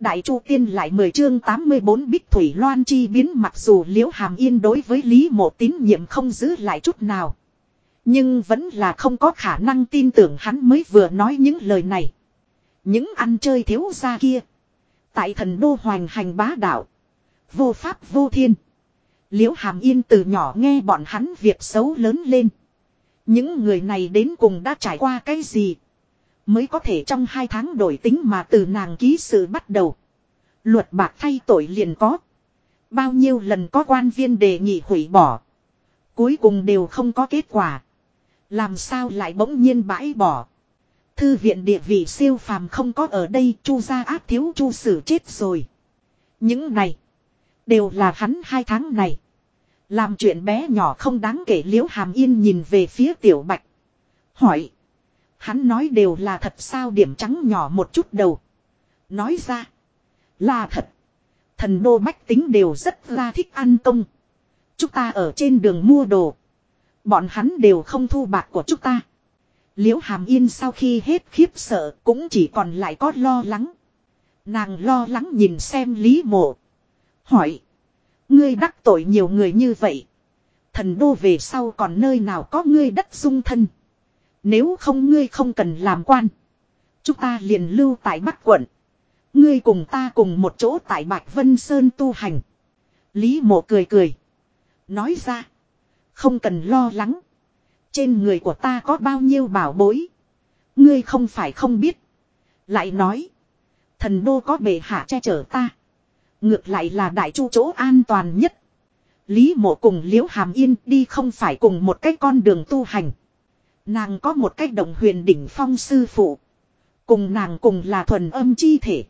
Đại Chu Tiên lại 10 chương 84 Bích Thủy Loan chi biến mặc dù Liễu Hàm Yên đối với Lý Mộ tín nhiệm không giữ lại chút nào. Nhưng vẫn là không có khả năng tin tưởng hắn mới vừa nói những lời này. Những ăn chơi thiếu gia kia. Tại thần đô hoành hành bá đạo. Vô pháp vô thiên. Liễu Hàm Yên từ nhỏ nghe bọn hắn việc xấu lớn lên. Những người này đến cùng đã trải qua cái gì? Mới có thể trong hai tháng đổi tính mà từ nàng ký sự bắt đầu. Luật bạc thay tội liền có. Bao nhiêu lần có quan viên đề nghị hủy bỏ. Cuối cùng đều không có kết quả. Làm sao lại bỗng nhiên bãi bỏ. Thư viện địa vị siêu phàm không có ở đây, chu gia áp thiếu chu sử chết rồi. Những này. Đều là hắn hai tháng này. Làm chuyện bé nhỏ không đáng kể, liễu hàm yên nhìn về phía tiểu bạch. Hỏi. Hắn nói đều là thật sao điểm trắng nhỏ một chút đầu. Nói ra. Là thật. Thần đô bách tính đều rất ra thích ăn công. Chúng ta ở trên đường mua đồ. Bọn hắn đều không thu bạc của chúng ta. Liễu hàm yên sau khi hết khiếp sợ cũng chỉ còn lại có lo lắng. Nàng lo lắng nhìn xem Lý mộ. Hỏi. Ngươi đắc tội nhiều người như vậy. Thần đô về sau còn nơi nào có ngươi đất dung thân. Nếu không ngươi không cần làm quan. Chúng ta liền lưu tại Bắc quận. Ngươi cùng ta cùng một chỗ tại Bạch Vân Sơn tu hành. Lý mộ cười cười. Nói ra. Không cần lo lắng. Trên người của ta có bao nhiêu bảo bối. Ngươi không phải không biết. Lại nói. Thần đô có bệ hạ che chở ta. Ngược lại là đại chu chỗ an toàn nhất. Lý mộ cùng liễu hàm yên đi không phải cùng một cái con đường tu hành. Nàng có một cách đồng huyền đỉnh phong sư phụ. Cùng nàng cùng là thuần âm chi thể.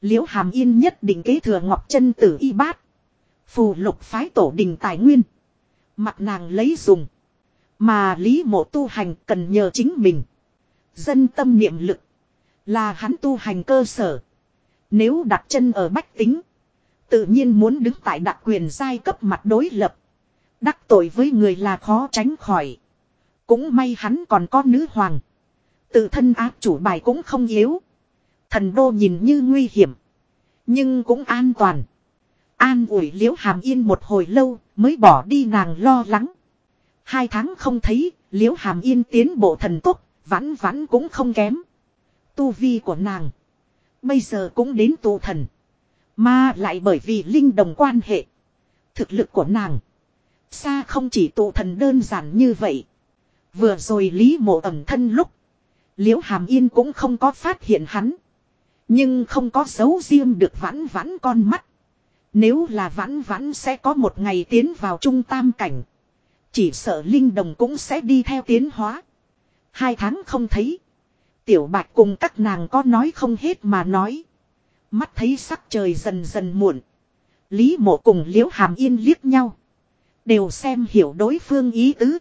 Liễu hàm yên nhất định kế thừa ngọc chân tử y bát. Phù lục phái tổ đình tài nguyên. Mặt nàng lấy dùng. Mà lý mộ tu hành cần nhờ chính mình. Dân tâm niệm lực. Là hắn tu hành cơ sở. Nếu đặt chân ở bách tính. Tự nhiên muốn đứng tại đặc quyền giai cấp mặt đối lập. Đắc tội với người là khó tránh khỏi. Cũng may hắn còn có nữ hoàng. Tự thân áp chủ bài cũng không yếu. Thần đô nhìn như nguy hiểm. Nhưng cũng an toàn. An ủi liễu hàm yên một hồi lâu mới bỏ đi nàng lo lắng. Hai tháng không thấy, liễu hàm yên tiến bộ thần tốc, vãn vãn cũng không kém. Tu vi của nàng. Bây giờ cũng đến tu thần. Mà lại bởi vì linh đồng quan hệ. Thực lực của nàng. Xa không chỉ tụ thần đơn giản như vậy. Vừa rồi Lý mộ ẩn thân lúc. Liễu Hàm Yên cũng không có phát hiện hắn. Nhưng không có dấu riêng được vãn vãn con mắt. Nếu là vãn vãn sẽ có một ngày tiến vào trung tam cảnh. Chỉ sợ Linh Đồng cũng sẽ đi theo tiến hóa. Hai tháng không thấy. Tiểu Bạch cùng các nàng có nói không hết mà nói. Mắt thấy sắc trời dần dần muộn. Lý mộ cùng Liễu Hàm Yên liếc nhau. Đều xem hiểu đối phương ý tứ.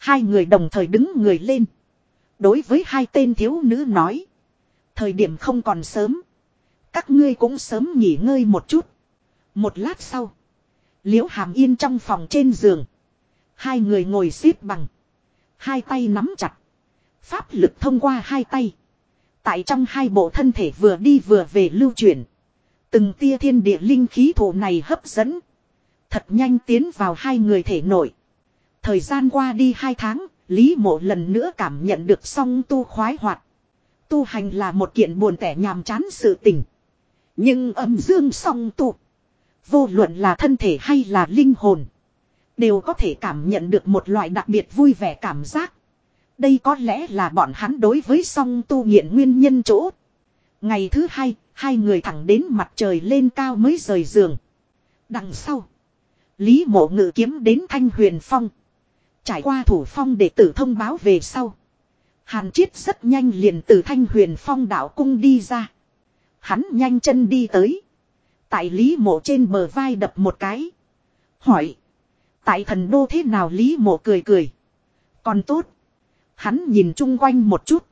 Hai người đồng thời đứng người lên. Đối với hai tên thiếu nữ nói. Thời điểm không còn sớm. Các ngươi cũng sớm nghỉ ngơi một chút. Một lát sau. Liễu hàm yên trong phòng trên giường. Hai người ngồi xếp bằng. Hai tay nắm chặt. Pháp lực thông qua hai tay. Tại trong hai bộ thân thể vừa đi vừa về lưu chuyển. Từng tia thiên địa linh khí thổ này hấp dẫn. Thật nhanh tiến vào hai người thể nội. Thời gian qua đi hai tháng, Lý mộ lần nữa cảm nhận được song tu khoái hoạt. Tu hành là một kiện buồn tẻ nhàm chán sự tình. Nhưng âm dương song tu. Vô luận là thân thể hay là linh hồn. Đều có thể cảm nhận được một loại đặc biệt vui vẻ cảm giác. Đây có lẽ là bọn hắn đối với song tu nghiện nguyên nhân chỗ. Ngày thứ hai, hai người thẳng đến mặt trời lên cao mới rời giường. Đằng sau, Lý mộ ngự kiếm đến Thanh Huyền Phong. Trải qua thủ phong để tử thông báo về sau. Hàn Chiết rất nhanh liền từ Thanh Huyền Phong đảo cung đi ra. Hắn nhanh chân đi tới. Tại Lý Mộ trên bờ vai đập một cái. Hỏi. Tại thần đô thế nào Lý Mộ cười cười. Còn tốt. Hắn nhìn chung quanh một chút.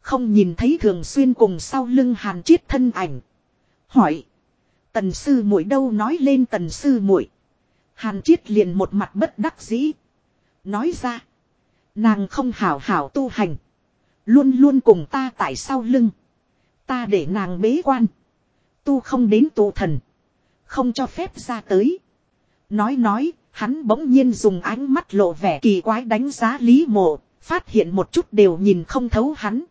Không nhìn thấy thường xuyên cùng sau lưng Hàn Chiết thân ảnh. Hỏi. Tần sư muội đâu nói lên tần sư muội Hàn Chiết liền một mặt bất đắc dĩ. Nói ra. Nàng không hảo hảo tu hành. Luôn luôn cùng ta tại sau lưng. Ta để nàng bế quan. Tu không đến tụ thần. Không cho phép ra tới. Nói nói, hắn bỗng nhiên dùng ánh mắt lộ vẻ kỳ quái đánh giá Lý Mộ, phát hiện một chút đều nhìn không thấu hắn.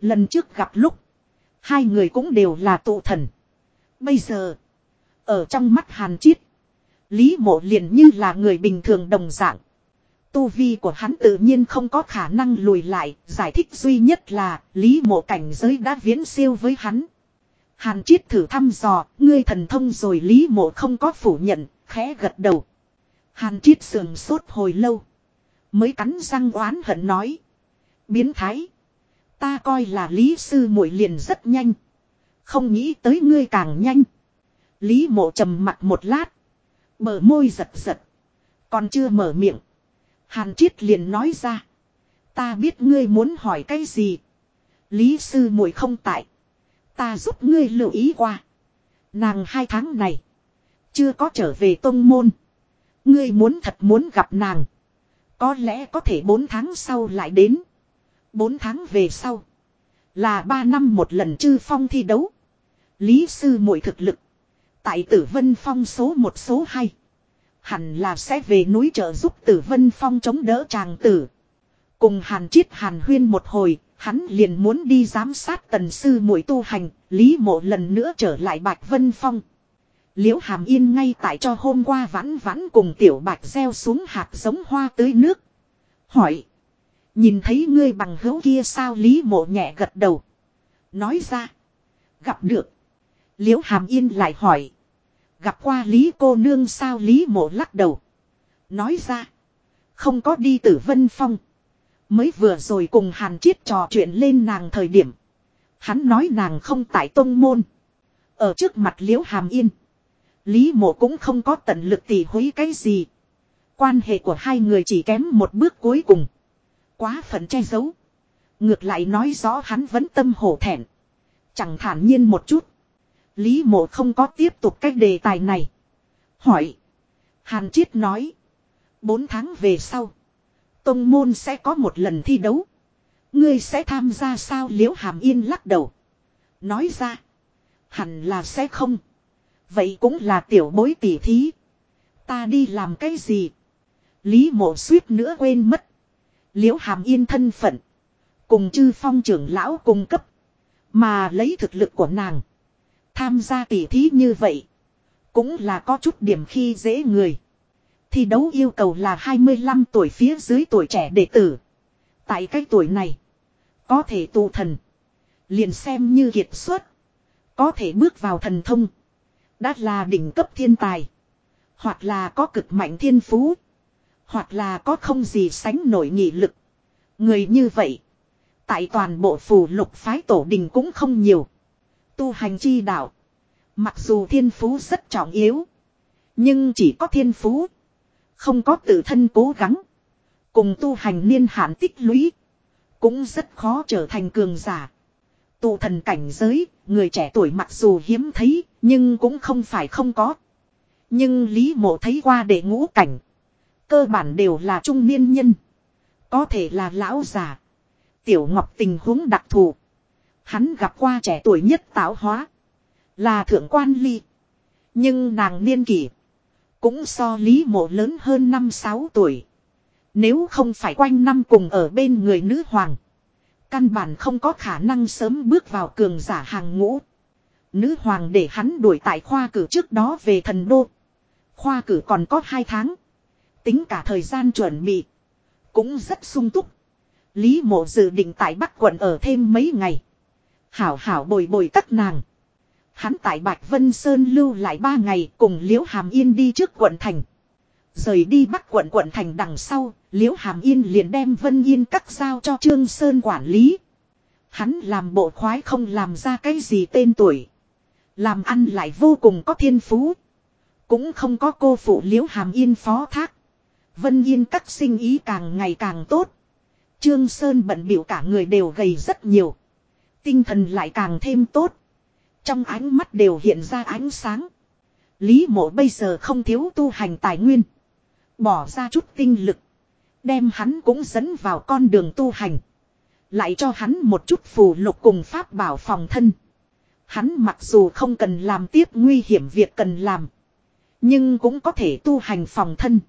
Lần trước gặp lúc, hai người cũng đều là tụ thần. Bây giờ, ở trong mắt Hàn Chiết, Lý Mộ liền như là người bình thường đồng dạng. Tu vi của hắn tự nhiên không có khả năng lùi lại, giải thích duy nhất là Lý Mộ cảnh giới đã viễn siêu với hắn. Hàn Chiết thử thăm dò, ngươi thần thông rồi Lý Mộ không có phủ nhận, khẽ gật đầu. Hàn Chiết sườn sốt hồi lâu. Mới cắn răng oán hận nói. Biến thái. Ta coi là Lý Sư muội liền rất nhanh. Không nghĩ tới ngươi càng nhanh. Lý mộ trầm mặt một lát. Mở môi giật giật. Còn chưa mở miệng. Hàn Chiết liền nói ra. Ta biết ngươi muốn hỏi cái gì. Lý Sư muội không tại. Ta giúp ngươi lưu ý qua. Nàng hai tháng này. Chưa có trở về tông môn. Ngươi muốn thật muốn gặp nàng. Có lẽ có thể bốn tháng sau lại đến. bốn tháng về sau. Là ba năm một lần chư phong thi đấu. Lý sư muội thực lực. Tại tử vân phong số một, số hai. Hẳn là sẽ về núi trợ giúp tử vân phong chống đỡ tràng tử. Cùng hàn chiết hàn huyên một hồi. Hắn liền muốn đi giám sát tần sư muội tu hành. Lý mộ lần nữa trở lại bạch vân phong. Liễu hàm yên ngay tại cho hôm qua vãn vãn cùng tiểu bạch gieo xuống hạt giống hoa tưới nước. Hỏi. Nhìn thấy ngươi bằng hữu kia sao Lý mộ nhẹ gật đầu. Nói ra. Gặp được. Liễu hàm yên lại hỏi. Gặp qua Lý cô nương sao Lý mộ lắc đầu. Nói ra. Không có đi tử vân phong. Mới vừa rồi cùng hàn chiết trò chuyện lên nàng thời điểm. Hắn nói nàng không tại tông môn. Ở trước mặt liễu hàm yên. Lý mộ cũng không có tận lực tỉ hối cái gì. Quan hệ của hai người chỉ kém một bước cuối cùng. Quá phận che giấu. Ngược lại nói rõ hắn vẫn tâm hổ thẹn. Chẳng thản nhiên một chút. Lý mộ không có tiếp tục cách đề tài này. Hỏi. Hàn Chiết nói. Bốn tháng về sau. Tông môn sẽ có một lần thi đấu. Ngươi sẽ tham gia sao liễu hàm yên lắc đầu. Nói ra. Hẳn là sẽ không. Vậy cũng là tiểu bối tỷ thí. Ta đi làm cái gì? Lý mộ suýt nữa quên mất. Liễu hàm yên thân phận. Cùng chư phong trưởng lão cung cấp. Mà lấy thực lực của nàng. Tham gia tỷ thí như vậy. Cũng là có chút điểm khi dễ người. Thi đấu yêu cầu là 25 tuổi phía dưới tuổi trẻ đệ tử. Tại cái tuổi này. Có thể tụ thần. Liền xem như kiệt xuất. Có thể bước vào thần thông. Đã là đỉnh cấp thiên tài. Hoặc là có cực mạnh thiên phú. Hoặc là có không gì sánh nổi nghị lực. Người như vậy. Tại toàn bộ phù lục phái tổ đình cũng không nhiều. Tu hành chi đạo. Mặc dù thiên phú rất trọng yếu. Nhưng chỉ có thiên phú. Không có tự thân cố gắng. Cùng tu hành niên hạn tích lũy. Cũng rất khó trở thành cường giả. Tụ thần cảnh giới, người trẻ tuổi mặc dù hiếm thấy, nhưng cũng không phải không có. Nhưng Lý Mộ thấy qua để ngũ cảnh. Cơ bản đều là trung niên nhân. Có thể là lão già. Tiểu Ngọc tình huống đặc thù. Hắn gặp qua trẻ tuổi nhất tạo hóa. Là thượng quan ly. Nhưng nàng niên kỷ. Cũng so Lý Mộ lớn hơn 5-6 tuổi. Nếu không phải quanh năm cùng ở bên người nữ hoàng. Căn bản không có khả năng sớm bước vào cường giả hàng ngũ. Nữ hoàng để hắn đuổi tại khoa cử trước đó về thần đô. Khoa cử còn có hai tháng. Tính cả thời gian chuẩn bị. Cũng rất sung túc. Lý mộ dự định tại Bắc quận ở thêm mấy ngày. Hảo hảo bồi bồi các nàng. Hắn tại Bạch Vân Sơn lưu lại ba ngày cùng Liễu Hàm Yên đi trước quận thành. Rời đi Bắc quận quận thành đằng sau, Liễu Hàm Yên liền đem Vân Yên cắt giao cho Trương Sơn quản lý. Hắn làm bộ khoái không làm ra cái gì tên tuổi. Làm ăn lại vô cùng có thiên phú. Cũng không có cô phụ Liễu Hàm Yên phó thác. Vân Yên cắt sinh ý càng ngày càng tốt. Trương Sơn bận biểu cả người đều gầy rất nhiều. Tinh thần lại càng thêm tốt. Trong ánh mắt đều hiện ra ánh sáng. Lý mộ bây giờ không thiếu tu hành tài nguyên. Bỏ ra chút tinh lực. Đem hắn cũng dẫn vào con đường tu hành. Lại cho hắn một chút phù lục cùng pháp bảo phòng thân. Hắn mặc dù không cần làm tiếp nguy hiểm việc cần làm. Nhưng cũng có thể tu hành phòng thân.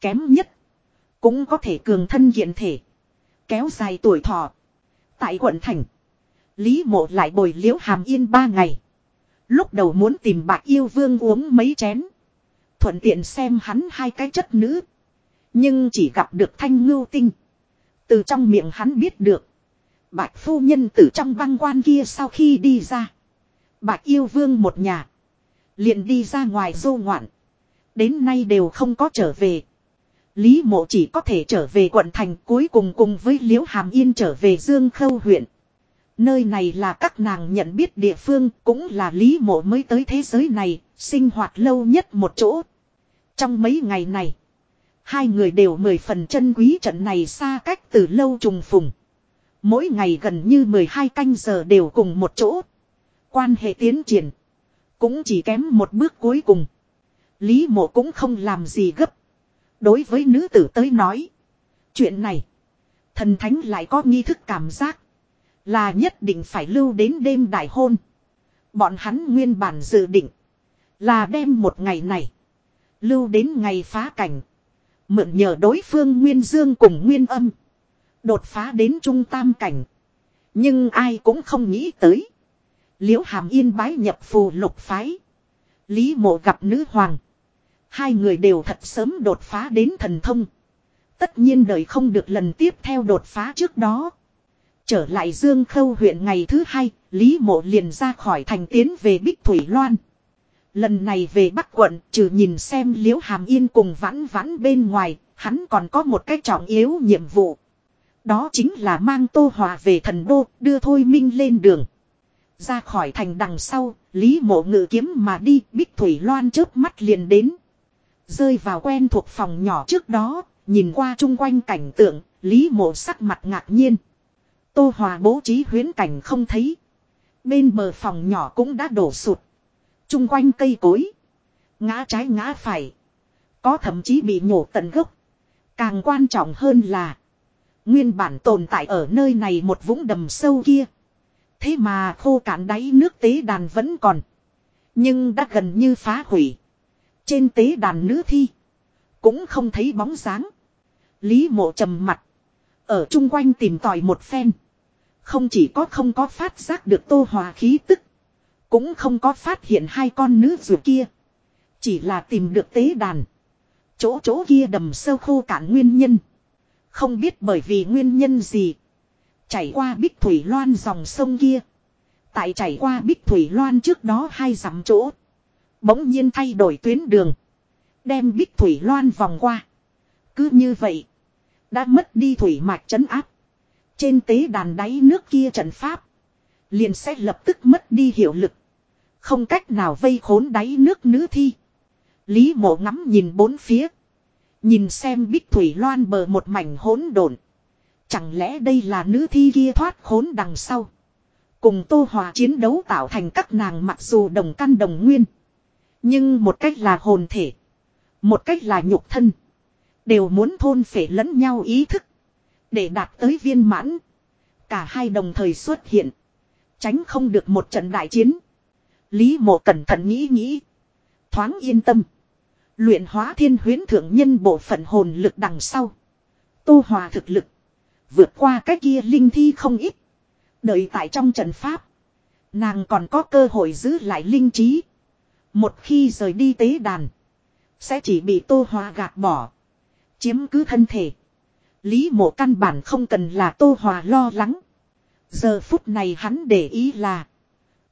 Kém nhất. Cũng có thể cường thân hiện thể. Kéo dài tuổi thọ. Tại quận thành. Lý mộ lại bồi liễu hàm yên ba ngày. Lúc đầu muốn tìm bạc yêu vương uống mấy chén. Thuận tiện xem hắn hai cái chất nữ. Nhưng chỉ gặp được thanh ngưu tinh. Từ trong miệng hắn biết được. Bạch phu nhân từ trong băng quan kia sau khi đi ra. Bạch yêu vương một nhà. liền đi ra ngoài dô ngoạn. Đến nay đều không có trở về. Lý mộ chỉ có thể trở về quận thành cuối cùng cùng với Liễu Hàm Yên trở về Dương Khâu huyện. Nơi này là các nàng nhận biết địa phương cũng là Lý mộ mới tới thế giới này, sinh hoạt lâu nhất một chỗ. Trong mấy ngày này, hai người đều mười phần chân quý trận này xa cách từ lâu trùng phùng. Mỗi ngày gần như 12 canh giờ đều cùng một chỗ. Quan hệ tiến triển. Cũng chỉ kém một bước cuối cùng. Lý mộ cũng không làm gì gấp. Đối với nữ tử tới nói. Chuyện này. Thần thánh lại có nghi thức cảm giác. Là nhất định phải lưu đến đêm đại hôn. Bọn hắn nguyên bản dự định. Là đem một ngày này. Lưu đến ngày phá cảnh. Mượn nhờ đối phương Nguyên Dương cùng Nguyên Âm. Đột phá đến trung tam cảnh. Nhưng ai cũng không nghĩ tới. Liễu Hàm Yên bái nhập phù lục phái. Lý mộ gặp nữ hoàng. Hai người đều thật sớm đột phá đến thần thông. Tất nhiên đời không được lần tiếp theo đột phá trước đó. Trở lại Dương Khâu huyện ngày thứ hai, Lý Mộ liền ra khỏi thành tiến về Bích Thủy Loan. Lần này về Bắc quận, trừ nhìn xem Liễu Hàm Yên cùng vãn vãn bên ngoài, hắn còn có một cái trọng yếu nhiệm vụ. Đó chính là mang Tô Hòa về thần đô, đưa Thôi Minh lên đường. Ra khỏi thành đằng sau, Lý Mộ ngự kiếm mà đi, Bích Thủy Loan chớp mắt liền đến. Rơi vào quen thuộc phòng nhỏ trước đó, nhìn qua chung quanh cảnh tượng, Lý Mộ sắc mặt ngạc nhiên. Tô Hòa bố trí huyến cảnh không thấy. Bên bờ phòng nhỏ cũng đã đổ sụt. Trung quanh cây cối. Ngã trái ngã phải. Có thậm chí bị nhổ tận gốc. Càng quan trọng hơn là. Nguyên bản tồn tại ở nơi này một vũng đầm sâu kia. Thế mà khô cạn đáy nước tế đàn vẫn còn. Nhưng đã gần như phá hủy. Trên tế đàn nữ thi. Cũng không thấy bóng dáng. Lý mộ trầm mặt. Ở chung quanh tìm tòi một phen. Không chỉ có không có phát giác được tô hòa khí tức. Cũng không có phát hiện hai con nữ dù kia. Chỉ là tìm được tế đàn. Chỗ chỗ kia đầm sâu khô cạn nguyên nhân. Không biết bởi vì nguyên nhân gì. Chảy qua bích thủy loan dòng sông kia. Tại chảy qua bích thủy loan trước đó hai dặm chỗ. Bỗng nhiên thay đổi tuyến đường. Đem bích thủy loan vòng qua. Cứ như vậy. Đã mất đi thủy mạch chấn áp. Trên tế đàn đáy nước kia trận pháp. Liền sẽ lập tức mất đi hiệu lực. Không cách nào vây khốn đáy nước nữ thi. Lý mộ ngắm nhìn bốn phía. Nhìn xem bích thủy loan bờ một mảnh hỗn độn. Chẳng lẽ đây là nữ thi kia thoát khốn đằng sau. Cùng tô hòa chiến đấu tạo thành các nàng mặc dù đồng căn đồng nguyên. Nhưng một cách là hồn thể. Một cách là nhục thân. Đều muốn thôn phệ lẫn nhau ý thức. Để đạt tới viên mãn. Cả hai đồng thời xuất hiện. Tránh không được một trận đại chiến. Lý mộ cẩn thận nghĩ nghĩ. Thoáng yên tâm. Luyện hóa thiên huyến thượng nhân bộ phận hồn lực đằng sau. Tô hòa thực lực. Vượt qua cái kia linh thi không ít. Đợi tại trong trận pháp. Nàng còn có cơ hội giữ lại linh trí. Một khi rời đi tế đàn. Sẽ chỉ bị tô hòa gạt bỏ. Chiếm cứ thân thể. Lý mộ căn bản không cần là tô hòa lo lắng. Giờ phút này hắn để ý là.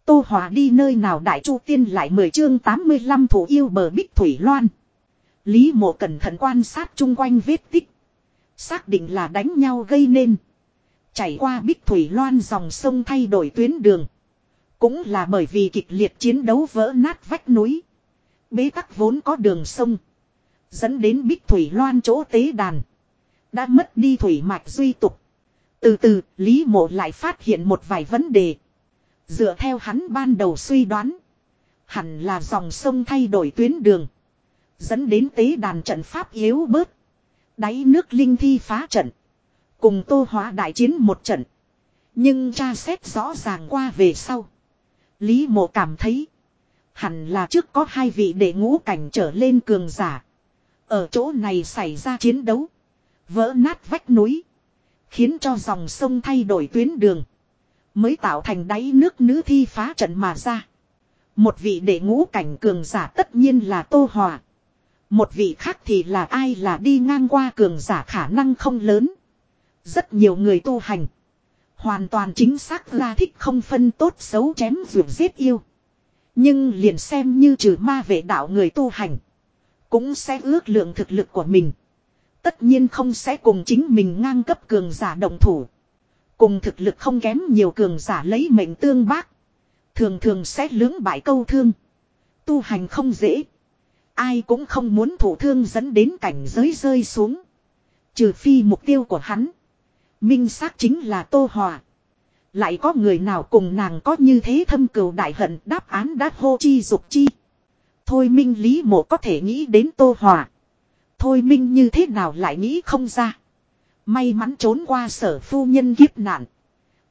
Tô hòa đi nơi nào đại chu tiên lại 10 chương 85 thủ yêu bờ bích thủy loan. Lý mộ cẩn thận quan sát chung quanh vết tích. Xác định là đánh nhau gây nên. Chảy qua bích thủy loan dòng sông thay đổi tuyến đường. Cũng là bởi vì kịch liệt chiến đấu vỡ nát vách núi. Bế tắc vốn có đường sông. Dẫn đến bích thủy loan chỗ tế đàn. Đã mất đi thủy mạch duy tục. Từ từ, Lý Mộ lại phát hiện một vài vấn đề. Dựa theo hắn ban đầu suy đoán. Hẳn là dòng sông thay đổi tuyến đường. Dẫn đến tế đàn trận pháp yếu bớt. Đáy nước linh thi phá trận. Cùng tô hóa đại chiến một trận. Nhưng tra xét rõ ràng qua về sau. Lý mộ cảm thấy. Hẳn là trước có hai vị đệ ngũ cảnh trở lên cường giả. Ở chỗ này xảy ra chiến đấu. Vỡ nát vách núi. Khiến cho dòng sông thay đổi tuyến đường. Mới tạo thành đáy nước nữ thi phá trận mà ra. Một vị đệ ngũ cảnh cường giả tất nhiên là Tô Hòa. Một vị khác thì là ai là đi ngang qua cường giả khả năng không lớn. Rất nhiều người tu hành. Hoàn toàn chính xác là thích không phân tốt xấu chém vượt giết yêu. Nhưng liền xem như trừ ma vệ đạo người tu hành. Cũng sẽ ước lượng thực lực của mình. Tất nhiên không sẽ cùng chính mình ngang cấp cường giả đồng thủ. Cùng thực lực không kém nhiều cường giả lấy mệnh tương bác. Thường thường sẽ lưỡng bại câu thương. Tu hành không dễ. Ai cũng không muốn thủ thương dẫn đến cảnh giới rơi xuống. Trừ phi mục tiêu của hắn. Minh xác chính là Tô Hòa. Lại có người nào cùng nàng có như thế thâm cừu đại hận đáp án đã hô chi dục chi. Thôi Minh Lý Mộ có thể nghĩ đến Tô Hòa. Thôi Minh như thế nào lại nghĩ không ra. May mắn trốn qua sở phu nhân kiếp nạn.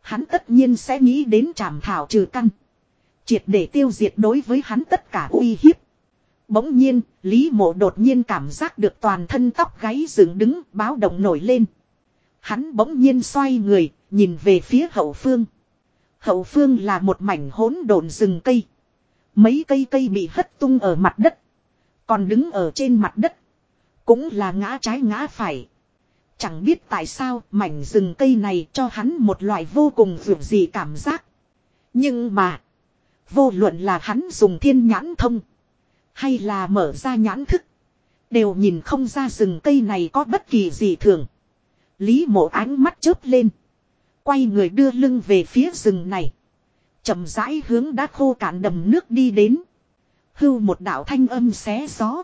Hắn tất nhiên sẽ nghĩ đến trảm thảo trừ căn. Triệt để tiêu diệt đối với hắn tất cả uy hiếp. Bỗng nhiên, Lý Mộ đột nhiên cảm giác được toàn thân tóc gáy dựng đứng, báo động nổi lên. Hắn bỗng nhiên xoay người, nhìn về phía hậu phương. Hậu phương là một mảnh hỗn độn rừng cây. Mấy cây cây bị hất tung ở mặt đất. Còn đứng ở trên mặt đất. Cũng là ngã trái ngã phải. Chẳng biết tại sao mảnh rừng cây này cho hắn một loại vô cùng vượt gì cảm giác. Nhưng mà. Vô luận là hắn dùng thiên nhãn thông. Hay là mở ra nhãn thức. Đều nhìn không ra rừng cây này có bất kỳ gì thường. Lý mộ ánh mắt chớp lên. Quay người đưa lưng về phía rừng này chậm rãi hướng đã khô cạn đầm nước đi đến. Hưu một đạo thanh âm xé gió.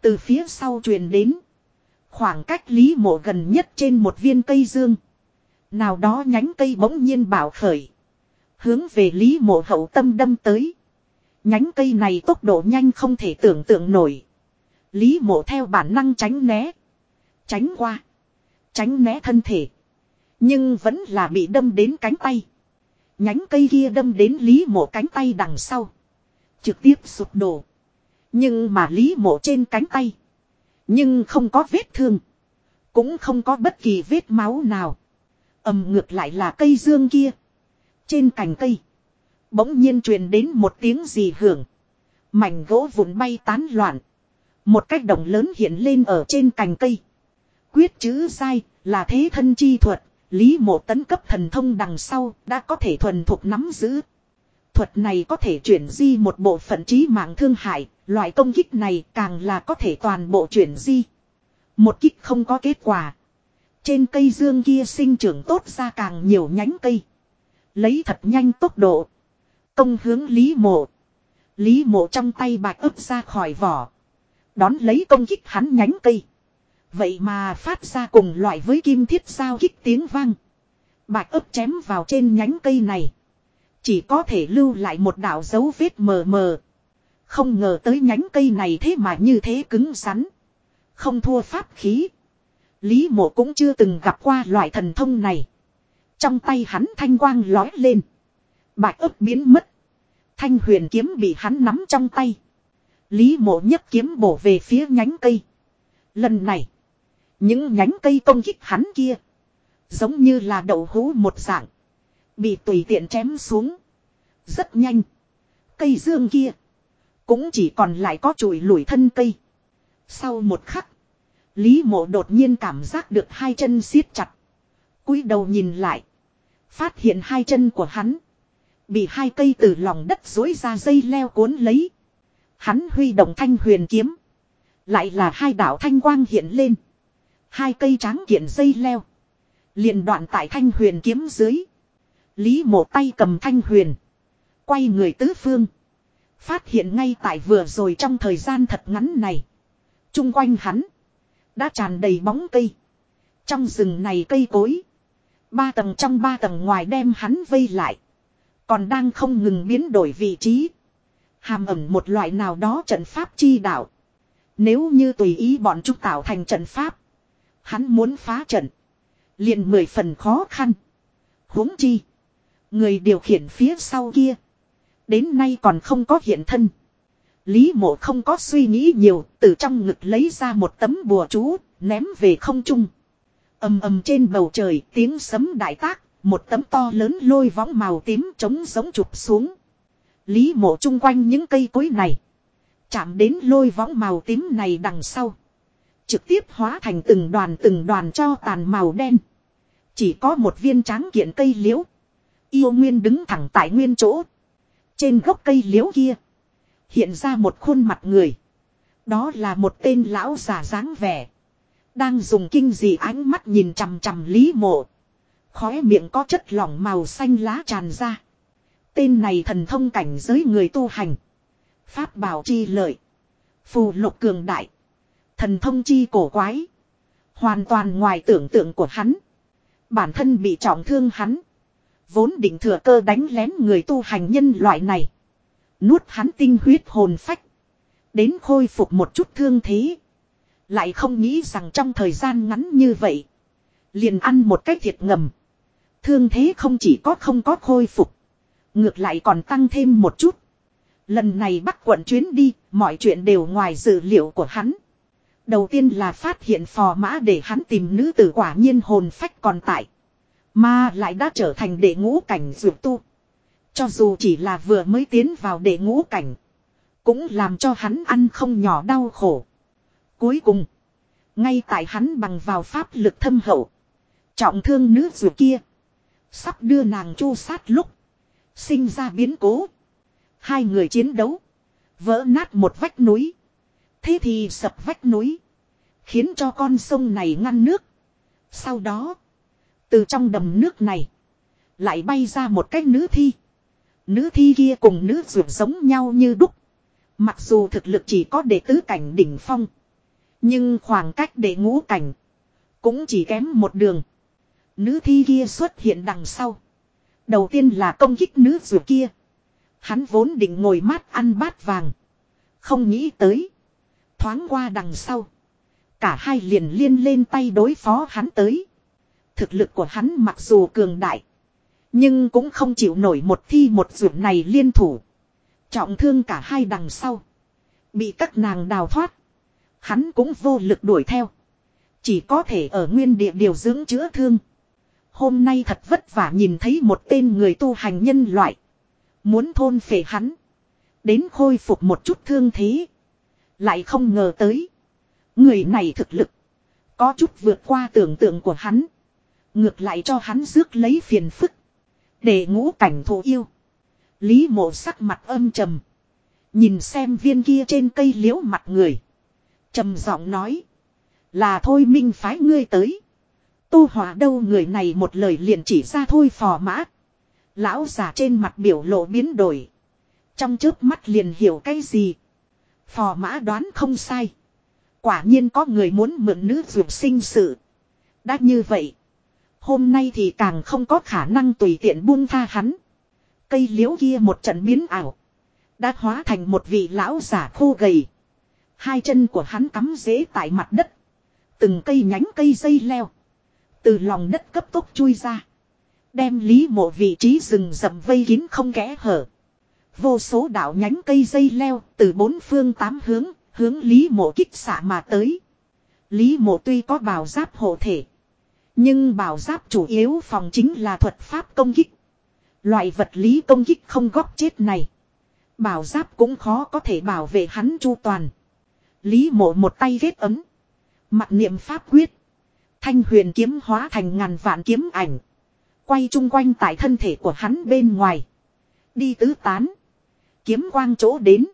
Từ phía sau truyền đến. Khoảng cách lý mộ gần nhất trên một viên cây dương. Nào đó nhánh cây bỗng nhiên bảo khởi. Hướng về lý mộ hậu tâm đâm tới. Nhánh cây này tốc độ nhanh không thể tưởng tượng nổi. Lý mộ theo bản năng tránh né. Tránh qua. Tránh né thân thể. Nhưng vẫn là bị đâm đến cánh tay. Nhánh cây kia đâm đến Lý mộ cánh tay đằng sau. Trực tiếp sụp đổ. Nhưng mà Lý mộ trên cánh tay. Nhưng không có vết thương. Cũng không có bất kỳ vết máu nào. ầm ngược lại là cây dương kia. Trên cành cây. Bỗng nhiên truyền đến một tiếng gì hưởng. Mảnh gỗ vụn bay tán loạn. Một cách động lớn hiện lên ở trên cành cây. Quyết chữ sai là thế thân chi thuật. Lý mộ tấn cấp thần thông đằng sau đã có thể thuần thuộc nắm giữ. Thuật này có thể chuyển di một bộ phận trí mạng thương hại. Loại công kích này càng là có thể toàn bộ chuyển di. Một kích không có kết quả. Trên cây dương kia sinh trưởng tốt ra càng nhiều nhánh cây. Lấy thật nhanh tốc độ. Công hướng Lý Mộ. Lý Mộ trong tay bạch ấp ra khỏi vỏ. Đón lấy công kích hắn nhánh cây. Vậy mà phát ra cùng loại với kim thiết sao kích tiếng vang. Bạch ấp chém vào trên nhánh cây này. Chỉ có thể lưu lại một đạo dấu vết mờ mờ. Không ngờ tới nhánh cây này thế mà như thế cứng rắn. Không thua pháp khí. Lý mộ cũng chưa từng gặp qua loại thần thông này. Trong tay hắn thanh quang lói lên. Bạch ấp biến mất. Thanh huyền kiếm bị hắn nắm trong tay. Lý mộ nhấc kiếm bổ về phía nhánh cây. Lần này. Những nhánh cây công kích hắn kia. Giống như là đậu hũ một dạng. Bị tùy tiện chém xuống. Rất nhanh. Cây dương kia. Cũng chỉ còn lại có chùi lủi thân cây. Sau một khắc. Lý mộ đột nhiên cảm giác được hai chân siết chặt. cúi đầu nhìn lại. Phát hiện hai chân của hắn. Bị hai cây từ lòng đất dối ra dây leo cuốn lấy. Hắn huy động thanh huyền kiếm. Lại là hai đạo thanh quang hiện lên. Hai cây tráng kiện dây leo. liền đoạn tại thanh huyền kiếm dưới. Lý mộ tay cầm thanh huyền. Quay người tứ phương. Phát hiện ngay tại vừa rồi trong thời gian thật ngắn này. Trung quanh hắn. Đã tràn đầy bóng cây. Trong rừng này cây cối. Ba tầng trong ba tầng ngoài đem hắn vây lại. Còn đang không ngừng biến đổi vị trí. Hàm ẩm một loại nào đó trận pháp chi đạo. Nếu như tùy ý bọn chúng tạo thành trận pháp. Hắn muốn phá trận. liền mười phần khó khăn. huống chi. Người điều khiển phía sau kia. Đến nay còn không có hiện thân. Lý mộ không có suy nghĩ nhiều, từ trong ngực lấy ra một tấm bùa chú, ném về không trung. ầm ầm trên bầu trời, tiếng sấm đại tác, một tấm to lớn lôi võng màu tím trống giống chụp xuống. Lý mộ chung quanh những cây cối này. Chạm đến lôi võng màu tím này đằng sau. Trực tiếp hóa thành từng đoàn từng đoàn cho tàn màu đen. Chỉ có một viên tráng kiện cây liễu. Yêu Nguyên đứng thẳng tại nguyên chỗ. Trên gốc cây liễu kia. Hiện ra một khuôn mặt người. Đó là một tên lão già dáng vẻ. Đang dùng kinh dị ánh mắt nhìn chằm chằm Lý Mộ. Khóe miệng có chất lỏng màu xanh lá tràn ra. Tên này thần thông cảnh giới người tu hành. Pháp bảo chi lợi. Phù lục cường đại. Thần thông chi cổ quái. Hoàn toàn ngoài tưởng tượng của hắn. Bản thân bị trọng thương hắn. Vốn định thừa cơ đánh lén người tu hành nhân loại này. Nuốt hắn tinh huyết hồn phách. Đến khôi phục một chút thương thế. Lại không nghĩ rằng trong thời gian ngắn như vậy. Liền ăn một cái thiệt ngầm. Thương thế không chỉ có không có khôi phục. Ngược lại còn tăng thêm một chút. Lần này bắt quận chuyến đi, mọi chuyện đều ngoài dự liệu của hắn. Đầu tiên là phát hiện phò mã để hắn tìm nữ tử quả nhiên hồn phách còn tại. Mà lại đã trở thành đệ ngũ cảnh dược tu. Cho dù chỉ là vừa mới tiến vào đệ ngũ cảnh. Cũng làm cho hắn ăn không nhỏ đau khổ. Cuối cùng. Ngay tại hắn bằng vào pháp lực thâm hậu. Trọng thương nữ dược kia. Sắp đưa nàng chu sát lúc. Sinh ra biến cố. Hai người chiến đấu. Vỡ nát một vách núi. Thế thì sập vách núi. Khiến cho con sông này ngăn nước. Sau đó. Từ trong đầm nước này. Lại bay ra một cái nữ thi. Nữ thi kia cùng nữ ruột giống nhau như đúc. Mặc dù thực lực chỉ có đệ tứ cảnh đỉnh phong. Nhưng khoảng cách đệ ngũ cảnh. Cũng chỉ kém một đường. Nữ thi kia xuất hiện đằng sau. Đầu tiên là công kích nữ ruột kia. Hắn vốn định ngồi mát ăn bát vàng. Không nghĩ tới. Thoáng qua đằng sau. Cả hai liền liên lên tay đối phó hắn tới. Thực lực của hắn mặc dù cường đại. Nhưng cũng không chịu nổi một thi một ruột này liên thủ. Trọng thương cả hai đằng sau. Bị các nàng đào thoát. Hắn cũng vô lực đuổi theo. Chỉ có thể ở nguyên địa điều dưỡng chữa thương. Hôm nay thật vất vả nhìn thấy một tên người tu hành nhân loại. Muốn thôn phệ hắn. Đến khôi phục một chút thương thế. Lại không ngờ tới. Người này thực lực. Có chút vượt qua tưởng tượng của hắn. Ngược lại cho hắn rước lấy phiền phức. Để ngũ cảnh thổ yêu. Lý mộ sắc mặt âm trầm. Nhìn xem viên kia trên cây liễu mặt người. trầm giọng nói. Là thôi minh phái ngươi tới. Tô hỏa đâu người này một lời liền chỉ ra thôi phò mã. Lão già trên mặt biểu lộ biến đổi. Trong trước mắt liền hiểu cái gì. Phò mã đoán không sai. Quả nhiên có người muốn mượn nữ dược sinh sự. Đã như vậy. Hôm nay thì càng không có khả năng tùy tiện buông tha hắn. Cây liễu kia một trận biến ảo. Đã hóa thành một vị lão giả khô gầy. Hai chân của hắn cắm dễ tại mặt đất. Từng cây nhánh cây dây leo. Từ lòng đất cấp tốc chui ra. Đem lý mộ vị trí rừng rậm vây kín không kẽ hở. Vô số đạo nhánh cây dây leo từ bốn phương tám hướng, hướng lý mộ kích xạ mà tới. Lý mộ tuy có bảo giáp hộ thể. Nhưng bảo giáp chủ yếu phòng chính là thuật pháp công kích. Loại vật lý công kích không góp chết này. Bảo giáp cũng khó có thể bảo vệ hắn chu toàn. Lý mộ một tay ghét ấm. Mặt niệm pháp quyết. Thanh huyền kiếm hóa thành ngàn vạn kiếm ảnh. Quay chung quanh tại thân thể của hắn bên ngoài. Đi tứ tán. Kiếm quang chỗ đến.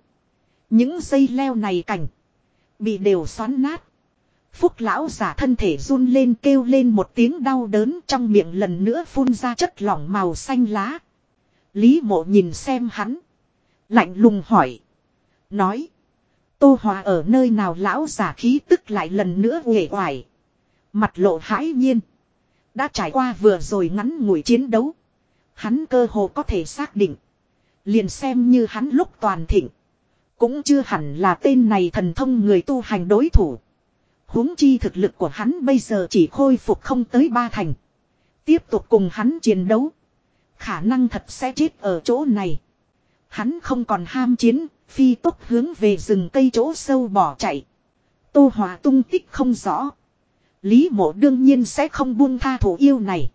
Những dây leo này cảnh. Bị đều xoắn nát. Phúc lão giả thân thể run lên kêu lên một tiếng đau đớn trong miệng lần nữa phun ra chất lỏng màu xanh lá. Lý mộ nhìn xem hắn. Lạnh lùng hỏi. Nói. Tô Hòa ở nơi nào lão giả khí tức lại lần nữa uể oải. Mặt lộ hãi nhiên. Đã trải qua vừa rồi ngắn ngủi chiến đấu. Hắn cơ hồ có thể xác định. Liền xem như hắn lúc toàn thịnh. Cũng chưa hẳn là tên này thần thông người tu hành đối thủ huống chi thực lực của hắn bây giờ chỉ khôi phục không tới ba thành. Tiếp tục cùng hắn chiến đấu. Khả năng thật sẽ chết ở chỗ này. Hắn không còn ham chiến, phi tốc hướng về rừng cây chỗ sâu bỏ chạy. Tô Hòa tung tích không rõ. Lý mộ đương nhiên sẽ không buông tha thủ yêu này.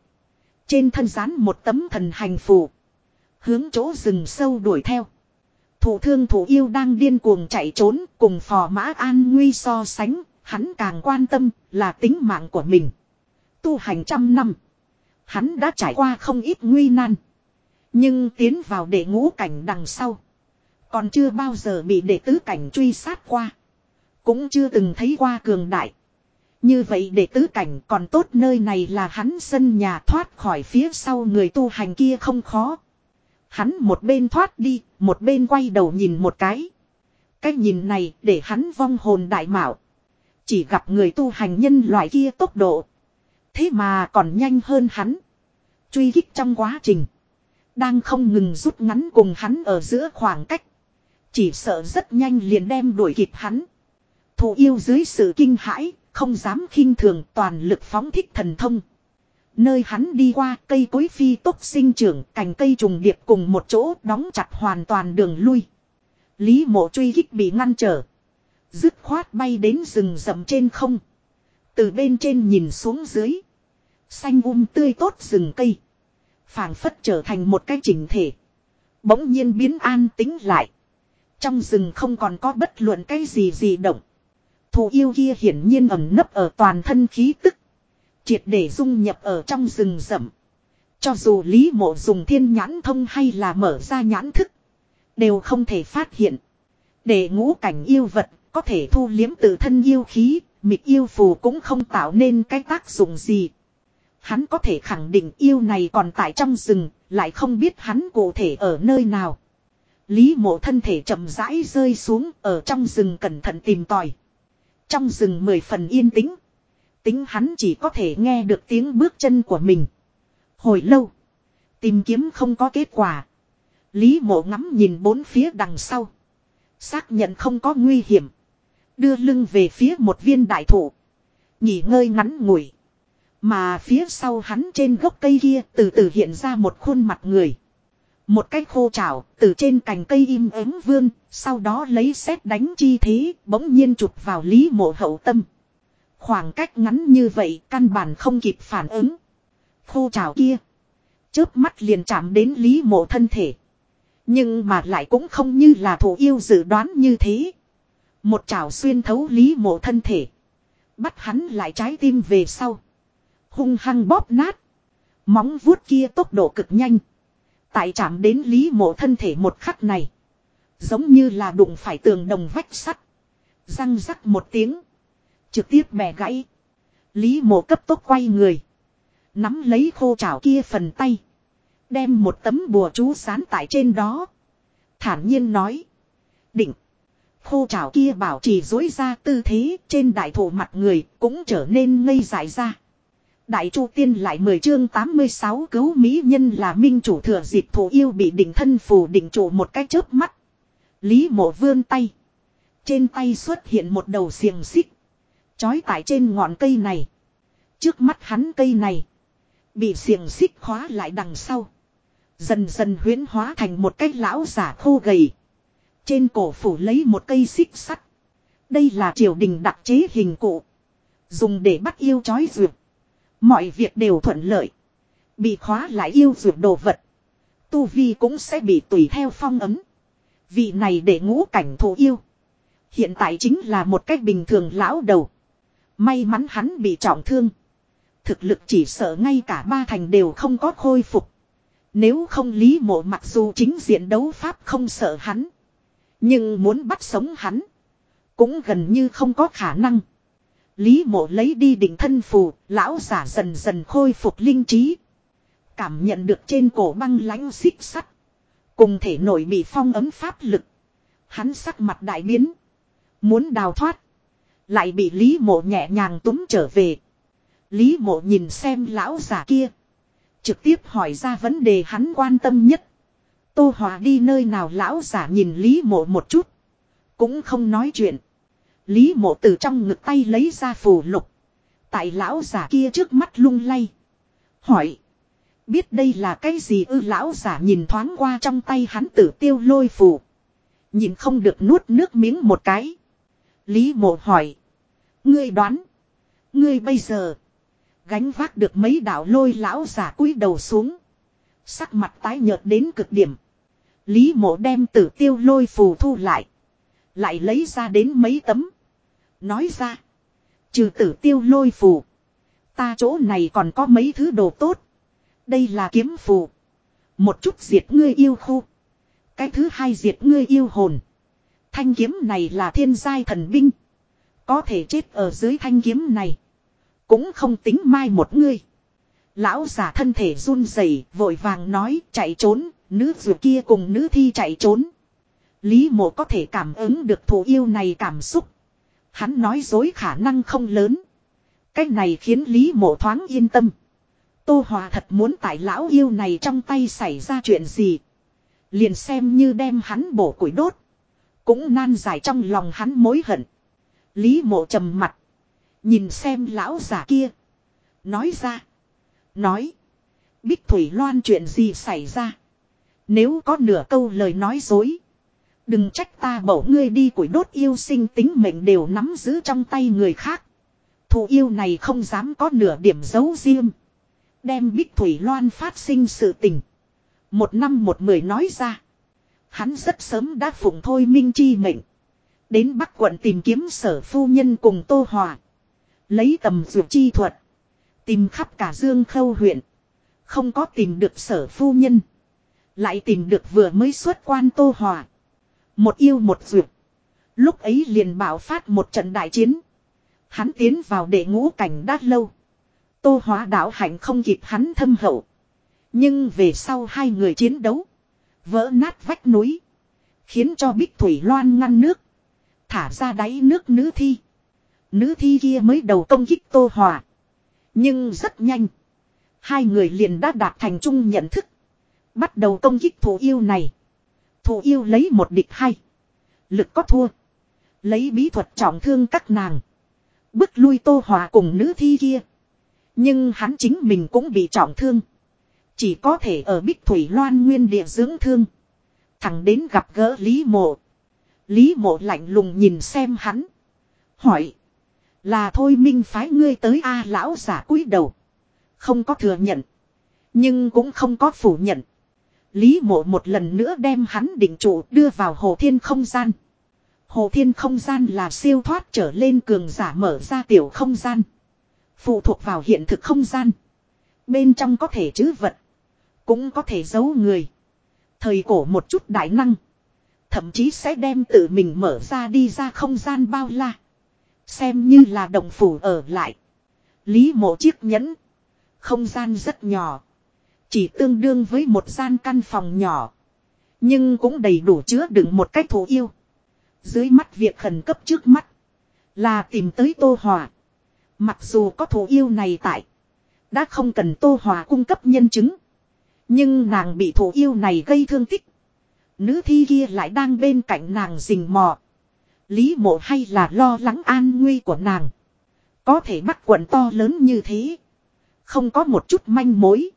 Trên thân rán một tấm thần hành phù. Hướng chỗ rừng sâu đuổi theo. Thủ thương thủ yêu đang điên cuồng chạy trốn, cùng phò mã an nguy so sánh. Hắn càng quan tâm là tính mạng của mình. Tu hành trăm năm. Hắn đã trải qua không ít nguy nan. Nhưng tiến vào đệ ngũ cảnh đằng sau. Còn chưa bao giờ bị đệ tứ cảnh truy sát qua. Cũng chưa từng thấy qua cường đại. Như vậy đệ tứ cảnh còn tốt nơi này là hắn sân nhà thoát khỏi phía sau người tu hành kia không khó. Hắn một bên thoát đi, một bên quay đầu nhìn một cái. Cái nhìn này để hắn vong hồn đại mạo. Chỉ gặp người tu hành nhân loại kia tốc độ. Thế mà còn nhanh hơn hắn. Truy kích trong quá trình. Đang không ngừng rút ngắn cùng hắn ở giữa khoảng cách. Chỉ sợ rất nhanh liền đem đuổi kịp hắn. Thù yêu dưới sự kinh hãi, không dám khinh thường toàn lực phóng thích thần thông. Nơi hắn đi qua, cây cối phi tốc sinh trưởng, cành cây trùng điệp cùng một chỗ đóng chặt hoàn toàn đường lui. Lý mộ truy kích bị ngăn trở. Dứt khoát bay đến rừng rậm trên không. Từ bên trên nhìn xuống dưới. Xanh um tươi tốt rừng cây phảng phất trở thành một cái chỉnh thể. Bỗng nhiên biến an tính lại. Trong rừng không còn có bất luận cái gì gì động. Thù yêu kia hiển nhiên ẩm nấp ở toàn thân khí tức. Triệt để dung nhập ở trong rừng rậm. Cho dù Lý Mộ dùng thiên nhãn thông hay là mở ra nhãn thức. Đều không thể phát hiện. Để ngũ cảnh yêu vật có thể thu liếm tự thân yêu khí. Mịch yêu phù cũng không tạo nên cái tác dụng gì. Hắn có thể khẳng định yêu này còn tại trong rừng, lại không biết hắn cụ thể ở nơi nào. Lý mộ thân thể chậm rãi rơi xuống ở trong rừng cẩn thận tìm tòi. Trong rừng mười phần yên tĩnh. Tính hắn chỉ có thể nghe được tiếng bước chân của mình. Hồi lâu. Tìm kiếm không có kết quả. Lý mộ ngắm nhìn bốn phía đằng sau. Xác nhận không có nguy hiểm. Đưa lưng về phía một viên đại thụ. Nghỉ ngơi ngắn ngủi. Mà phía sau hắn trên gốc cây kia từ từ hiện ra một khuôn mặt người. Một cái khô chảo từ trên cành cây im ắng vươn, sau đó lấy xét đánh chi thế, bỗng nhiên chụp vào lý mộ hậu tâm. Khoảng cách ngắn như vậy căn bản không kịp phản ứng. Khô trào kia. Chớp mắt liền chạm đến lý mộ thân thể. Nhưng mà lại cũng không như là thủ yêu dự đoán như thế. Một chảo xuyên thấu lý mộ thân thể. Bắt hắn lại trái tim về sau hung hăng bóp nát. Móng vuốt kia tốc độ cực nhanh. Tại chạm đến Lý mộ thân thể một khắc này. Giống như là đụng phải tường đồng vách sắt. Răng rắc một tiếng. Trực tiếp bẻ gãy. Lý mộ cấp tốc quay người. Nắm lấy khô chảo kia phần tay. Đem một tấm bùa chú sán tại trên đó. Thản nhiên nói. Định. Khô chảo kia bảo trì dối ra tư thế trên đại thổ mặt người cũng trở nên ngây dại ra. Đại Chu Tiên lại 10 chương 86 cứu mỹ nhân là minh chủ thừa dịp thủ yêu bị định thân phù định chủ một cái chớp mắt. Lý mộ vươn tay. Trên tay xuất hiện một đầu xiềng xích. Chói tại trên ngọn cây này. Trước mắt hắn cây này. Bị xiềng xích khóa lại đằng sau. Dần dần huyến hóa thành một cái lão giả khô gầy. Trên cổ phủ lấy một cây xích sắt. Đây là triều đình đặc chế hình cụ. Dùng để bắt yêu chói dược. Mọi việc đều thuận lợi. Bị khóa lại yêu dược đồ vật. Tu Vi cũng sẽ bị tùy theo phong ấm. Vị này để ngũ cảnh thổ yêu. Hiện tại chính là một cách bình thường lão đầu. May mắn hắn bị trọng thương. Thực lực chỉ sợ ngay cả ba thành đều không có khôi phục. Nếu không lý mộ mặc dù chính diện đấu pháp không sợ hắn. Nhưng muốn bắt sống hắn. Cũng gần như không có khả năng. Lý mộ lấy đi định thân phù, lão giả dần dần khôi phục linh trí. Cảm nhận được trên cổ băng lãnh xích sắt. Cùng thể nổi bị phong ấm pháp lực. Hắn sắc mặt đại biến. Muốn đào thoát. Lại bị Lý mộ nhẹ nhàng túm trở về. Lý mộ nhìn xem lão giả kia. Trực tiếp hỏi ra vấn đề hắn quan tâm nhất. Tô Hòa đi nơi nào lão giả nhìn Lý mộ một chút. Cũng không nói chuyện. Lý mộ từ trong ngực tay lấy ra phù lục. Tại lão giả kia trước mắt lung lay. Hỏi. Biết đây là cái gì ư lão giả nhìn thoáng qua trong tay hắn tử tiêu lôi phù. Nhìn không được nuốt nước miếng một cái. Lý mộ hỏi. Ngươi đoán. Ngươi bây giờ. Gánh vác được mấy đạo lôi lão giả cúi đầu xuống. Sắc mặt tái nhợt đến cực điểm. Lý mộ đem tử tiêu lôi phù thu lại. Lại lấy ra đến mấy tấm. Nói ra. Trừ tử tiêu lôi phù. Ta chỗ này còn có mấy thứ đồ tốt. Đây là kiếm phù. Một chút diệt ngươi yêu khu. Cái thứ hai diệt ngươi yêu hồn. Thanh kiếm này là thiên giai thần binh. Có thể chết ở dưới thanh kiếm này. Cũng không tính mai một ngươi. Lão giả thân thể run rẩy vội vàng nói chạy trốn, nữ dù kia cùng nữ thi chạy trốn. Lý mộ có thể cảm ứng được thù yêu này cảm xúc. Hắn nói dối khả năng không lớn. Cách này khiến Lý mộ thoáng yên tâm. Tô Hòa thật muốn tại lão yêu này trong tay xảy ra chuyện gì. Liền xem như đem hắn bổ củi đốt. Cũng nan giải trong lòng hắn mối hận. Lý mộ trầm mặt. Nhìn xem lão giả kia. Nói ra. Nói. Bích Thủy Loan chuyện gì xảy ra. Nếu có nửa câu lời nói dối. Đừng trách ta bổ ngươi đi củi đốt yêu sinh tính mệnh đều nắm giữ trong tay người khác. Thù yêu này không dám có nửa điểm giấu riêng. Đem Bích Thủy Loan phát sinh sự tình. Một năm một mười nói ra. Hắn rất sớm đã phụng thôi minh chi mệnh. Đến Bắc quận tìm kiếm sở phu nhân cùng Tô Hòa. Lấy tầm dược chi thuật. Tìm khắp cả Dương Khâu huyện. Không có tìm được sở phu nhân. Lại tìm được vừa mới xuất quan Tô Hòa. Một yêu một dược. Lúc ấy liền bảo phát một trận đại chiến. Hắn tiến vào để ngũ cảnh đã lâu. Tô hóa đạo hạnh không kịp hắn thâm hậu. Nhưng về sau hai người chiến đấu. Vỡ nát vách núi. Khiến cho Bích Thủy Loan ngăn nước. Thả ra đáy nước nữ thi. Nữ thi kia mới đầu công kích Tô Hòa. Nhưng rất nhanh. Hai người liền đã đạt thành chung nhận thức. Bắt đầu công kích thủ yêu này. Thủ yêu lấy một địch hay Lực có thua. Lấy bí thuật trọng thương các nàng. bước lui Tô Hòa cùng nữ thi kia. Nhưng hắn chính mình cũng bị trọng thương. Chỉ có thể ở Bích Thủy Loan nguyên địa dưỡng thương. Thẳng đến gặp gỡ Lý Mộ. Lý Mộ lạnh lùng nhìn xem hắn. Hỏi. Là thôi minh phái ngươi tới A lão giả cúi đầu. Không có thừa nhận. Nhưng cũng không có phủ nhận. Lý mộ một lần nữa đem hắn định trụ đưa vào hồ thiên không gian. Hồ thiên không gian là siêu thoát trở lên cường giả mở ra tiểu không gian. Phụ thuộc vào hiện thực không gian. Bên trong có thể chứ vật. Cũng có thể giấu người. Thời cổ một chút đại năng. Thậm chí sẽ đem tự mình mở ra đi ra không gian bao la. Xem như là đồng phủ ở lại. Lý mộ chiếc nhẫn. Không gian rất nhỏ. Chỉ tương đương với một gian căn phòng nhỏ. Nhưng cũng đầy đủ chứa đựng một cách thù yêu. Dưới mắt việc khẩn cấp trước mắt. Là tìm tới Tô Hòa. Mặc dù có thù yêu này tại. Đã không cần Tô Hòa cung cấp nhân chứng. Nhưng nàng bị thổ yêu này gây thương tích. Nữ thi kia lại đang bên cạnh nàng rình mò. Lý mộ hay là lo lắng an nguy của nàng. Có thể mắc quận to lớn như thế. Không có một chút manh mối.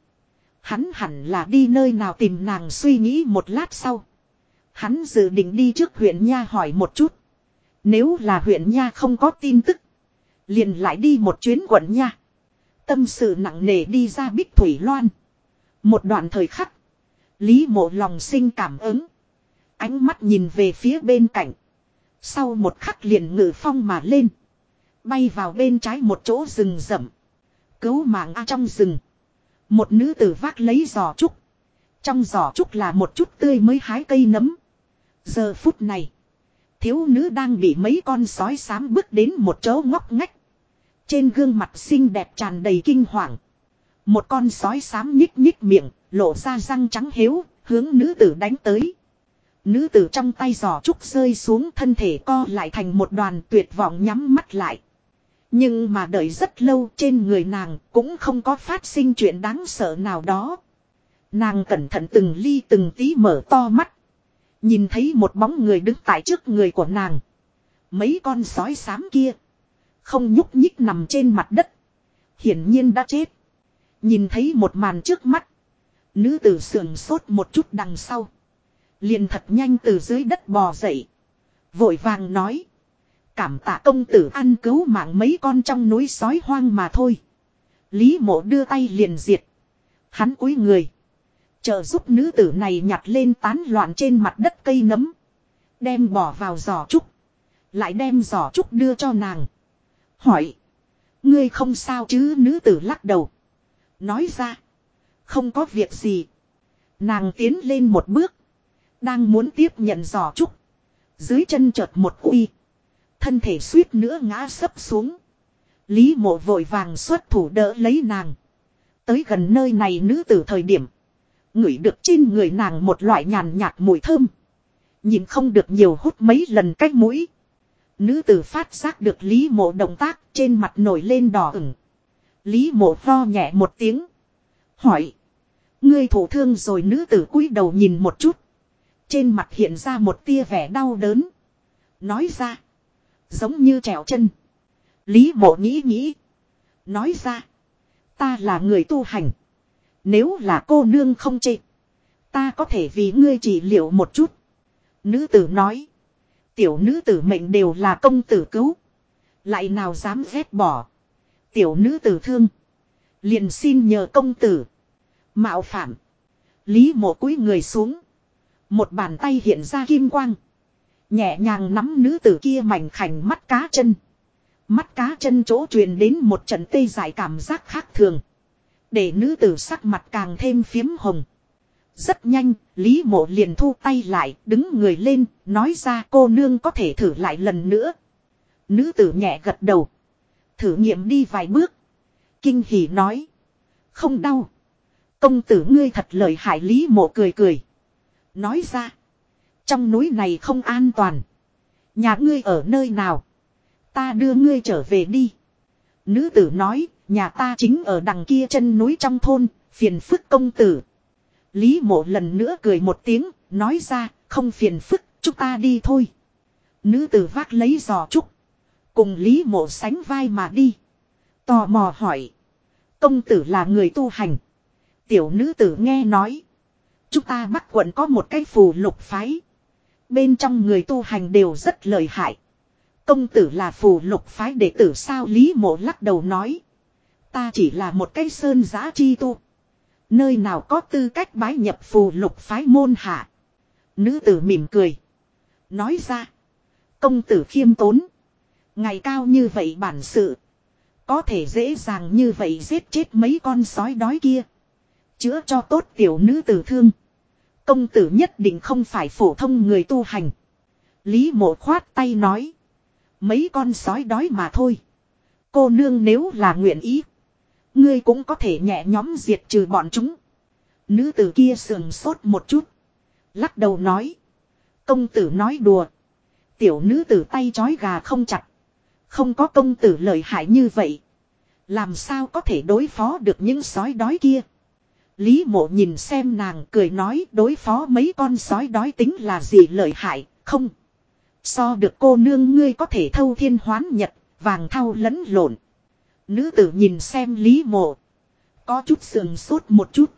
Hắn hẳn là đi nơi nào tìm nàng suy nghĩ một lát sau. Hắn dự định đi trước huyện Nha hỏi một chút. Nếu là huyện Nha không có tin tức. Liền lại đi một chuyến quận Nha. Tâm sự nặng nề đi ra Bích Thủy Loan. Một đoạn thời khắc. Lý mộ lòng sinh cảm ứng. Ánh mắt nhìn về phía bên cạnh. Sau một khắc liền ngự phong mà lên. Bay vào bên trái một chỗ rừng rậm. Cứu mạng A trong rừng. Một nữ tử vác lấy giò trúc. Trong giò trúc là một chút tươi mới hái cây nấm. Giờ phút này. Thiếu nữ đang bị mấy con sói xám bước đến một chỗ ngóc ngách. Trên gương mặt xinh đẹp tràn đầy kinh hoàng. Một con sói xám nhích nhích miệng, lộ ra răng trắng hiếu, hướng nữ tử đánh tới. Nữ tử trong tay giò trúc rơi xuống thân thể co lại thành một đoàn tuyệt vọng nhắm mắt lại. Nhưng mà đợi rất lâu trên người nàng cũng không có phát sinh chuyện đáng sợ nào đó. Nàng cẩn thận từng ly từng tí mở to mắt. Nhìn thấy một bóng người đứng tại trước người của nàng. Mấy con sói xám kia. Không nhúc nhích nằm trên mặt đất. Hiển nhiên đã chết. Nhìn thấy một màn trước mắt. Nữ tử sườn sốt một chút đằng sau. Liền thật nhanh từ dưới đất bò dậy. Vội vàng nói. Cảm tạ công tử ăn cứu mạng mấy con trong núi sói hoang mà thôi. Lý mộ đưa tay liền diệt. Hắn cúi người. Trợ giúp nữ tử này nhặt lên tán loạn trên mặt đất cây nấm. Đem bỏ vào giỏ trúc. Lại đem giỏ trúc đưa cho nàng. Hỏi. Ngươi không sao chứ nữ tử lắc đầu. Nói ra. Không có việc gì. Nàng tiến lên một bước. Đang muốn tiếp nhận giò trúc. Dưới chân chợt một uy. Thân thể suýt nữa ngã sấp xuống. Lý mộ vội vàng xuất thủ đỡ lấy nàng. Tới gần nơi này nữ tử thời điểm. Ngửi được trên người nàng một loại nhàn nhạt mùi thơm. Nhìn không được nhiều hút mấy lần cách mũi. Nữ tử phát giác được Lý mộ động tác trên mặt nổi lên đỏ ửng. Lý mộ lo nhẹ một tiếng. Hỏi. Ngươi thổ thương rồi nữ tử cúi đầu nhìn một chút. Trên mặt hiện ra một tia vẻ đau đớn. Nói ra. Giống như trèo chân. Lý mộ nghĩ nghĩ. Nói ra. Ta là người tu hành. Nếu là cô nương không chê. Ta có thể vì ngươi chỉ liệu một chút. Nữ tử nói. Tiểu nữ tử mệnh đều là công tử cứu. Lại nào dám ghét bỏ. Tiểu nữ tử thương. Liền xin nhờ công tử. Mạo phạm. Lý mộ cúi người xuống. Một bàn tay hiện ra kim quang. Nhẹ nhàng nắm nữ tử kia mảnh khảnh mắt cá chân. Mắt cá chân chỗ truyền đến một trận tê dại cảm giác khác thường. Để nữ tử sắc mặt càng thêm phiếm hồng. Rất nhanh, Lý mộ liền thu tay lại, đứng người lên, nói ra cô nương có thể thử lại lần nữa. Nữ tử nhẹ gật đầu. Thử nghiệm đi vài bước. Kinh hỉ nói. Không đau. Công tử ngươi thật lời hại Lý mộ cười cười. Nói ra. Trong núi này không an toàn. Nhà ngươi ở nơi nào? Ta đưa ngươi trở về đi. Nữ tử nói, nhà ta chính ở đằng kia chân núi trong thôn, phiền phức công tử. Lý mộ lần nữa cười một tiếng, nói ra, không phiền phức, chúng ta đi thôi. Nữ tử vác lấy giò trúc. Cùng Lý mộ sánh vai mà đi. Tò mò hỏi. Công tử là người tu hành. Tiểu nữ tử nghe nói. Chúng ta bắc quận có một cái phù lục phái. Bên trong người tu hành đều rất lợi hại. Công tử là phù lục phái đệ tử sao Lý mộ lắc đầu nói. Ta chỉ là một cái sơn giá chi tu. Nơi nào có tư cách bái nhập phù lục phái môn hạ. Nữ tử mỉm cười. Nói ra. Công tử khiêm tốn. Ngày cao như vậy bản sự. Có thể dễ dàng như vậy giết chết mấy con sói đói kia. Chữa cho tốt tiểu nữ tử thương. Công tử nhất định không phải phổ thông người tu hành. Lý mộ khoát tay nói. Mấy con sói đói mà thôi. Cô nương nếu là nguyện ý. Ngươi cũng có thể nhẹ nhóm diệt trừ bọn chúng. Nữ tử kia sườn sốt một chút. Lắc đầu nói. Công tử nói đùa. Tiểu nữ tử tay chói gà không chặt. Không có công tử lợi hại như vậy. Làm sao có thể đối phó được những sói đói kia. Lý mộ nhìn xem nàng cười nói đối phó mấy con sói đói tính là gì lợi hại, không. So được cô nương ngươi có thể thâu thiên hoán nhật, vàng thao lẫn lộn. Nữ tử nhìn xem Lý mộ. Có chút sườn sốt một chút.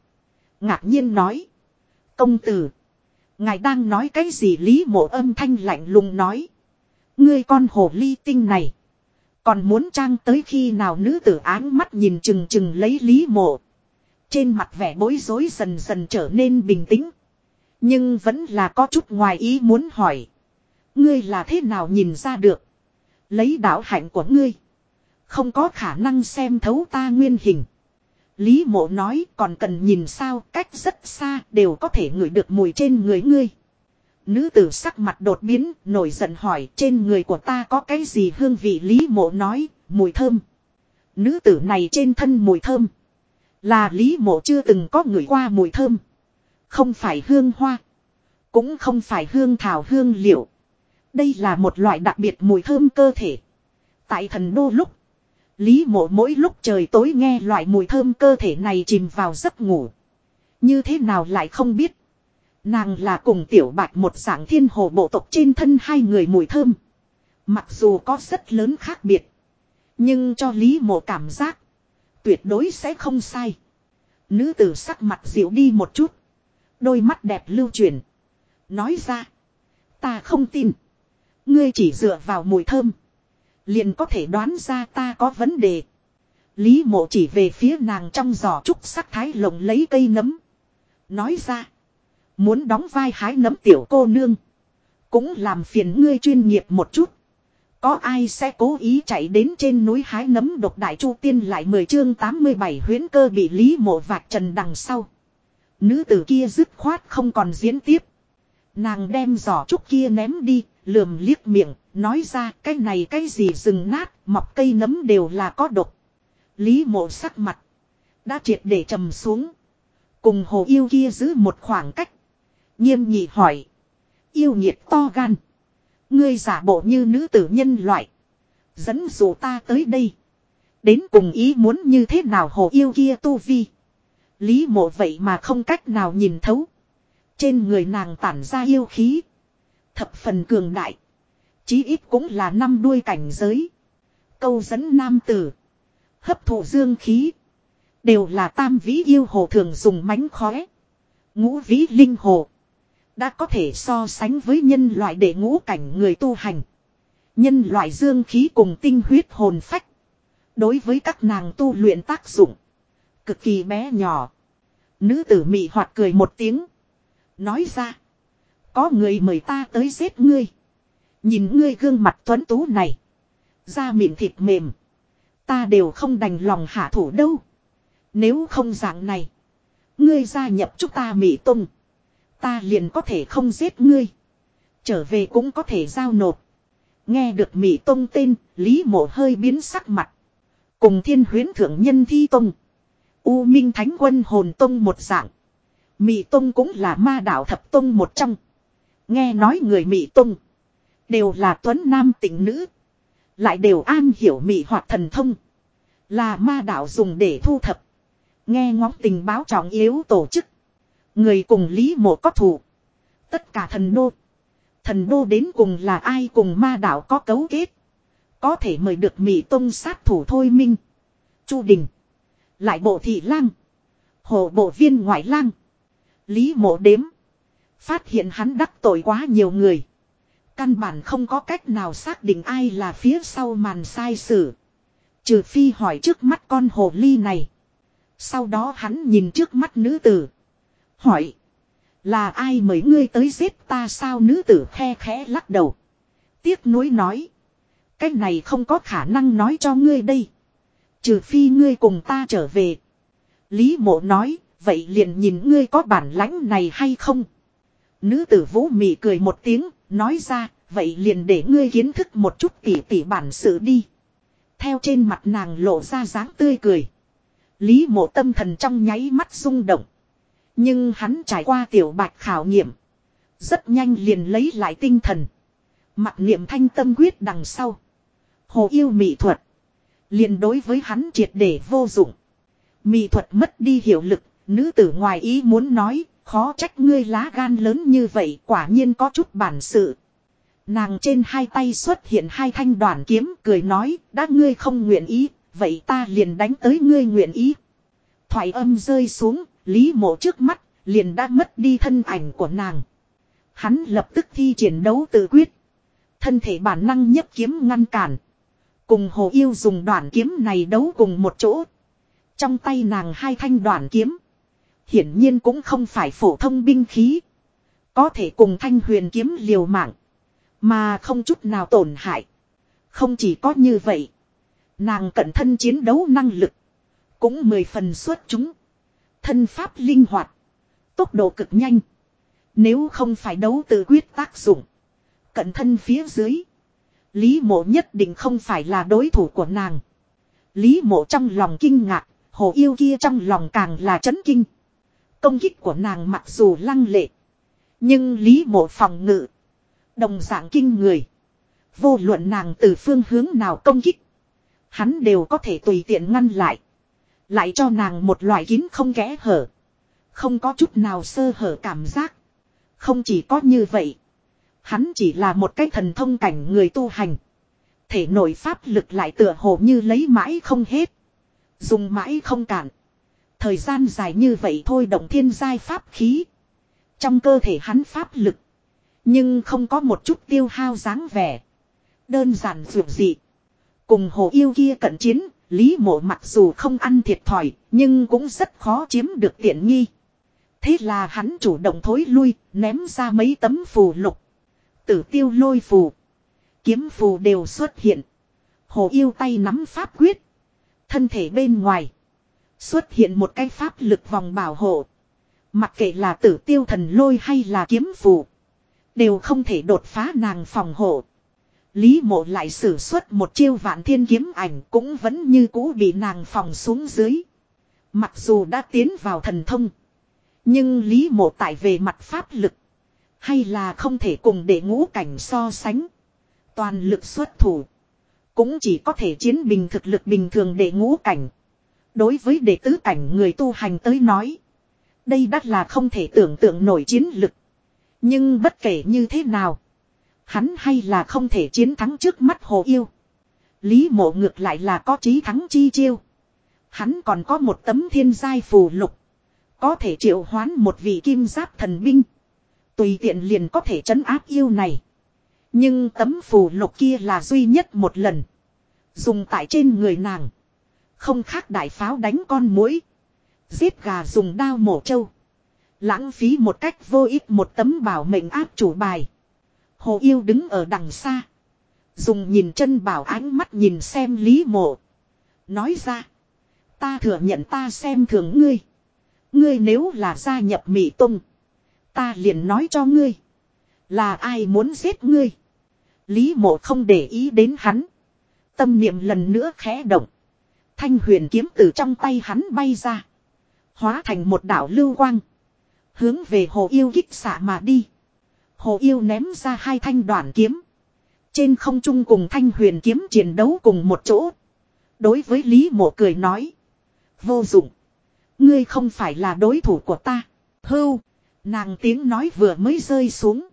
Ngạc nhiên nói. Công tử. Ngài đang nói cái gì Lý mộ âm thanh lạnh lùng nói. Ngươi con hồ ly tinh này. Còn muốn trang tới khi nào nữ tử áng mắt nhìn chừng chừng lấy Lý mộ. Trên mặt vẻ bối rối dần dần trở nên bình tĩnh. Nhưng vẫn là có chút ngoài ý muốn hỏi. Ngươi là thế nào nhìn ra được? Lấy đạo hạnh của ngươi. Không có khả năng xem thấu ta nguyên hình. Lý mộ nói còn cần nhìn sao cách rất xa đều có thể ngửi được mùi trên người ngươi. Nữ tử sắc mặt đột biến, nổi giận hỏi, trên người của ta có cái gì hương vị Lý mộ nói, mùi thơm. Nữ tử này trên thân mùi thơm. Là Lý mộ chưa từng có người qua mùi thơm. Không phải hương hoa. Cũng không phải hương thảo hương liệu. Đây là một loại đặc biệt mùi thơm cơ thể. Tại thần đô lúc. Lý mộ mỗi lúc trời tối nghe loại mùi thơm cơ thể này chìm vào giấc ngủ. Như thế nào lại không biết. Nàng là cùng tiểu bạch một dạng thiên hồ bộ tộc trên thân hai người mùi thơm. Mặc dù có rất lớn khác biệt. Nhưng cho Lý mộ cảm giác. Tuyệt đối sẽ không sai. Nữ tử sắc mặt dịu đi một chút. Đôi mắt đẹp lưu truyền Nói ra. Ta không tin. Ngươi chỉ dựa vào mùi thơm. Liền có thể đoán ra ta có vấn đề. Lý mộ chỉ về phía nàng trong giỏ trúc sắc thái lồng lấy cây nấm. Nói ra. Muốn đóng vai hái nấm tiểu cô nương. Cũng làm phiền ngươi chuyên nghiệp một chút. Có ai sẽ cố ý chạy đến trên núi hái nấm độc đại chu tiên lại 10 chương 87 huyến cơ bị lý mộ vạch trần đằng sau. Nữ tử kia dứt khoát không còn diễn tiếp. Nàng đem giỏ trúc kia ném đi, lườm liếc miệng, nói ra cái này cái gì rừng nát, mọc cây nấm đều là có độc. Lý mộ sắc mặt. Đã triệt để trầm xuống. Cùng hồ yêu kia giữ một khoảng cách. Nghiêm nhị hỏi. Yêu nhiệt to gan. Ngươi giả bộ như nữ tử nhân loại. Dẫn dụ ta tới đây. Đến cùng ý muốn như thế nào hồ yêu kia tu vi. Lý mộ vậy mà không cách nào nhìn thấu. Trên người nàng tản ra yêu khí. Thập phần cường đại. Chí ít cũng là năm đuôi cảnh giới. Câu dẫn nam tử. Hấp thụ dương khí. Đều là tam vĩ yêu hồ thường dùng mánh khóe. Ngũ vĩ linh hồ. Đã có thể so sánh với nhân loại để ngũ cảnh người tu hành. Nhân loại dương khí cùng tinh huyết hồn phách. Đối với các nàng tu luyện tác dụng. Cực kỳ bé nhỏ. Nữ tử mị hoạt cười một tiếng. Nói ra. Có người mời ta tới giết ngươi. Nhìn ngươi gương mặt tuấn tú này. Da mịn thịt mềm. Ta đều không đành lòng hạ thủ đâu. Nếu không dạng này. Ngươi gia nhập chúng ta mị tung. Ta liền có thể không giết ngươi. Trở về cũng có thể giao nộp. Nghe được Mỹ Tông tên, Lý Mộ hơi biến sắc mặt. Cùng thiên huyến thượng nhân thi tông. U Minh Thánh Quân hồn tông một dạng. Mỹ Tông cũng là ma đạo thập tông một trong. Nghe nói người Mỹ Tông. Đều là tuấn nam tỉnh nữ. Lại đều an hiểu Mỹ hoặc thần thông. Là ma đạo dùng để thu thập. Nghe ngóng tình báo trọng yếu tổ chức. Người cùng Lý Mộ có thủ. Tất cả thần đô. Thần đô đến cùng là ai cùng ma đạo có cấu kết. Có thể mời được Mỹ Tông sát thủ thôi minh. Chu Đình. Lại bộ thị lang. Hồ bộ viên ngoại lang. Lý mộ đếm. Phát hiện hắn đắc tội quá nhiều người. Căn bản không có cách nào xác định ai là phía sau màn sai sử. Trừ phi hỏi trước mắt con hồ ly này. Sau đó hắn nhìn trước mắt nữ tử. Hỏi. Là ai mời ngươi tới giết ta sao nữ tử khe khẽ lắc đầu. Tiếc nuối nói. Cái này không có khả năng nói cho ngươi đây. Trừ phi ngươi cùng ta trở về. Lý mộ nói. Vậy liền nhìn ngươi có bản lãnh này hay không. Nữ tử vũ mị cười một tiếng. Nói ra. Vậy liền để ngươi kiến thức một chút tỉ tỉ bản sự đi. Theo trên mặt nàng lộ ra dáng tươi cười. Lý mộ tâm thần trong nháy mắt rung động. Nhưng hắn trải qua tiểu bạch khảo nghiệm. Rất nhanh liền lấy lại tinh thần. Mặt niệm thanh tâm quyết đằng sau. Hồ yêu mỹ thuật. Liền đối với hắn triệt để vô dụng. Mỹ thuật mất đi hiệu lực. Nữ tử ngoài ý muốn nói. Khó trách ngươi lá gan lớn như vậy. Quả nhiên có chút bản sự. Nàng trên hai tay xuất hiện hai thanh đoàn kiếm. Cười nói. Đã ngươi không nguyện ý. Vậy ta liền đánh tới ngươi nguyện ý. Thoại âm rơi xuống. Lý mộ trước mắt, liền đã mất đi thân ảnh của nàng. Hắn lập tức thi triển đấu tự quyết. Thân thể bản năng nhất kiếm ngăn cản. Cùng hồ yêu dùng đoạn kiếm này đấu cùng một chỗ. Trong tay nàng hai thanh đoạn kiếm. Hiển nhiên cũng không phải phổ thông binh khí. Có thể cùng thanh huyền kiếm liều mạng. Mà không chút nào tổn hại. Không chỉ có như vậy. Nàng cận thân chiến đấu năng lực. Cũng mười phần xuất chúng. Thân pháp linh hoạt. Tốc độ cực nhanh. Nếu không phải đấu tự quyết tác dụng. Cận thân phía dưới. Lý mộ nhất định không phải là đối thủ của nàng. Lý mộ trong lòng kinh ngạc. Hồ yêu kia trong lòng càng là chấn kinh. Công kích của nàng mặc dù lăng lệ. Nhưng lý mộ phòng ngự. Đồng dạng kinh người. Vô luận nàng từ phương hướng nào công kích. Hắn đều có thể tùy tiện ngăn lại. Lại cho nàng một loại kín không kẽ hở. Không có chút nào sơ hở cảm giác. Không chỉ có như vậy. Hắn chỉ là một cái thần thông cảnh người tu hành. Thể nội pháp lực lại tựa hồ như lấy mãi không hết. Dùng mãi không cạn. Thời gian dài như vậy thôi động thiên giai pháp khí. Trong cơ thể hắn pháp lực. Nhưng không có một chút tiêu hao dáng vẻ. Đơn giản dược dị. Cùng hồ yêu kia cận chiến, Lý mộ mặc dù không ăn thiệt thòi, nhưng cũng rất khó chiếm được tiện nghi. Thế là hắn chủ động thối lui, ném ra mấy tấm phù lục. Tử tiêu lôi phù. Kiếm phù đều xuất hiện. Hồ yêu tay nắm pháp quyết. Thân thể bên ngoài. Xuất hiện một cái pháp lực vòng bảo hộ. Mặc kệ là tử tiêu thần lôi hay là kiếm phù. Đều không thể đột phá nàng phòng hộ. Lý mộ lại sử xuất một chiêu vạn thiên kiếm ảnh cũng vẫn như cũ bị nàng phòng xuống dưới. Mặc dù đã tiến vào thần thông. Nhưng Lý mộ tại về mặt pháp lực. Hay là không thể cùng để ngũ cảnh so sánh. Toàn lực xuất thủ. Cũng chỉ có thể chiến bình thực lực bình thường để ngũ cảnh. Đối với đệ tứ cảnh người tu hành tới nói. Đây đắt là không thể tưởng tượng nổi chiến lực. Nhưng bất kể như thế nào. Hắn hay là không thể chiến thắng trước mắt hồ yêu. Lý mộ ngược lại là có trí thắng chi chiêu. Hắn còn có một tấm thiên giai phù lục. Có thể triệu hoán một vị kim giáp thần binh. Tùy tiện liền có thể trấn áp yêu này. Nhưng tấm phù lục kia là duy nhất một lần. Dùng tại trên người nàng. Không khác đại pháo đánh con mũi. Giết gà dùng đao mổ trâu. Lãng phí một cách vô ích một tấm bảo mệnh áp chủ bài. Hồ yêu đứng ở đằng xa. Dùng nhìn chân bảo ánh mắt nhìn xem lý mộ. Nói ra. Ta thừa nhận ta xem thường ngươi. Ngươi nếu là gia nhập Mỹ Tông. Ta liền nói cho ngươi. Là ai muốn giết ngươi. Lý mộ không để ý đến hắn. Tâm niệm lần nữa khẽ động. Thanh huyền kiếm từ trong tay hắn bay ra. Hóa thành một đảo lưu quang. Hướng về hồ yêu kích xạ mà đi. Hồ yêu ném ra hai thanh đoạn kiếm. Trên không trung cùng thanh huyền kiếm chiến đấu cùng một chỗ. Đối với Lý mộ cười nói. Vô dụng. Ngươi không phải là đối thủ của ta. Hưu. Nàng tiếng nói vừa mới rơi xuống.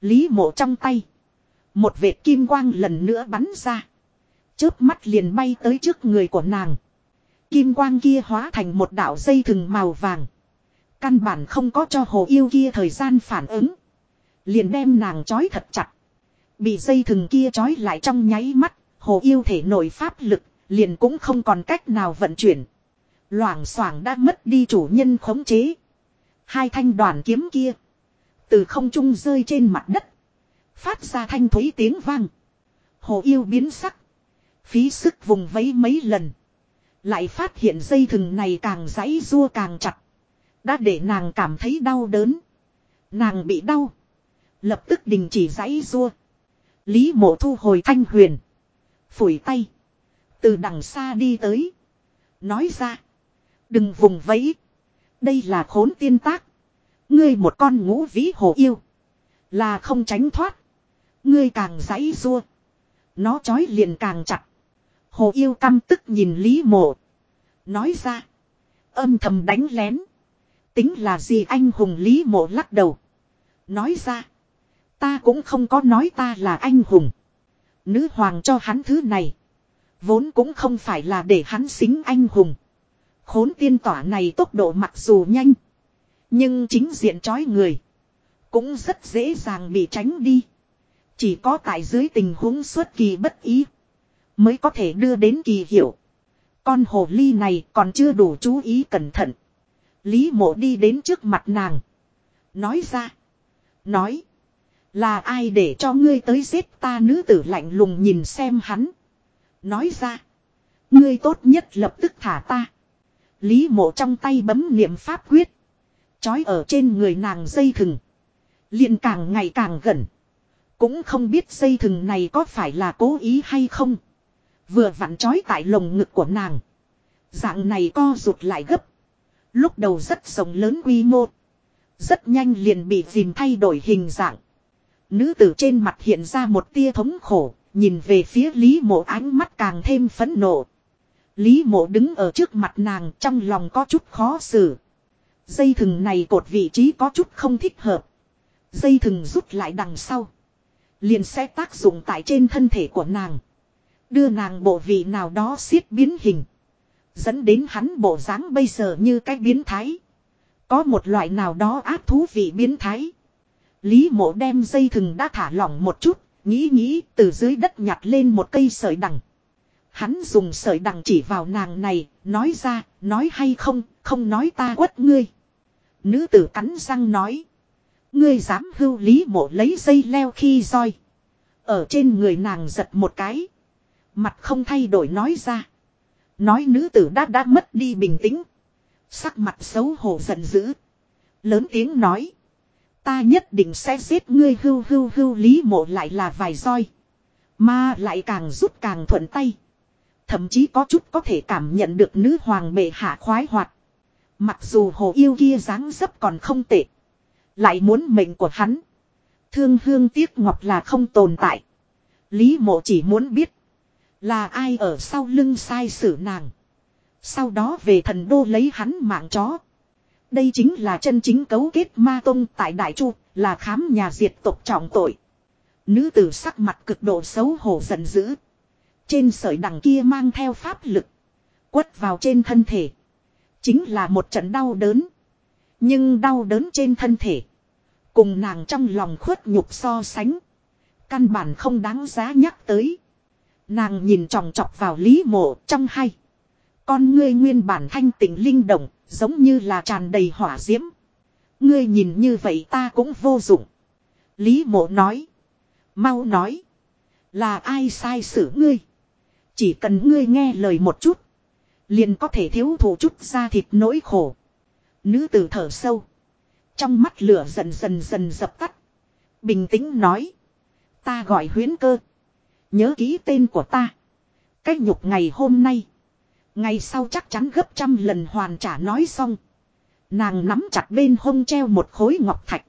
Lý mộ trong tay. Một vệt kim quang lần nữa bắn ra. Chớp mắt liền bay tới trước người của nàng. Kim quang kia hóa thành một đạo dây thừng màu vàng. Căn bản không có cho hồ yêu kia thời gian phản ứng. Liền đem nàng trói thật chặt. Bị dây thừng kia trói lại trong nháy mắt. Hồ yêu thể nổi pháp lực. Liền cũng không còn cách nào vận chuyển. Loảng xoảng đã mất đi chủ nhân khống chế. Hai thanh đoàn kiếm kia. Từ không trung rơi trên mặt đất. Phát ra thanh thúy tiếng vang. Hồ yêu biến sắc. Phí sức vùng vẫy mấy lần. Lại phát hiện dây thừng này càng giãy rua càng chặt. Đã để nàng cảm thấy đau đớn. Nàng bị đau. Lập tức đình chỉ giãy rua. Lý mộ thu hồi thanh huyền. Phủi tay. Từ đằng xa đi tới. Nói ra. Đừng vùng vẫy. Đây là khốn tiên tác. Ngươi một con ngũ vĩ hồ yêu. Là không tránh thoát. Ngươi càng giãy rua. Nó chói liền càng chặt. Hồ yêu căm tức nhìn Lý mộ. Nói ra. Âm thầm đánh lén. Tính là gì anh hùng Lý mộ lắc đầu. Nói ra. Ta cũng không có nói ta là anh hùng. Nữ hoàng cho hắn thứ này. Vốn cũng không phải là để hắn xính anh hùng. Khốn tiên tỏa này tốc độ mặc dù nhanh. Nhưng chính diện chói người. Cũng rất dễ dàng bị tránh đi. Chỉ có tại dưới tình huống xuất kỳ bất ý. Mới có thể đưa đến kỳ hiệu. Con hồ ly này còn chưa đủ chú ý cẩn thận. Lý mộ đi đến trước mặt nàng. Nói ra. Nói. Là ai để cho ngươi tới giết ta nữ tử lạnh lùng nhìn xem hắn. Nói ra. Ngươi tốt nhất lập tức thả ta. Lý mộ trong tay bấm niệm pháp quyết. Chói ở trên người nàng dây thừng. liền càng ngày càng gần. Cũng không biết dây thừng này có phải là cố ý hay không. Vừa vặn chói tại lồng ngực của nàng. Dạng này co rụt lại gấp. Lúc đầu rất rộng lớn quy mô. Rất nhanh liền bị dìm thay đổi hình dạng. Nữ tử trên mặt hiện ra một tia thống khổ. Nhìn về phía Lý mộ ánh mắt càng thêm phẫn nộ. Lý mộ đứng ở trước mặt nàng trong lòng có chút khó xử. Dây thừng này cột vị trí có chút không thích hợp. Dây thừng rút lại đằng sau. Liền sẽ tác dụng tại trên thân thể của nàng. Đưa nàng bộ vị nào đó xiết biến hình. Dẫn đến hắn bộ dáng bây giờ như cái biến thái. Có một loại nào đó ác thú vị biến thái. Lý mộ đem dây thừng đã thả lỏng một chút, nghĩ nghĩ từ dưới đất nhặt lên một cây sợi đằng. Hắn dùng sợi đằng chỉ vào nàng này, nói ra, nói hay không, không nói ta quất ngươi. Nữ tử cắn răng nói. Ngươi dám hưu lý mộ lấy dây leo khi roi. Ở trên người nàng giật một cái. Mặt không thay đổi nói ra. Nói nữ tử đã đã mất đi bình tĩnh. Sắc mặt xấu hổ giận dữ. Lớn tiếng nói. Ta nhất định sẽ giết ngươi hưu hưu hưu, lý mộ lại là vài roi. Mà lại càng rút càng thuận tay. Thậm chí có chút có thể cảm nhận được nữ hoàng bệ hạ khoái hoạt. Mặc dù hồ yêu kia dáng dấp còn không tệ. Lại muốn mệnh của hắn. Thương hương tiếc ngọc là không tồn tại. Lý mộ chỉ muốn biết. Là ai ở sau lưng sai xử nàng. Sau đó về thần đô lấy hắn mạng chó. Đây chính là chân chính cấu kết ma tông tại Đại Chu, là khám nhà diệt tộc trọng tội. Nữ tử sắc mặt cực độ xấu hổ giận dữ. Trên sợi đằng kia mang theo pháp lực. Quất vào trên thân thể. Chính là một trận đau đớn. Nhưng đau đớn trên thân thể. Cùng nàng trong lòng khuất nhục so sánh. Căn bản không đáng giá nhắc tới. Nàng nhìn tròng trọc vào lý mộ trong hay. Con ngươi nguyên bản thanh tịnh linh động, giống như là tràn đầy hỏa diễm. Ngươi nhìn như vậy ta cũng vô dụng. Lý mộ nói. Mau nói. Là ai sai xử ngươi? Chỉ cần ngươi nghe lời một chút. Liền có thể thiếu thủ chút ra thịt nỗi khổ. Nữ tử thở sâu. Trong mắt lửa dần dần dần dập tắt. Bình tĩnh nói. Ta gọi huyến cơ. Nhớ ký tên của ta. Cách nhục ngày hôm nay. Ngày sau chắc chắn gấp trăm lần hoàn trả nói xong. Nàng nắm chặt bên hông treo một khối ngọc thạch.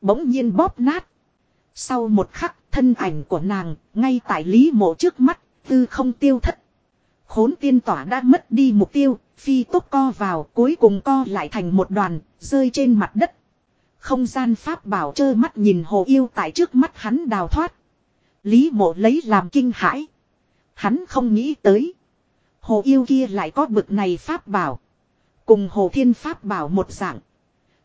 Bỗng nhiên bóp nát. Sau một khắc thân ảnh của nàng ngay tại lý mộ trước mắt tư không tiêu thất. Khốn tiên tỏa đã mất đi mục tiêu, phi tốc co vào cuối cùng co lại thành một đoàn, rơi trên mặt đất. Không gian pháp bảo trơ mắt nhìn hồ yêu tại trước mắt hắn đào thoát. Lý mộ lấy làm kinh hãi. Hắn không nghĩ tới. Hồ yêu kia lại có bực này pháp bảo. Cùng hồ thiên pháp bảo một dạng.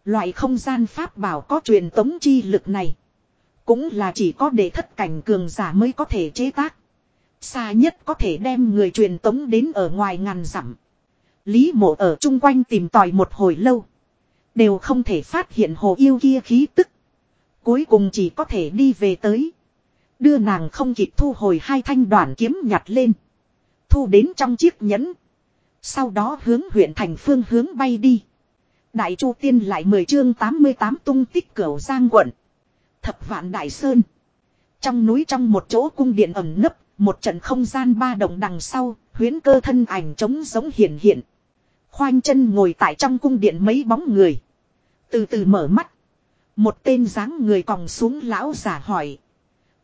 Loại không gian pháp bảo có truyền tống chi lực này. Cũng là chỉ có để thất cảnh cường giả mới có thể chế tác. Xa nhất có thể đem người truyền tống đến ở ngoài ngàn dặm. Lý mộ ở chung quanh tìm tòi một hồi lâu. Đều không thể phát hiện hồ yêu kia khí tức. Cuối cùng chỉ có thể đi về tới. Đưa nàng không kịp thu hồi hai thanh đoạn kiếm nhặt lên. Thu đến trong chiếc nhẫn. Sau đó hướng huyện thành phương hướng bay đi. Đại Chu Tiên lại 10 chương 88 tung tích cửu Giang quận. Thập vạn Đại Sơn. Trong núi trong một chỗ cung điện ẩm nấp, một trận không gian ba động đằng sau, huyến cơ thân ảnh trống giống hiện hiện. Khoanh chân ngồi tại trong cung điện mấy bóng người. Từ từ mở mắt. Một tên dáng người còng xuống lão giả hỏi.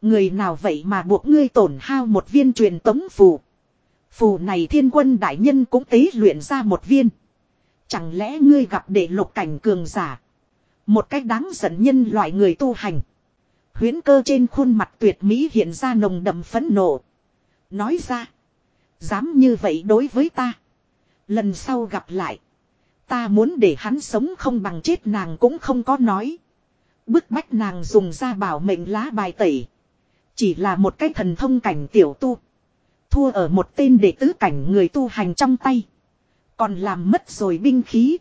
Người nào vậy mà buộc ngươi tổn hao một viên truyền tống phù. Phù này thiên quân đại nhân cũng tế luyện ra một viên. Chẳng lẽ ngươi gặp đệ lục cảnh cường giả. Một cách đáng giận nhân loại người tu hành. Huyến cơ trên khuôn mặt tuyệt mỹ hiện ra nồng đậm phấn nộ. Nói ra. Dám như vậy đối với ta. Lần sau gặp lại. Ta muốn để hắn sống không bằng chết nàng cũng không có nói. Bức bách nàng dùng ra bảo mệnh lá bài tẩy. Chỉ là một cái thần thông cảnh tiểu tu. Thua ở một tên đệ tứ cảnh người tu hành trong tay. Còn làm mất rồi binh khí.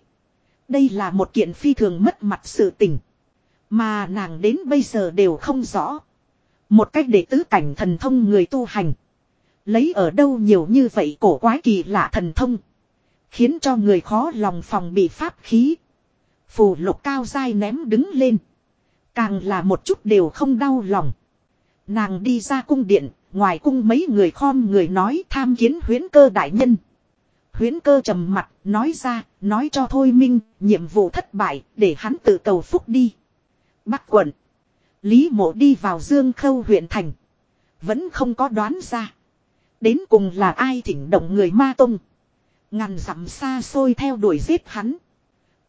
Đây là một kiện phi thường mất mặt sự tình. Mà nàng đến bây giờ đều không rõ. Một cách đệ tứ cảnh thần thông người tu hành. Lấy ở đâu nhiều như vậy cổ quái kỳ lạ thần thông. Khiến cho người khó lòng phòng bị pháp khí. Phù lục cao dai ném đứng lên. Càng là một chút đều không đau lòng. Nàng đi ra cung điện, ngoài cung mấy người khom người nói tham kiến huyến cơ đại nhân. Huyến cơ trầm mặt, nói ra, nói cho Thôi Minh, nhiệm vụ thất bại, để hắn tự cầu phúc đi. Bắc quận. Lý mộ đi vào Dương Khâu huyện thành. Vẫn không có đoán ra. Đến cùng là ai thỉnh động người ma tông. Ngàn dặm xa xôi theo đuổi giết hắn.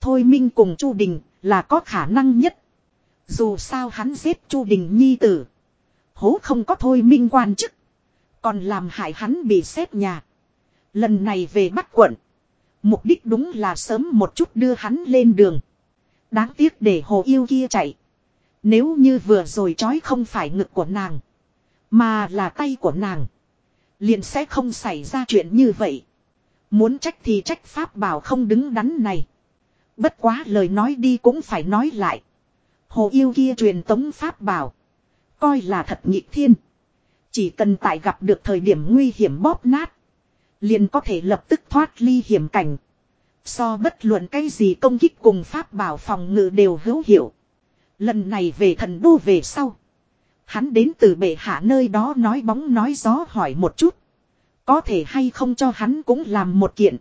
Thôi Minh cùng Chu Đình là có khả năng nhất. Dù sao hắn giết Chu Đình nhi tử. Hố không có Thôi Minh quan chức. Còn làm hại hắn bị xét nhà. Lần này về bắt quận. Mục đích đúng là sớm một chút đưa hắn lên đường. Đáng tiếc để hồ yêu kia chạy. Nếu như vừa rồi trói không phải ngực của nàng. Mà là tay của nàng. Liền sẽ không xảy ra chuyện như vậy. Muốn trách thì trách pháp bảo không đứng đắn này. Bất quá lời nói đi cũng phải nói lại. Hồ yêu kia truyền tống pháp bảo. Coi là thật nhị thiên. Chỉ cần tại gặp được thời điểm nguy hiểm bóp nát. Liền có thể lập tức thoát ly hiểm cảnh. So bất luận cái gì công kích cùng pháp bảo phòng ngự đều hữu hiệu. Lần này về thần đô về sau. Hắn đến từ bệ hạ nơi đó nói bóng nói gió hỏi một chút. Có thể hay không cho hắn cũng làm một kiện.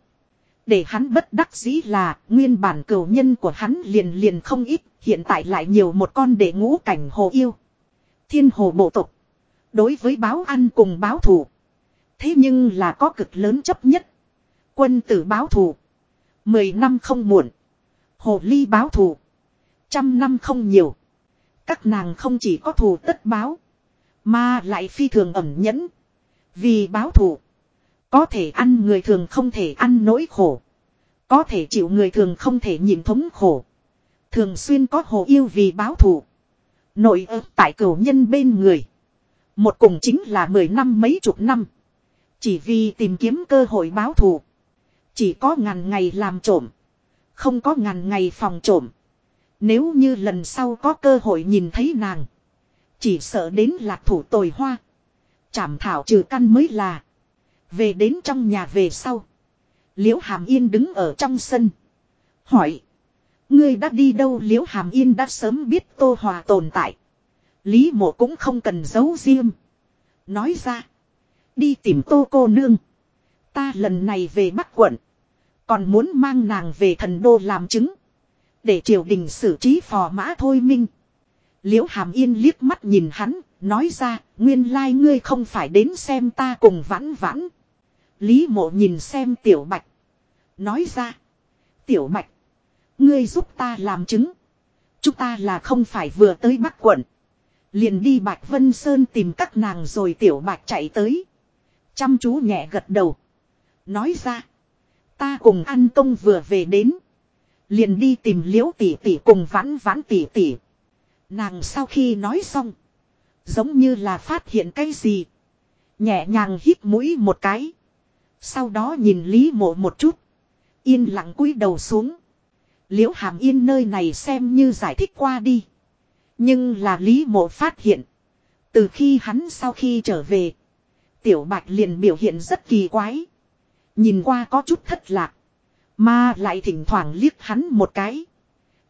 Để hắn bất đắc dĩ là nguyên bản cửu nhân của hắn liền liền không ít, hiện tại lại nhiều một con để ngũ cảnh hồ yêu. Thiên hồ bộ tộc. Đối với báo ăn cùng báo thù. Thế nhưng là có cực lớn chấp nhất. Quân tử báo thù. Mười năm không muộn. Hồ ly báo thù. Trăm năm không nhiều. Các nàng không chỉ có thù tất báo. Mà lại phi thường ẩm nhẫn. Vì báo thù. Có thể ăn người thường không thể ăn nỗi khổ. Có thể chịu người thường không thể nhìn thống khổ. Thường xuyên có hồ yêu vì báo thù. Nội ớt tại cửu nhân bên người. Một cùng chính là mười năm mấy chục năm. Chỉ vì tìm kiếm cơ hội báo thù. Chỉ có ngàn ngày làm trộm. Không có ngàn ngày phòng trộm. Nếu như lần sau có cơ hội nhìn thấy nàng. Chỉ sợ đến lạc thủ tồi hoa. Chảm thảo trừ căn mới là. Về đến trong nhà về sau. Liễu Hàm Yên đứng ở trong sân. Hỏi. Ngươi đã đi đâu Liễu Hàm Yên đã sớm biết Tô Hòa tồn tại. Lý mộ cũng không cần giấu riêng. Nói ra. Đi tìm Tô cô nương. Ta lần này về Bắc quận. Còn muốn mang nàng về thần đô làm chứng. Để triều đình xử trí phò mã thôi minh. Liễu Hàm Yên liếc mắt nhìn hắn, nói ra, nguyên lai ngươi không phải đến xem ta cùng vãn vãn. Lý mộ nhìn xem tiểu bạch. Nói ra, tiểu bạch, ngươi giúp ta làm chứng. Chúng ta là không phải vừa tới Bắc quận. Liền đi Bạch Vân Sơn tìm các nàng rồi tiểu bạch chạy tới. Chăm chú nhẹ gật đầu. Nói ra, ta cùng ăn công vừa về đến. Liền đi tìm liễu tỷ tỷ cùng vãn vãn tỷ tỷ. Nàng sau khi nói xong. Giống như là phát hiện cái gì. Nhẹ nhàng hít mũi một cái. Sau đó nhìn Lý mộ một chút. Yên lặng cúi đầu xuống. Liễu hàm yên nơi này xem như giải thích qua đi. Nhưng là Lý mộ phát hiện. Từ khi hắn sau khi trở về. Tiểu bạch liền biểu hiện rất kỳ quái. Nhìn qua có chút thất lạc. Mà lại thỉnh thoảng liếc hắn một cái.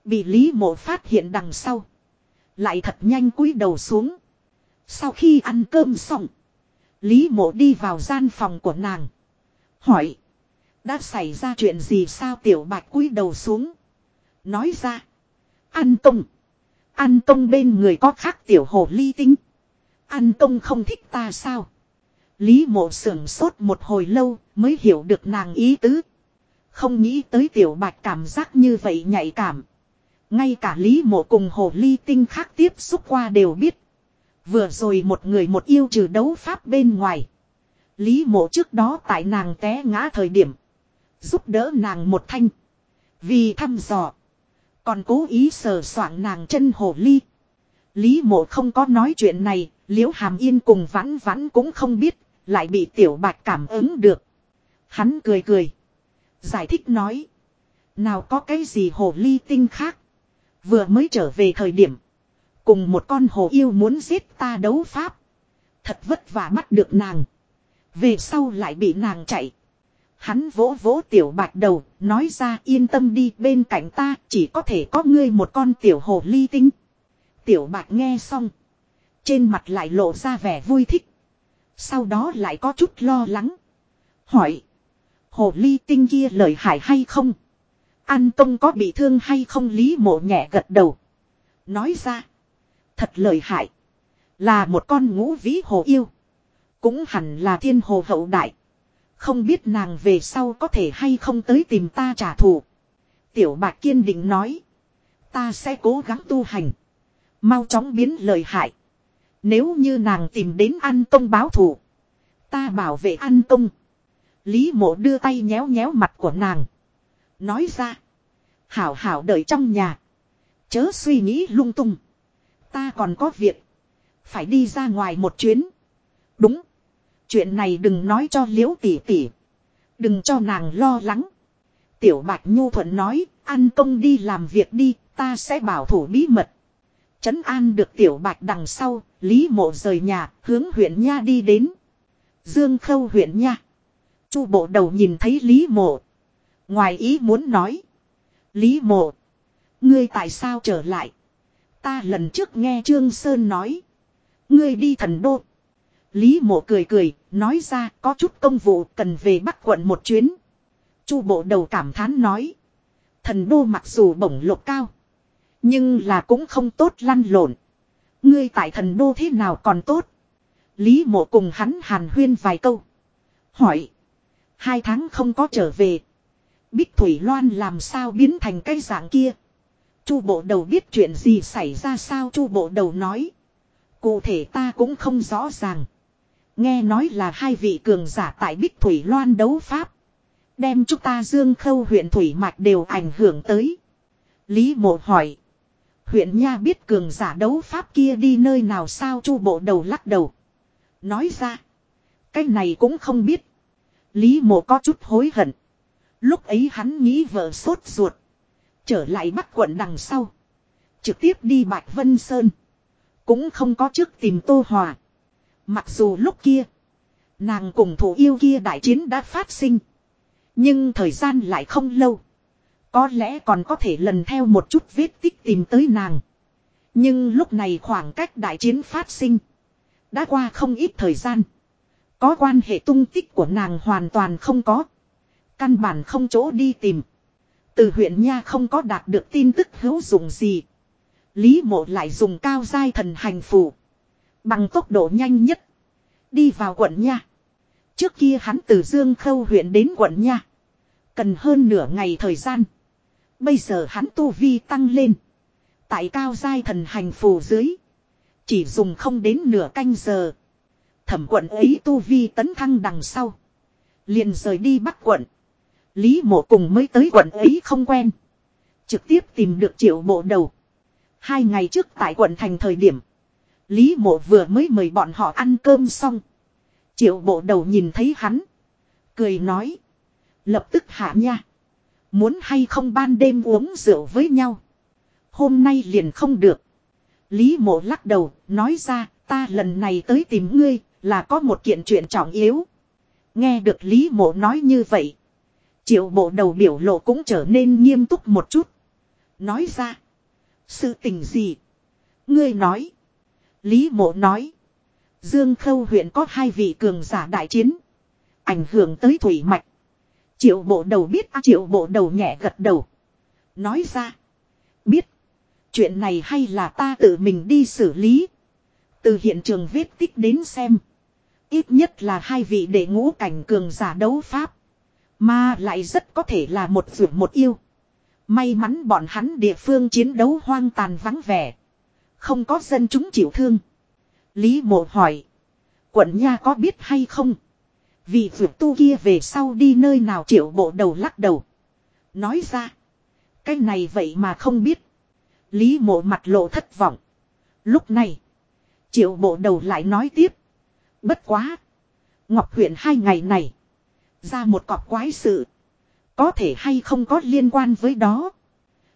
Bị Lý mộ phát hiện đằng sau. Lại thật nhanh cúi đầu xuống. Sau khi ăn cơm xong. Lý mộ đi vào gian phòng của nàng. Hỏi. Đã xảy ra chuyện gì sao tiểu bạch cúi đầu xuống. Nói ra. an công. an công bên người có khác tiểu hồ ly tinh. an công không thích ta sao. Lý mộ sưởng sốt một hồi lâu mới hiểu được nàng ý tứ. Không nghĩ tới tiểu bạch cảm giác như vậy nhạy cảm. Ngay cả Lý mộ cùng hồ ly tinh khác tiếp xúc qua đều biết. Vừa rồi một người một yêu trừ đấu pháp bên ngoài. Lý mộ trước đó tại nàng té ngã thời điểm. Giúp đỡ nàng một thanh. Vì thăm dò. Còn cố ý sờ soạng nàng chân hồ ly. Lý mộ không có nói chuyện này. Liễu hàm yên cùng vãn vãn cũng không biết. Lại bị tiểu bạch cảm ứng được. Hắn cười cười. Giải thích nói. Nào có cái gì hồ ly tinh khác. Vừa mới trở về thời điểm. Cùng một con hồ yêu muốn giết ta đấu pháp. Thật vất vả bắt được nàng. Về sau lại bị nàng chạy. Hắn vỗ vỗ tiểu bạch đầu, nói ra yên tâm đi bên cạnh ta chỉ có thể có ngươi một con tiểu hồ ly tinh. Tiểu bạch nghe xong. Trên mặt lại lộ ra vẻ vui thích. Sau đó lại có chút lo lắng. Hỏi. Hồ ly tinh kia lời hại hay không? An công có bị thương hay không lý mộ nhẹ gật đầu. Nói ra. Thật lời hại. Là một con ngũ vĩ hồ yêu. Cũng hẳn là thiên hồ hậu đại. Không biết nàng về sau có thể hay không tới tìm ta trả thù. Tiểu bạc kiên định nói. Ta sẽ cố gắng tu hành. Mau chóng biến lời hại. Nếu như nàng tìm đến ăn công báo thù. Ta bảo vệ ăn công. Lý mộ đưa tay nhéo nhéo mặt của nàng. Nói ra. Hảo hảo đợi trong nhà. Chớ suy nghĩ lung tung. Ta còn có việc. Phải đi ra ngoài một chuyến. Đúng. Chuyện này đừng nói cho liễu tỷ tỷ. Đừng cho nàng lo lắng. Tiểu Bạch Nhu Thuận nói, ăn công đi làm việc đi, ta sẽ bảo thủ bí mật. Trấn an được Tiểu Bạch đằng sau, Lý Mộ rời nhà, hướng huyện Nha đi đến. Dương Khâu huyện Nha. Chu bộ đầu nhìn thấy Lý Mộ. Ngoài ý muốn nói. Lý Mộ. Ngươi tại sao trở lại? Ta lần trước nghe Trương Sơn nói. Ngươi đi thần đô. Lý mộ cười cười, nói ra có chút công vụ cần về Bắc quận một chuyến. Chu bộ đầu cảm thán nói. Thần đô mặc dù bổng lộc cao. Nhưng là cũng không tốt lăn lộn. Ngươi tại thần đô thế nào còn tốt. Lý mộ cùng hắn hàn huyên vài câu. Hỏi. Hai tháng không có trở về. Bích Thủy Loan làm sao biến thành cái dạng kia. Chu bộ đầu biết chuyện gì xảy ra sao chu bộ đầu nói. Cụ thể ta cũng không rõ ràng. Nghe nói là hai vị cường giả tại Bích Thủy Loan đấu pháp. Đem chúng ta Dương Khâu huyện Thủy Mạch đều ảnh hưởng tới. Lý mộ hỏi. Huyện Nha biết cường giả đấu pháp kia đi nơi nào sao chu bộ đầu lắc đầu. Nói ra. Cái này cũng không biết. Lý mộ có chút hối hận. Lúc ấy hắn nghĩ vợ sốt ruột. Trở lại bắt quận đằng sau. Trực tiếp đi Bạch Vân Sơn. Cũng không có trước tìm Tô Hòa. Mặc dù lúc kia. Nàng cùng thủ yêu kia đại chiến đã phát sinh. Nhưng thời gian lại không lâu. Có lẽ còn có thể lần theo một chút vết tích tìm tới nàng. Nhưng lúc này khoảng cách đại chiến phát sinh. Đã qua không ít thời gian. Có quan hệ tung tích của nàng hoàn toàn không có. Căn bản không chỗ đi tìm. Từ huyện Nha không có đạt được tin tức hữu dụng gì. Lý mộ lại dùng cao giai thần hành phù. Bằng tốc độ nhanh nhất. Đi vào quận Nha. Trước kia hắn từ Dương Khâu huyện đến quận Nha. Cần hơn nửa ngày thời gian. Bây giờ hắn tu vi tăng lên. Tại cao giai thần hành phù dưới. Chỉ dùng không đến nửa canh giờ. Thẩm quận ấy tu vi tấn thăng đằng sau. Liền rời đi bắc quận. Lý mộ cùng mới tới quận ấy không quen. Trực tiếp tìm được triệu bộ đầu. Hai ngày trước tại quận thành thời điểm. Lý mộ vừa mới mời bọn họ ăn cơm xong. Triệu bộ đầu nhìn thấy hắn. Cười nói. Lập tức hạ nha. Muốn hay không ban đêm uống rượu với nhau. Hôm nay liền không được. Lý mộ lắc đầu, nói ra, ta lần này tới tìm ngươi, là có một kiện chuyện trọng yếu. Nghe được Lý mộ nói như vậy. Triệu bộ đầu biểu lộ cũng trở nên nghiêm túc một chút. Nói ra. Sự tình gì? Ngươi nói. Lý mộ nói. Dương Khâu huyện có hai vị cường giả đại chiến. Ảnh hưởng tới thủy mạch. Triệu bộ đầu biết à, triệu bộ đầu nhẹ gật đầu. Nói ra. Biết. Chuyện này hay là ta tự mình đi xử lý. Từ hiện trường vết tích đến xem. Ít nhất là hai vị đệ ngũ cảnh cường giả đấu pháp. Mà lại rất có thể là một vượt một yêu. May mắn bọn hắn địa phương chiến đấu hoang tàn vắng vẻ. Không có dân chúng chịu thương. Lý mộ hỏi. Quận nha có biết hay không? Vị vượt tu kia về sau đi nơi nào triệu bộ đầu lắc đầu. Nói ra. Cái này vậy mà không biết. Lý mộ mặt lộ thất vọng. Lúc này. Triệu bộ đầu lại nói tiếp. Bất quá. Ngọc huyện hai ngày này. Ra một cọp quái sự. Có thể hay không có liên quan với đó.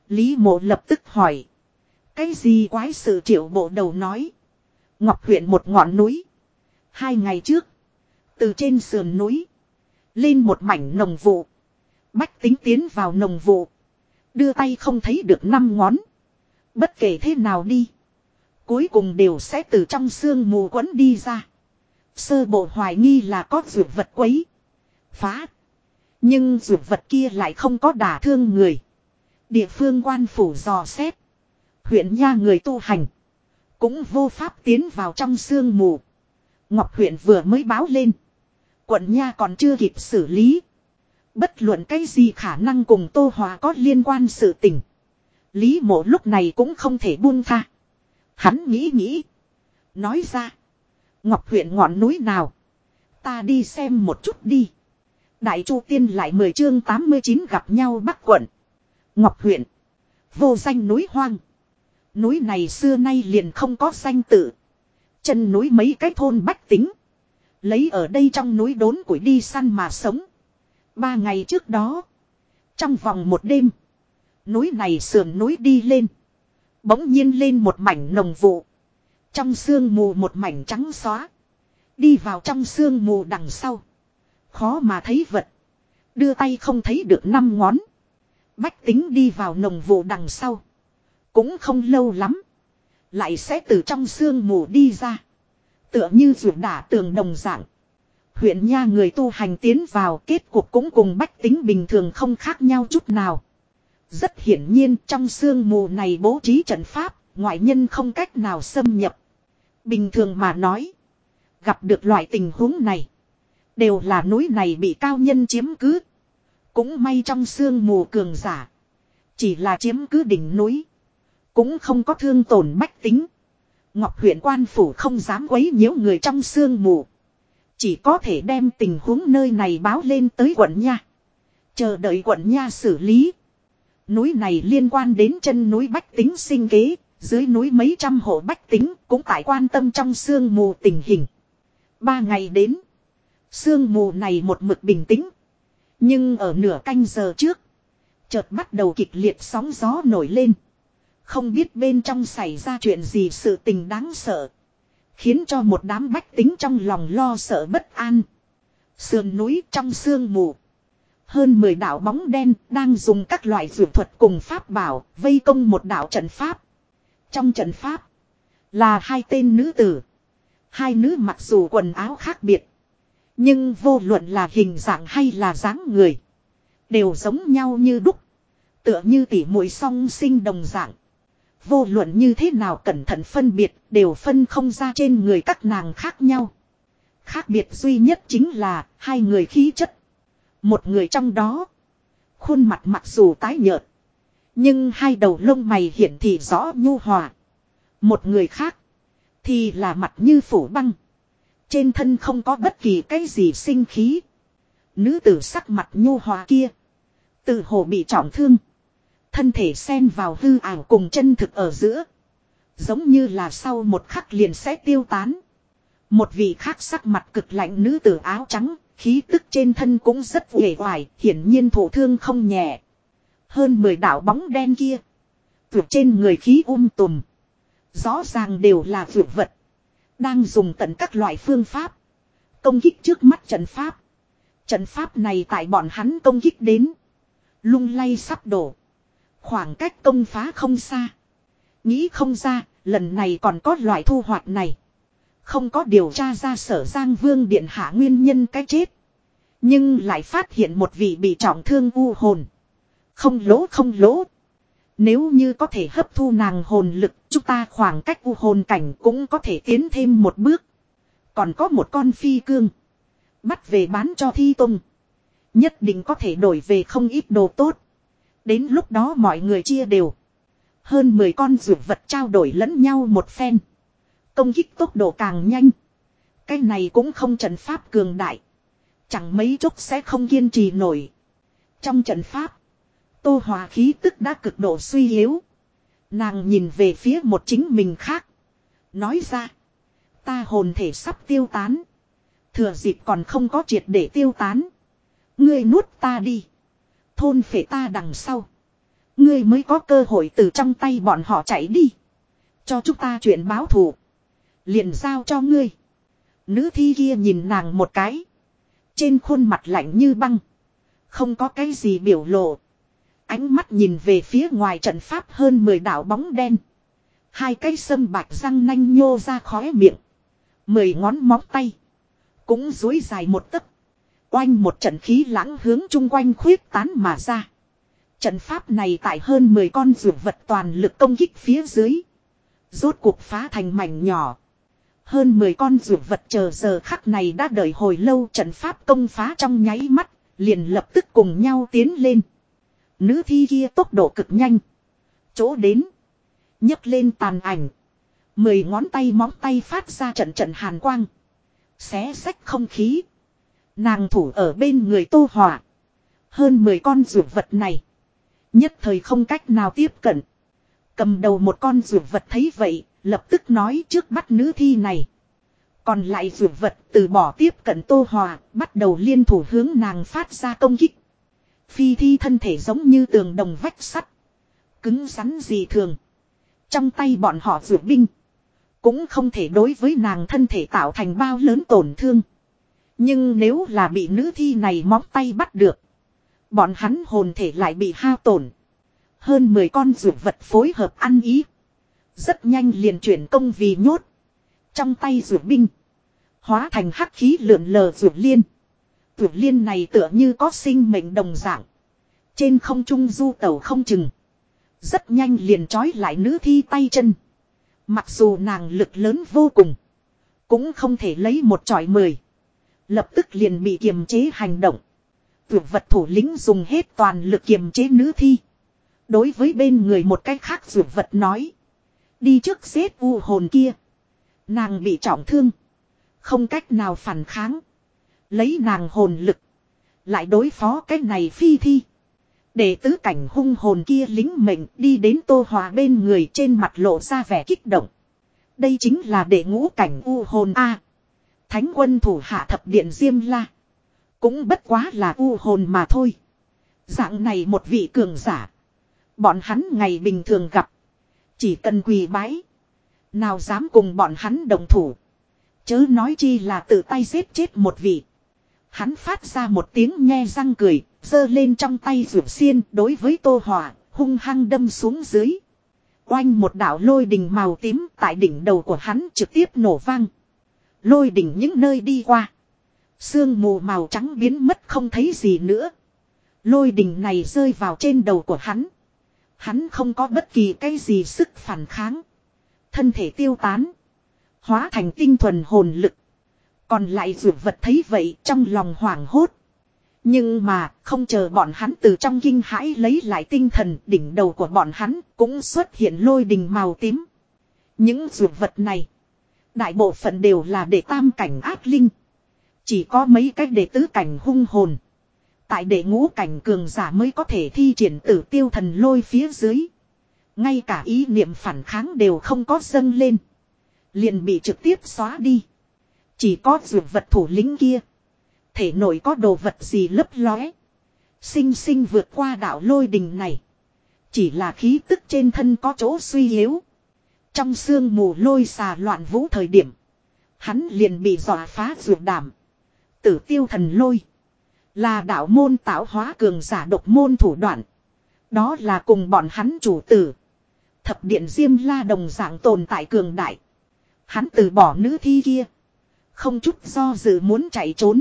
Lý mộ lập tức hỏi. Cái gì quái sự triệu bộ đầu nói. Ngọc huyện một ngọn núi. Hai ngày trước. Từ trên sườn núi. Lên một mảnh nồng vụ. Bách tính tiến vào nồng vụ. Đưa tay không thấy được năm ngón. Bất kể thế nào đi. Cuối cùng đều sẽ từ trong xương mù quấn đi ra. Sơ bộ hoài nghi là có dược vật quấy. Phá. Nhưng dược vật kia lại không có đả thương người. Địa phương quan phủ dò xét. Huyện nha người tu hành. Cũng vô pháp tiến vào trong sương mù. Ngọc huyện vừa mới báo lên. Quận nha còn chưa kịp xử lý. Bất luận cái gì khả năng cùng Tô Hòa có liên quan sự tình. Lý mộ lúc này cũng không thể buông tha. Hắn nghĩ nghĩ. Nói ra. Ngọc huyện ngọn núi nào. Ta đi xem một chút đi. Đại Chu Tiên lại 10 chương 89 gặp nhau Bắc quận. Ngọc huyện. Vô danh núi hoang. Núi này xưa nay liền không có danh tự. Chân núi mấy cái thôn bách tính. Lấy ở đây trong núi đốn củi đi săn mà sống. Ba ngày trước đó. Trong vòng một đêm. Núi này sườn núi đi lên. Bỗng nhiên lên một mảnh nồng vụ. Trong sương mù một mảnh trắng xóa. Đi vào trong sương mù đằng sau. Khó mà thấy vật. Đưa tay không thấy được năm ngón. Bách tính đi vào nồng vụ đằng sau. Cũng không lâu lắm. Lại sẽ từ trong sương mù đi ra. Tựa như ruột đả tường đồng dạng. Huyện nha người tu hành tiến vào kết cuộc cũng cùng bách tính bình thường không khác nhau chút nào. Rất hiển nhiên trong sương mù này bố trí trận pháp, ngoại nhân không cách nào xâm nhập. Bình thường mà nói. Gặp được loại tình huống này. Đều là núi này bị cao nhân chiếm cứ. Cũng may trong sương mù cường giả. Chỉ là chiếm cứ đỉnh núi. Cũng không có thương tổn bách tính. Ngọc huyện quan phủ không dám quấy nhiễu người trong sương mù. Chỉ có thể đem tình huống nơi này báo lên tới quận nha. Chờ đợi quận nha xử lý. Núi này liên quan đến chân núi bách tính sinh kế, dưới núi mấy trăm hộ bách tính cũng tại quan tâm trong sương mù tình hình. Ba ngày đến. Sương mù này một mực bình tĩnh. Nhưng ở nửa canh giờ trước. Chợt bắt đầu kịch liệt sóng gió nổi lên. Không biết bên trong xảy ra chuyện gì sự tình đáng sợ. Khiến cho một đám bách tính trong lòng lo sợ bất an. Sườn núi trong sương mù. Hơn 10 đạo bóng đen đang dùng các loại dược thuật cùng pháp bảo vây công một đạo trận pháp. Trong trận pháp là hai tên nữ tử. Hai nữ mặc dù quần áo khác biệt. Nhưng vô luận là hình dạng hay là dáng người. Đều giống nhau như đúc. Tựa như tỉ muội song sinh đồng dạng. Vô luận như thế nào cẩn thận phân biệt đều phân không ra trên người các nàng khác nhau. Khác biệt duy nhất chính là hai người khí chất. Một người trong đó. Khuôn mặt mặc dù tái nhợt. Nhưng hai đầu lông mày hiển thị rõ nhu hòa. Một người khác. Thì là mặt như phủ băng. Trên thân không có bất kỳ cái gì sinh khí. Nữ tử sắc mặt nhu hòa kia. Tự hồ bị trọng thương. Thân thể xen vào hư ảo cùng chân thực ở giữa. Giống như là sau một khắc liền sẽ tiêu tán. Một vị khác sắc mặt cực lạnh nữ tử áo trắng, khí tức trên thân cũng rất uể oải, hiển nhiên thổ thương không nhẹ. Hơn 10 đạo bóng đen kia. Vượt trên người khí um tùm. Rõ ràng đều là vượt vật. Đang dùng tận các loại phương pháp. Công kích trước mắt trận pháp. Trận pháp này tại bọn hắn công kích đến. Lung lay sắp đổ. Khoảng cách công phá không xa. Nghĩ không ra, lần này còn có loại thu hoạch này. Không có điều tra ra sở Giang Vương Điện Hạ nguyên nhân cái chết. Nhưng lại phát hiện một vị bị trọng thương u hồn. Không lỗ không lỗ. Nếu như có thể hấp thu nàng hồn lực, chúng ta khoảng cách u hồn cảnh cũng có thể tiến thêm một bước. Còn có một con phi cương. Bắt về bán cho thi tung. Nhất định có thể đổi về không ít đồ tốt. Đến lúc đó mọi người chia đều. Hơn 10 con rượu vật trao đổi lẫn nhau một phen. Công kích tốc độ càng nhanh. Cái này cũng không trận pháp cường đại. Chẳng mấy chốc sẽ không kiên trì nổi. Trong trận pháp. Tô Hòa khí tức đã cực độ suy yếu. Nàng nhìn về phía một chính mình khác. Nói ra. Ta hồn thể sắp tiêu tán. Thừa dịp còn không có triệt để tiêu tán. Ngươi nuốt ta đi. Thôn phệ ta đằng sau. Ngươi mới có cơ hội từ trong tay bọn họ chạy đi. Cho chúng ta chuyện báo thù. Liền giao cho ngươi. Nữ thi kia nhìn nàng một cái. Trên khuôn mặt lạnh như băng. Không có cái gì biểu lộ. Ánh mắt nhìn về phía ngoài trận pháp hơn 10 đảo bóng đen. Hai cây sâm bạch răng nanh nhô ra khóe miệng. Mười ngón móng tay. Cũng dối dài một tấc. Oanh một trận khí lãng hướng chung quanh khuyết tán mà ra. Trận pháp này tại hơn 10 con rượu vật toàn lực công kích phía dưới. Rốt cuộc phá thành mảnh nhỏ. Hơn 10 con rượu vật chờ giờ khắc này đã đợi hồi lâu trận pháp công phá trong nháy mắt, liền lập tức cùng nhau tiến lên. Nữ thi kia tốc độ cực nhanh. Chỗ đến. nhấc lên tàn ảnh. Mười ngón tay móng tay phát ra trận trận hàn quang. Xé sách không khí. Nàng thủ ở bên người tô hỏa. Hơn 10 con rượu vật này. Nhất thời không cách nào tiếp cận. Cầm đầu một con rượu vật thấy vậy, lập tức nói trước bắt nữ thi này. Còn lại rượu vật từ bỏ tiếp cận tô hòa, bắt đầu liên thủ hướng nàng phát ra công kích. Phi thi thân thể giống như tường đồng vách sắt. Cứng rắn gì thường. Trong tay bọn họ rượu binh. Cũng không thể đối với nàng thân thể tạo thành bao lớn tổn thương. Nhưng nếu là bị nữ thi này móng tay bắt được. Bọn hắn hồn thể lại bị hao tổn. Hơn 10 con rượu vật phối hợp ăn ý. Rất nhanh liền chuyển công vì nhốt. Trong tay rượu binh. Hóa thành hắc khí lượn lờ rượu liên. Rượu liên này tựa như có sinh mệnh đồng dạng. Trên không trung du tàu không chừng. Rất nhanh liền trói lại nữ thi tay chân. Mặc dù nàng lực lớn vô cùng. Cũng không thể lấy một tròi mười. Lập tức liền bị kiềm chế hành động. Tuyệt vật thủ lĩnh dùng hết toàn lực kiềm chế nữ thi. Đối với bên người một cách khác tuyệt vật nói. Đi trước xếp u hồn kia. Nàng bị trọng thương. Không cách nào phản kháng. Lấy nàng hồn lực. Lại đối phó cái này phi thi. Để tứ cảnh hung hồn kia lính mệnh đi đến tô hòa bên người trên mặt lộ ra vẻ kích động. Đây chính là để ngũ cảnh u hồn A. Thánh quân thủ hạ thập điện Diêm La. Cũng bất quá là u hồn mà thôi. Dạng này một vị cường giả. Bọn hắn ngày bình thường gặp. Chỉ cần quỳ bái. Nào dám cùng bọn hắn đồng thủ. Chớ nói chi là tự tay giết chết một vị. Hắn phát ra một tiếng nghe răng cười, giơ lên trong tay rượu xiên đối với tô hỏa, hung hăng đâm xuống dưới. Oanh một đạo lôi đình màu tím tại đỉnh đầu của hắn trực tiếp nổ vang. Lôi đỉnh những nơi đi qua. Sương mù màu trắng biến mất không thấy gì nữa. Lôi đỉnh này rơi vào trên đầu của hắn. Hắn không có bất kỳ cái gì sức phản kháng. Thân thể tiêu tán. Hóa thành tinh thuần hồn lực. Còn lại dược vật thấy vậy trong lòng hoảng hốt. Nhưng mà không chờ bọn hắn từ trong kinh hãi lấy lại tinh thần đỉnh đầu của bọn hắn cũng xuất hiện lôi đình màu tím. Những dược vật này. Đại bộ phận đều là để tam cảnh ác linh. Chỉ có mấy cách để tứ cảnh hung hồn. Tại đệ ngũ cảnh cường giả mới có thể thi triển tử tiêu thần lôi phía dưới. Ngay cả ý niệm phản kháng đều không có dâng lên. Liền bị trực tiếp xóa đi. Chỉ có dược vật thủ lĩnh kia. Thể nội có đồ vật gì lấp lóe. Sinh sinh vượt qua đạo lôi đình này. Chỉ là khí tức trên thân có chỗ suy yếu. Trong sương mù lôi xà loạn vũ thời điểm. Hắn liền bị dọa phá ruột đảm. Tử tiêu thần lôi. Là đạo môn tạo hóa cường giả độc môn thủ đoạn. Đó là cùng bọn hắn chủ tử. Thập điện Diêm La đồng dạng tồn tại cường đại. Hắn từ bỏ nữ thi kia. Không chút do dự muốn chạy trốn.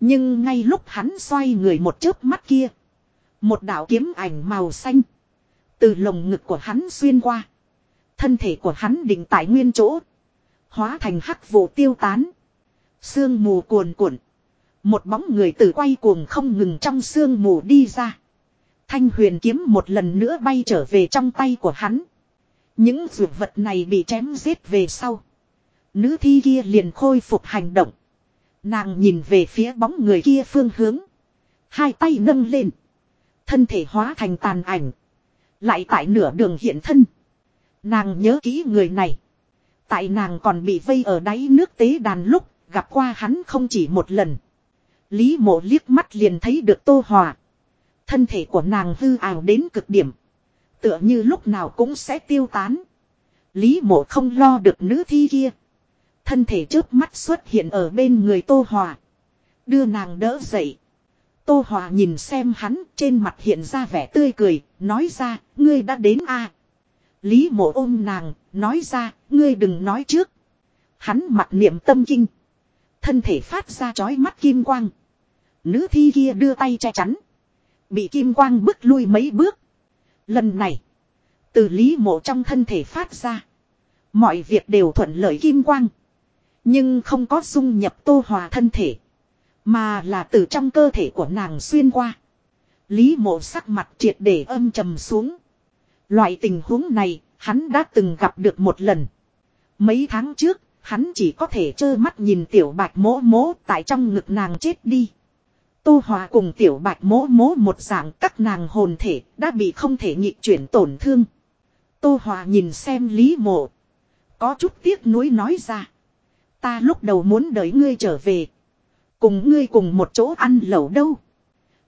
Nhưng ngay lúc hắn xoay người một chớp mắt kia. Một đạo kiếm ảnh màu xanh. Từ lồng ngực của hắn xuyên qua. Thân thể của hắn định tại nguyên chỗ. Hóa thành hắc vụ tiêu tán. Sương mù cuồn cuộn. Một bóng người tử quay cuồng không ngừng trong sương mù đi ra. Thanh huyền kiếm một lần nữa bay trở về trong tay của hắn. Những dược vật này bị chém giết về sau. Nữ thi kia liền khôi phục hành động. Nàng nhìn về phía bóng người kia phương hướng. Hai tay nâng lên. Thân thể hóa thành tàn ảnh. Lại tại nửa đường hiện thân. Nàng nhớ kỹ người này. Tại nàng còn bị vây ở đáy nước tế đàn lúc gặp qua hắn không chỉ một lần. Lý mộ liếc mắt liền thấy được tô hòa. Thân thể của nàng hư ảo đến cực điểm. Tựa như lúc nào cũng sẽ tiêu tán. Lý mộ không lo được nữ thi kia. Thân thể trước mắt xuất hiện ở bên người Tô Hòa. Đưa nàng đỡ dậy. Tô Hòa nhìn xem hắn trên mặt hiện ra vẻ tươi cười. Nói ra, ngươi đã đến a Lý mộ ôm nàng, nói ra, ngươi đừng nói trước. Hắn mặt niệm tâm kinh. Thân thể phát ra chói mắt kim quang. Nữ thi kia đưa tay che chắn. Bị kim quang bước lui mấy bước. Lần này. Từ lý mộ trong thân thể phát ra. Mọi việc đều thuận lợi kim quang. Nhưng không có dung nhập tô hòa thân thể. Mà là từ trong cơ thể của nàng xuyên qua. Lý mộ sắc mặt triệt để âm trầm xuống. Loại tình huống này, hắn đã từng gặp được một lần. Mấy tháng trước, hắn chỉ có thể trơ mắt nhìn tiểu bạch mỗ mỗ tại trong ngực nàng chết đi. Tô Hòa cùng tiểu bạch mỗ mỗ một dạng các nàng hồn thể đã bị không thể nhịp chuyển tổn thương. Tô Hòa nhìn xem Lý Mộ. Có chút tiếc nuối nói ra. Ta lúc đầu muốn đợi ngươi trở về. Cùng ngươi cùng một chỗ ăn lẩu đâu.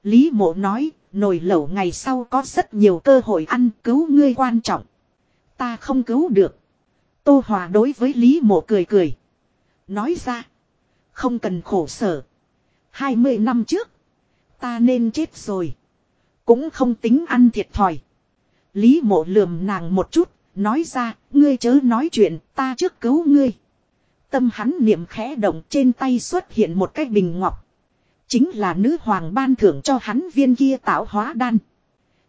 Lý Mộ nói, nồi lẩu ngày sau có rất nhiều cơ hội ăn, cứu ngươi quan trọng. Ta không cứu được. Tô Hòa đối với Lý Mộ cười cười. Nói ra. Không cần khổ sở. 20 năm trước. Ta nên chết rồi. Cũng không tính ăn thiệt thòi. Lý mộ lườm nàng một chút. Nói ra. Ngươi chớ nói chuyện. Ta trước cứu ngươi. Tâm hắn niệm khẽ động, trên tay xuất hiện một cái bình ngọc. Chính là nữ hoàng ban thưởng cho hắn viên kia tạo hóa đan.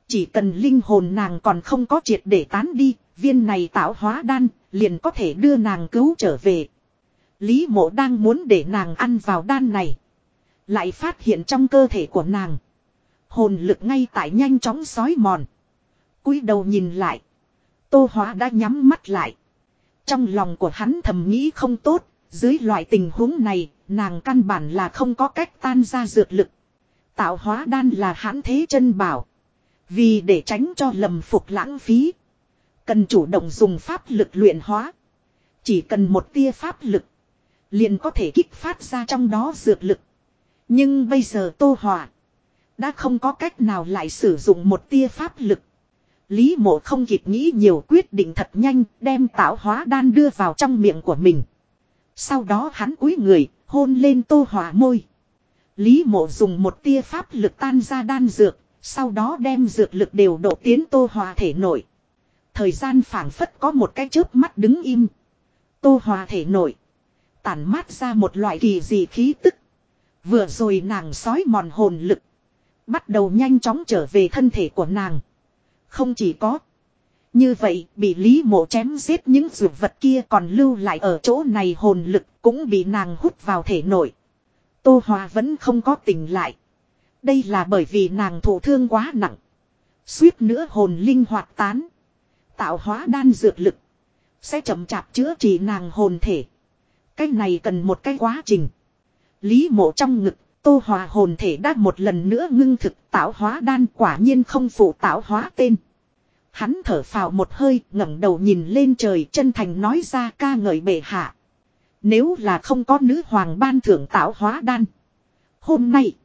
Chỉ cần linh hồn nàng còn không có triệt để tán đi, viên này tạo hóa đan, liền có thể đưa nàng cứu trở về. Lý mộ đang muốn để nàng ăn vào đan này. Lại phát hiện trong cơ thể của nàng. Hồn lực ngay tại nhanh chóng sói mòn. cúi đầu nhìn lại. Tô hóa đã nhắm mắt lại. Trong lòng của hắn thầm nghĩ không tốt. Dưới loại tình huống này, nàng căn bản là không có cách tan ra dược lực. Tạo hóa đan là hãn thế chân bảo. Vì để tránh cho lầm phục lãng phí. Cần chủ động dùng pháp lực luyện hóa. Chỉ cần một tia pháp lực. Liền có thể kích phát ra trong đó dược lực. Nhưng bây giờ Tô Hòa. Đã không có cách nào lại sử dụng một tia pháp lực. Lý mộ không kịp nghĩ nhiều quyết định thật nhanh đem tạo hóa đan đưa vào trong miệng của mình. Sau đó hắn cúi người hôn lên Tô Hòa môi. Lý mộ dùng một tia pháp lực tan ra đan dược. Sau đó đem dược lực đều độ tiến Tô Hòa thể nội Thời gian phảng phất có một cái chớp mắt đứng im. Tô Hòa thể nội, Tản mát ra một loại kỳ dị khí tức. Vừa rồi nàng sói mòn hồn lực. Bắt đầu nhanh chóng trở về thân thể của nàng. Không chỉ có. Như vậy bị Lý mộ chém giết những dược vật kia còn lưu lại ở chỗ này hồn lực cũng bị nàng hút vào thể nội. Tô Hòa vẫn không có tỉnh lại. Đây là bởi vì nàng thụ thương quá nặng. Suýt nữa hồn linh hoạt tán. Tạo hóa đan dược lực. Sẽ chậm chạp chữa trị nàng hồn thể. Cái này cần một cái quá trình. Lý mộ trong ngực, tô hòa hồn thể đã một lần nữa ngưng thực tạo hóa đan quả nhiên không phụ tạo hóa tên. Hắn thở phào một hơi ngẩng đầu nhìn lên trời chân thành nói ra ca ngợi bệ hạ. Nếu là không có nữ hoàng ban thưởng tạo hóa đan. Hôm nay,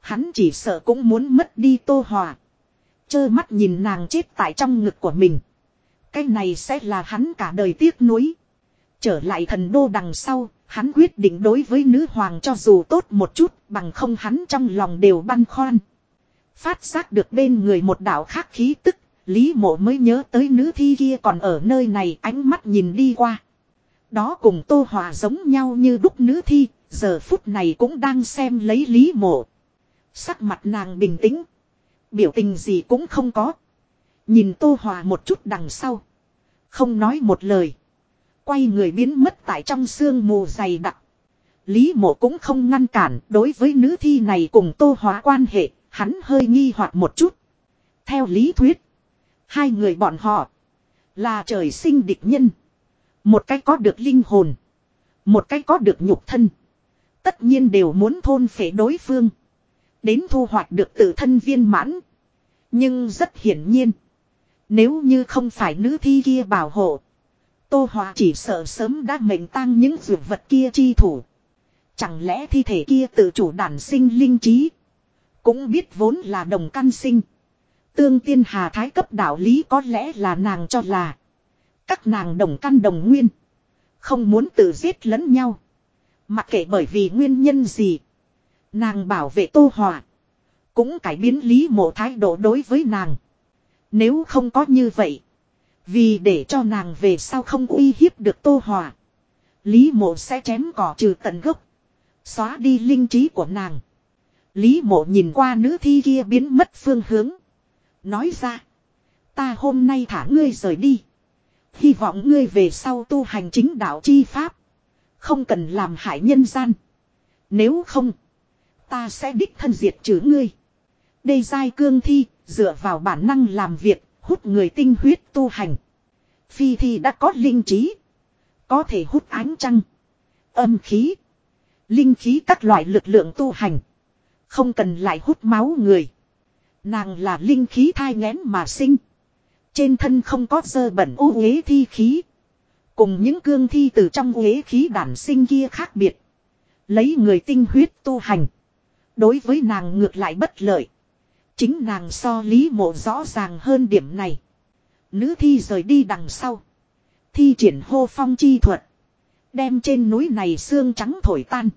hắn chỉ sợ cũng muốn mất đi tô hòa. Chơ mắt nhìn nàng chết tại trong ngực của mình. Cái này sẽ là hắn cả đời tiếc nuối. Trở lại thần đô đằng sau, hắn quyết định đối với nữ hoàng cho dù tốt một chút, bằng không hắn trong lòng đều băn khoăn. Phát giác được bên người một đạo khác khí tức, Lý mộ mới nhớ tới nữ thi kia còn ở nơi này ánh mắt nhìn đi qua. Đó cùng tô hòa giống nhau như đúc nữ thi, giờ phút này cũng đang xem lấy Lý mộ. Sắc mặt nàng bình tĩnh. Biểu tình gì cũng không có. Nhìn tô hòa một chút đằng sau. Không nói một lời. Quay người biến mất tại trong sương mù dày đặc. Lý mộ cũng không ngăn cản đối với nữ thi này cùng tô hóa quan hệ, hắn hơi nghi hoặc một chút. Theo lý thuyết, hai người bọn họ là trời sinh địch nhân. Một cách có được linh hồn, một cách có được nhục thân. Tất nhiên đều muốn thôn phệ đối phương. Đến thu hoạch được tự thân viên mãn. Nhưng rất hiển nhiên. Nếu như không phải nữ thi kia bảo hộ. Tô Hòa chỉ sợ sớm đã mệnh tăng những dược vật kia chi thủ. Chẳng lẽ thi thể kia tự chủ đản sinh linh trí. Cũng biết vốn là đồng căn sinh. Tương tiên hà thái cấp đạo lý có lẽ là nàng cho là. Các nàng đồng căn đồng nguyên. Không muốn tự giết lẫn nhau. Mặc kệ bởi vì nguyên nhân gì. Nàng bảo vệ Tô Hòa. Cũng cải biến lý mộ thái độ đối với nàng. Nếu không có như vậy. Vì để cho nàng về sau không uy hiếp được Tô Hòa. Lý mộ sẽ chém cỏ trừ tận gốc. Xóa đi linh trí của nàng. Lý mộ nhìn qua nữ thi kia biến mất phương hướng. Nói ra. Ta hôm nay thả ngươi rời đi. Hy vọng ngươi về sau tu hành chính đạo chi pháp. Không cần làm hại nhân gian. Nếu không. Ta sẽ đích thân diệt trừ ngươi. Đây giai cương thi. Dựa vào bản năng làm việc. Hút người tinh huyết tu hành. Phi thi đã có linh trí. Có thể hút ánh trăng. Âm khí. Linh khí các loại lực lượng tu hành. Không cần lại hút máu người. Nàng là linh khí thai ngén mà sinh. Trên thân không có dơ bẩn ô uế thi khí. Cùng những cương thi từ trong uế khí đản sinh kia khác biệt. Lấy người tinh huyết tu hành. Đối với nàng ngược lại bất lợi. Chính nàng so lý mộ rõ ràng hơn điểm này. Nữ thi rời đi đằng sau. Thi triển hô phong chi thuật. Đem trên núi này xương trắng thổi tan.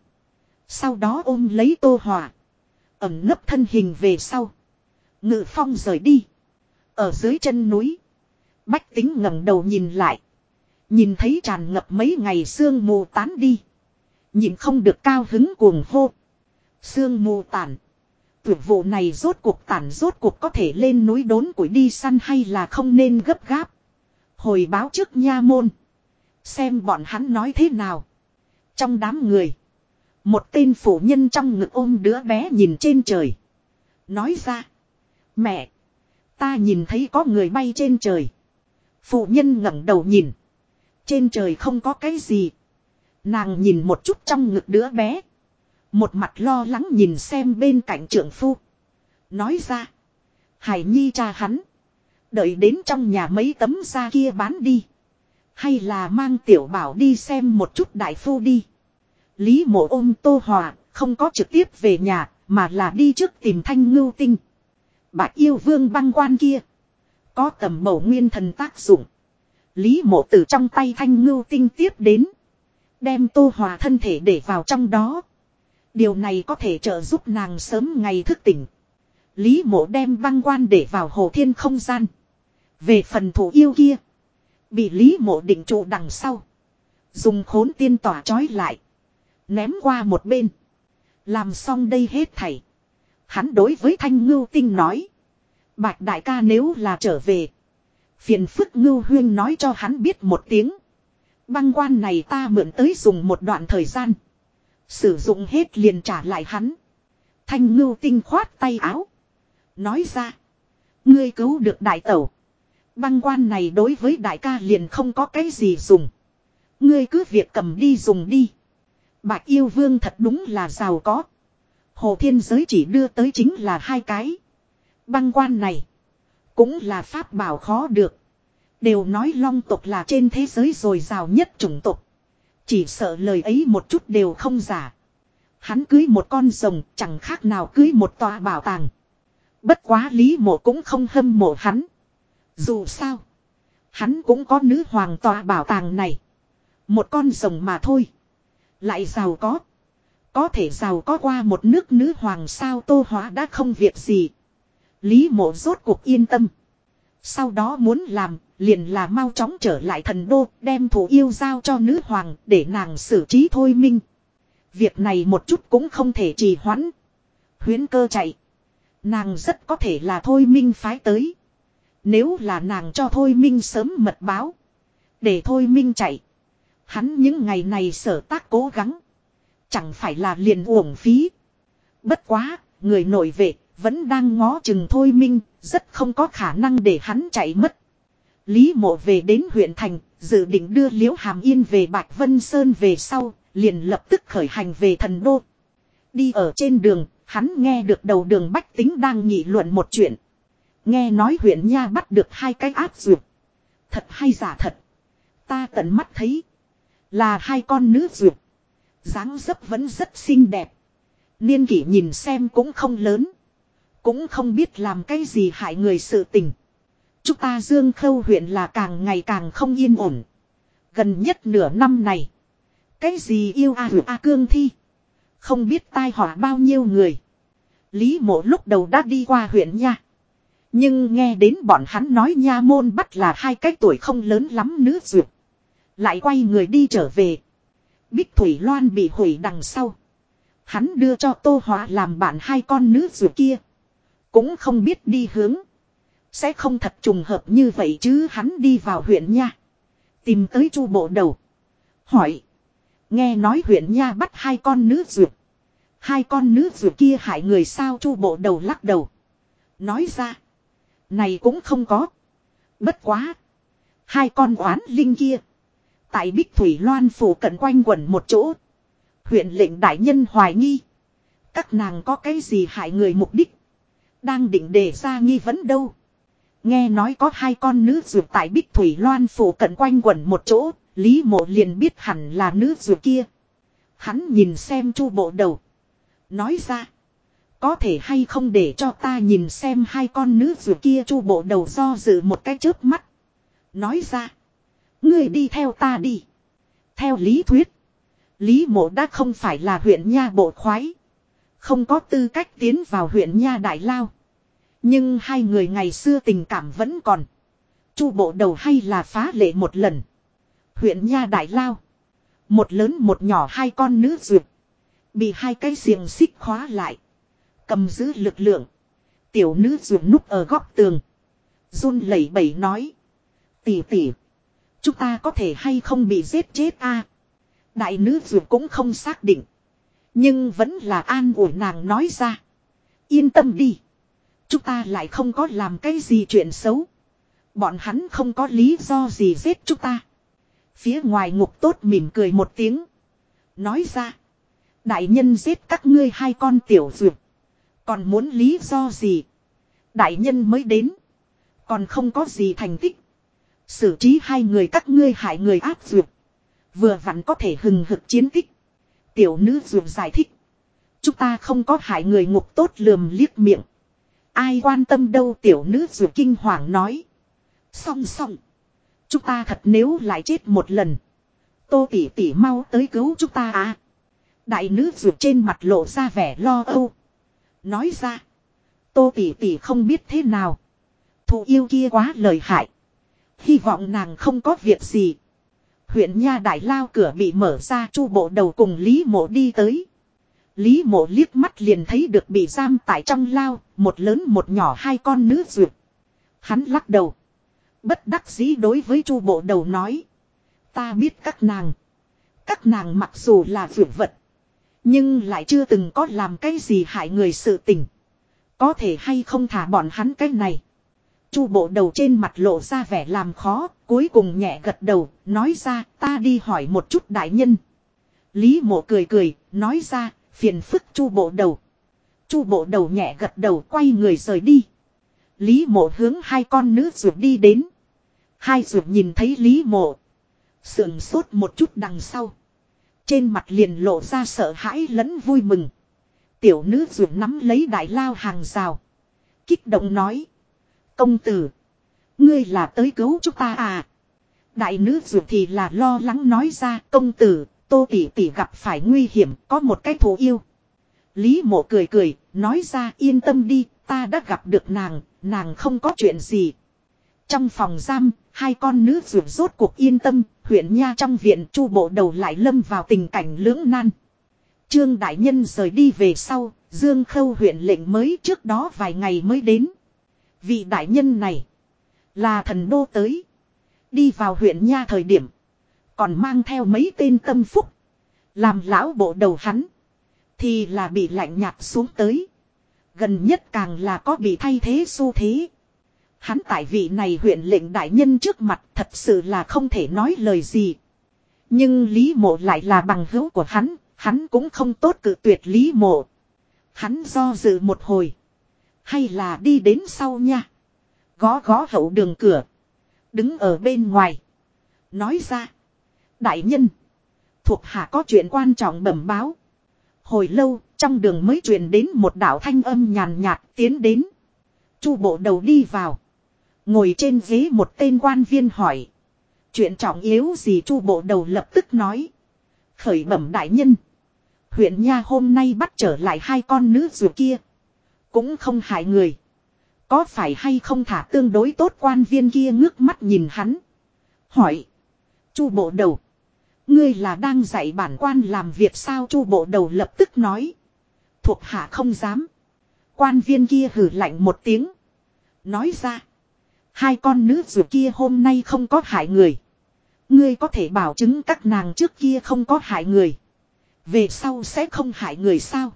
Sau đó ôm lấy tô hòa. Ẩm nấp thân hình về sau. Ngự phong rời đi. Ở dưới chân núi. Bách tính ngẩng đầu nhìn lại. Nhìn thấy tràn ngập mấy ngày sương mù tán đi. Nhìn không được cao hứng cuồng hô. Sương mù tản. Tuyệt vụ này rốt cuộc tản rốt cuộc có thể lên núi đốn củi đi săn hay là không nên gấp gáp. Hồi báo trước nha môn. Xem bọn hắn nói thế nào. Trong đám người. Một tên phụ nhân trong ngực ôm đứa bé nhìn trên trời. Nói ra. Mẹ. Ta nhìn thấy có người bay trên trời. Phụ nhân ngẩng đầu nhìn. Trên trời không có cái gì. Nàng nhìn một chút trong ngực đứa bé. Một mặt lo lắng nhìn xem bên cạnh trưởng phu. Nói ra. Hải Nhi cha hắn. Đợi đến trong nhà mấy tấm da kia bán đi. Hay là mang tiểu bảo đi xem một chút đại phu đi. Lý mộ ôm tô hòa, không có trực tiếp về nhà, mà là đi trước tìm thanh ngưu tinh. Bạch yêu vương băng quan kia. Có tầm mẫu nguyên thần tác dụng. Lý mộ từ trong tay thanh ngưu tinh tiếp đến. Đem tô hòa thân thể để vào trong đó. Điều này có thể trợ giúp nàng sớm ngày thức tỉnh. Lý mộ đem băng quan để vào hồ thiên không gian. Về phần thủ yêu kia. Bị Lý mộ định trụ đằng sau. Dùng khốn tiên tỏa trói lại. Ném qua một bên. Làm xong đây hết thảy. Hắn đối với thanh ngưu tinh nói. Bạch đại ca nếu là trở về. Phiền phức ngưu huyên nói cho hắn biết một tiếng. Băng quan này ta mượn tới dùng một đoạn thời gian. Sử dụng hết liền trả lại hắn. Thanh ngưu tinh khoát tay áo. Nói ra. Ngươi cứu được đại tẩu. Băng quan này đối với đại ca liền không có cái gì dùng. Ngươi cứ việc cầm đi dùng đi. Bạch yêu vương thật đúng là giàu có. Hồ thiên giới chỉ đưa tới chính là hai cái. Băng quan này. Cũng là pháp bảo khó được. Đều nói long tộc là trên thế giới rồi giàu nhất chủng tộc. Chỉ sợ lời ấy một chút đều không giả. Hắn cưới một con rồng, chẳng khác nào cưới một tòa bảo tàng. Bất quá lý mộ cũng không hâm mộ hắn. Dù sao. Hắn cũng có nữ hoàng tòa bảo tàng này. Một con rồng mà thôi. Lại giàu có. Có thể giàu có qua một nước nữ hoàng sao tô hóa đã không việc gì. Lý mộ rốt cuộc yên tâm. Sau đó muốn làm, liền là mau chóng trở lại thần đô, đem thủ yêu giao cho nữ hoàng, để nàng xử trí thôi minh. Việc này một chút cũng không thể trì hoãn. Huyến cơ chạy. Nàng rất có thể là thôi minh phái tới. Nếu là nàng cho thôi minh sớm mật báo. Để thôi minh chạy. Hắn những ngày này sở tác cố gắng. Chẳng phải là liền uổng phí. Bất quá, người nội vệ, vẫn đang ngó chừng thôi minh, rất không có khả năng để hắn chạy mất. Lý mộ về đến huyện thành, dự định đưa Liễu Hàm Yên về Bạch Vân Sơn về sau, liền lập tức khởi hành về thần đô. Đi ở trên đường, hắn nghe được đầu đường bách tính đang nghị luận một chuyện. Nghe nói huyện Nha bắt được hai cái áp dược. Thật hay giả thật. Ta tận mắt thấy. Là hai con nữ dược dáng dấp vẫn rất xinh đẹp. Niên kỷ nhìn xem cũng không lớn. Cũng không biết làm cái gì hại người sự tình. Chúng ta Dương Khâu huyện là càng ngày càng không yên ổn. Gần nhất nửa năm này. Cái gì yêu a à a cương thi. Không biết tai họa bao nhiêu người. Lý mộ lúc đầu đã đi qua huyện nha. Nhưng nghe đến bọn hắn nói nha môn bắt là hai cái tuổi không lớn lắm nữ duyệt. Lại quay người đi trở về. Bích Thủy Loan bị hủy đằng sau. Hắn đưa cho Tô Hóa làm bạn hai con nữ dù kia. Cũng không biết đi hướng. Sẽ không thật trùng hợp như vậy chứ hắn đi vào huyện nha. Tìm tới chu bộ đầu. Hỏi. Nghe nói huyện nha bắt hai con nữ dược. Hai con nữ dược kia hại người sao chu bộ đầu lắc đầu. Nói ra. Này cũng không có. Bất quá. Hai con oán linh kia. Tại Bích Thủy Loan phủ cận quanh quẩn một chỗ. Huyện lệnh đại nhân hoài nghi. Các nàng có cái gì hại người mục đích. Đang định đề ra nghi vấn đâu. Nghe nói có hai con nữ ruột tại Bích Thủy Loan phủ cận quanh quẩn một chỗ. Lý mộ liền biết hẳn là nữ ruột kia. Hắn nhìn xem chu bộ đầu. Nói ra. Có thể hay không để cho ta nhìn xem hai con nữ ruột kia chu bộ đầu do dự một cái chớp mắt. Nói ra. Ngươi đi theo ta đi. Theo lý thuyết. Lý mộ đã không phải là huyện nha bộ khoái. Không có tư cách tiến vào huyện nha đại lao. Nhưng hai người ngày xưa tình cảm vẫn còn. Chu bộ đầu hay là phá lệ một lần. Huyện nha đại lao. Một lớn một nhỏ hai con nữ duyệt. Bị hai cái xiềng xích khóa lại. Cầm giữ lực lượng. Tiểu nữ duyệt núp ở góc tường. run lẩy bẩy nói. Tỷ tỷ. Chúng ta có thể hay không bị giết chết a Đại nữ duyệt cũng không xác định. Nhưng vẫn là an ủi nàng nói ra. Yên tâm đi. Chúng ta lại không có làm cái gì chuyện xấu. Bọn hắn không có lý do gì giết chúng ta. Phía ngoài ngục tốt mỉm cười một tiếng. Nói ra. Đại nhân giết các ngươi hai con tiểu dược. Còn muốn lý do gì? Đại nhân mới đến. Còn không có gì thành tích. Xử trí hai người các ngươi hại người áp dược. Vừa vặn có thể hừng hực chiến tích. Tiểu nữ dược giải thích. Chúng ta không có hại người ngục tốt lườm liếc miệng. Ai quan tâm đâu tiểu nữ dược kinh hoàng nói. Song song. Chúng ta thật nếu lại chết một lần. Tô tỷ tỷ mau tới cứu chúng ta à. Đại nữ dược trên mặt lộ ra vẻ lo âu. Nói ra. Tô tỷ tỷ không biết thế nào. Thụ yêu kia quá lời hại. Hy vọng nàng không có việc gì. Huyện nha đại lao cửa bị mở ra chu bộ đầu cùng Lý mộ đi tới. Lý mộ liếc mắt liền thấy được bị giam tại trong lao, một lớn một nhỏ hai con nữ duyệt. Hắn lắc đầu. Bất đắc dĩ đối với chu bộ đầu nói. Ta biết các nàng. Các nàng mặc dù là duyệt vật. Nhưng lại chưa từng có làm cái gì hại người sự tình. Có thể hay không thả bọn hắn cái này. Chu bộ đầu trên mặt lộ ra vẻ làm khó, cuối cùng nhẹ gật đầu, nói ra ta đi hỏi một chút đại nhân. Lý mộ cười cười, nói ra, phiền phức chu bộ đầu. Chu bộ đầu nhẹ gật đầu quay người rời đi. Lý mộ hướng hai con nữ ruột đi đến. Hai ruột nhìn thấy Lý mộ. Sườn sốt một chút đằng sau. Trên mặt liền lộ ra sợ hãi lẫn vui mừng. Tiểu nữ ruột nắm lấy đại lao hàng rào. Kích động nói. Công tử. Ngươi là tới cứu chúng ta à. Đại nữ ruột thì là lo lắng nói ra công tử. Tô tỷ tỷ gặp phải nguy hiểm có một cái thù yêu. Lý mộ cười cười. Nói ra yên tâm đi. Ta đã gặp được nàng. Nàng không có chuyện gì. Trong phòng giam, hai con nữ ruột rốt cuộc yên tâm, huyện nha trong viện chu bộ đầu lại lâm vào tình cảnh lưỡng nan. Trương Đại Nhân rời đi về sau, Dương Khâu huyện lệnh mới trước đó vài ngày mới đến. Vị đại nhân này là thần đô tới. Đi vào huyện nha thời điểm. Còn mang theo mấy tên tâm phúc. Làm lão bộ đầu hắn. Thì là bị lạnh nhạt xuống tới. Gần nhất càng là có bị thay thế xu thế. Hắn tại vị này huyện lệnh đại nhân trước mặt thật sự là không thể nói lời gì. Nhưng Lý Mộ lại là bằng hữu của hắn, hắn cũng không tốt cự tuyệt Lý Mộ. Hắn do dự một hồi. Hay là đi đến sau nha. Gó gó hậu đường cửa. Đứng ở bên ngoài. Nói ra. Đại nhân. Thuộc hạ có chuyện quan trọng bẩm báo. Hồi lâu, trong đường mới truyền đến một đạo thanh âm nhàn nhạt tiến đến. Chu bộ đầu đi vào. Ngồi trên ghế một tên quan viên hỏi. Chuyện trọng yếu gì chu bộ đầu lập tức nói. Khởi bẩm đại nhân. Huyện Nha hôm nay bắt trở lại hai con nữ dù kia. Cũng không hại người. Có phải hay không thả tương đối tốt quan viên kia ngước mắt nhìn hắn. Hỏi. Chu bộ đầu. Ngươi là đang dạy bản quan làm việc sao chu bộ đầu lập tức nói. Thuộc hạ không dám. Quan viên kia hử lạnh một tiếng. Nói ra. Hai con nữ dù kia hôm nay không có hại người. Ngươi có thể bảo chứng các nàng trước kia không có hại người. Về sau sẽ không hại người sao.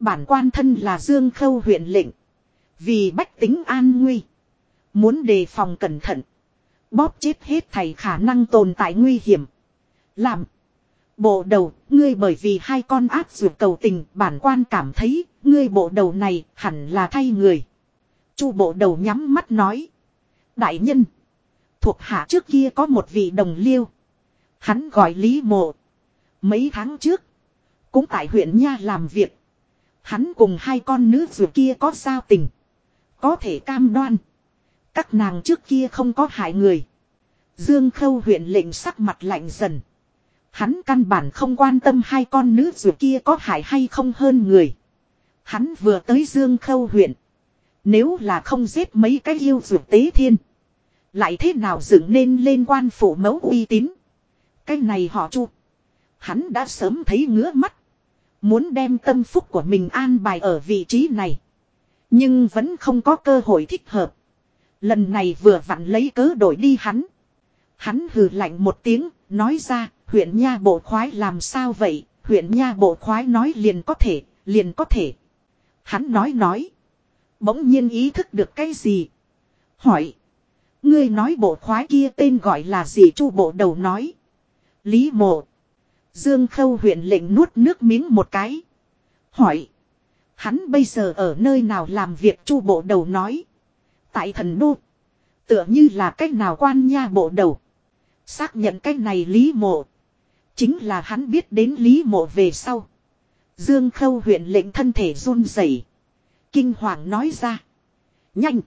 Bản quan thân là Dương Khâu huyện lệnh. Vì bách tính an nguy. Muốn đề phòng cẩn thận. Bóp chết hết thầy khả năng tồn tại nguy hiểm. Làm. Bộ đầu, ngươi bởi vì hai con ác dược cầu tình, bản quan cảm thấy, ngươi bộ đầu này hẳn là thay người. Chu bộ đầu nhắm mắt nói. Đại nhân. Thuộc hạ trước kia có một vị đồng liêu. Hắn gọi Lý Mộ. Mấy tháng trước. Cũng tại huyện Nha làm việc. Hắn cùng hai con nữ dù kia có giao tình. Có thể cam đoan. Các nàng trước kia không có hại người. Dương Khâu huyện lệnh sắc mặt lạnh dần. Hắn căn bản không quan tâm hai con nữ dù kia có hại hay không hơn người. Hắn vừa tới Dương Khâu huyện. Nếu là không giết mấy cái yêu dù tế thiên. Lại thế nào dựng nên lên quan phủ mẫu uy tín. Cái này họ chu. Hắn đã sớm thấy ngứa mắt. Muốn đem tâm phúc của mình an bài ở vị trí này. Nhưng vẫn không có cơ hội thích hợp. Lần này vừa vặn lấy cớ đổi đi hắn. Hắn hừ lạnh một tiếng, nói ra, huyện nha bộ khoái làm sao vậy, huyện nha bộ khoái nói liền có thể, liền có thể. Hắn nói nói. Bỗng nhiên ý thức được cái gì. Hỏi. Ngươi nói bộ khoái kia tên gọi là gì chu bộ đầu nói. Lý mộ. Dương khâu huyện lệnh nuốt nước miếng một cái. Hỏi. Hắn bây giờ ở nơi nào làm việc chu bộ đầu nói. Tại thần đô. Tựa như là cách nào quan nha bộ đầu. Xác nhận cách này Lý Mộ. Chính là hắn biết đến Lý Mộ về sau. Dương Khâu huyện lệnh thân thể run rẩy, Kinh hoàng nói ra. Nhanh.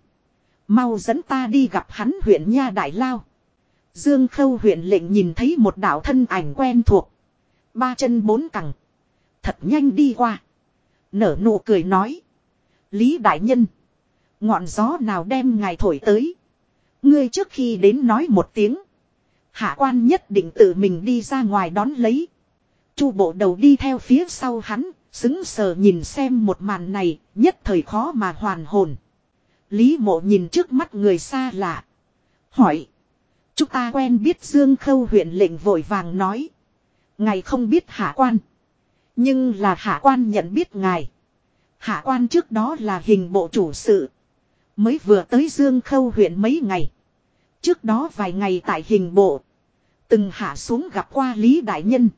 Mau dẫn ta đi gặp hắn huyện Nha Đại Lao. Dương Khâu huyện lệnh nhìn thấy một đạo thân ảnh quen thuộc. Ba chân bốn cẳng. Thật nhanh đi qua. Nở nụ cười nói. Lý Đại Nhân. Ngọn gió nào đem ngài thổi tới. Ngươi trước khi đến nói một tiếng. Hạ quan nhất định tự mình đi ra ngoài đón lấy. Chu bộ đầu đi theo phía sau hắn, xứng sờ nhìn xem một màn này, nhất thời khó mà hoàn hồn. Lý mộ nhìn trước mắt người xa lạ. Hỏi. Chúng ta quen biết Dương Khâu huyện lệnh vội vàng nói. Ngài không biết hạ quan. Nhưng là hạ quan nhận biết ngài. Hạ quan trước đó là hình bộ chủ sự. Mới vừa tới Dương Khâu huyện mấy ngày. Trước đó vài ngày tại hình bộ. Từng hạ xuống gặp qua Lý Đại Nhân.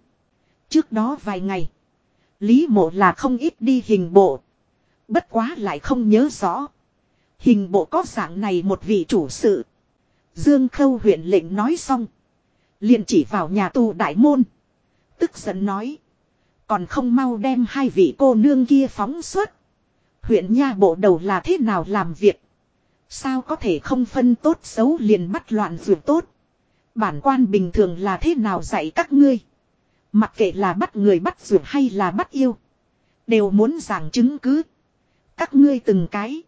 Trước đó vài ngày. Lý mộ là không ít đi hình bộ. Bất quá lại không nhớ rõ. Hình bộ có dạng này một vị chủ sự. Dương Khâu huyện lệnh nói xong. liền chỉ vào nhà tù đại môn. Tức giận nói. Còn không mau đem hai vị cô nương kia phóng xuất. Huyện nha bộ đầu là thế nào làm việc. Sao có thể không phân tốt xấu liền bắt loạn vượt tốt. Bản quan bình thường là thế nào dạy các ngươi. Mặc kệ là bắt người bắt vượt hay là bắt yêu. Đều muốn giảng chứng cứ. Các ngươi từng cái.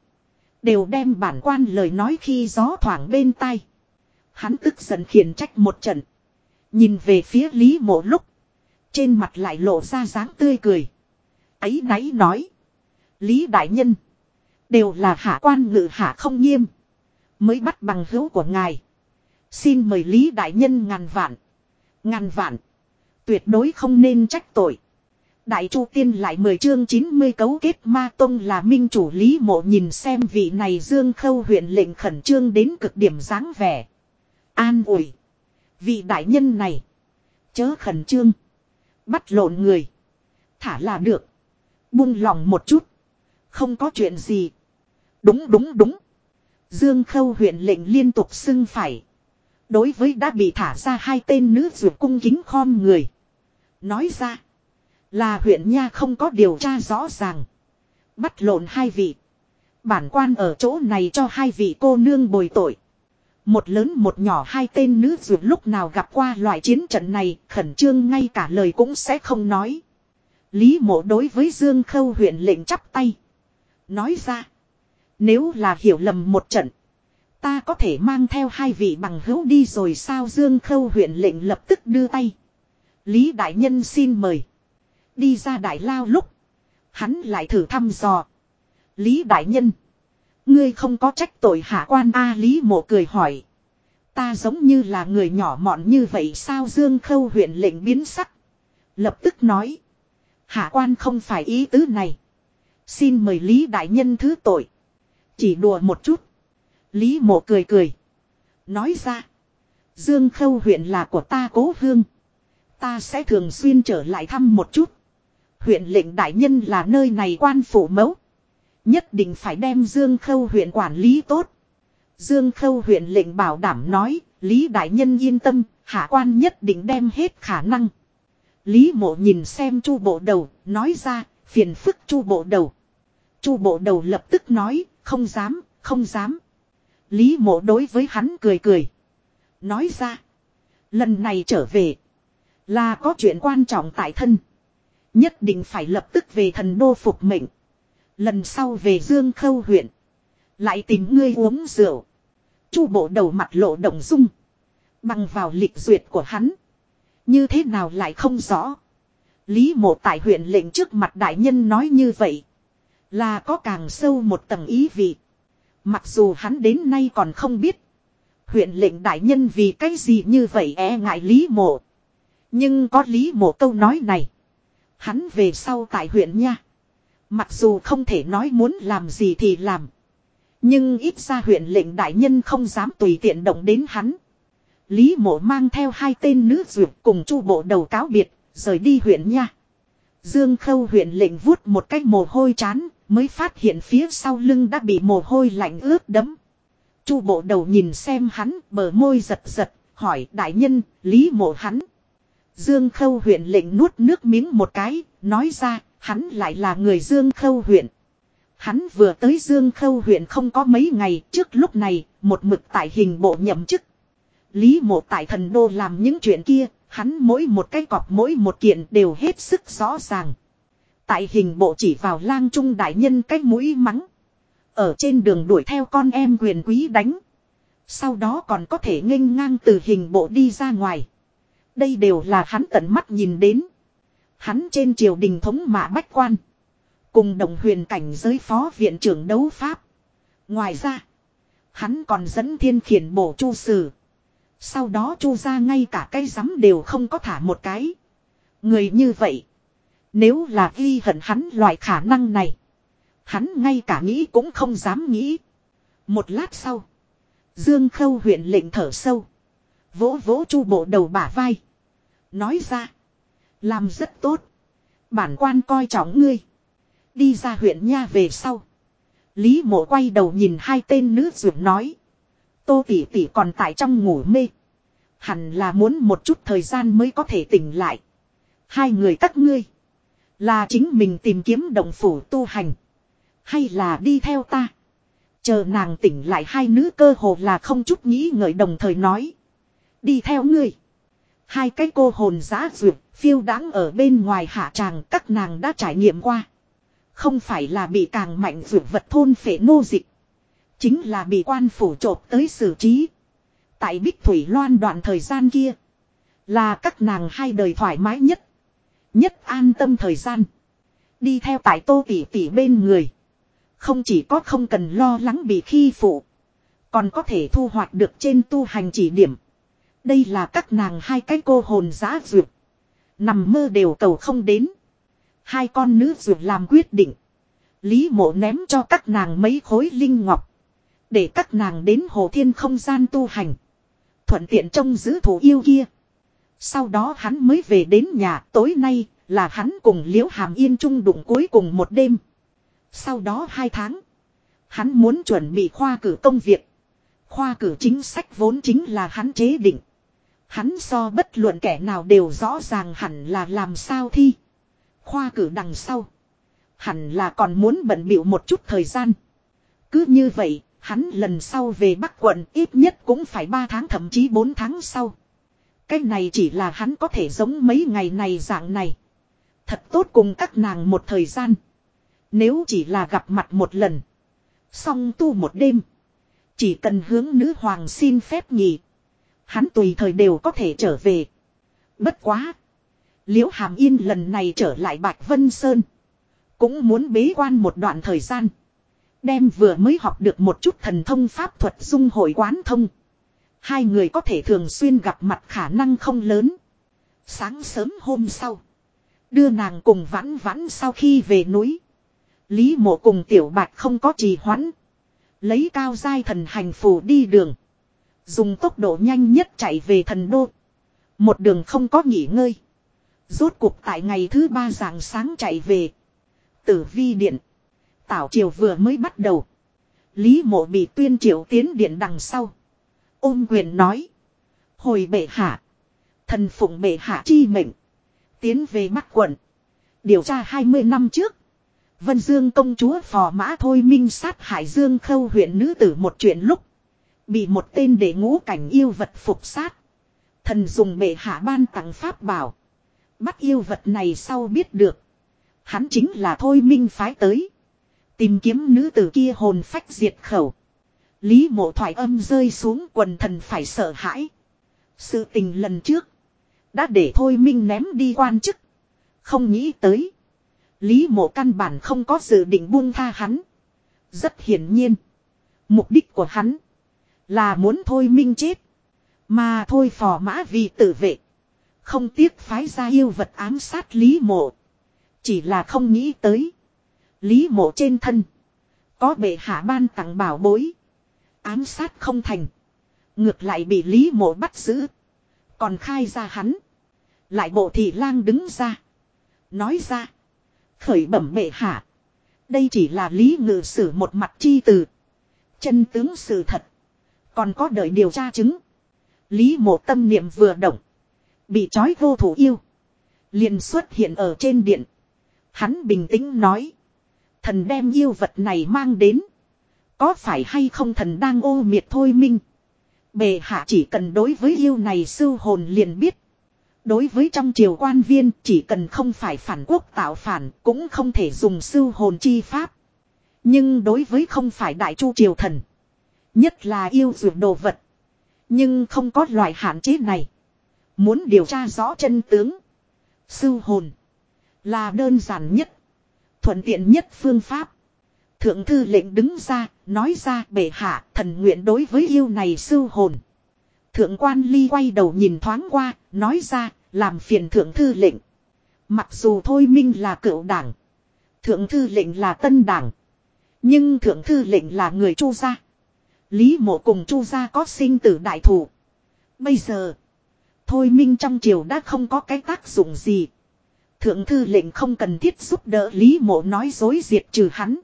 Đều đem bản quan lời nói khi gió thoảng bên tai. Hắn tức giận khiển trách một trận. Nhìn về phía Lý mộ lúc. Trên mặt lại lộ ra dáng tươi cười. Ấy náy nói. Lý đại nhân. Đều là hạ quan ngự hạ không nghiêm. Mới bắt bằng hữu của ngài. Xin mời Lý Đại Nhân ngàn vạn. Ngàn vạn. Tuyệt đối không nên trách tội. Đại Chu Tiên lại mời chương 90 cấu kết ma tông là minh chủ Lý Mộ nhìn xem vị này Dương Khâu huyện lệnh khẩn trương đến cực điểm dáng vẻ. An ủi. Vị đại nhân này. Chớ khẩn trương. Bắt lộn người. Thả là được. Buông lòng một chút. Không có chuyện gì. Đúng đúng đúng. Dương Khâu huyện lệnh liên tục xưng phải. Đối với đã bị thả ra hai tên nữ dược cung kính khom người. Nói ra. Là huyện nha không có điều tra rõ ràng. Bắt lộn hai vị. Bản quan ở chỗ này cho hai vị cô nương bồi tội. Một lớn một nhỏ hai tên nữ dược lúc nào gặp qua loại chiến trận này, khẩn trương ngay cả lời cũng sẽ không nói. Lý mộ đối với Dương Khâu huyện lệnh chắp tay. Nói ra. Nếu là hiểu lầm một trận. Ta có thể mang theo hai vị bằng hữu đi rồi sao Dương Khâu huyện lệnh lập tức đưa tay. Lý Đại Nhân xin mời. Đi ra đại lao lúc. Hắn lại thử thăm dò. Lý Đại Nhân. Ngươi không có trách tội hạ quan A Lý Mộ cười hỏi. Ta giống như là người nhỏ mọn như vậy sao Dương Khâu huyện lệnh biến sắc. Lập tức nói. Hạ quan không phải ý tứ này. Xin mời Lý Đại Nhân thứ tội. Chỉ đùa một chút. Lý mộ cười cười. Nói ra. Dương khâu huyện là của ta cố hương. Ta sẽ thường xuyên trở lại thăm một chút. Huyện lệnh đại nhân là nơi này quan phủ mẫu. Nhất định phải đem Dương Khâu huyện quản lý tốt. Dương Khâu huyện lệnh bảo đảm nói, Lý đại nhân yên tâm, hạ quan nhất định đem hết khả năng. Lý mộ nhìn xem chu bộ đầu, nói ra, phiền phức chu bộ đầu. chu bộ đầu lập tức nói, không dám, không dám. Lý mộ đối với hắn cười cười. Nói ra, lần này trở về, là có chuyện quan trọng tại thân. Nhất định phải lập tức về thần đô phục mệnh. Lần sau về Dương Khâu huyện. Lại tìm ngươi uống rượu. Chu bộ đầu mặt lộ động dung. Bằng vào lịch duyệt của hắn. Như thế nào lại không rõ. Lý mộ tại huyện lệnh trước mặt đại nhân nói như vậy. Là có càng sâu một tầng ý vị. Mặc dù hắn đến nay còn không biết. Huyện lệnh đại nhân vì cái gì như vậy e ngại Lý mộ. Nhưng có Lý mộ câu nói này. Hắn về sau tại huyện nha. Mặc dù không thể nói muốn làm gì thì làm. Nhưng ít ra huyện lệnh đại nhân không dám tùy tiện động đến hắn. Lý mộ mang theo hai tên nữ duyệt cùng chu bộ đầu cáo biệt, rời đi huyện nha. Dương khâu huyện lệnh vuốt một cái mồ hôi chán, mới phát hiện phía sau lưng đã bị mồ hôi lạnh ướt đẫm. Chu bộ đầu nhìn xem hắn, bờ môi giật giật, hỏi đại nhân, lý mộ hắn. Dương khâu huyện lệnh nuốt nước miếng một cái, nói ra, hắn lại là người Dương khâu huyện. Hắn vừa tới Dương khâu huyện không có mấy ngày, trước lúc này, một mực tại hình bộ nhậm chức. Lý mộ tại thần đô làm những chuyện kia, hắn mỗi một cái cọp mỗi một kiện đều hết sức rõ ràng. Tại hình bộ chỉ vào lang trung đại nhân cách mũi mắng. Ở trên đường đuổi theo con em quyền quý đánh. Sau đó còn có thể nghênh ngang từ hình bộ đi ra ngoài. Đây đều là hắn tận mắt nhìn đến. Hắn trên triều đình thống mã bách quan. Cùng đồng huyền cảnh giới phó viện trưởng đấu pháp. Ngoài ra. Hắn còn dẫn thiên khiển bổ chu sử. Sau đó chu ra ngay cả cái rắm đều không có thả một cái. Người như vậy. Nếu là ghi hận hắn loại khả năng này. Hắn ngay cả nghĩ cũng không dám nghĩ. Một lát sau. Dương khâu huyện lệnh thở sâu. Vỗ vỗ chu bộ đầu bả vai. Nói ra. Làm rất tốt. Bản quan coi trọng ngươi. Đi ra huyện nha về sau. Lý mộ quay đầu nhìn hai tên nữ dược nói. Tô tỷ tỷ còn tại trong ngủ mê. Hẳn là muốn một chút thời gian mới có thể tỉnh lại. Hai người các ngươi. Là chính mình tìm kiếm động phủ tu hành. Hay là đi theo ta. Chờ nàng tỉnh lại hai nữ cơ hồ là không chút nghĩ ngợi đồng thời nói. Đi theo ngươi. Hai cái cô hồn giá duyệt, phiêu đáng ở bên ngoài hạ tràng các nàng đã trải nghiệm qua. Không phải là bị càng mạnh duyệt vật thôn phệ nô dịch. Chính là bị quan phủ trộp tới xử trí. Tại Bích Thủy Loan đoạn thời gian kia. Là các nàng hai đời thoải mái nhất. Nhất an tâm thời gian. Đi theo tại tô tỷ tỷ bên người. Không chỉ có không cần lo lắng bị khi phụ. Còn có thể thu hoạch được trên tu hành chỉ điểm. Đây là các nàng hai cái cô hồn giá duyệt. Nằm mơ đều cầu không đến. Hai con nữ ruột làm quyết định. Lý mộ ném cho các nàng mấy khối linh ngọc. Để các nàng đến hồ thiên không gian tu hành. Thuận tiện trông giữ thủ yêu kia. Sau đó hắn mới về đến nhà, tối nay là hắn cùng liễu hàm yên trung đụng cuối cùng một đêm. Sau đó hai tháng. Hắn muốn chuẩn bị khoa cử công việc. Khoa cử chính sách vốn chính là hắn chế định. Hắn so bất luận kẻ nào đều rõ ràng hẳn là làm sao thi. Khoa cử đằng sau. Hẳn là còn muốn bận bịu một chút thời gian. Cứ như vậy, hắn lần sau về Bắc quận ít nhất cũng phải 3 tháng thậm chí 4 tháng sau. Cái này chỉ là hắn có thể giống mấy ngày này dạng này. Thật tốt cùng các nàng một thời gian. Nếu chỉ là gặp mặt một lần. Xong tu một đêm. Chỉ cần hướng nữ hoàng xin phép nghỉ. Hắn tùy thời đều có thể trở về. Bất quá. Liễu Hàm Yên lần này trở lại Bạch Vân Sơn. Cũng muốn bế quan một đoạn thời gian. Đem vừa mới học được một chút thần thông pháp thuật dung hội quán thông. Hai người có thể thường xuyên gặp mặt khả năng không lớn. Sáng sớm hôm sau. Đưa nàng cùng vãn vãn sau khi về núi. Lý mộ cùng tiểu bạch không có trì hoãn. Lấy cao giai thần hành phù đi đường. Dùng tốc độ nhanh nhất chạy về thần đô. Một đường không có nghỉ ngơi. Rốt cuộc tại ngày thứ ba rạng sáng chạy về. Tử vi điện. Tảo triều vừa mới bắt đầu. Lý mộ bị tuyên triệu tiến điện đằng sau. Ôm quyền nói. Hồi bệ hạ. Thần phụng bệ hạ chi mệnh. Tiến về Bắc quận. Điều tra 20 năm trước. Vân Dương công chúa phò mã thôi minh sát hải Dương khâu huyện nữ tử một chuyện lúc. Bị một tên để ngũ cảnh yêu vật phục sát. Thần dùng bệ hạ ban tặng pháp bảo. Bắt yêu vật này sau biết được. Hắn chính là thôi minh phái tới. Tìm kiếm nữ tử kia hồn phách diệt khẩu. Lý mộ thoại âm rơi xuống quần thần phải sợ hãi. Sự tình lần trước. Đã để thôi minh ném đi quan chức. Không nghĩ tới. Lý mộ căn bản không có dự định buông tha hắn. Rất hiển nhiên. Mục đích của hắn. Là muốn thôi minh chết. Mà thôi phò mã vì tự vệ. Không tiếc phái ra yêu vật ám sát Lý mộ. Chỉ là không nghĩ tới. Lý mộ trên thân. Có bệ hạ ban tặng bảo bối. Ám sát không thành. Ngược lại bị Lý mộ bắt giữ. Còn khai ra hắn. Lại bộ thị lang đứng ra. Nói ra. Khởi bẩm bệ hạ. Đây chỉ là lý ngự sử một mặt chi từ. Chân tướng sự thật. Còn có đợi điều tra chứng. Lý mộ tâm niệm vừa động. Bị trói vô thủ yêu. liền xuất hiện ở trên điện. Hắn bình tĩnh nói. Thần đem yêu vật này mang đến. Có phải hay không thần đang ô miệt thôi minh. Bề hạ chỉ cần đối với yêu này sư hồn liền biết. Đối với trong triều quan viên chỉ cần không phải phản quốc tạo phản cũng không thể dùng sư hồn chi pháp. Nhưng đối với không phải đại chu triều thần. Nhất là yêu dược đồ vật. Nhưng không có loại hạn chế này. Muốn điều tra rõ chân tướng. Sư hồn. Là đơn giản nhất. Thuận tiện nhất phương pháp. Thượng thư lệnh đứng ra, nói ra bệ hạ thần nguyện đối với yêu này sư hồn. Thượng quan ly quay đầu nhìn thoáng qua, nói ra, làm phiền thượng thư lệnh. Mặc dù thôi minh là cựu đảng. Thượng thư lệnh là tân đảng. Nhưng thượng thư lệnh là người chu gia. Lý mộ cùng chu gia có sinh tử đại thủ. Bây giờ, thôi minh trong triều đã không có cái tác dụng gì. Thượng thư lệnh không cần thiết giúp đỡ Lý mộ nói dối diệt trừ hắn.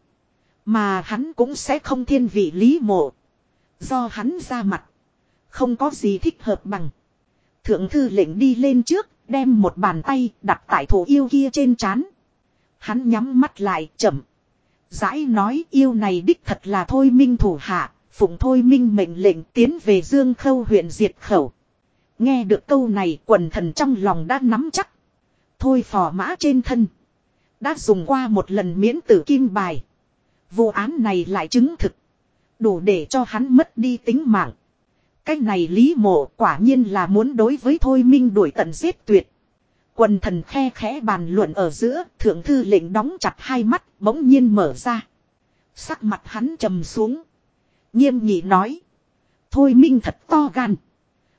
Mà hắn cũng sẽ không thiên vị Lý mộ. Do hắn ra mặt. Không có gì thích hợp bằng. Thượng thư lệnh đi lên trước, đem một bàn tay đặt tại thủ yêu kia trên trán. Hắn nhắm mắt lại chậm. Giải nói yêu này đích thật là thôi minh thủ hạ, phụng thôi minh mệnh lệnh tiến về Dương Khâu huyện diệt khẩu. Nghe được câu này quần thần trong lòng đã nắm chắc. Thôi phò mã trên thân. Đã dùng qua một lần miễn tử kim bài. Vụ án này lại chứng thực. Đủ để cho hắn mất đi tính mạng. Cái này lý mộ quả nhiên là muốn đối với thôi minh đuổi tận giết tuyệt. Quần thần khe khẽ bàn luận ở giữa, thượng thư lệnh đóng chặt hai mắt, bỗng nhiên mở ra. Sắc mặt hắn trầm xuống. Nghiêm nghị nói. Thôi minh thật to gan.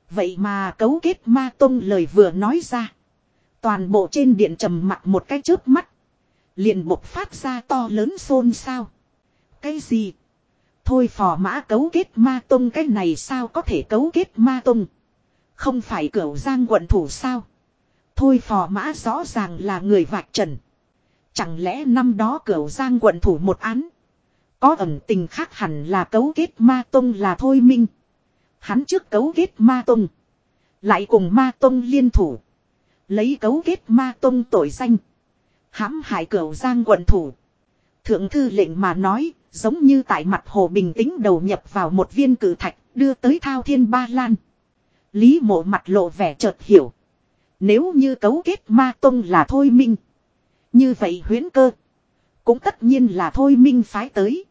Vậy mà cấu kết ma tông lời vừa nói ra. Toàn bộ trên điện trầm mặt một cái chớp mắt. Liền bộc phát ra to lớn xôn xao. Cái gì? Thôi phò mã cấu kết ma tông cái này sao có thể cấu kết ma tông? Không phải cửu giang quận thủ sao? Thôi phò mã rõ ràng là người vạch trần. Chẳng lẽ năm đó cửu giang quận thủ một án? Có ẩn tình khác hẳn là cấu kết ma tông là thôi minh. Hắn trước cấu kết ma tông. Lại cùng ma tông liên thủ. Lấy cấu kết ma tông tội danh. hãm hại cửu giang quận thủ. Thượng thư lệnh mà nói, giống như tại mặt hồ bình tĩnh đầu nhập vào một viên cử thạch, đưa tới thao thiên ba lan. Lý mộ mặt lộ vẻ chợt hiểu. Nếu như cấu kết ma tông là thôi minh. Như vậy huyến cơ. Cũng tất nhiên là thôi minh phái tới.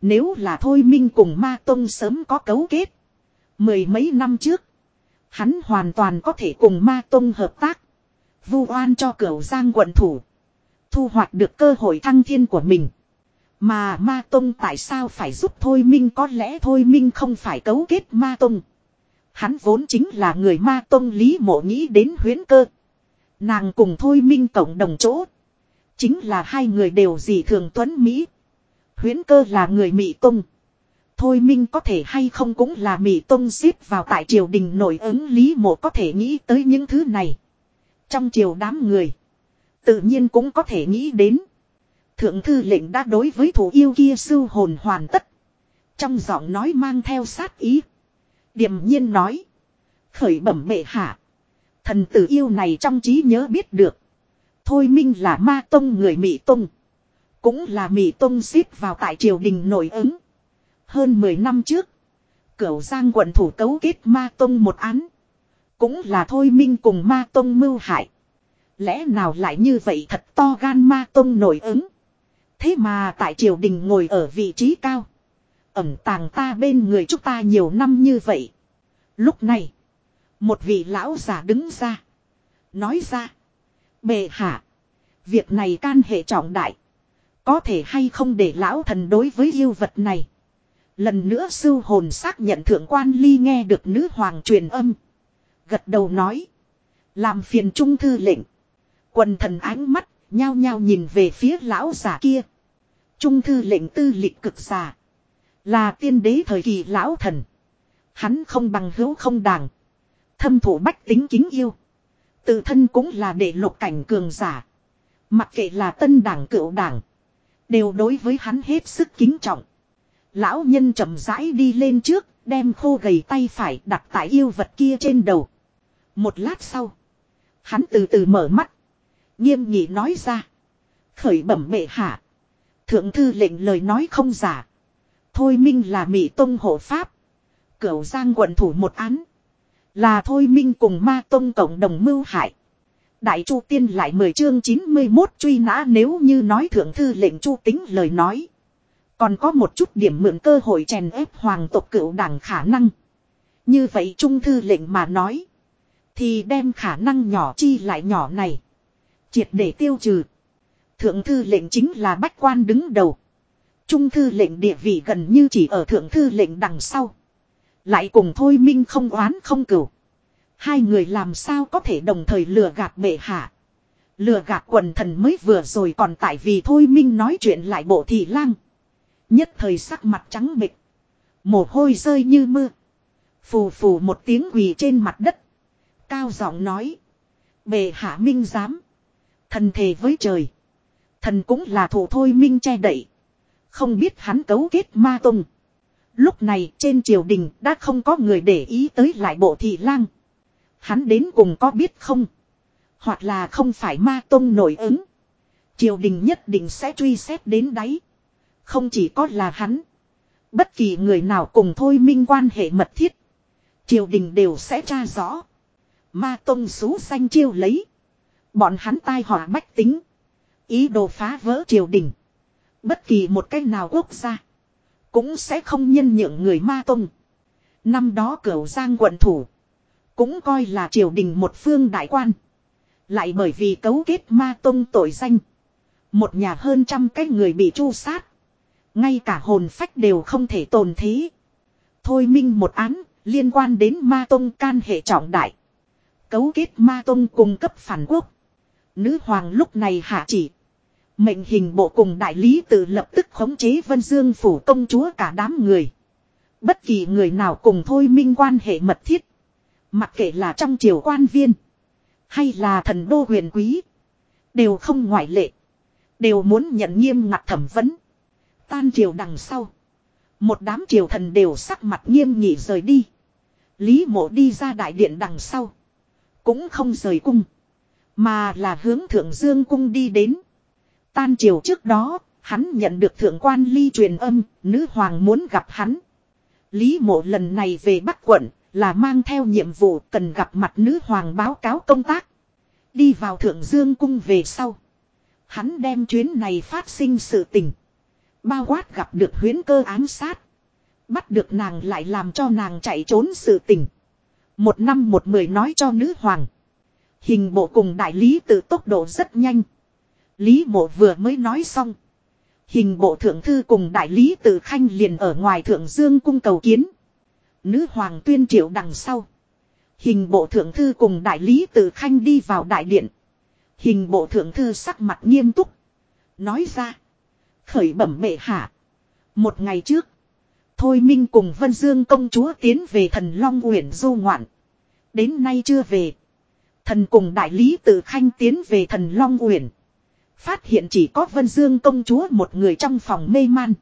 Nếu là thôi minh cùng ma tông sớm có cấu kết. Mười mấy năm trước. Hắn hoàn toàn có thể cùng ma tông hợp tác. Vu oan cho cửu giang quận thủ. Thu hoạch được cơ hội thăng thiên của mình. Mà ma tông tại sao phải giúp Thôi Minh có lẽ Thôi Minh không phải cấu kết ma tông. Hắn vốn chính là người ma tông lý mộ nghĩ đến huyến cơ. Nàng cùng Thôi Minh cộng đồng chỗ. Chính là hai người đều dị thường tuấn Mỹ. Huyễn cơ là người Mỹ Tông. Thôi Minh có thể hay không cũng là Mỹ Tông xếp vào tại triều đình nổi ứng Lý Mộ có thể nghĩ tới những thứ này. Trong triều đám người. Tự nhiên cũng có thể nghĩ đến. Thượng thư lệnh đã đối với thủ yêu kia sưu hồn hoàn tất. Trong giọng nói mang theo sát ý. Điềm nhiên nói. Khởi bẩm bệ hạ. Thần tử yêu này trong trí nhớ biết được. Thôi minh là ma tông người Mỹ Tông. Cũng là Mỹ Tông xếp vào tại triều đình nổi ứng. Hơn 10 năm trước. Cửu Giang quận thủ cấu kết ma tông một án. Cũng là thôi minh cùng ma tông mưu hại. Lẽ nào lại như vậy thật to gan ma tông nổi ứng. Thế mà tại triều đình ngồi ở vị trí cao. Ẩm tàng ta bên người chúng ta nhiều năm như vậy. Lúc này. Một vị lão già đứng ra. Nói ra. Bệ hạ. Việc này can hệ trọng đại. Có thể hay không để lão thần đối với yêu vật này. Lần nữa sư hồn xác nhận thượng quan ly nghe được nữ hoàng truyền âm. Gật đầu nói. Làm phiền trung thư lệnh. Quần thần ánh mắt, nhao nhao nhìn về phía lão giả kia. Trung thư lệnh tư lịch cực giả. Là tiên đế thời kỳ lão thần. Hắn không bằng hữu không đàng. Thâm thủ bách tính kính yêu. Tự thân cũng là đệ lục cảnh cường giả. Mặc kệ là tân đảng cựu đảng. Đều đối với hắn hết sức kính trọng. Lão nhân chậm rãi đi lên trước, đem khô gầy tay phải đặt tại yêu vật kia trên đầu. Một lát sau, hắn từ từ mở mắt. Nghiêm nghị nói ra. Khởi bẩm bệ hạ. Thượng thư lệnh lời nói không giả. Thôi minh là mỹ tông hộ pháp. Cửu giang quận thủ một án. Là thôi minh cùng ma tông cộng đồng mưu hại. Đại chu tiên lại mười chương 91 truy nã nếu như nói thượng thư lệnh chu tính lời nói. Còn có một chút điểm mượn cơ hội chèn ép hoàng tộc cựu đảng khả năng. Như vậy trung thư lệnh mà nói. Thì đem khả năng nhỏ chi lại nhỏ này. Triệt để tiêu trừ. Thượng thư lệnh chính là bách quan đứng đầu. Trung thư lệnh địa vị gần như chỉ ở thượng thư lệnh đằng sau. Lại cùng thôi minh không oán không cửu. Hai người làm sao có thể đồng thời lừa gạt bệ hạ. Lừa gạt quần thần mới vừa rồi còn tại vì thôi minh nói chuyện lại bộ thị lang. Nhất thời sắc mặt trắng bịch. Mồ hôi rơi như mưa. Phù phù một tiếng quỳ trên mặt đất. Cao giọng nói. Bệ hạ minh dám. Thần thề với trời. Thần cũng là thủ thôi minh che đậy. Không biết hắn cấu kết ma tông. Lúc này trên triều đình đã không có người để ý tới lại bộ thị lang. Hắn đến cùng có biết không? Hoặc là không phải ma tông nổi ứng. Triều đình nhất định sẽ truy xét đến đáy. Không chỉ có là hắn. Bất kỳ người nào cùng thôi minh quan hệ mật thiết. Triều đình đều sẽ tra rõ. Ma tông xú xanh chiêu lấy. Bọn hắn tai họa bách tính. Ý đồ phá vỡ triều đình. Bất kỳ một cách nào quốc gia. Cũng sẽ không nhân nhượng người ma tông. Năm đó cửu giang quận thủ. Cũng coi là triều đình một phương đại quan. Lại bởi vì cấu kết ma tông tội danh. Một nhà hơn trăm cái người bị tru sát. Ngay cả hồn phách đều không thể tồn thế. Thôi minh một án liên quan đến ma tông can hệ trọng đại. Cấu kết ma tông cung cấp phản quốc. Nữ hoàng lúc này hạ chỉ. Mệnh hình bộ cùng đại lý tự lập tức khống chế Vân Dương phủ công chúa cả đám người. Bất kỳ người nào cùng thôi minh quan hệ mật thiết. Mặc kệ là trong triều quan viên. Hay là thần đô huyền quý. Đều không ngoại lệ. Đều muốn nhận nghiêm ngặt thẩm vấn. Tan triều đằng sau. Một đám triều thần đều sắc mặt nghiêm nghị rời đi. Lý mộ đi ra đại điện đằng sau. Cũng không rời cung. Mà là hướng thượng dương cung đi đến. Tan triều trước đó, hắn nhận được thượng quan ly truyền âm, nữ hoàng muốn gặp hắn. Lý mộ lần này về Bắc quận, là mang theo nhiệm vụ cần gặp mặt nữ hoàng báo cáo công tác. Đi vào thượng dương cung về sau. Hắn đem chuyến này phát sinh sự tình. Bao quát gặp được huyến cơ ám sát. Bắt được nàng lại làm cho nàng chạy trốn sự tình. Một năm một mười nói cho nữ hoàng. Hình bộ cùng đại lý tự tốc độ rất nhanh. Lý mộ vừa mới nói xong. Hình bộ thượng thư cùng đại lý tự khanh liền ở ngoài thượng dương cung cầu kiến. Nữ hoàng tuyên triệu đằng sau. Hình bộ thượng thư cùng đại lý tự khanh đi vào đại điện. Hình bộ thượng thư sắc mặt nghiêm túc. Nói ra. Khởi bẩm bệ hạ. Một ngày trước. Thôi Minh cùng Vân Dương công chúa tiến về thần Long Uyển du ngoạn. Đến nay chưa về. Thần cùng đại lý tự khanh tiến về thần Long Uyển. Phát hiện chỉ có Vân Dương công chúa một người trong phòng mê man.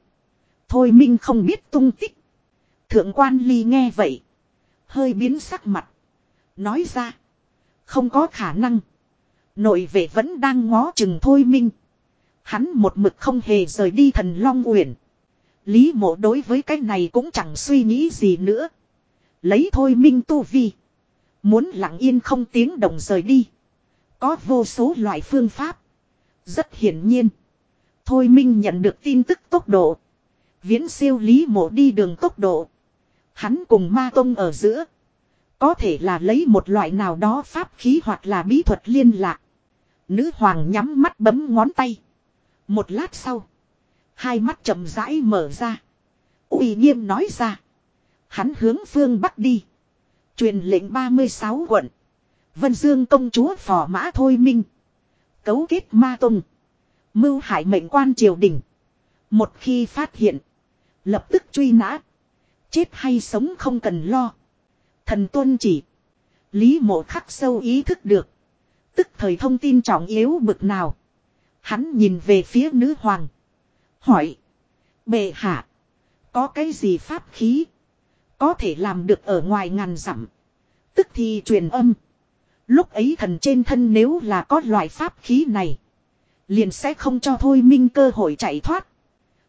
Thôi Minh không biết tung tích. Thượng quan ly nghe vậy. Hơi biến sắc mặt. Nói ra. Không có khả năng. Nội vệ vẫn đang ngó chừng Thôi Minh. Hắn một mực không hề rời đi thần Long Uyển. Lý mộ đối với cái này cũng chẳng suy nghĩ gì nữa. Lấy Thôi Minh tu vi. Muốn lặng yên không tiếng động rời đi. Có vô số loại phương pháp. Rất hiển nhiên. Thôi Minh nhận được tin tức tốc độ. Viễn siêu Lý mộ đi đường tốc độ. Hắn cùng ma tông ở giữa. Có thể là lấy một loại nào đó pháp khí hoặc là bí thuật liên lạc. Nữ hoàng nhắm mắt bấm ngón tay. Một lát sau. Hai mắt chậm rãi mở ra. uy nghiêm nói ra. Hắn hướng phương bắc đi. Truyền lệnh 36 quận. Vân Dương công chúa phò mã thôi minh. Cấu kết ma tông. Mưu hại mệnh quan triều đình. Một khi phát hiện. Lập tức truy nã. Chết hay sống không cần lo. Thần tuân chỉ. Lý mộ khắc sâu ý thức được. Tức thời thông tin trọng yếu bực nào. Hắn nhìn về phía nữ hoàng. Hỏi. Bệ hạ. Có cái gì pháp khí. Có thể làm được ở ngoài ngàn dặm. Tức thì truyền âm. Lúc ấy thần trên thân nếu là có loại pháp khí này. Liền sẽ không cho thôi minh cơ hội chạy thoát.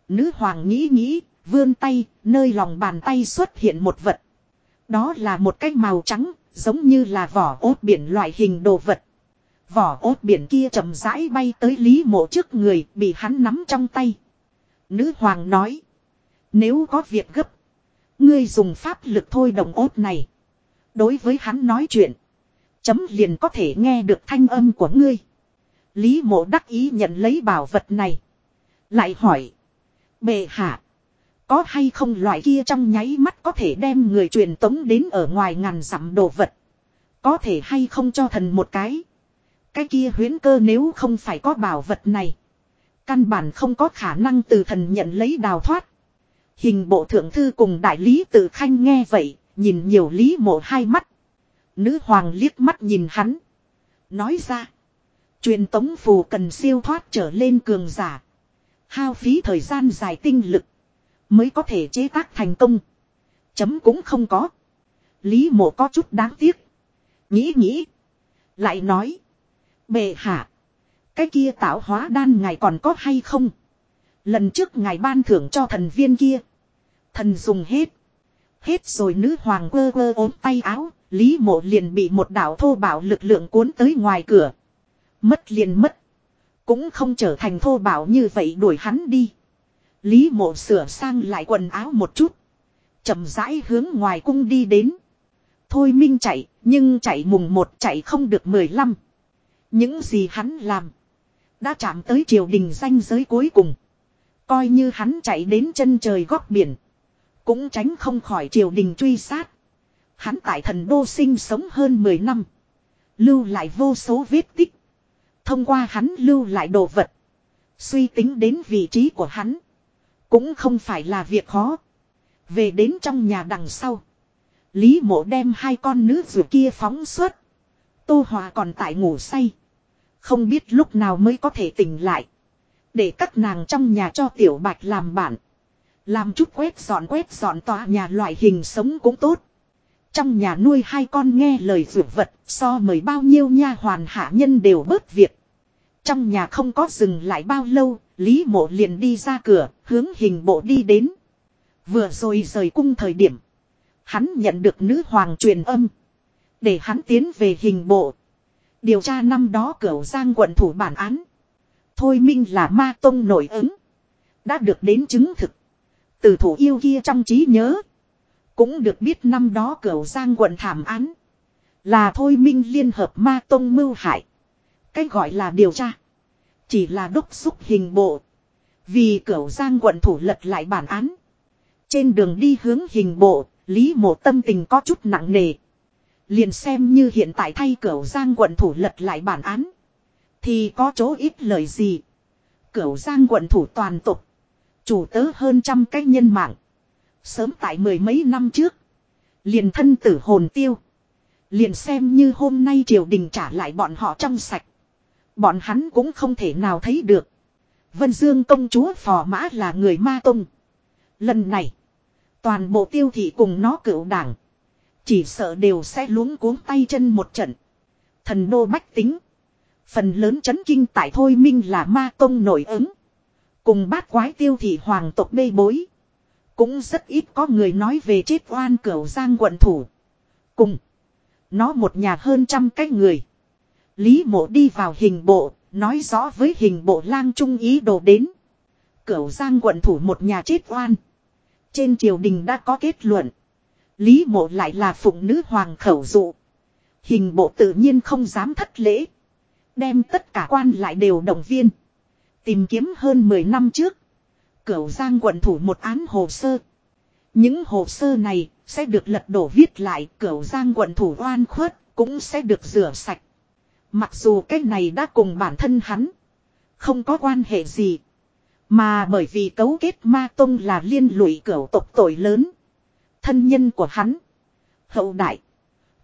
Nữ hoàng nghĩ nghĩ, vươn tay, nơi lòng bàn tay xuất hiện một vật. Đó là một cái màu trắng, giống như là vỏ ốt biển loại hình đồ vật. Vỏ ốt biển kia chậm rãi bay tới Lý Mộ trước người, bị hắn nắm trong tay. Nữ hoàng nói. Nếu có việc gấp. Ngươi dùng pháp lực thôi đồng ốt này. Đối với hắn nói chuyện. Chấm liền có thể nghe được thanh âm của ngươi. Lý mộ đắc ý nhận lấy bảo vật này. Lại hỏi. Bệ hạ. Có hay không loại kia trong nháy mắt có thể đem người truyền tống đến ở ngoài ngàn dặm đồ vật. Có thể hay không cho thần một cái. Cái kia huyến cơ nếu không phải có bảo vật này. Căn bản không có khả năng từ thần nhận lấy đào thoát. Hình bộ thượng thư cùng đại lý tự khanh nghe vậy, nhìn nhiều lý mộ hai mắt. Nữ hoàng liếc mắt nhìn hắn. Nói ra. Truyền tống phù cần siêu thoát trở lên cường giả. Hao phí thời gian dài tinh lực. Mới có thể chế tác thành công. Chấm cũng không có. Lý mộ có chút đáng tiếc. Nghĩ nghĩ. Lại nói. Bệ hạ. Cái kia tạo hóa đan ngài còn có hay không? Lần trước ngài ban thưởng cho thần viên kia. Thần dùng hết. Hết rồi nữ hoàng quơ quơ ốm tay áo. Lý mộ liền bị một đảo thô bảo lực lượng cuốn tới ngoài cửa. Mất liền mất. Cũng không trở thành thô bảo như vậy đuổi hắn đi. Lý mộ sửa sang lại quần áo một chút. chậm rãi hướng ngoài cung đi đến. Thôi minh chạy, nhưng chạy mùng một chạy không được mười lăm. Những gì hắn làm. Đã chạm tới triều đình danh giới cuối cùng. Coi như hắn chạy đến chân trời góc biển. Cũng tránh không khỏi triều đình truy sát. Hắn tại thần đô sinh sống hơn 10 năm. Lưu lại vô số vết tích. Thông qua hắn lưu lại đồ vật. Suy tính đến vị trí của hắn. Cũng không phải là việc khó. Về đến trong nhà đằng sau. Lý mộ đem hai con nữ vừa kia phóng suốt. Tô Hòa còn tại ngủ say. Không biết lúc nào mới có thể tỉnh lại. Để các nàng trong nhà cho tiểu bạch làm bạn. Làm chút quét dọn quét dọn tòa nhà loại hình sống cũng tốt. Trong nhà nuôi hai con nghe lời vượt vật so mời bao nhiêu nha hoàn hạ nhân đều bớt việc. Trong nhà không có dừng lại bao lâu, Lý mộ liền đi ra cửa, hướng hình bộ đi đến. Vừa rồi rời cung thời điểm. Hắn nhận được nữ hoàng truyền âm. Để hắn tiến về hình bộ. Điều tra năm đó cửu giang quận thủ bản án. Thôi minh là ma tông nổi ứng. Đã được đến chứng thực. Từ thủ yêu kia trong trí nhớ. Cũng được biết năm đó cửu giang quận thảm án. Là thôi minh liên hợp ma tông mưu hại. Cái gọi là điều tra. Chỉ là đốc xúc hình bộ. Vì cửu giang quận thủ lật lại bản án. Trên đường đi hướng hình bộ, Lý mộ tâm tình có chút nặng nề. Liền xem như hiện tại thay cửu giang quận thủ lật lại bản án. Thì có chỗ ít lời gì. Cửu giang quận thủ toàn tục. Chủ tớ hơn trăm cái nhân mạng. Sớm tại mười mấy năm trước. Liền thân tử hồn tiêu. Liền xem như hôm nay triều đình trả lại bọn họ trong sạch. Bọn hắn cũng không thể nào thấy được. Vân Dương công chúa phò mã là người ma tông. Lần này. Toàn bộ tiêu thị cùng nó cựu đảng. Chỉ sợ đều sẽ luống cuống tay chân một trận. Thần đô bách tính. Phần lớn chấn kinh tại Thôi Minh là ma tông nổi ứng. Cùng bát quái tiêu thị hoàng tộc bê bối. Cũng rất ít có người nói về chết oan cửu giang quận thủ. Cùng. Nó một nhà hơn trăm cái người. Lý mộ đi vào hình bộ, nói rõ với hình bộ lang trung ý đồ đến. Cửu giang quận thủ một nhà chết oan. Trên triều đình đã có kết luận. Lý mộ lại là phụng nữ hoàng khẩu dụ. Hình bộ tự nhiên không dám thất lễ. Đem tất cả quan lại đều động viên. Tìm kiếm hơn 10 năm trước. Cửu Giang quận thủ một án hồ sơ. Những hồ sơ này sẽ được lật đổ viết lại Cửu Giang quận thủ oan khuất cũng sẽ được rửa sạch. Mặc dù cái này đã cùng bản thân hắn. Không có quan hệ gì. Mà bởi vì cấu kết ma tông là liên lụy cửu tộc tội lớn. Thân nhân của hắn. Hậu đại.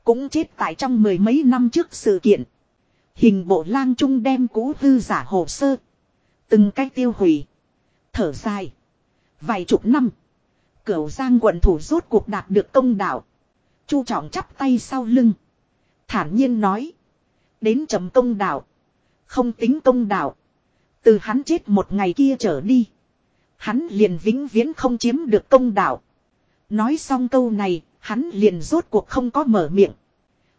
Cũng chết tại trong mười mấy năm trước sự kiện. Hình bộ lang trung đem cũ hư giả hồ sơ. Từng cách tiêu hủy. Thở dài. Vài chục năm. Cửu giang quận thủ rốt cuộc đạt được công đạo. Chu trọng chắp tay sau lưng. Thản nhiên nói. Đến trầm công đạo. Không tính công đạo. Từ hắn chết một ngày kia trở đi. Hắn liền vĩnh viễn không chiếm được công đạo. Nói xong câu này, hắn liền rốt cuộc không có mở miệng.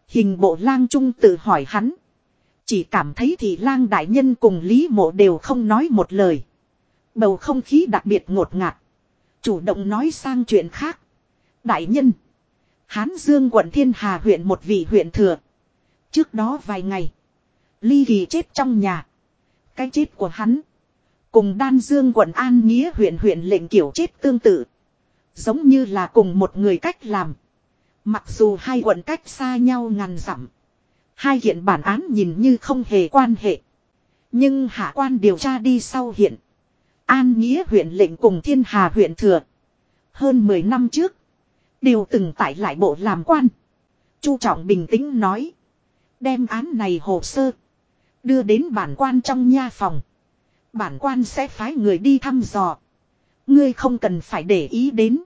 Hình bộ lang trung tự hỏi hắn. Chỉ cảm thấy thì lang đại nhân cùng Lý mộ đều không nói một lời. Bầu không khí đặc biệt ngột ngạt. Chủ động nói sang chuyện khác. Đại nhân. Hán Dương quận Thiên Hà huyện một vị huyện thừa. Trước đó vài ngày. Ly Kỳ chết trong nhà. Cái chết của hắn. Cùng Đan Dương quận An Nghĩa huyện huyện lệnh kiểu chết tương tự. Giống như là cùng một người cách làm. Mặc dù hai quận cách xa nhau ngàn dặm. Hai hiện bản án nhìn như không hề quan hệ. Nhưng hạ quan điều tra đi sau hiện. An Nghĩa huyện lệnh cùng Thiên Hà huyện thừa. Hơn 10 năm trước. Đều từng tại lại bộ làm quan. Chu Trọng bình tĩnh nói. Đem án này hồ sơ. Đưa đến bản quan trong nha phòng. Bản quan sẽ phái người đi thăm dò. Ngươi không cần phải để ý đến.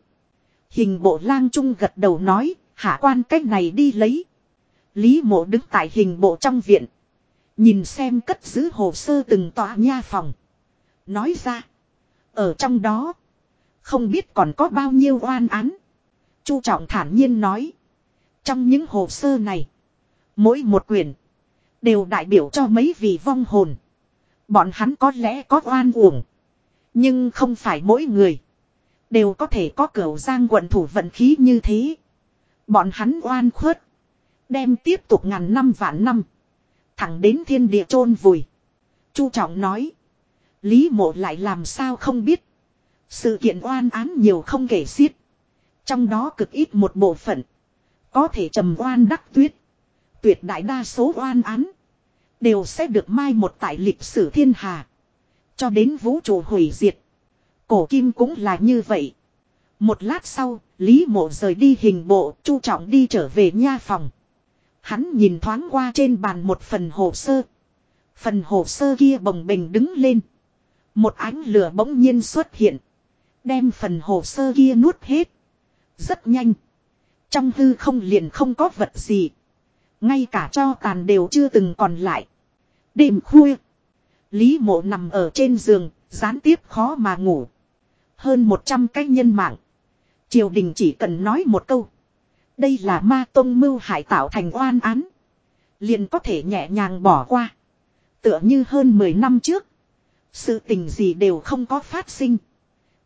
Hình bộ lang trung gật đầu nói. Hạ quan cách này đi lấy. Lý mộ đứng tại hình bộ trong viện. Nhìn xem cất giữ hồ sơ từng tòa nha phòng. Nói ra. Ở trong đó. Không biết còn có bao nhiêu oan án. Chu trọng thản nhiên nói. Trong những hồ sơ này. Mỗi một quyển. Đều đại biểu cho mấy vị vong hồn. Bọn hắn có lẽ có oan uổng. Nhưng không phải mỗi người. Đều có thể có cửa giang quận thủ vận khí như thế. Bọn hắn oan khuất. Đem tiếp tục ngàn năm vạn năm. Thẳng đến thiên địa chôn vùi. Chu trọng nói. Lý mộ lại làm sao không biết. Sự kiện oan án nhiều không kể xiết. Trong đó cực ít một bộ phận. Có thể trầm oan đắc tuyết. Tuyệt đại đa số oan án. Đều sẽ được mai một tại lịch sử thiên hà. Cho đến vũ trụ hủy diệt. Cổ kim cũng là như vậy. Một lát sau, Lý mộ rời đi hình bộ, chu trọng đi trở về nha phòng. Hắn nhìn thoáng qua trên bàn một phần hồ sơ. Phần hồ sơ kia bồng bềnh đứng lên. Một ánh lửa bỗng nhiên xuất hiện. Đem phần hồ sơ kia nuốt hết. Rất nhanh. Trong hư không liền không có vật gì. Ngay cả cho tàn đều chưa từng còn lại. Đêm khuya. Lý mộ nằm ở trên giường, gián tiếp khó mà ngủ. Hơn 100 cái nhân mạng. Triều đình chỉ cần nói một câu. Đây là ma tông mưu hại tạo thành oan án. Liền có thể nhẹ nhàng bỏ qua. Tựa như hơn 10 năm trước. Sự tình gì đều không có phát sinh.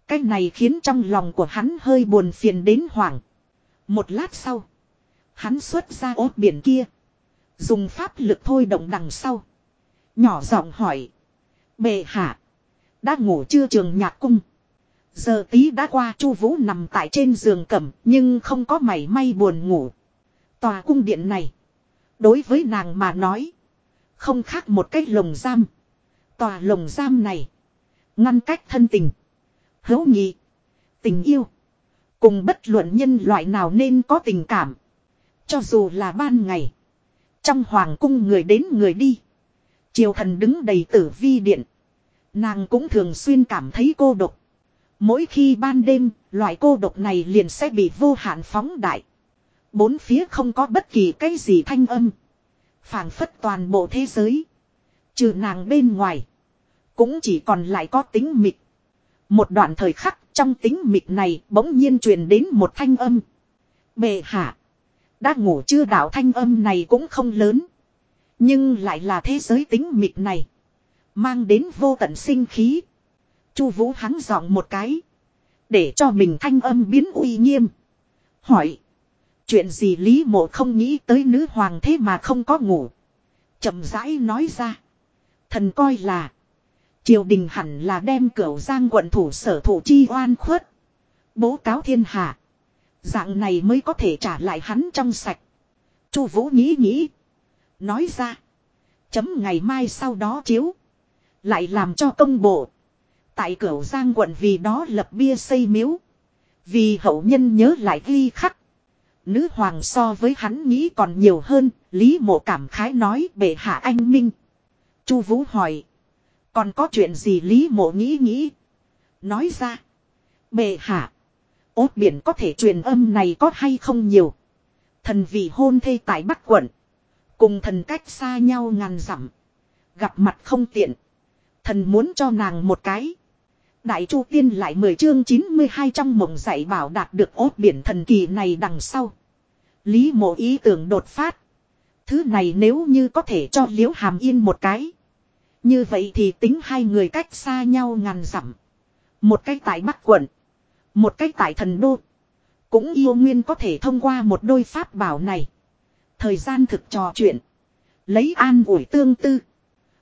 Cái này khiến trong lòng của hắn hơi buồn phiền đến hoảng. Một lát sau. Hắn xuất ra ốt biển kia. Dùng pháp lực thôi động đằng sau. Nhỏ giọng hỏi. Bệ hạ. Đã ngủ chưa trường nhạc cung. Giờ tí đã qua, Chu Vũ nằm tại trên giường cẩm nhưng không có mảy may buồn ngủ. Tòa cung điện này. Đối với nàng mà nói. Không khác một cái lồng giam. Tòa lồng giam này. Ngăn cách thân tình. Hữu nghị. Tình yêu. Cùng bất luận nhân loại nào nên có tình cảm. Cho dù là ban ngày. Trong hoàng cung người đến người đi. Triều thần đứng đầy tử vi điện. Nàng cũng thường xuyên cảm thấy cô độc. Mỗi khi ban đêm, loại cô độc này liền sẽ bị vô hạn phóng đại. Bốn phía không có bất kỳ cái gì thanh âm. phảng phất toàn bộ thế giới. Trừ nàng bên ngoài. Cũng chỉ còn lại có tính mịt. Một đoạn thời khắc trong tính mịt này bỗng nhiên truyền đến một thanh âm. Bệ hạ. Đã ngủ chưa đạo thanh âm này cũng không lớn. Nhưng lại là thế giới tính mịt này. Mang đến vô tận sinh khí. Chu Vũ hắn giọng một cái. Để cho mình thanh âm biến uy nghiêm. Hỏi. Chuyện gì Lý mộ không nghĩ tới nữ hoàng thế mà không có ngủ. chậm rãi nói ra. Thần coi là. Triều đình hẳn là đem cửu giang quận thủ sở thủ chi oan khuất. Bố cáo thiên hạ. Dạng này mới có thể trả lại hắn trong sạch. Chu Vũ nghĩ nghĩ. Nói ra. Chấm ngày mai sau đó chiếu. Lại làm cho công bộ. Tại cửu giang quận vì đó lập bia xây miếu. Vì hậu nhân nhớ lại ghi khắc. Nữ hoàng so với hắn nghĩ còn nhiều hơn. Lý mộ cảm khái nói, bệ hạ anh minh. Chu Vũ hỏi. Còn có chuyện gì Lý mộ nghĩ nghĩ. Nói ra. Bệ hạ. Ốt biển có thể truyền âm này có hay không nhiều. Thần vị hôn thê tại Bắc quận. Cùng thần cách xa nhau ngàn dặm. Gặp mặt không tiện. Thần muốn cho nàng một cái. Đại Chu Tiên lại 10 chương 92 trong mộng dạy bảo đạt được ốt biển thần kỳ này đằng sau. Lý mộ ý tưởng đột phát. Thứ này nếu như có thể cho liễu hàm yên một cái. Như vậy thì tính hai người cách xa nhau ngàn dặm. Một cách tại Bắc quận. Một cách tại thần đô. Cũng yêu nguyên có thể thông qua một đôi pháp bảo này. Thời gian thực trò chuyện. Lấy an ủi tương tư.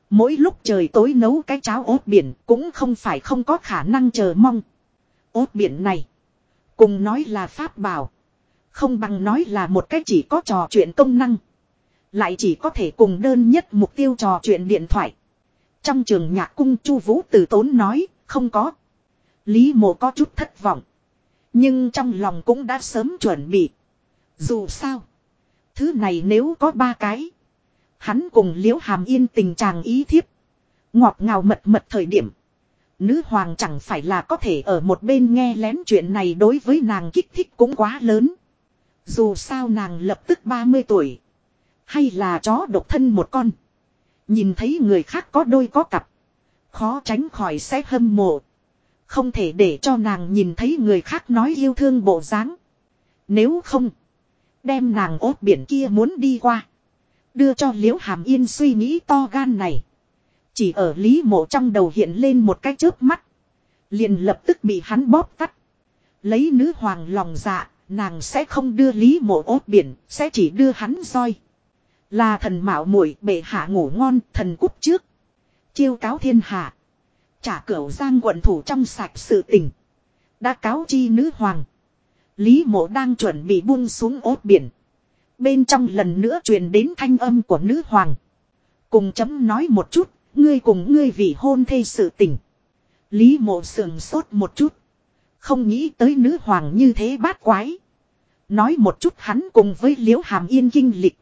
Mỗi lúc trời tối nấu cái cháo ốt biển cũng không phải không có khả năng chờ mong. Ốt biển này. Cùng nói là pháp bảo. Không bằng nói là một cách chỉ có trò chuyện công năng. Lại chỉ có thể cùng đơn nhất mục tiêu trò chuyện điện thoại. Trong trường nhạc cung chu vũ từ tốn nói, không có. Lý mộ có chút thất vọng. Nhưng trong lòng cũng đã sớm chuẩn bị. Dù sao. Thứ này nếu có ba cái. Hắn cùng liễu hàm yên tình chàng ý thiếp. Ngọt ngào mật mật thời điểm. Nữ hoàng chẳng phải là có thể ở một bên nghe lén chuyện này đối với nàng kích thích cũng quá lớn. Dù sao nàng lập tức 30 tuổi. Hay là chó độc thân một con. Nhìn thấy người khác có đôi có cặp. Khó tránh khỏi sẽ hâm mộ. Không thể để cho nàng nhìn thấy người khác nói yêu thương bộ dáng. Nếu không. Đem nàng ốt biển kia muốn đi qua. Đưa cho liễu hàm yên suy nghĩ to gan này. Chỉ ở lý mộ trong đầu hiện lên một cái chớp mắt. Liền lập tức bị hắn bóp tắt. Lấy nữ hoàng lòng dạ, nàng sẽ không đưa lý mộ ốt biển, sẽ chỉ đưa hắn roi. Là thần mạo muội bệ hạ ngủ ngon, thần cúp trước. Chiêu cáo thiên hạ. Trả cửu giang quận thủ trong sạch sự tình. Đã cáo chi nữ hoàng. Lý mộ đang chuẩn bị buông xuống ốt biển. Bên trong lần nữa truyền đến thanh âm của nữ hoàng. Cùng chấm nói một chút, ngươi cùng ngươi vì hôn thê sự tình. Lý mộ sườn sốt một chút. Không nghĩ tới nữ hoàng như thế bát quái. Nói một chút hắn cùng với liễu hàm yên kinh lịch.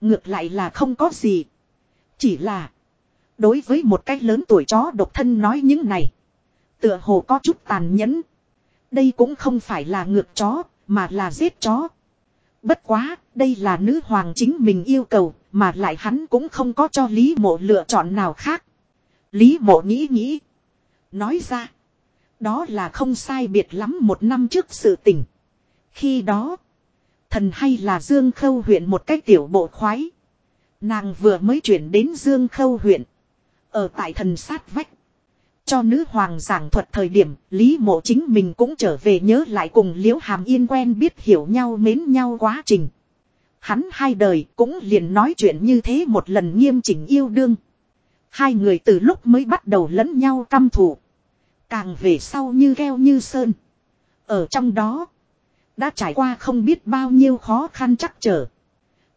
Ngược lại là không có gì. Chỉ là. Đối với một cái lớn tuổi chó độc thân nói những này. Tựa hồ có chút tàn nhẫn. Đây cũng không phải là ngược chó, mà là giết chó. Bất quá, đây là nữ hoàng chính mình yêu cầu, mà lại hắn cũng không có cho Lý mộ lựa chọn nào khác. Lý mộ nghĩ nghĩ. Nói ra. Đó là không sai biệt lắm một năm trước sự tình. Khi đó. Thần hay là Dương Khâu huyện một cách tiểu bộ khoái. Nàng vừa mới chuyển đến Dương Khâu huyện. Ở tại thần sát vách. Cho nữ hoàng giảng thuật thời điểm, Lý mộ chính mình cũng trở về nhớ lại cùng Liễu Hàm Yên quen biết hiểu nhau mến nhau quá trình. Hắn hai đời cũng liền nói chuyện như thế một lần nghiêm chỉnh yêu đương. Hai người từ lúc mới bắt đầu lẫn nhau căm thù. Càng về sau như gheo như sơn. Ở trong đó, đã trải qua không biết bao nhiêu khó khăn chắc trở.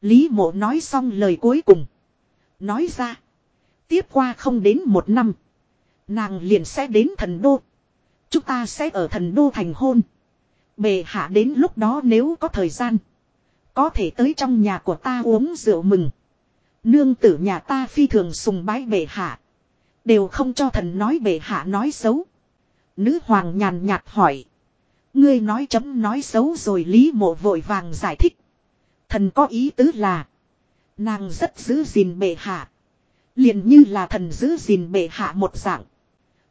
Lý mộ nói xong lời cuối cùng. Nói ra. Tiếp qua không đến một năm. Nàng liền sẽ đến thần đô. Chúng ta sẽ ở thần đô thành hôn. Bề hạ đến lúc đó nếu có thời gian. Có thể tới trong nhà của ta uống rượu mừng. Nương tử nhà ta phi thường sùng bái bệ hạ. Đều không cho thần nói bệ hạ nói xấu. Nữ hoàng nhàn nhạt hỏi. Ngươi nói chấm nói xấu rồi Lý mộ vội vàng giải thích. Thần có ý tứ là. Nàng rất giữ gìn bệ hạ liền như là thần giữ gìn bệ hạ một dạng.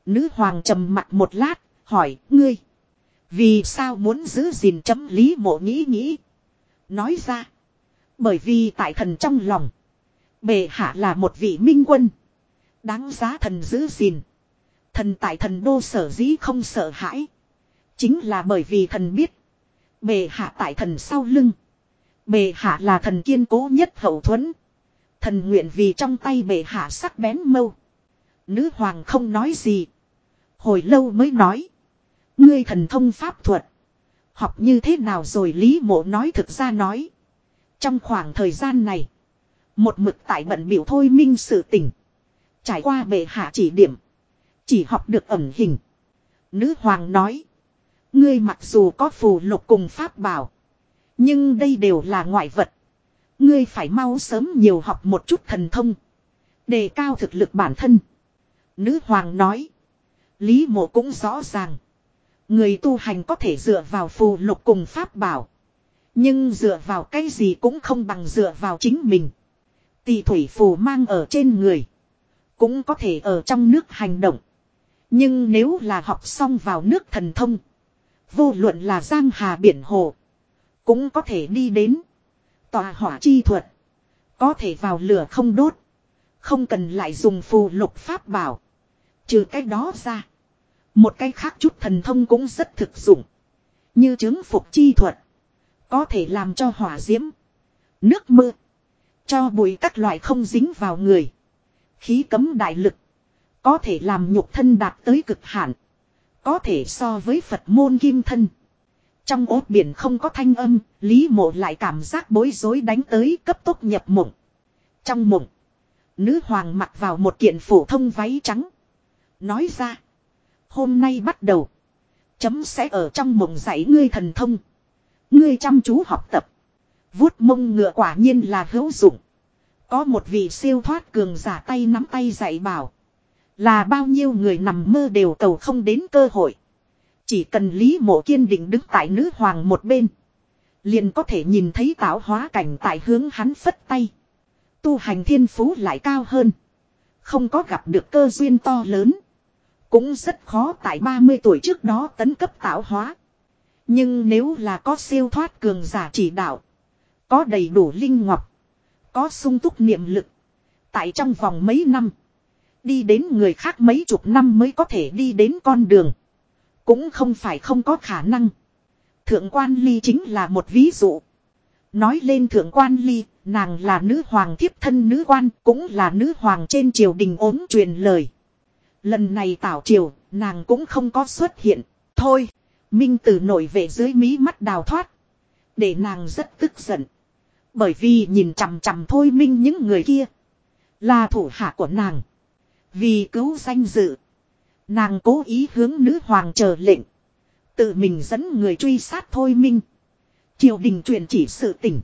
Nữ hoàng trầm mặt một lát, hỏi, ngươi. Vì sao muốn giữ gìn chấm lý mộ nghĩ nghĩ. Nói ra. Bởi vì tại thần trong lòng. Bệ hạ là một vị minh quân. Đáng giá thần giữ gìn. Thần tại thần đô sở dĩ không sợ hãi. Chính là bởi vì thần biết. Bệ hạ tại thần sau lưng. Bệ hạ là thần kiên cố nhất hậu thuẫn. Thần nguyện vì trong tay bệ hạ sắc bén mâu. Nữ hoàng không nói gì. Hồi lâu mới nói. Ngươi thần thông pháp thuật. Học như thế nào rồi Lý mộ nói thực ra nói. Trong khoảng thời gian này. Một mực tại bận biểu thôi minh sự tỉnh. Trải qua bệ hạ chỉ điểm. Chỉ học được ẩn hình. Nữ hoàng nói. Ngươi mặc dù có phù lục cùng pháp bảo. Nhưng đây đều là ngoại vật. Ngươi phải mau sớm nhiều học một chút thần thông. Đề cao thực lực bản thân. Nữ hoàng nói. Lý mộ cũng rõ ràng. Người tu hành có thể dựa vào phù lục cùng pháp bảo. Nhưng dựa vào cái gì cũng không bằng dựa vào chính mình. Tỷ thủy phù mang ở trên người. Cũng có thể ở trong nước hành động. Nhưng nếu là học xong vào nước thần thông. Vô luận là giang hà biển hồ. Cũng có thể đi đến. Tòa hỏa chi thuật. Có thể vào lửa không đốt. Không cần lại dùng phù lục pháp bảo. Trừ cái đó ra. Một cái khác chút thần thông cũng rất thực dụng. Như chứng phục chi thuật. Có thể làm cho hỏa diễm. Nước mưa. Cho bụi các loại không dính vào người. Khí cấm đại lực. Có thể làm nhục thân đạt tới cực hạn. Có thể so với Phật môn kim thân. Trong ốt biển không có thanh âm, Lý mộ lại cảm giác bối rối đánh tới cấp tốc nhập mộng. Trong mộng, nữ hoàng mặc vào một kiện phổ thông váy trắng. Nói ra, hôm nay bắt đầu, chấm sẽ ở trong mộng dạy ngươi thần thông. Ngươi chăm chú học tập. Vuốt mông ngựa quả nhiên là hữu dụng. Có một vị siêu thoát cường giả tay nắm tay dạy bảo. Là bao nhiêu người nằm mơ đều cầu không đến cơ hội. Chỉ cần Lý Mộ kiên định đứng tại nữ hoàng một bên. Liền có thể nhìn thấy tạo hóa cảnh tại hướng hắn phất tay. Tu hành thiên phú lại cao hơn. Không có gặp được cơ duyên to lớn. Cũng rất khó tại 30 tuổi trước đó tấn cấp tạo hóa. Nhưng nếu là có siêu thoát cường giả chỉ đạo. Có đầy đủ linh ngọc. Có sung túc niệm lực. Tại trong vòng mấy năm. Đi đến người khác mấy chục năm mới có thể đi đến con đường. Cũng không phải không có khả năng. Thượng quan ly chính là một ví dụ. Nói lên thượng quan ly, nàng là nữ hoàng thiếp thân nữ quan, cũng là nữ hoàng trên triều đình ốm truyền lời. Lần này tảo triều, nàng cũng không có xuất hiện. Thôi, Minh Tử nổi về dưới mí mắt đào thoát. Để nàng rất tức giận. Bởi vì nhìn chằm chằm thôi Minh những người kia. Là thủ hạ của nàng. Vì cứu danh dự. Nàng cố ý hướng nữ hoàng chờ lệnh. Tự mình dẫn người truy sát thôi minh. Triều đình truyền chỉ sự tỉnh.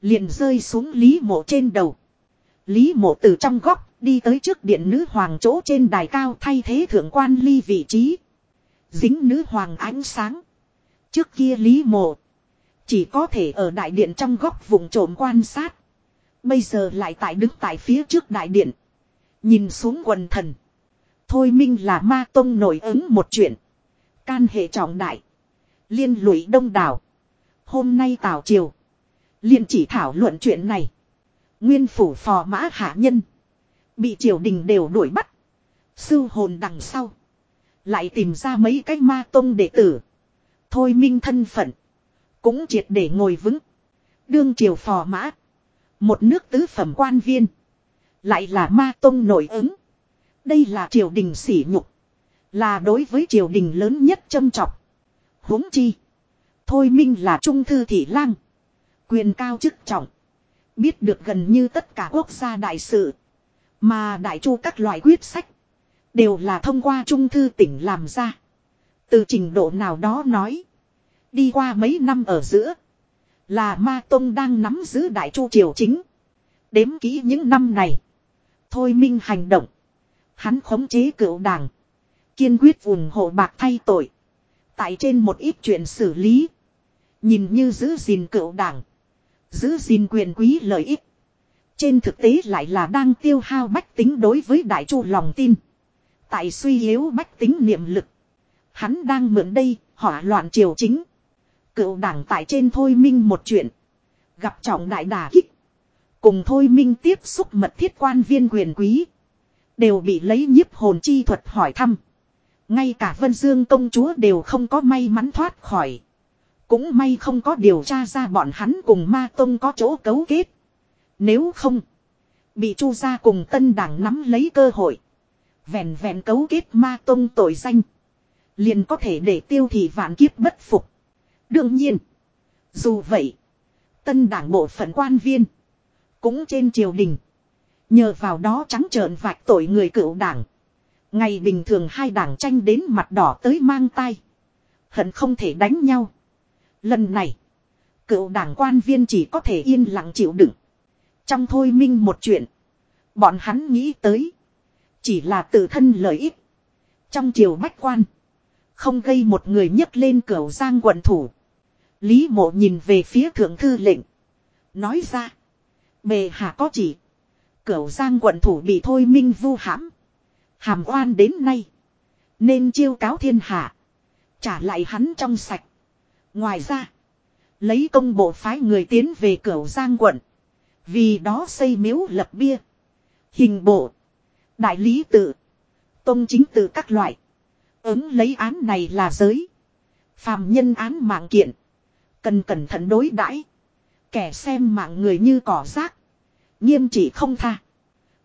Liền rơi xuống Lý mộ trên đầu. Lý mộ từ trong góc đi tới trước điện nữ hoàng chỗ trên đài cao thay thế thượng quan ly vị trí. Dính nữ hoàng ánh sáng. Trước kia Lý mộ. Chỉ có thể ở đại điện trong góc vùng trộm quan sát. Bây giờ lại tại đứng tại phía trước đại điện. Nhìn xuống quần thần. Thôi minh là ma tông nổi ứng một chuyện. Can hệ trọng đại. Liên lụy đông đảo. Hôm nay tào triều. Liên chỉ thảo luận chuyện này. Nguyên phủ phò mã hạ nhân. Bị triều đình đều đuổi bắt. Sư hồn đằng sau. Lại tìm ra mấy cái ma tông đệ tử. Thôi minh thân phận. Cũng triệt để ngồi vững. Đương triều phò mã. Một nước tứ phẩm quan viên. Lại là ma tông nổi ứng. Đây là triều đình sỉ nhục. Là đối với triều đình lớn nhất châm trọc. huống chi. Thôi minh là trung thư thị lang. Quyền cao chức trọng. Biết được gần như tất cả quốc gia đại sự. Mà đại chu các loại quyết sách. Đều là thông qua trung thư tỉnh làm ra. Từ trình độ nào đó nói. Đi qua mấy năm ở giữa. Là ma tông đang nắm giữ đại chu triều chính. Đếm kỹ những năm này. Thôi minh hành động. Hắn khống chế cựu đảng. Kiên quyết ủng hộ bạc thay tội. Tại trên một ít chuyện xử lý. Nhìn như giữ gìn cựu đảng. Giữ gìn quyền quý lợi ích. Trên thực tế lại là đang tiêu hao bách tính đối với đại chu lòng tin. Tại suy yếu bách tính niệm lực. Hắn đang mượn đây, hỏa loạn triều chính. Cựu đảng tại trên thôi minh một chuyện. Gặp trọng đại đà kích. Cùng thôi minh tiếp xúc mật thiết quan viên quyền quý. Đều bị lấy nhiếp hồn chi thuật hỏi thăm. Ngay cả Vân Dương công chúa đều không có may mắn thoát khỏi. Cũng may không có điều tra ra bọn hắn cùng ma tông có chỗ cấu kết. Nếu không. Bị chu gia cùng tân đảng nắm lấy cơ hội. Vẹn vẹn cấu kết ma tông tội danh. Liền có thể để tiêu thị vạn kiếp bất phục. Đương nhiên. Dù vậy. Tân đảng bộ phận quan viên. Cũng trên triều đình. Nhờ vào đó trắng trợn vạch tội người cựu đảng. Ngày bình thường hai đảng tranh đến mặt đỏ tới mang tay. Hận không thể đánh nhau. Lần này. Cựu đảng quan viên chỉ có thể yên lặng chịu đựng. Trong thôi minh một chuyện. Bọn hắn nghĩ tới. Chỉ là tự thân lợi ích. Trong triều bách quan. Không gây một người nhấc lên cửu giang quận thủ. Lý mộ nhìn về phía thượng thư lệnh. Nói ra. Bề hạ có chỉ. Cửu giang quận thủ bị thôi minh vu hãm. Hàm oan đến nay. Nên chiêu cáo thiên hạ. Trả lại hắn trong sạch. Ngoài ra. Lấy công bộ phái người tiến về cửu giang quận. Vì đó xây miếu lập bia. Hình bộ. Đại lý tự. Tông chính tự các loại. Ứng lấy án này là giới. Phàm nhân án mạng kiện. Cần cẩn thận đối đãi Kẻ xem mạng người như cỏ rác. Nghiêm trị không tha.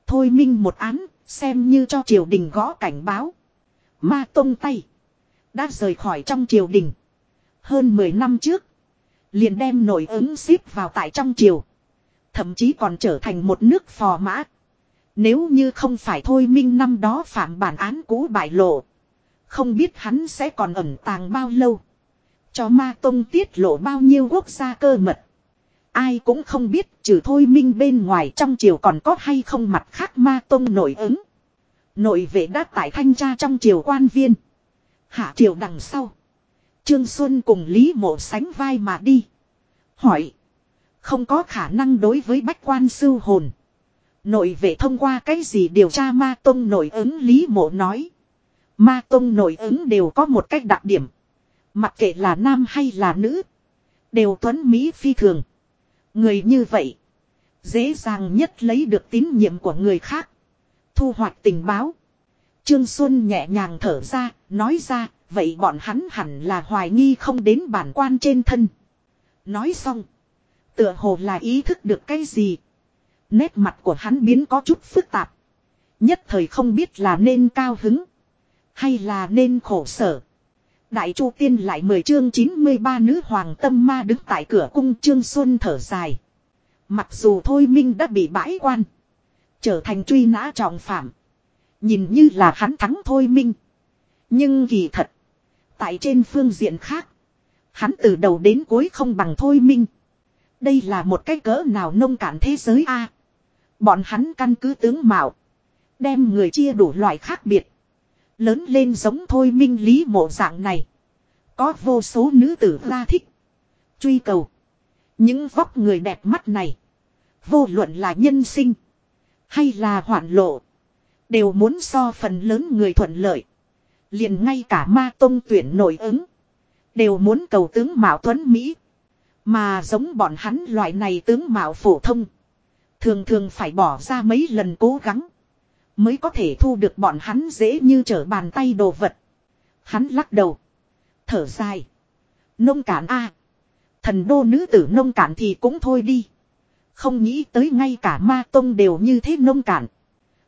Thôi minh một án, xem như cho triều đình gõ cảnh báo. Ma tông tay. Đã rời khỏi trong triều đình. Hơn 10 năm trước. Liền đem nổi ứng xếp vào tại trong triều. Thậm chí còn trở thành một nước phò mã. Nếu như không phải thôi minh năm đó phạm bản án cũ bại lộ. Không biết hắn sẽ còn ẩn tàng bao lâu. Cho ma tông tiết lộ bao nhiêu quốc gia cơ mật. Ai cũng không biết, trừ thôi minh bên ngoài trong triều còn có hay không mặt khác ma tông nổi ứng. Nội vệ đã tại thanh tra trong triều quan viên. Hạ triều đằng sau. Trương Xuân cùng Lý Mộ sánh vai mà đi. Hỏi. Không có khả năng đối với bách quan sư hồn. Nội vệ thông qua cái gì điều tra ma tông nổi ứng Lý Mộ nói. Ma tông nổi ứng đều có một cách đặc điểm. Mặc kệ là nam hay là nữ. Đều tuấn Mỹ phi thường. Người như vậy. Dễ dàng nhất lấy được tín nhiệm của người khác. Thu hoạch tình báo. Trương Xuân nhẹ nhàng thở ra, nói ra, vậy bọn hắn hẳn là hoài nghi không đến bản quan trên thân. Nói xong. Tựa hồ là ý thức được cái gì. Nét mặt của hắn biến có chút phức tạp. Nhất thời không biết là nên cao hứng. Hay là nên khổ sở. Đại Chu Tiên lại 10 chương 93 nữ hoàng tâm ma đứng tại cửa cung Trương Xuân thở dài. Mặc dù Thôi Minh đã bị bãi quan. Trở thành truy nã trọng phạm. Nhìn như là hắn thắng Thôi Minh. Nhưng kỳ thật. Tại trên phương diện khác. Hắn từ đầu đến cuối không bằng Thôi Minh. Đây là một cái cỡ nào nông cạn thế giới a Bọn hắn căn cứ tướng mạo. Đem người chia đủ loại khác biệt. Lớn lên giống thôi minh lý mộ dạng này. Có vô số nữ tử la thích. Truy cầu. Những vóc người đẹp mắt này. Vô luận là nhân sinh. Hay là hoạn lộ. Đều muốn so phần lớn người thuận lợi. liền ngay cả ma tông tuyển nổi ứng. Đều muốn cầu tướng Mạo Tuấn Mỹ. Mà giống bọn hắn loại này tướng Mạo phổ thông. Thường thường phải bỏ ra mấy lần cố gắng. Mới có thể thu được bọn hắn dễ như trở bàn tay đồ vật. Hắn lắc đầu. Thở dài. Nông cản a Thần đô nữ tử nông cản thì cũng thôi đi. Không nghĩ tới ngay cả ma tông đều như thế nông cản.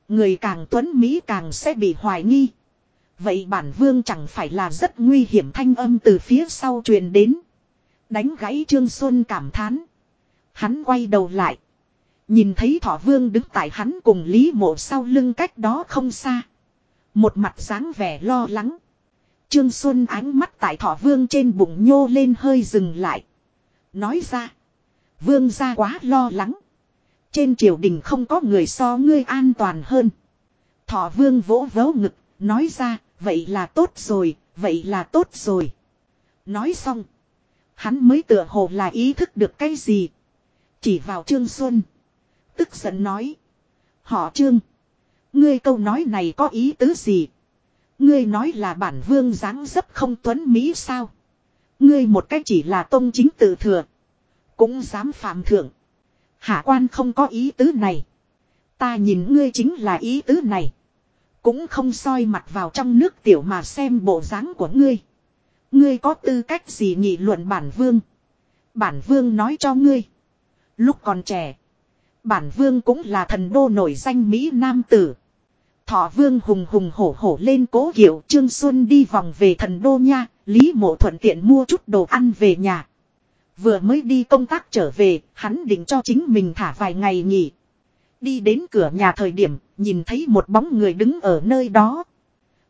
Người càng tuấn Mỹ càng sẽ bị hoài nghi. Vậy bản vương chẳng phải là rất nguy hiểm thanh âm từ phía sau truyền đến. Đánh gãy Trương Xuân cảm thán. Hắn quay đầu lại. Nhìn thấy thọ vương đứng tại hắn cùng Lý mộ sau lưng cách đó không xa. Một mặt dáng vẻ lo lắng. Trương Xuân ánh mắt tại thọ vương trên bụng nhô lên hơi dừng lại. Nói ra. Vương gia quá lo lắng. Trên triều đình không có người so ngươi an toàn hơn. Thọ vương vỗ vỗ ngực, nói ra, vậy là tốt rồi, vậy là tốt rồi. Nói xong. Hắn mới tựa hồ là ý thức được cái gì. Chỉ vào Trương Xuân. Tức giận nói. Họ Trương. Ngươi câu nói này có ý tứ gì? Ngươi nói là bản vương dáng dấp không tuấn Mỹ sao? Ngươi một cách chỉ là tông chính tự thừa. Cũng dám phạm thượng. Hạ quan không có ý tứ này. Ta nhìn ngươi chính là ý tứ này. Cũng không soi mặt vào trong nước tiểu mà xem bộ dáng của ngươi. Ngươi có tư cách gì nghị luận bản vương? Bản vương nói cho ngươi. Lúc còn trẻ. Bản vương cũng là thần đô nổi danh Mỹ Nam Tử. Thọ vương hùng hùng hổ hổ lên cố hiệu Trương Xuân đi vòng về thần đô nha. Lý mộ thuận tiện mua chút đồ ăn về nhà. Vừa mới đi công tác trở về, hắn định cho chính mình thả vài ngày nghỉ. Đi đến cửa nhà thời điểm, nhìn thấy một bóng người đứng ở nơi đó.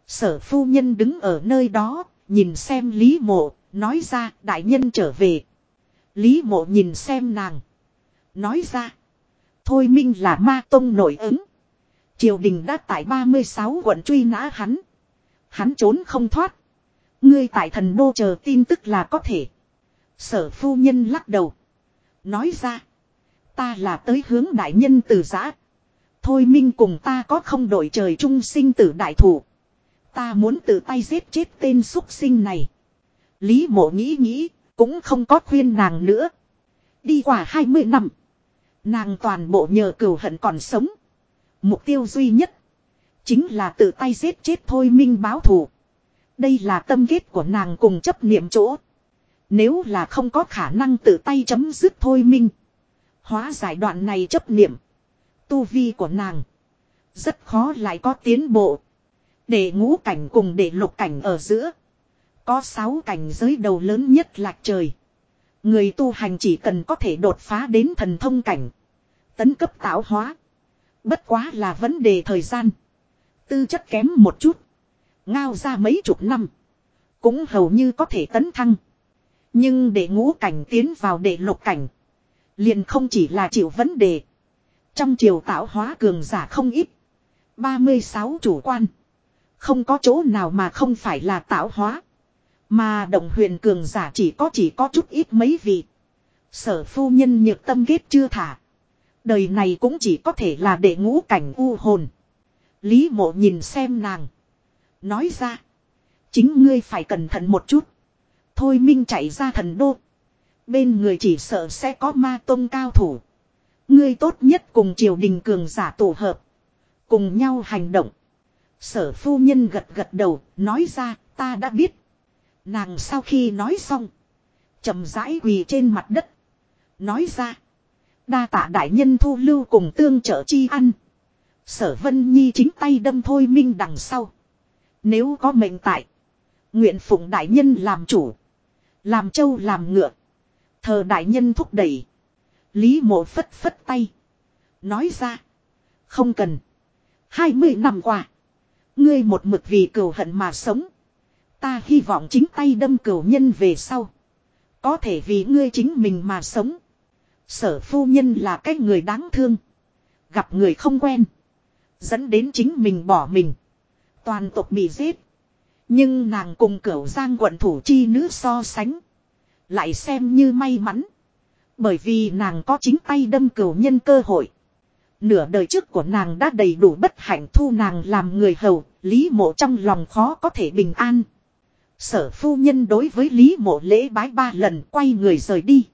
Sở phu nhân đứng ở nơi đó, nhìn xem Lý mộ, nói ra đại nhân trở về. Lý mộ nhìn xem nàng. Nói ra. Thôi minh là ma tông nổi ứng. Triều đình đã tại 36 quận truy nã hắn. Hắn trốn không thoát. Ngươi tại thần đô chờ tin tức là có thể. Sở phu nhân lắc đầu. Nói ra. Ta là tới hướng đại nhân từ giã. Thôi minh cùng ta có không đổi trời trung sinh tử đại thủ. Ta muốn tự tay giết chết tên xuất sinh này. Lý mộ nghĩ nghĩ, cũng không có khuyên nàng nữa. Đi qua 20 năm. Nàng toàn bộ nhờ cửu hận còn sống. Mục tiêu duy nhất. Chính là tự tay giết chết thôi minh báo thù. Đây là tâm kết của nàng cùng chấp niệm chỗ. Nếu là không có khả năng tự tay chấm dứt thôi minh. Hóa giải đoạn này chấp niệm. Tu vi của nàng. Rất khó lại có tiến bộ. Để ngũ cảnh cùng để lục cảnh ở giữa. Có sáu cảnh giới đầu lớn nhất lạc trời. Người tu hành chỉ cần có thể đột phá đến thần thông cảnh. Tấn cấp tạo hóa. Bất quá là vấn đề thời gian. Tư chất kém một chút. Ngao ra mấy chục năm. Cũng hầu như có thể tấn thăng. Nhưng để ngũ cảnh tiến vào để lục cảnh. Liền không chỉ là chịu vấn đề. Trong triều tạo hóa cường giả không ít. 36 chủ quan. Không có chỗ nào mà không phải là tạo hóa. Mà động huyền cường giả chỉ có chỉ có chút ít mấy vị. Sở phu nhân nhược tâm ghét chưa thả. Đời này cũng chỉ có thể là để ngũ cảnh u hồn. Lý mộ nhìn xem nàng. Nói ra. Chính ngươi phải cẩn thận một chút. Thôi minh chạy ra thần đô. Bên người chỉ sợ sẽ có ma tôn cao thủ. Ngươi tốt nhất cùng triều đình cường giả tổ hợp. Cùng nhau hành động. Sở phu nhân gật gật đầu, nói ra, ta đã biết. Nàng sau khi nói xong. chậm rãi quỳ trên mặt đất. Nói ra. Đa tạ đại nhân thu lưu cùng tương trợ chi ăn. Sở Vân Nhi chính tay đâm thôi minh đằng sau. Nếu có mệnh tại. Nguyện phụng đại nhân làm chủ. Làm châu làm ngựa. Thờ đại nhân thúc đẩy. Lý mộ phất phất tay. Nói ra. Không cần. Hai mươi năm qua. Ngươi một mực vì cừu hận mà sống. Ta hy vọng chính tay đâm cửu nhân về sau. Có thể vì ngươi chính mình mà sống. Sở phu nhân là cái người đáng thương. Gặp người không quen. Dẫn đến chính mình bỏ mình. Toàn tộc bị giết. Nhưng nàng cùng cửu giang quận thủ chi nữ so sánh. Lại xem như may mắn. Bởi vì nàng có chính tay đâm cửu nhân cơ hội. Nửa đời trước của nàng đã đầy đủ bất hạnh thu nàng làm người hầu, Lý mộ trong lòng khó có thể bình an. Sở phu nhân đối với Lý mộ lễ bái ba lần quay người rời đi.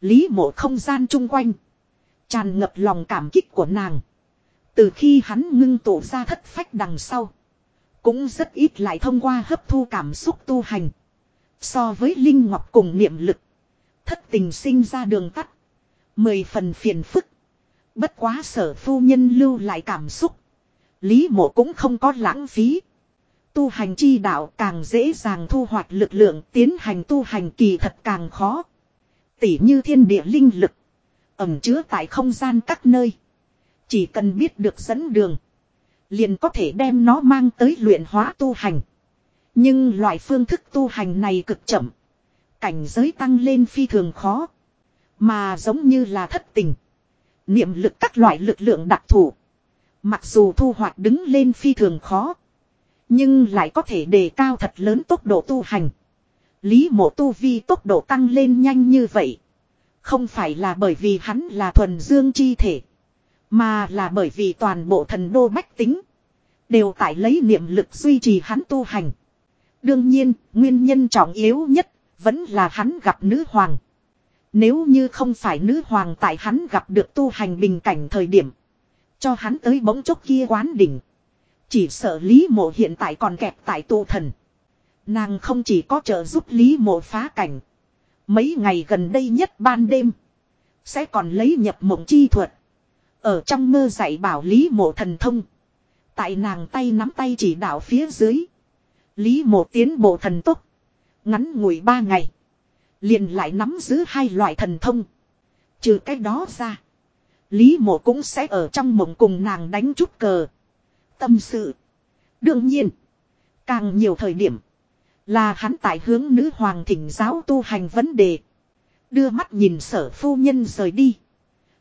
Lý mộ không gian chung quanh. Tràn ngập lòng cảm kích của nàng. Từ khi hắn ngưng tụ ra thất phách đằng sau. Cũng rất ít lại thông qua hấp thu cảm xúc tu hành. So với Linh Ngọc cùng niệm lực. Thất tình sinh ra đường tắt. Mười phần phiền phức. Bất quá sở phu nhân lưu lại cảm xúc. Lý mộ cũng không có lãng phí. Tu hành chi đạo càng dễ dàng thu hoạch lực lượng, tiến hành tu hành kỳ thật càng khó. Tỉ như thiên địa linh lực. Ẩm chứa tại không gian các nơi. Chỉ cần biết được dẫn đường. Liền có thể đem nó mang tới luyện hóa tu hành. Nhưng loại phương thức tu hành này cực chậm. Cảnh giới tăng lên phi thường khó. Mà giống như là thất tình. Niệm lực các loại lực lượng đặc thù. Mặc dù thu hoạch đứng lên phi thường khó. Nhưng lại có thể đề cao thật lớn tốc độ tu hành. Lý mộ tu vi tốc độ tăng lên nhanh như vậy. Không phải là bởi vì hắn là thuần dương chi thể. Mà là bởi vì toàn bộ thần đô bách tính. Đều tại lấy niệm lực duy trì hắn tu hành. Đương nhiên, nguyên nhân trọng yếu nhất, vẫn là hắn gặp nữ hoàng. Nếu như không phải nữ hoàng tại hắn gặp được tu hành bình cảnh thời điểm. Cho hắn tới bỗng chốc kia quán đỉnh. Chỉ sợ Lý Mộ hiện tại còn kẹt tại tu thần. Nàng không chỉ có trợ giúp Lý Mộ phá cảnh. Mấy ngày gần đây nhất ban đêm. Sẽ còn lấy nhập mộng chi thuật. Ở trong mơ dạy bảo Lý Mộ thần thông. Tại nàng tay nắm tay chỉ đạo phía dưới. Lý Mộ tiến bộ thần tốc. Ngắn ngủi ba ngày. Liền lại nắm giữ hai loại thần thông. Trừ cái đó ra. Lý mộ cũng sẽ ở trong mộng cùng nàng đánh chút cờ. Tâm sự. Đương nhiên. Càng nhiều thời điểm. Là hắn tại hướng nữ hoàng thỉnh giáo tu hành vấn đề. Đưa mắt nhìn sở phu nhân rời đi.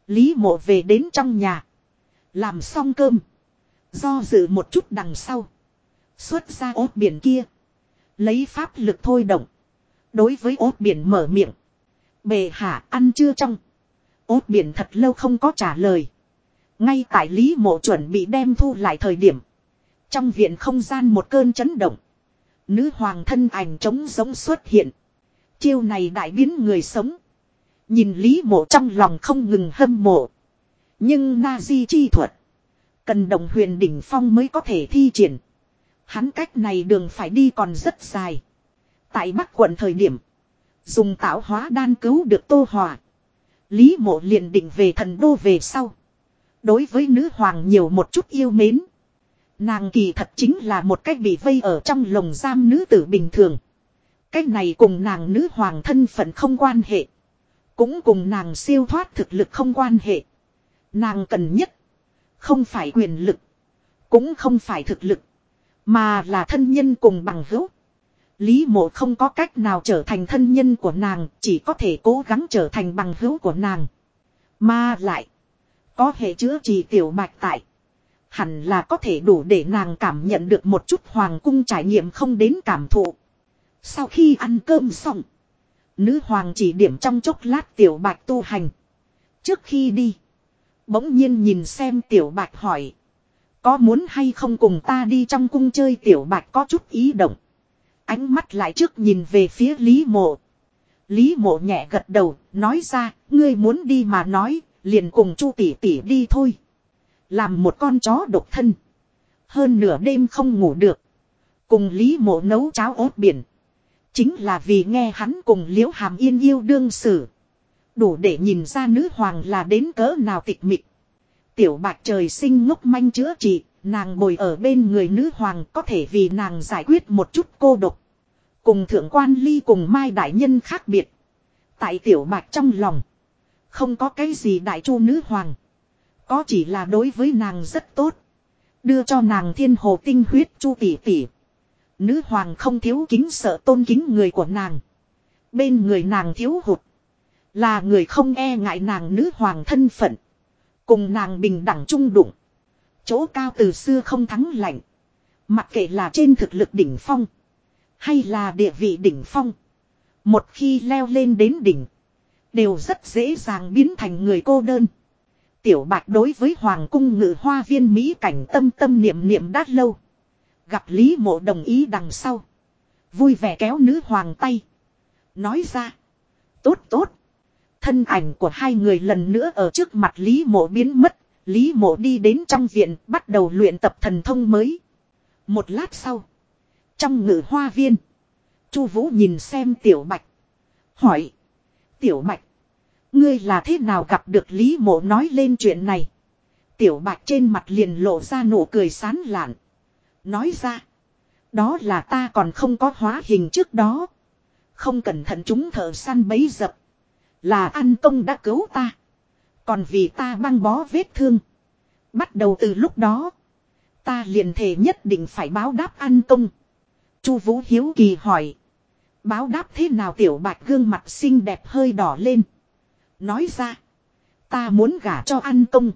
Lý mộ về đến trong nhà. Làm xong cơm. Do dự một chút đằng sau. Xuất ra ốt biển kia. Lấy pháp lực thôi động. Đối với ốt biển mở miệng. Bề hạ ăn chưa trong. Ốt biển thật lâu không có trả lời. Ngay tại Lý Mộ chuẩn bị đem thu lại thời điểm. Trong viện không gian một cơn chấn động. Nữ hoàng thân ảnh trống giống xuất hiện. Chiêu này đại biến người sống. Nhìn Lý Mộ trong lòng không ngừng hâm mộ. Nhưng na di chi thuật. Cần đồng huyền đỉnh phong mới có thể thi triển. Hắn cách này đường phải đi còn rất dài. Tại Bắc quận thời điểm. Dùng tạo hóa đan cứu được Tô Hòa. Lý mộ liền định về thần đô về sau. Đối với nữ hoàng nhiều một chút yêu mến. Nàng kỳ thật chính là một cách bị vây ở trong lồng giam nữ tử bình thường. Cách này cùng nàng nữ hoàng thân phận không quan hệ. Cũng cùng nàng siêu thoát thực lực không quan hệ. Nàng cần nhất. Không phải quyền lực. Cũng không phải thực lực. Mà là thân nhân cùng bằng hữu. Lý mộ không có cách nào trở thành thân nhân của nàng, chỉ có thể cố gắng trở thành bằng hữu của nàng. Mà lại, có hệ chữa trị tiểu bạch tại. Hẳn là có thể đủ để nàng cảm nhận được một chút hoàng cung trải nghiệm không đến cảm thụ. Sau khi ăn cơm xong, nữ hoàng chỉ điểm trong chốc lát tiểu bạch tu hành. Trước khi đi, bỗng nhiên nhìn xem tiểu bạch hỏi. Có muốn hay không cùng ta đi trong cung chơi tiểu bạch có chút ý động. Ánh mắt lại trước nhìn về phía Lý Mộ. Lý Mộ nhẹ gật đầu, nói ra, ngươi muốn đi mà nói, liền cùng Chu tỷ tỷ đi thôi. Làm một con chó độc thân. Hơn nửa đêm không ngủ được. Cùng Lý Mộ nấu cháo ốt biển. Chính là vì nghe hắn cùng Liễu Hàm Yên yêu đương xử. Đủ để nhìn ra nữ hoàng là đến cỡ nào tịch mịch. Tiểu bạch trời sinh ngốc manh chữa trị, Nàng bồi ở bên người nữ hoàng có thể vì nàng giải quyết một chút cô độc. Cùng thượng quan ly cùng mai đại nhân khác biệt. Tại tiểu bạch trong lòng. Không có cái gì đại chu nữ hoàng. Có chỉ là đối với nàng rất tốt. Đưa cho nàng thiên hồ tinh huyết chu tỷ tỷ. Nữ hoàng không thiếu kính sợ tôn kính người của nàng. Bên người nàng thiếu hụt. Là người không e ngại nàng nữ hoàng thân phận. Cùng nàng bình đẳng trung đụng. Chỗ cao từ xưa không thắng lạnh. Mặc kệ là trên thực lực đỉnh phong. Hay là địa vị đỉnh phong. Một khi leo lên đến đỉnh. Đều rất dễ dàng biến thành người cô đơn. Tiểu bạch đối với hoàng cung ngự hoa viên Mỹ cảnh tâm tâm niệm niệm đát lâu. Gặp Lý mộ đồng ý đằng sau. Vui vẻ kéo nữ hoàng tay. Nói ra. Tốt tốt. Thân ảnh của hai người lần nữa ở trước mặt Lý mộ biến mất. Lý mộ đi đến trong viện, bắt đầu luyện tập thần thông mới. Một lát sau. Trong ngự hoa viên. Chu Vũ nhìn xem tiểu bạch. Hỏi. Tiểu bạch. Ngươi là thế nào gặp được Lý mộ nói lên chuyện này. Tiểu bạch trên mặt liền lộ ra nụ cười sán lạn. Nói ra. Đó là ta còn không có hóa hình trước đó. Không cẩn thận chúng thợ săn bấy dập. Là An công đã cứu ta. Còn vì ta băng bó vết thương. Bắt đầu từ lúc đó. Ta liền thề nhất định phải báo đáp An công. Chu Vũ Hiếu Kỳ hỏi. Báo đáp thế nào tiểu bạch gương mặt xinh đẹp hơi đỏ lên. Nói ra. Ta muốn gả cho An Công.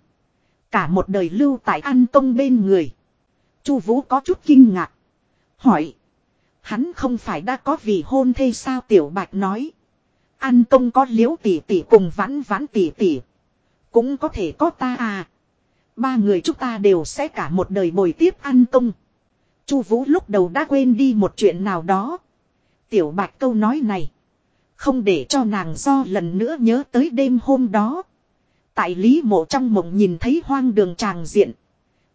Cả một đời lưu tại An Công bên người. Chu Vũ có chút kinh ngạc. Hỏi. Hắn không phải đã có vị hôn thê sao Tiểu Bạch nói. An Công có liễu tỷ tỷ cùng vãn vãn tỷ tỷ. Cũng có thể có ta à. Ba người chúng ta đều sẽ cả một đời bồi tiếp An Công. Chu Vũ lúc đầu đã quên đi một chuyện nào đó. Tiểu Bạch câu nói này. Không để cho nàng do lần nữa nhớ tới đêm hôm đó. Tại Lý Mộ trong mộng nhìn thấy hoang đường tràng diện.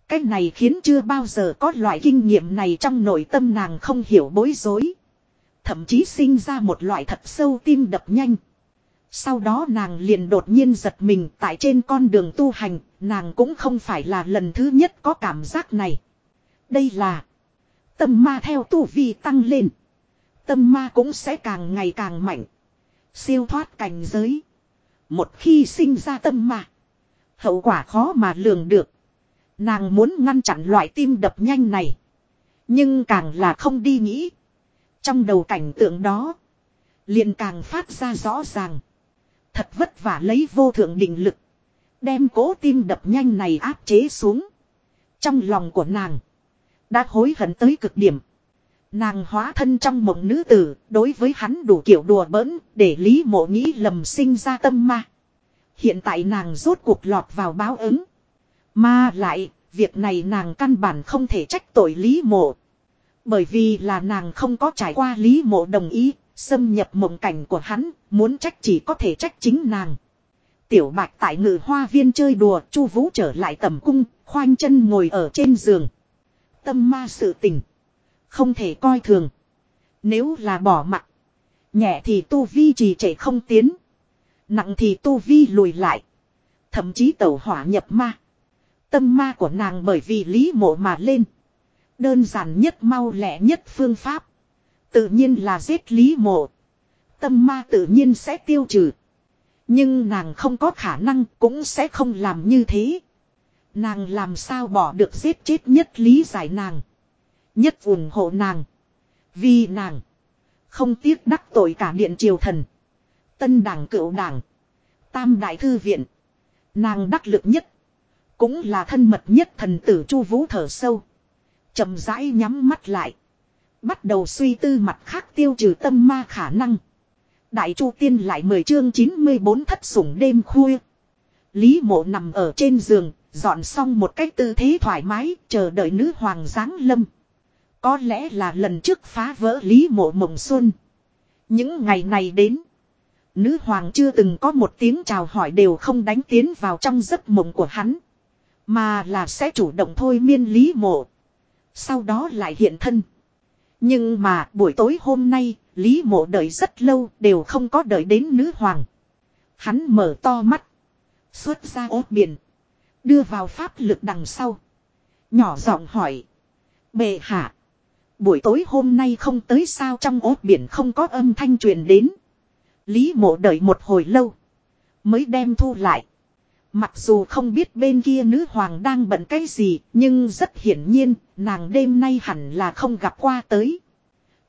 Cái này khiến chưa bao giờ có loại kinh nghiệm này trong nội tâm nàng không hiểu bối rối. Thậm chí sinh ra một loại thật sâu tim đập nhanh. Sau đó nàng liền đột nhiên giật mình tại trên con đường tu hành, nàng cũng không phải là lần thứ nhất có cảm giác này. Đây là tâm ma theo tu vi tăng lên. Tâm ma cũng sẽ càng ngày càng mạnh. Siêu thoát cảnh giới. Một khi sinh ra tâm ma. Hậu quả khó mà lường được. Nàng muốn ngăn chặn loại tim đập nhanh này. Nhưng càng là không đi nghĩ. Trong đầu cảnh tượng đó. liền càng phát ra rõ ràng. Thật vất vả lấy vô thượng định lực. Đem cố tim đập nhanh này áp chế xuống. Trong lòng của nàng. Đã hối hận tới cực điểm. Nàng hóa thân trong mộng nữ tử, đối với hắn đủ kiểu đùa bỡn, để Lý Mộ nghĩ lầm sinh ra tâm ma. Hiện tại nàng rốt cuộc lọt vào báo ứng. Mà lại, việc này nàng căn bản không thể trách tội Lý Mộ. Bởi vì là nàng không có trải qua Lý Mộ đồng ý, xâm nhập mộng cảnh của hắn, muốn trách chỉ có thể trách chính nàng. Tiểu bạch tại ngự hoa viên chơi đùa, chu vũ trở lại tầm cung, khoanh chân ngồi ở trên giường. Tâm ma sự tình. Không thể coi thường. Nếu là bỏ mặt. Nhẹ thì tu vi trì trệ không tiến. Nặng thì tu vi lùi lại. Thậm chí tẩu hỏa nhập ma. Tâm ma của nàng bởi vì lý mộ mà lên. Đơn giản nhất mau lẹ nhất phương pháp. Tự nhiên là giết lý mộ. Tâm ma tự nhiên sẽ tiêu trừ. Nhưng nàng không có khả năng cũng sẽ không làm như thế. Nàng làm sao bỏ được giết chết nhất lý giải nàng. Nhất ủng hộ nàng. Vì nàng. Không tiếc đắc tội cả điện triều thần. Tân đảng cựu đảng. Tam đại thư viện. Nàng đắc lực nhất. Cũng là thân mật nhất thần tử chu vũ thở sâu. chậm rãi nhắm mắt lại. Bắt đầu suy tư mặt khác tiêu trừ tâm ma khả năng. Đại chu tiên lại 10 chương 94 thất sủng đêm khuya. Lý mộ nằm ở trên giường, dọn xong một cách tư thế thoải mái, chờ đợi nữ hoàng giáng lâm. Có lẽ là lần trước phá vỡ Lý mộ mộng xuân. Những ngày này đến. Nữ hoàng chưa từng có một tiếng chào hỏi đều không đánh tiến vào trong giấc mộng của hắn. Mà là sẽ chủ động thôi miên Lý mộ. Sau đó lại hiện thân. Nhưng mà buổi tối hôm nay, Lý mộ đợi rất lâu đều không có đợi đến nữ hoàng. Hắn mở to mắt. Xuất ra ốt biển. Đưa vào pháp lực đằng sau. Nhỏ giọng hỏi. Bệ hạ. Buổi tối hôm nay không tới sao trong ốt biển không có âm thanh truyền đến. Lý mộ đợi một hồi lâu. Mới đem thu lại. Mặc dù không biết bên kia nữ hoàng đang bận cái gì, nhưng rất hiển nhiên, nàng đêm nay hẳn là không gặp qua tới.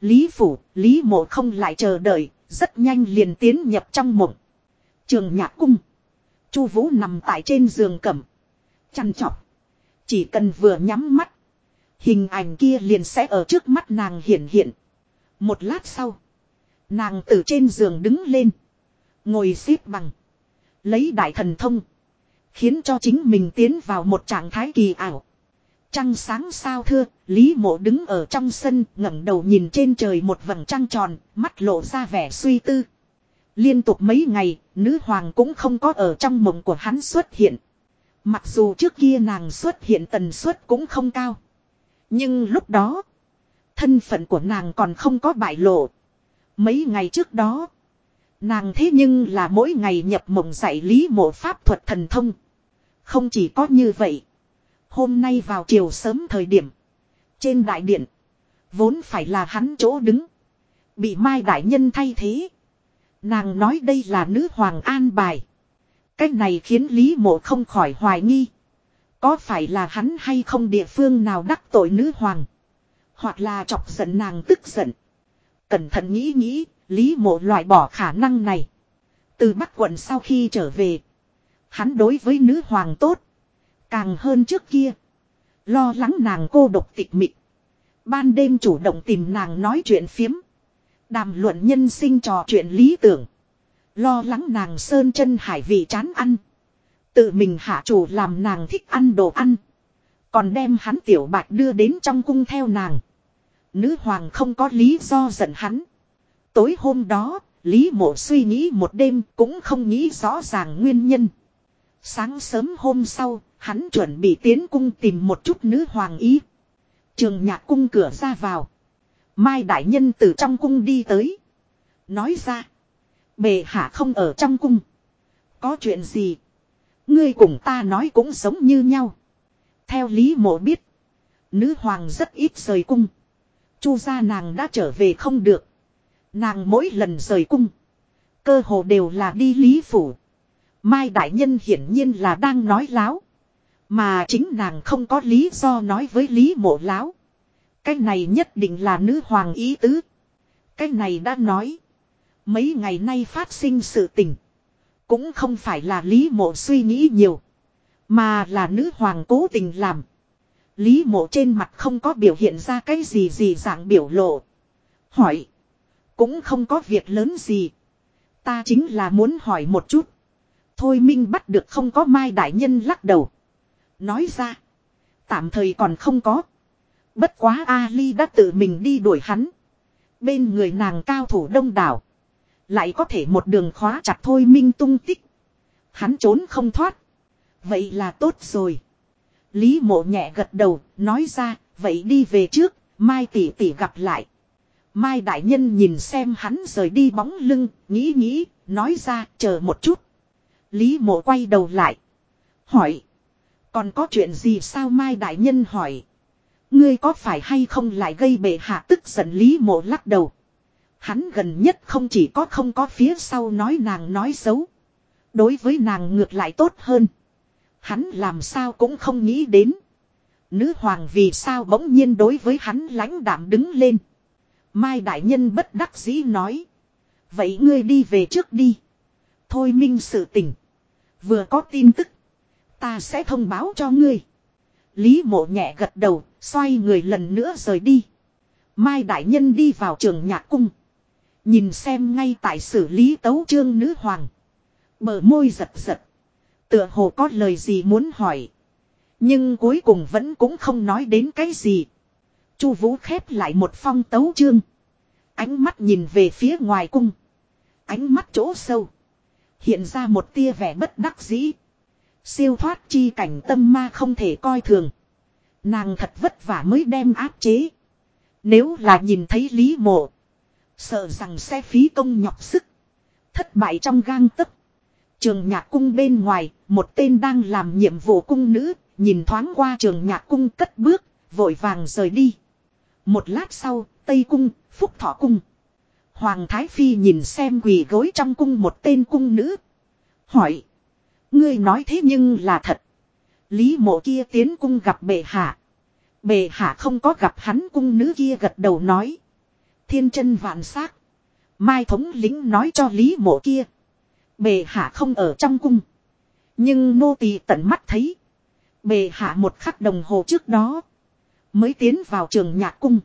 Lý phủ, Lý mộ không lại chờ đợi, rất nhanh liền tiến nhập trong mộng. Trường nhạc cung. Chu Vũ nằm tại trên giường cẩm. Chăn chọc. Chỉ cần vừa nhắm mắt. Hình ảnh kia liền sẽ ở trước mắt nàng hiện hiện. Một lát sau. Nàng từ trên giường đứng lên. Ngồi xếp bằng. Lấy đại thần thông. Khiến cho chính mình tiến vào một trạng thái kỳ ảo. Trăng sáng sao thưa, Lý mộ đứng ở trong sân, ngẩng đầu nhìn trên trời một vầng trăng tròn, mắt lộ ra vẻ suy tư. Liên tục mấy ngày, nữ hoàng cũng không có ở trong mộng của hắn xuất hiện. Mặc dù trước kia nàng xuất hiện tần suất cũng không cao. Nhưng lúc đó, thân phận của nàng còn không có bại lộ. Mấy ngày trước đó, nàng thế nhưng là mỗi ngày nhập mộng dạy lý mộ pháp thuật thần thông. Không chỉ có như vậy. Hôm nay vào chiều sớm thời điểm. Trên đại điện. Vốn phải là hắn chỗ đứng. Bị Mai Đại Nhân thay thế. Nàng nói đây là nữ hoàng an bài. Cách này khiến Lý Mộ không khỏi hoài nghi. Có phải là hắn hay không địa phương nào đắc tội nữ hoàng. Hoặc là chọc giận nàng tức giận. Cẩn thận nghĩ nghĩ, Lý Mộ loại bỏ khả năng này. Từ Bắc quận sau khi trở về. Hắn đối với nữ hoàng tốt. Càng hơn trước kia. Lo lắng nàng cô độc tịch mịch. Ban đêm chủ động tìm nàng nói chuyện phiếm. Đàm luận nhân sinh trò chuyện lý tưởng. Lo lắng nàng sơn chân hải vị chán ăn. Tự mình hạ chủ làm nàng thích ăn đồ ăn. Còn đem hắn tiểu bạch đưa đến trong cung theo nàng. Nữ hoàng không có lý do giận hắn. Tối hôm đó, Lý mộ suy nghĩ một đêm cũng không nghĩ rõ ràng nguyên nhân. Sáng sớm hôm sau, hắn chuẩn bị tiến cung tìm một chút nữ hoàng ý. Trường nhạc cung cửa ra vào. Mai đại nhân từ trong cung đi tới. Nói ra. Bề hạ không ở trong cung. Có chuyện gì? Ngươi cùng ta nói cũng giống như nhau. Theo lý mộ biết. Nữ hoàng rất ít rời cung. Chu gia nàng đã trở về không được. Nàng mỗi lần rời cung. Cơ hồ đều là đi lý phủ. Mai đại nhân hiển nhiên là đang nói láo. Mà chính nàng không có lý do nói với lý mộ láo. Cái này nhất định là nữ hoàng ý tứ. Cái này đã nói. Mấy ngày nay phát sinh sự tình. Cũng không phải là lý mộ suy nghĩ nhiều. Mà là nữ hoàng cố tình làm. Lý mộ trên mặt không có biểu hiện ra cái gì gì dạng biểu lộ. Hỏi. Cũng không có việc lớn gì. Ta chính là muốn hỏi một chút. Thôi minh bắt được không có mai đại nhân lắc đầu. Nói ra. Tạm thời còn không có. Bất quá Ali đã tự mình đi đuổi hắn. Bên người nàng cao thủ đông đảo. Lại có thể một đường khóa chặt thôi minh tung tích. Hắn trốn không thoát. Vậy là tốt rồi. Lý mộ nhẹ gật đầu, nói ra, vậy đi về trước, mai tỷ tỷ gặp lại. Mai đại nhân nhìn xem hắn rời đi bóng lưng, nghĩ nghĩ, nói ra, chờ một chút. Lý mộ quay đầu lại. Hỏi. Còn có chuyện gì sao Mai đại nhân hỏi. Ngươi có phải hay không lại gây bệ hạ tức giận Lý mộ lắc đầu. Hắn gần nhất không chỉ có không có phía sau nói nàng nói xấu. Đối với nàng ngược lại tốt hơn. Hắn làm sao cũng không nghĩ đến. Nữ hoàng vì sao bỗng nhiên đối với hắn lãnh đạm đứng lên. Mai đại nhân bất đắc dĩ nói. Vậy ngươi đi về trước đi. Thôi minh sự tỉnh Vừa có tin tức. Ta sẽ thông báo cho ngươi. Lý mộ nhẹ gật đầu, xoay người lần nữa rời đi. Mai đại nhân đi vào trường nhạc cung. Nhìn xem ngay tại xử lý tấu trương nữ hoàng. Bờ môi giật giật. Tựa hồ có lời gì muốn hỏi. Nhưng cuối cùng vẫn cũng không nói đến cái gì. Chu Vũ khép lại một phong tấu chương. Ánh mắt nhìn về phía ngoài cung. Ánh mắt chỗ sâu. Hiện ra một tia vẻ bất đắc dĩ. Siêu thoát chi cảnh tâm ma không thể coi thường. Nàng thật vất vả mới đem áp chế. Nếu là nhìn thấy Lý Mộ. Sợ rằng xe phí công nhọc sức. Thất bại trong gang tấc. Trường nhạc cung bên ngoài, một tên đang làm nhiệm vụ cung nữ, nhìn thoáng qua trường nhạc cung cất bước, vội vàng rời đi. Một lát sau, Tây cung, Phúc Thọ cung. Hoàng Thái Phi nhìn xem quỳ gối trong cung một tên cung nữ. Hỏi. Ngươi nói thế nhưng là thật. Lý mộ kia tiến cung gặp bệ hạ. Bệ hạ không có gặp hắn cung nữ kia gật đầu nói. Thiên chân vạn xác Mai thống lính nói cho Lý mộ kia. bề hạ không ở trong cung. Nhưng nô tỳ tận mắt thấy. bề hạ một khắc đồng hồ trước đó. Mới tiến vào trường nhạc cung.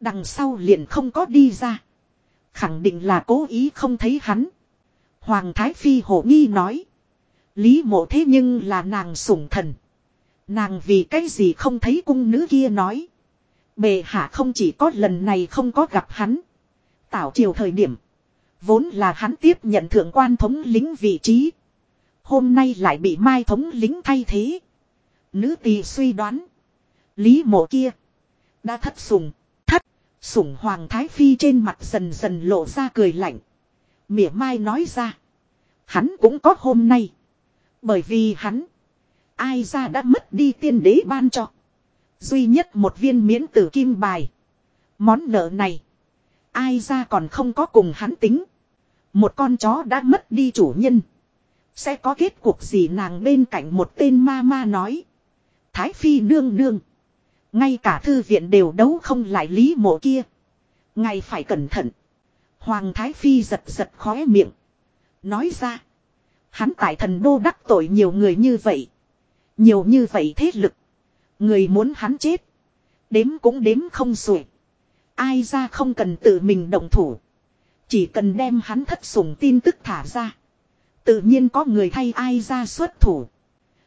Đằng sau liền không có đi ra. Khẳng định là cố ý không thấy hắn. Hoàng Thái Phi hổ nghi nói. Lý mộ thế nhưng là nàng sủng thần. Nàng vì cái gì không thấy cung nữ kia nói bề hạ không chỉ có lần này không có gặp hắn. Tảo triều thời điểm. Vốn là hắn tiếp nhận thượng quan thống lính vị trí. Hôm nay lại bị mai thống lính thay thế. Nữ tỳ suy đoán. Lý mộ kia. Đã thất sùng. Thất. Sủng hoàng thái phi trên mặt dần dần lộ ra cười lạnh. Mỉa mai nói ra. Hắn cũng có hôm nay. Bởi vì hắn. Ai ra đã mất đi tiên đế ban cho. Duy nhất một viên miễn tử kim bài. Món nợ này. Ai ra còn không có cùng hắn tính. Một con chó đã mất đi chủ nhân. Sẽ có kết cuộc gì nàng bên cạnh một tên ma ma nói. Thái phi nương nương. Ngay cả thư viện đều đấu không lại lý mộ kia. Ngày phải cẩn thận. Hoàng Thái Phi giật giật khóe miệng. Nói ra. Hắn tại thần đô đắc tội nhiều người như vậy. Nhiều như vậy thế lực. Người muốn hắn chết. Đếm cũng đếm không xuể. Ai ra không cần tự mình động thủ. Chỉ cần đem hắn thất sủng tin tức thả ra. Tự nhiên có người thay ai ra xuất thủ.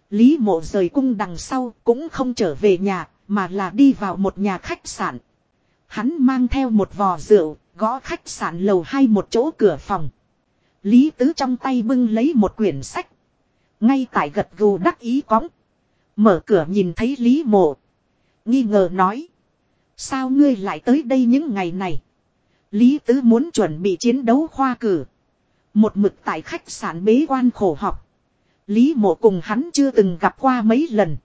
Lý mộ rời cung đằng sau cũng không trở về nhà mà là đi vào một nhà khách sạn. Hắn mang theo một vò rượu, gõ khách sạn lầu hai một chỗ cửa phòng. Lý tứ trong tay bưng lấy một quyển sách. Ngay tại gật gù đắc ý cõng. Mở cửa nhìn thấy Lý mộ. Nghi ngờ nói. Sao ngươi lại tới đây những ngày này? Lý tứ muốn chuẩn bị chiến đấu khoa cử. Một mực tại khách sạn bế quan khổ học. Lý mộ cùng hắn chưa từng gặp qua mấy lần.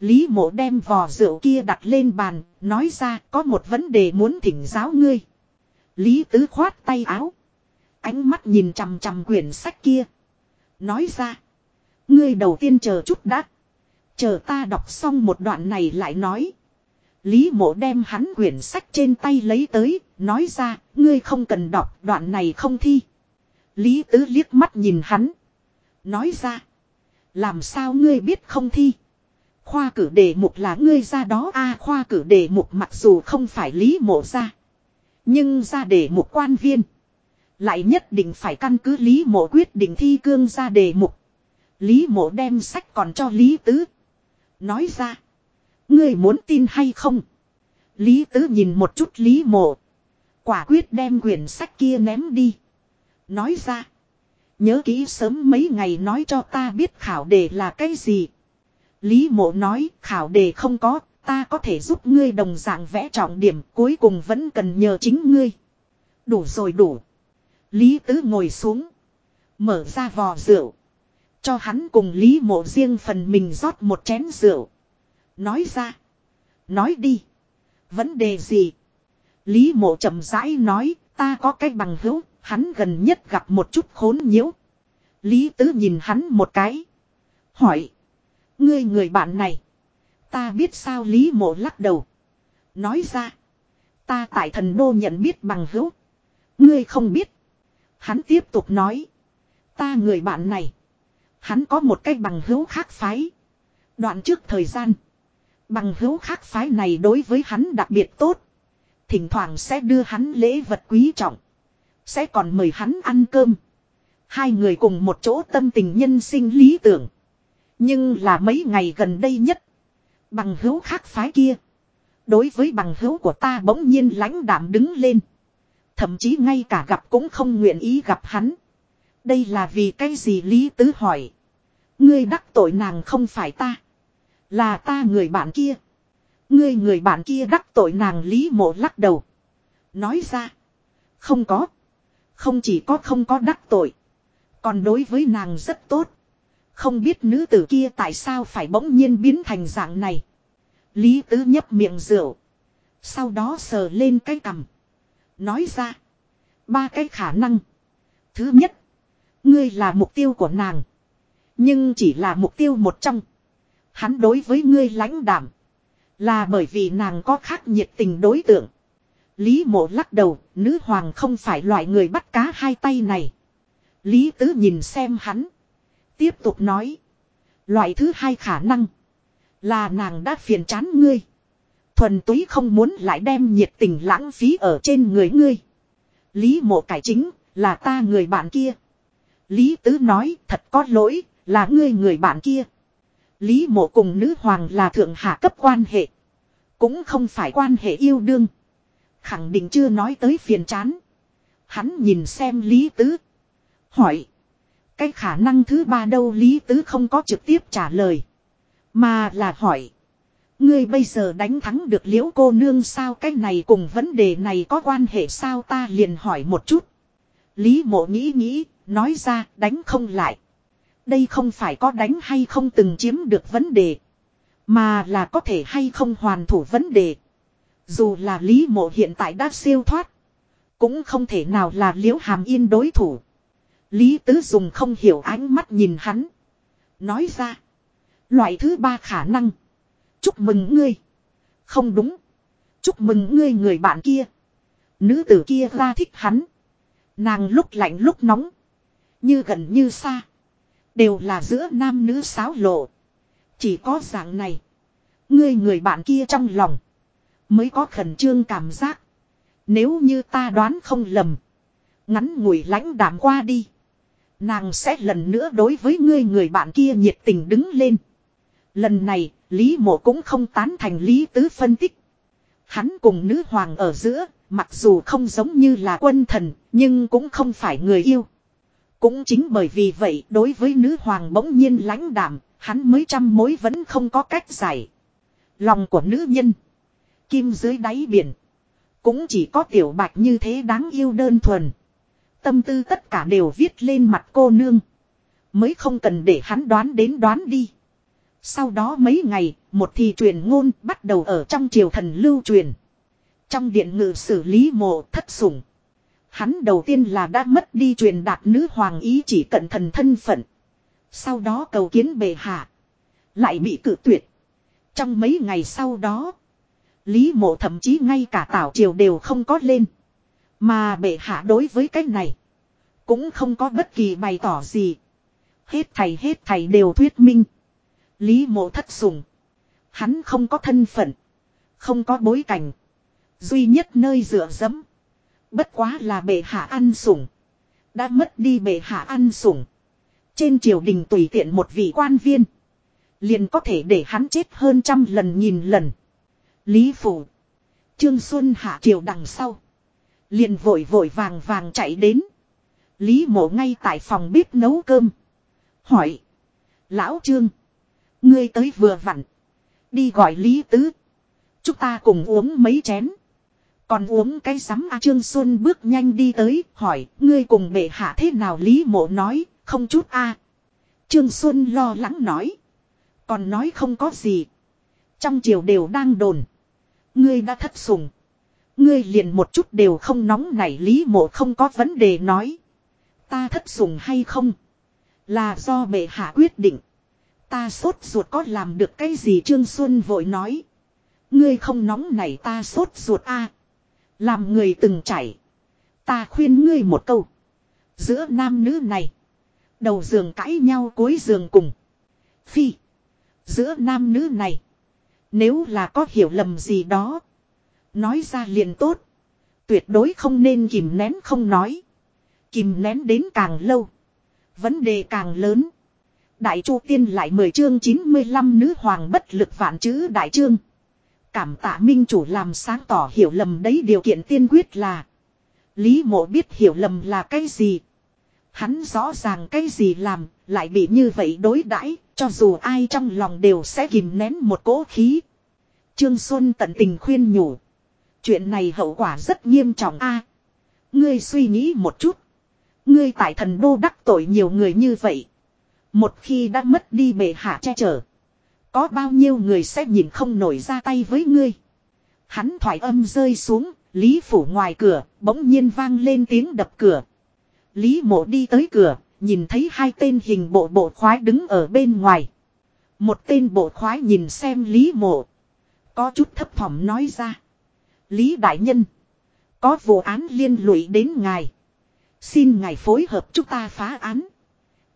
Lý mộ đem vò rượu kia đặt lên bàn, nói ra có một vấn đề muốn thỉnh giáo ngươi. Lý tứ khoát tay áo. Ánh mắt nhìn chằm chằm quyển sách kia. Nói ra. Ngươi đầu tiên chờ chút đã. Chờ ta đọc xong một đoạn này lại nói. Lý mộ đem hắn quyển sách trên tay lấy tới, nói ra, ngươi không cần đọc đoạn này không thi. Lý tứ liếc mắt nhìn hắn. Nói ra. Làm sao ngươi biết không thi? Khoa cử đề mục là ngươi ra đó a khoa cử đề mục mặc dù không phải lý mộ ra. Nhưng ra đề mục quan viên. Lại nhất định phải căn cứ lý mộ quyết định thi cương ra đề mục. Lý mộ đem sách còn cho lý tứ. Nói ra. Ngươi muốn tin hay không? Lý tứ nhìn một chút lý mộ. Quả quyết đem quyển sách kia ném đi. Nói ra. Nhớ kỹ sớm mấy ngày nói cho ta biết khảo đề là cái gì. Lý mộ nói khảo đề không có, ta có thể giúp ngươi đồng dạng vẽ trọng điểm cuối cùng vẫn cần nhờ chính ngươi. Đủ rồi đủ. Lý tứ ngồi xuống. Mở ra vò rượu. Cho hắn cùng Lý mộ riêng phần mình rót một chén rượu. Nói ra. Nói đi. Vấn đề gì? Lý mộ chậm rãi nói, ta có cái bằng hữu, hắn gần nhất gặp một chút khốn nhiễu. Lý tứ nhìn hắn một cái. Hỏi. Ngươi người bạn này. Ta biết sao Lý mộ lắc đầu. Nói ra. Ta tại thần đô nhận biết bằng hữu. Ngươi không biết. Hắn tiếp tục nói. Ta người bạn này. Hắn có một cái bằng hữu khác phái. Đoạn trước thời gian. Bằng hữu khác phái này đối với hắn đặc biệt tốt. Thỉnh thoảng sẽ đưa hắn lễ vật quý trọng. Sẽ còn mời hắn ăn cơm. Hai người cùng một chỗ tâm tình nhân sinh lý tưởng. Nhưng là mấy ngày gần đây nhất. Bằng hữu khác phái kia. Đối với bằng hữu của ta bỗng nhiên lãnh đạm đứng lên. Thậm chí ngay cả gặp cũng không nguyện ý gặp hắn. Đây là vì cái gì Lý Tứ hỏi. Ngươi đắc tội nàng không phải ta. Là ta người bạn kia. Ngươi người bạn kia đắc tội nàng Lý Mộ lắc đầu. Nói ra. Không có. Không chỉ có không có đắc tội. Còn đối với nàng rất tốt. Không biết nữ tử kia tại sao phải bỗng nhiên biến thành dạng này. Lý tứ nhấp miệng rượu. Sau đó sờ lên cái cằm. Nói ra. Ba cái khả năng. Thứ nhất. Ngươi là mục tiêu của nàng. Nhưng chỉ là mục tiêu một trong. Hắn đối với ngươi lãnh đảm. Là bởi vì nàng có khác nhiệt tình đối tượng. Lý mộ lắc đầu, nữ hoàng không phải loại người bắt cá hai tay này. Lý tứ nhìn xem hắn. Tiếp tục nói. Loại thứ hai khả năng. Là nàng đã phiền chán ngươi. Thuần túy không muốn lại đem nhiệt tình lãng phí ở trên người ngươi. Lý mộ cải chính, là ta người bạn kia. Lý tứ nói, thật có lỗi, là ngươi người bạn kia. Lý mộ cùng nữ hoàng là thượng hạ cấp quan hệ. Cũng không phải quan hệ yêu đương. Khẳng định chưa nói tới phiền chán. Hắn nhìn xem Lý Tứ. Hỏi. Cái khả năng thứ ba đâu Lý Tứ không có trực tiếp trả lời. Mà là hỏi. Ngươi bây giờ đánh thắng được liễu cô nương sao cái này cùng vấn đề này có quan hệ sao ta liền hỏi một chút. Lý mộ nghĩ nghĩ, nói ra, đánh không lại. Đây không phải có đánh hay không từng chiếm được vấn đề. Mà là có thể hay không hoàn thủ vấn đề. Dù là Lý Mộ hiện tại đã siêu thoát. Cũng không thể nào là liễu hàm yên đối thủ. Lý Tứ Dùng không hiểu ánh mắt nhìn hắn. Nói ra. Loại thứ ba khả năng. Chúc mừng ngươi. Không đúng. Chúc mừng ngươi người bạn kia. Nữ tử kia ra thích hắn. Nàng lúc lạnh lúc nóng. Như gần như xa. Đều là giữa nam nữ sáo lộ. Chỉ có dạng này. Ngươi người bạn kia trong lòng. Mới có khẩn trương cảm giác. Nếu như ta đoán không lầm. Ngắn ngủi lãnh đạm qua đi. Nàng sẽ lần nữa đối với ngươi người bạn kia nhiệt tình đứng lên. Lần này, Lý Mộ cũng không tán thành Lý Tứ phân tích. Hắn cùng nữ hoàng ở giữa, mặc dù không giống như là quân thần, nhưng cũng không phải người yêu. Cũng chính bởi vì vậy, đối với nữ hoàng bỗng nhiên lãnh đảm, hắn mới trăm mối vẫn không có cách giải. Lòng của nữ nhân, kim dưới đáy biển, cũng chỉ có tiểu bạch như thế đáng yêu đơn thuần. Tâm tư tất cả đều viết lên mặt cô nương. Mới không cần để hắn đoán đến đoán đi. Sau đó mấy ngày, một thì truyền ngôn bắt đầu ở trong triều thần lưu truyền. Trong điện ngự xử lý mộ thất sủng. Hắn đầu tiên là đã mất đi truyền đạt nữ hoàng ý chỉ cận thần thân phận. Sau đó cầu kiến bệ hạ. Lại bị cự tuyệt. Trong mấy ngày sau đó. Lý mộ thậm chí ngay cả tảo triều đều không có lên. Mà bệ hạ đối với cái này. Cũng không có bất kỳ bày tỏ gì. Hết thầy hết thầy đều thuyết minh. Lý mộ thất sùng. Hắn không có thân phận. Không có bối cảnh. Duy nhất nơi dựa dẫm. Bất quá là bệ hạ ăn sủng. Đã mất đi bệ hạ ăn sủng. Trên triều đình tùy tiện một vị quan viên. Liền có thể để hắn chết hơn trăm lần nhìn lần. Lý Phủ. Trương Xuân hạ triều đằng sau. Liền vội vội vàng vàng chạy đến. Lý mộ ngay tại phòng bếp nấu cơm. Hỏi. Lão Trương. Ngươi tới vừa vặn. Đi gọi Lý Tứ. Chúng ta cùng uống mấy chén. Còn uống cái sắm A Trương Xuân bước nhanh đi tới, hỏi, ngươi cùng bệ hạ thế nào Lý Mộ nói, không chút A. Trương Xuân lo lắng nói. Còn nói không có gì. Trong triều đều đang đồn. Ngươi đã thất sùng. Ngươi liền một chút đều không nóng nảy Lý Mộ không có vấn đề nói. Ta thất sùng hay không? Là do bệ hạ quyết định. Ta sốt ruột có làm được cái gì Trương Xuân vội nói. Ngươi không nóng nảy ta sốt ruột a làm người từng chảy. Ta khuyên ngươi một câu. Giữa nam nữ này. Đầu giường cãi nhau cuối giường cùng. Phi. Giữa nam nữ này. Nếu là có hiểu lầm gì đó. Nói ra liền tốt. Tuyệt đối không nên kìm nén không nói. Kìm nén đến càng lâu. Vấn đề càng lớn. Đại Chu Tiên lại mời chương 95 nữ hoàng bất lực vạn chữ đại chương. Cảm tạ minh chủ làm sáng tỏ hiểu lầm đấy điều kiện tiên quyết là. Lý mộ biết hiểu lầm là cái gì. Hắn rõ ràng cái gì làm, lại bị như vậy đối đãi cho dù ai trong lòng đều sẽ kìm nén một cỗ khí. Trương Xuân tận tình khuyên nhủ. Chuyện này hậu quả rất nghiêm trọng a. ngươi suy nghĩ một chút. Ngươi tại thần đô đắc tội nhiều người như vậy. Một khi đã mất đi bệ hạ che chở. Có bao nhiêu người sẽ nhìn không nổi ra tay với ngươi. Hắn thoải âm rơi xuống, Lý Phủ ngoài cửa, bỗng nhiên vang lên tiếng đập cửa. Lý mộ đi tới cửa, nhìn thấy hai tên hình bộ bộ khoái đứng ở bên ngoài. Một tên bộ khoái nhìn xem Lý mộ. Có chút thấp thỏm nói ra. Lý Đại Nhân. Có vụ án liên lụy đến ngài. Xin ngài phối hợp chúng ta phá án.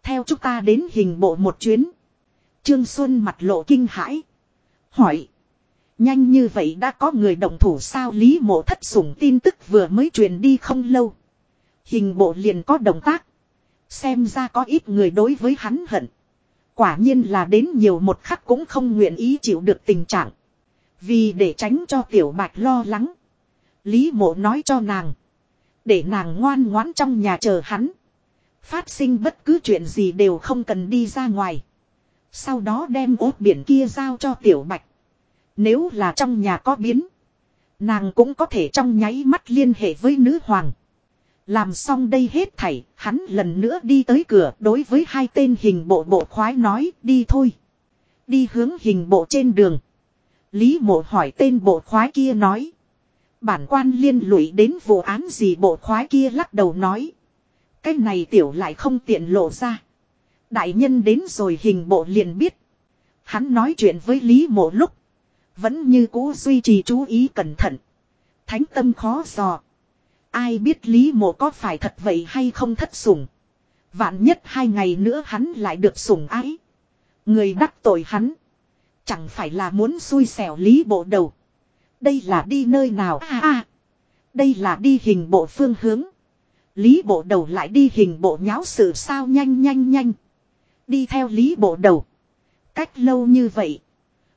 Theo chúng ta đến hình bộ một chuyến. Trương Xuân mặt lộ kinh hãi. Hỏi. Nhanh như vậy đã có người động thủ sao Lý mộ thất sủng tin tức vừa mới truyền đi không lâu. Hình bộ liền có động tác. Xem ra có ít người đối với hắn hận. Quả nhiên là đến nhiều một khắc cũng không nguyện ý chịu được tình trạng. Vì để tránh cho tiểu bạch lo lắng. Lý mộ nói cho nàng. Để nàng ngoan ngoãn trong nhà chờ hắn. Phát sinh bất cứ chuyện gì đều không cần đi ra ngoài. Sau đó đem ốt biển kia giao cho tiểu bạch. Nếu là trong nhà có biến. Nàng cũng có thể trong nháy mắt liên hệ với nữ hoàng. Làm xong đây hết thảy, hắn lần nữa đi tới cửa đối với hai tên hình bộ bộ khoái nói đi thôi. Đi hướng hình bộ trên đường. Lý mộ hỏi tên bộ khoái kia nói. Bản quan liên lụy đến vụ án gì bộ khoái kia lắc đầu nói. Cái này tiểu lại không tiện lộ ra. Đại nhân đến rồi hình bộ liền biết. Hắn nói chuyện với Lý mộ lúc. Vẫn như cũ duy trì chú ý cẩn thận. Thánh tâm khó dò. Ai biết Lý mộ có phải thật vậy hay không thất sủng. Vạn nhất hai ngày nữa hắn lại được sủng ái. Người đắc tội hắn. Chẳng phải là muốn xui xẻo lý bộ đầu. Đây là đi nơi nào à à. Đây là đi hình bộ phương hướng. Lý bộ đầu lại đi hình bộ nháo sự sao nhanh nhanh nhanh. Đi theo lý bộ đầu. Cách lâu như vậy.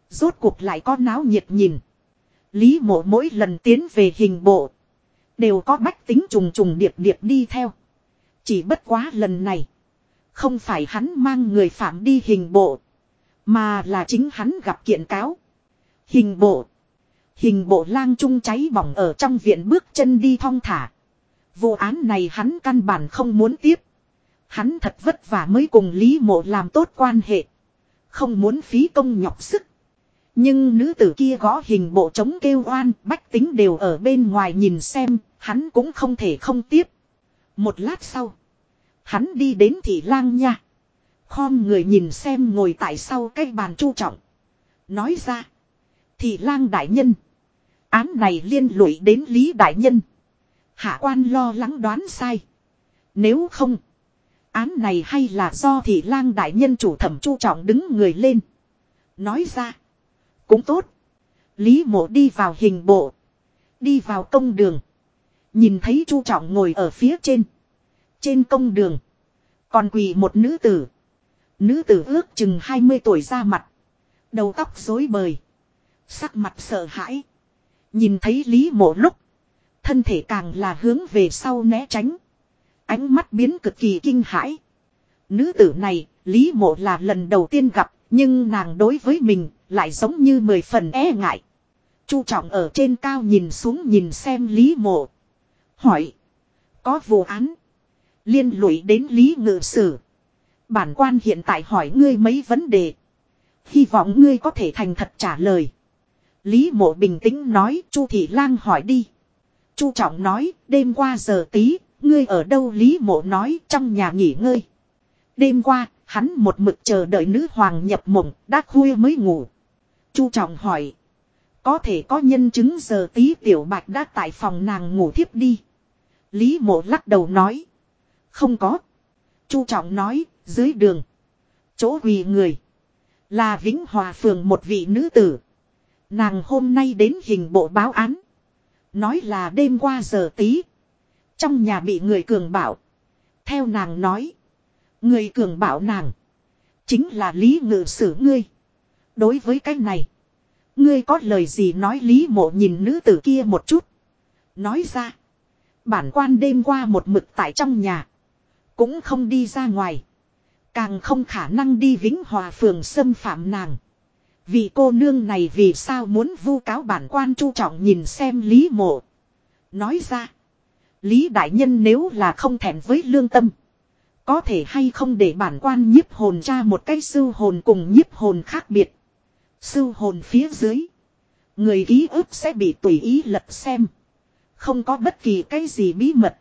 Rốt cuộc lại có náo nhiệt nhìn. Lý mộ mỗi lần tiến về hình bộ. Đều có bách tính trùng trùng điệp điệp đi theo. Chỉ bất quá lần này. Không phải hắn mang người phạm đi hình bộ. Mà là chính hắn gặp kiện cáo. Hình bộ. Hình bộ lang trung cháy bỏng ở trong viện bước chân đi thong thả. Vụ án này hắn căn bản không muốn tiếp. Hắn thật vất vả mới cùng Lý mộ làm tốt quan hệ. Không muốn phí công nhọc sức. Nhưng nữ tử kia gõ hình bộ chống kêu oan, bách tính đều ở bên ngoài nhìn xem, hắn cũng không thể không tiếp. Một lát sau, hắn đi đến thị lang nha. Khom người nhìn xem ngồi tại sau cái bàn chu trọng. Nói ra, thị lang đại nhân. Án này liên lụy đến Lý đại nhân. Hạ quan lo lắng đoán sai. Nếu không, án này hay là do thị lang đại nhân chủ thẩm chu trọng đứng người lên. Nói ra, cũng tốt. Lý mộ đi vào hình bộ. Đi vào công đường. Nhìn thấy chu trọng ngồi ở phía trên. Trên công đường. Còn quỳ một nữ tử. Nữ tử ước chừng 20 tuổi ra mặt. Đầu tóc rối bời. Sắc mặt sợ hãi. Nhìn thấy Lý mộ lúc. Thân thể càng là hướng về sau né tránh. Ánh mắt biến cực kỳ kinh hãi. Nữ tử này, Lý mộ là lần đầu tiên gặp, nhưng nàng đối với mình lại giống như mười phần e ngại. Chu trọng ở trên cao nhìn xuống nhìn xem Lý mộ. Hỏi. Có vụ án. Liên lụy đến Lý ngự sử. Bản quan hiện tại hỏi ngươi mấy vấn đề. Hy vọng ngươi có thể thành thật trả lời. Lý mộ bình tĩnh nói Chu thị lang hỏi đi. Chu trọng nói đêm qua giờ tí ngươi ở đâu Lý mộ nói trong nhà nghỉ ngơi. Đêm qua hắn một mực chờ đợi nữ hoàng nhập mộng đã khuya mới ngủ. Chu trọng hỏi. Có thể có nhân chứng giờ tí tiểu bạch đã tại phòng nàng ngủ thiếp đi. Lý mộ lắc đầu nói. Không có. Chu trọng nói, dưới đường. Chỗ quỳ người. Là Vĩnh Hòa phường một vị nữ tử. Nàng hôm nay đến hình bộ báo án. Nói là đêm qua giờ tí. Trong nhà bị người cường bảo. Theo nàng nói. Người cường bảo nàng. Chính là lý ngự sử ngươi. Đối với cái này. Ngươi có lời gì nói lý mộ nhìn nữ tử kia một chút. Nói ra. Bản quan đêm qua một mực tại trong nhà. Cũng không đi ra ngoài. Càng không khả năng đi vĩnh hòa phường xâm phạm nàng. Vì cô nương này vì sao muốn vu cáo bản quan chu trọng nhìn xem Lý mộ. Nói ra. Lý đại nhân nếu là không thèm với lương tâm. Có thể hay không để bản quan nhiếp hồn ra một cái sư hồn cùng nhiếp hồn khác biệt. Sư hồn phía dưới. Người ký ức sẽ bị tùy ý lật xem. Không có bất kỳ cái gì bí mật.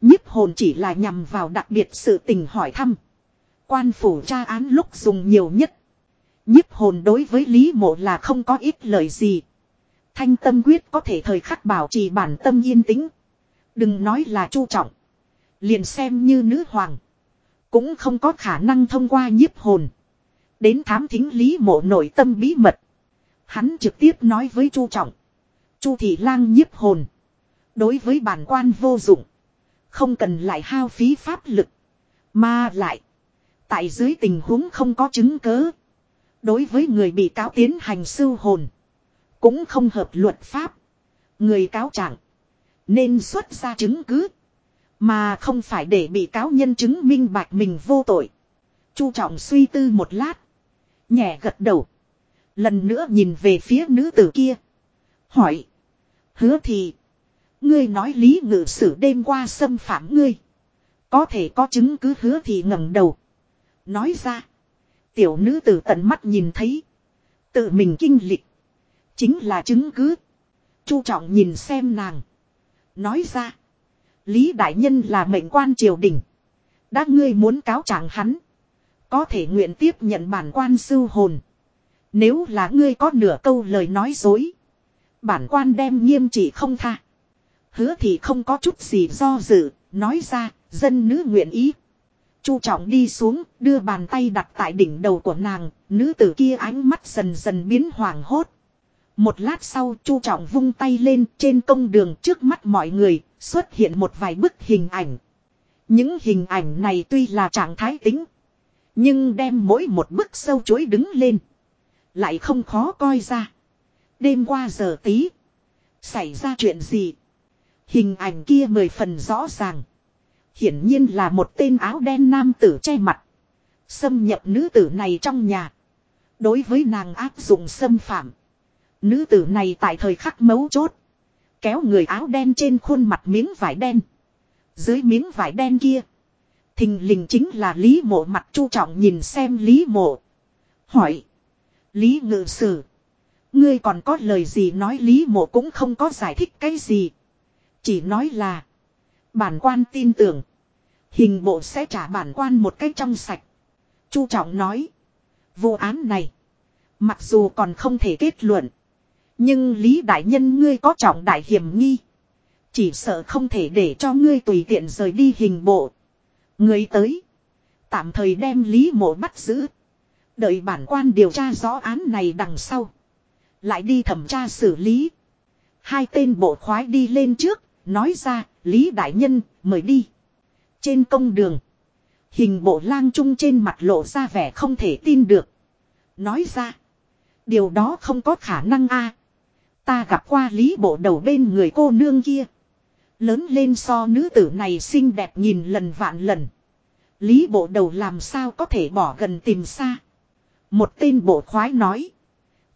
Nhiếp hồn chỉ là nhằm vào đặc biệt sự tình hỏi thăm. Quan phủ tra án lúc dùng nhiều nhất. Nhiếp hồn đối với Lý Mộ là không có ít lời gì. Thanh tâm quyết có thể thời khắc bảo trì bản tâm yên tĩnh. Đừng nói là chu trọng. Liền xem như nữ hoàng. Cũng không có khả năng thông qua nhiếp hồn. Đến thám thính Lý Mộ nội tâm bí mật. Hắn trực tiếp nói với chu trọng. chu thị lang nhiếp hồn. Đối với bản quan vô dụng. Không cần lại hao phí pháp lực. Mà lại. Tại dưới tình huống không có chứng cớ. Đối với người bị cáo tiến hành sưu hồn. Cũng không hợp luật pháp. Người cáo trạng. Nên xuất ra chứng cứ. Mà không phải để bị cáo nhân chứng minh bạch mình vô tội. Chu trọng suy tư một lát. Nhẹ gật đầu. Lần nữa nhìn về phía nữ tử kia. Hỏi. Hứa thì. Ngươi nói lý ngự sử đêm qua xâm phạm ngươi. Có thể có chứng cứ hứa thì ngẩng đầu. Nói ra. Tiểu nữ tử tận mắt nhìn thấy. Tự mình kinh lịch. Chính là chứng cứ. Chu trọng nhìn xem nàng. Nói ra. Lý đại nhân là mệnh quan triều đình. Đã ngươi muốn cáo trạng hắn. Có thể nguyện tiếp nhận bản quan sư hồn. Nếu là ngươi có nửa câu lời nói dối. Bản quan đem nghiêm trị không tha. Hứa thì không có chút gì do dự. Nói ra dân nữ nguyện ý. Chu trọng đi xuống, đưa bàn tay đặt tại đỉnh đầu của nàng, nữ tử kia ánh mắt dần dần biến hoàng hốt. Một lát sau Chu trọng vung tay lên trên công đường trước mắt mọi người, xuất hiện một vài bức hình ảnh. Những hình ảnh này tuy là trạng thái tính, nhưng đem mỗi một bức sâu chối đứng lên. Lại không khó coi ra. Đêm qua giờ tí. Xảy ra chuyện gì? Hình ảnh kia mười phần rõ ràng. Hiển nhiên là một tên áo đen nam tử che mặt. Xâm nhập nữ tử này trong nhà. Đối với nàng áp dụng xâm phạm. Nữ tử này tại thời khắc mấu chốt. Kéo người áo đen trên khuôn mặt miếng vải đen. Dưới miếng vải đen kia. Thình lình chính là Lý mộ mặt chu trọng nhìn xem Lý mộ. Hỏi. Lý ngự sử. Ngươi còn có lời gì nói Lý mộ cũng không có giải thích cái gì. Chỉ nói là. Bản quan tin tưởng. Hình bộ sẽ trả bản quan một cách trong sạch. Chu trọng nói. Vụ án này. Mặc dù còn không thể kết luận. Nhưng Lý Đại Nhân ngươi có trọng đại hiểm nghi. Chỉ sợ không thể để cho ngươi tùy tiện rời đi hình bộ. Ngươi tới. Tạm thời đem Lý mộ bắt giữ. Đợi bản quan điều tra rõ án này đằng sau. Lại đi thẩm tra xử lý. Hai tên bộ khoái đi lên trước. Nói ra, Lý Đại Nhân, mời đi. Trên công đường. Hình bộ lang trung trên mặt lộ ra vẻ không thể tin được. Nói ra. Điều đó không có khả năng a. Ta gặp qua lý bộ đầu bên người cô nương kia. Lớn lên so nữ tử này xinh đẹp nhìn lần vạn lần. Lý bộ đầu làm sao có thể bỏ gần tìm xa. Một tên bộ khoái nói.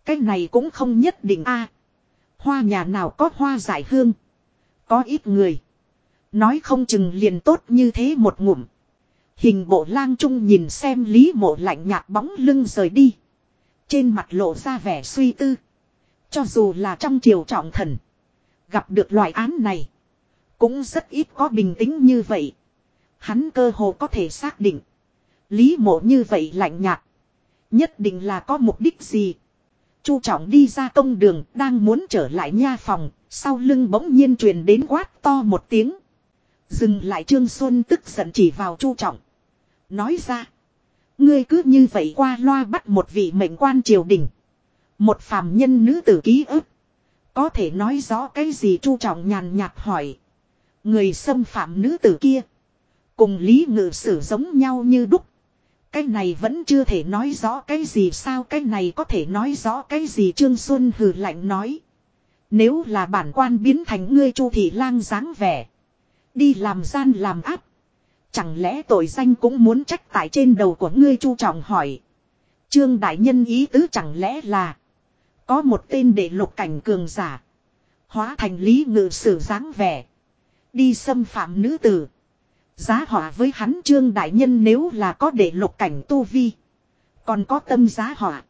Cái này cũng không nhất định a. Hoa nhà nào có hoa giải hương. Có ít người. Nói không chừng liền tốt như thế một ngụm. Hình bộ lang trung nhìn xem lý mộ lạnh nhạt bóng lưng rời đi. Trên mặt lộ ra vẻ suy tư. Cho dù là trong triều trọng thần. Gặp được loại án này. Cũng rất ít có bình tĩnh như vậy. Hắn cơ hồ có thể xác định. Lý mộ như vậy lạnh nhạt. Nhất định là có mục đích gì. Chu trọng đi ra công đường, đang muốn trở lại nha phòng. Sau lưng bỗng nhiên truyền đến quát to một tiếng. Dừng lại Trương Xuân tức giận chỉ vào Chu trọng. Nói ra. Ngươi cứ như vậy qua loa bắt một vị mệnh quan triều đình. Một phàm nhân nữ tử ký ức. Có thể nói rõ cái gì chu trọng nhàn nhạt hỏi. Người xâm phạm nữ tử kia. Cùng lý ngự sử giống nhau như đúc. Cái này vẫn chưa thể nói rõ cái gì sao, cái này có thể nói rõ cái gì Trương Xuân hừ lạnh nói. Nếu là bản quan biến thành ngươi chu thị lang dáng vẻ. Đi làm gian làm áp. Chẳng lẽ tội danh cũng muốn trách tại trên đầu của ngươi chu trọng hỏi. Trương Đại Nhân ý tứ chẳng lẽ là. Có một tên đệ lục cảnh cường giả. Hóa thành lý ngự sử dáng vẻ. Đi xâm phạm nữ tử. Giá họa với hắn trương đại nhân nếu là có đệ lục cảnh tu vi. Còn có tâm giá họa.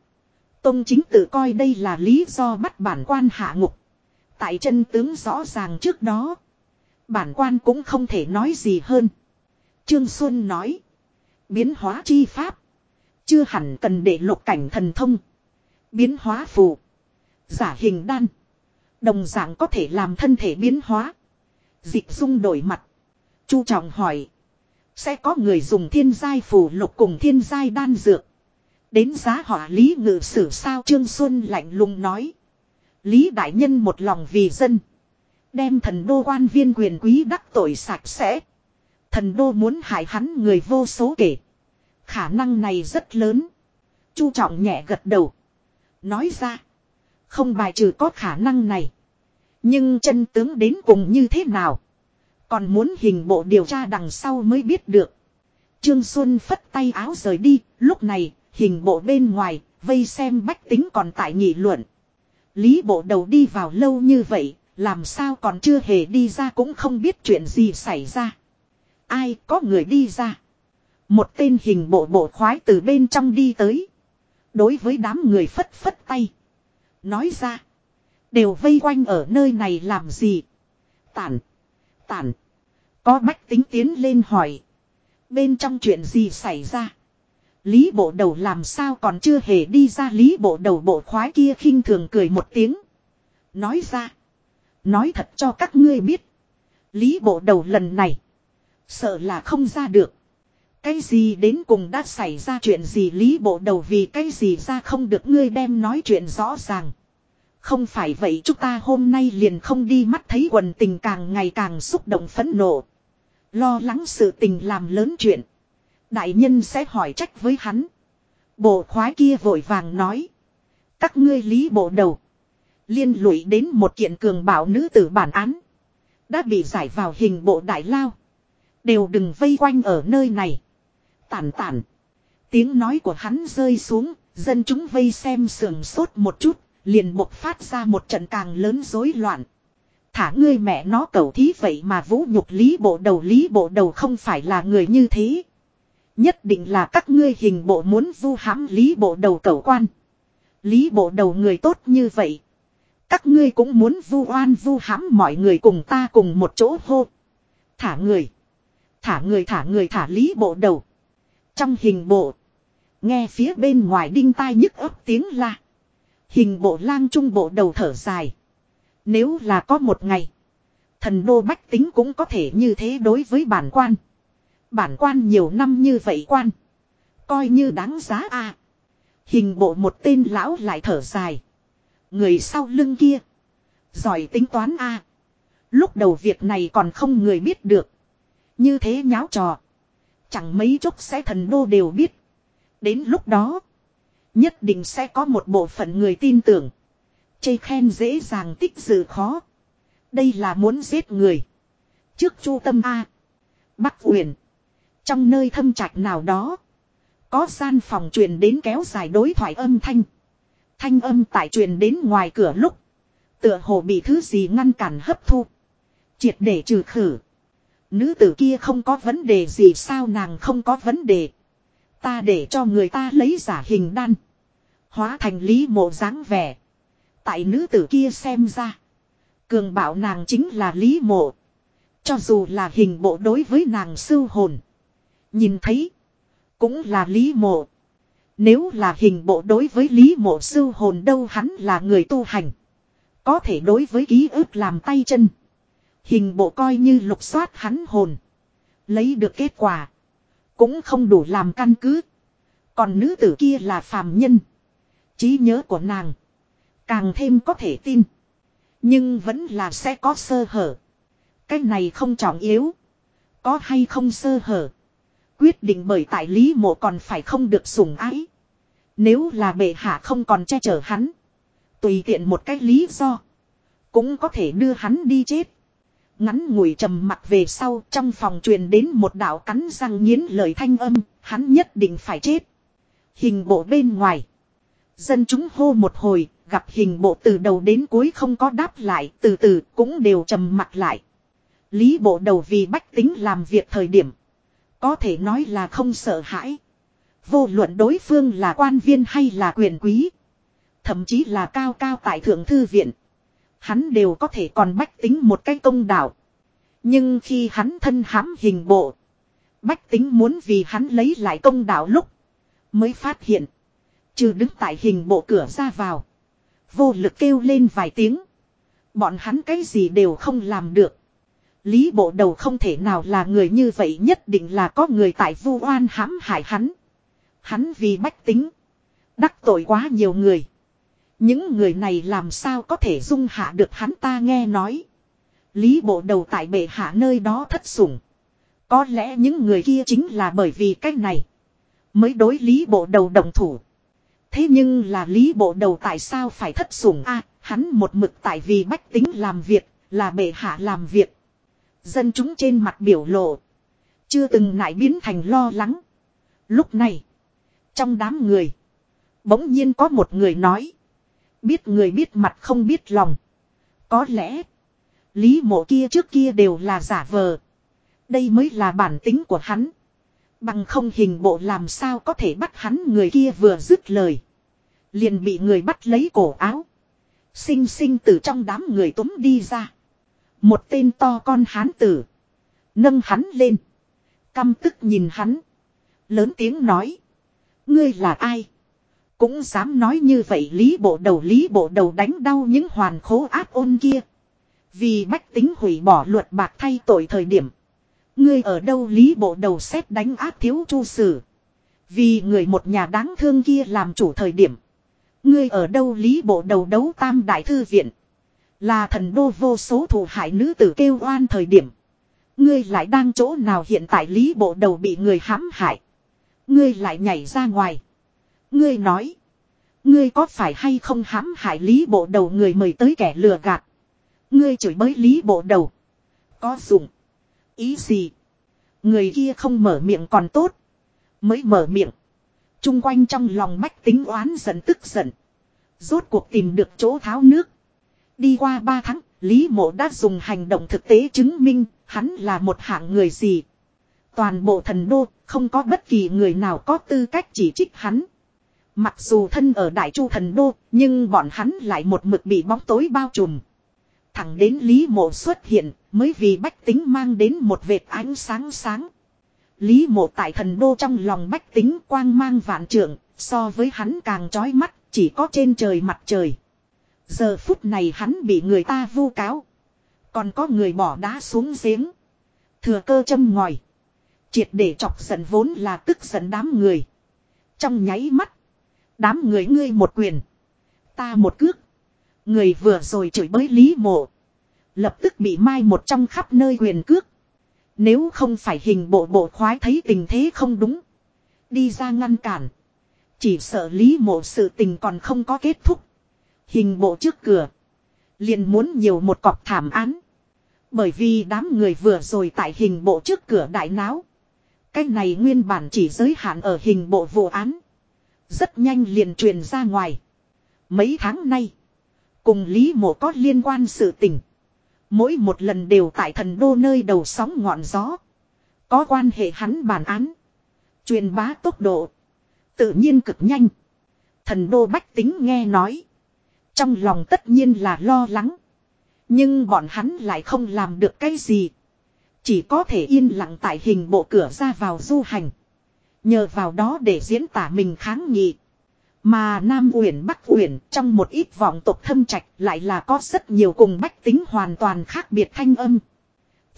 Tông chính tự coi đây là lý do bắt bản quan hạ ngục. Tại chân tướng rõ ràng trước đó. Bản quan cũng không thể nói gì hơn. Trương Xuân nói. Biến hóa chi pháp. Chưa hẳn cần để lục cảnh thần thông. Biến hóa phù. Giả hình đan. Đồng dạng có thể làm thân thể biến hóa. Dịch dung đổi mặt. Chu trọng hỏi. Sẽ có người dùng thiên giai phù lục cùng thiên giai đan dược. Đến giá họa lý ngự sử sao Trương Xuân lạnh lùng nói. Lý đại nhân một lòng vì dân. Đem thần đô quan viên quyền quý đắc tội sạch sẽ. Thần đô muốn hại hắn người vô số kể. Khả năng này rất lớn. Chu trọng nhẹ gật đầu. Nói ra. Không bài trừ có khả năng này. Nhưng chân tướng đến cùng như thế nào? Còn muốn hình bộ điều tra đằng sau mới biết được. Trương Xuân phất tay áo rời đi, lúc này, hình bộ bên ngoài, vây xem bách tính còn tại nghị luận. Lý bộ đầu đi vào lâu như vậy, làm sao còn chưa hề đi ra cũng không biết chuyện gì xảy ra. Ai có người đi ra. Một tên hình bộ bộ khoái từ bên trong đi tới. Đối với đám người phất phất tay. Nói ra. Đều vây quanh ở nơi này làm gì. Tản. Tản. Có bách tính tiến lên hỏi. Bên trong chuyện gì xảy ra. Lý bộ đầu làm sao còn chưa hề đi ra lý bộ đầu bộ khoái kia khinh thường cười một tiếng. Nói ra. Nói thật cho các ngươi biết. Lý bộ đầu lần này. Sợ là không ra được. Cái gì đến cùng đã xảy ra chuyện gì lý bộ đầu vì cái gì ra không được ngươi đem nói chuyện rõ ràng. Không phải vậy, chúng ta hôm nay liền không đi mắt thấy quần tình càng ngày càng xúc động phẫn nộ. Lo lắng sự tình làm lớn chuyện. Đại nhân sẽ hỏi trách với hắn. Bộ khoái kia vội vàng nói. Các ngươi lý bộ đầu. Liên lụy đến một kiện cường bảo nữ tử bản án. Đã bị giải vào hình bộ đại lao. Đều đừng vây quanh ở nơi này. Tản tản. Tiếng nói của hắn rơi xuống. Dân chúng vây xem sườn sốt một chút. Liền bộc phát ra một trận càng lớn rối loạn. Thả ngươi mẹ nó cầu thí vậy mà vũ nhục lý bộ đầu, lý bộ đầu không phải là người như thế. Nhất định là các ngươi hình bộ muốn vu hãm lý bộ đầu cầu quan. Lý bộ đầu người tốt như vậy. Các ngươi cũng muốn vu oan vu hãm mọi người cùng ta cùng một chỗ hô. Thả người. Thả người thả người, thả lý bộ đầu. Trong hình bộ. Nghe phía bên ngoài đinh tai nhức ấp tiếng la. Hình bộ lang trung bộ đầu thở dài. Nếu là có một ngày. Thần đô bách tính cũng có thể như thế đối với bản quan. Bản quan nhiều năm như vậy quan. Coi như đáng giá a à. Hình bộ một tên lão lại thở dài. Người sau lưng kia. Giỏi tính toán a Lúc đầu việc này còn không người biết được. Như thế nháo trò. Chẳng mấy chốc sẽ thần đô đều biết. Đến lúc đó. Nhất định sẽ có một bộ phận người tin tưởng. Chê khen dễ dàng tích dự khó. Đây là muốn giết người. Trước chu tâm A. Bắc Uyển. Trong nơi thâm trạch nào đó. Có gian phòng truyền đến kéo dài đối thoại âm thanh. Thanh âm tại truyền đến ngoài cửa lúc. Tựa hồ bị thứ gì ngăn cản hấp thu. Triệt để trừ khử. Nữ tử kia không có vấn đề gì sao nàng không có vấn đề. Ta để cho người ta lấy giả hình đan. Hóa thành lý mộ dáng vẻ. Tại nữ tử kia xem ra. Cường bảo nàng chính là lý mộ. Cho dù là hình bộ đối với nàng sư hồn. Nhìn thấy. Cũng là lý mộ. Nếu là hình bộ đối với lý mộ sư hồn đâu hắn là người tu hành. Có thể đối với ký ức làm tay chân. Hình bộ coi như lục soát hắn hồn. Lấy được kết quả. Cũng không đủ làm căn cứ. Còn nữ tử kia là phàm nhân. trí nhớ của nàng. Càng thêm có thể tin. Nhưng vẫn là sẽ có sơ hở. Cái này không trọng yếu. Có hay không sơ hở. Quyết định bởi tại lý mộ còn phải không được sủng ái. Nếu là bệ hạ không còn che chở hắn. Tùy tiện một cái lý do. Cũng có thể đưa hắn đi chết. Ngắn ngủi trầm mặt về sau, trong phòng truyền đến một đạo cắn răng nghiến lời thanh âm. Hắn nhất định phải chết. Hình bộ bên ngoài. Dân chúng hô một hồi. Gặp hình bộ từ đầu đến cuối không có đáp lại. Từ từ cũng đều trầm mặt lại. Lý bộ đầu vì bách tính làm việc thời điểm. Có thể nói là không sợ hãi. Vô luận đối phương là quan viên hay là quyền quý. Thậm chí là cao cao tại thượng thư viện. Hắn đều có thể còn bách tính một cái công đạo. Nhưng khi hắn thân hãm hình bộ. Bách tính muốn vì hắn lấy lại công đạo lúc. Mới phát hiện. Trừ đứng tại hình bộ cửa ra vào. Vô lực kêu lên vài tiếng. Bọn hắn cái gì đều không làm được. Lý bộ đầu không thể nào là người như vậy nhất định là có người tại vu oan hãm hại hắn. Hắn vì bách tính. Đắc tội quá nhiều người. Những người này làm sao có thể dung hạ được hắn ta nghe nói. Lý bộ đầu tại bệ hạ nơi đó thất sủng. Có lẽ những người kia chính là bởi vì cách này. Mới đối lý bộ đầu đồng thủ. Thế nhưng là lý bộ đầu tại sao phải thất sủng a hắn một mực tại vì bách tính làm việc, là bệ hạ làm việc. Dân chúng trên mặt biểu lộ. Chưa từng nại biến thành lo lắng. Lúc này. Trong đám người. Bỗng nhiên có một người nói. Biết người biết mặt không biết lòng. Có lẽ. Lý mộ kia trước kia đều là giả vờ. Đây mới là bản tính của hắn. Bằng không hình bộ làm sao có thể bắt hắn người kia vừa dứt lời. Liền bị người bắt lấy cổ áo. Sinh sinh từ trong đám người túm đi ra. Một tên to con hán tử. Nâng hắn lên. Căm tức nhìn hắn. Lớn tiếng nói. Ngươi là ai? Cũng dám nói như vậy lý bộ đầu, lý bộ đầu đánh đau những hoàn khố áp ôn kia. Vì bách tính hủy bỏ luật bạc thay tội thời điểm. Ngươi ở đâu lý bộ đầu xét đánh áp thiếu chu sử. Vì người một nhà đáng thương kia làm chủ thời điểm. Ngươi ở đâu lý bộ đầu đấu tam đại thư viện. Là thần đô vô số thủ hại nữ tử kêu oan thời điểm. Ngươi lại đang chỗ nào hiện tại lý bộ đầu bị người hãm hại. Ngươi lại nhảy ra ngoài. Ngươi nói. Ngươi có phải hay không hãm hại lý bộ đầu người mời tới kẻ lừa gạt. Ngươi chửi bới lý bộ đầu. Có dụng. Ý gì. Người kia không mở miệng còn tốt. Mới mở miệng. Trung quanh trong lòng bách tính oán giận tức giận. Rốt cuộc tìm được chỗ tháo nước. Đi qua ba tháng, Lý Mộ đã dùng hành động thực tế chứng minh hắn là một hạng người gì. Toàn bộ thần đô, không có bất kỳ người nào có tư cách chỉ trích hắn. Mặc dù thân ở Đại Chu thần đô, nhưng bọn hắn lại một mực bị bóng tối bao trùm. Thẳng đến Lý Mộ xuất hiện, mới vì bách tính mang đến một vệt ánh sáng sáng. Lý Mộ tại thần đô trong lòng bách tính quang mang vạn trượng, so với hắn càng trói mắt, chỉ có trên trời mặt trời. Giờ phút này hắn bị người ta vu cáo. Còn có người bỏ đá xuống giếng. Thừa cơ châm ngòi. Triệt để chọc giận vốn là tức giận đám người. Trong nháy mắt. Đám người ngươi một quyền. Ta một cước. Người vừa rồi chửi bới Lý Mộ. Lập tức bị mai một trong khắp nơi quyền cước. Nếu không phải hình bộ bộ khoái thấy tình thế không đúng. Đi ra ngăn cản. Chỉ sợ Lý Mộ sự tình còn không có kết thúc. Hình bộ trước cửa. Liền muốn nhiều một cọc thảm án. Bởi vì đám người vừa rồi tại hình bộ trước cửa đại náo. Cái này nguyên bản chỉ giới hạn ở hình bộ vụ án. Rất nhanh liền truyền ra ngoài. Mấy tháng nay. Cùng Lý Mộ có liên quan sự tình. Mỗi một lần đều tại thần đô nơi đầu sóng ngọn gió. Có quan hệ hắn bản án. Truyền bá tốc độ. Tự nhiên cực nhanh. Thần đô bách tính nghe nói. Trong lòng tất nhiên là lo lắng. Nhưng bọn hắn lại không làm được cái gì. Chỉ có thể yên lặng tại hình bộ cửa ra vào du hành. Nhờ vào đó để diễn tả mình kháng nghị. Mà Nam Uyển, Bắc Uyển trong một ít vọng tộc thâm trạch lại là có rất nhiều cùng bách tính hoàn toàn khác biệt thanh âm.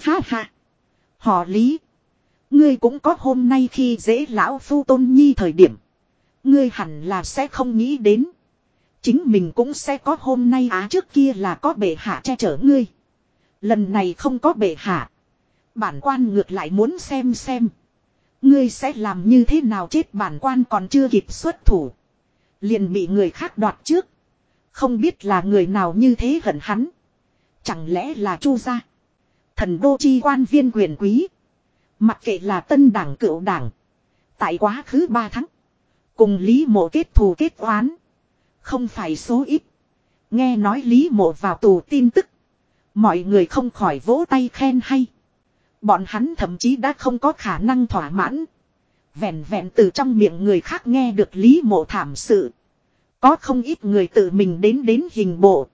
Ha ha! Họ lý! Ngươi cũng có hôm nay khi dễ lão phu tôn nhi thời điểm. Ngươi hẳn là sẽ không nghĩ đến. Chính mình cũng sẽ có hôm nay á trước kia là có bệ hạ che chở ngươi. Lần này không có bệ hạ. Bản quan ngược lại muốn xem xem. Ngươi sẽ làm như thế nào chết bản quan còn chưa kịp xuất thủ. Liền bị người khác đoạt trước. Không biết là người nào như thế hận hắn. Chẳng lẽ là chu gia. Thần đô chi quan viên quyền quý. Mặc kệ là tân đảng cựu đảng. Tại quá khứ ba tháng. Cùng Lý mộ kết thù kết oán. Không phải số ít. Nghe nói Lý mộ vào tù tin tức. Mọi người không khỏi vỗ tay khen hay. Bọn hắn thậm chí đã không có khả năng thỏa mãn. Vẹn vẹn từ trong miệng người khác nghe được Lý mộ thảm sự. Có không ít người tự mình đến đến hình bộ.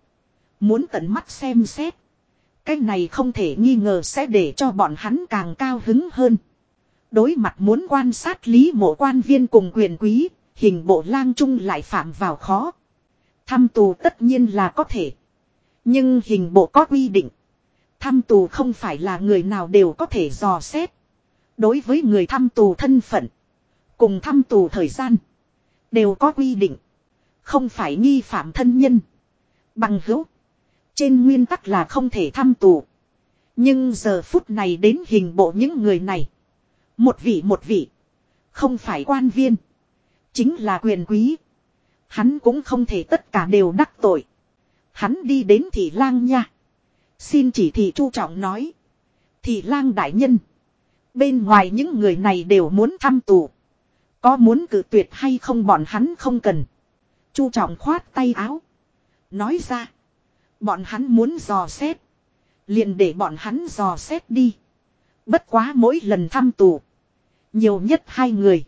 Muốn tận mắt xem xét. Cái này không thể nghi ngờ sẽ để cho bọn hắn càng cao hứng hơn. Đối mặt muốn quan sát lý mộ quan viên cùng quyền quý, hình bộ lang trung lại phạm vào khó. Thăm tù tất nhiên là có thể. Nhưng hình bộ có quy định. Thăm tù không phải là người nào đều có thể dò xét. Đối với người thăm tù thân phận. Cùng thăm tù thời gian. Đều có quy định. Không phải nghi phạm thân nhân. Bằng hữu. Trên nguyên tắc là không thể thăm tù. Nhưng giờ phút này đến hình bộ những người này. Một vị một vị. Không phải quan viên. Chính là quyền quý. Hắn cũng không thể tất cả đều đắc tội. Hắn đi đến thị lang nha. Xin chỉ thị chu trọng nói. Thị lang đại nhân. Bên ngoài những người này đều muốn thăm tù. Có muốn cử tuyệt hay không bọn hắn không cần. Chu trọng khoát tay áo. Nói ra. Bọn hắn muốn dò xét. Liền để bọn hắn dò xét đi. Bất quá mỗi lần thăm tù. Nhiều nhất hai người.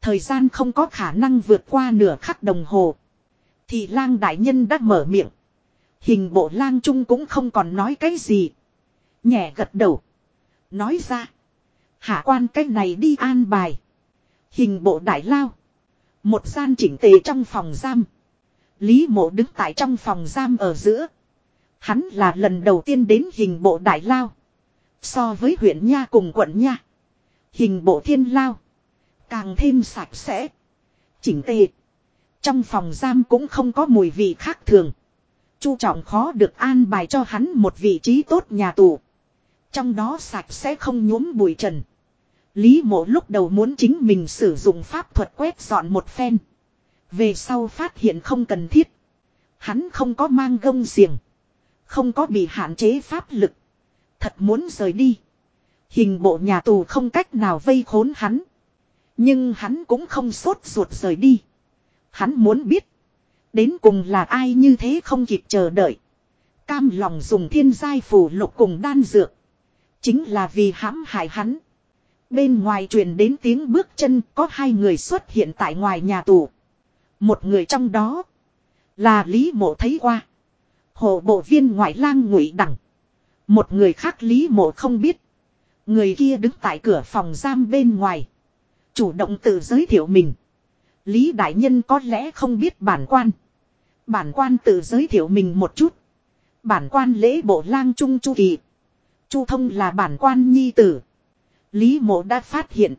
Thời gian không có khả năng vượt qua nửa khắc đồng hồ. Thì lang đại nhân đã mở miệng. Hình bộ lang trung cũng không còn nói cái gì. Nhẹ gật đầu. Nói ra. Hạ quan cái này đi an bài. Hình bộ đại lao. Một gian chỉnh tề trong phòng giam. Lý mộ đứng tại trong phòng giam ở giữa. Hắn là lần đầu tiên đến hình bộ đại lao. So với huyện Nha cùng quận Nha. Hình bộ thiên lao. Càng thêm sạch sẽ. Chỉnh tề. Trong phòng giam cũng không có mùi vị khác thường. Chu trọng khó được an bài cho hắn một vị trí tốt nhà tù. Trong đó sạch sẽ không nhuốm bụi trần. Lý mộ lúc đầu muốn chính mình sử dụng pháp thuật quét dọn một phen. Về sau phát hiện không cần thiết. Hắn không có mang gông xiềng. Không có bị hạn chế pháp lực. Thật muốn rời đi. Hình bộ nhà tù không cách nào vây khốn hắn. Nhưng hắn cũng không sốt ruột rời đi. Hắn muốn biết. Đến cùng là ai như thế không kịp chờ đợi. Cam lòng dùng thiên giai phủ lục cùng đan dược. Chính là vì hãm hại hắn. Bên ngoài truyền đến tiếng bước chân, có hai người xuất hiện tại ngoài nhà tù. Một người trong đó là Lý Mộ thấy qua. Hộ bộ viên ngoại lang ngụy đẳng. Một người khác Lý Mộ không biết. Người kia đứng tại cửa phòng giam bên ngoài. Chủ động tự giới thiệu mình. Lý Đại Nhân có lẽ không biết bản quan. Bản quan tự giới thiệu mình một chút. Bản quan lễ bộ lang trung chu kỳ. Chu thông là bản quan nhi tử. Lý mộ đã phát hiện.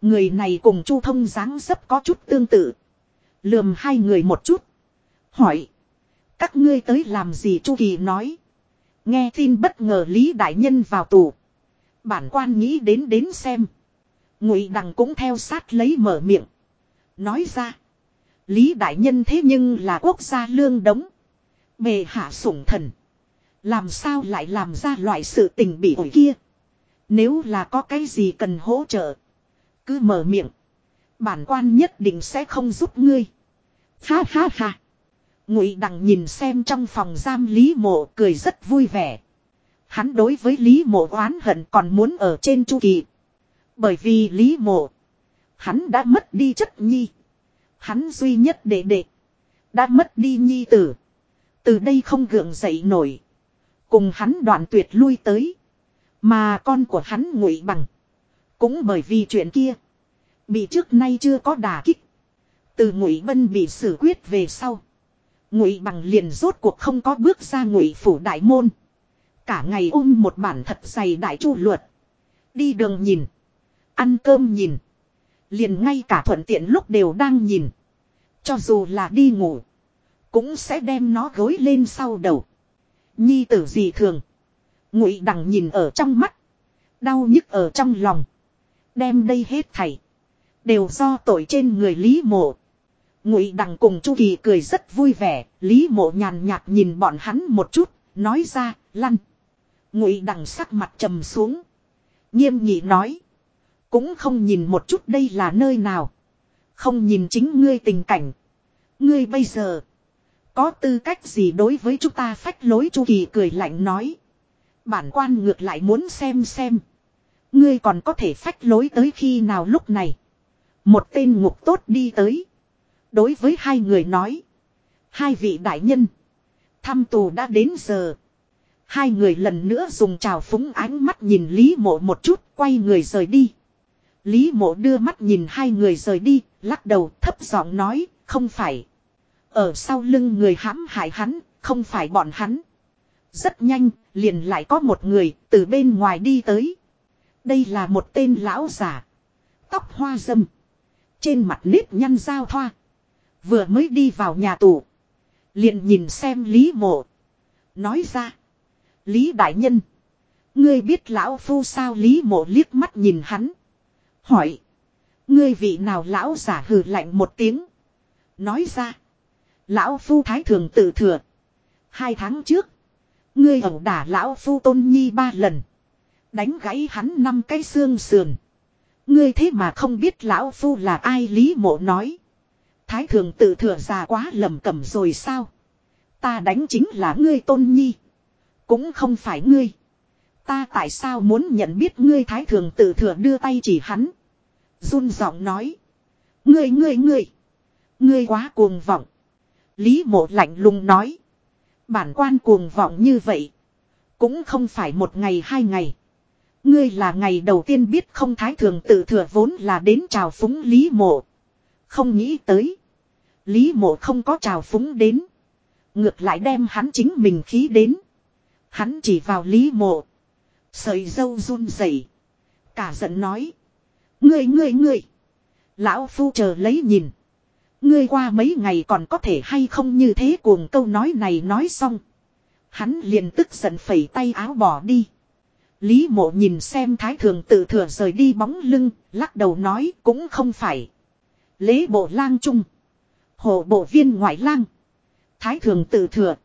Người này cùng chu thông dáng dấp có chút tương tự. Lườm hai người một chút. Hỏi. Các ngươi tới làm gì chu kỳ nói. Nghe tin bất ngờ Lý Đại Nhân vào tù. Bản quan nghĩ đến đến xem. Ngụy Đằng cũng theo sát lấy mở miệng. Nói ra. Lý Đại Nhân thế nhưng là quốc gia lương đống. Bề hạ sủng thần. Làm sao lại làm ra loại sự tình bị ổi kia. Nếu là có cái gì cần hỗ trợ. Cứ mở miệng. Bản quan nhất định sẽ không giúp ngươi. Ha ha ha. Ngụy Đằng nhìn xem trong phòng giam Lý Mộ cười rất vui vẻ. Hắn đối với Lý Mộ oán hận còn muốn ở trên chu kỳ. Bởi vì Lý Mộ. Hắn đã mất đi chất nhi. Hắn duy nhất đệ đệ. Đã mất đi nhi tử. Từ đây không gượng dậy nổi. Cùng hắn đoạn tuyệt lui tới. Mà con của hắn ngụy bằng. Cũng bởi vì chuyện kia. Bị trước nay chưa có đả kích. Từ ngụy bân bị xử quyết về sau. Ngụy bằng liền rốt cuộc không có bước ra ngụy phủ đại môn. Cả ngày ôm một bản thật dày đại chu luật. Đi đường nhìn. Ăn cơm nhìn. Liền ngay cả thuận tiện lúc đều đang nhìn. Cho dù là đi ngủ. Cũng sẽ đem nó gối lên sau đầu. Nhi tử gì thường. Ngụy đằng nhìn ở trong mắt. Đau nhức ở trong lòng. Đem đây hết thảy. Đều do tội trên người Lý Mộ. Ngụy đằng cùng Chu Kỳ cười rất vui vẻ. Lý Mộ nhàn nhạt nhìn bọn hắn một chút. Nói ra, lăn. Ngụy đằng sắc mặt trầm xuống. Nghiêm nghị nói. Cũng không nhìn một chút đây là nơi nào. Không nhìn chính ngươi tình cảnh. Ngươi bây giờ. Có tư cách gì đối với chúng ta phách lối Chu Kỳ cười lạnh nói. Bản quan ngược lại muốn xem xem. Ngươi còn có thể phách lối tới khi nào lúc này. Một tên ngục tốt đi tới. Đối với hai người nói. Hai vị đại nhân. Thăm tù đã đến giờ. Hai người lần nữa dùng trào phúng ánh mắt nhìn Lý mộ một chút, quay người rời đi. Lý mộ đưa mắt nhìn hai người rời đi, lắc đầu thấp giọng nói, không phải. Ở sau lưng người hãm hại hắn, không phải bọn hắn. Rất nhanh, liền lại có một người từ bên ngoài đi tới. Đây là một tên lão giả. Tóc hoa dâm. Trên mặt nếp nhăn dao thoa. Vừa mới đi vào nhà tù. Liền nhìn xem Lý mộ. Nói ra. Lý đại nhân. Ngươi biết lão phu sao Lý mộ liếc mắt nhìn hắn. Hỏi. Ngươi vị nào lão giả hừ lạnh một tiếng. Nói ra. Lão phu thái thường tự thừa. Hai tháng trước. Ngươi ẩu đả lão phu tôn nhi ba lần. Đánh gãy hắn năm cái xương sườn. Ngươi thế mà không biết lão phu là ai lý mộ nói. Thái thường tự thừa già quá lầm cẩm rồi sao. Ta đánh chính là ngươi tôn nhi. Cũng không phải ngươi. Ta tại sao muốn nhận biết ngươi thái thường tự thừa đưa tay chỉ hắn. run giọng nói. Ngươi ngươi ngươi. Ngươi quá cuồng vọng. Lý mộ lạnh lùng nói. Bản quan cuồng vọng như vậy. Cũng không phải một ngày hai ngày. Ngươi là ngày đầu tiên biết không thái thường tự thừa vốn là đến chào phúng Lý mộ. Không nghĩ tới. Lý mộ không có chào phúng đến. Ngược lại đem hắn chính mình khí đến. Hắn chỉ vào Lý mộ. Sợi dâu run rẩy, Cả giận nói. Ngươi ngươi ngươi. Lão phu chờ lấy nhìn. Ngươi qua mấy ngày còn có thể hay không như thế cuồng câu nói này nói xong. Hắn liền tức giận phẩy tay áo bỏ đi. Lý mộ nhìn xem thái thường tự thừa rời đi bóng lưng, lắc đầu nói cũng không phải. Lễ bộ lang trung. Hộ bộ viên ngoại lang. Thái thường tự thừa.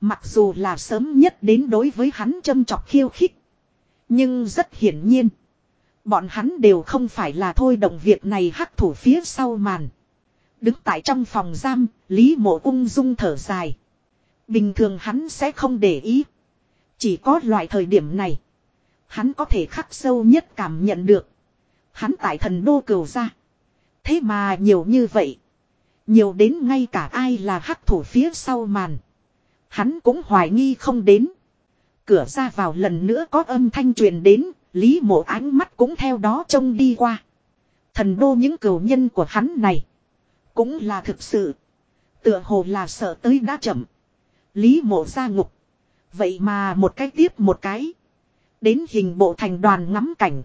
Mặc dù là sớm nhất đến đối với hắn châm chọc khiêu khích. Nhưng rất hiển nhiên. Bọn hắn đều không phải là thôi động việc này hắc thủ phía sau màn. Đứng tại trong phòng giam, Lý mộ ung dung thở dài. Bình thường hắn sẽ không để ý. Chỉ có loại thời điểm này. Hắn có thể khắc sâu nhất cảm nhận được. Hắn tại thần đô cầu ra. Thế mà nhiều như vậy. Nhiều đến ngay cả ai là hắc thủ phía sau màn. Hắn cũng hoài nghi không đến. Cửa ra vào lần nữa có âm thanh truyền đến, Lý mộ ánh mắt cũng theo đó trông đi qua. Thần đô những cửu nhân của hắn này. Cũng là thực sự. Tựa hồ là sợ tới đã chậm. Lý mộ ra ngục. Vậy mà một cái tiếp một cái. Đến hình bộ thành đoàn ngắm cảnh.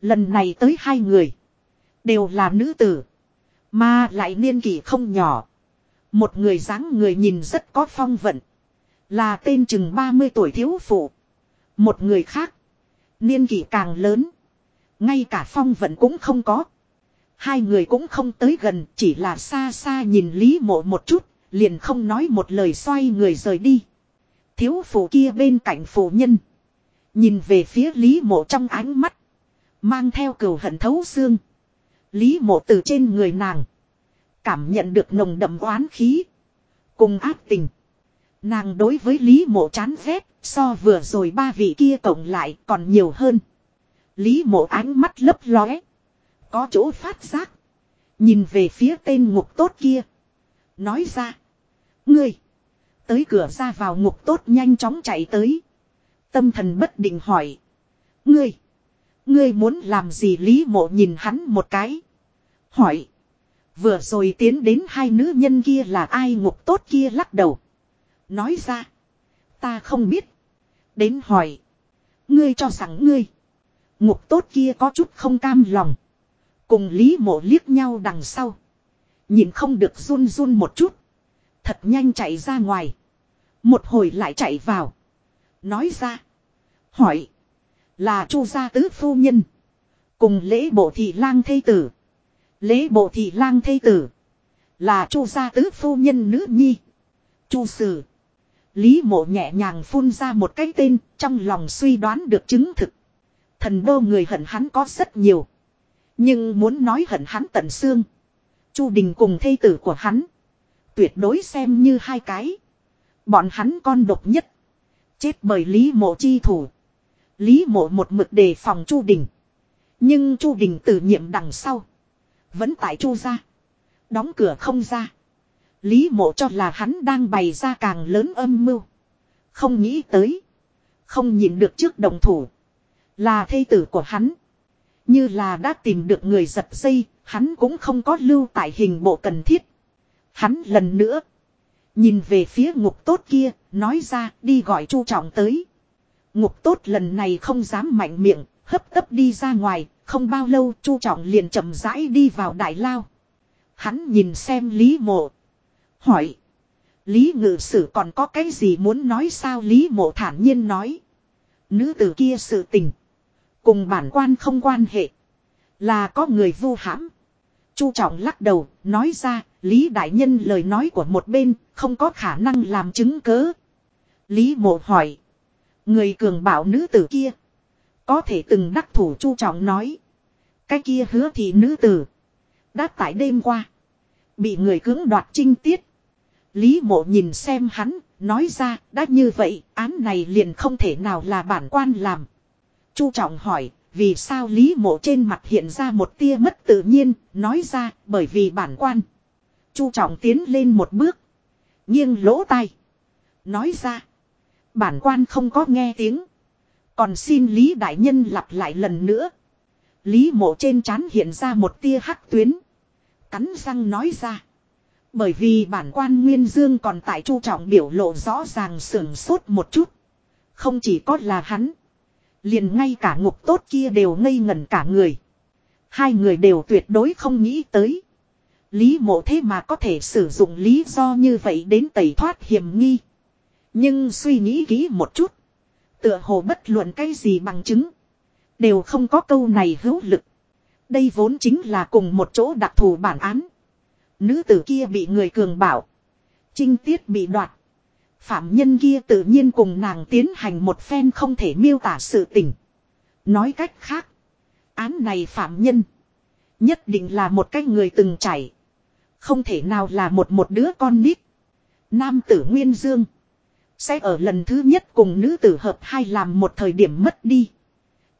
Lần này tới hai người. Đều là nữ tử. Mà lại niên kỷ không nhỏ. Một người dáng người nhìn rất có phong vận. Là tên chừng 30 tuổi thiếu phụ. Một người khác. Niên kỷ càng lớn. Ngay cả phong vận cũng không có. Hai người cũng không tới gần, chỉ là xa xa nhìn Lý Mộ một chút, liền không nói một lời xoay người rời đi. Thiếu phụ kia bên cạnh phụ nhân. Nhìn về phía Lý Mộ trong ánh mắt. Mang theo cừu hận thấu xương. Lý Mộ từ trên người nàng. Cảm nhận được nồng đậm oán khí. Cùng ác tình. Nàng đối với Lý Mộ chán ghét, so vừa rồi ba vị kia cộng lại còn nhiều hơn. Lý Mộ ánh mắt lấp lóe. Có chỗ phát giác. Nhìn về phía tên ngục tốt kia. Nói ra. Ngươi. Tới cửa ra vào ngục tốt nhanh chóng chạy tới. Tâm thần bất định hỏi. Ngươi. Ngươi muốn làm gì Lý mộ nhìn hắn một cái. Hỏi. Vừa rồi tiến đến hai nữ nhân kia là ai ngục tốt kia lắc đầu. Nói ra. Ta không biết. Đến hỏi. Ngươi cho rằng ngươi. Ngục tốt kia có chút không cam lòng. Cùng Lý mộ liếc nhau đằng sau. Nhìn không được run run một chút. Thật nhanh chạy ra ngoài. Một hồi lại chạy vào. Nói ra. Hỏi. Là chu gia tứ phu nhân. Cùng lễ bộ thị lang thây tử. Lễ bộ thị lang thây tử. Là chu gia tứ phu nhân nữ nhi. chu sử. Lý mộ nhẹ nhàng phun ra một cái tên. Trong lòng suy đoán được chứng thực. Thần đô người hận hắn có rất nhiều. Nhưng muốn nói hận hắn tận xương. Chu Đình cùng thây tử của hắn. Tuyệt đối xem như hai cái. Bọn hắn con độc nhất. Chết bởi Lý mộ chi thủ. Lý mộ một mực đề phòng Chu Đình. Nhưng Chu Đình tử nhiệm đằng sau. Vẫn tại Chu ra. Đóng cửa không ra. Lý mộ cho là hắn đang bày ra càng lớn âm mưu. Không nghĩ tới. Không nhìn được trước đồng thủ. Là thây tử của hắn. Như là đã tìm được người giật dây, hắn cũng không có lưu tại hình bộ cần thiết. Hắn lần nữa. Nhìn về phía ngục tốt kia, nói ra đi gọi chu trọng tới. Ngục tốt lần này không dám mạnh miệng, hấp tấp đi ra ngoài, không bao lâu chu trọng liền chậm rãi đi vào đại lao. Hắn nhìn xem Lý mộ. Hỏi. Lý ngự sử còn có cái gì muốn nói sao Lý mộ thản nhiên nói. Nữ tử kia sự tình. Cùng bản quan không quan hệ. Là có người vu hãm. Chu trọng lắc đầu, nói ra, Lý Đại Nhân lời nói của một bên, không có khả năng làm chứng cớ. Lý mộ hỏi. Người cường bảo nữ tử kia. Có thể từng đắc thủ chu trọng nói. Cái kia hứa thì nữ tử. Đã tại đêm qua. Bị người cưỡng đoạt trinh tiết. Lý mộ nhìn xem hắn, nói ra, đã như vậy, án này liền không thể nào là bản quan làm. Chu trọng hỏi, vì sao Lý mộ trên mặt hiện ra một tia mất tự nhiên, nói ra, bởi vì bản quan. Chu trọng tiến lên một bước. Nghiêng lỗ tai. Nói ra. Bản quan không có nghe tiếng. Còn xin Lý Đại Nhân lặp lại lần nữa. Lý mộ trên trán hiện ra một tia hắc tuyến. Cắn răng nói ra. Bởi vì bản quan Nguyên Dương còn tại chu trọng biểu lộ rõ ràng sưởng sốt một chút. Không chỉ có là hắn. Liền ngay cả ngục tốt kia đều ngây ngẩn cả người. Hai người đều tuyệt đối không nghĩ tới. Lý mộ thế mà có thể sử dụng lý do như vậy đến tẩy thoát hiểm nghi. Nhưng suy nghĩ kỹ một chút. Tựa hồ bất luận cái gì bằng chứng. Đều không có câu này hữu lực. Đây vốn chính là cùng một chỗ đặc thù bản án. Nữ tử kia bị người cường bảo. Trinh tiết bị đoạt. Phạm nhân kia tự nhiên cùng nàng tiến hành một phen không thể miêu tả sự tình. Nói cách khác. Án này phạm nhân. Nhất định là một cái người từng chảy. Không thể nào là một một đứa con nít. Nam tử Nguyên Dương. Sẽ ở lần thứ nhất cùng nữ tử hợp hai làm một thời điểm mất đi.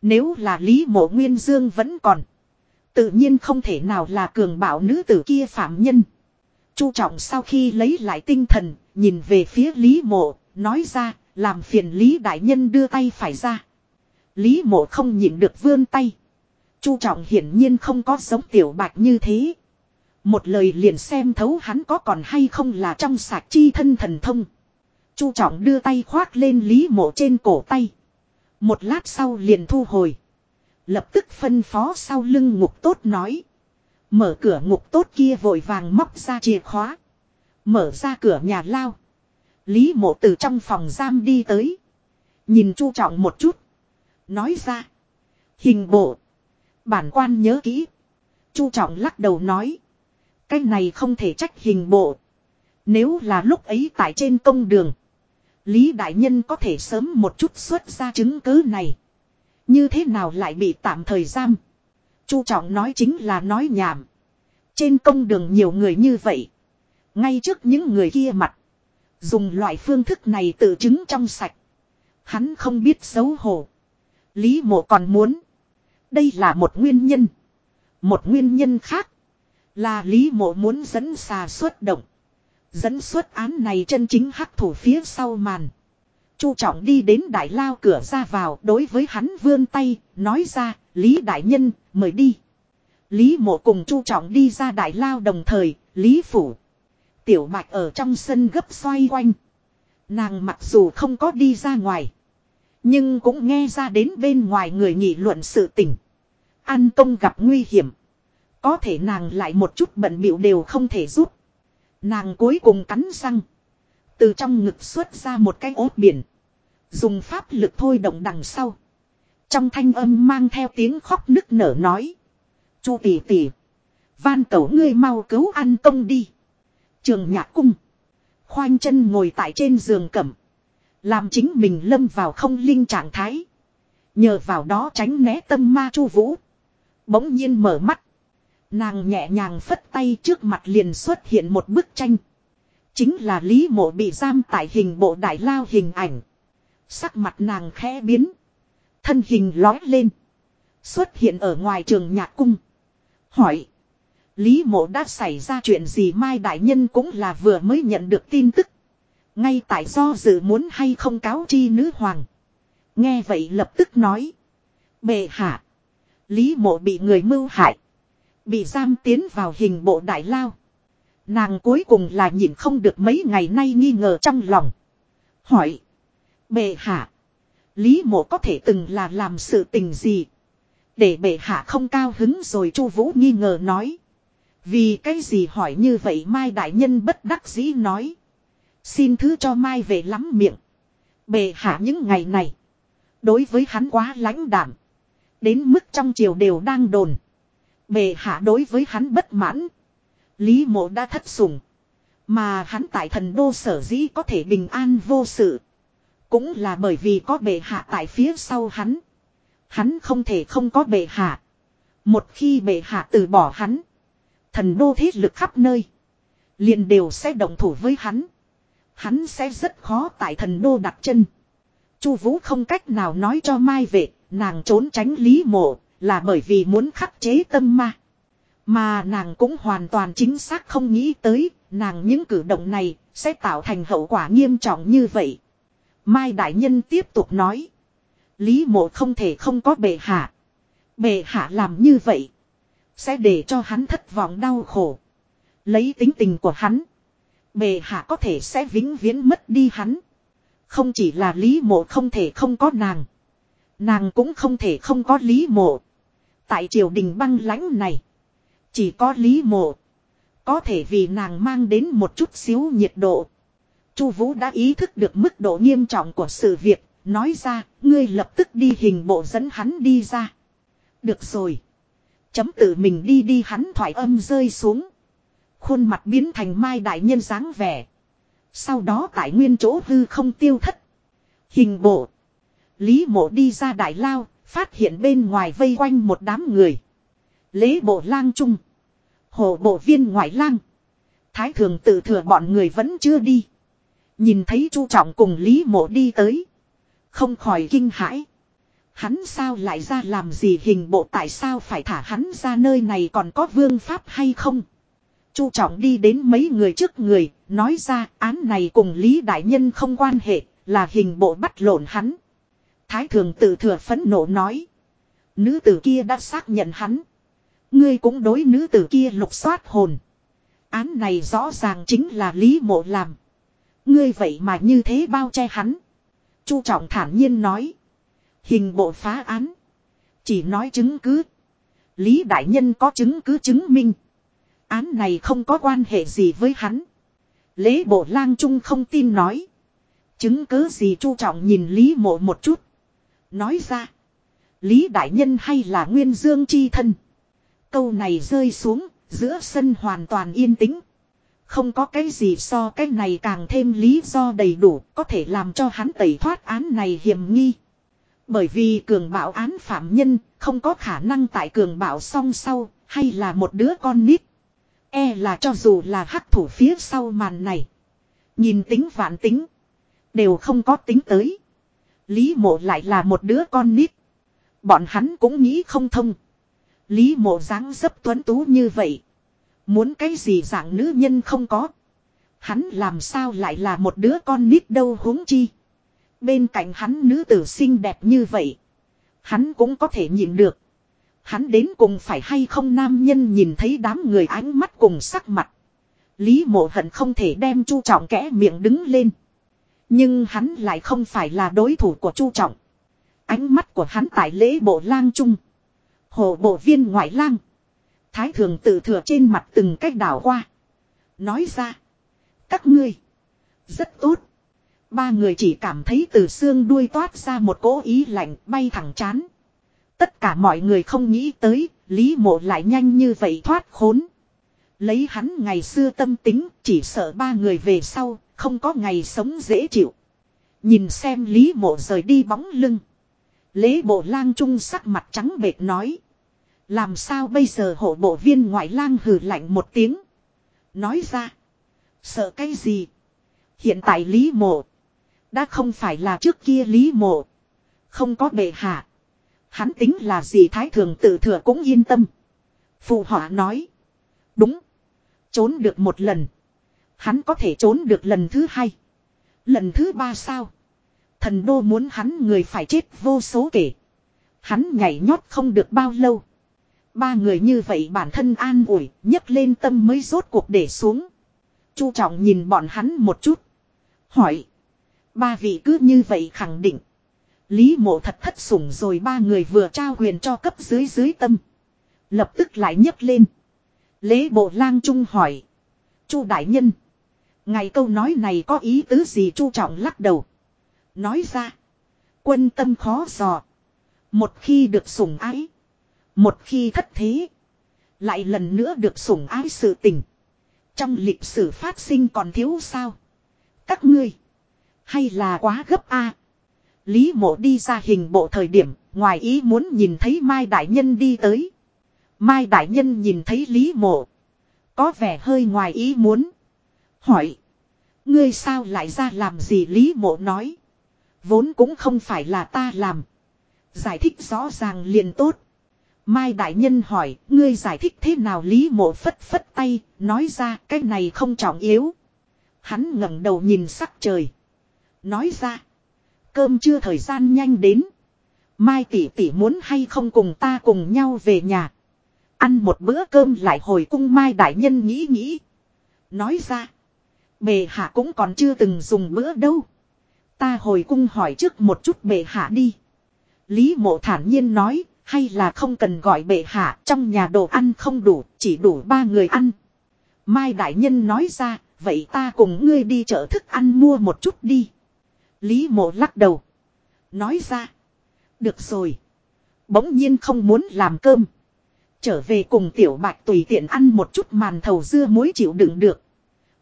Nếu là Lý Mộ Nguyên Dương vẫn còn. Tự nhiên không thể nào là cường bảo nữ tử kia phạm nhân. Chu trọng sau khi lấy lại tinh thần, nhìn về phía Lý Mộ, nói ra, làm phiền Lý Đại Nhân đưa tay phải ra. Lý Mộ không nhịn được vươn tay. Chu trọng hiển nhiên không có giống tiểu bạch như thế. Một lời liền xem thấu hắn có còn hay không là trong sạch chi thân thần thông. Chu trọng đưa tay khoác lên Lý Mộ trên cổ tay. Một lát sau liền thu hồi. Lập tức phân phó sau lưng ngục tốt nói. Mở cửa ngục tốt kia vội vàng móc ra chìa khóa. Mở ra cửa nhà lao. Lý mộ từ trong phòng giam đi tới. Nhìn chu trọng một chút. Nói ra. Hình bộ. Bản quan nhớ kỹ. Chu trọng lắc đầu nói. Cái này không thể trách hình bộ. Nếu là lúc ấy tại trên công đường. Lý Đại Nhân có thể sớm một chút xuất ra chứng cứ này. Như thế nào lại bị tạm thời giam. Chu Trọng nói chính là nói nhảm. Trên công đường nhiều người như vậy. Ngay trước những người kia mặt. Dùng loại phương thức này tự chứng trong sạch. Hắn không biết xấu hổ. Lý mộ còn muốn. Đây là một nguyên nhân. Một nguyên nhân khác. Là Lý mộ muốn dẫn xà xuất động. Dẫn xuất án này chân chính hắc thủ phía sau màn. Chu trọng đi đến đại lao cửa ra vào đối với hắn vươn tay, nói ra, Lý đại nhân, mời đi. Lý mộ cùng chu trọng đi ra đại lao đồng thời, Lý phủ. Tiểu bạch ở trong sân gấp xoay quanh. Nàng mặc dù không có đi ra ngoài. Nhưng cũng nghe ra đến bên ngoài người nghị luận sự tình. An công gặp nguy hiểm. Có thể nàng lại một chút bận biểu đều không thể giúp. Nàng cuối cùng cắn răng. Từ trong ngực xuất ra một cái ốt biển. Dùng pháp lực thôi động đằng sau. Trong thanh âm mang theo tiếng khóc nức nở nói. Chu tỷ tỷ. Van cầu ngươi mau cứu ăn công đi. Trường nhạc cung. Khoanh chân ngồi tại trên giường cẩm. Làm chính mình lâm vào không linh trạng thái. Nhờ vào đó tránh né tâm ma chu vũ. Bỗng nhiên mở mắt. Nàng nhẹ nhàng phất tay trước mặt liền xuất hiện một bức tranh. Chính là Lý Mộ bị giam tại hình bộ đại lao hình ảnh. Sắc mặt nàng khẽ biến. Thân hình lói lên. Xuất hiện ở ngoài trường nhạc cung. Hỏi. Lý mộ đã xảy ra chuyện gì Mai Đại Nhân cũng là vừa mới nhận được tin tức. Ngay tại do dự muốn hay không cáo chi nữ hoàng. Nghe vậy lập tức nói. Bệ hạ. Lý mộ bị người mưu hại. Bị giam tiến vào hình bộ đại lao. Nàng cuối cùng là nhìn không được mấy ngày nay nghi ngờ trong lòng. Hỏi. Bệ hạ. Lý mộ có thể từng là làm sự tình gì. Để bệ hạ không cao hứng rồi chu vũ nghi ngờ nói. Vì cái gì hỏi như vậy Mai Đại Nhân bất đắc dĩ nói. Xin thứ cho Mai về lắm miệng. Bệ hạ những ngày này. Đối với hắn quá lãnh đảm. Đến mức trong triều đều đang đồn. Bệ hạ đối với hắn bất mãn. Lý mộ đã thất sủng. Mà hắn tại thần đô sở dĩ có thể bình an vô sự. Cũng là bởi vì có bệ hạ tại phía sau hắn. Hắn không thể không có bệ hạ. Một khi bệ hạ từ bỏ hắn. Thần đô thế lực khắp nơi. liền đều sẽ động thủ với hắn. Hắn sẽ rất khó tại thần đô đặt chân. Chu Vũ không cách nào nói cho Mai Vệ, nàng trốn tránh Lý Mộ, là bởi vì muốn khắc chế tâm ma. Mà nàng cũng hoàn toàn chính xác không nghĩ tới, nàng những cử động này sẽ tạo thành hậu quả nghiêm trọng như vậy. Mai Đại Nhân tiếp tục nói. Lý mộ không thể không có bệ hạ. Bệ hạ làm như vậy. Sẽ để cho hắn thất vọng đau khổ. Lấy tính tình của hắn. Bệ hạ có thể sẽ vĩnh viễn mất đi hắn. Không chỉ là lý mộ không thể không có nàng. Nàng cũng không thể không có lý mộ. Tại triều đình băng lãnh này. Chỉ có lý mộ. Có thể vì nàng mang đến một chút xíu nhiệt độ. Chu Vũ đã ý thức được mức độ nghiêm trọng của sự việc. Nói ra, ngươi lập tức đi hình bộ dẫn hắn đi ra. Được rồi. Chấm tự mình đi đi hắn thoại âm rơi xuống. Khuôn mặt biến thành mai đại nhân dáng vẻ. Sau đó tại nguyên chỗ hư không tiêu thất. Hình bộ. Lý mộ đi ra đại lao, phát hiện bên ngoài vây quanh một đám người. Lễ bộ lang trung. Hồ bộ viên ngoại lang. Thái thường tự thừa bọn người vẫn chưa đi. Nhìn thấy chu trọng cùng Lý mộ đi tới. Không khỏi kinh hãi. Hắn sao lại ra làm gì hình bộ tại sao phải thả hắn ra nơi này còn có vương pháp hay không? Chu trọng đi đến mấy người trước người, nói ra án này cùng Lý Đại Nhân không quan hệ, là hình bộ bắt lộn hắn. Thái thường tự thừa phẫn nộ nói. Nữ tử kia đã xác nhận hắn. Ngươi cũng đối nữ tử kia lục soát hồn. Án này rõ ràng chính là Lý Mộ làm. Ngươi vậy mà như thế bao che hắn. Chu trọng thản nhiên nói. Hình bộ phá án. Chỉ nói chứng cứ. Lý Đại Nhân có chứng cứ chứng minh. Án này không có quan hệ gì với hắn. Lễ bộ lang trung không tin nói. Chứng cứ gì chu trọng nhìn Lý mộ một chút. Nói ra. Lý Đại Nhân hay là Nguyên Dương chi thân. Câu này rơi xuống. Giữa sân hoàn toàn yên tĩnh. Không có cái gì so cái này càng thêm lý do đầy đủ, có thể làm cho hắn tẩy thoát án này hiểm nghi. Bởi vì cường bạo án phạm nhân, không có khả năng tại cường bạo song sau, hay là một đứa con nít. E là cho dù là hắc thủ phía sau màn này. Nhìn tính vạn tính. Đều không có tính tới. Lý mộ lại là một đứa con nít. Bọn hắn cũng nghĩ không thông. Lý mộ dáng dấp tuấn tú như vậy. Muốn cái gì dạng nữ nhân không có. Hắn làm sao lại là một đứa con nít đâu huống chi. Bên cạnh hắn nữ tử xinh đẹp như vậy. Hắn cũng có thể nhìn được. Hắn đến cùng phải hay không nam nhân nhìn thấy đám người ánh mắt cùng sắc mặt. Lý mộ hận không thể đem chu trọng kẽ miệng đứng lên. Nhưng hắn lại không phải là đối thủ của chu trọng. Ánh mắt của hắn tại lễ bộ lang trung. Hồ bộ viên ngoại lang. Thái thường tự thừa trên mặt từng cách đảo qua. Nói ra. Các ngươi. Rất tốt. Ba người chỉ cảm thấy từ xương đuôi toát ra một cỗ ý lạnh bay thẳng chán. Tất cả mọi người không nghĩ tới, Lý mộ lại nhanh như vậy thoát khốn. Lấy hắn ngày xưa tâm tính, chỉ sợ ba người về sau, không có ngày sống dễ chịu. Nhìn xem Lý mộ rời đi bóng lưng. Lễ bộ lang trung sắc mặt trắng bệt nói. Làm sao bây giờ hộ bộ viên ngoại lang hừ lạnh một tiếng. Nói ra. Sợ cái gì? Hiện tại Lý mộ. Đã không phải là trước kia Lý mộ. Không có bệ hạ. Hắn tính là gì thái thường tự thừa cũng yên tâm. Phụ họa nói. Đúng. Trốn được một lần. Hắn có thể trốn được lần thứ hai. Lần thứ ba sao? Thần đô muốn hắn người phải chết vô số kể. Hắn nhảy nhót không được bao lâu. Ba người như vậy bản thân an ủi, nhấc lên tâm mới rốt cuộc để xuống. Chu trọng nhìn bọn hắn một chút. Hỏi. Ba vị cứ như vậy khẳng định. Lý mộ thật thất sủng rồi ba người vừa trao huyền cho cấp dưới dưới tâm. Lập tức lại nhấc lên. Lễ bộ lang trung hỏi. Chu đại nhân. Ngày câu nói này có ý tứ gì chu trọng lắc đầu. Nói ra. Quân tâm khó dò. Một khi được sủng ái. Một khi thất thế. Lại lần nữa được sủng ái sự tình. Trong lịch sử phát sinh còn thiếu sao. Các ngươi. Hay là quá gấp a Lý mộ đi ra hình bộ thời điểm, ngoài ý muốn nhìn thấy Mai Đại Nhân đi tới. Mai Đại Nhân nhìn thấy Lý mộ. Có vẻ hơi ngoài ý muốn. Hỏi. Ngươi sao lại ra làm gì Lý mộ nói. Vốn cũng không phải là ta làm. Giải thích rõ ràng liền tốt. Mai Đại Nhân hỏi, ngươi giải thích thế nào Lý mộ phất phất tay, nói ra cái này không trọng yếu. Hắn ngẩng đầu nhìn sắc trời. Nói ra. Cơm chưa thời gian nhanh đến. Mai tỷ tỷ muốn hay không cùng ta cùng nhau về nhà. Ăn một bữa cơm lại hồi cung Mai đại nhân nghĩ nghĩ. Nói ra. Bề hạ cũng còn chưa từng dùng bữa đâu. Ta hồi cung hỏi trước một chút bề hạ đi. Lý mộ thản nhiên nói, hay là không cần gọi bệ hạ, trong nhà đồ ăn không đủ, chỉ đủ ba người ăn. Mai Đại Nhân nói ra, vậy ta cùng ngươi đi chợ thức ăn mua một chút đi. Lý mộ lắc đầu. Nói ra. Được rồi. Bỗng nhiên không muốn làm cơm. Trở về cùng tiểu bạch tùy tiện ăn một chút màn thầu dưa muối chịu đựng được.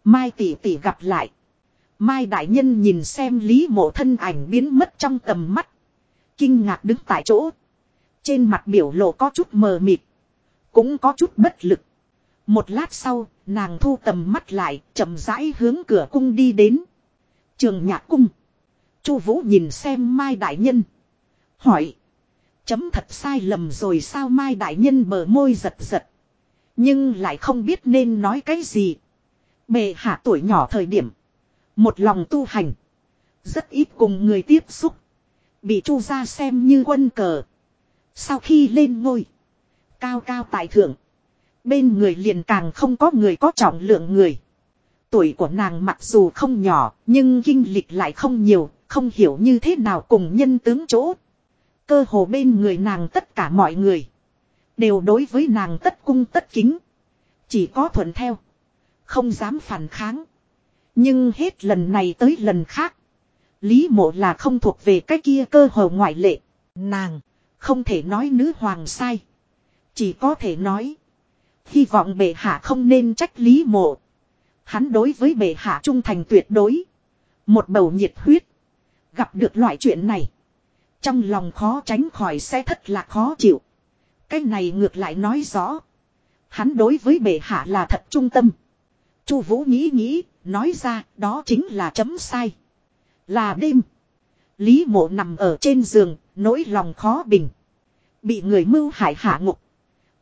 Mai tỷ tỷ gặp lại. Mai đại nhân nhìn xem lý mộ thân ảnh biến mất trong tầm mắt. Kinh ngạc đứng tại chỗ. Trên mặt biểu lộ có chút mờ mịt. Cũng có chút bất lực. Một lát sau, nàng thu tầm mắt lại, chậm rãi hướng cửa cung đi đến. Trường nhạc cung. Chu Vũ nhìn xem Mai đại nhân, hỏi: "Chấm thật sai lầm rồi sao?" Mai đại nhân bờ môi giật giật, nhưng lại không biết nên nói cái gì. Bệ hạ tuổi nhỏ thời điểm, một lòng tu hành, rất ít cùng người tiếp xúc, bị Chu gia xem như quân cờ. Sau khi lên ngôi, cao cao tại thượng, bên người liền càng không có người có trọng lượng người. Tuổi của nàng mặc dù không nhỏ, nhưng kinh lịch lại không nhiều, không hiểu như thế nào cùng nhân tướng chỗ. Cơ hồ bên người nàng tất cả mọi người. Đều đối với nàng tất cung tất kính. Chỉ có thuận theo. Không dám phản kháng. Nhưng hết lần này tới lần khác. Lý mộ là không thuộc về cái kia cơ hồ ngoại lệ. Nàng. Không thể nói nữ hoàng sai. Chỉ có thể nói. Hy vọng bệ hạ không nên trách lý mộ. Hắn đối với bệ hạ trung thành tuyệt đối. Một bầu nhiệt huyết. Gặp được loại chuyện này. Trong lòng khó tránh khỏi sẽ thất lạc khó chịu. Cái này ngược lại nói rõ. Hắn đối với bệ hạ là thật trung tâm. Chu Vũ nghĩ nghĩ, nói ra đó chính là chấm sai. Là đêm. Lý mộ nằm ở trên giường, nỗi lòng khó bình. Bị người mưu hại hạ ngục.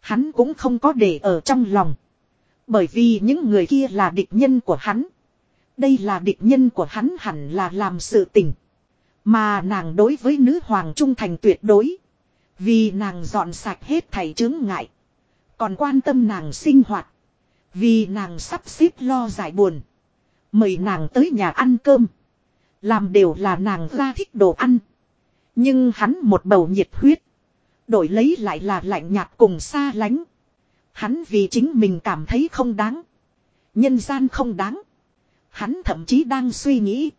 Hắn cũng không có để ở trong lòng. Bởi vì những người kia là địch nhân của hắn. Đây là địch nhân của hắn hẳn là làm sự tình. Mà nàng đối với nữ hoàng trung thành tuyệt đối. Vì nàng dọn sạch hết thầy chứng ngại. Còn quan tâm nàng sinh hoạt. Vì nàng sắp xếp lo giải buồn. Mời nàng tới nhà ăn cơm. Làm đều là nàng ra thích đồ ăn. Nhưng hắn một bầu nhiệt huyết. Đổi lấy lại là lạnh nhạt cùng xa lánh. Hắn vì chính mình cảm thấy không đáng. Nhân gian không đáng. Hắn thậm chí đang suy nghĩ.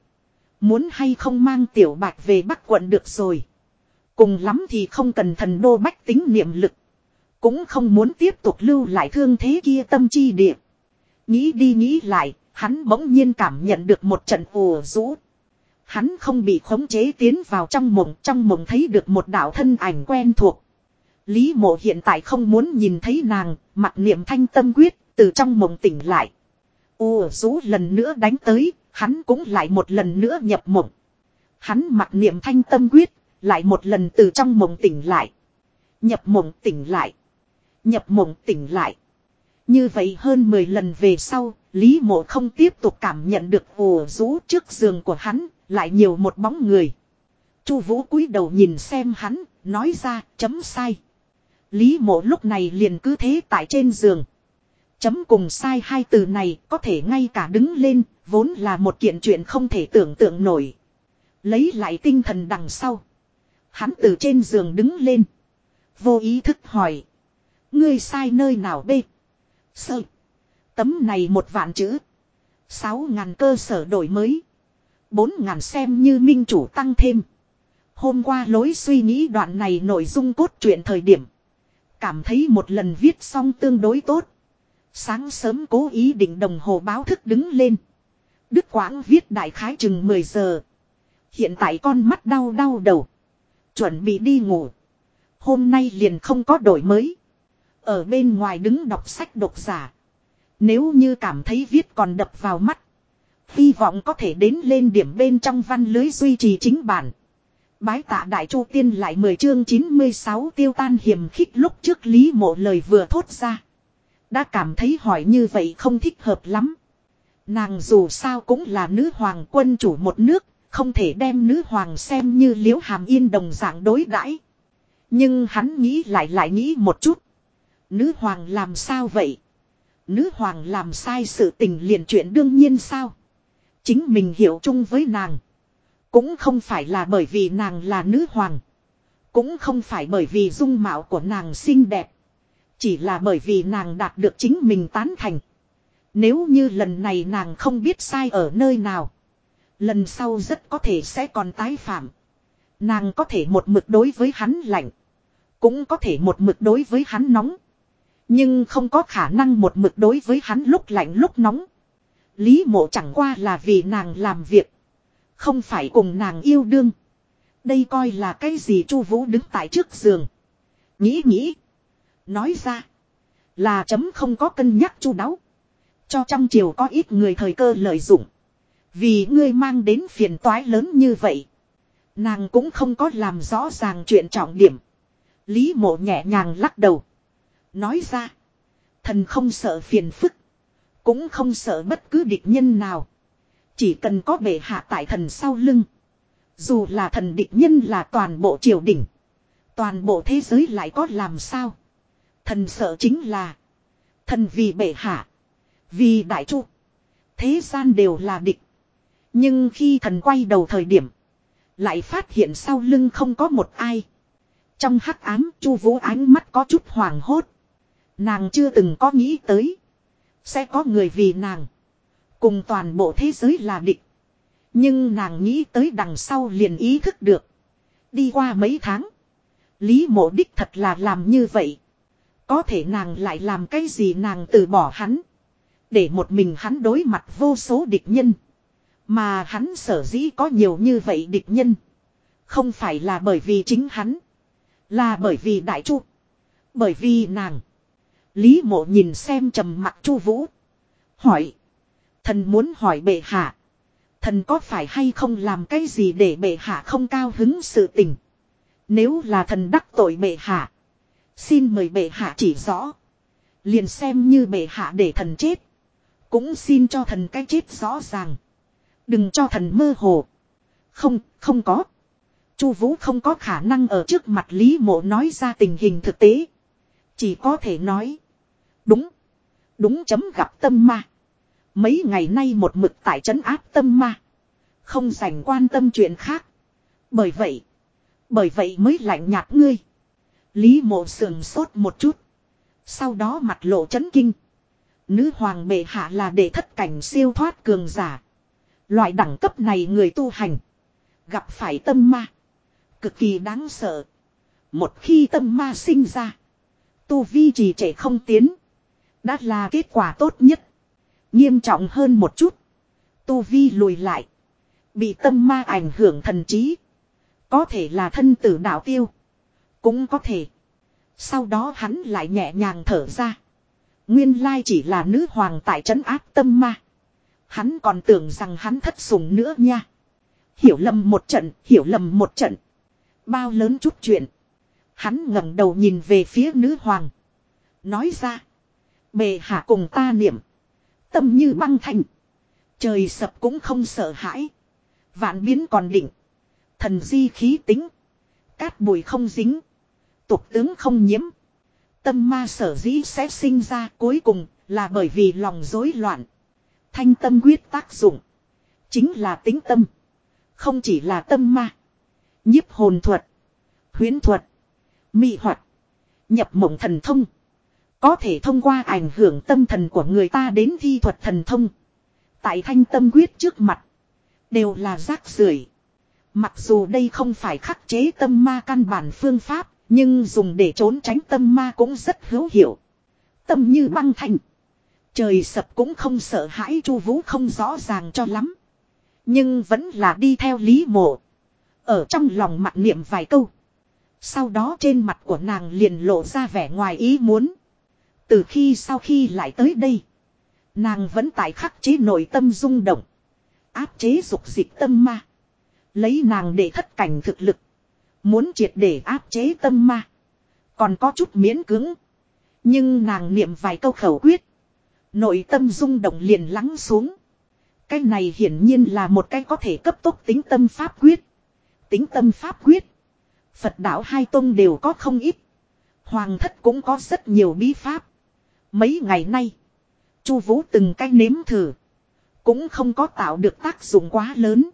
Muốn hay không mang tiểu bạch về Bắc quận được rồi. Cùng lắm thì không cần thần đô bách tính niệm lực. Cũng không muốn tiếp tục lưu lại thương thế kia tâm chi địa. Nghĩ đi nghĩ lại, hắn bỗng nhiên cảm nhận được một trận ùa rũ. Hắn không bị khống chế tiến vào trong mộng, trong mộng thấy được một đạo thân ảnh quen thuộc. Lý mộ hiện tại không muốn nhìn thấy nàng, mặt niệm thanh tâm quyết, từ trong mộng tỉnh lại. Ùa rú lần nữa đánh tới, Hắn cũng lại một lần nữa nhập mộng. Hắn mặc niệm thanh tâm quyết, lại một lần từ trong mộng tỉnh lại. Nhập mộng tỉnh lại. Nhập mộng tỉnh lại. Như vậy hơn 10 lần về sau, Lý mộ không tiếp tục cảm nhận được ồ rú trước giường của hắn, lại nhiều một bóng người. Chu vũ cúi đầu nhìn xem hắn, nói ra, chấm sai. Lý mộ lúc này liền cứ thế tại trên giường. Chấm cùng sai hai từ này có thể ngay cả đứng lên, vốn là một kiện chuyện không thể tưởng tượng nổi. Lấy lại tinh thần đằng sau. Hắn từ trên giường đứng lên. Vô ý thức hỏi. Ngươi sai nơi nào bê? Sợ, Tấm này một vạn chữ. Sáu ngàn cơ sở đổi mới. Bốn ngàn xem như minh chủ tăng thêm. Hôm qua lối suy nghĩ đoạn này nội dung cốt truyện thời điểm. Cảm thấy một lần viết xong tương đối tốt. Sáng sớm cố ý định đồng hồ báo thức đứng lên. Đức Quãng viết đại khái chừng 10 giờ. Hiện tại con mắt đau đau đầu. Chuẩn bị đi ngủ. Hôm nay liền không có đổi mới. Ở bên ngoài đứng đọc sách độc giả. Nếu như cảm thấy viết còn đập vào mắt. Hy vọng có thể đến lên điểm bên trong văn lưới duy trì chính bản. Bái tạ đại chu tiên lại 10 chương 96 tiêu tan hiểm khích lúc trước lý mộ lời vừa thốt ra. Đã cảm thấy hỏi như vậy không thích hợp lắm. Nàng dù sao cũng là nữ hoàng quân chủ một nước, không thể đem nữ hoàng xem như liễu hàm yên đồng dạng đối đãi. Nhưng hắn nghĩ lại lại nghĩ một chút. Nữ hoàng làm sao vậy? Nữ hoàng làm sai sự tình liền chuyện đương nhiên sao? Chính mình hiểu chung với nàng. Cũng không phải là bởi vì nàng là nữ hoàng. Cũng không phải bởi vì dung mạo của nàng xinh đẹp. Chỉ là bởi vì nàng đạt được chính mình tán thành. Nếu như lần này nàng không biết sai ở nơi nào. Lần sau rất có thể sẽ còn tái phạm. Nàng có thể một mực đối với hắn lạnh. Cũng có thể một mực đối với hắn nóng. Nhưng không có khả năng một mực đối với hắn lúc lạnh lúc nóng. Lý mộ chẳng qua là vì nàng làm việc. Không phải cùng nàng yêu đương. Đây coi là cái gì chu vũ đứng tại trước giường. Nghĩ nghĩ. Nói ra. Là chấm không có cân nhắc chu đáo. Cho trong triều có ít người thời cơ lợi dụng. Vì ngươi mang đến phiền toái lớn như vậy. Nàng cũng không có làm rõ ràng chuyện trọng điểm. Lý mộ nhẹ nhàng lắc đầu. Nói ra. Thần không sợ phiền phức. Cũng không sợ bất cứ địch nhân nào. Chỉ cần có bệ hạ tại thần sau lưng. Dù là thần địch nhân là toàn bộ triều đình. Toàn bộ thế giới lại có làm sao. Thần sợ chính là. Thần vì bệ hạ. Vì đại chu. Thế gian đều là địch. Nhưng khi thần quay đầu thời điểm. Lại phát hiện sau lưng không có một ai. Trong hắc ám, chu vũ ánh mắt có chút hoàng hốt. Nàng chưa từng có nghĩ tới. Sẽ có người vì nàng. Cùng toàn bộ thế giới là địch. Nhưng nàng nghĩ tới đằng sau liền ý thức được. Đi qua mấy tháng. Lý mộ đích thật là làm như vậy. Có thể nàng lại làm cái gì nàng từ bỏ hắn. Để một mình hắn đối mặt vô số địch nhân. Mà hắn sở dĩ có nhiều như vậy địch nhân. Không phải là bởi vì chính hắn. Là bởi vì đại chu. Bởi vì nàng. Lý mộ nhìn xem trầm mặt chu vũ. Hỏi. Thần muốn hỏi bệ hạ. Thần có phải hay không làm cái gì để bệ hạ không cao hứng sự tình. Nếu là thần đắc tội bệ hạ. Xin mời bệ hạ chỉ rõ. Liền xem như bệ hạ để thần chết. Cũng xin cho thần cái chết rõ ràng. Đừng cho thần mơ hồ. Không, không có. Chu Vũ không có khả năng ở trước mặt Lý Mộ nói ra tình hình thực tế. Chỉ có thể nói. Đúng. Đúng chấm gặp tâm ma. Mấy ngày nay một mực tại trấn áp tâm ma. Không dành quan tâm chuyện khác. Bởi vậy. Bởi vậy mới lạnh nhạt ngươi. Lý mộ sườn sốt một chút. Sau đó mặt lộ chấn kinh. Nữ hoàng bệ hạ là để thất cảnh siêu thoát cường giả. Loại đẳng cấp này người tu hành. Gặp phải tâm ma. Cực kỳ đáng sợ. Một khi tâm ma sinh ra. Tu vi trì trệ không tiến. Đã là kết quả tốt nhất. Nghiêm trọng hơn một chút. Tu vi lùi lại. Bị tâm ma ảnh hưởng thần trí. Có thể là thân tử đạo tiêu. Cũng có thể. Sau đó hắn lại nhẹ nhàng thở ra. Nguyên lai chỉ là nữ hoàng tại trấn áp tâm ma. Hắn còn tưởng rằng hắn thất sủng nữa nha. Hiểu lầm một trận, hiểu lầm một trận. Bao lớn chút chuyện. Hắn ngẩng đầu nhìn về phía nữ hoàng. Nói ra. Bề hạ cùng ta niệm. Tâm như băng thành. Trời sập cũng không sợ hãi. Vạn biến còn định. Thần di khí tính. Cát bụi không dính. Tục tướng không nhiễm. Tâm ma sở dĩ sẽ sinh ra cuối cùng là bởi vì lòng rối loạn. Thanh tâm quyết tác dụng. Chính là tính tâm. Không chỉ là tâm ma. nhiếp hồn thuật. Huyến thuật. Mị hoạt. Nhập mộng thần thông. Có thể thông qua ảnh hưởng tâm thần của người ta đến thi thuật thần thông. Tại thanh tâm quyết trước mặt. Đều là rác rưởi. Mặc dù đây không phải khắc chế tâm ma căn bản phương pháp. Nhưng dùng để trốn tránh tâm ma cũng rất hữu hiệu. Tâm như băng thành. Trời sập cũng không sợ hãi chu vũ không rõ ràng cho lắm. Nhưng vẫn là đi theo lý mộ. Ở trong lòng mặt niệm vài câu. Sau đó trên mặt của nàng liền lộ ra vẻ ngoài ý muốn. Từ khi sau khi lại tới đây. Nàng vẫn tại khắc chế nội tâm rung động. Áp chế dục dịch tâm ma. Lấy nàng để thất cảnh thực lực. Muốn triệt để áp chế tâm ma. Còn có chút miễn cứng. Nhưng nàng niệm vài câu khẩu quyết. Nội tâm rung động liền lắng xuống. Cái này hiển nhiên là một cái có thể cấp tốc tính tâm pháp quyết. Tính tâm pháp quyết. Phật đạo hai tông đều có không ít. Hoàng thất cũng có rất nhiều bí pháp. Mấy ngày nay. Chu Vũ từng cái nếm thử. Cũng không có tạo được tác dụng quá lớn.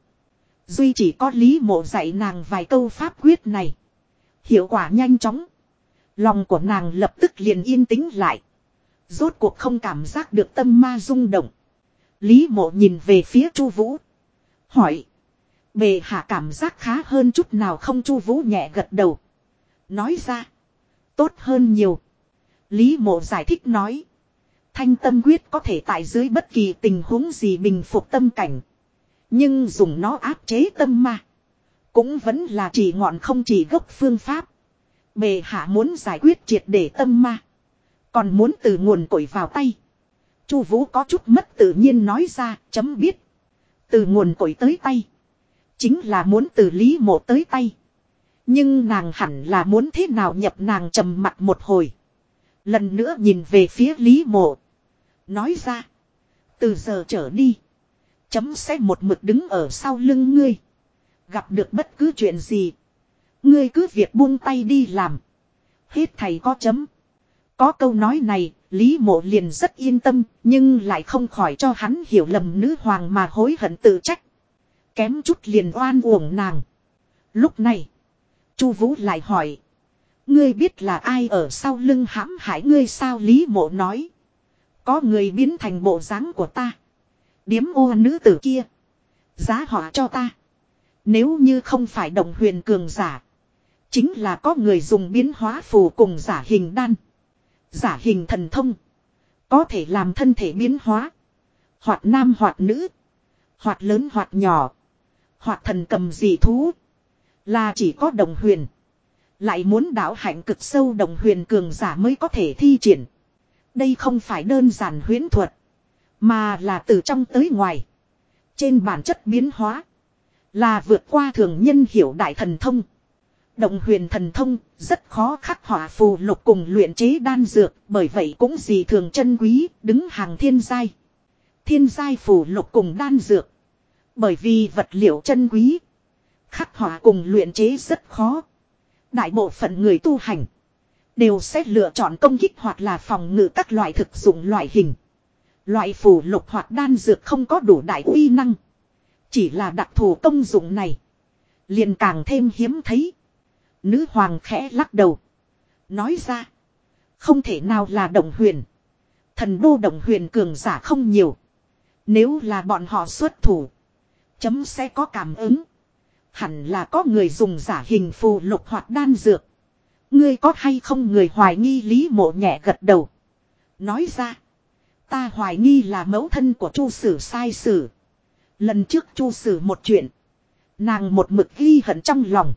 Duy chỉ có lý mộ dạy nàng vài câu pháp quyết này. Hiệu quả nhanh chóng. Lòng của nàng lập tức liền yên tĩnh lại. Rốt cuộc không cảm giác được tâm ma rung động. Lý mộ nhìn về phía Chu Vũ. Hỏi. "Bệ hạ cảm giác khá hơn chút nào không Chu Vũ nhẹ gật đầu. Nói ra. Tốt hơn nhiều. Lý mộ giải thích nói. Thanh tâm quyết có thể tại dưới bất kỳ tình huống gì bình phục tâm cảnh. Nhưng dùng nó áp chế tâm ma. Cũng vẫn là chỉ ngọn không chỉ gốc phương pháp. Bề hạ muốn giải quyết triệt để tâm ma. Còn muốn từ nguồn cội vào tay. Chu Vũ có chút mất tự nhiên nói ra, chấm biết. Từ nguồn cội tới tay. Chính là muốn từ lý mộ tới tay. Nhưng nàng hẳn là muốn thế nào nhập nàng trầm mặt một hồi. Lần nữa nhìn về phía lý mộ. Nói ra. Từ giờ trở đi. Chấm sẽ một mực đứng ở sau lưng ngươi. Gặp được bất cứ chuyện gì. Ngươi cứ việc buông tay đi làm. Hết thầy có chấm. Có câu nói này, Lý mộ liền rất yên tâm, nhưng lại không khỏi cho hắn hiểu lầm nữ hoàng mà hối hận tự trách. Kém chút liền oan uổng nàng. Lúc này, Chu Vũ lại hỏi. Ngươi biết là ai ở sau lưng hãm hại ngươi sao Lý mộ nói. Có người biến thành bộ dáng của ta. Điếm ô nữ tử kia. Giá họa cho ta. Nếu như không phải đồng huyền cường giả. Chính là có người dùng biến hóa phù cùng giả hình đan. Giả hình thần thông. Có thể làm thân thể biến hóa. Hoặc nam hoặc nữ. Hoặc lớn hoặc nhỏ. Hoặc thần cầm dị thú. Là chỉ có đồng huyền. Lại muốn đảo hạnh cực sâu đồng huyền cường giả mới có thể thi triển. Đây không phải đơn giản huyễn thuật. Mà là từ trong tới ngoài. Trên bản chất biến hóa. Là vượt qua thường nhân hiểu đại thần thông. Động huyền thần thông rất khó khắc họa phù lục cùng luyện chế đan dược, bởi vậy cũng gì thường chân quý, đứng hàng thiên giai. Thiên giai phù lục cùng đan dược. Bởi vì vật liệu chân quý. Khắc họa cùng luyện chế rất khó. Đại bộ phận người tu hành. Đều sẽ lựa chọn công kích hoặc là phòng ngự các loại thực dụng loại hình. Loại phù lục hoặc đan dược không có đủ đại uy năng. Chỉ là đặc thù công dụng này. liền càng thêm hiếm thấy. Nữ hoàng khẽ lắc đầu. Nói ra. Không thể nào là đồng huyền. Thần đô đồng huyền cường giả không nhiều. Nếu là bọn họ xuất thủ. Chấm sẽ có cảm ứng. Hẳn là có người dùng giả hình phù lục hoặc đan dược. Ngươi có hay không người hoài nghi lý mộ nhẹ gật đầu. Nói ra. Ta hoài nghi là mẫu thân của chu sử sai sử. Lần trước chu sử một chuyện. Nàng một mực ghi hận trong lòng.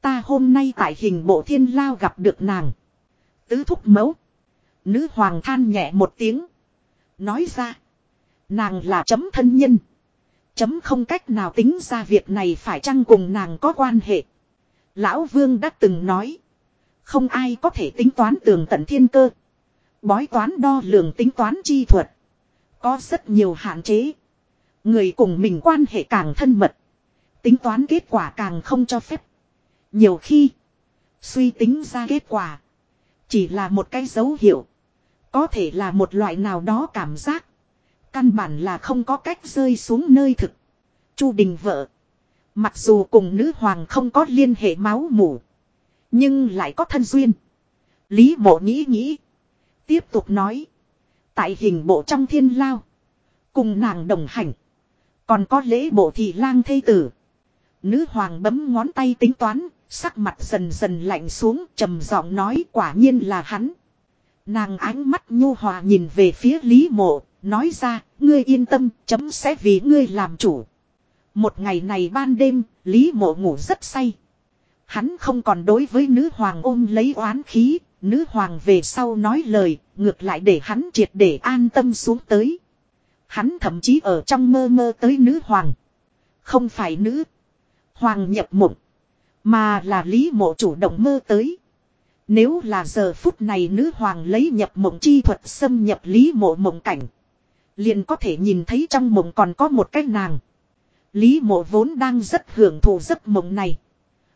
Ta hôm nay tại hình bộ thiên lao gặp được nàng. Tứ thúc mẫu. Nữ hoàng than nhẹ một tiếng. Nói ra. Nàng là chấm thân nhân. Chấm không cách nào tính ra việc này phải chăng cùng nàng có quan hệ. Lão Vương đã từng nói. Không ai có thể tính toán tường tận thiên cơ. Bói toán đo lường tính toán chi thuật. Có rất nhiều hạn chế. Người cùng mình quan hệ càng thân mật. Tính toán kết quả càng không cho phép. Nhiều khi. Suy tính ra kết quả. Chỉ là một cái dấu hiệu. Có thể là một loại nào đó cảm giác. Căn bản là không có cách rơi xuống nơi thực. Chu Đình vợ. Mặc dù cùng nữ hoàng không có liên hệ máu mủ. Nhưng lại có thân duyên. Lý mộ nghĩ nghĩ. Tiếp tục nói. Tại hình bộ trong thiên lao. Cùng nàng đồng hành. Còn có lễ bộ thị lang thây tử. Nữ hoàng bấm ngón tay tính toán. Sắc mặt dần dần lạnh xuống trầm giọng nói quả nhiên là hắn. Nàng ánh mắt nhu hòa nhìn về phía Lý Mộ, nói ra, ngươi yên tâm, chấm sẽ vì ngươi làm chủ. Một ngày này ban đêm, Lý Mộ ngủ rất say. Hắn không còn đối với nữ hoàng ôm lấy oán khí, nữ hoàng về sau nói lời, ngược lại để hắn triệt để an tâm xuống tới. Hắn thậm chí ở trong mơ mơ tới nữ hoàng. Không phải nữ. Hoàng nhập mộng. Mà là Lý Mộ chủ động mơ tới. Nếu là giờ phút này nữ hoàng lấy nhập mộng chi thuật xâm nhập Lý Mộ mộng cảnh. Liền có thể nhìn thấy trong mộng còn có một cái nàng. Lý Mộ vốn đang rất hưởng thụ giấc mộng này.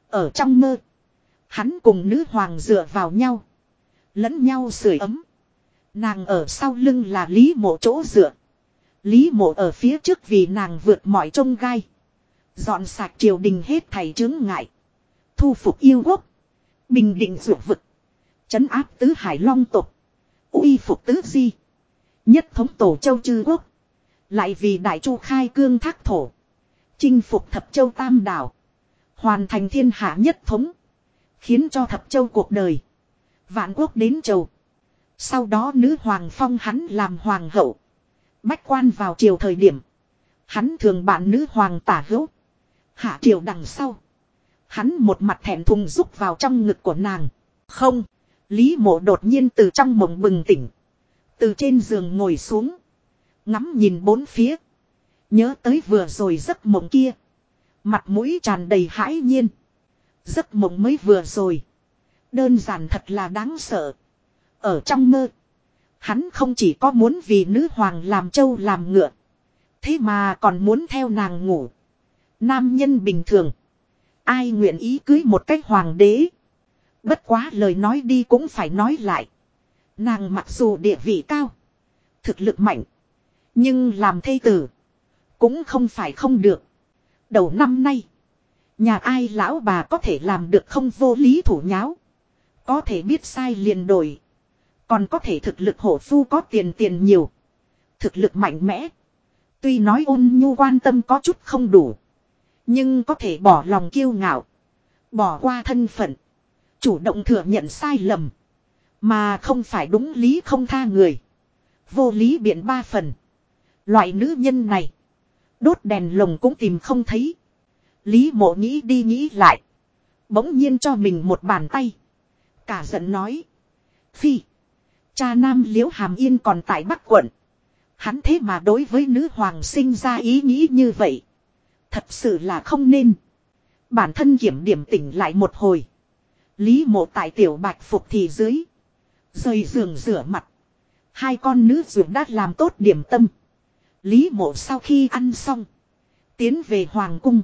Ở trong mơ. Hắn cùng nữ hoàng dựa vào nhau. Lẫn nhau sưởi ấm. Nàng ở sau lưng là Lý Mộ chỗ dựa. Lý Mộ ở phía trước vì nàng vượt mọi trông gai. Dọn sạch triều đình hết thầy chứng ngại. Thu phục yêu quốc. Bình định dược vực. Chấn áp tứ hải long tục. uy phục tứ di. Nhất thống tổ châu chư quốc. Lại vì đại chu khai cương thác thổ. Chinh phục thập châu tam đảo. Hoàn thành thiên hạ nhất thống. Khiến cho thập châu cuộc đời. Vạn quốc đến châu. Sau đó nữ hoàng phong hắn làm hoàng hậu. Bách quan vào triều thời điểm. Hắn thường bạn nữ hoàng tả hữu. Hạ triều đằng sau. Hắn một mặt thẹn thùng rúc vào trong ngực của nàng. Không. Lý mộ đột nhiên từ trong mộng bừng tỉnh. Từ trên giường ngồi xuống. Ngắm nhìn bốn phía. Nhớ tới vừa rồi giấc mộng kia. Mặt mũi tràn đầy hãi nhiên. Giấc mộng mới vừa rồi. Đơn giản thật là đáng sợ. Ở trong mơ. Hắn không chỉ có muốn vì nữ hoàng làm trâu làm ngựa. Thế mà còn muốn theo nàng ngủ. Nam nhân bình thường. Ai nguyện ý cưới một cách hoàng đế. Bất quá lời nói đi cũng phải nói lại. Nàng mặc dù địa vị cao. Thực lực mạnh. Nhưng làm thây tử. Cũng không phải không được. Đầu năm nay. Nhà ai lão bà có thể làm được không vô lý thủ nháo. Có thể biết sai liền đổi. Còn có thể thực lực hổ phu có tiền tiền nhiều. Thực lực mạnh mẽ. Tuy nói ôn nhu quan tâm có chút không đủ. Nhưng có thể bỏ lòng kiêu ngạo. Bỏ qua thân phận. Chủ động thừa nhận sai lầm. Mà không phải đúng lý không tha người. Vô lý biện ba phần. Loại nữ nhân này. Đốt đèn lồng cũng tìm không thấy. Lý mộ nghĩ đi nghĩ lại. Bỗng nhiên cho mình một bàn tay. Cả giận nói. Phi. Cha nam liễu hàm yên còn tại Bắc quận. Hắn thế mà đối với nữ hoàng sinh ra ý nghĩ như vậy. Thật sự là không nên. Bản thân kiểm điểm tỉnh lại một hồi. Lý mộ tại tiểu bạch phục thì dưới. Rời giường rửa mặt. Hai con nữ dưỡng đã làm tốt điểm tâm. Lý mộ sau khi ăn xong. Tiến về hoàng cung.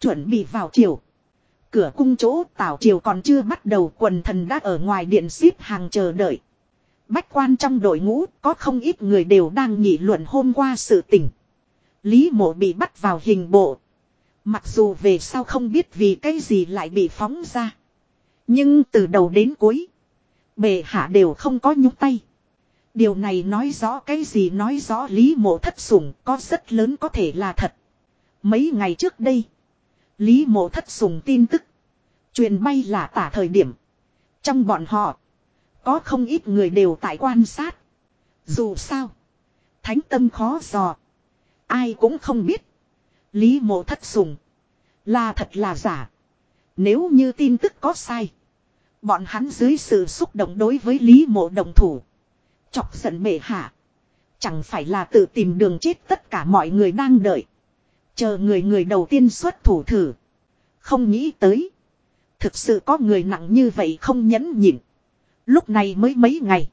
Chuẩn bị vào chiều. Cửa cung chỗ tảo triều còn chưa bắt đầu, quần thần đã ở ngoài điện xếp hàng chờ đợi. Bách quan trong đội ngũ, có không ít người đều đang nghị luận hôm qua sự tình. Lý mộ bị bắt vào hình bộ. Mặc dù về sau không biết vì cái gì lại bị phóng ra. Nhưng từ đầu đến cuối. Bề hạ đều không có nhúc tay. Điều này nói rõ cái gì nói rõ Lý mộ thất sủng, có rất lớn có thể là thật. Mấy ngày trước đây. Lý mộ thất sủng tin tức. Truyền bay là tả thời điểm. Trong bọn họ. Có không ít người đều tại quan sát. Dù sao. Thánh tâm khó dò. Ai cũng không biết. Lý mộ thất sùng. Là thật là giả. Nếu như tin tức có sai. Bọn hắn dưới sự xúc động đối với Lý mộ đồng thủ. Chọc giận bệ hạ. Chẳng phải là tự tìm đường chết tất cả mọi người đang đợi. Chờ người người đầu tiên xuất thủ thử. Không nghĩ tới. Thực sự có người nặng như vậy không nhẫn nhịn. Lúc này mới mấy ngày.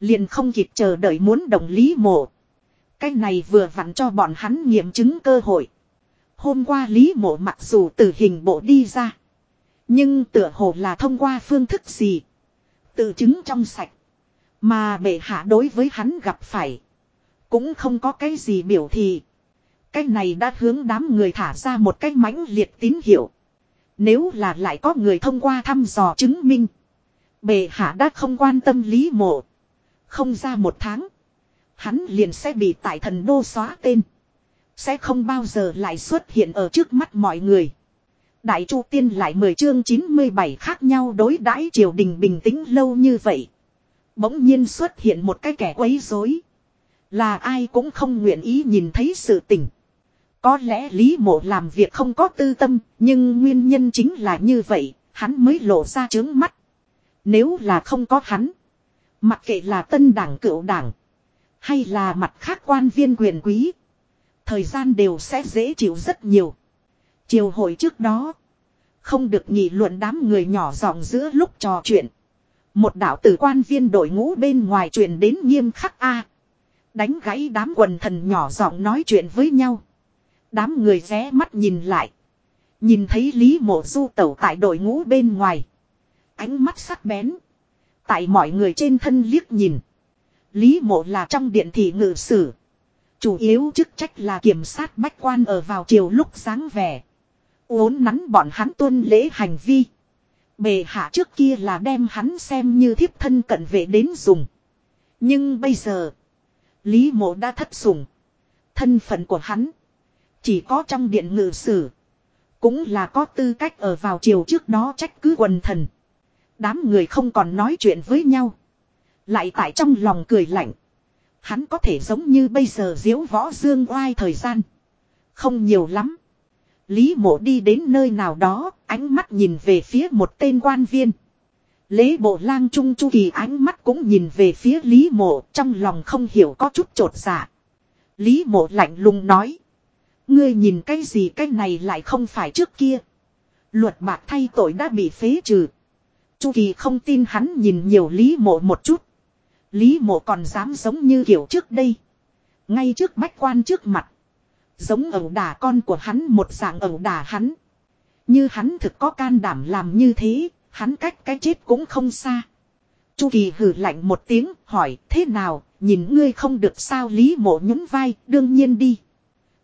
Liền không kịp chờ đợi muốn đồng lý mộ. Cái này vừa vặn cho bọn hắn nghiệm chứng cơ hội. Hôm qua Lý Mộ mặc dù từ hình bộ đi ra. Nhưng tựa hồ là thông qua phương thức gì. Tự chứng trong sạch. Mà bệ hạ đối với hắn gặp phải. Cũng không có cái gì biểu thị. Cái này đã hướng đám người thả ra một cái mãnh liệt tín hiệu. Nếu là lại có người thông qua thăm dò chứng minh. Bệ hạ đã không quan tâm lý mộ. Không ra một tháng. Hắn liền sẽ bị tại thần đô xóa tên. Sẽ không bao giờ lại xuất hiện ở trước mắt mọi người. Đại Chu Tiên lại 10 chương 97 khác nhau đối đãi triều đình bình tĩnh lâu như vậy. Bỗng nhiên xuất hiện một cái kẻ quấy rối. Là ai cũng không nguyện ý nhìn thấy sự tình. Có lẽ Lý Mộ làm việc không có tư tâm, nhưng nguyên nhân chính là như vậy, hắn mới lộ ra trướng mắt. Nếu là không có hắn, mặc kệ là tân đảng cựu đảng, hay là mặt khác quan viên quyền quý. Thời gian đều sẽ dễ chịu rất nhiều. Chiều hội trước đó. Không được nghị luận đám người nhỏ giọng giữa lúc trò chuyện. Một đạo tử quan viên đội ngũ bên ngoài truyền đến nghiêm khắc A. Đánh gãy đám quần thần nhỏ giọng nói chuyện với nhau. Đám người ré mắt nhìn lại. Nhìn thấy Lý Mộ Du tẩu tại đội ngũ bên ngoài. Ánh mắt sắc bén. Tại mọi người trên thân liếc nhìn. Lý mộ là trong điện thị ngự sử. Chủ yếu chức trách là kiểm sát bách quan ở vào chiều lúc sáng vẻ. Uốn nắn bọn hắn tuân lễ hành vi. Bề hạ trước kia là đem hắn xem như thiếp thân cận vệ đến dùng. Nhưng bây giờ. Lý mộ đã thất sủng. Thân phận của hắn. Chỉ có trong điện ngự sử. Cũng là có tư cách ở vào chiều trước đó trách cứ quần thần. Đám người không còn nói chuyện với nhau. Lại tại trong lòng cười lạnh. Hắn có thể giống như bây giờ diếu võ dương oai thời gian. Không nhiều lắm. Lý mộ đi đến nơi nào đó, ánh mắt nhìn về phía một tên quan viên. Lễ bộ lang trung chu kỳ ánh mắt cũng nhìn về phía Lý mộ, trong lòng không hiểu có chút trột dạ. Lý mộ lạnh lùng nói. Ngươi nhìn cái gì cái này lại không phải trước kia. Luật bạc thay tội đã bị phế trừ. Chu kỳ không tin hắn nhìn nhiều Lý mộ một chút. Lý mộ còn dám giống như kiểu trước đây. Ngay trước bách quan trước mặt. Giống ẩu đả con của hắn một dạng ẩu đả hắn. Như hắn thực có can đảm làm như thế, hắn cách cái chết cũng không xa. Chu Kỳ hử lạnh một tiếng, hỏi, thế nào, nhìn ngươi không được sao Lý mộ nhún vai, đương nhiên đi.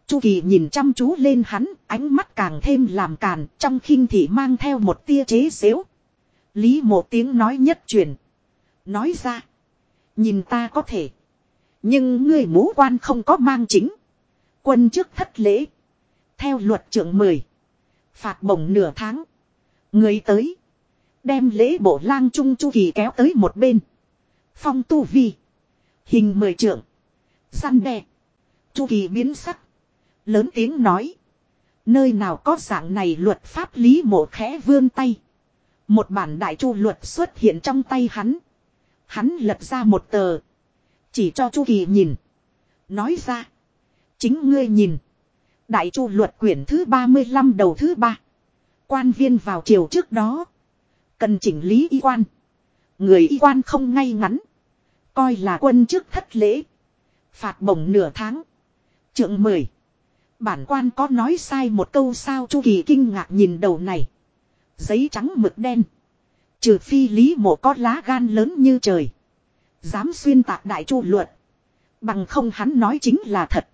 Chu Kỳ nhìn chăm chú lên hắn, ánh mắt càng thêm làm càn, trong khinh thị mang theo một tia chế xếu. Lý mộ tiếng nói nhất truyền. Nói ra. Nhìn ta có thể. Nhưng ngươi mũ quan không có mang chính. Quân trước thất lễ. Theo luật trưởng mười Phạt bổng nửa tháng. Người tới. Đem lễ bộ lang trung chu kỳ kéo tới một bên. Phong tu vi. Hình mười trưởng. Săn đe. Chu kỳ biến sắc. Lớn tiếng nói. Nơi nào có dạng này luật pháp lý mộ khẽ vươn tay. Một bản đại chu luật xuất hiện trong tay hắn. Hắn lật ra một tờ. Chỉ cho Chu Kỳ nhìn. Nói ra. Chính ngươi nhìn. Đại chu luật quyển thứ 35 đầu thứ ba Quan viên vào triều trước đó. Cần chỉnh lý y quan. Người y quan không ngay ngắn. Coi là quân trước thất lễ. Phạt bổng nửa tháng. Trượng mười. Bản quan có nói sai một câu sao Chu Kỳ kinh ngạc nhìn đầu này. Giấy trắng mực đen. Trừ phi lý mộ có lá gan lớn như trời. Dám xuyên tạc đại chu luật. Bằng không hắn nói chính là thật.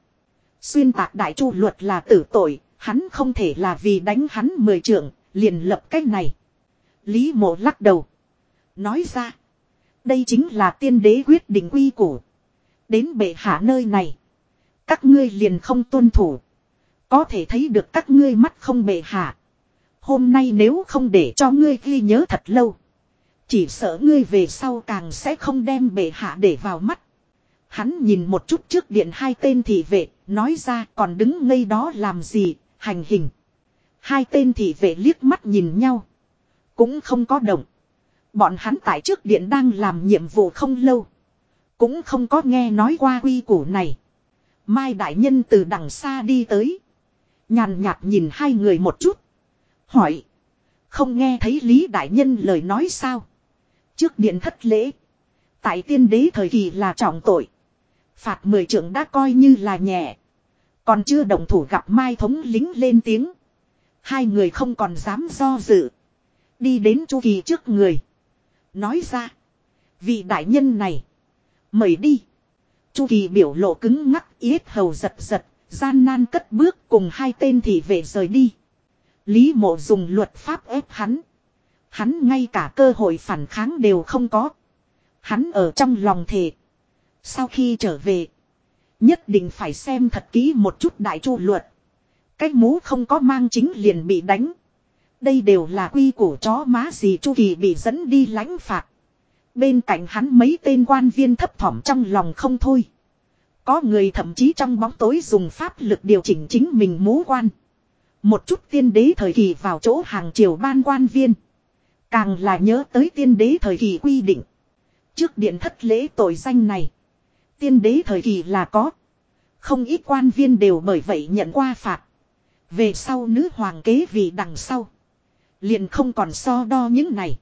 Xuyên tạc đại chu luật là tử tội. Hắn không thể là vì đánh hắn mười trưởng. Liền lập cách này. Lý mộ lắc đầu. Nói ra. Đây chính là tiên đế quyết định quy củ. Đến bệ hạ nơi này. Các ngươi liền không tuân thủ. Có thể thấy được các ngươi mắt không bệ hạ. Hôm nay nếu không để cho ngươi ghi nhớ thật lâu. Chỉ sợ ngươi về sau càng sẽ không đem bệ hạ để vào mắt. Hắn nhìn một chút trước điện hai tên thị vệ, nói ra còn đứng ngây đó làm gì, hành hình. Hai tên thị vệ liếc mắt nhìn nhau. Cũng không có động. Bọn hắn tại trước điện đang làm nhiệm vụ không lâu. Cũng không có nghe nói qua quy củ này. Mai đại nhân từ đằng xa đi tới. Nhàn nhạt nhìn hai người một chút. Hỏi. Không nghe thấy Lý Đại Nhân lời nói sao? Trước điện thất lễ. Tại tiên đế thời kỳ là trọng tội. Phạt mười trưởng đã coi như là nhẹ. Còn chưa đồng thủ gặp Mai thống lính lên tiếng. Hai người không còn dám do dự. Đi đến Chu Kỳ trước người. Nói ra. Vị đại nhân này. Mời đi. Chu Kỳ biểu lộ cứng ngắc, yết hầu giật giật. Gian nan cất bước cùng hai tên thị vệ rời đi. Lý mộ dùng luật pháp ép hắn. Hắn ngay cả cơ hội phản kháng đều không có. Hắn ở trong lòng thề. Sau khi trở về. Nhất định phải xem thật kỹ một chút đại chu luật. Cách mũ không có mang chính liền bị đánh. Đây đều là quy củ chó má gì chu kỳ bị dẫn đi lãnh phạt. Bên cạnh hắn mấy tên quan viên thấp thỏm trong lòng không thôi. Có người thậm chí trong bóng tối dùng pháp lực điều chỉnh chính mình mũ quan. Một chút tiên đế thời kỳ vào chỗ hàng triều ban quan viên. Càng là nhớ tới tiên đế thời kỳ quy định. Trước điện thất lễ tội danh này. Tiên đế thời kỳ là có. Không ít quan viên đều bởi vậy nhận qua phạt. Về sau nữ hoàng kế vị đằng sau. Liền không còn so đo những này.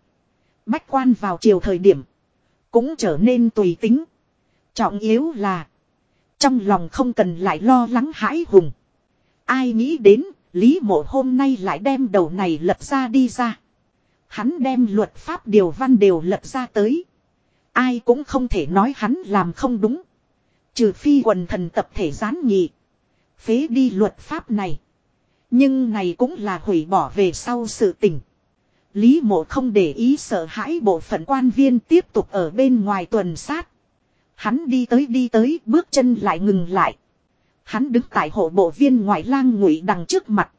Bách quan vào chiều thời điểm. Cũng trở nên tùy tính. Trọng yếu là. Trong lòng không cần lại lo lắng hãi hùng. Ai nghĩ đến, Lý mộ hôm nay lại đem đầu này lật ra đi ra. Hắn đem luật pháp điều văn đều lật ra tới. Ai cũng không thể nói hắn làm không đúng. Trừ phi quần thần tập thể gián nghị. Phế đi luật pháp này. Nhưng này cũng là hủy bỏ về sau sự tình. Lý mộ không để ý sợ hãi bộ phận quan viên tiếp tục ở bên ngoài tuần sát. Hắn đi tới đi tới, bước chân lại ngừng lại. Hắn đứng tại hộ bộ viên ngoại lang ngụy đằng trước mặt.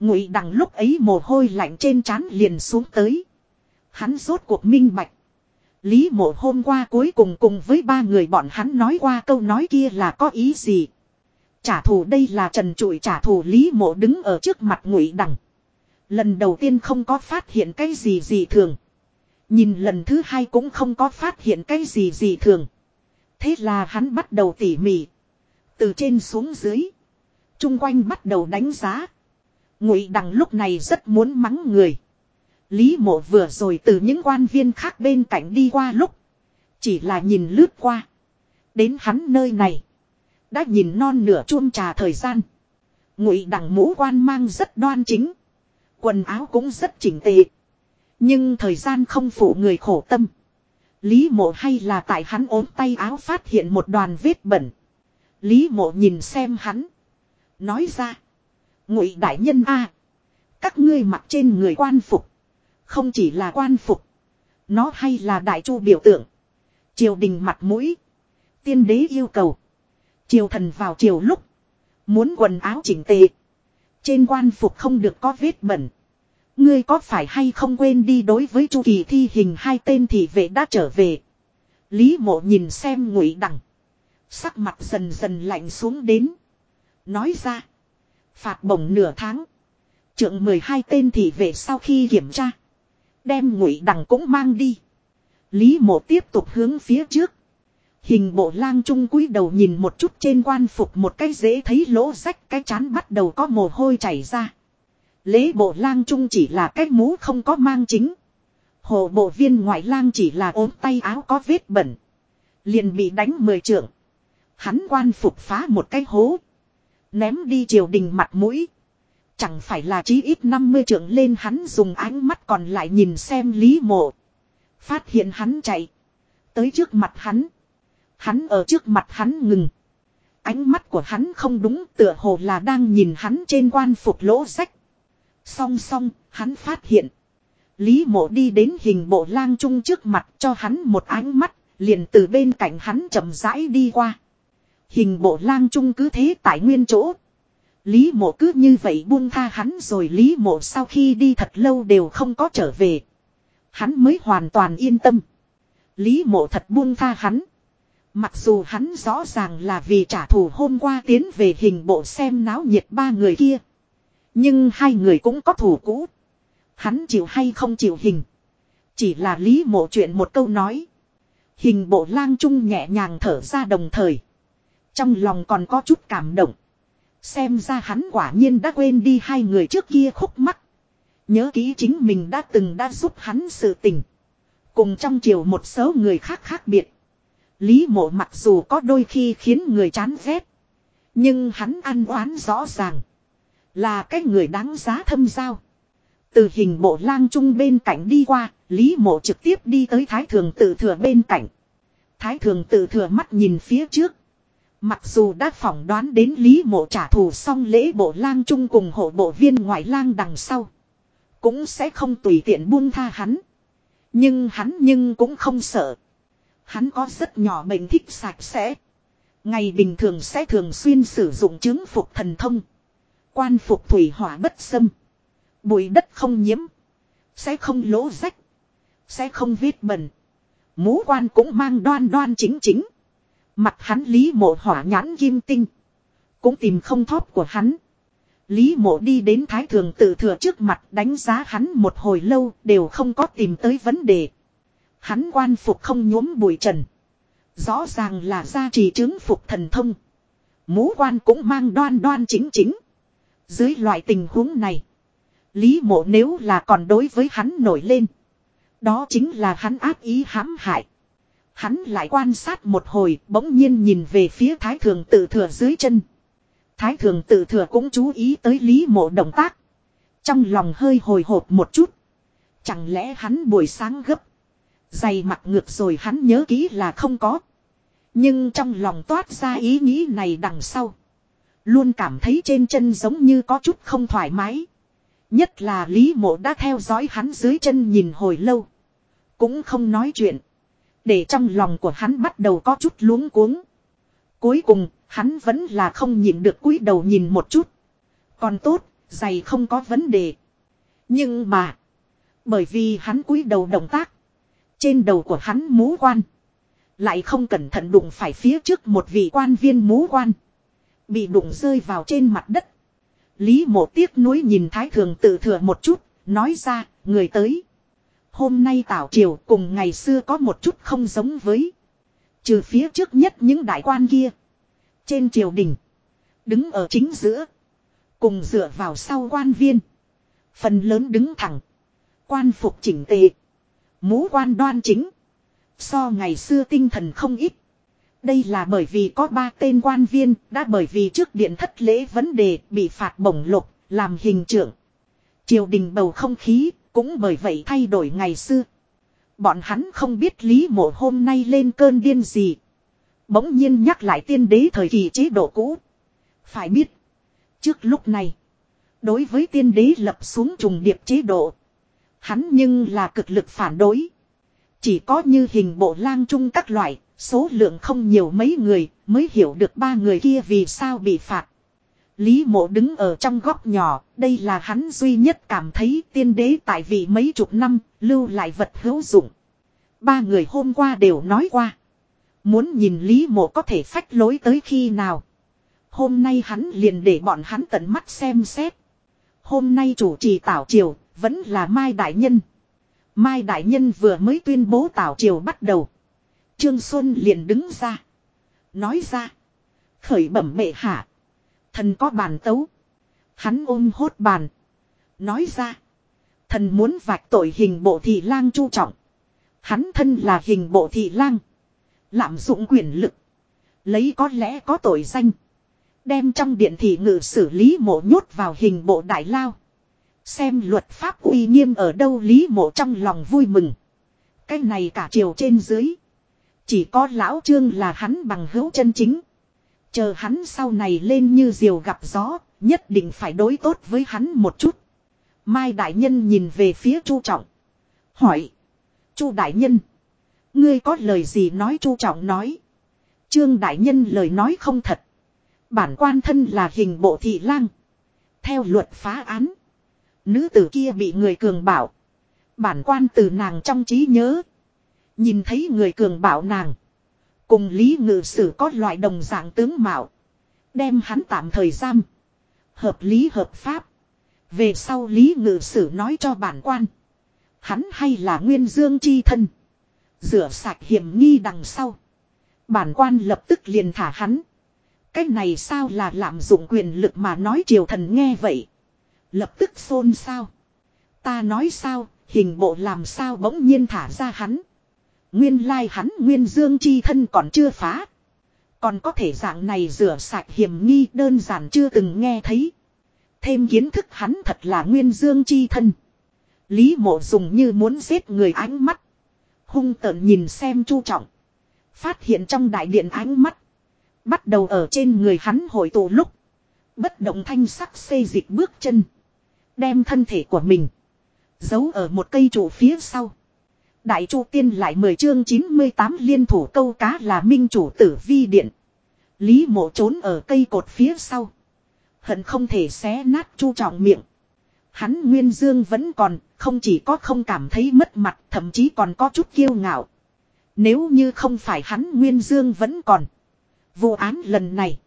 Ngụy đằng lúc ấy mồ hôi lạnh trên trán liền xuống tới. Hắn rốt cuộc minh bạch. Lý mộ hôm qua cuối cùng cùng với ba người bọn hắn nói qua câu nói kia là có ý gì. Trả thù đây là trần trụi trả thù Lý mộ đứng ở trước mặt ngụy đằng. Lần đầu tiên không có phát hiện cái gì gì thường. Nhìn lần thứ hai cũng không có phát hiện cái gì gì thường. Thế là hắn bắt đầu tỉ mỉ. Từ trên xuống dưới. Trung quanh bắt đầu đánh giá. Ngụy đằng lúc này rất muốn mắng người. Lý mộ vừa rồi từ những quan viên khác bên cạnh đi qua lúc. Chỉ là nhìn lướt qua. Đến hắn nơi này. Đã nhìn non nửa chuông trà thời gian. Ngụy đằng mũ quan mang rất đoan chính. Quần áo cũng rất chỉnh tề. Nhưng thời gian không phụ người khổ tâm. Lý mộ hay là tại hắn ốm tay áo phát hiện một đoàn vết bẩn. Lý mộ nhìn xem hắn. Nói ra. Ngụy đại nhân a, Các ngươi mặc trên người quan phục. Không chỉ là quan phục. Nó hay là đại chu biểu tượng. Triều đình mặt mũi. Tiên đế yêu cầu. Triều thần vào triều lúc. Muốn quần áo chỉnh tề. Trên quan phục không được có vết bẩn. Ngươi có phải hay không quên đi đối với chu kỳ thi hình hai tên thị vệ đã trở về. Lý mộ nhìn xem ngụy đằng. Sắc mặt dần dần lạnh xuống đến. Nói ra. Phạt bổng nửa tháng. Trượng 12 tên thị vệ sau khi kiểm tra. Đem ngụy đằng cũng mang đi. Lý mộ tiếp tục hướng phía trước. Hình bộ lang trung cúi đầu nhìn một chút trên quan phục một cái dễ thấy lỗ rách, cái chán bắt đầu có mồ hôi chảy ra. Lễ bộ lang trung chỉ là cái mũ không có mang chính. Hồ bộ viên ngoại lang chỉ là ốm tay áo có vết bẩn. Liền bị đánh mười trượng. Hắn quan phục phá một cái hố. Ném đi triều đình mặt mũi. Chẳng phải là chí ít 50 trượng lên hắn dùng ánh mắt còn lại nhìn xem lý mộ. Phát hiện hắn chạy. Tới trước mặt hắn. Hắn ở trước mặt hắn ngừng. Ánh mắt của hắn không đúng tựa hồ là đang nhìn hắn trên quan phục lỗ sách, Song song, hắn phát hiện. Lý mộ đi đến hình bộ lang trung trước mặt cho hắn một ánh mắt, liền từ bên cạnh hắn chậm rãi đi qua. Hình bộ lang trung cứ thế tại nguyên chỗ. Lý mộ cứ như vậy buông tha hắn rồi Lý mộ sau khi đi thật lâu đều không có trở về. Hắn mới hoàn toàn yên tâm. Lý mộ thật buông tha hắn. Mặc dù hắn rõ ràng là vì trả thù hôm qua tiến về hình bộ xem náo nhiệt ba người kia. Nhưng hai người cũng có thủ cũ. Hắn chịu hay không chịu hình. Chỉ là lý mộ chuyện một câu nói. Hình bộ lang trung nhẹ nhàng thở ra đồng thời. Trong lòng còn có chút cảm động. Xem ra hắn quả nhiên đã quên đi hai người trước kia khúc mắt Nhớ kỹ chính mình đã từng đã giúp hắn sự tình. Cùng trong chiều một số người khác khác biệt. Lý mộ mặc dù có đôi khi khiến người chán ghét. Nhưng hắn ăn oán rõ ràng. Là cái người đáng giá thâm giao. Từ hình bộ lang trung bên cạnh đi qua, Lý mộ trực tiếp đi tới thái thường tự thừa bên cạnh. Thái thường tự thừa mắt nhìn phía trước. Mặc dù đã phỏng đoán đến Lý mộ trả thù xong lễ bộ lang chung cùng hộ bộ viên ngoại lang đằng sau. Cũng sẽ không tùy tiện buông tha hắn. Nhưng hắn nhưng cũng không sợ. Hắn có rất nhỏ bệnh thích sạch sẽ. Ngày bình thường sẽ thường xuyên sử dụng chứng phục thần thông. Quan phục thủy hỏa bất xâm. Bụi đất không nhiễm. Sẽ không lỗ rách. Sẽ không vết bẩn. Mũ quan cũng mang đoan đoan chính chính. Mặt hắn lý mộ hỏa nhãn kim tinh. Cũng tìm không thóp của hắn. Lý mộ đi đến thái thường tự thừa trước mặt đánh giá hắn một hồi lâu đều không có tìm tới vấn đề. Hắn quan phục không nhuốm bụi trần. Rõ ràng là gia trì chứng phục thần thông. Mũ quan cũng mang đoan đoan chính chính. Dưới loại tình huống này. Lý mộ nếu là còn đối với hắn nổi lên. Đó chính là hắn ác ý hãm hại. Hắn lại quan sát một hồi, bỗng nhiên nhìn về phía thái thường tự thừa dưới chân. Thái thường tự thừa cũng chú ý tới lý mộ động tác. Trong lòng hơi hồi hộp một chút. Chẳng lẽ hắn buổi sáng gấp. Dày mặt ngược rồi hắn nhớ kỹ là không có. Nhưng trong lòng toát ra ý nghĩ này đằng sau. Luôn cảm thấy trên chân giống như có chút không thoải mái. Nhất là Lý Mộ đã theo dõi hắn dưới chân nhìn hồi lâu. Cũng không nói chuyện. Để trong lòng của hắn bắt đầu có chút luống cuống. Cuối cùng, hắn vẫn là không nhìn được cúi đầu nhìn một chút. Còn tốt, giày không có vấn đề. Nhưng mà, bởi vì hắn cúi đầu động tác, trên đầu của hắn mũ quan, lại không cẩn thận đụng phải phía trước một vị quan viên mũ quan, bị đụng rơi vào trên mặt đất. Lý mộ tiếc nuối nhìn thái thường tự thừa một chút, nói ra, người tới. Hôm nay tảo triều cùng ngày xưa có một chút không giống với. Trừ phía trước nhất những đại quan kia. Trên triều đình. Đứng ở chính giữa. Cùng dựa vào sau quan viên. Phần lớn đứng thẳng. Quan phục chỉnh tề. Mũ quan đoan chính. So ngày xưa tinh thần không ít. Đây là bởi vì có ba tên quan viên đã bởi vì trước điện thất lễ vấn đề bị phạt bổng lục, làm hình trưởng. Triều đình bầu không khí cũng bởi vậy thay đổi ngày xưa. Bọn hắn không biết Lý Mộ hôm nay lên cơn điên gì. Bỗng nhiên nhắc lại tiên đế thời kỳ chế độ cũ. Phải biết. Trước lúc này. Đối với tiên đế lập xuống trùng điệp chế độ. Hắn nhưng là cực lực phản đối. Chỉ có như hình bộ lang trung các loại. Số lượng không nhiều mấy người mới hiểu được ba người kia vì sao bị phạt. Lý mộ đứng ở trong góc nhỏ, đây là hắn duy nhất cảm thấy tiên đế tại vì mấy chục năm, lưu lại vật hữu dụng. Ba người hôm qua đều nói qua. Muốn nhìn Lý mộ có thể phách lối tới khi nào. Hôm nay hắn liền để bọn hắn tận mắt xem xét. Hôm nay chủ trì tảo triều, vẫn là Mai Đại Nhân. Mai Đại Nhân vừa mới tuyên bố tảo triều bắt đầu. Trương Xuân liền đứng ra. Nói ra. Khởi bẩm bệ hạ. Thần có bàn tấu. Hắn ôm hốt bàn. Nói ra. Thần muốn vạch tội hình bộ thị lang chu trọng. Hắn thân là hình bộ thị lang. Lạm dụng quyền lực. Lấy có lẽ có tội danh. Đem trong điện thị ngự xử lý mộ nhốt vào hình bộ đại lao. Xem luật pháp uy nghiêm ở đâu lý mộ trong lòng vui mừng. Cái này cả chiều trên dưới. Chỉ có lão trương là hắn bằng hữu chân chính. Chờ hắn sau này lên như diều gặp gió, nhất định phải đối tốt với hắn một chút. Mai đại nhân nhìn về phía Chu Trọng. Hỏi. Chu đại nhân. Ngươi có lời gì nói Chu Trọng nói. Trương đại nhân lời nói không thật. Bản quan thân là hình bộ thị lang. Theo luật phá án. Nữ tử kia bị người cường bảo. Bản quan từ nàng trong trí nhớ. Nhìn thấy người cường bảo nàng. Cùng Lý Ngự Sử có loại đồng dạng tướng mạo. Đem hắn tạm thời giam. Hợp lý hợp pháp. Về sau Lý Ngự Sử nói cho bản quan. Hắn hay là nguyên dương chi thân. Rửa sạch hiểm nghi đằng sau. Bản quan lập tức liền thả hắn. Cái này sao là lạm dụng quyền lực mà nói triều thần nghe vậy. Lập tức xôn xao. Ta nói sao, hình bộ làm sao bỗng nhiên thả ra hắn. Nguyên lai hắn nguyên dương chi thân còn chưa phá. Còn có thể dạng này rửa sạch hiểm nghi đơn giản chưa từng nghe thấy. Thêm kiến thức hắn thật là nguyên dương chi thân. Lý mộ dùng như muốn giết người ánh mắt. Hung tợn nhìn xem chu trọng. Phát hiện trong đại điện ánh mắt. Bắt đầu ở trên người hắn hội tụ lúc. Bất động thanh sắc xây dịch bước chân. Đem thân thể của mình. Giấu ở một cây trụ phía sau. Đại Chu Tiên lại 10 chương 98 liên thủ câu cá là minh chủ tử vi điện. Lý mộ trốn ở cây cột phía sau. Hận không thể xé nát chu trọng miệng. Hắn Nguyên Dương vẫn còn, không chỉ có không cảm thấy mất mặt, thậm chí còn có chút kiêu ngạo. Nếu như không phải hắn Nguyên Dương vẫn còn. Vụ án lần này.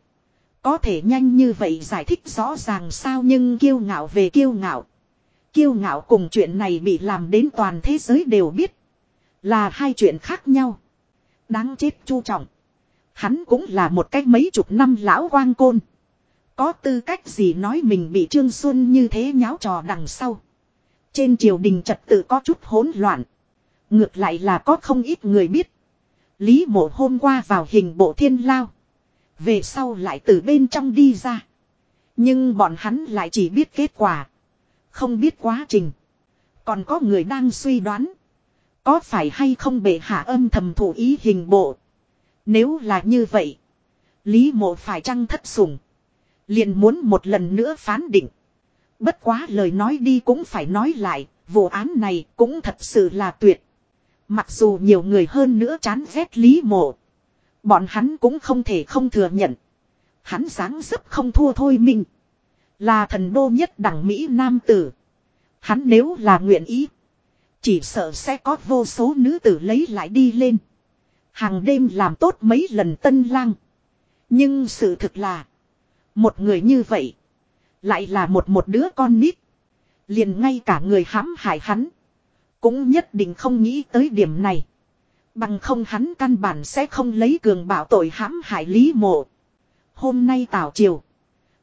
Có thể nhanh như vậy giải thích rõ ràng sao nhưng kiêu ngạo về kiêu ngạo. Kiêu ngạo cùng chuyện này bị làm đến toàn thế giới đều biết. Là hai chuyện khác nhau. Đáng chết chu trọng. Hắn cũng là một cách mấy chục năm lão quang côn. Có tư cách gì nói mình bị Trương Xuân như thế nháo trò đằng sau. Trên triều đình trật tự có chút hỗn loạn. Ngược lại là có không ít người biết. Lý mộ hôm qua vào hình bộ thiên lao. Về sau lại từ bên trong đi ra. Nhưng bọn hắn lại chỉ biết kết quả. Không biết quá trình. Còn có người đang suy đoán. Có phải hay không bệ hạ âm thầm thủ ý hình bộ. Nếu là như vậy. Lý mộ phải chăng thất sủng. Liền muốn một lần nữa phán định. Bất quá lời nói đi cũng phải nói lại, vụ án này cũng thật sự là tuyệt. Mặc dù nhiều người hơn nữa chán ghét Lý Mộ. Bọn hắn cũng không thể không thừa nhận. Hắn sáng sấp không thua thôi mình. Là thần đô nhất đẳng Mỹ Nam tử. Hắn nếu là nguyện ý. Chỉ sợ sẽ có vô số nữ tử lấy lại đi lên. Hàng đêm làm tốt mấy lần tân lang. Nhưng sự thực là. Một người như vậy. Lại là một một đứa con nít. Liền ngay cả người hãm hại hắn. Cũng nhất định không nghĩ tới điểm này. Bằng không hắn căn bản sẽ không lấy cường bảo tội hãm hại lý mộ. Hôm nay tảo triều.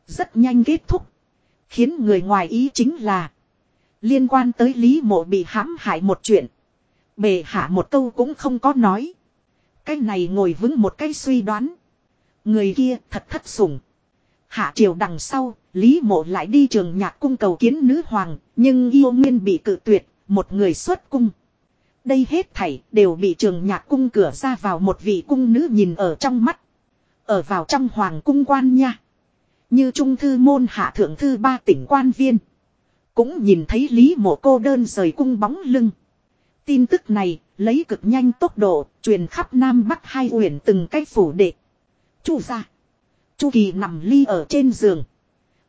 Rất nhanh kết thúc. Khiến người ngoài ý chính là. Liên quan tới lý mộ bị hãm hại một chuyện. Bề hạ một câu cũng không có nói. Cái này ngồi vững một cái suy đoán. Người kia thật thất sủng. Hạ triều đằng sau, Lý mộ lại đi trường nhạc cung cầu kiến nữ hoàng, nhưng yêu nguyên bị cự tuyệt, một người xuất cung. Đây hết thảy đều bị trường nhạc cung cửa ra vào một vị cung nữ nhìn ở trong mắt. Ở vào trong hoàng cung quan nha. Như trung thư môn hạ thượng thư ba tỉnh quan viên. Cũng nhìn thấy Lý mộ cô đơn rời cung bóng lưng. Tin tức này lấy cực nhanh tốc độ truyền khắp Nam Bắc hai uyển từng cái phủ đệ. Chu ra. Chu kỳ nằm ly ở trên giường.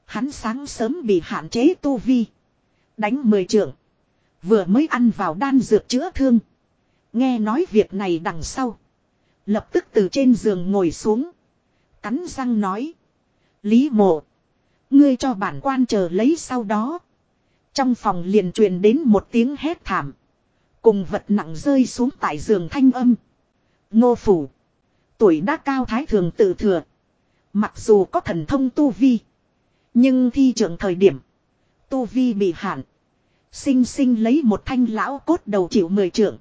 Hắn sáng sớm bị hạn chế tu vi. Đánh mười trưởng Vừa mới ăn vào đan dược chữa thương. Nghe nói việc này đằng sau. Lập tức từ trên giường ngồi xuống. Cắn răng nói. Lý mộ. Ngươi cho bản quan chờ lấy sau đó. Trong phòng liền truyền đến một tiếng hét thảm. Cùng vật nặng rơi xuống tại giường thanh âm. Ngô phủ. Tuổi đã cao thái thường tự thừa. Mặc dù có thần thông tu vi. Nhưng thi trưởng thời điểm. Tu vi bị hạn. Sinh sinh lấy một thanh lão cốt đầu chịu mười trưởng.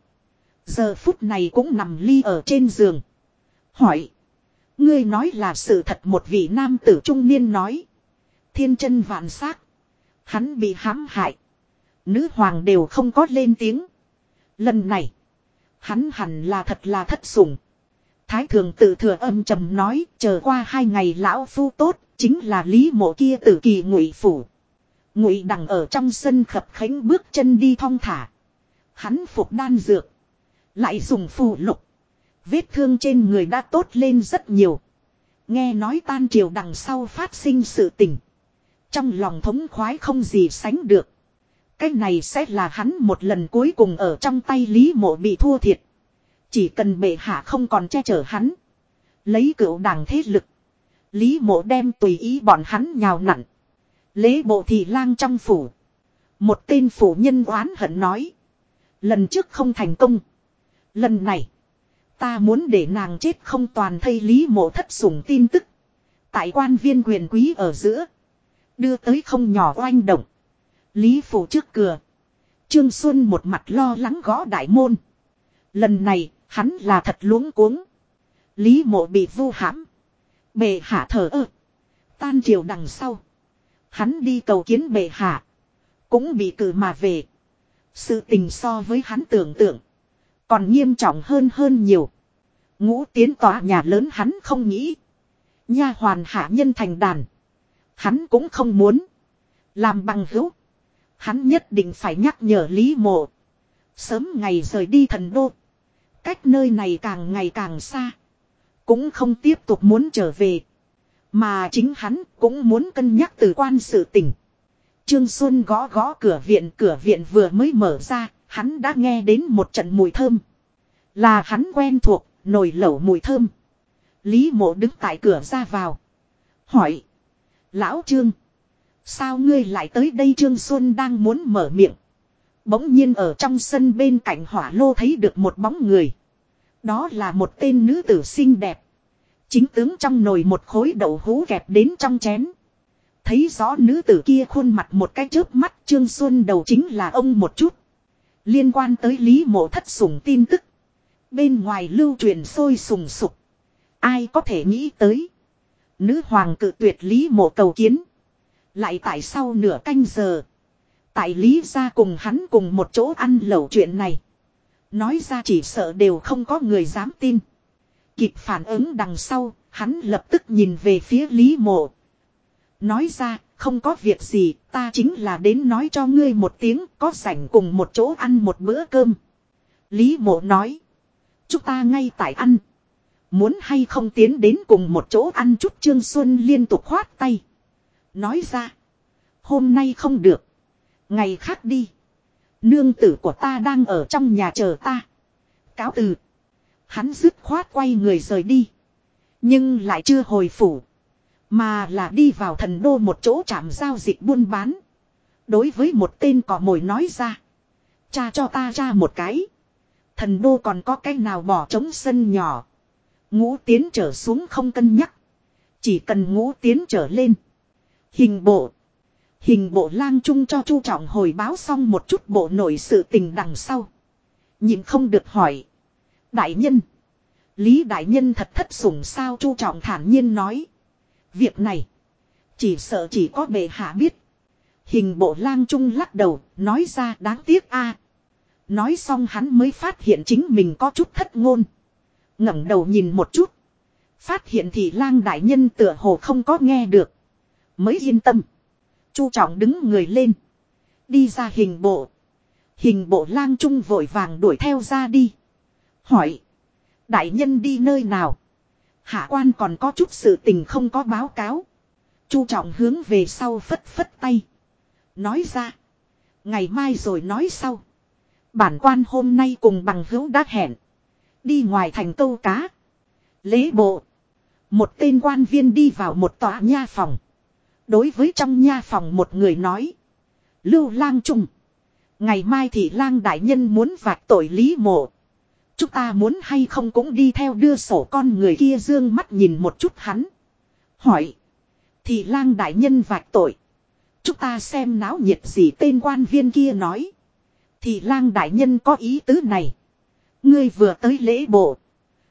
Giờ phút này cũng nằm ly ở trên giường. Hỏi. Ngươi nói là sự thật một vị nam tử trung niên nói. Thiên chân vạn xác Hắn bị hãm hại. Nữ hoàng đều không có lên tiếng. Lần này. Hắn hẳn là thật là thất sủng. Thái thường tự thừa âm trầm nói. Chờ qua hai ngày lão phu tốt. Chính là lý mộ kia tử kỳ ngụy phủ. Ngụy đằng ở trong sân khập khánh bước chân đi thong thả. Hắn phục đan dược. Lại dùng phù lục. Vết thương trên người đã tốt lên rất nhiều. Nghe nói tan triều đằng sau phát sinh sự tình. Trong lòng thống khoái không gì sánh được. Cái này sẽ là hắn một lần cuối cùng ở trong tay Lý Mộ bị thua thiệt. Chỉ cần bệ hạ không còn che chở hắn. Lấy cựu đảng thế lực. Lý Mộ đem tùy ý bọn hắn nhào nặn. Lễ bộ thị lang trong phủ. Một tên phủ nhân oán hận nói. Lần trước không thành công. Lần này. Ta muốn để nàng chết không toàn thây Lý Mộ thất sủng tin tức. Tại quan viên quyền quý ở giữa. Đưa tới không nhỏ oanh động. Lý phủ trước cửa. Trương Xuân một mặt lo lắng gõ đại môn. Lần này, hắn là thật luống cuống. Lý mộ bị vu hãm. Bệ hạ thở ơ. Tan triều đằng sau. Hắn đi cầu kiến bệ hạ. Cũng bị cử mà về. Sự tình so với hắn tưởng tượng. Còn nghiêm trọng hơn hơn nhiều. Ngũ tiến tòa nhà lớn hắn không nghĩ. Nha hoàn hạ nhân thành đàn. Hắn cũng không muốn. Làm bằng hữu. Hắn nhất định phải nhắc nhở Lý Mộ. Sớm ngày rời đi thần đô. Cách nơi này càng ngày càng xa. Cũng không tiếp tục muốn trở về. Mà chính hắn cũng muốn cân nhắc từ quan sự tình. Trương Xuân gõ gõ cửa viện, cửa viện vừa mới mở ra, hắn đã nghe đến một trận mùi thơm. Là hắn quen thuộc, nồi lẩu mùi thơm. Lý mộ đứng tại cửa ra vào. Hỏi. Lão Trương. Sao ngươi lại tới đây Trương Xuân đang muốn mở miệng. Bỗng nhiên ở trong sân bên cạnh hỏa lô thấy được một bóng người. Đó là một tên nữ tử xinh đẹp. Chính tướng trong nồi một khối đậu hú kẹp đến trong chén. Thấy rõ nữ tử kia khuôn mặt một cái chớp mắt, Trương Xuân đầu chính là ông một chút. Liên quan tới Lý Mộ thất sủng tin tức. Bên ngoài lưu truyền sôi sùng sục. Ai có thể nghĩ tới. Nữ hoàng cự tuyệt Lý Mộ cầu kiến. Lại tại sau nửa canh giờ. Tại Lý ra cùng hắn cùng một chỗ ăn lẩu chuyện này. Nói ra chỉ sợ đều không có người dám tin. Kịp phản ứng đằng sau, hắn lập tức nhìn về phía Lý Mộ. Nói ra, không có việc gì, ta chính là đến nói cho ngươi một tiếng, có rảnh cùng một chỗ ăn một bữa cơm. Lý mộ nói. Chúng ta ngay tại ăn. Muốn hay không tiến đến cùng một chỗ ăn chút Trương Xuân liên tục khoát tay. Nói ra. Hôm nay không được. Ngày khác đi. Nương tử của ta đang ở trong nhà chờ ta. Cáo từ. Hắn dứt khoát quay người rời đi. Nhưng lại chưa hồi phủ. Mà là đi vào thần đô một chỗ trạm giao dịch buôn bán. Đối với một tên cỏ mồi nói ra. Cha cho ta ra một cái. Thần đô còn có cái nào bỏ trống sân nhỏ. Ngũ tiến trở xuống không cân nhắc. Chỉ cần ngũ tiến trở lên. Hình bộ. Hình bộ lang trung cho chu trọng hồi báo xong một chút bộ nội sự tình đằng sau. Nhìn không được hỏi. Đại nhân. Lý đại nhân thật thất sủng sao chu trọng thản nhiên nói. Việc này. Chỉ sợ chỉ có bệ hạ biết. Hình bộ lang trung lắc đầu. Nói ra đáng tiếc a Nói xong hắn mới phát hiện chính mình có chút thất ngôn ngẩng đầu nhìn một chút. Phát hiện thì lang đại nhân tựa hồ không có nghe được. Mới yên tâm. Chu trọng đứng người lên. Đi ra hình bộ. Hình bộ lang trung vội vàng đuổi theo ra đi. Hỏi. Đại nhân đi nơi nào? Hạ quan còn có chút sự tình không có báo cáo. Chu trọng hướng về sau phất phất tay. Nói ra. Ngày mai rồi nói sau. Bản quan hôm nay cùng bằng hữu đã hẹn. Đi ngoài thành câu cá. Lễ bộ. Một tên quan viên đi vào một tòa nha phòng. Đối với trong nha phòng một người nói. Lưu lang trung. Ngày mai thì lang đại nhân muốn vạch tội lý mộ. Chúng ta muốn hay không cũng đi theo đưa sổ con người kia dương mắt nhìn một chút hắn. Hỏi. Thì lang đại nhân vạch tội. Chúng ta xem náo nhiệt gì tên quan viên kia nói. Thì lang đại nhân có ý tứ này. Ngươi vừa tới lễ bộ.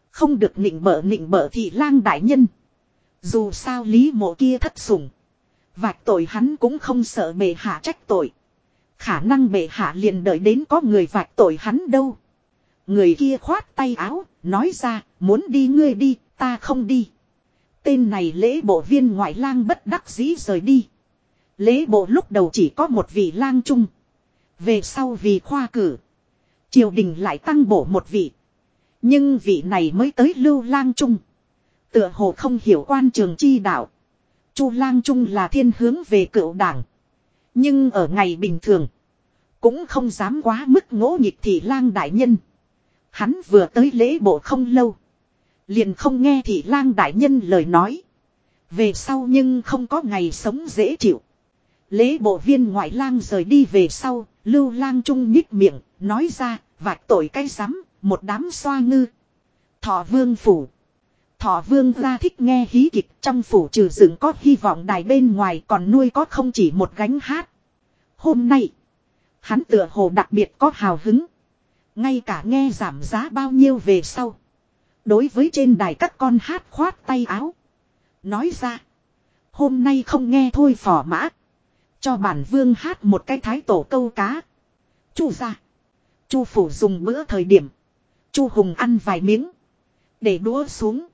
Không được nịnh bợ nịnh bợ thị lang đại nhân. Dù sao lý mộ kia thất sủng. Vạch tội hắn cũng không sợ bệ hạ trách tội. Khả năng bệ hạ liền đợi đến có người vạch tội hắn đâu. Người kia khoát tay áo, nói ra, muốn đi ngươi đi, ta không đi. Tên này lễ bộ viên ngoại lang bất đắc dĩ rời đi. Lễ bộ lúc đầu chỉ có một vị lang trung. Về sau vì khoa cử. Triều đình lại tăng bổ một vị. Nhưng vị này mới tới lưu lang trung. Tựa hồ không hiểu quan trường chi đạo. Chu lang trung là thiên hướng về cựu đảng. Nhưng ở ngày bình thường. Cũng không dám quá mức ngỗ nhịp thị lang đại nhân. Hắn vừa tới lễ bộ không lâu. Liền không nghe thị lang đại nhân lời nói. Về sau nhưng không có ngày sống dễ chịu. Lễ bộ viên ngoại lang rời đi về sau, lưu lang trung nhích miệng, nói ra, vạch tội cái rắm một đám xoa ngư. Thọ vương phủ. Thọ vương ra thích nghe hí kịch trong phủ trừ dựng có hy vọng đài bên ngoài còn nuôi có không chỉ một gánh hát. Hôm nay, hắn tựa hồ đặc biệt có hào hứng. Ngay cả nghe giảm giá bao nhiêu về sau. Đối với trên đài các con hát khoát tay áo. Nói ra. Hôm nay không nghe thôi phỏ mã. Cho bản vương hát một cái thái tổ câu cá. Chu ra. Chu phủ dùng bữa thời điểm. Chu hùng ăn vài miếng. Để đũa xuống.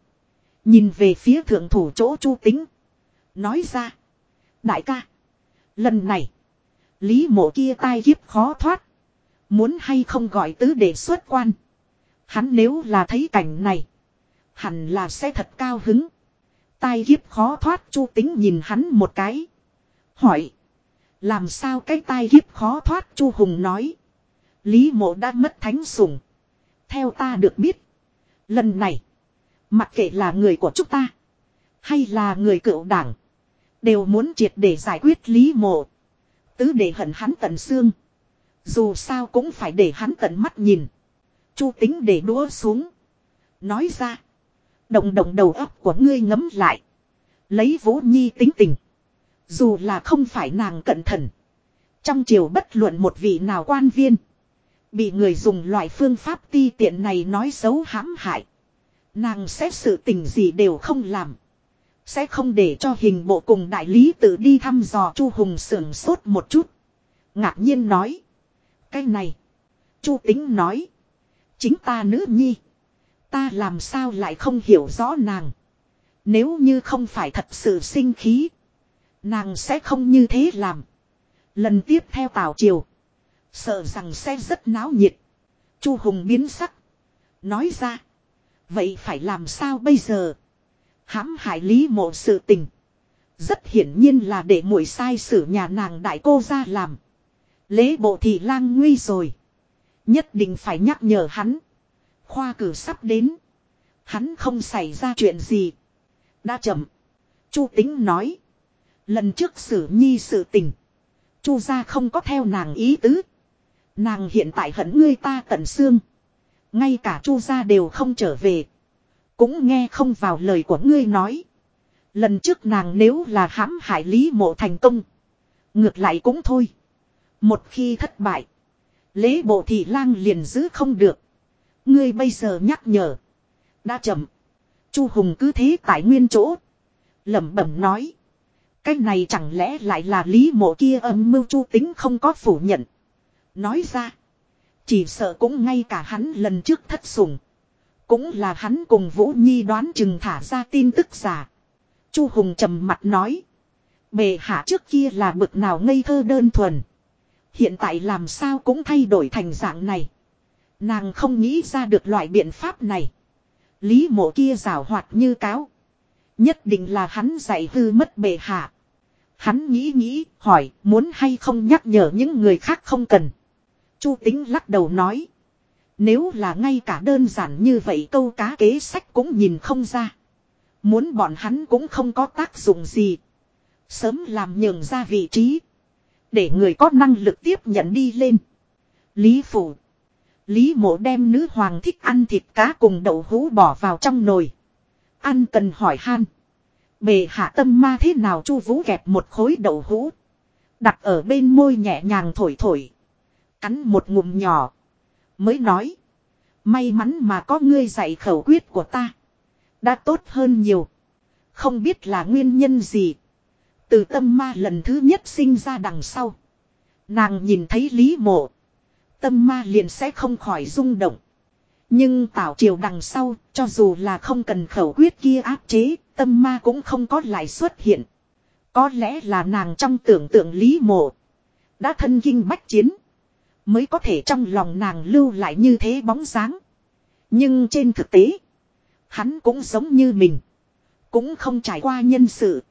Nhìn về phía thượng thủ chỗ chu tính. Nói ra. Đại ca. Lần này. Lý mộ kia tai kiếp khó thoát. Muốn hay không gọi tứ để xuất quan. Hắn nếu là thấy cảnh này. Hẳn là sẽ thật cao hứng. Tai kiếp khó thoát chu tính nhìn hắn một cái. Hỏi. Làm sao cái tai kiếp khó thoát chu Hùng nói. Lý mộ đã mất thánh sủng. Theo ta được biết. Lần này. Mặc kệ là người của chúng ta. Hay là người cựu đảng. Đều muốn triệt để giải quyết lý mộ. Tứ để hận hắn tận xương. Dù sao cũng phải để hắn tận mắt nhìn. Chu tính để đũa xuống. Nói ra. Động động đầu óc của ngươi ngấm lại. Lấy vũ nhi tính tình. Dù là không phải nàng cẩn thận. Trong triều bất luận một vị nào quan viên. Bị người dùng loại phương pháp ti tiện này nói xấu hãm hại. Nàng xét sự tình gì đều không làm. Sẽ không để cho hình bộ cùng đại lý tự đi thăm dò Chu Hùng sưởng sốt một chút. Ngạc nhiên nói. Cái này. Chu tính nói. Chính ta nữ nhi. Ta làm sao lại không hiểu rõ nàng. Nếu như không phải thật sự sinh khí. Nàng sẽ không như thế làm. Lần tiếp theo Tào Triều. Sợ rằng sẽ rất náo nhiệt. Chu Hùng biến sắc. Nói ra. Vậy phải làm sao bây giờ? hãm hại lý mộ sự tình. Rất hiển nhiên là để muội sai sử nhà nàng đại cô ra làm. Lễ bộ thì lang nguy rồi. Nhất định phải nhắc nhở hắn. Khoa cử sắp đến. Hắn không xảy ra chuyện gì. Đã chậm. Chu tính nói. Lần trước xử nhi sự tình. Chu gia không có theo nàng ý tứ. Nàng hiện tại hận ngươi ta tận xương. Ngay cả chu gia đều không trở về. Cũng nghe không vào lời của ngươi nói. Lần trước nàng nếu là hãm hại lý mộ thành công. Ngược lại cũng thôi. Một khi thất bại. Lễ bộ thị lang liền giữ không được. Ngươi bây giờ nhắc nhở. Đã chậm. Chu Hùng cứ thế tại nguyên chỗ. lẩm bẩm nói. Cái này chẳng lẽ lại là lý mộ kia âm mưu chu tính không có phủ nhận. Nói ra. Chỉ sợ cũng ngay cả hắn lần trước thất sủng. Cũng là hắn cùng Vũ Nhi đoán chừng thả ra tin tức giả. Chu Hùng trầm mặt nói. Bề hạ trước kia là bực nào ngây thơ đơn thuần. Hiện tại làm sao cũng thay đổi thành dạng này. Nàng không nghĩ ra được loại biện pháp này. Lý mộ kia rào hoạt như cáo. Nhất định là hắn dạy hư mất bệ hạ. Hắn nghĩ nghĩ, hỏi, muốn hay không nhắc nhở những người khác không cần. Chu tính lắc đầu nói. Nếu là ngay cả đơn giản như vậy câu cá kế sách cũng nhìn không ra. Muốn bọn hắn cũng không có tác dụng gì. Sớm làm nhường ra vị trí. Để người có năng lực tiếp nhận đi lên. Lý Phủ. Lý mộ đem nữ hoàng thích ăn thịt cá cùng đậu hũ bỏ vào trong nồi. Ăn cần hỏi han. Bề hạ tâm ma thế nào chu vũ kẹp một khối đậu hũ. Đặt ở bên môi nhẹ nhàng thổi thổi. Cắn một ngụm nhỏ. Mới nói. May mắn mà có ngươi dạy khẩu quyết của ta. Đã tốt hơn nhiều. Không biết là nguyên nhân gì. Từ tâm ma lần thứ nhất sinh ra đằng sau. Nàng nhìn thấy lý mộ. Tâm ma liền sẽ không khỏi rung động. Nhưng tảo triều đằng sau, cho dù là không cần khẩu quyết kia áp chế, tâm ma cũng không có lại xuất hiện. Có lẽ là nàng trong tưởng tượng lý mộ. Đã thân kinh bách chiến. Mới có thể trong lòng nàng lưu lại như thế bóng dáng. Nhưng trên thực tế. Hắn cũng giống như mình. Cũng không trải qua nhân sự.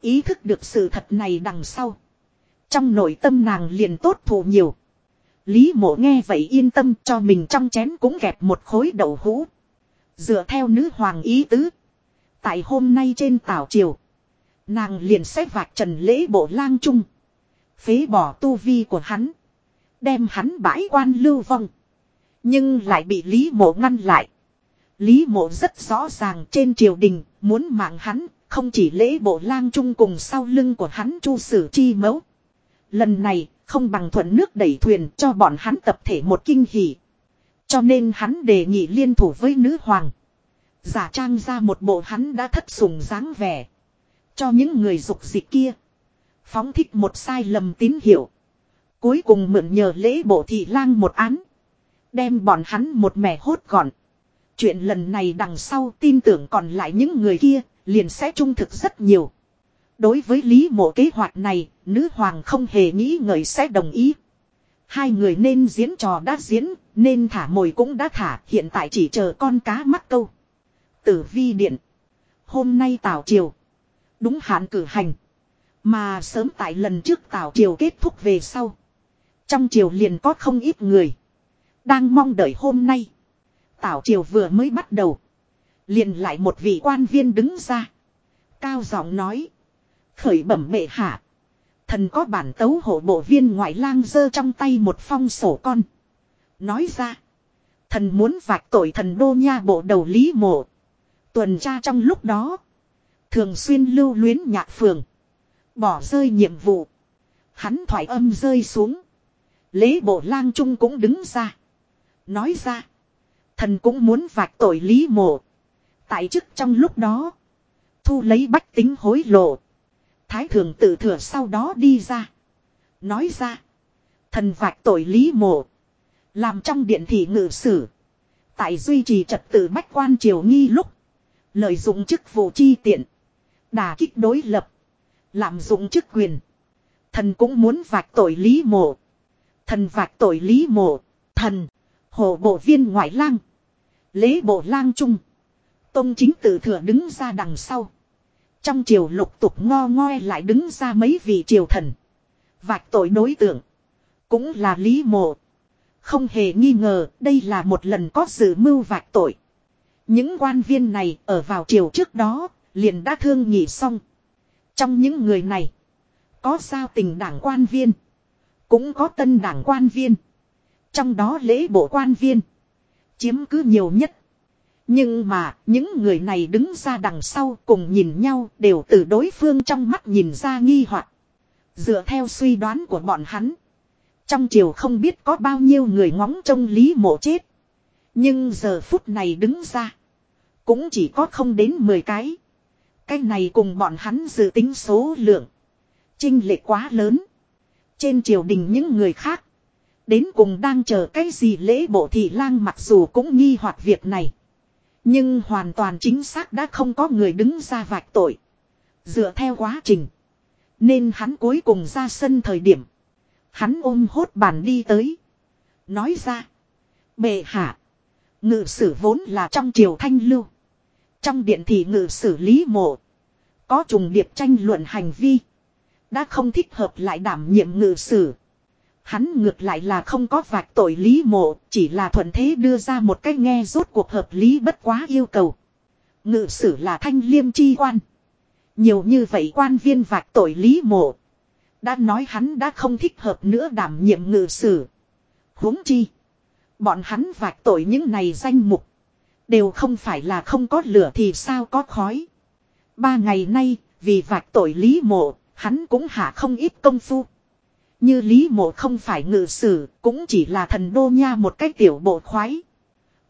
Ý thức được sự thật này đằng sau. Trong nội tâm nàng liền tốt thù nhiều. Lý mộ nghe vậy yên tâm cho mình trong chén cũng kẹp một khối đậu hũ. Dựa theo nữ hoàng ý tứ. Tại hôm nay trên tảo triều. Nàng liền xếp vạch trần lễ bộ lang trung. Phế bỏ tu vi của hắn. Đem hắn bãi quan lưu vong. Nhưng lại bị Lý mộ ngăn lại. Lý mộ rất rõ ràng trên triều đình, muốn mạng hắn. Không chỉ lễ bộ lang trung cùng sau lưng của hắn chu sử chi mẫu. Lần này, không bằng thuận nước đẩy thuyền cho bọn hắn tập thể một kinh hỉ. Cho nên hắn đề nghị liên thủ với nữ hoàng. Giả trang ra một bộ hắn đã thất sủng dáng vẻ. Cho những người dục dịch kia. Phóng thích một sai lầm tín hiệu. Cuối cùng mượn nhờ lễ bộ thị lang một án. Đem bọn hắn một mẻ hốt gọn. Chuyện lần này đằng sau tin tưởng còn lại những người kia liền sẽ trung thực rất nhiều. Đối với lý mộ kế hoạch này, nữ hoàng không hề nghĩ ngợi sẽ đồng ý. Hai người nên diễn trò đã diễn, nên thả mồi cũng đã thả, hiện tại chỉ chờ con cá mắc câu. Tử vi điện. Hôm nay tảo triều. Đúng hạn cử hành. Mà sớm tại lần trước tảo triều kết thúc về sau. Trong triều liền có không ít người. Đang mong đợi hôm nay. Tảo triều vừa mới bắt đầu. Liền lại một vị quan viên đứng ra. Cao giọng nói. Khởi bẩm bệ hạ. Thần có bản tấu hộ bộ viên ngoại lang giơ trong tay một phong sổ con. Nói ra. Thần muốn vạch tội thần đô nha bộ đầu lý mộ. Tuần tra trong lúc đó. Thường xuyên lưu luyến nhạc phường. Bỏ rơi nhiệm vụ. Hắn thoải âm rơi xuống. Lễ bộ lang trung cũng đứng ra. Nói ra. Thần cũng muốn vạch tội lý mộ. Tại chức trong lúc đó. Thu lấy bách tính hối lộ. Thái thường tự thừa sau đó đi ra. Nói ra. Thần vạch tội lý mộ. Làm trong điện thị ngự sử. Tại duy trì trật tự bách quan triều nghi lúc. Lợi dụng chức vụ chi tiện. Đà kích đối lập. Lạm dụng chức quyền. Thần cũng muốn vạch tội lý mộ. Thần vạch tội lý mộ. Thần. hộ bộ viên ngoại lang. Lễ bộ lang trung. Tông chính tử thừa đứng ra đằng sau. Trong triều lục tục ngo ngoe lại đứng ra mấy vị triều thần. Vạch tội đối tượng. Cũng là lý mộ. Không hề nghi ngờ, đây là một lần có sự mưu vạch tội. Những quan viên này ở vào triều trước đó, liền đã thương nhị xong. Trong những người này. Có sao tình đảng quan viên. Cũng có tân đảng quan viên. Trong đó lễ bộ quan viên. Chiếm cứ nhiều nhất. Nhưng mà, những người này đứng ra đằng sau cùng nhìn nhau đều từ đối phương trong mắt nhìn ra nghi hoặc Dựa theo suy đoán của bọn hắn. Trong triều không biết có bao nhiêu người ngóng trông Lý Mộ chết. Nhưng giờ phút này đứng ra. Cũng chỉ có không đến 10 cái. Cái này cùng bọn hắn dự tính số lượng. Trinh lệ quá lớn. Trên triều đình những người khác. Đến cùng đang chờ cái gì lễ bộ thị lang mặc dù cũng nghi hoặc việc này. Nhưng hoàn toàn chính xác đã không có người đứng ra vạch tội. Dựa theo quá trình. Nên hắn cuối cùng ra sân thời điểm. Hắn ôm hốt bàn đi tới. Nói ra. Bệ hạ. Ngự sử vốn là trong triều thanh lưu. Trong điện thì ngự sử lý mộ. Có trùng điệp tranh luận hành vi. Đã không thích hợp lại đảm nhiệm ngự sử. Hắn ngược lại là không có vạch tội lý mộ. Chỉ là thuận thế đưa ra một cách nghe rốt cuộc hợp lý bất quá yêu cầu. Ngự sử là thanh liêm chi quan. Nhiều như vậy quan viên vạch tội lý mộ. Đã nói hắn đã không thích hợp nữa đảm nhiệm ngự sử. huống chi. Bọn hắn vạch tội những này danh mục. Đều không phải là không có lửa thì sao có khói. Ba ngày nay, vì vạch tội Lý Mộ, hắn cũng hạ không ít công phu. Như Lý Mộ không phải ngự sử, cũng chỉ là thần đô nha một cái tiểu bộ khoái.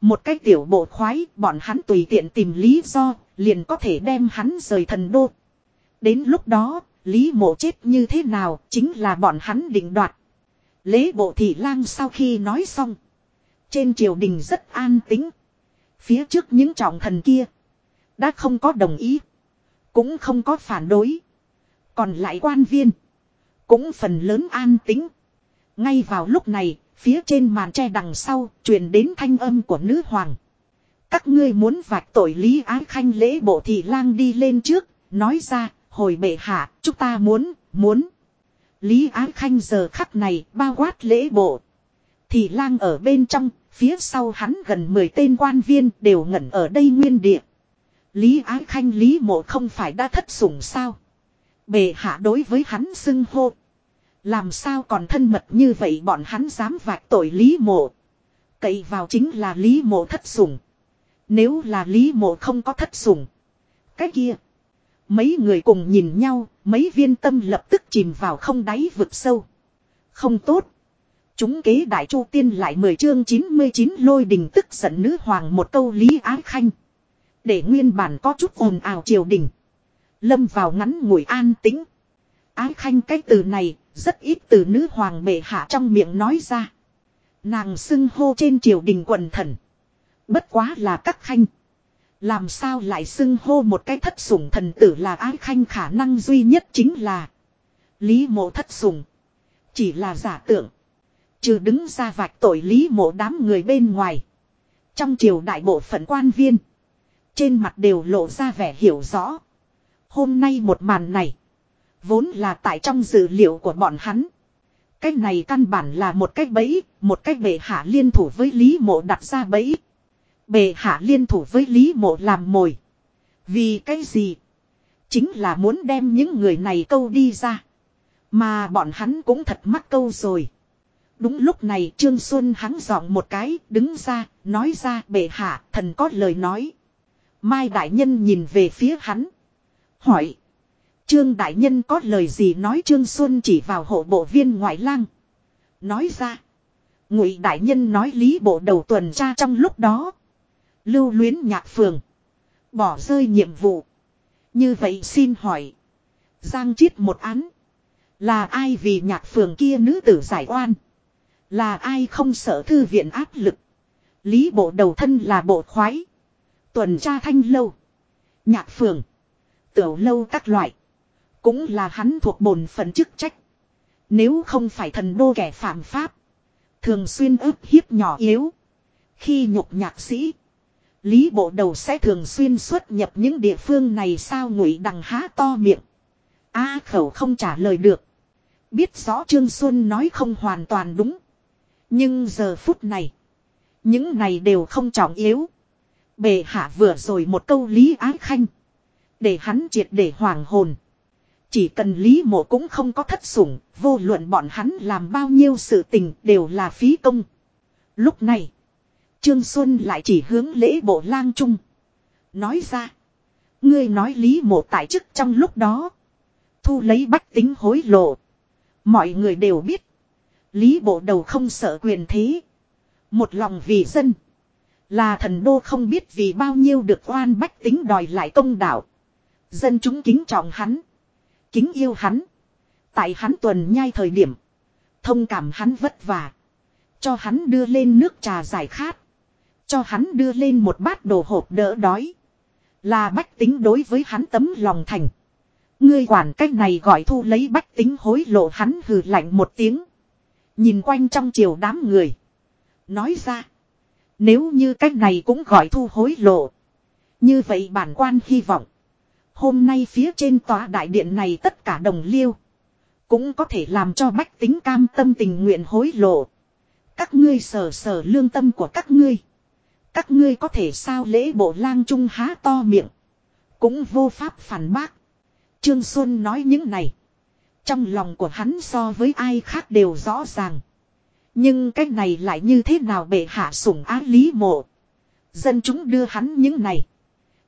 Một cái tiểu bộ khoái, bọn hắn tùy tiện tìm lý do, liền có thể đem hắn rời thần đô. Đến lúc đó, Lý Mộ chết như thế nào, chính là bọn hắn định đoạt. Lễ bộ thị lang sau khi nói xong. Trên triều đình rất an tính. Phía trước những trọng thần kia. Đã không có đồng ý. Cũng không có phản đối. Còn lại quan viên. Cũng phần lớn an tính. Ngay vào lúc này, phía trên màn tre đằng sau, truyền đến thanh âm của nữ hoàng. Các ngươi muốn vạch tội Lý Ái Khanh lễ bộ thị lang đi lên trước, nói ra, hồi bệ hạ, chúng ta muốn, muốn. Lý Ái Khanh giờ khắc này, bao quát lễ bộ. Thị lang ở bên trong, phía sau hắn gần 10 tên quan viên đều ngẩn ở đây nguyên địa. Lý Ái Khanh Lý Mộ không phải đã thất sủng sao? Bề hạ đối với hắn xưng hô. Làm sao còn thân mật như vậy bọn hắn dám vạch tội Lý Mộ. Cậy vào chính là Lý Mộ thất sủng. Nếu là Lý Mộ không có thất sủng. Cái kia. Mấy người cùng nhìn nhau, mấy viên tâm lập tức chìm vào không đáy vực sâu. Không tốt. Chúng kế đại chu tiên lại 10 chương 99 lôi đình tức giận nữ hoàng một câu lý ái khanh. Để nguyên bản có chút ồn ào triều đình. Lâm vào ngắn ngủi an tĩnh. Ái khanh cái từ này, rất ít từ nữ hoàng bệ hạ trong miệng nói ra. Nàng xưng hô trên triều đình quần thần. Bất quá là các khanh. Làm sao lại xưng hô một cái thất sủng thần tử là ái khanh khả năng duy nhất chính là. Lý mộ thất sủng. Chỉ là giả tượng. Trừ đứng ra vạch tội lý mộ đám người bên ngoài. Trong triều đại bộ phận quan viên. Trên mặt đều lộ ra vẻ hiểu rõ. Hôm nay một màn này. Vốn là tại trong dữ liệu của bọn hắn. Cái này căn bản là một cách bẫy, một cách bệ hạ liên thủ với Lý Mộ đặt ra bẫy. Bệ hạ liên thủ với Lý Mộ làm mồi. Vì cái gì? Chính là muốn đem những người này câu đi ra. Mà bọn hắn cũng thật mắc câu rồi. Đúng lúc này Trương Xuân hắn giọng một cái, đứng ra, nói ra bệ hạ, thần có lời nói. Mai Đại Nhân nhìn về phía hắn. Hỏi. Trương Đại Nhân có lời gì nói Trương Xuân chỉ vào hộ bộ viên ngoại lang. Nói ra. Ngụy Đại Nhân nói lý bộ đầu tuần tra trong lúc đó. Lưu luyến nhạc phường. Bỏ rơi nhiệm vụ. Như vậy xin hỏi. Giang chiết một án. Là ai vì nhạc phường kia nữ tử giải oan. Là ai không sợ thư viện áp lực. Lý bộ đầu thân là bộ khoái. Tuần tra thanh lâu. Nhạc phường. Tiểu lâu các loại. Cũng là hắn thuộc bổn phận chức trách. Nếu không phải thần đô kẻ phạm pháp. Thường xuyên ức hiếp nhỏ yếu. Khi nhục nhạc sĩ. Lý bộ đầu sẽ thường xuyên xuất nhập những địa phương này sao ngụy đằng há to miệng. A khẩu không trả lời được. Biết rõ Trương Xuân nói không hoàn toàn đúng. Nhưng giờ phút này. Những này đều không trọng yếu. Bề hạ vừa rồi một câu Lý Ái Khanh. Để hắn triệt để hoàng hồn. Chỉ cần Lý Mộ cũng không có thất sủng, vô luận bọn hắn làm bao nhiêu sự tình đều là phí công. Lúc này, Trương Xuân lại chỉ hướng lễ bộ lang trung. Nói ra, ngươi nói Lý Mộ tại chức trong lúc đó. Thu lấy bách tính hối lộ. Mọi người đều biết. Lý bộ đầu không sợ quyền thế. Một lòng vì dân. Là thần đô không biết vì bao nhiêu được oan bách tính đòi lại công đạo. Dân chúng kính trọng hắn. Kính yêu hắn. Tại hắn tuần nhai thời điểm. Thông cảm hắn vất vả. Cho hắn đưa lên nước trà giải khát. Cho hắn đưa lên một bát đồ hộp đỡ đói. Là bách tính đối với hắn tấm lòng thành. Ngươi quản cách này gọi thu lấy bách tính hối lộ hắn hừ lạnh một tiếng. Nhìn quanh trong chiều đám người. Nói ra. Nếu như cách này cũng gọi thu hối lộ. Như vậy bản quan hy vọng. Hôm nay phía trên tòa đại điện này tất cả đồng liêu. Cũng có thể làm cho bách tính cam tâm tình nguyện hối lộ. Các ngươi sở sở lương tâm của các ngươi. Các ngươi có thể sao lễ bộ lang trung há to miệng. Cũng vô pháp phản bác. Trương Xuân nói những này. Trong lòng của hắn so với ai khác đều rõ ràng. Nhưng cái này lại như thế nào bệ hạ sủng á lý mộ. Dân chúng đưa hắn những này.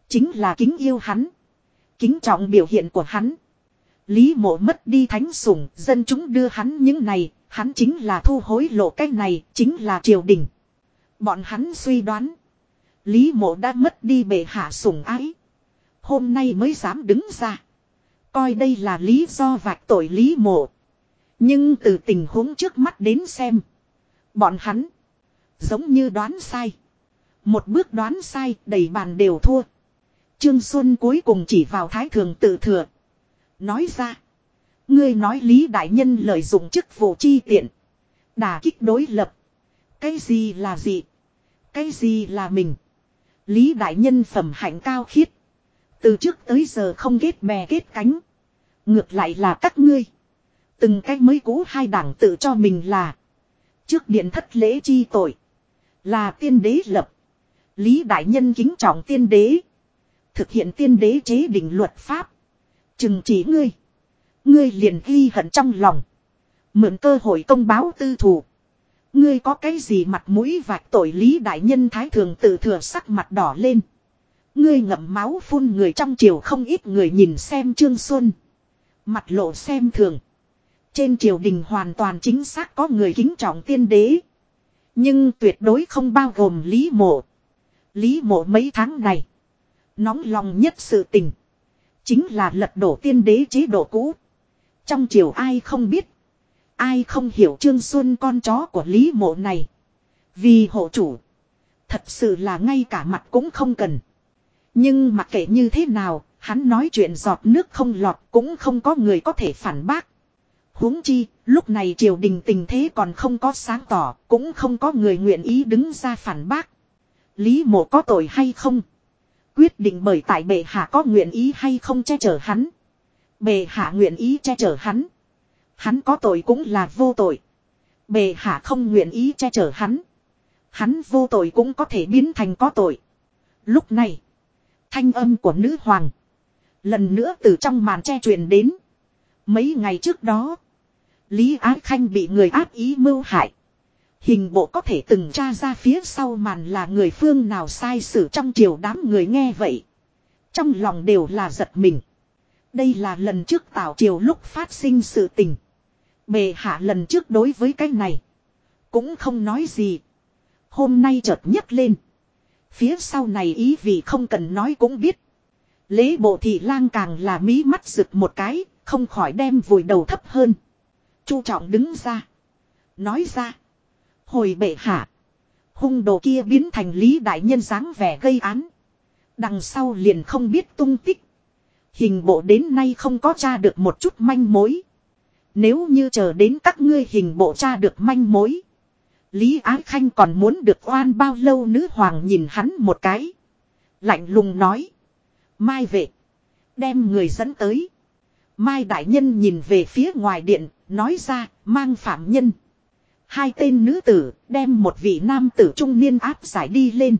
Chính là kính yêu hắn. Kính trọng biểu hiện của hắn. Lý mộ mất đi thánh sủng, dân chúng đưa hắn những này, hắn chính là thu hối lộ cái này, chính là triều đình. Bọn hắn suy đoán. Lý mộ đã mất đi bệ hạ sủng ái. Hôm nay mới dám đứng ra. Coi đây là lý do vạch tội Lý mộ. Nhưng từ tình huống trước mắt đến xem. Bọn hắn. Giống như đoán sai. Một bước đoán sai đầy bàn đều thua. Trương Xuân cuối cùng chỉ vào thái thường tự thừa. Nói ra. Ngươi nói Lý Đại Nhân lợi dụng chức vụ chi tiện. Đà kích đối lập. Cái gì là gì? Cái gì là mình? Lý Đại Nhân phẩm hạnh cao khiết. Từ trước tới giờ không kết bè kết cánh. Ngược lại là các ngươi. Từng cách mới cũ hai đảng tự cho mình là. Trước điện thất lễ chi tội. Là tiên đế lập. Lý Đại Nhân kính trọng tiên đế. Thực hiện tiên đế chế định luật pháp. Chừng chỉ ngươi. Ngươi liền ghi hận trong lòng. Mượn cơ hội công báo tư thủ. Ngươi có cái gì mặt mũi vạch tội lý đại nhân thái thường tự thừa sắc mặt đỏ lên. Ngươi ngậm máu phun người trong triều không ít người nhìn xem Trương Xuân. Mặt lộ xem thường. Trên triều đình hoàn toàn chính xác có người kính trọng tiên đế. Nhưng tuyệt đối không bao gồm Lý Mộ. Lý Mộ mấy tháng này. Nóng lòng nhất sự tình. Chính là lật đổ tiên đế chế độ cũ. Trong triều ai không biết. Ai không hiểu Trương Xuân con chó của Lý Mộ này. Vì hộ chủ. Thật sự là ngay cả mặt cũng không cần. Nhưng mặc kệ như thế nào, hắn nói chuyện giọt nước không lọt cũng không có người có thể phản bác. huống chi, lúc này triều đình tình thế còn không có sáng tỏ, cũng không có người nguyện ý đứng ra phản bác. Lý mộ có tội hay không? Quyết định bởi tại bệ hạ có nguyện ý hay không che chở hắn. Bệ hạ nguyện ý che chở hắn. Hắn có tội cũng là vô tội. Bệ hạ không nguyện ý che chở hắn. Hắn vô tội cũng có thể biến thành có tội. Lúc này, thanh âm của nữ hoàng. Lần nữa từ trong màn che truyền đến. Mấy ngày trước đó, Lý Ái Khanh bị người áp ý mưu hại. Hình bộ có thể từng tra ra phía sau màn là người phương nào sai sử trong triều đám người nghe vậy. Trong lòng đều là giật mình. Đây là lần trước tảo triều lúc phát sinh sự tình. Bề hạ lần trước đối với cái này. Cũng không nói gì. Hôm nay chợt nhấc lên. Phía sau này ý vì không cần nói cũng biết. Lễ bộ thị lang càng là mí mắt rực một cái. Không khỏi đem vùi đầu thấp hơn. Chu trọng đứng ra. Nói ra. Hồi bệ hạ. Hung đồ kia biến thành lý đại nhân dáng vẻ gây án. Đằng sau liền không biết tung tích. Hình bộ đến nay không có tra được một chút manh mối. Nếu như chờ đến các ngươi hình bộ tra được manh mối. Lý Ái Khanh còn muốn được oan bao lâu nữ hoàng nhìn hắn một cái. Lạnh lùng nói. Mai vệ. Đem người dẫn tới. Mai đại nhân nhìn về phía ngoài điện, nói ra, mang phạm nhân. Hai tên nữ tử, đem một vị nam tử trung niên áp giải đi lên.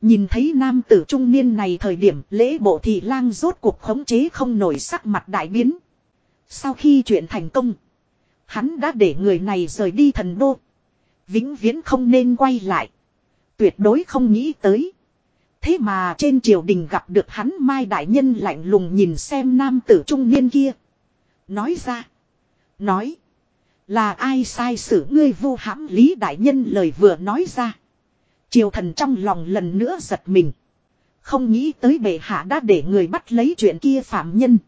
Nhìn thấy nam tử trung niên này thời điểm lễ bộ thị lang rốt cuộc khống chế không nổi sắc mặt đại biến. Sau khi chuyện thành công, hắn đã để người này rời đi thần đô. Vĩnh viễn không nên quay lại. Tuyệt đối không nghĩ tới. Thế mà trên triều đình gặp được hắn Mai Đại Nhân lạnh lùng nhìn xem nam tử trung niên kia. Nói ra. Nói. Là ai sai xử ngươi vu hãm Lý Đại Nhân lời vừa nói ra. Triều thần trong lòng lần nữa giật mình. Không nghĩ tới bệ hạ đã để người bắt lấy chuyện kia phạm nhân.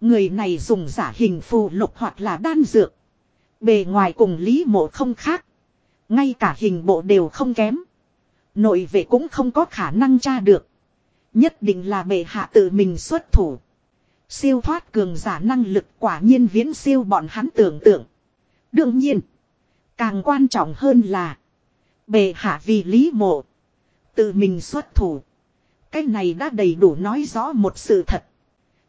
Người này dùng giả hình phù lục hoặc là đan dược. Bề ngoài cùng Lý Mộ không khác. Ngay cả hình bộ đều không kém. Nội vệ cũng không có khả năng tra được. Nhất định là bệ hạ tự mình xuất thủ. Siêu thoát cường giả năng lực quả nhiên viễn siêu bọn hắn tưởng tượng. Đương nhiên. Càng quan trọng hơn là. Bệ hạ vì lý mộ. Tự mình xuất thủ. Cái này đã đầy đủ nói rõ một sự thật.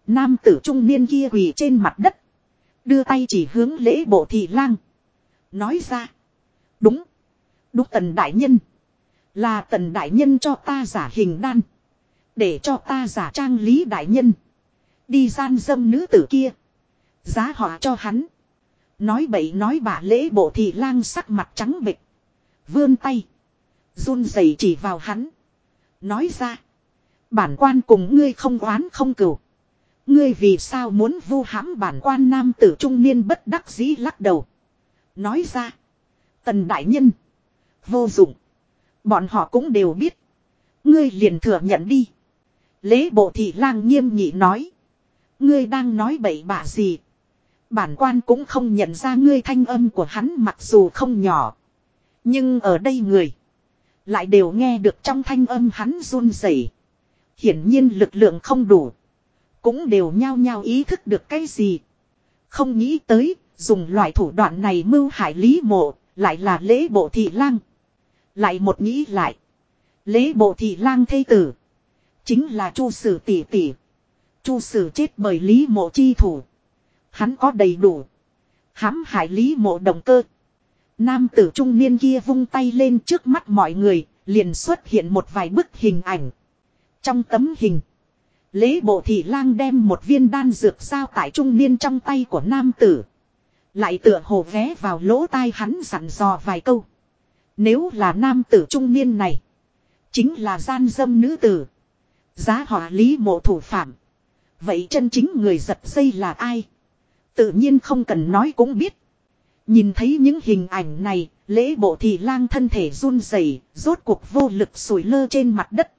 Nam tử trung niên kia quỳ trên mặt đất. Đưa tay chỉ hướng lễ bộ thị lang. Nói ra. Đúng. Đúng tần đại nhân. Là tần đại nhân cho ta giả hình đan. Để cho ta giả trang lý đại nhân. Đi gian dâm nữ tử kia. Giá họa cho hắn. Nói bậy nói bạ lễ bộ thị lang sắc mặt trắng bệch. Vươn tay. run rẩy chỉ vào hắn. Nói ra. Bản quan cùng ngươi không oán không cừu. Ngươi vì sao muốn vu hãm bản quan nam tử trung niên bất đắc dĩ lắc đầu. Nói ra. Tần đại nhân. Vô dụng. Bọn họ cũng đều biết. Ngươi liền thừa nhận đi. Lễ bộ thị lang nghiêm nghị nói. Ngươi đang nói bậy bạ gì. Bản quan cũng không nhận ra ngươi thanh âm của hắn mặc dù không nhỏ. Nhưng ở đây người. Lại đều nghe được trong thanh âm hắn run rẩy. Hiển nhiên lực lượng không đủ. Cũng đều nhao nhao ý thức được cái gì. Không nghĩ tới, dùng loại thủ đoạn này mưu hại lý mộ, lại là lễ bộ thị lang. Lại một nghĩ lại. Lễ bộ thị lang thê tử. Chính là chu sử tỷ tỷ. chu sử chết bởi lý mộ chi thủ. Hắn có đầy đủ. hãm hại lý mộ động cơ. Nam tử trung niên kia vung tay lên trước mắt mọi người, liền xuất hiện một vài bức hình ảnh. Trong tấm hình, lễ bộ thị lang đem một viên đan dược sao tại trung niên trong tay của nam tử. Lại tựa hồ vé vào lỗ tai hắn dặn dò vài câu. Nếu là nam tử trung niên này, chính là gian dâm nữ tử. Giá họa lý mộ thủ phạm. Vậy chân chính người giật dây là ai? Tự nhiên không cần nói cũng biết. Nhìn thấy những hình ảnh này, lễ bộ thì lang thân thể run rẩy, rốt cuộc vô lực sủi lơ trên mặt đất.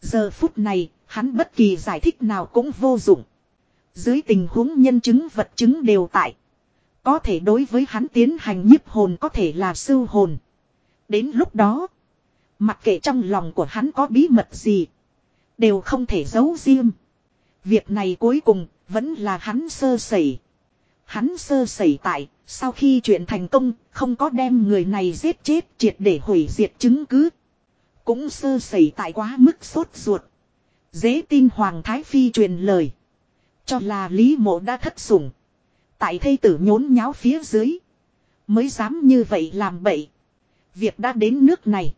Giờ phút này, hắn bất kỳ giải thích nào cũng vô dụng. Dưới tình huống nhân chứng vật chứng đều tại. Có thể đối với hắn tiến hành nhiếp hồn có thể là sưu hồn. Đến lúc đó, mặc kệ trong lòng của hắn có bí mật gì, đều không thể giấu riêng. Việc này cuối cùng vẫn là hắn sơ sẩy. Hắn sơ sẩy tại, sau khi chuyện thành công, không có đem người này giết chết triệt để hủy diệt chứng cứ. Cũng sơ sẩy tại quá mức sốt ruột. Dễ tin Hoàng Thái Phi truyền lời. Cho là Lý Mộ đã thất sủng. Tại thây tử nhốn nháo phía dưới. Mới dám như vậy làm bậy. Việc đã đến nước này.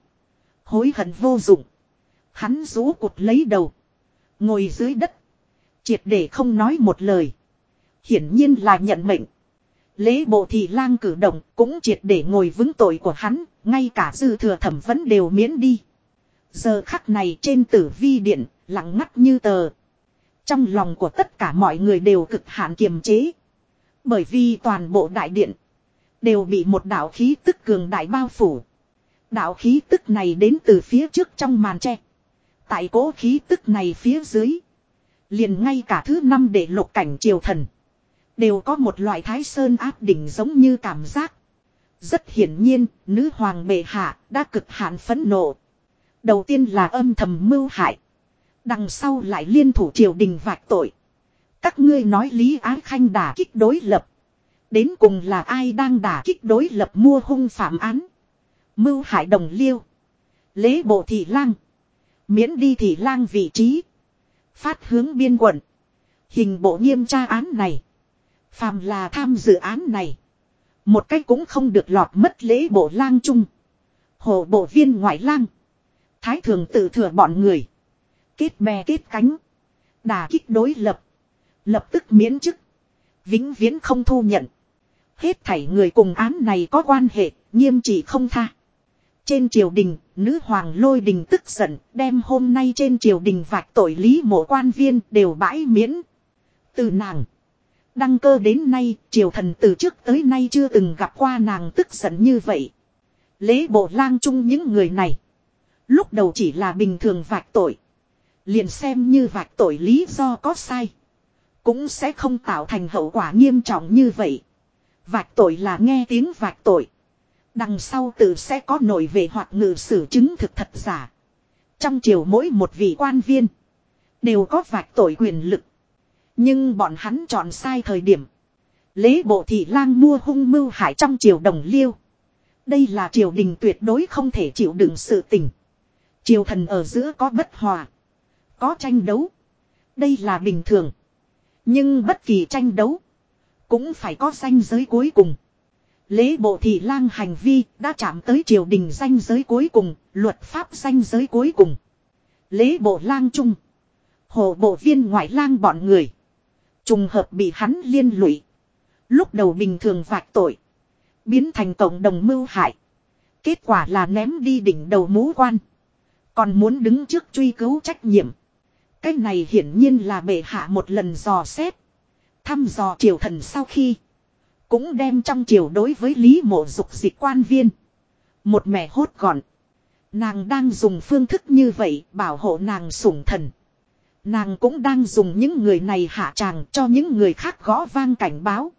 Hối hận vô dụng. Hắn rú cụt lấy đầu. Ngồi dưới đất. Triệt để không nói một lời. Hiển nhiên là nhận mệnh. Lễ bộ thị lang cử động cũng triệt để ngồi vững tội của hắn. Ngay cả dư thừa thẩm vấn đều miễn đi. Giờ khắc này trên tử vi điện, lặng ngắt như tờ. Trong lòng của tất cả mọi người đều cực hạn kiềm chế. Bởi vì toàn bộ đại điện Đều bị một đạo khí tức cường đại bao phủ. Đạo khí tức này đến từ phía trước trong màn tre. Tại cố khí tức này phía dưới. Liền ngay cả thứ năm để lục cảnh triều thần. Đều có một loại thái sơn áp đỉnh giống như cảm giác. Rất hiển nhiên, nữ hoàng bệ hạ đã cực hạn phẫn nộ. Đầu tiên là âm thầm mưu hại. Đằng sau lại liên thủ triều đình vạch tội. Các ngươi nói Lý Ái Khanh đả kích đối lập. Đến cùng là ai đang đả kích đối lập mua hung phạm án. Mưu hại đồng liêu. Lễ bộ thị lang. Miễn đi thị lang vị trí. Phát hướng biên quận. Hình bộ nghiêm tra án này. Phàm là tham dự án này. Một cách cũng không được lọt mất lễ bộ lang chung. Hồ bộ viên ngoại lang. Thái thường tự thừa bọn người. Kết bè kết cánh. Đà kích đối lập. Lập tức miễn chức. Vĩnh viễn không thu nhận. Hết thảy người cùng án này có quan hệ, nghiêm trị không tha. Trên triều đình, nữ hoàng lôi đình tức giận, đem hôm nay trên triều đình vạch tội lý mộ quan viên đều bãi miễn. Từ nàng, đăng cơ đến nay, triều thần từ trước tới nay chưa từng gặp qua nàng tức giận như vậy. Lễ bộ lang chung những người này, lúc đầu chỉ là bình thường vạch tội. Liền xem như vạch tội lý do có sai. Cũng sẽ không tạo thành hậu quả nghiêm trọng như vậy. Vạch tội là nghe tiếng vạch tội. Đằng sau tự sẽ có nổi về hoặc ngự sử chứng thực thật giả. Trong triều mỗi một vị quan viên. Đều có vạch tội quyền lực. Nhưng bọn hắn chọn sai thời điểm. Lễ bộ thị lang mua hung mưu hại trong triều đồng liêu. Đây là triều đình tuyệt đối không thể chịu đựng sự tình. Triều thần ở giữa có bất hòa. Có tranh đấu. Đây là bình thường. Nhưng bất kỳ tranh đấu. Cũng phải có danh giới cuối cùng. Lễ bộ thị lang hành vi đã chạm tới triều đình danh giới cuối cùng, luật pháp danh giới cuối cùng. Lễ bộ lang trung. Hồ bộ viên ngoại lang bọn người. Trùng hợp bị hắn liên lụy. Lúc đầu bình thường vạch tội. Biến thành cộng đồng mưu hại. Kết quả là ném đi đỉnh đầu mũ quan. Còn muốn đứng trước truy cứu trách nhiệm. Cái này hiển nhiên là bệ hạ một lần dò xét. Thăm dò triều thần sau khi. Cũng đem trong triều đối với lý mộ dục dịch quan viên. Một mẹ hốt gọn. Nàng đang dùng phương thức như vậy bảo hộ nàng sủng thần. Nàng cũng đang dùng những người này hạ tràng cho những người khác gõ vang cảnh báo.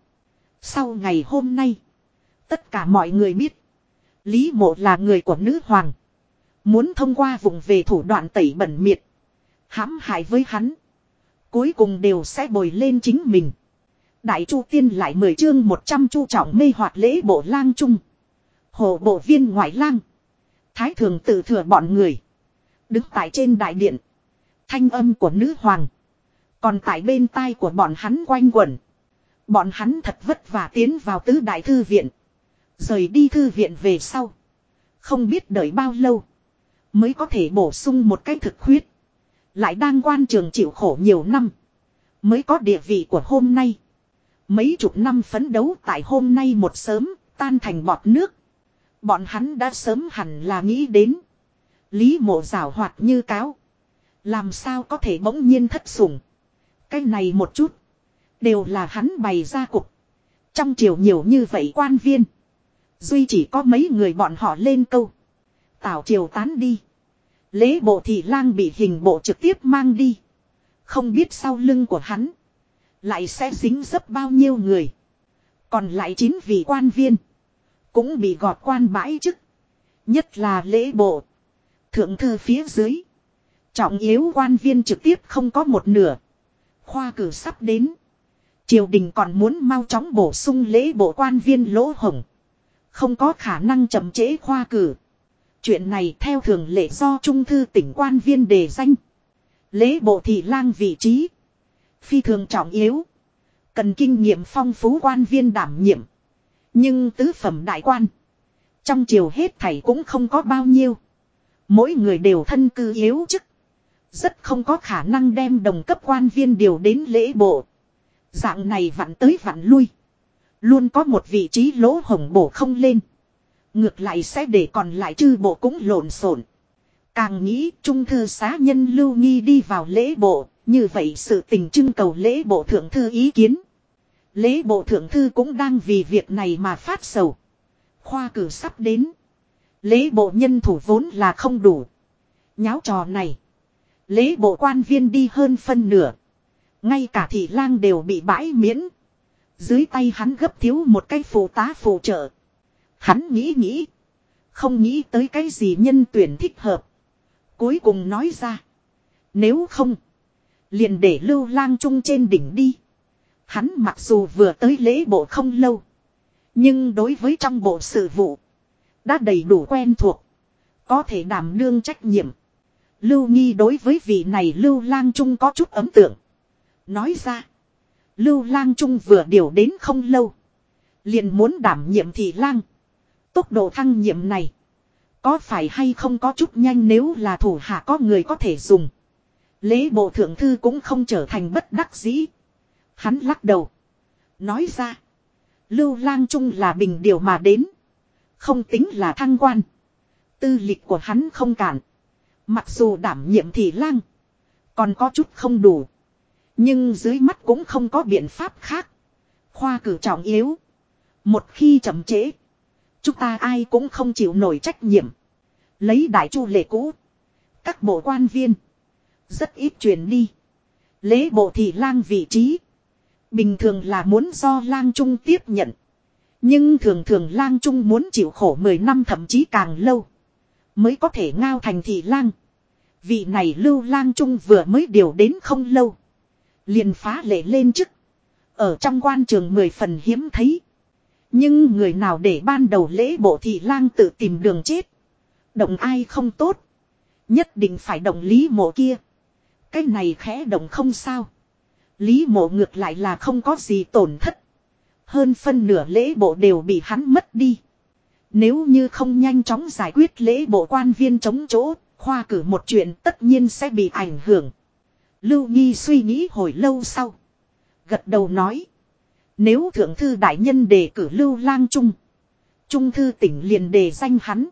Sau ngày hôm nay. Tất cả mọi người biết. Lý mộ là người của nữ hoàng. Muốn thông qua vùng về thủ đoạn tẩy bẩn miệt, hãm hại với hắn. Cuối cùng đều sẽ bồi lên chính mình. Đại chu tiên lại mười chương một trăm chu trọng mê hoạt lễ bộ lang trung. Hồ bộ viên ngoại lang. Thái thường tự thừa bọn người. Đứng tại trên đại điện. Thanh âm của nữ hoàng. Còn tại bên tai của bọn hắn quanh quẩn. Bọn hắn thật vất vả tiến vào tứ đại thư viện. Rời đi thư viện về sau. Không biết đợi bao lâu. Mới có thể bổ sung một cái thực khuyết. Lại đang quan trường chịu khổ nhiều năm. Mới có địa vị của hôm nay. Mấy chục năm phấn đấu tại hôm nay một sớm, tan thành bọt nước. Bọn hắn đã sớm hẳn là nghĩ đến. Lý mộ rào hoạt như cáo. Làm sao có thể bỗng nhiên thất sủng. Cái này một chút. Đều là hắn bày ra cục. Trong triều nhiều như vậy quan viên. Duy chỉ có mấy người bọn họ lên câu. Tảo triều tán đi. Lễ bộ thị lang bị hình bộ trực tiếp mang đi. Không biết sau lưng của hắn. Lại sẽ dính dấp bao nhiêu người. Còn lại chín vị quan viên. Cũng bị gọt quan bãi chức. Nhất là lễ bộ. Thượng thư phía dưới. Trọng yếu quan viên trực tiếp không có một nửa. Khoa cử sắp đến. Triều đình còn muốn mau chóng bổ sung lễ bộ quan viên lỗ hồng. Không có khả năng chậm trễ khoa cử. Chuyện này theo thường lệ do trung thư tỉnh quan viên đề danh. Lễ bộ thị lang vị trí. Phi thường trọng yếu. Cần kinh nghiệm phong phú quan viên đảm nhiệm. Nhưng tứ phẩm đại quan. Trong triều hết thảy cũng không có bao nhiêu. Mỗi người đều thân cư yếu chức. Rất không có khả năng đem đồng cấp quan viên điều đến lễ bộ. Dạng này vặn tới vặn lui. Luôn có một vị trí lỗ hồng bổ không lên. Ngược lại sẽ để còn lại chư bộ cũng lộn xộn. Càng nghĩ trung thư xá nhân lưu nghi đi vào lễ bộ, như vậy sự tình trưng cầu lễ bộ thượng thư ý kiến. Lễ bộ thượng thư cũng đang vì việc này mà phát sầu. Khoa cử sắp đến. Lễ bộ nhân thủ vốn là không đủ. Nháo trò này. Lễ bộ quan viên đi hơn phân nửa. Ngay cả thị lang đều bị bãi miễn. Dưới tay hắn gấp thiếu một cái phụ tá phụ trợ. Hắn nghĩ nghĩ. Không nghĩ tới cái gì nhân tuyển thích hợp. Cuối cùng nói ra. Nếu không. Liền để lưu lang trung trên đỉnh đi. Hắn mặc dù vừa tới lễ bộ không lâu. Nhưng đối với trong bộ sự vụ. Đã đầy đủ quen thuộc. Có thể đảm đương trách nhiệm. Lưu Nghi đối với vị này Lưu Lang Trung có chút ấm tượng. Nói ra. Lưu Lang Trung vừa điều đến không lâu. Liền muốn đảm nhiệm thị lang. Tốc độ thăng nhiệm này. Có phải hay không có chút nhanh nếu là thủ hạ có người có thể dùng. Lễ bộ thượng thư cũng không trở thành bất đắc dĩ. Hắn lắc đầu. Nói ra. Lưu lang trung là bình điều mà đến. Không tính là thăng quan. Tư lịch của hắn không cản. Mặc dù đảm nhiệm thị lang. Còn có chút không đủ. Nhưng dưới mắt cũng không có biện pháp khác. Khoa cử trọng yếu. Một khi chậm trễ. Chúng ta ai cũng không chịu nổi trách nhiệm. Lấy đại chu lệ cũ. Các bộ quan viên. Rất ít chuyển đi. Lễ bộ thị lang vị trí. Bình thường là muốn do lang trung tiếp nhận. Nhưng thường thường lang trung muốn chịu khổ 10 năm thậm chí càng lâu. Mới có thể ngao thành thị lang. Vị này lưu lang trung vừa mới điều đến không lâu. liền phá lệ lên chức. Ở trong quan trường mười phần hiếm thấy. Nhưng người nào để ban đầu lễ bộ thị lang tự tìm đường chết. Động ai không tốt. Nhất định phải động lý mộ kia. Cái này khẽ động không sao. Lý mộ ngược lại là không có gì tổn thất. Hơn phân nửa lễ bộ đều bị hắn mất đi. Nếu như không nhanh chóng giải quyết lễ bộ quan viên chống chỗ, khoa cử một chuyện tất nhiên sẽ bị ảnh hưởng. Lưu Nghi suy nghĩ hồi lâu sau. Gật đầu nói. Nếu thượng thư đại nhân đề cử Lưu Lang Trung. Trung thư tỉnh liền đề danh hắn.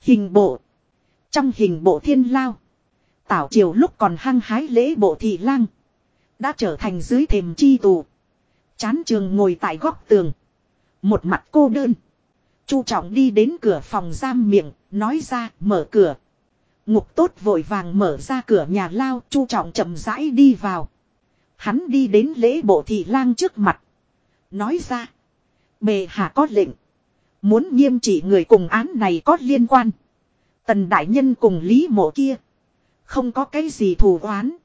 Hình bộ. Trong hình bộ thiên lao. Tảo triều lúc còn hăng hái lễ bộ thị lang. Đã trở thành dưới thềm chi tù. Chán trường ngồi tại góc tường. Một mặt cô đơn. Chu trọng đi đến cửa phòng giam miệng, nói ra, mở cửa. Ngục tốt vội vàng mở ra cửa nhà lao, chu trọng chậm rãi đi vào. Hắn đi đến lễ bộ thị lang trước mặt. Nói ra. Bề hạ có lệnh. Muốn nghiêm trị người cùng án này có liên quan. Tần đại nhân cùng lý mộ kia. Không có cái gì thù oán.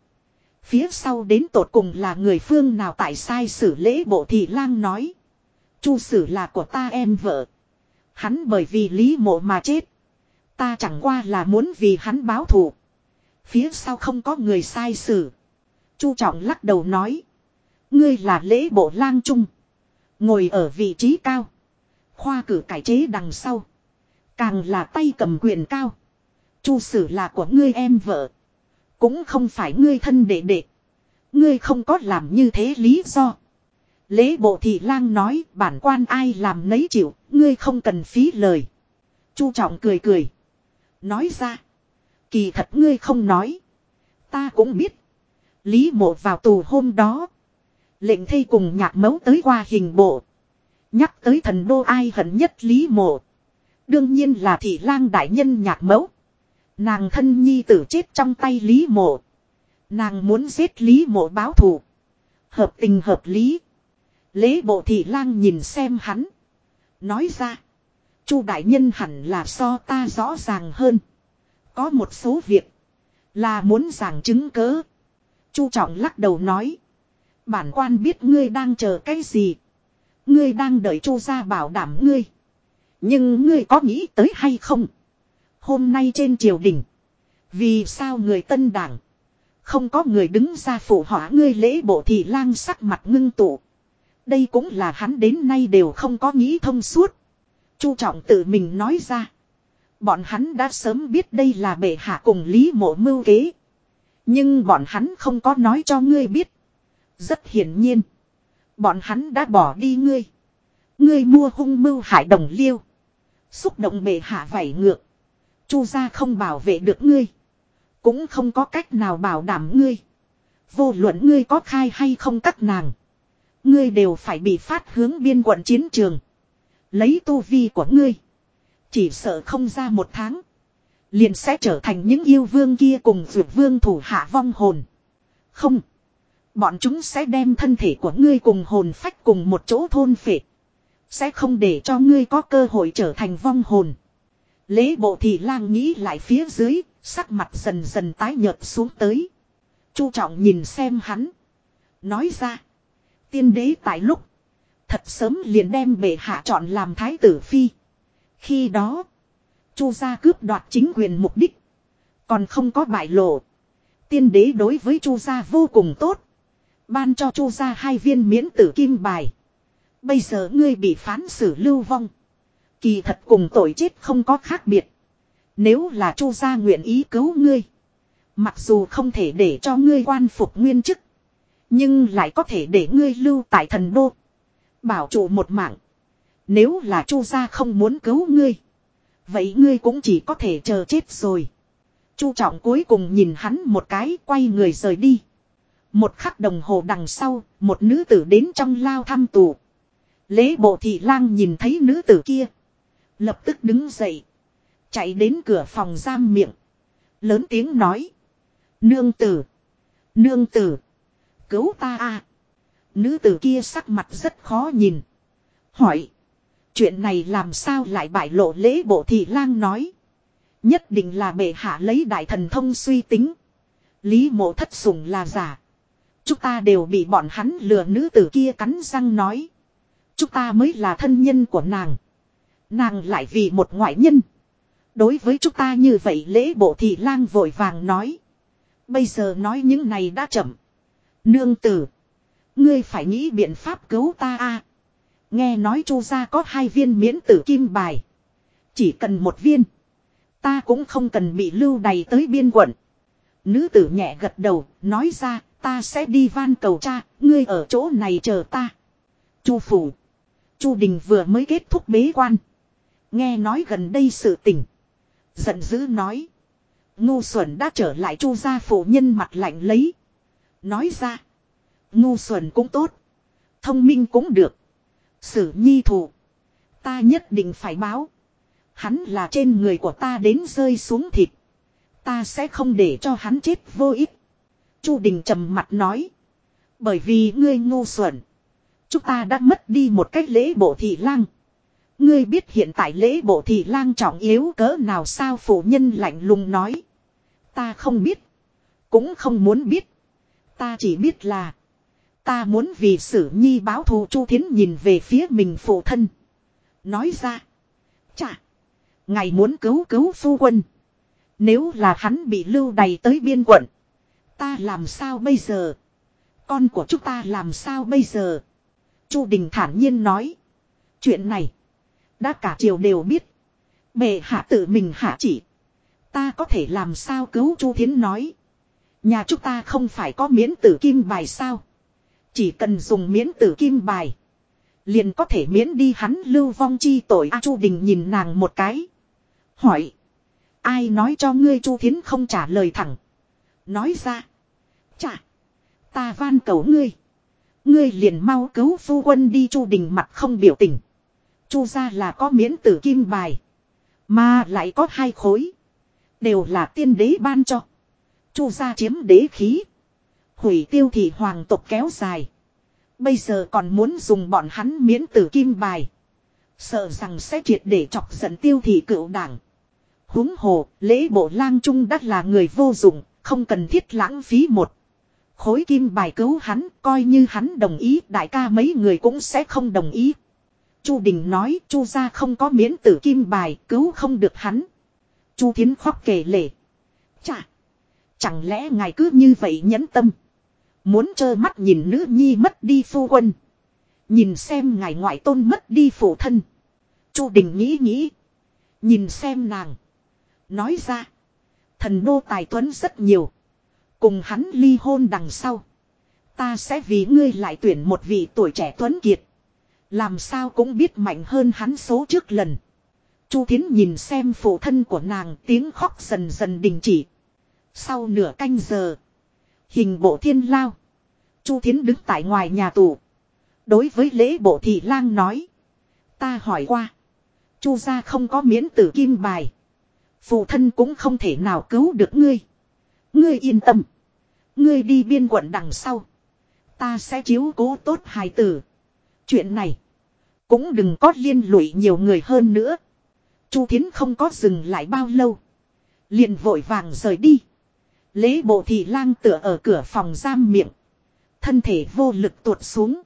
Phía sau đến tột cùng là người phương nào tại sai xử lễ bộ thị lang nói. Chu sử là của ta em vợ. Hắn bởi vì lý mộ mà chết. Ta chẳng qua là muốn vì hắn báo thù. Phía sau không có người sai xử. Chu trọng lắc đầu nói. Ngươi là lễ bộ lang trung. Ngồi ở vị trí cao. Khoa cử cải chế đằng sau. Càng là tay cầm quyền cao. Chu sử là của ngươi em vợ. Cũng không phải ngươi thân đệ đệ. Ngươi không có làm như thế lý do. Lễ bộ thị lang nói bản quan ai làm nấy chịu, ngươi không cần phí lời. Chu trọng cười cười. Nói ra. Kỳ thật ngươi không nói. Ta cũng biết. Lý mộ vào tù hôm đó. Lệnh thây cùng nhạc mấu tới qua hình bộ. Nhắc tới thần đô ai hận nhất Lý mộ. Đương nhiên là thị lang đại nhân nhạc mấu. Nàng thân nhi tử chết trong tay Lý mộ. Nàng muốn giết Lý mộ báo thù. Hợp tình hợp lý. Lễ bộ thị lang nhìn xem hắn. Nói ra. Chu đại nhân hẳn là so ta rõ ràng hơn. Có một số việc. Là muốn giảng chứng cớ. Chu trọng lắc đầu nói. Bản quan biết ngươi đang chờ cái gì. Ngươi đang đợi chu gia bảo đảm ngươi. Nhưng ngươi có nghĩ tới hay không? Hôm nay trên triều đình. Vì sao người tân đảng. Không có người đứng ra phụ họa ngươi lễ bộ thị lang sắc mặt ngưng tụ. Đây cũng là hắn đến nay đều không có nghĩ thông suốt. Chu trọng tự mình nói ra. Bọn hắn đã sớm biết đây là bệ hạ cùng Lý mộ mưu kế. Nhưng bọn hắn không có nói cho ngươi biết. Rất hiển nhiên. Bọn hắn đã bỏ đi ngươi. Ngươi mua hung mưu hại đồng liêu. Xúc động bệ hạ vảy ngược. Chu gia không bảo vệ được ngươi. Cũng không có cách nào bảo đảm ngươi. Vô luận ngươi có khai hay không các nàng. Ngươi đều phải bị phát hướng biên quận chiến trường. Lấy tu vi của ngươi. Chỉ sợ không ra một tháng. Liền sẽ trở thành những yêu vương kia cùng vượt vương thủ hạ vong hồn. Không. Bọn chúng sẽ đem thân thể của ngươi cùng hồn phách cùng một chỗ thôn phệ. Sẽ không để cho ngươi có cơ hội trở thành vong hồn. Lễ bộ thị lang nghĩ lại phía dưới, sắc mặt dần dần tái nhợt xuống tới. Chu trọng nhìn xem hắn. Nói ra. Tiên đế tại lúc. Thật sớm liền đem bệ hạ chọn làm thái tử phi. Khi đó. Chu gia cướp đoạt chính quyền mục đích. Còn không có bại lộ. Tiên đế đối với Chu gia vô cùng tốt. Ban cho Chu gia hai viên miễn tử kim bài. Bây giờ ngươi bị phán xử lưu vong. Kỳ thật cùng tội chết không có khác biệt. Nếu là Chu gia nguyện ý cứu ngươi. Mặc dù không thể để cho ngươi quan phục nguyên chức. Nhưng lại có thể để ngươi lưu tại thần đô. Bảo trụ một mạng. Nếu là Chu gia không muốn cứu ngươi. Vậy ngươi cũng chỉ có thể chờ chết rồi. Chu trọng cuối cùng nhìn hắn một cái quay người rời đi. Một khắc đồng hồ đằng sau, một nữ tử đến trong lao thăm tù. Lễ bộ thị lang nhìn thấy nữ tử kia. Lập tức đứng dậy. Chạy đến cửa phòng giam miệng. Lớn tiếng nói. Nương tử. Nương tử. Cứu ta a Nữ tử kia sắc mặt rất khó nhìn. Hỏi. Chuyện này làm sao lại bại lộ lễ bộ thị lang nói. Nhất định là bệ hạ lấy đại thần thông suy tính. Lý mộ thất sủng là giả. Chúng ta đều bị bọn hắn lừa nữ tử kia cắn răng nói. Chúng ta mới là thân nhân của nàng. Nàng lại vì một ngoại nhân. Đối với chúng ta như vậy lễ bộ thị lang vội vàng nói. Bây giờ nói những này đã chậm. Nương tử. Ngươi phải nghĩ biện pháp cứu ta a. Nghe nói chu gia có hai viên miễn tử kim bài. Chỉ cần một viên. Ta cũng không cần bị lưu đày tới biên quận. Nữ tử nhẹ gật đầu, nói ra, ta sẽ đi van cầu cha, ngươi ở chỗ này chờ ta. Chu phủ. Chu đình vừa mới kết thúc bế quan. Nghe nói gần đây sự tình. Giận dữ nói. Ngu xuẩn đã trở lại chu gia phụ nhân mặt lạnh lấy. Nói ra. Ngu xuẩn cũng tốt. Thông minh cũng được. Sử nhi thủ. Ta nhất định phải báo. Hắn là trên người của ta đến rơi xuống thịt. Ta sẽ không để cho hắn chết vô ích. Chu Đình trầm mặt nói. Bởi vì ngươi ngu xuẩn. Chúng ta đã mất đi một cách lễ bộ thị lang. Ngươi biết hiện tại lễ bộ thị lang trọng yếu cỡ nào sao phụ nhân lạnh lùng nói. Ta không biết. Cũng không muốn biết. Ta chỉ biết là. Ta muốn vì sử nhi báo thù Chu Thiến nhìn về phía mình phụ thân. Nói ra. Chà. Ngài muốn cứu cứu phu quân. Nếu là hắn bị lưu đày tới biên quận. Ta làm sao bây giờ? Con của chúng ta làm sao bây giờ? Chu Đình thản nhiên nói. Chuyện này. Đã cả triều đều biết. Bệ hạ tự mình hạ chỉ. Ta có thể làm sao cứu Chu Thiến nói. Nhà chúng ta không phải có miễn tử kim bài sao. Chỉ cần dùng miễn tử kim bài. Liền có thể miễn đi hắn lưu vong chi tội A Chu Đình nhìn nàng một cái. Hỏi. Ai nói cho ngươi Chu Thiến không trả lời thẳng. Nói ra. Chà. Ta van cầu ngươi. Ngươi liền mau cứu phu quân đi Chu Đình mặt không biểu tình. Chu ra là có miễn tử kim bài. Mà lại có hai khối. Đều là tiên đế ban cho. Chu ra chiếm đế khí. Hủy tiêu thị hoàng tộc kéo dài. Bây giờ còn muốn dùng bọn hắn miễn tử kim bài. Sợ rằng sẽ triệt để chọc giận tiêu thị cựu đảng huống hồ, lễ bộ lang trung đắt là người vô dụng, không cần thiết lãng phí một. Khối kim bài cứu hắn, coi như hắn đồng ý, đại ca mấy người cũng sẽ không đồng ý. Chu Đình nói, Chu gia không có miễn tử kim bài, cứu không được hắn. Chu Thiến khóc kể lể. Chà! Chẳng lẽ ngài cứ như vậy nhẫn tâm? Muốn trơ mắt nhìn nữ nhi mất đi phu quân. Nhìn xem ngài ngoại tôn mất đi phụ thân. Chu Đình nghĩ nghĩ. Nhìn xem nàng. Nói ra. Thần đô tài tuấn rất nhiều. Cùng hắn ly hôn đằng sau. Ta sẽ vì ngươi lại tuyển một vị tuổi trẻ tuấn kiệt. Làm sao cũng biết mạnh hơn hắn số trước lần. Chu Thiến nhìn xem phụ thân của nàng tiếng khóc dần dần đình chỉ. Sau nửa canh giờ. Hình bộ thiên lao. Chu Thiến đứng tại ngoài nhà tù. Đối với lễ bộ thị lang nói. Ta hỏi qua. Chu gia không có miễn tử kim bài. Phụ thân cũng không thể nào cứu được ngươi. Ngươi yên tâm. Ngươi đi biên quận đằng sau. Ta sẽ chiếu cố tốt hài tử. Chuyện này. Cũng đừng có liên lụy nhiều người hơn nữa. Chu Thiến không có dừng lại bao lâu. Liền vội vàng rời đi. Lễ bộ thị lang tựa ở cửa phòng giam miệng. Thân thể vô lực tuột xuống.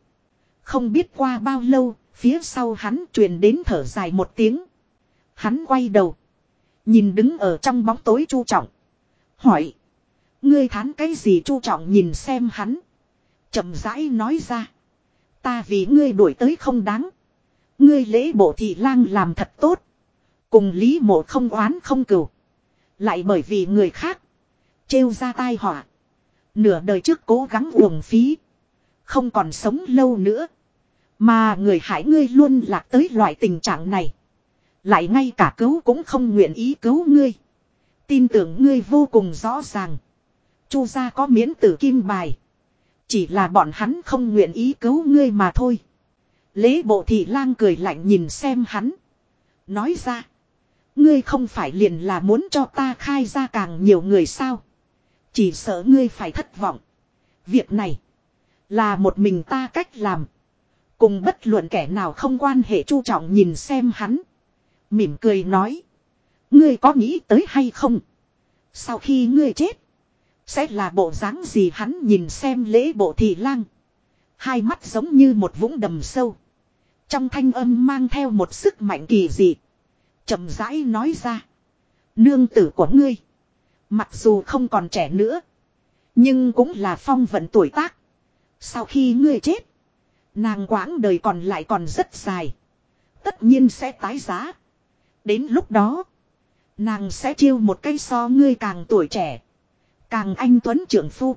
Không biết qua bao lâu, phía sau hắn truyền đến thở dài một tiếng. Hắn quay đầu. Nhìn đứng ở trong bóng tối chu trọng. Hỏi. Ngươi thán cái gì chu trọng nhìn xem hắn. chậm rãi nói ra. Ta vì ngươi đuổi tới không đáng. Ngươi lễ bộ thị lang làm thật tốt. Cùng lý mộ không oán không cừu. Lại bởi vì người khác. Trêu ra tai họa. Nửa đời trước cố gắng uổng phí. Không còn sống lâu nữa. Mà người hại ngươi luôn lạc tới loại tình trạng này. Lại ngay cả cứu cũng không nguyện ý cứu ngươi. Tin tưởng ngươi vô cùng rõ ràng. Chu gia có miễn tử kim bài. Chỉ là bọn hắn không nguyện ý cứu ngươi mà thôi. Lễ bộ thị lang cười lạnh nhìn xem hắn. Nói ra. Ngươi không phải liền là muốn cho ta khai ra càng nhiều người sao. Chỉ sợ ngươi phải thất vọng. Việc này. Là một mình ta cách làm. Cùng bất luận kẻ nào không quan hệ chu trọng nhìn xem hắn. Mỉm cười nói. Ngươi có nghĩ tới hay không? Sau khi ngươi chết. Sẽ là bộ dáng gì hắn nhìn xem lễ bộ thị lang. Hai mắt giống như một vũng đầm sâu. Trong thanh âm mang theo một sức mạnh kỳ dị. chậm rãi nói ra. Nương tử của ngươi. Mặc dù không còn trẻ nữa. Nhưng cũng là phong vận tuổi tác. Sau khi ngươi chết. Nàng quãng đời còn lại còn rất dài. Tất nhiên sẽ tái giá. Đến lúc đó. Nàng sẽ chiêu một cây so ngươi càng tuổi trẻ. Càng anh tuấn trưởng phu.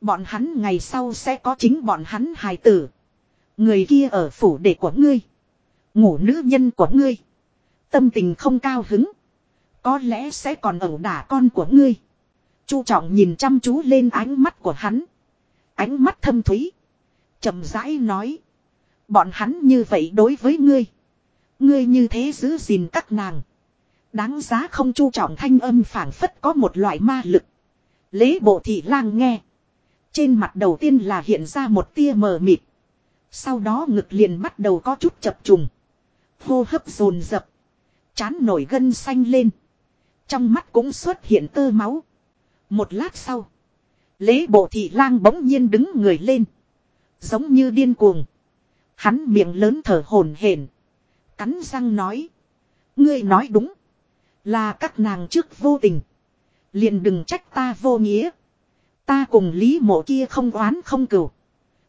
Bọn hắn ngày sau sẽ có chính bọn hắn hài tử. Người kia ở phủ đệ của ngươi. Ngủ nữ nhân của ngươi. Tâm tình không cao hứng. Có lẽ sẽ còn ẩu đả con của ngươi. Chu trọng nhìn chăm chú lên ánh mắt của hắn. Ánh mắt thâm thúy. chậm rãi nói. Bọn hắn như vậy đối với ngươi. Ngươi như thế giữ gìn các nàng. Đáng giá không chu trọng thanh âm phảng phất có một loại ma lực. Lễ bộ thị lang nghe. Trên mặt đầu tiên là hiện ra một tia mờ mịt. Sau đó ngực liền bắt đầu có chút chập trùng. Hô hấp dồn dập. Chán nổi gân xanh lên. Trong mắt cũng xuất hiện tơ máu. Một lát sau. Lễ bộ thị lang bỗng nhiên đứng người lên. Giống như điên cuồng. Hắn miệng lớn thở hổn hển, Cắn răng nói. Ngươi nói đúng. Là các nàng trước vô tình. Liền đừng trách ta vô nghĩa. Ta cùng lý mộ kia không oán không cừu.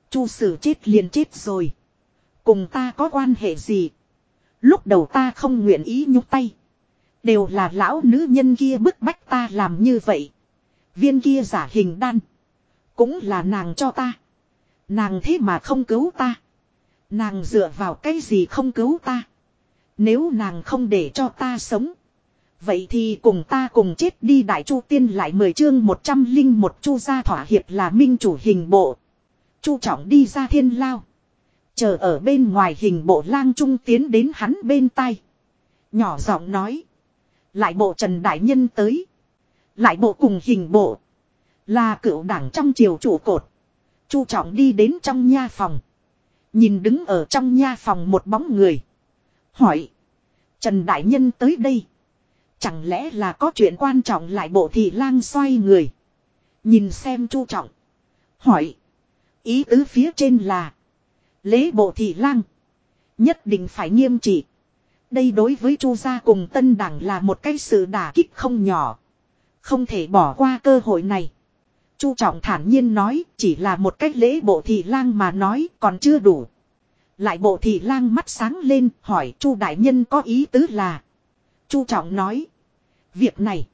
Chu sử chết liền chết rồi. Cùng ta có quan hệ gì. Lúc đầu ta không nguyện ý nhúc tay. Đều là lão nữ nhân kia bức bách ta làm như vậy. Viên kia giả hình đan. Cũng là nàng cho ta. Nàng thế mà không cứu ta. Nàng dựa vào cái gì không cứu ta. Nếu nàng không để cho ta sống. Vậy thì cùng ta cùng chết đi đại chu tiên lại mười chương một trăm linh một chu gia thỏa hiệp là minh chủ hình bộ. Chu trọng đi ra thiên lao. Chờ ở bên ngoài hình bộ lang trung tiến đến hắn bên tay. Nhỏ giọng nói. Lại bộ trần đại nhân tới. Lại bộ cùng hình bộ. Là cựu đảng trong triều trụ cột. Chu trọng đi đến trong nha phòng. Nhìn đứng ở trong nha phòng một bóng người. Hỏi. Trần Đại Nhân tới đây. Chẳng lẽ là có chuyện quan trọng lại bộ thị lang xoay người. Nhìn xem chu trọng. Hỏi. Ý tứ phía trên là. Lễ bộ thị lang. Nhất định phải nghiêm trị. Đây đối với chu gia cùng tân đảng là một cái sự đả kích không nhỏ. Không thể bỏ qua cơ hội này. Chu trọng thản nhiên nói, chỉ là một cách lễ bộ thị lang mà nói, còn chưa đủ. Lại bộ thị lang mắt sáng lên, hỏi chu đại nhân có ý tứ là. chu trọng nói. Việc này.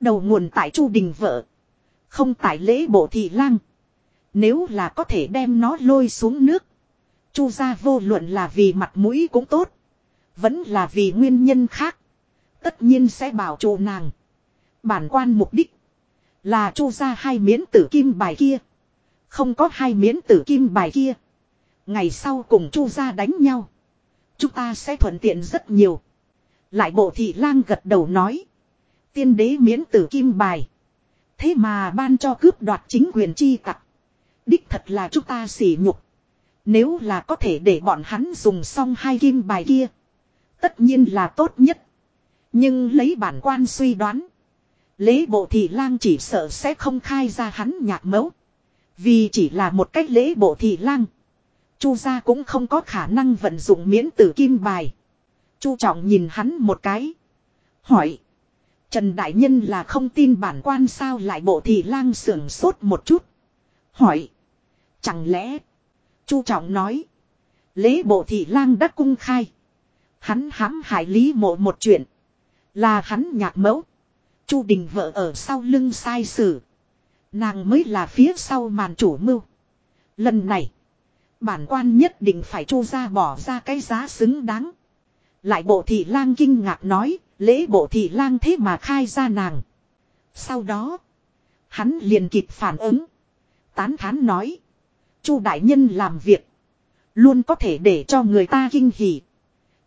Đầu nguồn tại chu đình vợ. Không tại lễ bộ thị lang. Nếu là có thể đem nó lôi xuống nước. Chu gia vô luận là vì mặt mũi cũng tốt. Vẫn là vì nguyên nhân khác. Tất nhiên sẽ bảo trụ nàng. Bản quan mục đích. Là chu ra hai miễn tử kim bài kia. Không có hai miễn tử kim bài kia. Ngày sau cùng chu ra đánh nhau. Chúng ta sẽ thuận tiện rất nhiều. Lại bộ thị lang gật đầu nói. Tiên đế miễn tử kim bài. Thế mà ban cho cướp đoạt chính quyền chi tặc. Đích thật là chúng ta xỉ nhục. Nếu là có thể để bọn hắn dùng xong hai kim bài kia. Tất nhiên là tốt nhất. Nhưng lấy bản quan suy đoán. Lễ bộ thị lang chỉ sợ sẽ không khai ra hắn nhạc mẫu. Vì chỉ là một cách lễ bộ thị lang. Chu gia cũng không có khả năng vận dụng miễn tử kim bài. Chu trọng nhìn hắn một cái. Hỏi. Trần Đại Nhân là không tin bản quan sao lại bộ thị lang sưởng sốt một chút. Hỏi. Chẳng lẽ. Chu trọng nói. Lễ bộ thị lang đã cung khai. Hắn hãm hại lý mộ một chuyện. Là hắn nhạc mẫu. Chu đình vợ ở sau lưng sai sử. Nàng mới là phía sau màn chủ mưu. Lần này. Bản quan nhất định phải chu ra bỏ ra cái giá xứng đáng. Lại bộ thị lang kinh ngạc nói. Lễ bộ thị lang thế mà khai ra nàng. Sau đó. Hắn liền kịp phản ứng. Tán thán nói. chu đại nhân làm việc. Luôn có thể để cho người ta kinh hỉ.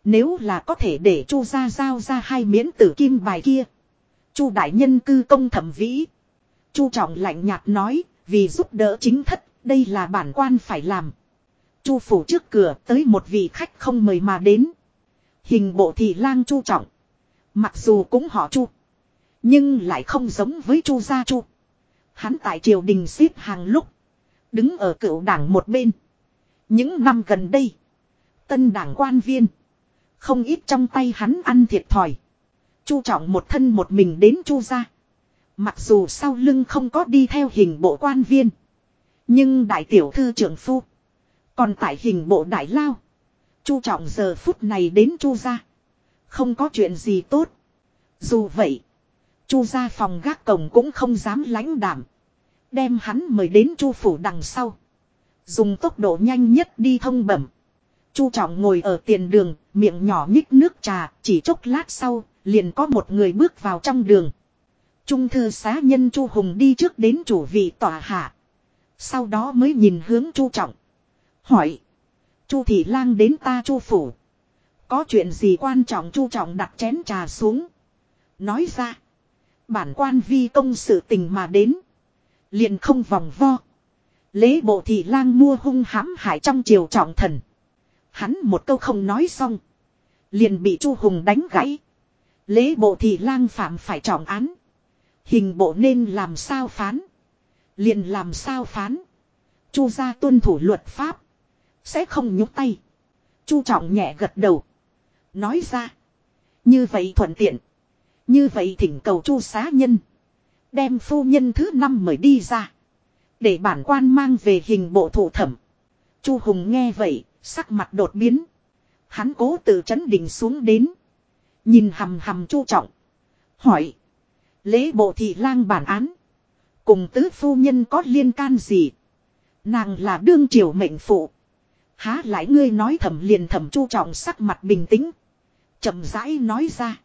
Nếu là có thể để chu ra giao ra hai miễn tử kim bài kia. chu đại nhân cư công thẩm vĩ. chu trọng lạnh nhạt nói, vì giúp đỡ chính thất, đây là bản quan phải làm. chu phủ trước cửa tới một vị khách không mời mà đến. Hình bộ thị lang chu trọng. Mặc dù cũng họ chu. Nhưng lại không giống với chu gia chu. Hắn tại triều đình xếp hàng lúc. Đứng ở cựu đảng một bên. Những năm gần đây. Tân đảng quan viên. Không ít trong tay hắn ăn thiệt thòi. Chu trọng một thân một mình đến chu gia. Mặc dù sau lưng không có đi theo hình bộ quan viên. Nhưng đại tiểu thư trưởng phu. Còn tại hình bộ đại lao. Chu trọng giờ phút này đến chu gia. Không có chuyện gì tốt. Dù vậy. Chu gia phòng gác cổng cũng không dám lãnh đảm. Đem hắn mời đến chu phủ đằng sau. Dùng tốc độ nhanh nhất đi thông bẩm. Chu trọng ngồi ở tiền đường, miệng nhỏ nhích nước trà, chỉ chốc lát sau, liền có một người bước vào trong đường. Trung thư xá nhân Chu Hùng đi trước đến chủ vị tòa hạ. Sau đó mới nhìn hướng Chu trọng. Hỏi. Chu thị lang đến ta Chu phủ. Có chuyện gì quan trọng Chu trọng đặt chén trà xuống. Nói ra. Bản quan vi công sự tình mà đến. Liền không vòng vo. Lễ bộ thị lang mua hung hãm hại trong triều trọng thần. Hắn một câu không nói xong. Liền bị Chu Hùng đánh gãy. Lễ bộ thì lang phạm phải trọng án. Hình bộ nên làm sao phán. Liền làm sao phán. Chu gia tuân thủ luật pháp. Sẽ không nhúc tay. Chu trọng nhẹ gật đầu. Nói ra. Như vậy thuận tiện. Như vậy thỉnh cầu chu xá nhân. Đem phu nhân thứ năm mời đi ra. Để bản quan mang về hình bộ thủ thẩm. Chu Hùng nghe vậy, sắc mặt đột biến. Hắn cố tự chấn đỉnh xuống đến. Nhìn hầm hầm chu trọng. Hỏi. Lễ bộ thị lang bản án. Cùng tứ phu nhân có liên can gì? Nàng là đương triều mệnh phụ. Há lại ngươi nói thầm liền thầm chu trọng sắc mặt bình tĩnh. chậm rãi nói ra.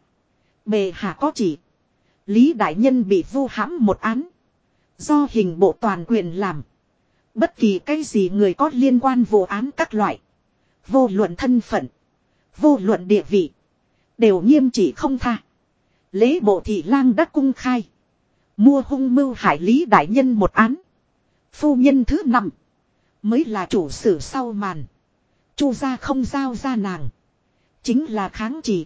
Bề hạ có chỉ. Lý đại nhân bị vu hãm một án. Do hình bộ toàn quyền làm. Bất kỳ cái gì người có liên quan vụ án các loại. Vô luận thân phận. Vô luận địa vị. Đều nghiêm chỉ không tha. Lễ bộ thị lang đã cung khai. Mua hung mưu hải lý đại nhân một án. Phu nhân thứ năm. Mới là chủ sử sau màn. Chu gia không giao ra nàng. Chính là kháng chỉ.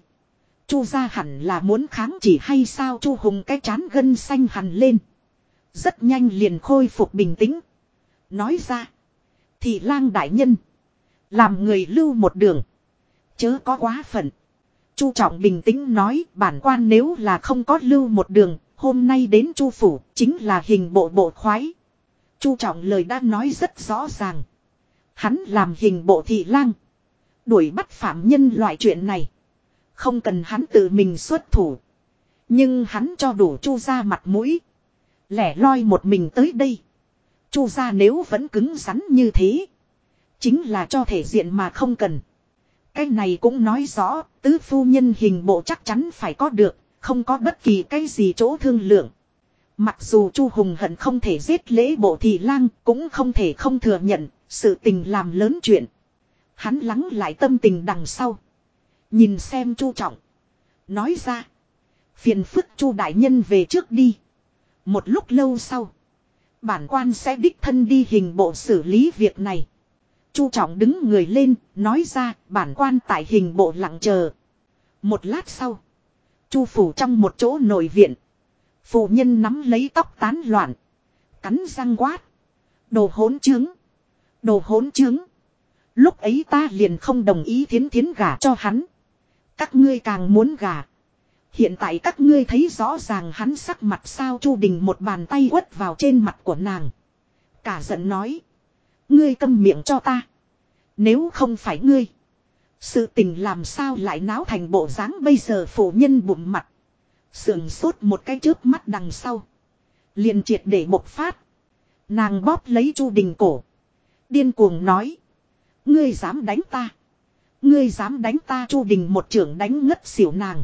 Chu gia hẳn là muốn kháng chỉ hay sao Chu Hùng cái chán gân xanh hằn lên. Rất nhanh liền khôi phục bình tĩnh. Nói ra. Thị lang đại nhân. Làm người lưu một đường. Chớ có quá phận. Chu trọng bình tĩnh nói, bản quan nếu là không có lưu một đường. Hôm nay đến chu phủ, chính là hình bộ bộ khoái. Chu trọng lời đã nói rất rõ ràng. Hắn làm hình bộ thị lang. Đuổi bắt phạm nhân loại chuyện này. Không cần hắn tự mình xuất thủ. Nhưng hắn cho đủ chu ra mặt mũi. Lẻ loi một mình tới đây. Chu ra nếu vẫn cứng rắn như thế. Chính là cho thể diện mà không cần. Cái này cũng nói rõ, tứ phu nhân hình bộ chắc chắn phải có được, không có bất kỳ cái gì chỗ thương lượng. Mặc dù Chu Hùng hận không thể giết lễ bộ thị lang, cũng không thể không thừa nhận, sự tình làm lớn chuyện. Hắn lắng lại tâm tình đằng sau. Nhìn xem Chu Trọng. Nói ra. Phiền phức Chu Đại Nhân về trước đi. Một lúc lâu sau. Bản quan sẽ đích thân đi hình bộ xử lý việc này. Chu trọng đứng người lên, nói ra, bản quan tại hình bộ lặng chờ. Một lát sau. Chu phủ trong một chỗ nội viện. Phụ nhân nắm lấy tóc tán loạn. Cắn răng quát. Đồ hỗn trướng. Đồ hỗn trướng. Lúc ấy ta liền không đồng ý thiến thiến gả cho hắn. Các ngươi càng muốn gả. Hiện tại các ngươi thấy rõ ràng hắn sắc mặt sao Chu Đình một bàn tay quất vào trên mặt của nàng. Cả giận nói. Ngươi câm miệng cho ta. Nếu không phải ngươi. Sự tình làm sao lại náo thành bộ dáng bây giờ phụ nhân bụng mặt. Sườn sốt một cái trước mắt đằng sau. liền triệt để bộc phát. Nàng bóp lấy Chu Đình cổ. Điên cuồng nói. Ngươi dám đánh ta. Ngươi dám đánh ta Chu Đình một trưởng đánh ngất xỉu nàng.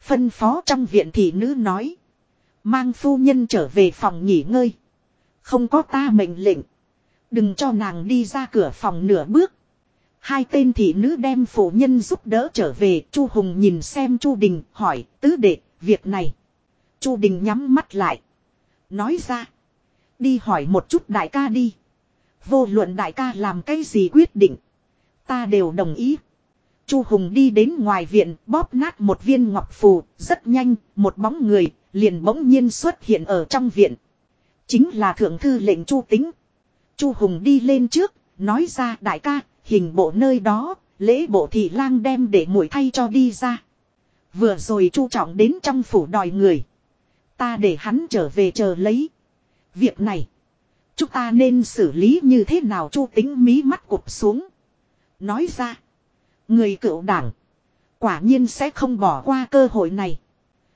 Phân phó trong viện thị nữ nói. Mang phu nhân trở về phòng nghỉ ngơi. Không có ta mệnh lệnh. Đừng cho nàng đi ra cửa phòng nửa bước. Hai tên thị nữ đem phụ nhân giúp đỡ trở về. Chu Hùng nhìn xem Chu Đình hỏi tứ đệ việc này. Chu Đình nhắm mắt lại. Nói ra. Đi hỏi một chút đại ca đi. Vô luận đại ca làm cái gì quyết định. Ta đều đồng ý. Chu Hùng đi đến ngoài viện bóp nát một viên ngọc phù. Rất nhanh, một bóng người liền bỗng nhiên xuất hiện ở trong viện. Chính là thượng thư lệnh Chu Tính. Chu Hùng đi lên trước, nói ra đại ca, hình bộ nơi đó, lễ bộ thị lang đem để muội thay cho đi ra. Vừa rồi Chu Trọng đến trong phủ đòi người. Ta để hắn trở về chờ lấy. Việc này, chúng ta nên xử lý như thế nào Chu Tính mí mắt cụp xuống. Nói ra, người cựu đảng, quả nhiên sẽ không bỏ qua cơ hội này.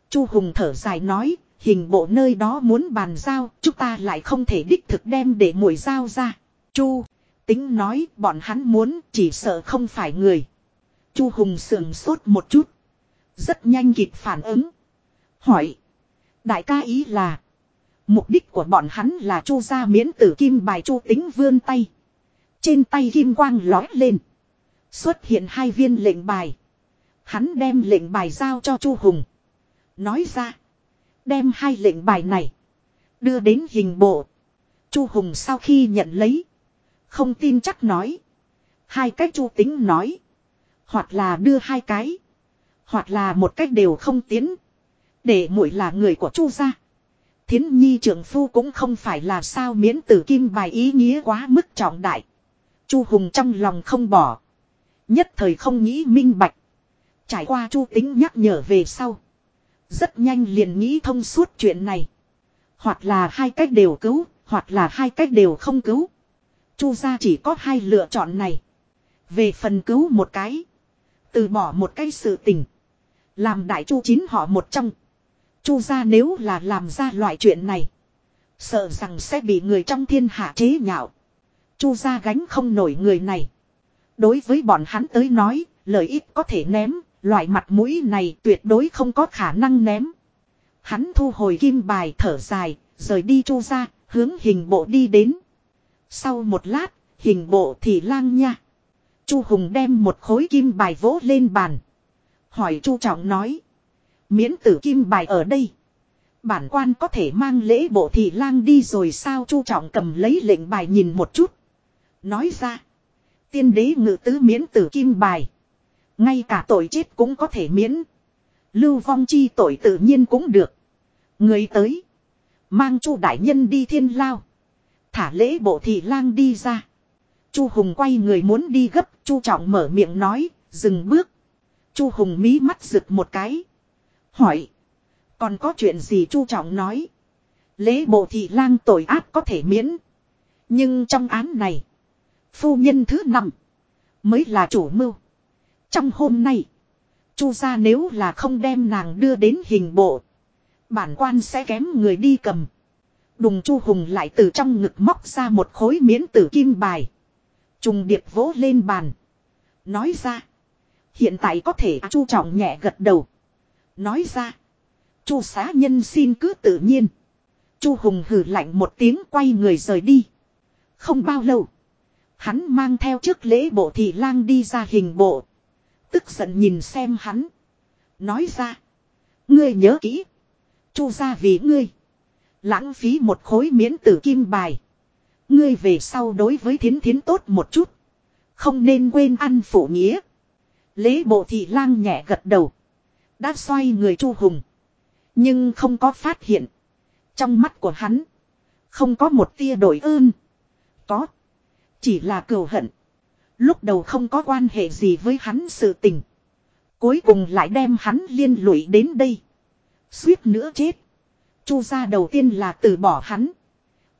Chu Hùng thở dài nói, hình bộ nơi đó muốn bàn giao, chúng ta lại không thể đích thực đem để mùi giao ra. Chu, tính nói bọn hắn muốn chỉ sợ không phải người. Chu Hùng sườn sốt một chút. Rất nhanh kịp phản ứng. Hỏi. Đại ca ý là. Mục đích của bọn hắn là chu ra miễn tử kim bài chu tính vươn tay. Trên tay kim quang lói lên. Xuất hiện hai viên lệnh bài. Hắn đem lệnh bài giao cho chu Hùng. Nói ra. Đem hai lệnh bài này. Đưa đến hình bộ. Chu Hùng sau khi nhận lấy. Không tin chắc nói. Hai cách chu tính nói. Hoặc là đưa hai cái. Hoặc là một cách đều không tiến. Để muội là người của chu gia. Thiến nhi trưởng phu cũng không phải là sao miễn tử kim bài ý nghĩa quá mức trọng đại. Chu Hùng trong lòng không bỏ. Nhất thời không nghĩ minh bạch. Trải qua chu tính nhắc nhở về sau. Rất nhanh liền nghĩ thông suốt chuyện này. Hoặc là hai cách đều cứu, hoặc là hai cách đều không cứu. Chu gia chỉ có hai lựa chọn này. Về phần cứu một cái. Từ bỏ một cái sự tình. Làm đại chu chín họ một trong. Chu gia nếu là làm ra loại chuyện này. Sợ rằng sẽ bị người trong thiên hạ chế nhạo. Chu gia gánh không nổi người này. Đối với bọn hắn tới nói, lợi ích có thể ném, loại mặt mũi này tuyệt đối không có khả năng ném. Hắn thu hồi kim bài thở dài, rời đi chu ra hướng hình bộ đi đến. Sau một lát, hình bộ thì lang nha. Chu Hùng đem một khối kim bài vỗ lên bàn. Hỏi Chu Trọng nói. Miễn tử kim bài ở đây. Bản quan có thể mang lễ bộ thị lang đi rồi sao Chu Trọng cầm lấy lệnh bài nhìn một chút. Nói ra. Tiên đế ngự tứ miễn tử kim bài. Ngay cả tội chết cũng có thể miễn. Lưu vong chi tội tự nhiên cũng được. Người tới. Mang chu đại nhân đi thiên lao. Thả lễ bộ thị lang đi ra. Chu Hùng quay người muốn đi gấp. Chu Trọng mở miệng nói. Dừng bước. Chu Hùng mí mắt rực một cái. Hỏi. Còn có chuyện gì Chu Trọng nói. Lễ bộ thị lang tội ác có thể miễn. Nhưng trong án này. Phu nhân thứ năm. Mới là chủ mưu. Trong hôm nay. Chu gia nếu là không đem nàng đưa đến hình bộ. Bản quan sẽ kém người đi cầm. Đùng Chu Hùng lại từ trong ngực móc ra một khối miễn tử kim bài. Trùng điệp vỗ lên bàn. Nói ra. Hiện tại có thể à, Chu Trọng nhẹ gật đầu. Nói ra. Chu xá nhân xin cứ tự nhiên. Chu Hùng hừ lạnh một tiếng quay người rời đi. Không bao lâu. Hắn mang theo trước lễ bộ thị lang đi ra hình bộ. Tức giận nhìn xem hắn. Nói ra. Ngươi nhớ kỹ. Chu ra vì ngươi. Lãng phí một khối miễn tử kim bài. Ngươi về sau đối với thiến thiến tốt một chút. Không nên quên ăn phụ nghĩa. Lễ bộ thị lang nhẹ gật đầu. Đã xoay người chu hùng. Nhưng không có phát hiện. Trong mắt của hắn. Không có một tia đổi ơn. Có. Chỉ là cừu hận. Lúc đầu không có quan hệ gì với hắn sự tình. Cuối cùng lại đem hắn liên lụy đến đây. Suýt nữa chết. Chu gia đầu tiên là từ bỏ hắn.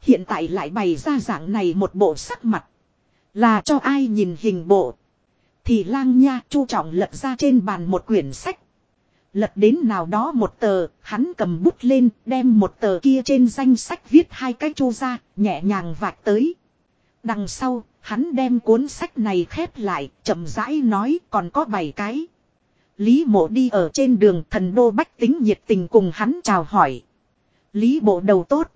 Hiện tại lại bày ra dạng này một bộ sắc mặt. Là cho ai nhìn hình bộ. Thì lang nha chu trọng lật ra trên bàn một quyển sách. Lật đến nào đó một tờ, hắn cầm bút lên, đem một tờ kia trên danh sách viết hai cái chu ra, nhẹ nhàng vạch tới. Đằng sau, hắn đem cuốn sách này khép lại, chậm rãi nói còn có bảy cái. Lý mộ đi ở trên đường thần đô bách tính nhiệt tình cùng hắn chào hỏi. Lý bộ đầu tốt.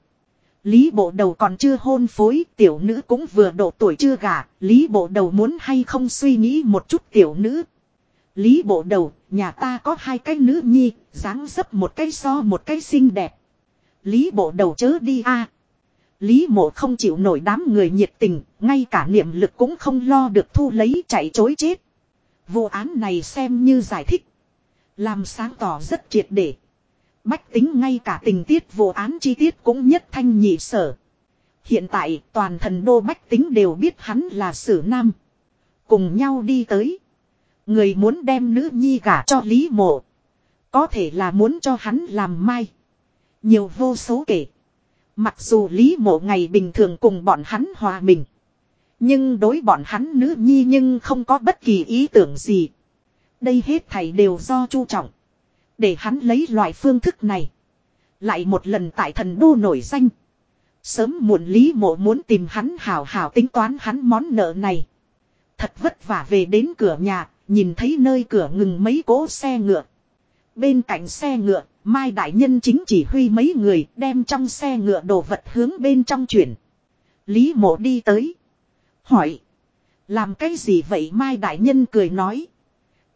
Lý bộ đầu còn chưa hôn phối, tiểu nữ cũng vừa độ tuổi chưa gả, Lý bộ đầu muốn hay không suy nghĩ một chút tiểu nữ. Lý bộ đầu, nhà ta có hai cái nữ nhi, dáng dấp một cái so một cái xinh đẹp. Lý bộ đầu chớ đi a. Lý mộ không chịu nổi đám người nhiệt tình, ngay cả niệm lực cũng không lo được thu lấy chạy chối chết. Vụ án này xem như giải thích. Làm sáng tỏ rất triệt để. Bách tính ngay cả tình tiết vụ án chi tiết cũng nhất thanh nhị sở. Hiện tại toàn thần đô bách tính đều biết hắn là sử nam. Cùng nhau đi tới. Người muốn đem nữ nhi gả cho Lý Mộ. Có thể là muốn cho hắn làm mai. Nhiều vô số kể. Mặc dù Lý Mộ ngày bình thường cùng bọn hắn hòa mình. Nhưng đối bọn hắn nữ nhi nhưng không có bất kỳ ý tưởng gì. Đây hết thảy đều do chu trọng. Để hắn lấy loại phương thức này. Lại một lần tại thần đô nổi danh. Sớm muộn Lý Mộ muốn tìm hắn hào hào tính toán hắn món nợ này. Thật vất vả về đến cửa nhà, nhìn thấy nơi cửa ngừng mấy cỗ xe ngựa. Bên cạnh xe ngựa, Mai Đại Nhân chính chỉ huy mấy người đem trong xe ngựa đồ vật hướng bên trong chuyển. Lý mộ đi tới. Hỏi. Làm cái gì vậy Mai Đại Nhân cười nói.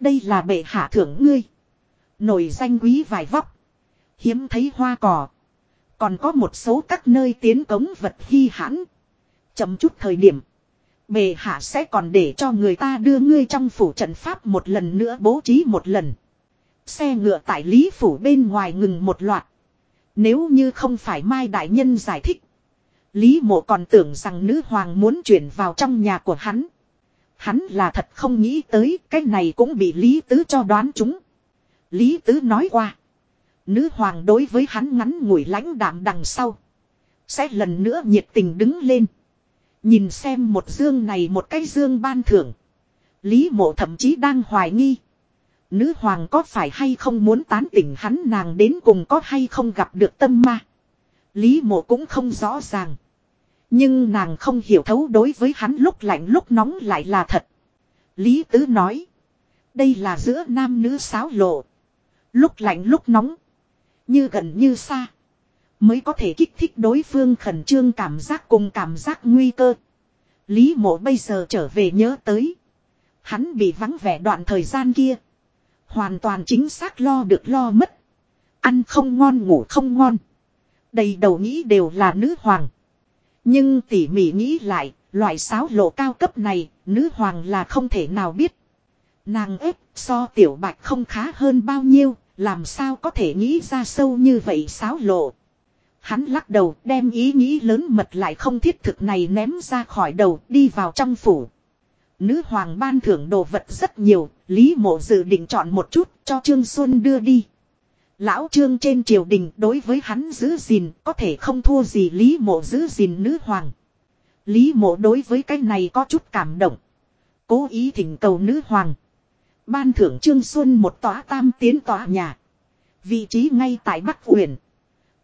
Đây là bệ hạ thưởng ngươi. Nổi danh quý vài vóc. Hiếm thấy hoa cỏ. Còn có một số các nơi tiến cống vật hy hãn. Chậm chút thời điểm. bệ hạ sẽ còn để cho người ta đưa ngươi trong phủ trận pháp một lần nữa bố trí một lần. Xe ngựa tại Lý Phủ bên ngoài ngừng một loạt. Nếu như không phải Mai Đại Nhân giải thích. Lý mộ còn tưởng rằng nữ hoàng muốn chuyển vào trong nhà của hắn. Hắn là thật không nghĩ tới, cái này cũng bị Lý Tứ cho đoán chúng. Lý Tứ nói qua. Nữ hoàng đối với hắn ngắn ngủi lãnh đạm đằng sau. Sẽ lần nữa nhiệt tình đứng lên. Nhìn xem một dương này một cái dương ban thưởng. Lý mộ thậm chí đang hoài nghi. Nữ hoàng có phải hay không muốn tán tỉnh hắn nàng đến cùng có hay không gặp được tâm ma. Lý mộ cũng không rõ ràng. Nhưng nàng không hiểu thấu đối với hắn lúc lạnh lúc nóng lại là thật. Lý tứ nói. Đây là giữa nam nữ sáo lộ. Lúc lạnh lúc nóng. Như gần như xa. Mới có thể kích thích đối phương khẩn trương cảm giác cùng cảm giác nguy cơ. Lý mộ bây giờ trở về nhớ tới. Hắn bị vắng vẻ đoạn thời gian kia. Hoàn toàn chính xác lo được lo mất. Ăn không ngon ngủ không ngon. Đầy đầu nghĩ đều là nữ hoàng. Nhưng tỉ mỉ nghĩ lại, loại sáo lộ cao cấp này, nữ hoàng là không thể nào biết. Nàng ép so tiểu bạch không khá hơn bao nhiêu, làm sao có thể nghĩ ra sâu như vậy sáo lộ. Hắn lắc đầu đem ý nghĩ lớn mật lại không thiết thực này ném ra khỏi đầu đi vào trong phủ. Nữ hoàng ban thưởng đồ vật rất nhiều, Lý mộ dự định chọn một chút cho Trương Xuân đưa đi. Lão Trương trên triều đình đối với hắn giữ gìn có thể không thua gì Lý mộ giữ gìn nữ hoàng. Lý mộ đối với cái này có chút cảm động. Cố ý thỉnh cầu nữ hoàng. Ban thưởng Trương Xuân một tòa tam tiến tòa nhà. Vị trí ngay tại Bắc Uyển.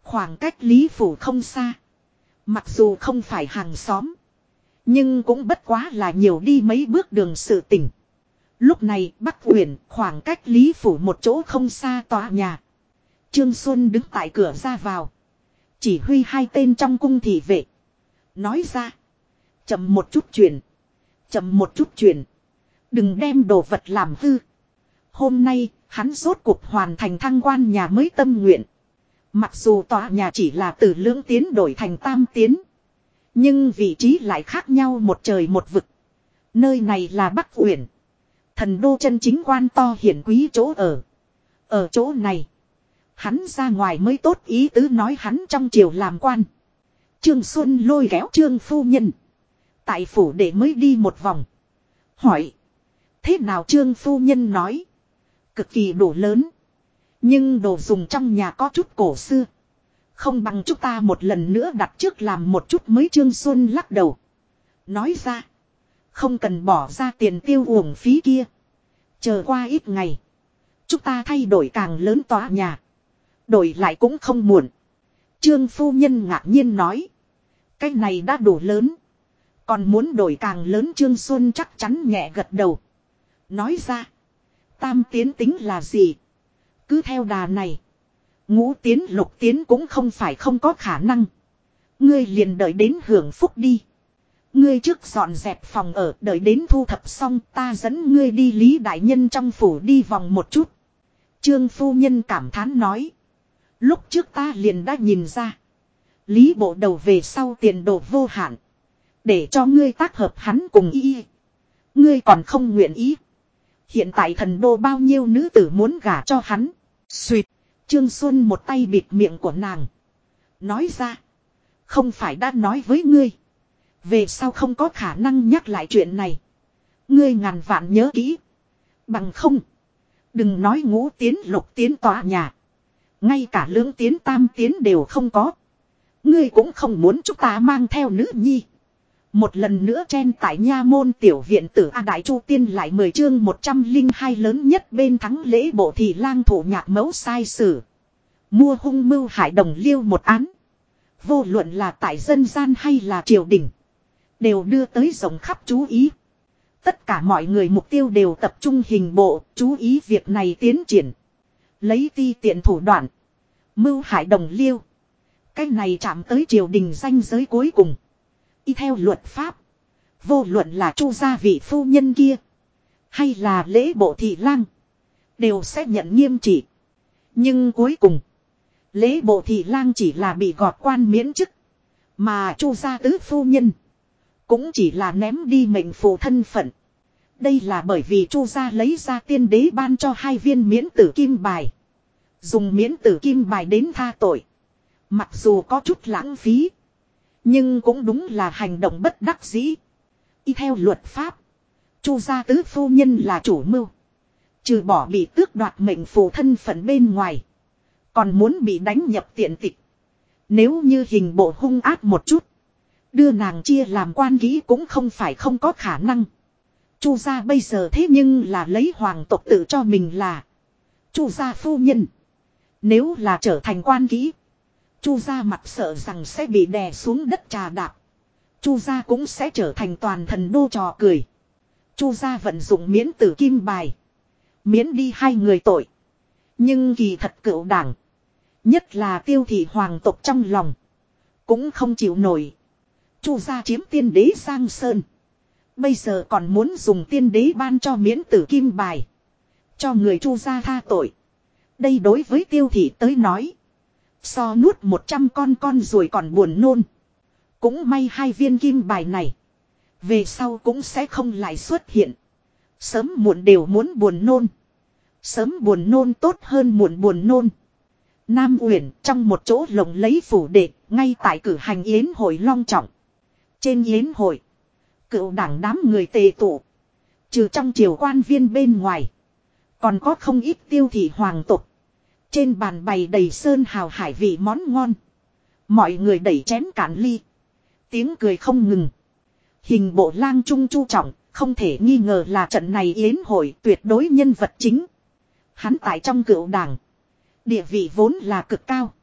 Khoảng cách Lý Phủ không xa. Mặc dù không phải hàng xóm. Nhưng cũng bất quá là nhiều đi mấy bước đường sự tỉnh. Lúc này Bắc Uyển khoảng cách Lý Phủ một chỗ không xa tòa nhà. Trương Xuân đứng tại cửa ra vào. Chỉ huy hai tên trong cung thị vệ. Nói ra. chậm một chút chuyện. chậm một chút chuyện. Đừng đem đồ vật làm hư. Hôm nay, hắn rốt cuộc hoàn thành thăng quan nhà mới tâm nguyện. Mặc dù tòa nhà chỉ là từ lưỡng tiến đổi thành tam tiến. Nhưng vị trí lại khác nhau một trời một vực. Nơi này là Bắc Uyển. Thần đô chân chính quan to hiển quý chỗ ở. Ở chỗ này. Hắn ra ngoài mới tốt ý tứ nói hắn trong triều làm quan. Trương Xuân lôi kéo Trương Phu Nhân. Tại phủ để mới đi một vòng. Hỏi. Thế nào Trương Phu Nhân nói. Cực kỳ đủ lớn. Nhưng đồ dùng trong nhà có chút cổ xưa. Không bằng chúng ta một lần nữa đặt trước làm một chút mới Trương Xuân lắc đầu. Nói ra. Không cần bỏ ra tiền tiêu uổng phí kia. Chờ qua ít ngày. Chúng ta thay đổi càng lớn tòa nhà. Đổi lại cũng không muộn. Trương phu nhân ngạc nhiên nói. Cái này đã đủ lớn. Còn muốn đổi càng lớn Trương Xuân chắc chắn nhẹ gật đầu. Nói ra. Tam tiến tính là gì? Cứ theo đà này. Ngũ tiến, lục tiến cũng không phải không có khả năng. Ngươi liền đợi đến hưởng phúc đi. Ngươi trước dọn dẹp phòng ở, đợi đến thu thập xong, ta dẫn ngươi đi Lý Đại Nhân trong phủ đi vòng một chút. Trương Phu Nhân cảm thán nói. Lúc trước ta liền đã nhìn ra. Lý bộ đầu về sau tiền đồ vô hạn. Để cho ngươi tác hợp hắn cùng y. Ngươi còn không nguyện ý. Hiện tại thần đô bao nhiêu nữ tử muốn gả cho hắn. Xuyệt. Trương Xuân một tay bịt miệng của nàng. Nói ra. Không phải đã nói với ngươi. Về sau không có khả năng nhắc lại chuyện này. Ngươi ngàn vạn nhớ kỹ. Bằng không. Đừng nói ngũ tiến lục tiến tòa nhà. Ngay cả lưỡng tiến tam tiến đều không có. Ngươi cũng không muốn chúng ta mang theo nữ nhi. Một lần nữa chen tại nha môn tiểu viện tử A Đại Chu Tiên lại 10 chương 102 lớn nhất bên thắng lễ bộ thì lang thủ nhạc mẫu sai sử. Mua hung mưu hải đồng liêu một án. Vô luận là tại dân gian hay là triều đình. Đều đưa tới rộng khắp chú ý. Tất cả mọi người mục tiêu đều tập trung hình bộ, chú ý việc này tiến triển. Lấy ti tiện thủ đoạn. Mưu hải đồng liêu. Cái này chạm tới triều đình danh giới cuối cùng. Y theo luật pháp. Vô luận là chu gia vị phu nhân kia. Hay là lễ bộ thị lang. Đều sẽ nhận nghiêm trị. Nhưng cuối cùng. Lễ bộ thị lang chỉ là bị gọt quan miễn chức. Mà chu gia tứ phu nhân. Cũng chỉ là ném đi mệnh phụ thân phận. Đây là bởi vì chu gia lấy ra tiên đế ban cho hai viên miễn tử kim bài. Dùng miễn tử kim bài đến tha tội. Mặc dù có chút lãng phí. Nhưng cũng đúng là hành động bất đắc dĩ. Y theo luật pháp. Chu gia tứ phu nhân là chủ mưu. Trừ bỏ bị tước đoạt mệnh phụ thân phận bên ngoài. Còn muốn bị đánh nhập tiện tịch. Nếu như hình bộ hung ác một chút. Đưa nàng chia làm quan kỹ cũng không phải không có khả năng. Chu gia bây giờ thế nhưng là lấy hoàng tộc tự cho mình là. Chu gia phu nhân. Nếu là trở thành quan kỹ. Chu gia mặt sợ rằng sẽ bị đè xuống đất trà đạp. Chu gia cũng sẽ trở thành toàn thần đô trò cười. Chu gia vận dụng miễn tử kim bài. Miễn đi hai người tội. Nhưng kỳ thật cựu đảng. Nhất là tiêu thị hoàng tộc trong lòng. Cũng không chịu nổi. Chu gia chiếm tiên đế sang sơn. Bây giờ còn muốn dùng tiên đế ban cho miễn tử kim bài. Cho người chu gia tha tội. Đây đối với tiêu thị tới nói. So nuốt 100 con con rồi còn buồn nôn. Cũng may hai viên kim bài này. Về sau cũng sẽ không lại xuất hiện. Sớm muộn đều muốn buồn nôn. Sớm buồn nôn tốt hơn muộn buồn nôn. Nam Uyển trong một chỗ lồng lấy phủ đệ, ngay tại cử hành yến hội long trọng. Trên yến hội, cựu đảng đám người tề tụ. Trừ trong triều quan viên bên ngoài. Còn có không ít tiêu thị hoàng tục. Trên bàn bày đầy sơn hào hải vị món ngon. Mọi người đẩy chén cạn ly. Tiếng cười không ngừng. Hình bộ lang trung chu trọng, không thể nghi ngờ là trận này yến hội tuyệt đối nhân vật chính. Hắn tại trong cựu đảng. Địa vị vốn là cực cao.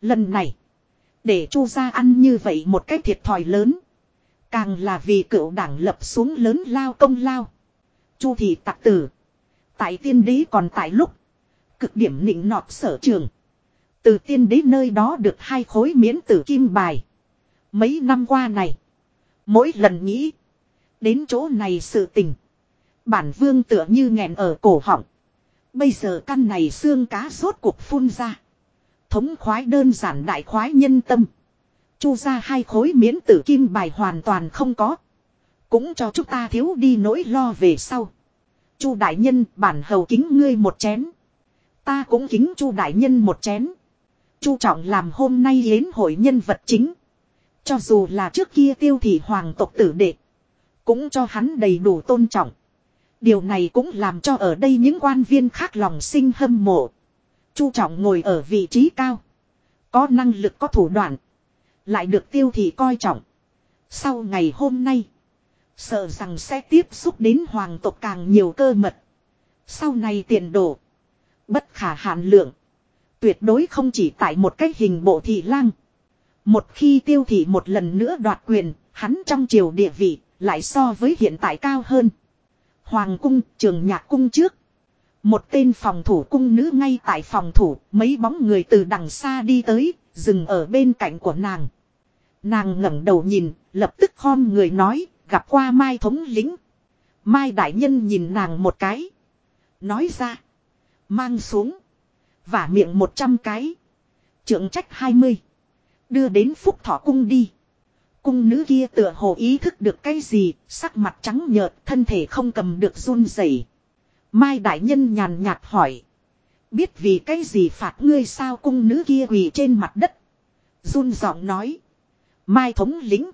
Lần này. Để chu ra ăn như vậy một cách thiệt thòi lớn. Càng là vì cựu đảng lập xuống lớn lao công lao. Chu thị tặc tử. Tại tiên đế còn tại lúc. Cực điểm nịnh nọt sở trường. Từ tiên đế nơi đó được hai khối miễn tử kim bài. Mấy năm qua này. Mỗi lần nghĩ. Đến chỗ này sự tình. Bản vương tựa như nghẹn ở cổ họng. Bây giờ căn này xương cá sốt cuộc phun ra. Thống khoái đơn giản đại khoái nhân tâm. Chu ra hai khối miễn tử kim bài hoàn toàn không có. Cũng cho chúng ta thiếu đi nỗi lo về sau. Chu đại nhân, bản hầu kính ngươi một chén. Ta cũng kính chu đại nhân một chén. Chu trọng làm hôm nay yến hội nhân vật chính. Cho dù là trước kia tiêu thị hoàng tộc tử đệ. Cũng cho hắn đầy đủ tôn trọng. Điều này cũng làm cho ở đây những quan viên khác lòng sinh hâm mộ. Chu trọng ngồi ở vị trí cao. Có năng lực có thủ đoạn. Lại được tiêu thị coi trọng. Sau ngày hôm nay. Sợ rằng sẽ tiếp xúc đến hoàng tộc càng nhiều cơ mật. Sau này tiền đổ. Bất khả hạn lượng. Tuyệt đối không chỉ tại một cái hình bộ thị lang. Một khi tiêu thị một lần nữa đoạt quyền, hắn trong triều địa vị, lại so với hiện tại cao hơn. Hoàng cung, trường nhạc cung trước. Một tên phòng thủ cung nữ ngay tại phòng thủ, mấy bóng người từ đằng xa đi tới, dừng ở bên cạnh của nàng. Nàng ngẩng đầu nhìn, lập tức khom người nói, gặp qua Mai thống lính. Mai đại nhân nhìn nàng một cái. Nói ra. Mang xuống. Vả miệng một trăm cái. trưởng trách hai mươi. Đưa đến phúc thọ cung đi. Cung nữ kia tựa hồ ý thức được cái gì, sắc mặt trắng nhợt, thân thể không cầm được run rẩy. Mai đại nhân nhàn nhạt hỏi. Biết vì cái gì phạt ngươi sao cung nữ kia quỳ trên mặt đất. Run giọng nói. Mai thống lĩnh.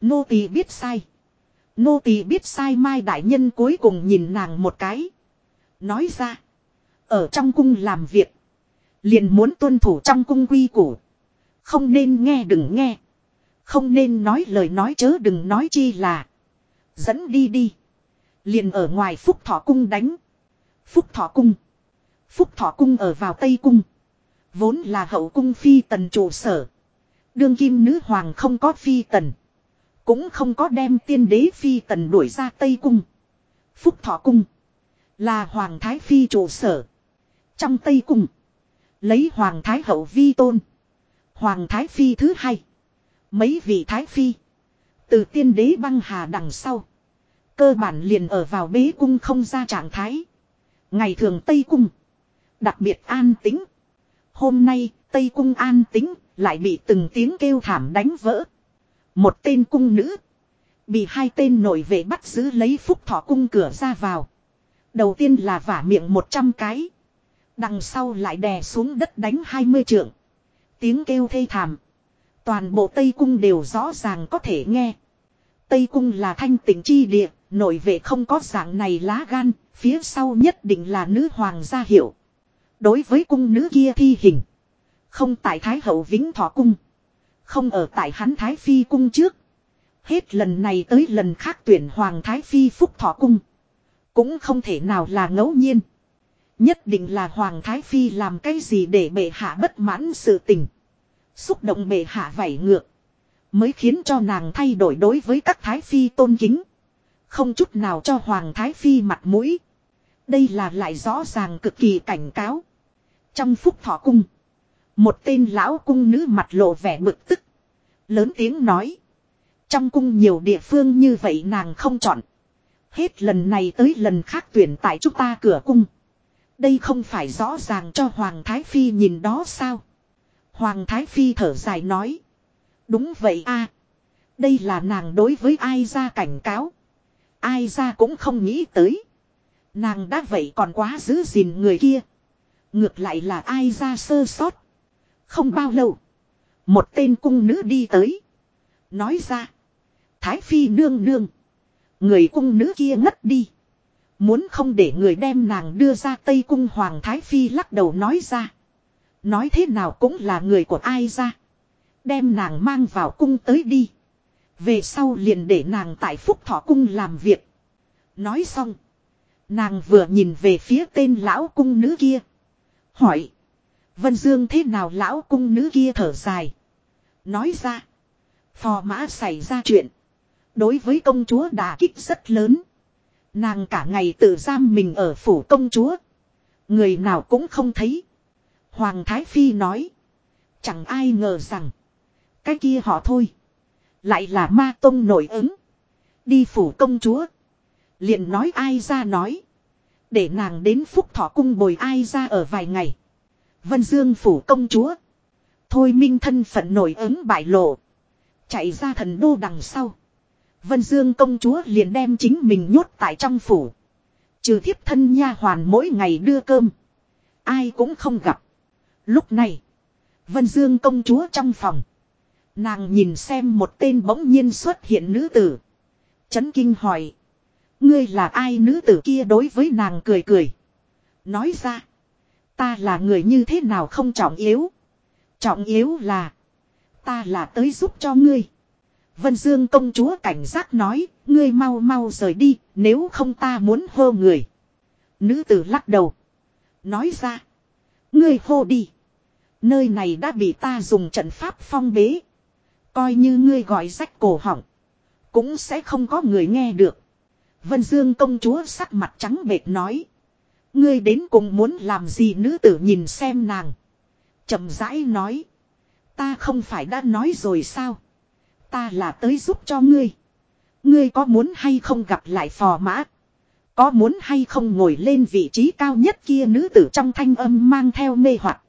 Nô tỳ biết sai. Nô tỳ biết sai Mai đại nhân cuối cùng nhìn nàng một cái. Nói ra. Ở trong cung làm việc. Liền muốn tuân thủ trong cung quy củ. Không nên nghe đừng nghe. Không nên nói lời nói chớ đừng nói chi là. Dẫn đi đi. Liền ở ngoài phúc thọ cung đánh. Phúc thọ cung. Phúc thọ cung ở vào Tây cung. Vốn là hậu cung phi tần trụ sở. Đương kim nữ hoàng không có phi tần. Cũng không có đem tiên đế phi tần đuổi ra Tây cung. Phúc thọ cung. Là hoàng thái phi trụ sở. Trong Tây cung. Lấy hoàng thái hậu vi tôn. Hoàng thái phi thứ hai. Mấy vị thái phi. Từ tiên đế băng hà đằng sau. Cơ bản liền ở vào bế cung không ra trạng thái. Ngày thường Tây cung. Đặc biệt an tính. Hôm nay Tây cung an tính lại bị từng tiếng kêu thảm đánh vỡ. Một tên cung nữ. Bị hai tên nội vệ bắt giữ lấy phúc thọ cung cửa ra vào. Đầu tiên là vả miệng một trăm cái. Đằng sau lại đè xuống đất đánh hai mươi trượng. Tiếng kêu thê thảm. Toàn bộ Tây Cung đều rõ ràng có thể nghe. Tây Cung là thanh tỉnh chi địa, nội vệ không có dạng này lá gan, phía sau nhất định là nữ hoàng gia hiệu. Đối với cung nữ kia thi hình. Không tại Thái Hậu Vĩnh Thọ Cung. Không ở tại hắn Thái Phi Cung trước. Hết lần này tới lần khác tuyển Hoàng Thái Phi Phúc Thọ Cung. Cũng không thể nào là ngẫu nhiên. Nhất định là Hoàng Thái Phi làm cái gì để bệ hạ bất mãn sự tình. Xúc động bệ hạ vảy ngược. Mới khiến cho nàng thay đổi đối với các Thái Phi tôn kính. Không chút nào cho Hoàng Thái Phi mặt mũi. Đây là lại rõ ràng cực kỳ cảnh cáo. Trong phúc thọ cung. Một tên lão cung nữ mặt lộ vẻ bực tức. Lớn tiếng nói. Trong cung nhiều địa phương như vậy nàng không chọn. Hết lần này tới lần khác tuyển tại chúng ta cửa cung. Đây không phải rõ ràng cho Hoàng Thái Phi nhìn đó sao? Hoàng Thái Phi thở dài nói. Đúng vậy a Đây là nàng đối với ai ra cảnh cáo. Ai ra cũng không nghĩ tới. Nàng đã vậy còn quá giữ gìn người kia. Ngược lại là ai ra sơ sót. Không bao lâu. Một tên cung nữ đi tới. Nói ra. Thái Phi nương nương. Người cung nữ kia ngất đi. Muốn không để người đem nàng đưa ra Tây Cung Hoàng Thái Phi lắc đầu nói ra. Nói thế nào cũng là người của ai ra. Đem nàng mang vào cung tới đi. Về sau liền để nàng tại Phúc Thọ Cung làm việc. Nói xong. Nàng vừa nhìn về phía tên lão cung nữ kia. Hỏi. Vân Dương thế nào lão cung nữ kia thở dài. Nói ra. Phò mã xảy ra chuyện. Đối với công chúa đả kích rất lớn. Nàng cả ngày tự giam mình ở phủ công chúa. Người nào cũng không thấy. Hoàng Thái Phi nói. Chẳng ai ngờ rằng. Cái kia họ thôi. Lại là ma tông nổi ứng. Đi phủ công chúa. liền nói ai ra nói. Để nàng đến phúc thọ cung bồi ai ra ở vài ngày. Vân Dương phủ công chúa. Thôi minh thân phận nổi ứng bại lộ. Chạy ra thần đô đằng sau. Vân Dương công chúa liền đem chính mình nhốt tại trong phủ. Trừ thiếp thân nha hoàn mỗi ngày đưa cơm. Ai cũng không gặp. Lúc này. Vân Dương công chúa trong phòng. Nàng nhìn xem một tên bỗng nhiên xuất hiện nữ tử. Chấn kinh hỏi. Ngươi là ai nữ tử kia đối với nàng cười cười. Nói ra. Ta là người như thế nào không trọng yếu. Trọng yếu là. Ta là tới giúp cho ngươi. Vân Dương công chúa cảnh giác nói. Ngươi mau mau rời đi. Nếu không ta muốn hô người. Nữ tử lắc đầu. Nói ra. Ngươi hô đi. Nơi này đã bị ta dùng trận pháp phong bế. Coi như ngươi gọi rách cổ họng. Cũng sẽ không có người nghe được. Vân Dương công chúa sắc mặt trắng bệt nói. Ngươi đến cùng muốn làm gì nữ tử nhìn xem nàng. chậm rãi nói. Ta không phải đã nói rồi sao. Ta là tới giúp cho ngươi. Ngươi có muốn hay không gặp lại phò mã. Có muốn hay không ngồi lên vị trí cao nhất kia nữ tử trong thanh âm mang theo mê hoặc.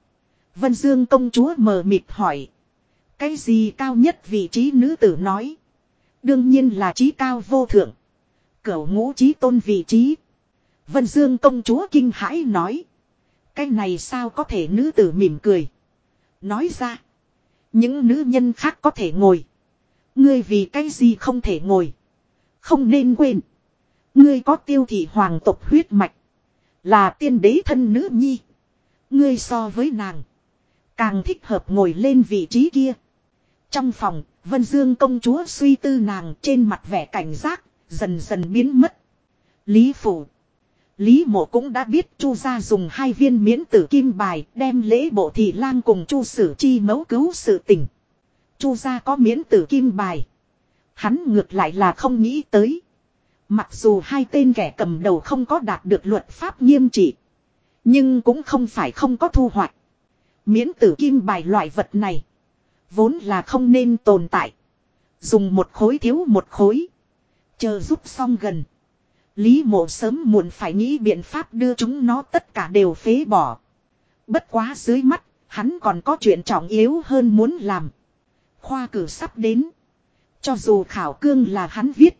Vân Dương công chúa mờ mịt hỏi. Cái gì cao nhất vị trí nữ tử nói. Đương nhiên là trí cao vô thượng. Cửu ngũ trí tôn vị trí. Vân Dương công chúa kinh hãi nói. Cái này sao có thể nữ tử mỉm cười. Nói ra. Những nữ nhân khác có thể ngồi. Ngươi vì cái gì không thể ngồi. Không nên quên. Ngươi có tiêu thị hoàng tộc huyết mạch. Là tiên đế thân nữ nhi. Ngươi so với nàng. Càng thích hợp ngồi lên vị trí kia. Trong phòng, Vân Dương công chúa suy tư nàng trên mặt vẻ cảnh giác, dần dần biến mất. Lý Phủ Lý mộ cũng đã biết Chu gia dùng hai viên miễn tử kim bài đem lễ bộ thị lang cùng Chu sử chi mấu cứu sự tình. Chu gia có miễn tử kim bài. Hắn ngược lại là không nghĩ tới. Mặc dù hai tên kẻ cầm đầu không có đạt được luật pháp nghiêm trị. Nhưng cũng không phải không có thu hoạch. Miễn tử kim bài loại vật này. Vốn là không nên tồn tại. Dùng một khối thiếu một khối. Chờ giúp xong gần. Lý mộ sớm muộn phải nghĩ biện pháp đưa chúng nó tất cả đều phế bỏ. Bất quá dưới mắt, hắn còn có chuyện trọng yếu hơn muốn làm. Khoa cử sắp đến. Cho dù khảo cương là hắn viết.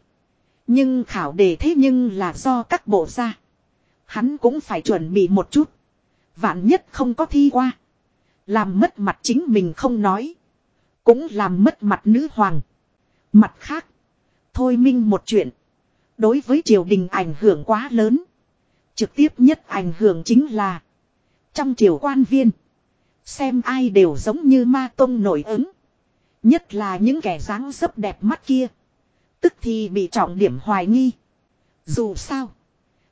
Nhưng khảo đề thế nhưng là do các bộ ra. Hắn cũng phải chuẩn bị một chút. Vạn nhất không có thi qua. Làm mất mặt chính mình không nói. Cũng làm mất mặt nữ hoàng. Mặt khác. Thôi minh một chuyện. Đối với triều đình ảnh hưởng quá lớn. Trực tiếp nhất ảnh hưởng chính là. Trong triều quan viên. Xem ai đều giống như ma tông nổi ứng. Nhất là những kẻ dáng dấp đẹp mắt kia. Tức thì bị trọng điểm hoài nghi. Dù sao.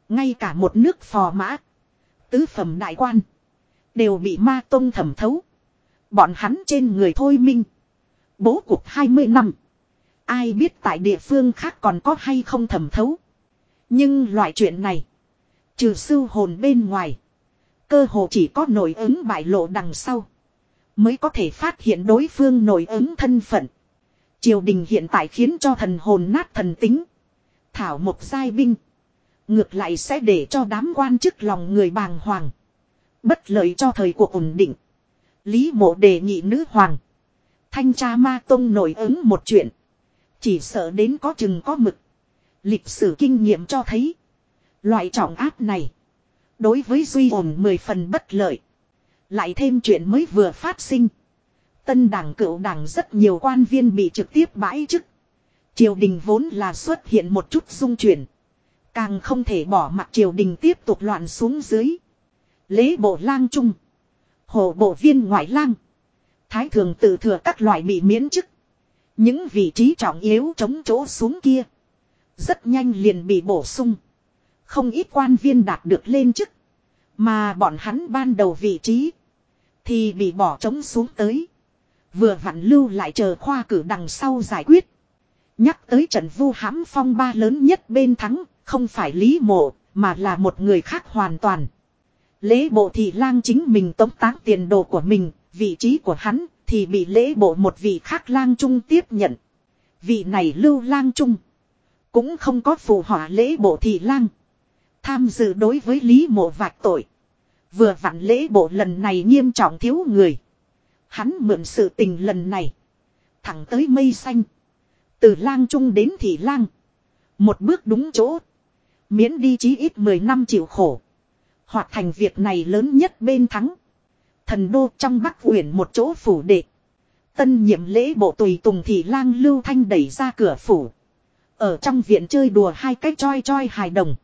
Ngay cả một nước phò mã. Tứ phẩm đại quan. Đều bị ma tông thẩm thấu. Bọn hắn trên người thôi minh. Bố cục 20 năm. Ai biết tại địa phương khác còn có hay không thẩm thấu. Nhưng loại chuyện này. Trừ sư hồn bên ngoài. Cơ hồ chỉ có nổi ứng bại lộ đằng sau. Mới có thể phát hiện đối phương nổi ứng thân phận. Triều đình hiện tại khiến cho thần hồn nát thần tính. Thảo một giai binh. Ngược lại sẽ để cho đám quan chức lòng người bàng hoàng. Bất lợi cho thời cuộc ổn định. Lý mộ đề nghị nữ hoàng. Thanh tra ma tông nổi ứng một chuyện. Chỉ sợ đến có chừng có mực. Lịch sử kinh nghiệm cho thấy. Loại trọng áp này. Đối với duy ổn mười phần bất lợi. Lại thêm chuyện mới vừa phát sinh. Tân đảng cựu đảng rất nhiều quan viên bị trực tiếp bãi chức. Triều đình vốn là xuất hiện một chút dung chuyển. Càng không thể bỏ mặt triều đình tiếp tục loạn xuống dưới. Lễ bộ lang trung. Hồ bộ viên ngoại lang. Thái thường tự thừa các loại bị miễn chức. Những vị trí trọng yếu chống chỗ xuống kia. Rất nhanh liền bị bổ sung. Không ít quan viên đạt được lên chức. Mà bọn hắn ban đầu vị trí. Thì bị bỏ trống xuống tới. Vừa vặn lưu lại chờ khoa cử đằng sau giải quyết. Nhắc tới trận vu hãm phong ba lớn nhất bên thắng. Không phải Lý Mộ. Mà là một người khác hoàn toàn. Lễ bộ thị lang chính mình tống táng tiền đồ của mình. Vị trí của hắn thì bị lễ bộ một vị khác lang trung tiếp nhận. Vị này lưu lang trung. Cũng không có phù họa lễ bộ thị lang. Tham dự đối với lý mộ vạch tội. Vừa vặn lễ bộ lần này nghiêm trọng thiếu người. Hắn mượn sự tình lần này. Thẳng tới mây xanh. Từ lang trung đến thị lang. Một bước đúng chỗ. Miễn đi chí ít 10 năm chịu khổ. Hoạt thành việc này lớn nhất bên thắng. Thần đô trong Bắc Uyển một chỗ phủ đệ. Tân nhiệm lễ bộ tùy tùng thị lang lưu thanh đẩy ra cửa phủ. Ở trong viện chơi đùa hai cái choi choi hài đồng.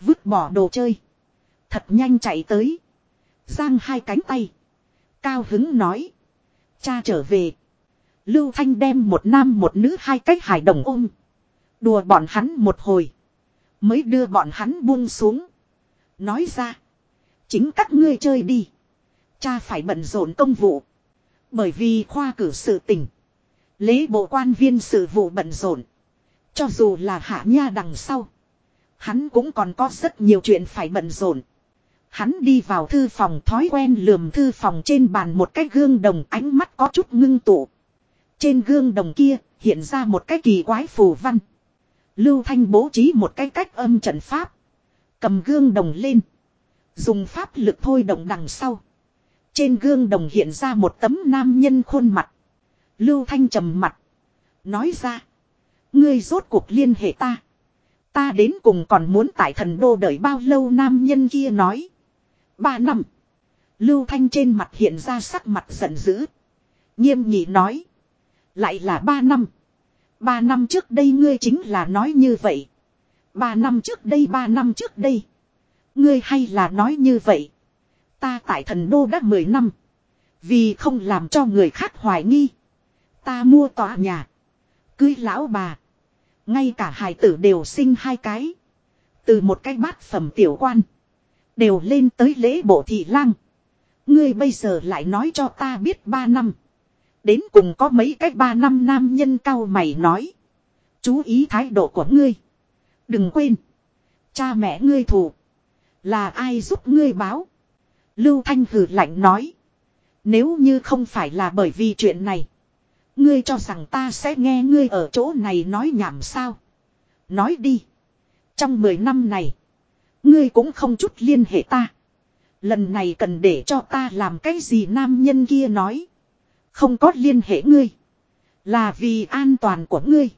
Vứt bỏ đồ chơi. Thật nhanh chạy tới. Giang hai cánh tay. Cao hứng nói. Cha trở về. Lưu Thanh đem một nam một nữ hai cách hài đồng ôm. Đùa bọn hắn một hồi. Mới đưa bọn hắn buông xuống. Nói ra. Chính các ngươi chơi đi. Cha phải bận rộn công vụ. Bởi vì khoa cử sự tình. Lễ bộ quan viên sự vụ bận rộn. Cho dù là hạ nha đằng sau. Hắn cũng còn có rất nhiều chuyện phải bận rộn. Hắn đi vào thư phòng, thói quen lườm thư phòng trên bàn một cái gương đồng, ánh mắt có chút ngưng tụ. Trên gương đồng kia, hiện ra một cái kỳ quái phù văn. Lưu Thanh bố trí một cái cách âm trận pháp. Cầm gương đồng lên. Dùng pháp lực thôi động đằng sau. Trên gương đồng hiện ra một tấm nam nhân khuôn mặt. Lưu Thanh trầm mặt. Nói ra. Ngươi rốt cuộc liên hệ ta. Ta đến cùng còn muốn tại thần đô đợi bao lâu nam nhân kia nói. Ba năm. Lưu Thanh trên mặt hiện ra sắc mặt giận dữ. Nghiêm nghị nói. Lại là ba năm. Ba năm trước đây ngươi chính là nói như vậy. Ba năm trước đây, ba năm trước đây. Ngươi hay là nói như vậy. Ta tại thần đô đã mười năm. Vì không làm cho người khác hoài nghi. Ta mua tòa nhà. Cưới lão bà. Ngay cả hài tử đều sinh hai cái. Từ một cái bát phẩm tiểu quan. Đều lên tới lễ bộ thị lang. Ngươi bây giờ lại nói cho ta biết ba năm. Đến cùng có mấy cái ba năm nam nhân cao mày nói. Chú ý thái độ của ngươi. Đừng quên. Cha mẹ ngươi thù. Là ai giúp ngươi báo. Lưu Thanh hử lạnh nói. Nếu như không phải là bởi vì chuyện này. Ngươi cho rằng ta sẽ nghe ngươi ở chỗ này nói nhảm sao. Nói đi. Trong 10 năm này. Ngươi cũng không chút liên hệ ta. Lần này cần để cho ta làm cái gì nam nhân kia nói. Không có liên hệ ngươi. Là vì an toàn của ngươi.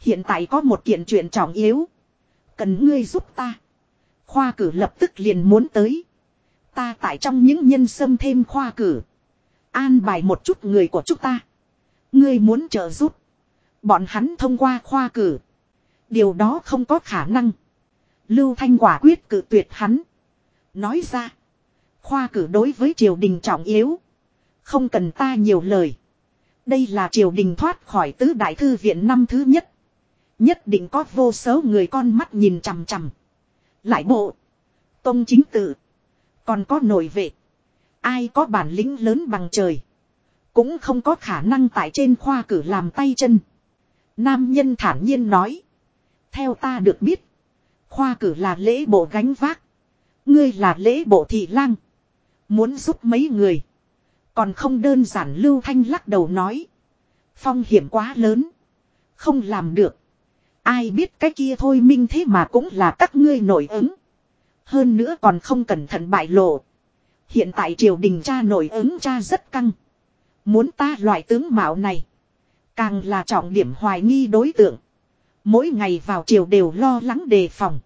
Hiện tại có một kiện chuyện trọng yếu. Cần ngươi giúp ta. Khoa cử lập tức liền muốn tới. Ta tại trong những nhân sâm thêm khoa cử. An bài một chút người của chúng ta. Ngươi muốn trợ giúp. Bọn hắn thông qua khoa cử. Điều đó không có khả năng. Lưu Thanh quả quyết cử tuyệt hắn. Nói ra. Khoa cử đối với triều đình trọng yếu. Không cần ta nhiều lời. Đây là triều đình thoát khỏi tứ đại thư viện năm thứ nhất. Nhất định có vô số người con mắt nhìn chằm chằm. Lại bộ. Tông chính tự. Còn có nội vệ. Ai có bản lĩnh lớn bằng trời. Cũng không có khả năng tại trên khoa cử làm tay chân. Nam nhân thản nhiên nói. Theo ta được biết. Khoa cử là lễ bộ gánh vác. Ngươi là lễ bộ thị lang. Muốn giúp mấy người. Còn không đơn giản Lưu Thanh lắc đầu nói. Phong hiểm quá lớn. Không làm được. Ai biết cái kia thôi minh thế mà cũng là các ngươi nổi ứng. Hơn nữa còn không cẩn thận bại lộ. Hiện tại triều đình cha nổi ứng cha rất căng. Muốn ta loại tướng mạo này. Càng là trọng điểm hoài nghi đối tượng. Mỗi ngày vào chiều đều lo lắng đề phòng.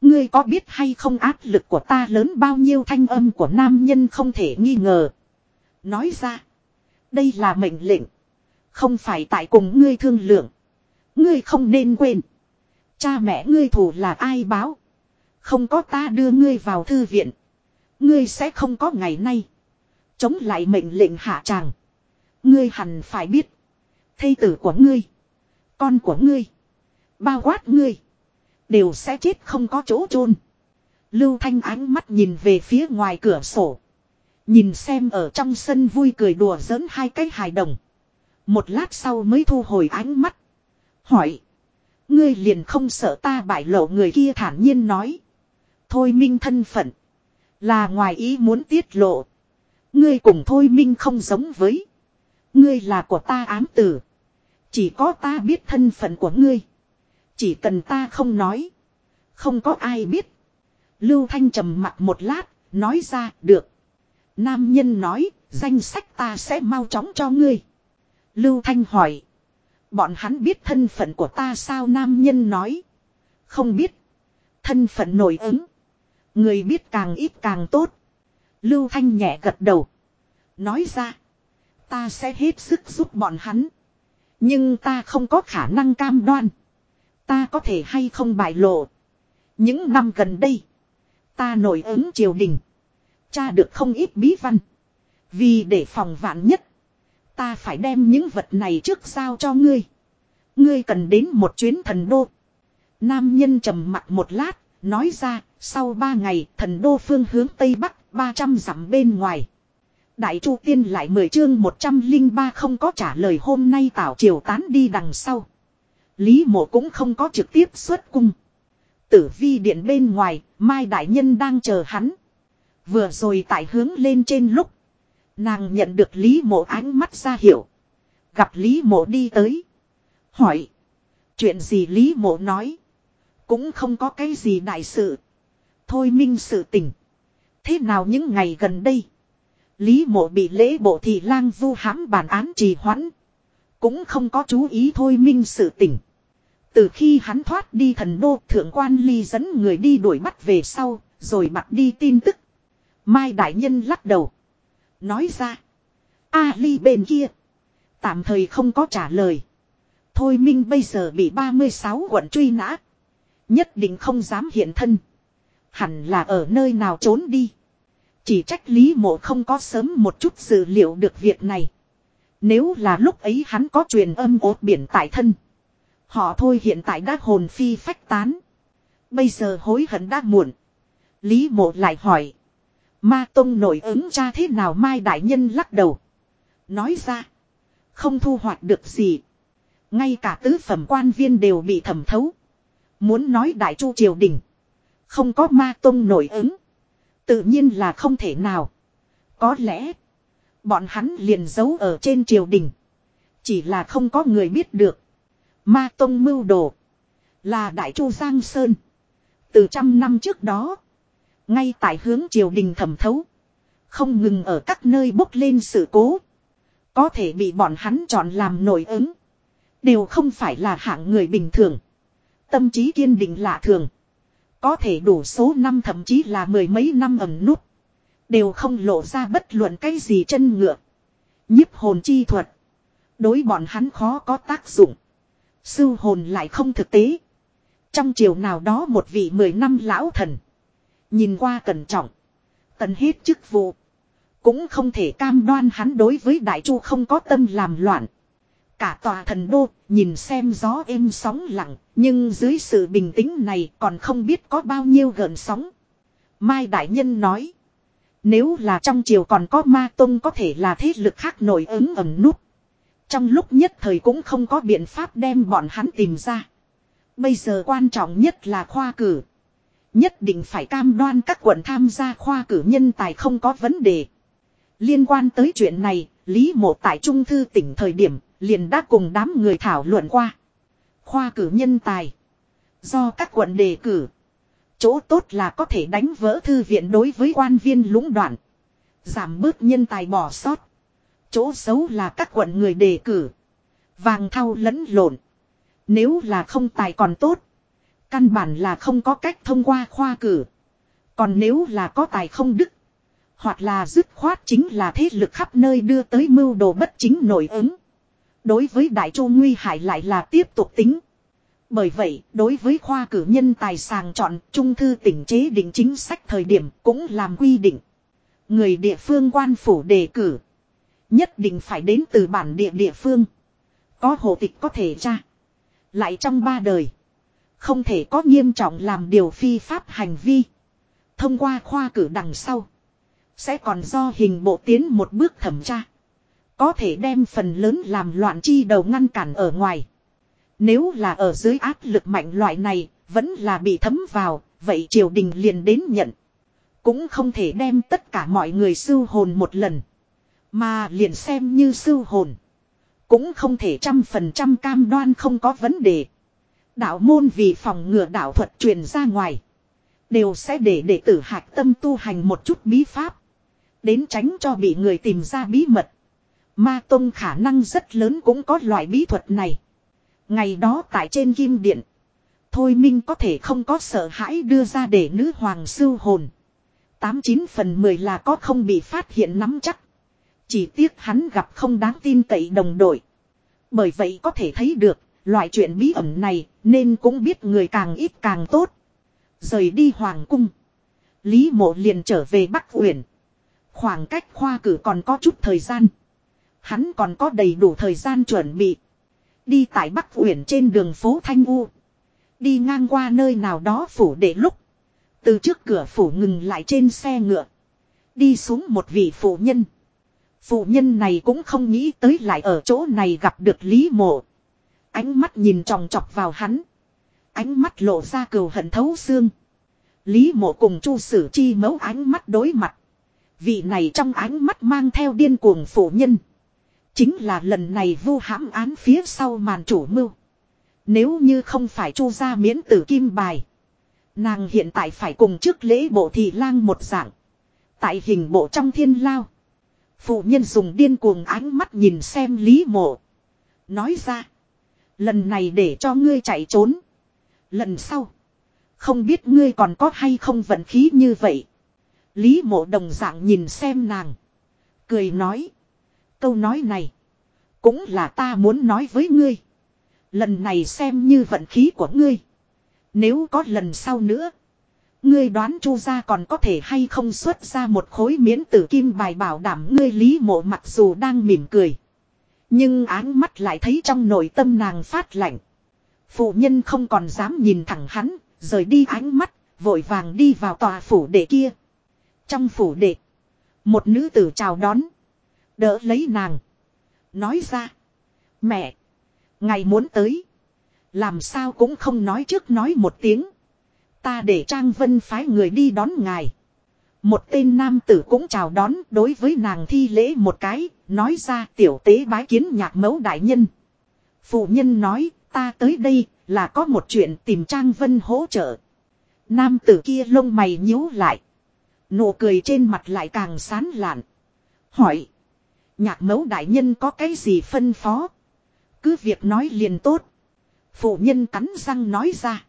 Ngươi có biết hay không áp lực của ta lớn bao nhiêu thanh âm của nam nhân không thể nghi ngờ. Nói ra. Đây là mệnh lệnh. Không phải tại cùng ngươi thương lượng. Ngươi không nên quên. Cha mẹ ngươi thủ là ai báo. Không có ta đưa ngươi vào thư viện. Ngươi sẽ không có ngày nay. Chống lại mệnh lệnh hạ tràng. Ngươi hẳn phải biết. Thây tử của ngươi. Con của ngươi. Bao quát ngươi. Đều sẽ chết không có chỗ chôn Lưu Thanh ánh mắt nhìn về phía ngoài cửa sổ. Nhìn xem ở trong sân vui cười đùa giỡn hai cái hài đồng. Một lát sau mới thu hồi ánh mắt. Hỏi. Ngươi liền không sợ ta bại lộ người kia thản nhiên nói. Thôi minh thân phận. Là ngoài ý muốn tiết lộ. Ngươi cùng thôi minh không giống với. Ngươi là của ta ám tử. Chỉ có ta biết thân phận của ngươi. Chỉ cần ta không nói. Không có ai biết. Lưu Thanh trầm mặt một lát, nói ra, được. Nam nhân nói, danh sách ta sẽ mau chóng cho ngươi. Lưu Thanh hỏi. Bọn hắn biết thân phận của ta sao nam nhân nói. Không biết. Thân phận nổi ứng. Người biết càng ít càng tốt. Lưu Thanh nhẹ gật đầu. Nói ra. Ta sẽ hết sức giúp bọn hắn. Nhưng ta không có khả năng cam đoan. Ta có thể hay không bại lộ. Những năm gần đây. Ta nổi ứng triều đình. Cha được không ít bí văn. Vì để phòng vạn nhất. Ta phải đem những vật này trước sao cho ngươi. Ngươi cần đến một chuyến thần đô. Nam nhân trầm mặt một lát. Nói ra, sau ba ngày thần đô phương hướng Tây Bắc, 300 dặm bên ngoài. Đại Chu Tiên lại mười chương 103 không có trả lời hôm nay tảo triều tán đi đằng sau. Lý mộ cũng không có trực tiếp xuất cung. Tử vi điện bên ngoài, Mai Đại Nhân đang chờ hắn. Vừa rồi tại hướng lên trên lúc. Nàng nhận được Lý mộ ánh mắt ra hiểu. Gặp Lý mộ đi tới. Hỏi. Chuyện gì Lý mộ nói. Cũng không có cái gì đại sự. Thôi minh sự tình. Thế nào những ngày gần đây. Lý mộ bị lễ bộ thị lang vu hãm bản án trì hoãn. Cũng không có chú ý thôi minh sự tình. Từ khi hắn thoát đi thần đô thượng quan ly dẫn người đi đuổi bắt về sau, rồi mặc đi tin tức. Mai đại nhân lắc đầu. Nói ra. A ly bên kia. Tạm thời không có trả lời. Thôi minh bây giờ bị 36 quận truy nã. Nhất định không dám hiện thân. Hẳn là ở nơi nào trốn đi. Chỉ trách Lý Mộ không có sớm một chút dự liệu được việc này. Nếu là lúc ấy hắn có truyền âm ốt biển tại thân. Họ thôi hiện tại đã hồn phi phách tán. Bây giờ hối hận đã muộn. Lý Mộ lại hỏi. Ma Tông nổi ứng cha thế nào Mai Đại Nhân lắc đầu. Nói ra. Không thu hoạch được gì. Ngay cả tứ phẩm quan viên đều bị thẩm thấu. Muốn nói Đại Chu Triều Đình. Không có Ma Tông nổi ứng. Tự nhiên là không thể nào. Có lẽ. Bọn hắn liền giấu ở trên triều đình. Chỉ là không có người biết được. Ma Tông mưu đồ. Là Đại Chu Giang Sơn. Từ trăm năm trước đó. Ngay tại hướng triều đình thẩm thấu. Không ngừng ở các nơi bốc lên sự cố. Có thể bị bọn hắn chọn làm nổi ứng. Đều không phải là hạng người bình thường. Tâm trí kiên định lạ thường. Có thể đủ số năm, thậm chí là mười mấy năm ẩn nút. Đều không lộ ra bất luận cái gì chân ngựa. nhiếp hồn chi thuật. Đối bọn hắn khó có tác dụng. Sưu hồn lại không thực tế. Trong chiều nào đó một vị mười năm lão thần. Nhìn qua cẩn trọng. Tận hết chức vụ. Cũng không thể cam đoan hắn đối với đại chu không có tâm làm loạn. Cả tòa thần đô, nhìn xem gió êm sóng lặng, nhưng dưới sự bình tĩnh này còn không biết có bao nhiêu gợn sóng. Mai Đại Nhân nói, nếu là trong triều còn có ma tông có thể là thế lực khác nổi ứng ẩm nút. Trong lúc nhất thời cũng không có biện pháp đem bọn hắn tìm ra. Bây giờ quan trọng nhất là khoa cử. Nhất định phải cam đoan các quận tham gia khoa cử nhân tài không có vấn đề. Liên quan tới chuyện này, Lý Mộ tại Trung Thư tỉnh thời điểm, liền đã cùng đám người thảo luận qua. Khoa cử nhân tài. Do các quận đề cử. Chỗ tốt là có thể đánh vỡ thư viện đối với quan viên lũng đoạn. Giảm bớt nhân tài bỏ sót. Chỗ xấu là các quận người đề cử. Vàng thau lẫn lộn. Nếu là không tài còn tốt. Căn bản là không có cách thông qua khoa cử. Còn nếu là có tài không đức. Hoặc là dứt khoát chính là thế lực khắp nơi đưa tới mưu đồ bất chính nổi ứng. Đối với Đại Chu nguy hại lại là tiếp tục tính. Bởi vậy, đối với khoa cử nhân tài sàng chọn, trung thư tỉnh chế định chính sách thời điểm cũng làm quy định. Người địa phương quan phủ đề cử. Nhất định phải đến từ bản địa địa phương. Có hộ tịch có thể tra. Lại trong ba đời. Không thể có nghiêm trọng làm điều phi pháp hành vi. Thông qua khoa cử đằng sau. Sẽ còn do hình bộ tiến một bước thẩm tra. Có thể đem phần lớn làm loạn chi đầu ngăn cản ở ngoài. Nếu là ở dưới áp lực mạnh loại này, vẫn là bị thấm vào, vậy triều đình liền đến nhận. Cũng không thể đem tất cả mọi người sưu hồn một lần. Mà liền xem như sưu hồn. Cũng không thể trăm phần trăm cam đoan không có vấn đề. Đạo môn vì phòng ngừa đạo thuật truyền ra ngoài. Đều sẽ để đệ tử hạch tâm tu hành một chút bí pháp. Đến tránh cho bị người tìm ra bí mật. Ma Tông khả năng rất lớn cũng có loại bí thuật này. Ngày đó tại trên kim điện. Thôi minh có thể không có sợ hãi đưa ra để nữ hoàng sưu hồn. Tám chín phần mười là có không bị phát hiện nắm chắc. Chỉ tiếc hắn gặp không đáng tin cậy đồng đội. Bởi vậy có thể thấy được, loại chuyện bí ẩn này nên cũng biết người càng ít càng tốt. Rời đi hoàng cung. Lý mộ liền trở về Bắc Uyển. Khoảng cách khoa cử còn có chút thời gian. Hắn còn có đầy đủ thời gian chuẩn bị. Đi tại Bắc Uyển trên đường phố Thanh U. Đi ngang qua nơi nào đó phủ để lúc. Từ trước cửa phủ ngừng lại trên xe ngựa. Đi xuống một vị phụ nhân. Phụ nhân này cũng không nghĩ tới lại ở chỗ này gặp được Lý Mộ. Ánh mắt nhìn tròng trọc vào hắn. Ánh mắt lộ ra cừu hận thấu xương. Lý mộ cùng chu sử chi mấu ánh mắt đối mặt. Vị này trong ánh mắt mang theo điên cuồng phụ nhân. Chính là lần này vu hãm án phía sau màn chủ mưu. Nếu như không phải chu ra miễn tử kim bài. Nàng hiện tại phải cùng trước lễ bộ thị lang một dạng. Tại hình bộ trong thiên lao. Phụ nhân dùng điên cuồng ánh mắt nhìn xem lý mộ. Nói ra. Lần này để cho ngươi chạy trốn. Lần sau. Không biết ngươi còn có hay không vận khí như vậy. Lý mộ đồng dạng nhìn xem nàng. Cười nói. Câu nói này. Cũng là ta muốn nói với ngươi. Lần này xem như vận khí của ngươi. Nếu có lần sau nữa. Ngươi đoán chu gia còn có thể hay không xuất ra một khối miễn tử kim bài bảo đảm ngươi lý mộ mặc dù đang mỉm cười. Nhưng áng mắt lại thấy trong nội tâm nàng phát lạnh. Phụ nhân không còn dám nhìn thẳng hắn, rời đi ánh mắt, vội vàng đi vào tòa phủ đệ kia. Trong phủ đệ, một nữ tử chào đón, đỡ lấy nàng. Nói ra, mẹ, ngày muốn tới, làm sao cũng không nói trước nói một tiếng. Ta để Trang Vân phái người đi đón ngài. Một tên nam tử cũng chào đón đối với nàng thi lễ một cái, nói ra tiểu tế bái kiến nhạc mẫu đại nhân. Phụ nhân nói, ta tới đây, là có một chuyện tìm Trang Vân hỗ trợ. Nam tử kia lông mày nhíu lại. Nụ cười trên mặt lại càng sán lạn. Hỏi. Nhạc mẫu đại nhân có cái gì phân phó? Cứ việc nói liền tốt. Phụ nhân cắn răng nói ra.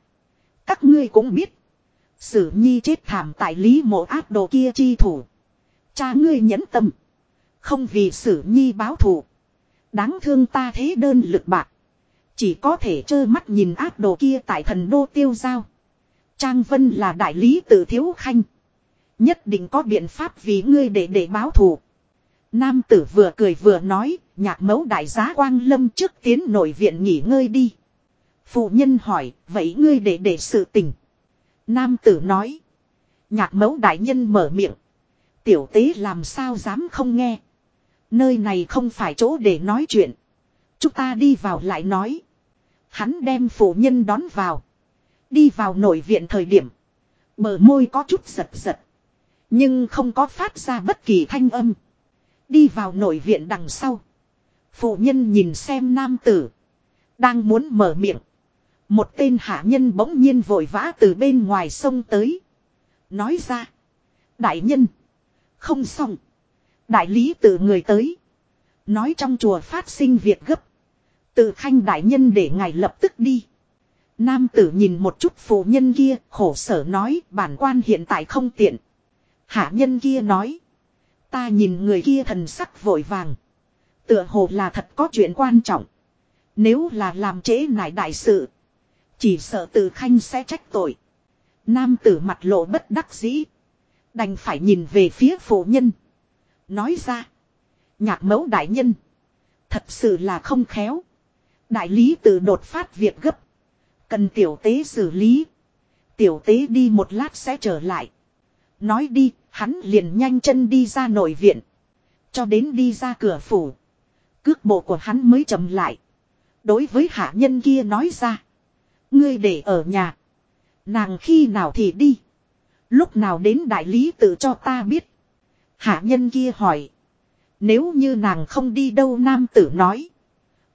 Các ngươi cũng biết. Sử nhi chết thảm tại lý mộ ác đồ kia chi thủ. Cha ngươi nhẫn tâm. Không vì sử nhi báo thù. Đáng thương ta thế đơn lực bạc. Chỉ có thể trơ mắt nhìn ác đồ kia tại thần đô tiêu giao. Trang Vân là đại lý tự thiếu khanh. Nhất định có biện pháp vì ngươi để để báo thù. Nam tử vừa cười vừa nói, nhạc mẫu đại giá quang lâm trước tiến nội viện nghỉ ngơi đi. Phụ nhân hỏi, vậy ngươi để để sự tình. Nam tử nói. Nhạc mẫu đại nhân mở miệng. Tiểu tế làm sao dám không nghe. Nơi này không phải chỗ để nói chuyện. Chúng ta đi vào lại nói. Hắn đem phụ nhân đón vào. Đi vào nội viện thời điểm. Bờ môi có chút giật giật. Nhưng không có phát ra bất kỳ thanh âm. Đi vào nội viện đằng sau. Phụ nhân nhìn xem nam tử. Đang muốn mở miệng. Một tên hạ nhân bỗng nhiên vội vã từ bên ngoài sông tới. Nói ra. Đại nhân. Không xong. Đại lý tự người tới. Nói trong chùa phát sinh việc gấp. Tự khanh đại nhân để ngài lập tức đi. Nam tử nhìn một chút phụ nhân kia, khổ sở nói, bản quan hiện tại không tiện. Hạ nhân kia nói. Ta nhìn người kia thần sắc vội vàng. Tựa hồ là thật có chuyện quan trọng. Nếu là làm trễ nải đại sự. Chỉ sợ từ khanh sẽ trách tội. Nam tử mặt lộ bất đắc dĩ. Đành phải nhìn về phía phụ nhân. Nói ra. Nhạc mẫu đại nhân. Thật sự là không khéo. Đại lý tự đột phát việc gấp. Cần tiểu tế xử lý. Tiểu tế đi một lát sẽ trở lại. Nói đi, hắn liền nhanh chân đi ra nội viện. Cho đến đi ra cửa phủ. Cước bộ của hắn mới chậm lại. Đối với hạ nhân kia nói ra. Ngươi để ở nhà. Nàng khi nào thì đi. Lúc nào đến đại lý tự cho ta biết. Hạ nhân kia hỏi. Nếu như nàng không đi đâu nam tử nói.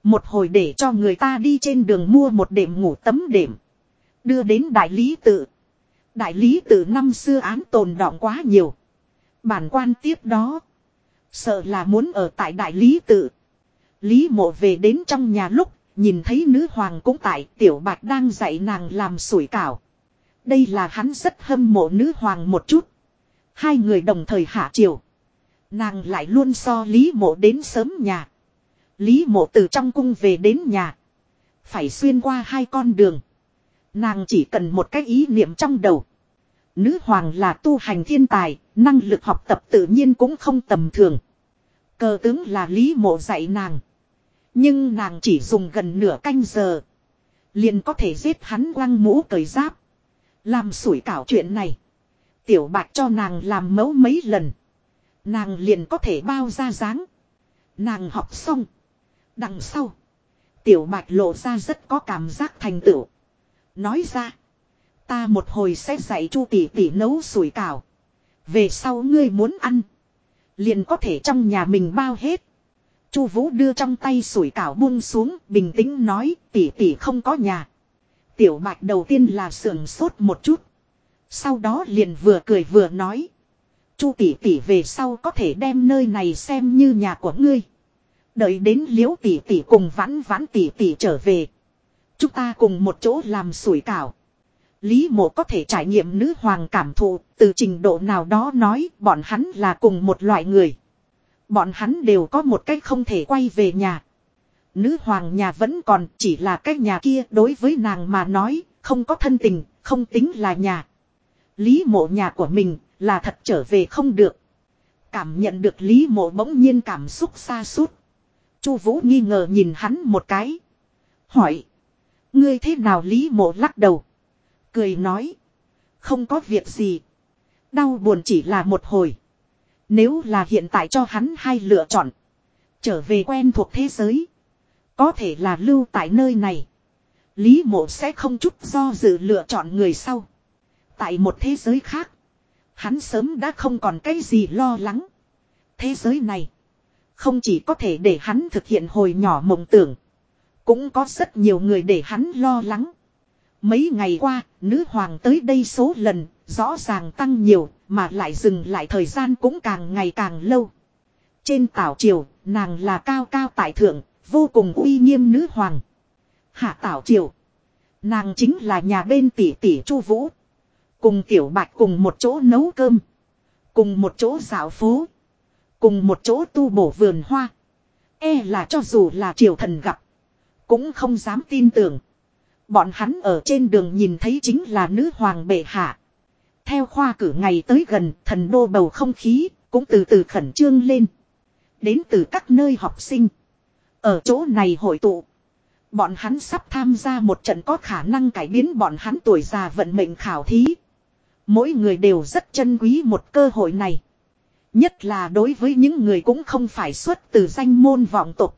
Một hồi để cho người ta đi trên đường mua một đệm ngủ tấm đệm. Đưa đến đại lý tự. Đại lý tự năm xưa án tồn đọng quá nhiều. Bản quan tiếp đó. Sợ là muốn ở tại đại lý tự. Lý mộ về đến trong nhà lúc, nhìn thấy nữ hoàng cũng tại, tiểu bạc đang dạy nàng làm sủi cảo. Đây là hắn rất hâm mộ nữ hoàng một chút. Hai người đồng thời hạ chiều. Nàng lại luôn so Lý mộ đến sớm nhà. Lý mộ từ trong cung về đến nhà. Phải xuyên qua hai con đường. Nàng chỉ cần một cái ý niệm trong đầu. Nữ hoàng là tu hành thiên tài, năng lực học tập tự nhiên cũng không tầm thường. Cờ tướng là Lý mộ dạy nàng. Nhưng nàng chỉ dùng gần nửa canh giờ. Liền có thể giết hắn quăng mũ cởi giáp. Làm sủi cảo chuyện này. Tiểu bạch cho nàng làm mẫu mấy lần. Nàng liền có thể bao ra dáng. Nàng học xong. Đằng sau. Tiểu bạch lộ ra rất có cảm giác thành tựu. Nói ra. Ta một hồi sẽ dạy chu tỷ tỷ nấu sủi cảo. Về sau ngươi muốn ăn. Liền có thể trong nhà mình bao hết. Chu Vũ đưa trong tay sủi cảo buông xuống, bình tĩnh nói, tỷ tỷ không có nhà. Tiểu Bạch đầu tiên là sườn sốt một chút, sau đó liền vừa cười vừa nói, Chu tỷ tỷ về sau có thể đem nơi này xem như nhà của ngươi. Đợi đến Liễu tỷ tỷ cùng Vãn Vãn tỷ tỷ trở về, chúng ta cùng một chỗ làm sủi cảo. Lý mộ có thể trải nghiệm nữ hoàng cảm thụ, từ trình độ nào đó nói bọn hắn là cùng một loại người. Bọn hắn đều có một cách không thể quay về nhà. Nữ hoàng nhà vẫn còn chỉ là cái nhà kia đối với nàng mà nói, không có thân tình, không tính là nhà. Lý mộ nhà của mình là thật trở về không được. Cảm nhận được Lý mộ bỗng nhiên cảm xúc xa suốt. Chu Vũ nghi ngờ nhìn hắn một cái. Hỏi. Ngươi thế nào Lý mộ lắc đầu. Cười nói. Không có việc gì. Đau buồn chỉ là một hồi. Nếu là hiện tại cho hắn hai lựa chọn. Trở về quen thuộc thế giới. Có thể là lưu tại nơi này. Lý mộ sẽ không chút do dự lựa chọn người sau. Tại một thế giới khác. Hắn sớm đã không còn cái gì lo lắng. Thế giới này. Không chỉ có thể để hắn thực hiện hồi nhỏ mộng tưởng. Cũng có rất nhiều người để hắn lo lắng. Mấy ngày qua, nữ hoàng tới đây số lần, rõ ràng tăng nhiều, mà lại dừng lại thời gian cũng càng ngày càng lâu. Trên tảo triều, nàng là cao cao tại thượng, vô cùng uy nghiêm nữ hoàng. Hạ tảo triều. Nàng chính là nhà bên tỷ tỷ chu vũ. Cùng tiểu bạch cùng một chỗ nấu cơm. Cùng một chỗ dạo phố. Cùng một chỗ tu bổ vườn hoa. E là cho dù là triều thần gặp. Cũng không dám tin tưởng. Bọn hắn ở trên đường nhìn thấy chính là nữ hoàng bệ hạ. Theo khoa cử ngày tới gần, thần đô bầu không khí, cũng từ từ khẩn trương lên. Đến từ các nơi học sinh. Ở chỗ này hội tụ. Bọn hắn sắp tham gia một trận có khả năng cải biến bọn hắn tuổi già vận mệnh khảo thí. Mỗi người đều rất trân quý một cơ hội này. Nhất là đối với những người cũng không phải xuất từ danh môn vọng tục.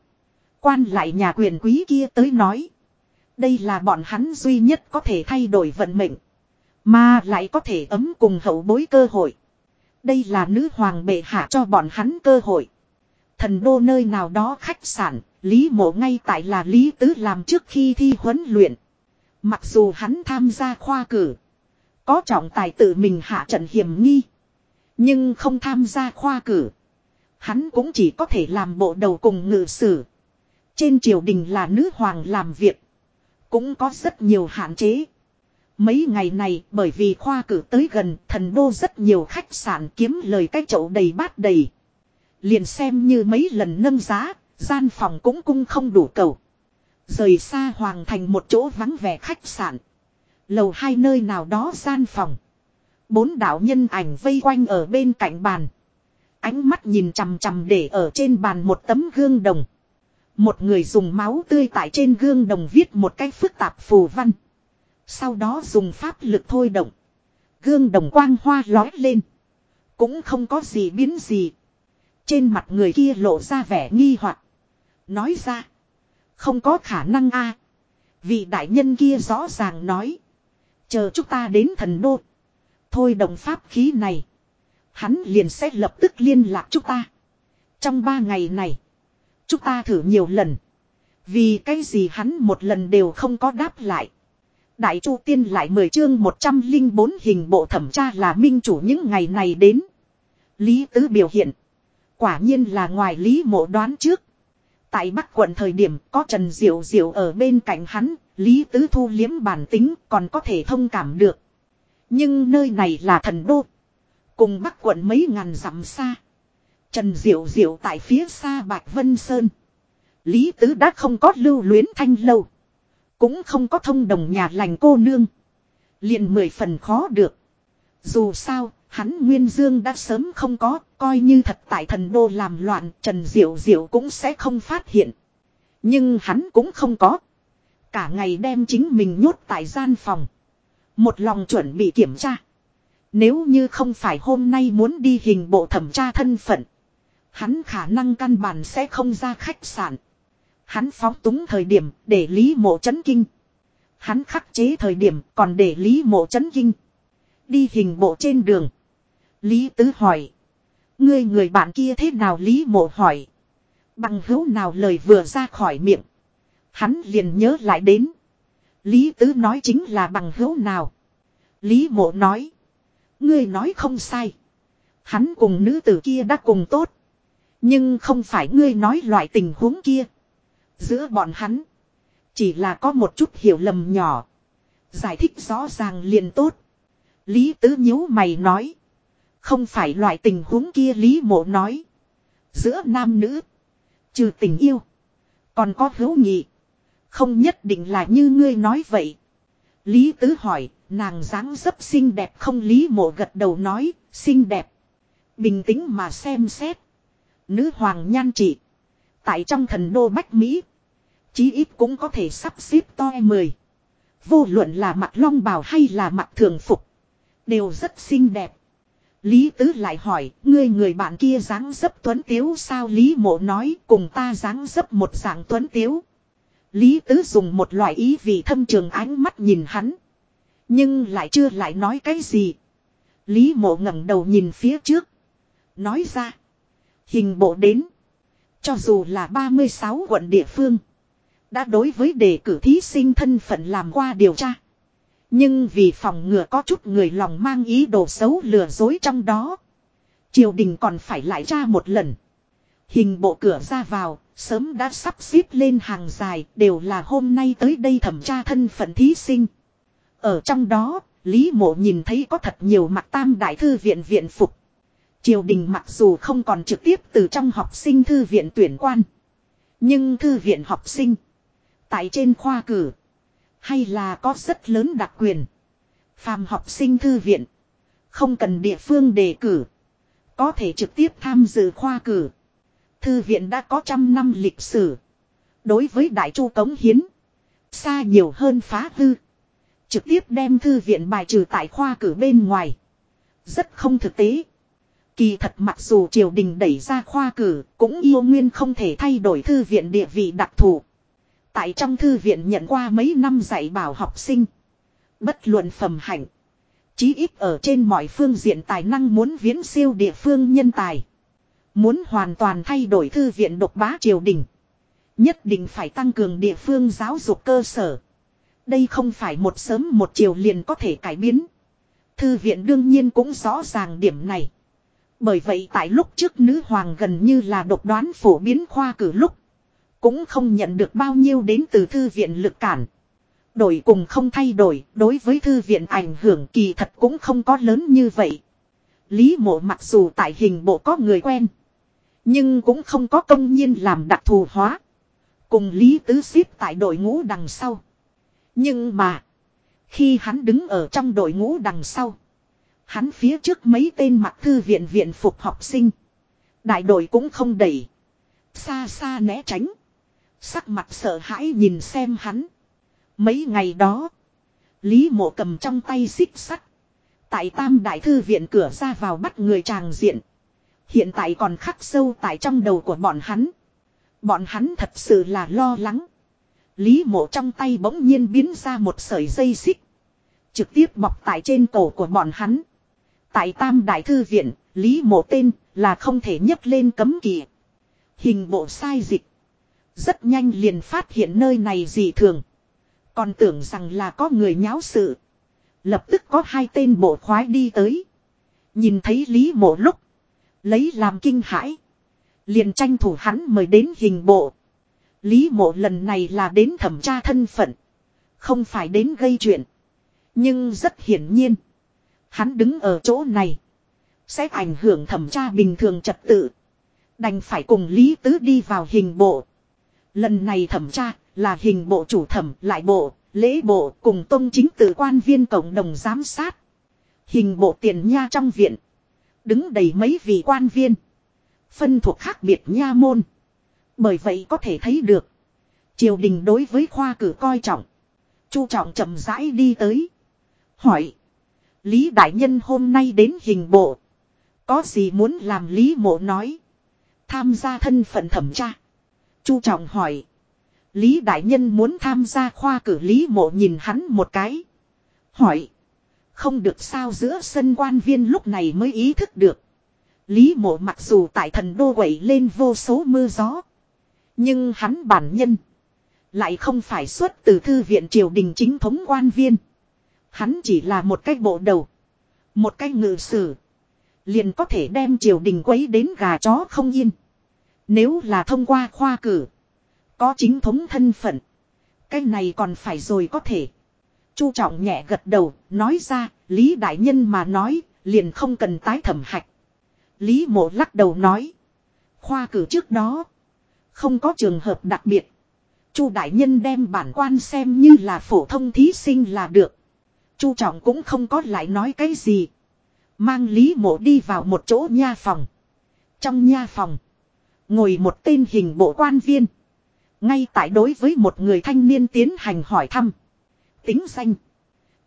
Quan lại nhà quyền quý kia tới nói. Đây là bọn hắn duy nhất có thể thay đổi vận mệnh. Mà lại có thể ấm cùng hậu bối cơ hội. Đây là nữ hoàng bệ hạ cho bọn hắn cơ hội. Thần đô nơi nào đó khách sạn, Lý mộ ngay tại là Lý Tứ làm trước khi thi huấn luyện. Mặc dù hắn tham gia khoa cử. Có trọng tài tự mình hạ trận hiểm nghi. Nhưng không tham gia khoa cử. Hắn cũng chỉ có thể làm bộ đầu cùng ngự sử. Trên triều đình là nữ hoàng làm việc. Cũng có rất nhiều hạn chế. Mấy ngày này bởi vì khoa cử tới gần thần đô rất nhiều khách sạn kiếm lời cái chậu đầy bát đầy. Liền xem như mấy lần nâng giá, gian phòng cũng cung không đủ cầu. Rời xa hoàng thành một chỗ vắng vẻ khách sạn. Lầu hai nơi nào đó gian phòng. Bốn đạo nhân ảnh vây quanh ở bên cạnh bàn. Ánh mắt nhìn chằm chằm để ở trên bàn một tấm gương đồng. Một người dùng máu tươi tại trên gương đồng viết một cách phức tạp phù văn. Sau đó dùng pháp lực thôi động. Gương đồng quang hoa lói lên. Cũng không có gì biến gì. Trên mặt người kia lộ ra vẻ nghi hoặc Nói ra. Không có khả năng a Vị đại nhân kia rõ ràng nói. Chờ chúng ta đến thần đô. Thôi đồng pháp khí này. Hắn liền sẽ lập tức liên lạc chúng ta. Trong ba ngày này. Chúng ta thử nhiều lần. Vì cái gì hắn một lần đều không có đáp lại. Đại Chu Tiên lại mời chương 104 hình bộ thẩm tra là minh chủ những ngày này đến. Lý Tứ biểu hiện. Quả nhiên là ngoài Lý mộ đoán trước. Tại Bắc quận thời điểm có Trần Diệu Diệu ở bên cạnh hắn, Lý Tứ Thu liếm bản tính còn có thể thông cảm được. Nhưng nơi này là thần đô. Cùng Bắc quận mấy ngàn dặm xa. Trần Diệu Diệu tại phía xa Bạch Vân Sơn. Lý Tứ đã không có lưu luyến thanh lâu. Cũng không có thông đồng nhà lành cô nương. liền mười phần khó được. Dù sao, hắn Nguyên Dương đã sớm không có, coi như thật tại thần đô làm loạn, Trần Diệu Diệu cũng sẽ không phát hiện. Nhưng hắn cũng không có. Cả ngày đem chính mình nhốt tại gian phòng. Một lòng chuẩn bị kiểm tra. Nếu như không phải hôm nay muốn đi hình bộ thẩm tra thân phận. Hắn khả năng căn bản sẽ không ra khách sạn. Hắn phóng túng thời điểm để Lý Mộ chấn kinh. Hắn khắc chế thời điểm còn để Lý Mộ chấn kinh. Đi hình bộ trên đường. Lý Tứ hỏi. Ngươi người bạn kia thế nào Lý Mộ hỏi. Bằng hữu nào lời vừa ra khỏi miệng. Hắn liền nhớ lại đến. Lý Tứ nói chính là bằng hữu nào. Lý Mộ nói. Ngươi nói không sai. Hắn cùng nữ tử kia đã cùng tốt. Nhưng không phải ngươi nói loại tình huống kia. Giữa bọn hắn. Chỉ là có một chút hiểu lầm nhỏ. Giải thích rõ ràng liền tốt. Lý Tứ nhíu mày nói. Không phải loại tình huống kia Lý Mộ nói. Giữa nam nữ. Trừ tình yêu. Còn có hữu nghị. Không nhất định là như ngươi nói vậy. Lý Tứ hỏi, nàng dáng dấp xinh đẹp không Lý Mộ gật đầu nói, xinh đẹp. Bình tĩnh mà xem xét. Nữ hoàng nhan trị. Tại trong thần đô Bách Mỹ. Chí ít cũng có thể sắp xếp to mười. Vô luận là mặt long bào hay là mặt thường phục. Đều rất xinh đẹp. Lý Tứ lại hỏi, ngươi người bạn kia dáng dấp tuấn tiếu sao Lý Mộ nói cùng ta dáng dấp một dạng tuấn tiếu. Lý Tứ dùng một loại ý vị thâm trường ánh mắt nhìn hắn. Nhưng lại chưa lại nói cái gì. Lý Mộ ngẩng đầu nhìn phía trước. Nói ra. Hình bộ đến. Cho dù là 36 quận địa phương. Đã đối với đề cử thí sinh thân phận làm qua điều tra. Nhưng vì phòng ngừa có chút người lòng mang ý đồ xấu lừa dối trong đó. Triều đình còn phải lại tra một lần. Hình bộ cửa ra vào, sớm đã sắp xếp lên hàng dài, đều là hôm nay tới đây thẩm tra thân phận thí sinh. Ở trong đó, Lý Mộ nhìn thấy có thật nhiều mặt tam đại thư viện viện phục. Triều đình mặc dù không còn trực tiếp từ trong học sinh thư viện tuyển quan. Nhưng thư viện học sinh. Tại trên khoa cử. Hay là có rất lớn đặc quyền. Phàm học sinh thư viện. Không cần địa phương đề cử. Có thể trực tiếp tham dự khoa cử. Thư viện đã có trăm năm lịch sử. Đối với đại chu cống hiến. Xa nhiều hơn phá hư. Trực tiếp đem thư viện bài trừ tại khoa cử bên ngoài. Rất không thực tế. Kỳ thật mặc dù triều đình đẩy ra khoa cử, cũng yêu nguyên không thể thay đổi thư viện địa vị đặc thù. Tại trong thư viện nhận qua mấy năm dạy bảo học sinh. Bất luận phẩm hạnh. Chí ít ở trên mọi phương diện tài năng muốn viễn siêu địa phương nhân tài. Muốn hoàn toàn thay đổi thư viện độc bá triều đình. Nhất định phải tăng cường địa phương giáo dục cơ sở. Đây không phải một sớm một chiều liền có thể cải biến. Thư viện đương nhiên cũng rõ ràng điểm này. Bởi vậy tại lúc trước nữ hoàng gần như là độc đoán phổ biến khoa cử lúc. Cũng không nhận được bao nhiêu đến từ thư viện lực cản. Đổi cùng không thay đổi, đối với thư viện ảnh hưởng kỳ thật cũng không có lớn như vậy. Lý mộ mặc dù tại hình bộ có người quen. Nhưng cũng không có công nhiên làm đặc thù hóa. Cùng Lý Tứ xếp tại đội ngũ đằng sau. Nhưng mà. Khi hắn đứng ở trong đội ngũ đằng sau. Hắn phía trước mấy tên mặc thư viện viện phục học sinh. Đại đội cũng không đẩy. Xa xa né tránh. Sắc mặt sợ hãi nhìn xem hắn. Mấy ngày đó. Lý mộ cầm trong tay xích sắt. Tại tam đại thư viện cửa ra vào bắt người tràng diện. Hiện tại còn khắc sâu tại trong đầu của bọn hắn. Bọn hắn thật sự là lo lắng. Lý mộ trong tay bỗng nhiên biến ra một sợi dây xích. Trực tiếp bọc tại trên cổ của bọn hắn. Tại tam đại thư viện, Lý mộ tên là không thể nhấc lên cấm kỵ. Hình bộ sai dịch. Rất nhanh liền phát hiện nơi này dị thường. Còn tưởng rằng là có người nháo sự. Lập tức có hai tên bộ khoái đi tới. Nhìn thấy Lý mộ lúc. Lấy làm kinh hãi. Liền tranh thủ hắn mời đến hình bộ. Lý mộ lần này là đến thẩm tra thân phận. Không phải đến gây chuyện. Nhưng rất hiển nhiên. Hắn đứng ở chỗ này. Sẽ ảnh hưởng thẩm tra bình thường trật tự. Đành phải cùng Lý Tứ đi vào hình bộ. Lần này thẩm tra là hình bộ chủ thẩm lại bộ, lễ bộ cùng tôn chính tự quan viên cộng đồng giám sát. Hình bộ tiền nha trong viện. Đứng đầy mấy vị quan viên. Phân thuộc khác biệt nha môn. Bởi vậy có thể thấy được. Triều đình đối với khoa cử coi trọng. Chu trọng chậm rãi đi tới. Hỏi. Lý Đại Nhân hôm nay đến hình bộ. Có gì muốn làm Lý Mộ nói. Tham gia thân phận thẩm tra. Chu trọng hỏi. Lý Đại Nhân muốn tham gia khoa cử Lý Mộ nhìn hắn một cái. Hỏi. Không được sao giữa sân quan viên lúc này mới ý thức được. Lý mộ mặc dù tại thần đô quẩy lên vô số mưa gió. Nhưng hắn bản nhân. Lại không phải xuất từ thư viện triều đình chính thống quan viên. Hắn chỉ là một cái bộ đầu. Một cái ngự sử. Liền có thể đem triều đình quấy đến gà chó không yên. Nếu là thông qua khoa cử. Có chính thống thân phận. Cái này còn phải rồi có thể. Chu trọng nhẹ gật đầu, nói ra, Lý Đại Nhân mà nói, liền không cần tái thẩm hạch. Lý mộ lắc đầu nói. Khoa cử trước đó. Không có trường hợp đặc biệt. Chu đại nhân đem bản quan xem như là phổ thông thí sinh là được. Chu trọng cũng không có lại nói cái gì. Mang Lý mộ đi vào một chỗ nha phòng. Trong nha phòng. Ngồi một tên hình bộ quan viên. Ngay tại đối với một người thanh niên tiến hành hỏi thăm. Tính danh.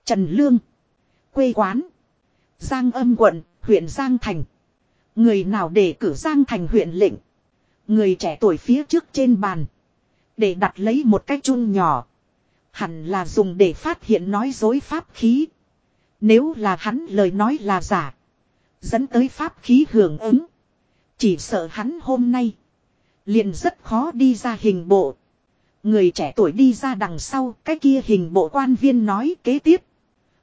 Trần Lương. Quê quán. Giang âm quận, huyện Giang Thành. Người nào để cử Giang Thành huyện lệnh. Người trẻ tuổi phía trước trên bàn. Để đặt lấy một cái chun nhỏ. Hẳn là dùng để phát hiện nói dối pháp khí. Nếu là hắn lời nói là giả. Dẫn tới pháp khí hưởng ứng. Chỉ sợ hắn hôm nay. Liền rất khó đi ra hình bộ. Người trẻ tuổi đi ra đằng sau. Cái kia hình bộ quan viên nói kế tiếp.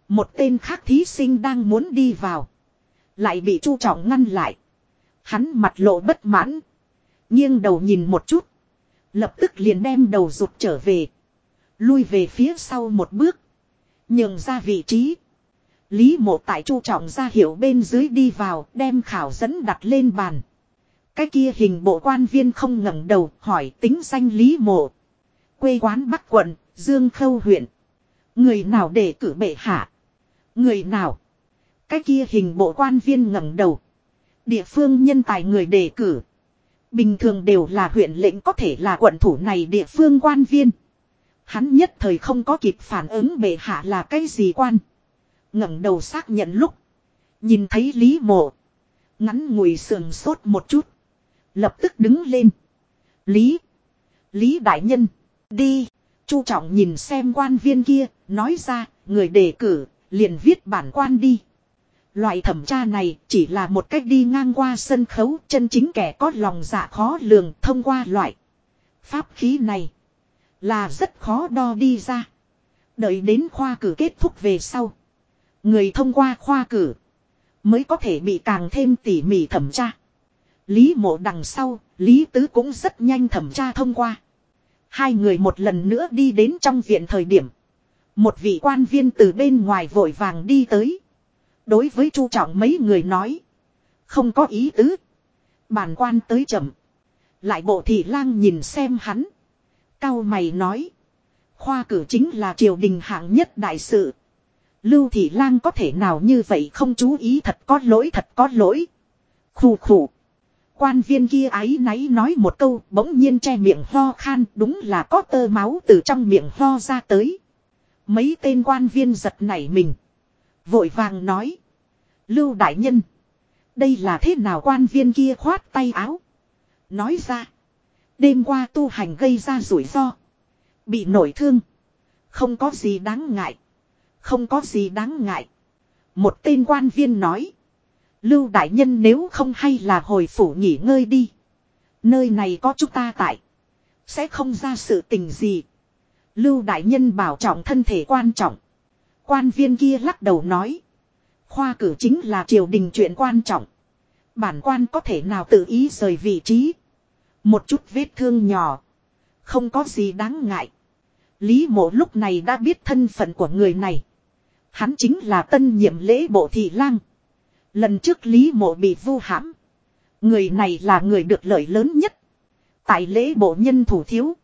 Một tên khác thí sinh đang muốn đi vào. Lại bị chu trọng ngăn lại. Hắn mặt lộ bất mãn. Nghiêng đầu nhìn một chút. Lập tức liền đem đầu rụt trở về. Lui về phía sau một bước. Nhường ra vị trí. Lý mộ tại chu trọng ra hiệu bên dưới đi vào đem khảo dẫn đặt lên bàn. Cái kia hình bộ quan viên không ngẩng đầu hỏi tính danh Lý mộ. Quê quán Bắc quận, Dương Khâu huyện. Người nào để cử bệ hạ? Người nào? Cái kia hình bộ quan viên ngẩng đầu. Địa phương nhân tài người đề cử. Bình thường đều là huyện lệnh có thể là quận thủ này địa phương quan viên. Hắn nhất thời không có kịp phản ứng bệ hạ là cái gì quan. ngẩng đầu xác nhận lúc. Nhìn thấy Lý Mộ. Ngắn ngùi sườn sốt một chút. Lập tức đứng lên. Lý. Lý Đại Nhân. Đi. Chu trọng nhìn xem quan viên kia. Nói ra. Người đề cử. Liền viết bản quan đi. Loại thẩm tra này chỉ là một cách đi ngang qua sân khấu, chân chính kẻ có lòng dạ khó lường thông qua loại. Pháp khí này là rất khó đo đi ra. Đợi đến khoa cử kết thúc về sau. Người thông qua khoa cử mới có thể bị càng thêm tỉ mỉ thẩm tra. Lý mộ đằng sau, Lý Tứ cũng rất nhanh thẩm tra thông qua. Hai người một lần nữa đi đến trong viện thời điểm. Một vị quan viên từ bên ngoài vội vàng đi tới. Đối với Chu Trọng mấy người nói. Không có ý tứ. Bản quan tới chậm. Lại bộ thị lang nhìn xem hắn. Cao mày nói. Khoa cử chính là triều đình hạng nhất đại sự. Lưu thị lang có thể nào như vậy không chú ý thật có lỗi thật có lỗi. Khủ khủ. Quan viên kia ái náy nói một câu bỗng nhiên che miệng ho khan đúng là có tơ máu từ trong miệng ho ra tới. Mấy tên quan viên giật nảy mình. Vội vàng nói. Lưu đại nhân. Đây là thế nào quan viên kia khoát tay áo. Nói ra. Đêm qua tu hành gây ra rủi ro. Bị nổi thương. Không có gì đáng ngại. Không có gì đáng ngại. Một tên quan viên nói. Lưu đại nhân nếu không hay là hồi phủ nghỉ ngơi đi. Nơi này có chúng ta tại. Sẽ không ra sự tình gì. Lưu đại nhân bảo trọng thân thể quan trọng. Quan viên kia lắc đầu nói. Khoa cử chính là triều đình chuyện quan trọng. Bản quan có thể nào tự ý rời vị trí. Một chút vết thương nhỏ. Không có gì đáng ngại. Lý mộ lúc này đã biết thân phận của người này. Hắn chính là tân nhiệm lễ bộ thị lang. Lần trước Lý mộ bị vu hãm. Người này là người được lợi lớn nhất. Tại lễ bộ nhân thủ thiếu.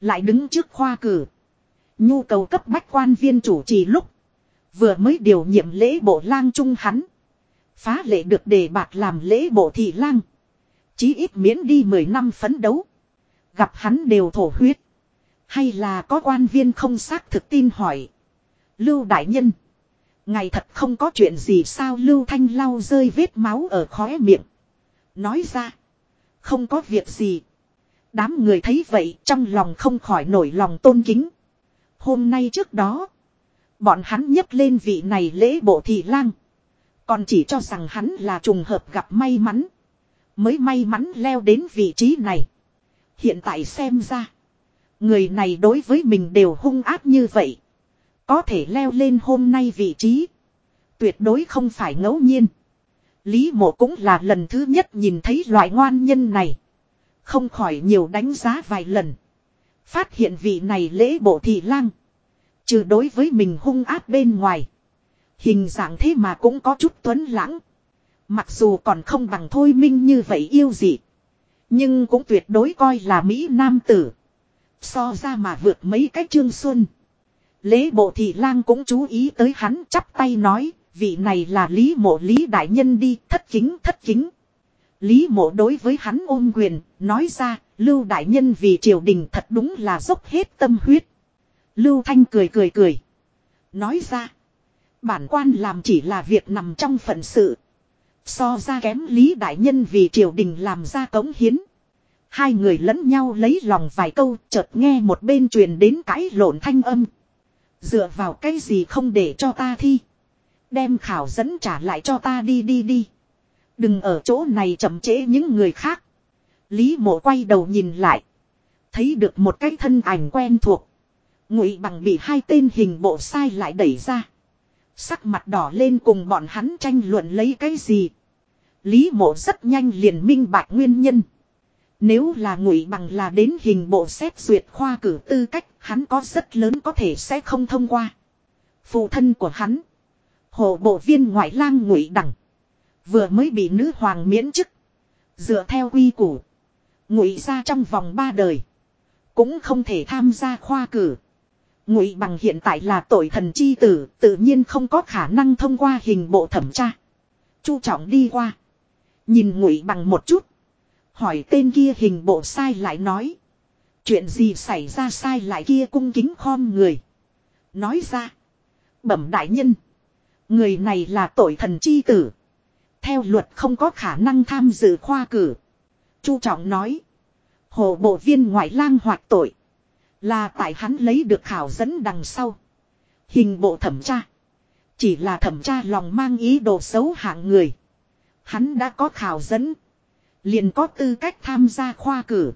Lại đứng trước khoa cử. Nhu cầu cấp bách quan viên chủ trì lúc. Vừa mới điều nhiệm lễ bộ lang trung hắn. Phá lệ được đề bạc làm lễ bộ thị lang. Chí ít miễn đi 10 năm phấn đấu. Gặp hắn đều thổ huyết. Hay là có quan viên không xác thực tin hỏi. Lưu đại nhân. Ngày thật không có chuyện gì sao Lưu Thanh lau rơi vết máu ở khóe miệng. Nói ra. Không có việc gì. Đám người thấy vậy trong lòng không khỏi nổi lòng tôn kính. Hôm nay trước đó. Bọn hắn nhấc lên vị này lễ bộ thị lang. Còn chỉ cho rằng hắn là trùng hợp gặp may mắn. Mới may mắn leo đến vị trí này. Hiện tại xem ra. Người này đối với mình đều hung ác như vậy. Có thể leo lên hôm nay vị trí. Tuyệt đối không phải ngẫu nhiên. Lý mộ cũng là lần thứ nhất nhìn thấy loại ngoan nhân này. Không khỏi nhiều đánh giá vài lần. Phát hiện vị này lễ bộ thị lang. Trừ đối với mình hung ác bên ngoài. Hình dạng thế mà cũng có chút tuấn lãng. Mặc dù còn không bằng thôi minh như vậy yêu gì. Nhưng cũng tuyệt đối coi là Mỹ Nam tử. So ra mà vượt mấy cái trương xuân. Lễ bộ thị lang cũng chú ý tới hắn chắp tay nói. Vị này là Lý mộ Lý Đại Nhân đi thất kính thất kính. Lý mộ đối với hắn ôm quyền, nói ra, Lưu Đại Nhân vì triều đình thật đúng là dốc hết tâm huyết. Lưu Thanh cười cười cười. Nói ra, bản quan làm chỉ là việc nằm trong phận sự. So ra kém Lý Đại Nhân vì triều đình làm ra cống hiến. Hai người lẫn nhau lấy lòng vài câu, chợt nghe một bên truyền đến cãi lộn thanh âm. Dựa vào cái gì không để cho ta thi. Đem khảo dẫn trả lại cho ta đi đi đi. Đừng ở chỗ này chậm trễ những người khác. Lý mộ quay đầu nhìn lại. Thấy được một cái thân ảnh quen thuộc. Ngụy bằng bị hai tên hình bộ sai lại đẩy ra. Sắc mặt đỏ lên cùng bọn hắn tranh luận lấy cái gì. Lý mộ rất nhanh liền minh bạch nguyên nhân. Nếu là ngụy bằng là đến hình bộ xét duyệt khoa cử tư cách, hắn có rất lớn có thể sẽ không thông qua. Phụ thân của hắn, hộ bộ viên ngoại lang ngụy đẳng, vừa mới bị nữ hoàng miễn chức. Dựa theo quy củ, ngụy ra trong vòng ba đời, cũng không thể tham gia khoa cử. Ngụy bằng hiện tại là tội thần chi tử, tự nhiên không có khả năng thông qua hình bộ thẩm tra. Chu trọng đi qua, nhìn ngụy bằng một chút, hỏi tên kia hình bộ sai lại nói, chuyện gì xảy ra sai lại kia cung kính khom người. Nói ra, bẩm đại nhân, người này là tội thần chi tử. Theo luật không có khả năng tham dự khoa cử. Chu trọng nói, hồ bộ viên ngoại lang hoạt tội. Là tại hắn lấy được khảo dẫn đằng sau. Hình bộ thẩm tra. Chỉ là thẩm tra lòng mang ý đồ xấu hạng người. Hắn đã có khảo dẫn. Liền có tư cách tham gia khoa cử.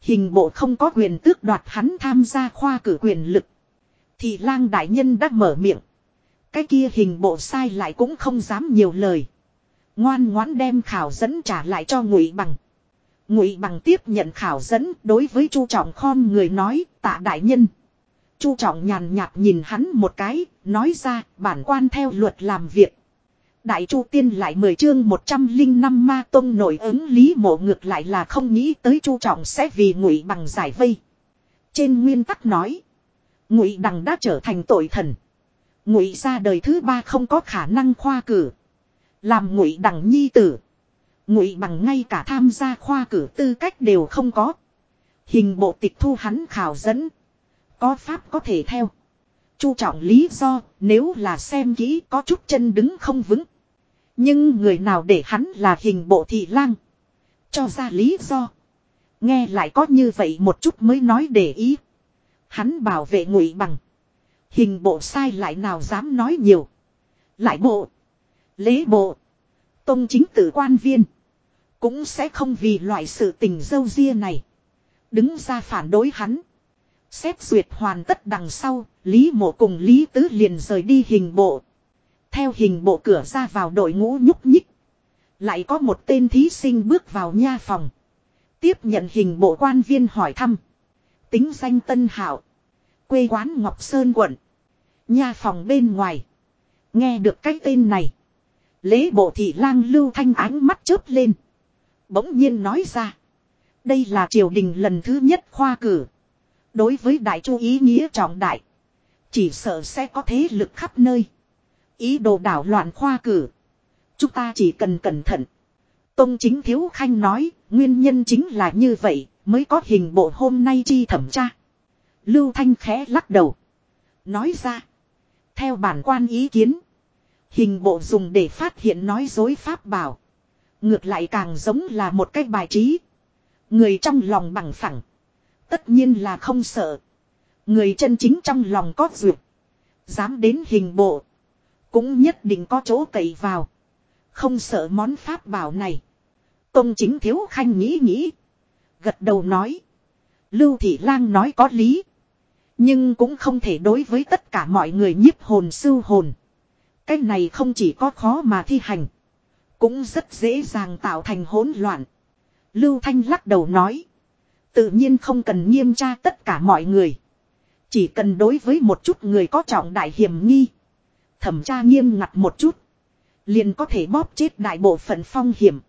Hình bộ không có quyền tước đoạt hắn tham gia khoa cử quyền lực. Thì lang đại nhân đã mở miệng. Cái kia hình bộ sai lại cũng không dám nhiều lời. Ngoan ngoãn đem khảo dẫn trả lại cho ngụy bằng. Ngụy bằng tiếp nhận khảo dẫn đối với chu trọng khom người nói tạ đại nhân. chu trọng nhàn nhạt nhìn hắn một cái, nói ra bản quan theo luật làm việc. Đại chu tiên lại mười chương 105 ma tôn nổi ứng lý mộ ngược lại là không nghĩ tới chu trọng sẽ vì ngụy bằng giải vây. Trên nguyên tắc nói. Ngụy đằng đã trở thành tội thần. Ngụy ra đời thứ ba không có khả năng khoa cử. Làm ngụy đằng nhi tử. Ngụy bằng ngay cả tham gia khoa cử tư cách đều không có. Hình bộ tịch thu hắn khảo dẫn. Có pháp có thể theo. Chu trọng lý do, nếu là xem kỹ có chút chân đứng không vững. Nhưng người nào để hắn là hình bộ thị lang. Cho ra lý do. Nghe lại có như vậy một chút mới nói để ý. Hắn bảo vệ ngụy bằng. Hình bộ sai lại nào dám nói nhiều. Lại bộ. Lễ bộ. Tông chính tử quan viên. Cũng sẽ không vì loại sự tình dâu ria này. Đứng ra phản đối hắn. Xét duyệt hoàn tất đằng sau, Lý Mộ cùng Lý Tứ liền rời đi hình bộ. Theo hình bộ cửa ra vào đội ngũ nhúc nhích. Lại có một tên thí sinh bước vào nha phòng. Tiếp nhận hình bộ quan viên hỏi thăm. Tính danh Tân Hảo. Quê quán Ngọc Sơn quận. Nha phòng bên ngoài. Nghe được cái tên này. Lễ bộ thị lang lưu thanh ánh mắt chớp lên. Bỗng nhiên nói ra. Đây là triều đình lần thứ nhất khoa cử. Đối với đại chu ý nghĩa trọng đại. Chỉ sợ sẽ có thế lực khắp nơi. Ý đồ đảo loạn khoa cử. Chúng ta chỉ cần cẩn thận. Tông chính thiếu khanh nói, nguyên nhân chính là như vậy, mới có hình bộ hôm nay chi thẩm tra. Lưu Thanh khẽ lắc đầu. Nói ra. Theo bản quan ý kiến. Hình bộ dùng để phát hiện nói dối pháp bảo. Ngược lại càng giống là một cách bài trí. Người trong lòng bằng phẳng. Tất nhiên là không sợ. Người chân chính trong lòng có duyệt. Dám đến hình bộ. Cũng nhất định có chỗ cậy vào. Không sợ món pháp bảo này. Công chính thiếu khanh nghĩ nghĩ. Gật đầu nói. Lưu Thị Lang nói có lý. Nhưng cũng không thể đối với tất cả mọi người nhiếp hồn sưu hồn. Cái này không chỉ có khó mà thi hành. Cũng rất dễ dàng tạo thành hỗn loạn. Lưu Thanh lắc đầu nói. Tự nhiên không cần nghiêm tra tất cả mọi người. Chỉ cần đối với một chút người có trọng đại hiểm nghi. Thẩm tra nghiêm ngặt một chút. Liền có thể bóp chết đại bộ phận phong hiểm.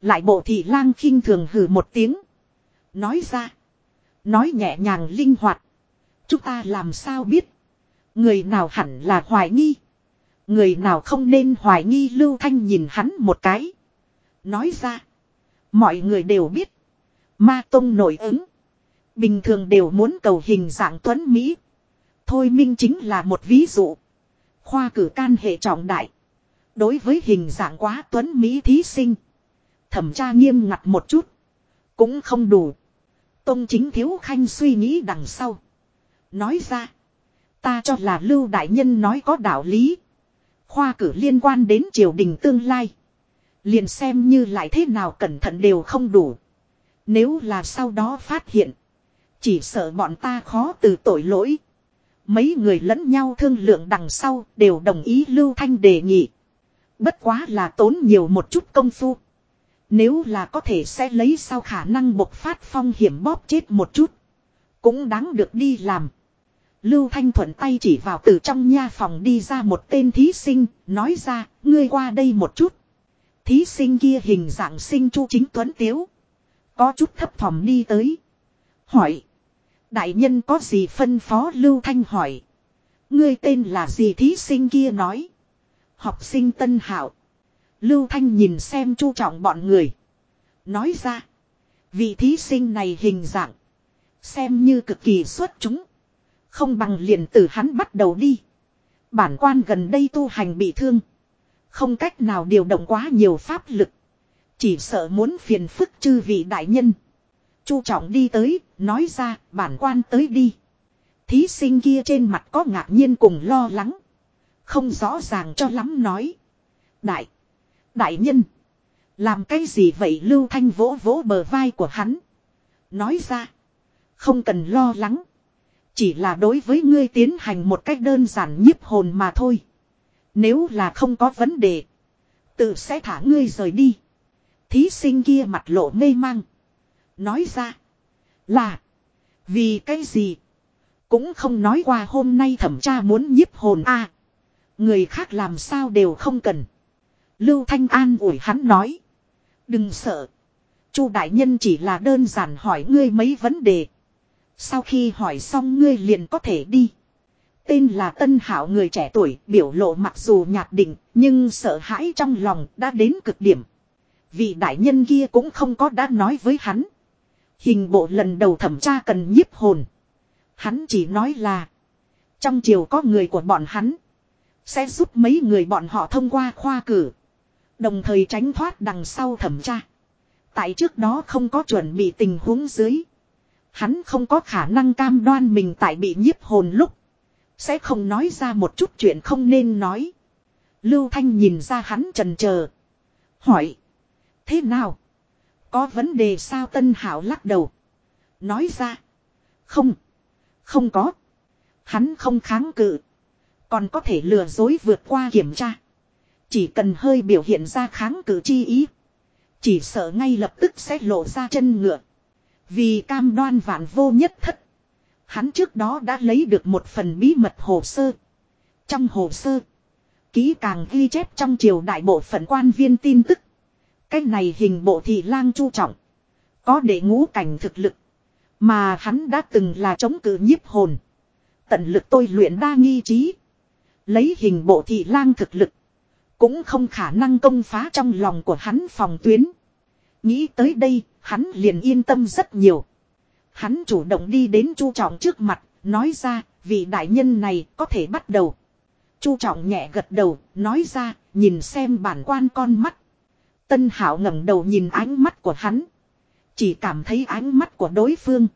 Lại bộ thị lang khinh thường hừ một tiếng. Nói ra. Nói nhẹ nhàng linh hoạt. Chúng ta làm sao biết. Người nào hẳn là hoài nghi. Người nào không nên hoài nghi Lưu Thanh nhìn hắn một cái. Nói ra. Mọi người đều biết. Ma Tông nổi ứng. Bình thường đều muốn cầu hình dạng tuấn Mỹ. Thôi minh chính là một ví dụ. Khoa cử can hệ trọng đại. Đối với hình dạng quá tuấn Mỹ thí sinh. Thẩm tra nghiêm ngặt một chút. Cũng không đủ. Tông chính thiếu khanh suy nghĩ đằng sau. Nói ra. Ta cho là Lưu Đại Nhân nói có đạo lý. Khoa cử liên quan đến triều đình tương lai. Liền xem như lại thế nào cẩn thận đều không đủ. Nếu là sau đó phát hiện. Chỉ sợ bọn ta khó từ tội lỗi. Mấy người lẫn nhau thương lượng đằng sau đều đồng ý Lưu Thanh đề nghị. Bất quá là tốn nhiều một chút công phu. Nếu là có thể sẽ lấy sau khả năng bộc phát phong hiểm bóp chết một chút. Cũng đáng được đi làm. Lưu Thanh thuận tay chỉ vào từ trong nha phòng đi ra một tên thí sinh, nói ra, ngươi qua đây một chút. Thí sinh kia hình dạng sinh chu chính tuấn tiếu. Có chút thấp thỏm đi tới. Hỏi. Đại nhân có gì phân phó Lưu Thanh hỏi. Ngươi tên là gì thí sinh kia nói. Học sinh Tân Hảo. Lưu Thanh nhìn xem chu trọng bọn người. Nói ra. Vị thí sinh này hình dạng. Xem như cực kỳ xuất chúng. Không bằng liền từ hắn bắt đầu đi. Bản quan gần đây tu hành bị thương. Không cách nào điều động quá nhiều pháp lực. Chỉ sợ muốn phiền phức chư vị đại nhân. Chu trọng đi tới, nói ra, bản quan tới đi. Thí sinh kia trên mặt có ngạc nhiên cùng lo lắng. Không rõ ràng cho lắm nói. Đại. Đại nhân. Làm cái gì vậy Lưu Thanh vỗ vỗ bờ vai của hắn. Nói ra. Không cần lo lắng. Chỉ là đối với ngươi tiến hành một cách đơn giản nhiếp hồn mà thôi. Nếu là không có vấn đề. Tự sẽ thả ngươi rời đi. Thí sinh kia mặt lộ mê mang. Nói ra. Là. Vì cái gì. Cũng không nói qua hôm nay thẩm tra muốn nhiếp hồn a Người khác làm sao đều không cần. Lưu Thanh An ủi hắn nói. Đừng sợ. Chu đại nhân chỉ là đơn giản hỏi ngươi mấy vấn đề. Sau khi hỏi xong ngươi liền có thể đi. Tên là Tân Hảo người trẻ tuổi, biểu lộ mặc dù nhạt định, nhưng sợ hãi trong lòng đã đến cực điểm. Vị đại nhân kia cũng không có đã nói với hắn. Hình bộ lần đầu thẩm tra cần nhiếp hồn. Hắn chỉ nói là. Trong chiều có người của bọn hắn. Sẽ giúp mấy người bọn họ thông qua khoa cử. Đồng thời tránh thoát đằng sau thẩm tra. Tại trước đó không có chuẩn bị tình huống dưới. Hắn không có khả năng cam đoan mình tại bị nhiếp hồn lúc. Sẽ không nói ra một chút chuyện không nên nói. Lưu Thanh nhìn ra hắn trần chờ Hỏi. Thế nào? Có vấn đề sao Tân Hảo lắc đầu. Nói ra. Không. Không có. Hắn không kháng cự. Còn có thể lừa dối vượt qua kiểm tra. Chỉ cần hơi biểu hiện ra kháng cự chi ý. Chỉ sợ ngay lập tức sẽ lộ ra chân ngựa. Vì cam đoan vạn vô nhất thất. Hắn trước đó đã lấy được một phần bí mật hồ sơ. Trong hồ sơ, ký càng ghi chép trong triều đại bộ phận quan viên tin tức. Cách này hình bộ thị lang chu trọng. Có để ngũ cảnh thực lực. Mà hắn đã từng là chống cự nhiếp hồn. Tận lực tôi luyện đa nghi trí. Lấy hình bộ thị lang thực lực. Cũng không khả năng công phá trong lòng của hắn phòng tuyến. Nghĩ tới đây, hắn liền yên tâm rất nhiều. Hắn chủ động đi đến Chu Trọng trước mặt, nói ra, vị đại nhân này có thể bắt đầu. Chu Trọng nhẹ gật đầu, nói ra, nhìn xem bản quan con mắt. Tân Hảo ngẩng đầu nhìn ánh mắt của hắn. Chỉ cảm thấy ánh mắt của đối phương.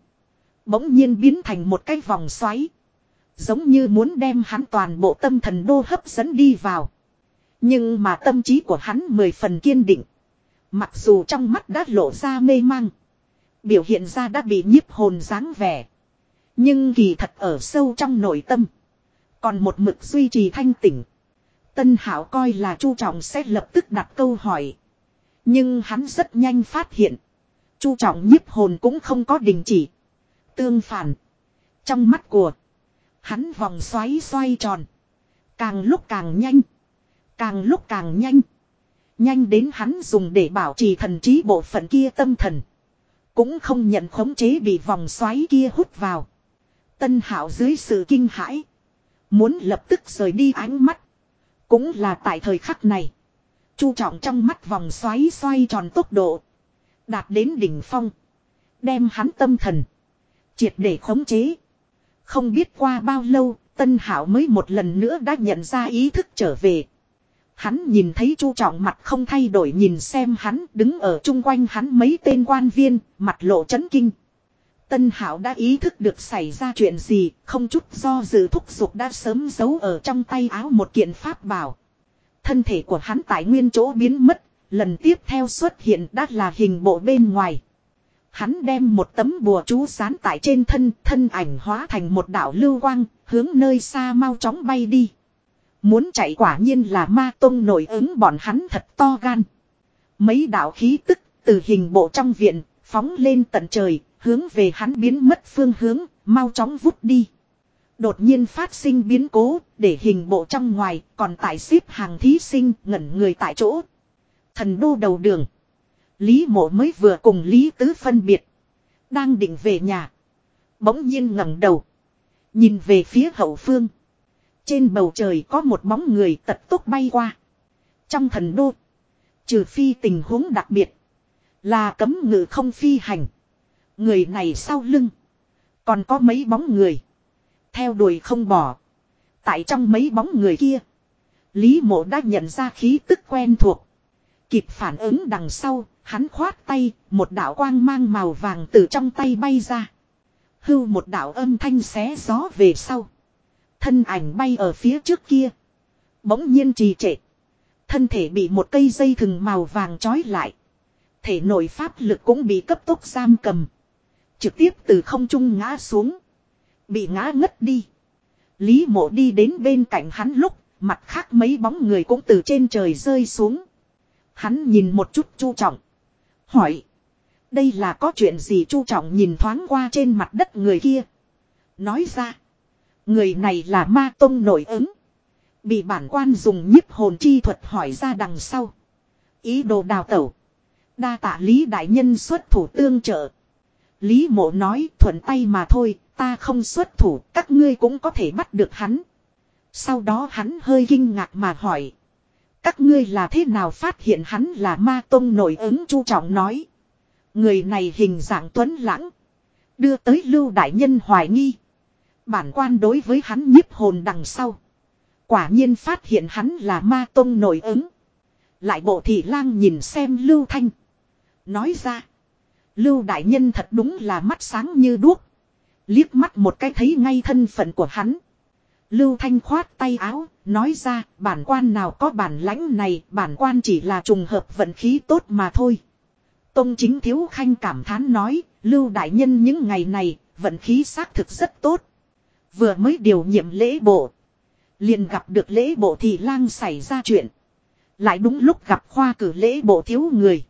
Bỗng nhiên biến thành một cái vòng xoáy. Giống như muốn đem hắn toàn bộ tâm thần đô hấp dẫn đi vào. Nhưng mà tâm trí của hắn mười phần kiên định. Mặc dù trong mắt đã lộ ra mê mang. Biểu hiện ra đã bị nhiếp hồn dáng vẻ. Nhưng kỳ thật ở sâu trong nội tâm. Còn một mực duy trì thanh tỉnh. Tân Hảo coi là Chu Trọng sẽ lập tức đặt câu hỏi. Nhưng hắn rất nhanh phát hiện. Chu Trọng nhiếp hồn cũng không có đình chỉ. Tương phản. Trong mắt của. Hắn vòng xoáy xoay tròn. Càng lúc càng nhanh. Càng lúc càng nhanh. Nhanh đến hắn dùng để bảo trì thần trí bộ phận kia tâm thần. Cũng không nhận khống chế bị vòng xoáy kia hút vào. Tân hảo dưới sự kinh hãi. Muốn lập tức rời đi ánh mắt. Cũng là tại thời khắc này. Chu trọng trong mắt vòng xoáy xoay tròn tốc độ. Đạt đến đỉnh phong. Đem hắn tâm thần. Triệt để khống chế. Không biết qua bao lâu, Tân Hảo mới một lần nữa đã nhận ra ý thức trở về. Hắn nhìn thấy Chu Trọng mặt không thay đổi nhìn xem hắn đứng ở chung quanh hắn mấy tên quan viên, mặt lộ chấn kinh. Tân Hảo đã ý thức được xảy ra chuyện gì, không chút do dự thúc giục đã sớm giấu ở trong tay áo một kiện pháp bảo. Thân thể của hắn tại nguyên chỗ biến mất, lần tiếp theo xuất hiện đã là hình bộ bên ngoài. Hắn đem một tấm bùa chú sán tại trên thân, thân ảnh hóa thành một đạo lưu quang, hướng nơi xa mau chóng bay đi. Muốn chạy quả nhiên là ma tông nổi ứng bọn hắn thật to gan. Mấy đạo khí tức từ hình bộ trong viện, phóng lên tận trời, hướng về hắn biến mất phương hướng, mau chóng vút đi. Đột nhiên phát sinh biến cố, để hình bộ trong ngoài, còn tại xếp hàng thí sinh ngẩn người tại chỗ. Thần đô đầu đường. Lý mộ mới vừa cùng Lý Tứ phân biệt. Đang định về nhà. Bỗng nhiên ngẩng đầu. Nhìn về phía hậu phương. Trên bầu trời có một bóng người tật tốt bay qua. Trong thần đô. Trừ phi tình huống đặc biệt. Là cấm ngự không phi hành. Người này sau lưng. Còn có mấy bóng người. Theo đuổi không bỏ. Tại trong mấy bóng người kia. Lý mộ đã nhận ra khí tức quen thuộc. Kịp phản ứng đằng sau, hắn khoát tay, một đạo quang mang màu vàng từ trong tay bay ra. Hưu một đạo âm thanh xé gió về sau. Thân ảnh bay ở phía trước kia. Bỗng nhiên trì trệ. Thân thể bị một cây dây thừng màu vàng trói lại. Thể nội pháp lực cũng bị cấp tốc giam cầm. Trực tiếp từ không trung ngã xuống. Bị ngã ngất đi. Lý mộ đi đến bên cạnh hắn lúc, mặt khác mấy bóng người cũng từ trên trời rơi xuống. Hắn nhìn một chút chu trọng. Hỏi. Đây là có chuyện gì chu trọng nhìn thoáng qua trên mặt đất người kia. Nói ra. Người này là ma tông nổi ứng. Bị bản quan dùng nhiếp hồn chi thuật hỏi ra đằng sau. Ý đồ đào tẩu. Đa tạ Lý Đại Nhân xuất thủ tương trợ. Lý mộ nói thuận tay mà thôi, ta không xuất thủ, các ngươi cũng có thể bắt được hắn. Sau đó hắn hơi kinh ngạc mà hỏi. Các ngươi là thế nào phát hiện hắn là ma tông nổi ứng chu trọng nói. Người này hình dạng tuấn lãng. Đưa tới lưu đại nhân hoài nghi. Bản quan đối với hắn nhiếp hồn đằng sau. Quả nhiên phát hiện hắn là ma tông nổi ứng. Lại bộ thị lang nhìn xem lưu thanh. Nói ra. Lưu đại nhân thật đúng là mắt sáng như đuốc. Liếc mắt một cái thấy ngay thân phận của hắn. Lưu Thanh khoát tay áo, nói ra bản quan nào có bản lãnh này, bản quan chỉ là trùng hợp vận khí tốt mà thôi. Tông chính thiếu khanh cảm thán nói, Lưu Đại Nhân những ngày này, vận khí xác thực rất tốt. Vừa mới điều nhiệm lễ bộ. Liền gặp được lễ bộ thị lang xảy ra chuyện. Lại đúng lúc gặp khoa cử lễ bộ thiếu người.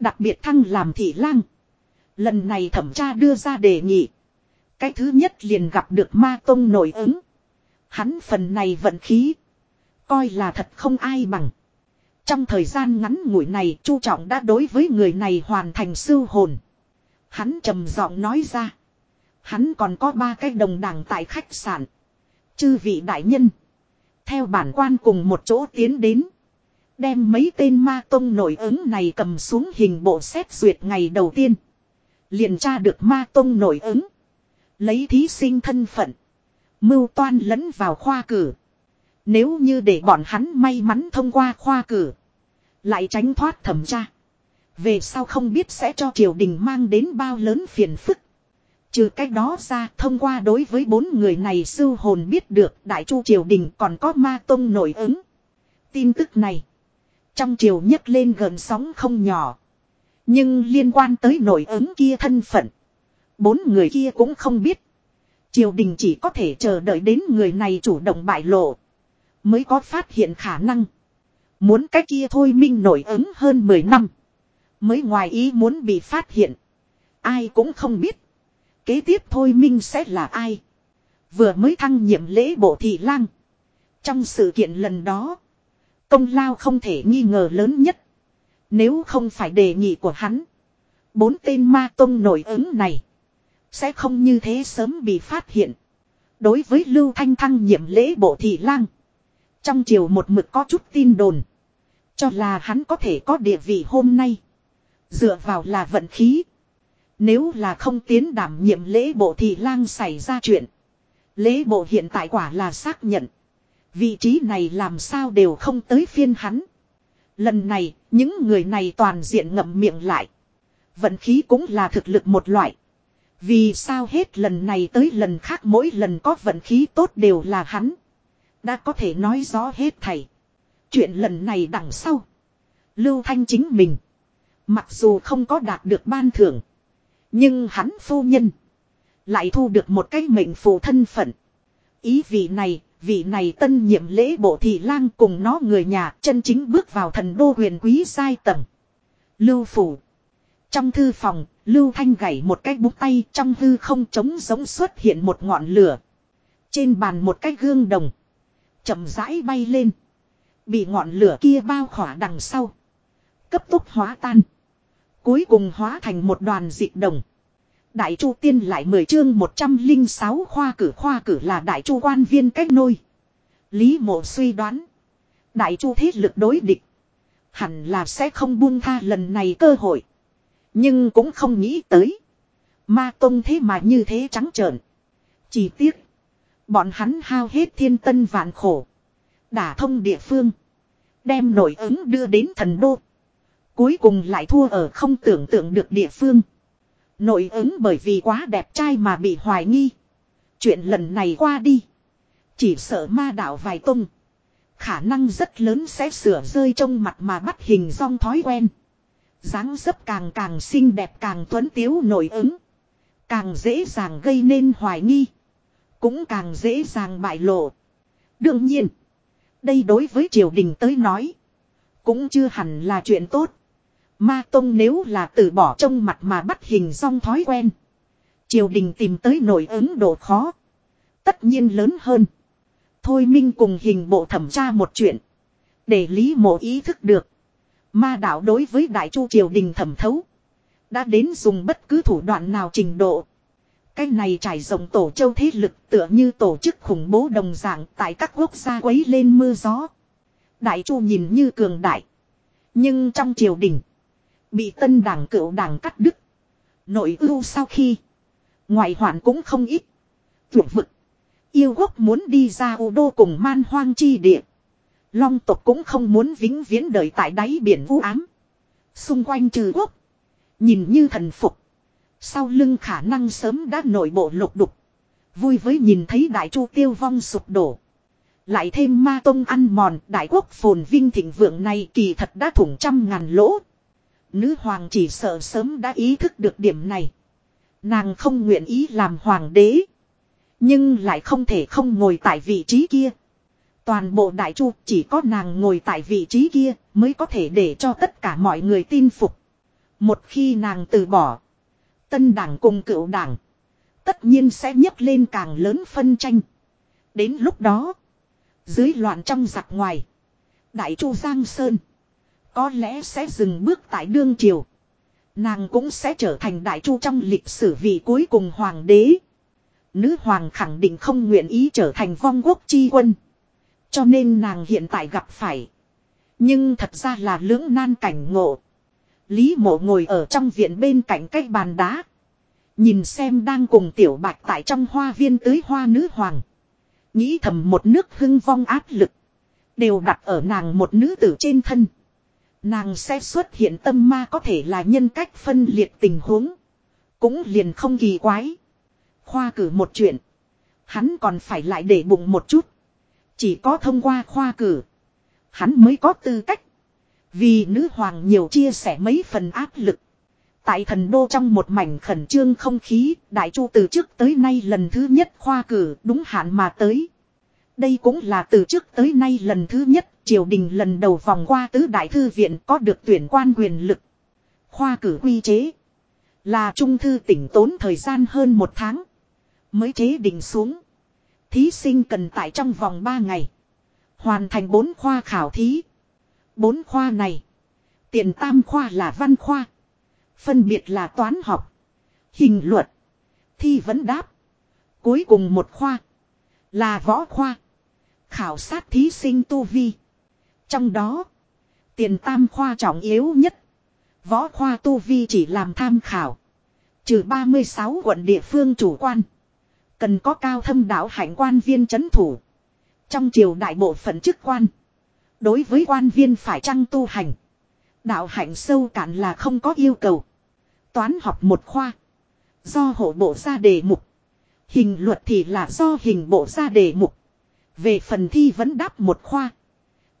Đặc biệt thăng làm thị lang. Lần này thẩm tra đưa ra đề nghị. Cái thứ nhất liền gặp được ma tông nổi ứng. Hắn phần này vận khí. Coi là thật không ai bằng. Trong thời gian ngắn ngủi này, Chu Trọng đã đối với người này hoàn thành sư hồn. Hắn trầm giọng nói ra. Hắn còn có ba cái đồng đảng tại khách sạn. Chư vị đại nhân. Theo bản quan cùng một chỗ tiến đến. Đem mấy tên ma tông nổi ứng này cầm xuống hình bộ xét duyệt ngày đầu tiên. Liền tra được ma tông nổi ứng. Lấy thí sinh thân phận. Mưu toan lẫn vào khoa cử. Nếu như để bọn hắn may mắn thông qua khoa cử. Lại tránh thoát thẩm tra. Về sau không biết sẽ cho triều đình mang đến bao lớn phiền phức. Trừ cách đó ra, thông qua đối với bốn người này sư hồn biết được, đại chu triều đình còn có ma tông nổi ứng. Tin tức này. Trong triều nhấc lên gần sóng không nhỏ. Nhưng liên quan tới nổi ứng kia thân phận. Bốn người kia cũng không biết. Triều đình chỉ có thể chờ đợi đến người này chủ động bại lộ. Mới có phát hiện khả năng. Muốn cái kia thôi minh nổi ứng hơn 10 năm. Mới ngoài ý muốn bị phát hiện. Ai cũng không biết. Kế tiếp thôi minh sẽ là ai. Vừa mới thăng nhiệm lễ bộ thị lang. Trong sự kiện lần đó. Công lao không thể nghi ngờ lớn nhất. Nếu không phải đề nghị của hắn. Bốn tên ma tông nổi ứng này. Sẽ không như thế sớm bị phát hiện. Đối với Lưu Thanh thăng nhiệm lễ bộ thị lang. Trong chiều một mực có chút tin đồn. Cho là hắn có thể có địa vị hôm nay. Dựa vào là vận khí. Nếu là không tiến đảm nhiệm lễ bộ thì lang xảy ra chuyện. Lễ bộ hiện tại quả là xác nhận. Vị trí này làm sao đều không tới phiên hắn. Lần này, những người này toàn diện ngậm miệng lại. Vận khí cũng là thực lực một loại. Vì sao hết lần này tới lần khác mỗi lần có vận khí tốt đều là hắn. Đã có thể nói rõ hết thầy. Chuyện lần này đằng sau. Lưu Thanh chính mình. Mặc dù không có đạt được ban thưởng. Nhưng hắn phu nhân. Lại thu được một cái mệnh phù thân phận. Ý vị này, vị này tân nhiệm lễ bộ thị lang cùng nó người nhà chân chính bước vào thần đô huyền quý sai tầng. Lưu phủ. Trong thư phòng, Lưu Thanh gảy một cái búng tay trong hư không trống giống xuất hiện một ngọn lửa. Trên bàn một cái gương đồng. chậm rãi bay lên. Bị ngọn lửa kia bao khỏa đằng sau. Cấp tốc hóa tan. Cuối cùng hóa thành một đoàn dị đồng. Đại chu tiên lại mười chương 106 khoa cử khoa cử là đại chu quan viên cách nôi. Lý mộ suy đoán. Đại chu thiết lực đối địch. Hẳn là sẽ không buông tha lần này cơ hội. Nhưng cũng không nghĩ tới. Ma tông thế mà như thế trắng trợn. Chỉ tiếc. Bọn hắn hao hết thiên tân vạn khổ. Đả thông địa phương. Đem nổi ứng đưa đến thần đô. Cuối cùng lại thua ở không tưởng tượng được địa phương. Nội ứng bởi vì quá đẹp trai mà bị hoài nghi. Chuyện lần này qua đi. Chỉ sợ ma đạo vài tung. Khả năng rất lớn sẽ sửa rơi trong mặt mà bắt hình dong thói quen. dáng dấp càng càng xinh đẹp càng tuấn tiếu nội ứng. Càng dễ dàng gây nên hoài nghi. Cũng càng dễ dàng bại lộ. Đương nhiên. Đây đối với triều đình tới nói. Cũng chưa hẳn là chuyện tốt. Ma Tông nếu là từ bỏ trong mặt mà bắt hình song thói quen. Triều đình tìm tới nổi ứng độ khó. Tất nhiên lớn hơn. Thôi Minh cùng hình bộ thẩm tra một chuyện. Để Lý Mộ ý thức được. Ma đạo đối với Đại Chu triều đình thẩm thấu. Đã đến dùng bất cứ thủ đoạn nào trình độ. Cái này trải rộng tổ châu thế lực tựa như tổ chức khủng bố đồng dạng tại các quốc gia quấy lên mưa gió. Đại Chu nhìn như cường đại. Nhưng trong triều đình. Bị tân đảng cựu đảng cắt đứt. Nội ưu sau khi. Ngoại hoạn cũng không ít. Tuyệt vực. Yêu quốc muốn đi ra ô đô cùng man hoang chi địa. Long tộc cũng không muốn vĩnh viễn đợi tại đáy biển vũ ám. Xung quanh trừ quốc. Nhìn như thần phục. Sau lưng khả năng sớm đã nội bộ lục đục. Vui với nhìn thấy đại chu tiêu vong sụp đổ. Lại thêm ma tông ăn mòn, đại quốc phồn vinh thịnh vượng này kỳ thật đã thủng trăm ngàn lỗ. Nữ hoàng chỉ sợ sớm đã ý thức được điểm này. Nàng không nguyện ý làm hoàng đế. Nhưng lại không thể không ngồi tại vị trí kia. Toàn bộ đại chu chỉ có nàng ngồi tại vị trí kia mới có thể để cho tất cả mọi người tin phục. Một khi nàng từ bỏ. Tân đảng cùng cựu đảng. Tất nhiên sẽ nhấc lên càng lớn phân tranh. Đến lúc đó. Dưới loạn trong giặc ngoài. Đại Chu Giang Sơn. Có lẽ sẽ dừng bước tại đương triều. Nàng cũng sẽ trở thành đại chu trong lịch sử vị cuối cùng hoàng đế. Nữ hoàng khẳng định không nguyện ý trở thành vong quốc chi quân. Cho nên nàng hiện tại gặp phải. Nhưng thật ra là lưỡng nan cảnh ngộ. Lý mộ ngồi ở trong viện bên cạnh cái bàn đá. Nhìn xem đang cùng tiểu bạch tại trong hoa viên tưới hoa nữ hoàng. Nghĩ thầm một nước hưng vong áp lực. Đều đặt ở nàng một nữ tử trên thân. Nàng sẽ xuất hiện tâm ma có thể là nhân cách phân liệt tình huống. Cũng liền không kỳ quái. Khoa cử một chuyện. Hắn còn phải lại để bụng một chút. Chỉ có thông qua khoa cử. Hắn mới có tư cách. Vì nữ hoàng nhiều chia sẻ mấy phần áp lực. Tại thần đô trong một mảnh khẩn trương không khí, đại chu từ trước tới nay lần thứ nhất khoa cử đúng hạn mà tới. Đây cũng là từ trước tới nay lần thứ nhất triều đình lần đầu vòng qua tứ đại thư viện có được tuyển quan quyền lực. Khoa cử quy chế là trung thư tỉnh tốn thời gian hơn một tháng mới chế định xuống. Thí sinh cần tại trong vòng 3 ngày hoàn thành bốn khoa khảo thí. Bốn khoa này, tiền tam khoa là văn khoa, phân biệt là toán học, hình luật, thi vấn đáp. Cuối cùng một khoa là võ khoa, khảo sát thí sinh tu vi. Trong đó, tiền tam khoa trọng yếu nhất. Võ khoa tu vi chỉ làm tham khảo. Trừ 36 quận địa phương chủ quan. Cần có cao thâm đạo hạnh quan viên chấn thủ. Trong triều đại bộ phận chức quan. Đối với quan viên phải trăng tu hành. Đạo hạnh sâu cạn là không có yêu cầu. Toán học một khoa. Do hộ bộ ra đề mục. Hình luật thì là do hình bộ ra đề mục. Về phần thi vẫn đáp một khoa.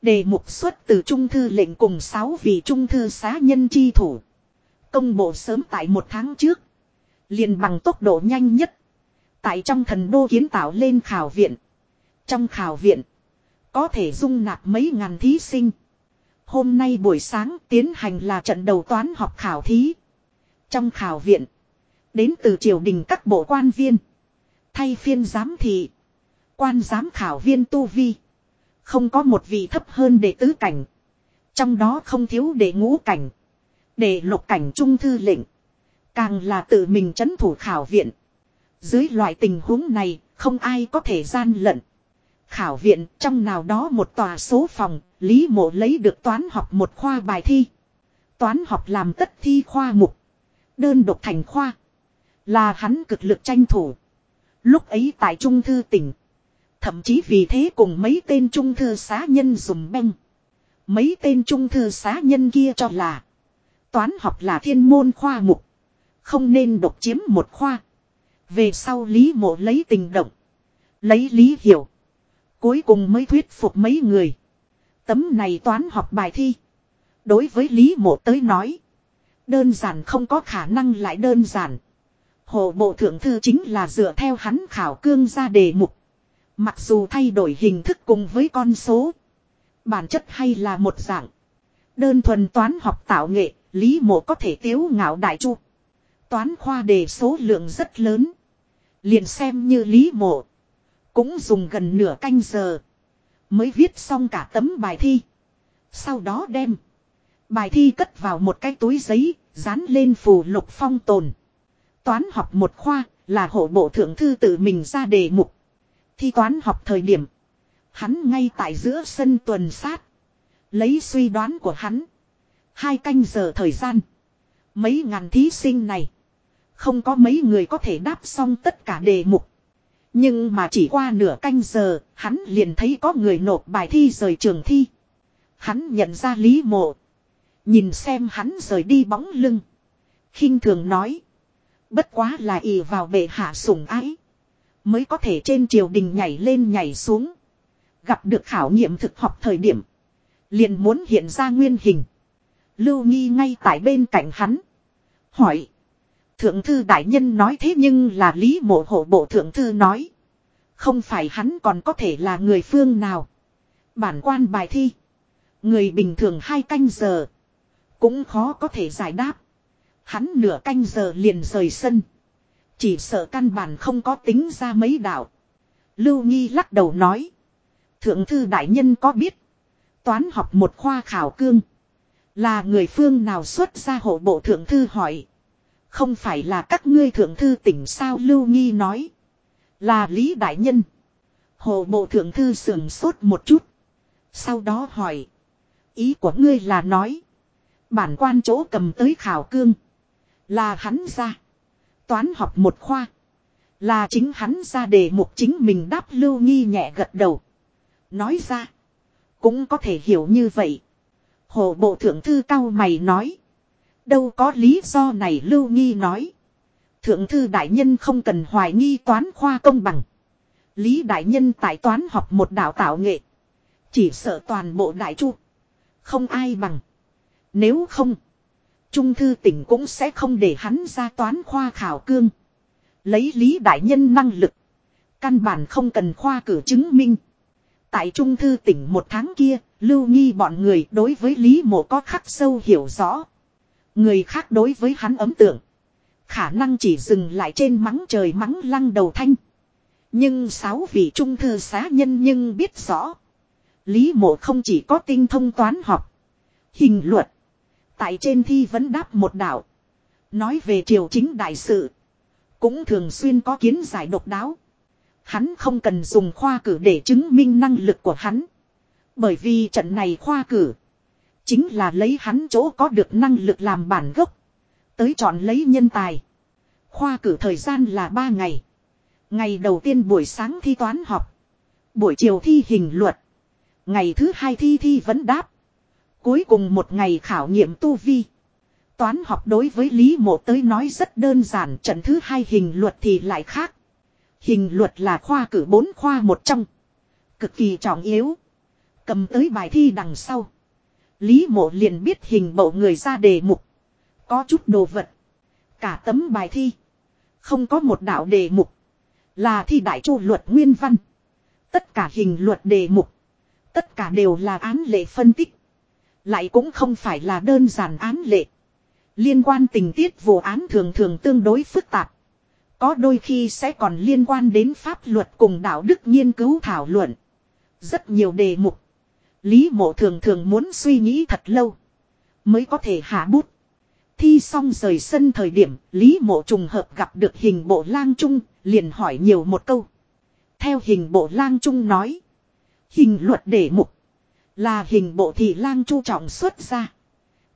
Đề mục xuất từ trung thư lệnh cùng 6 vị trung thư xá nhân chi thủ. Công bộ sớm tại một tháng trước. liền bằng tốc độ nhanh nhất. Tại trong thần đô kiến tạo lên khảo viện. Trong khảo viện. Có thể dung nạp mấy ngàn thí sinh. Hôm nay buổi sáng tiến hành là trận đầu toán học khảo thí. Trong khảo viện. Đến từ triều đình các bộ quan viên. Thay phiên giám thị. Quan giám khảo viên tu vi. Không có một vị thấp hơn đệ tứ cảnh. Trong đó không thiếu đệ ngũ cảnh. Đệ lục cảnh trung thư lệnh. Càng là tự mình chấn thủ khảo viện. Dưới loại tình huống này, không ai có thể gian lận. Khảo viện trong nào đó một tòa số phòng, Lý Mộ lấy được toán học một khoa bài thi. Toán học làm tất thi khoa mục. Đơn độc thành khoa. Là hắn cực lực tranh thủ. Lúc ấy tại Trung Thư tỉnh. Thậm chí vì thế cùng mấy tên Trung Thư xá nhân dùng beng. Mấy tên Trung Thư xá nhân kia cho là. Toán học là thiên môn khoa mục. Không nên độc chiếm một khoa. Về sau Lý Mộ lấy tình động. Lấy Lý Hiểu. Cuối cùng mới thuyết phục mấy người. Tấm này toán học bài thi. Đối với Lý Mộ tới nói. Đơn giản không có khả năng lại đơn giản. Hồ Bộ Thượng Thư chính là dựa theo hắn khảo cương ra đề mục. Mặc dù thay đổi hình thức cùng với con số. Bản chất hay là một dạng. Đơn thuần toán học tạo nghệ, Lý Mộ có thể tiếu ngạo đại chu. Toán khoa đề số lượng rất lớn. Liền xem như Lý Mộ. Cũng dùng gần nửa canh giờ. Mới viết xong cả tấm bài thi. Sau đó đem. Bài thi cất vào một cái túi giấy. Dán lên phù lục phong tồn. Toán học một khoa là hộ bộ thượng thư tự mình ra đề mục. Thi toán học thời điểm. Hắn ngay tại giữa sân tuần sát. Lấy suy đoán của hắn. Hai canh giờ thời gian. Mấy ngàn thí sinh này. Không có mấy người có thể đáp xong tất cả đề mục. Nhưng mà chỉ qua nửa canh giờ, hắn liền thấy có người nộp bài thi rời trường thi. Hắn nhận ra Lý Mộ. Nhìn xem hắn rời đi bóng lưng. khinh thường nói. Bất quá là ỷ vào bệ hạ sủng ái. Mới có thể trên triều đình nhảy lên nhảy xuống. Gặp được khảo nghiệm thực học thời điểm. Liền muốn hiện ra nguyên hình. Lưu Nghi ngay tại bên cạnh hắn. Hỏi. Thượng thư đại nhân nói thế nhưng là Lý Mộ hộ bộ thượng thư nói. Không phải hắn còn có thể là người phương nào. Bản quan bài thi. Người bình thường hai canh giờ. Cũng khó có thể giải đáp. Hắn nửa canh giờ liền rời sân. Chỉ sợ căn bản không có tính ra mấy đạo. Lưu Nghi lắc đầu nói. Thượng thư đại nhân có biết. Toán học một khoa khảo cương. Là người phương nào xuất ra hộ bộ thượng thư hỏi. Không phải là các ngươi thượng thư tỉnh sao Lưu Nghi nói. Là Lý Đại Nhân. Hộ bộ thượng thư sườn sốt một chút. Sau đó hỏi. Ý của ngươi là nói. Bản quan chỗ cầm tới khảo cương. Là hắn ra. Toán học một khoa. Là chính hắn ra đề mục chính mình đáp lưu nghi nhẹ gật đầu. Nói ra. Cũng có thể hiểu như vậy. Hồ bộ thượng thư cao mày nói. Đâu có lý do này lưu nghi nói. Thượng thư đại nhân không cần hoài nghi toán khoa công bằng. Lý đại nhân tại toán học một đạo tạo nghệ. Chỉ sợ toàn bộ đại chu. Không ai bằng. Nếu không. Trung thư tỉnh cũng sẽ không để hắn ra toán khoa khảo cương. Lấy lý đại nhân năng lực. Căn bản không cần khoa cử chứng minh. Tại trung thư tỉnh một tháng kia, lưu nghi bọn người đối với lý mộ có khắc sâu hiểu rõ. Người khác đối với hắn ấm tượng. Khả năng chỉ dừng lại trên mắng trời mắng lăng đầu thanh. Nhưng sáu vị trung thư xá nhân nhưng biết rõ. Lý mộ không chỉ có tinh thông toán học. Hình luật. Tại trên thi vẫn đáp một đạo. Nói về triều chính đại sự. Cũng thường xuyên có kiến giải độc đáo. Hắn không cần dùng khoa cử để chứng minh năng lực của hắn. Bởi vì trận này khoa cử. Chính là lấy hắn chỗ có được năng lực làm bản gốc. Tới chọn lấy nhân tài. Khoa cử thời gian là 3 ngày. Ngày đầu tiên buổi sáng thi toán học. Buổi chiều thi hình luật. Ngày thứ hai thi thi vẫn đáp. Cuối cùng một ngày khảo nghiệm tu vi. Toán học đối với Lý Mộ tới nói rất đơn giản. Trận thứ hai hình luật thì lại khác. Hình luật là khoa cử bốn khoa một trong. Cực kỳ trọng yếu. Cầm tới bài thi đằng sau. Lý mộ liền biết hình bộ người ra đề mục. Có chút đồ vật. Cả tấm bài thi. Không có một đạo đề mục. Là thi đại chu luật nguyên văn. Tất cả hình luật đề mục. Tất cả đều là án lệ phân tích. Lại cũng không phải là đơn giản án lệ. Liên quan tình tiết vụ án thường thường tương đối phức tạp. Có đôi khi sẽ còn liên quan đến pháp luật cùng đạo đức nghiên cứu thảo luận. Rất nhiều đề mục. Lý mộ thường thường muốn suy nghĩ thật lâu. Mới có thể hạ bút. Thi xong rời sân thời điểm, Lý mộ trùng hợp gặp được hình bộ lang trung, liền hỏi nhiều một câu. Theo hình bộ lang trung nói. Hình luật đề mục. Là hình bộ thị lang chu trọng xuất ra.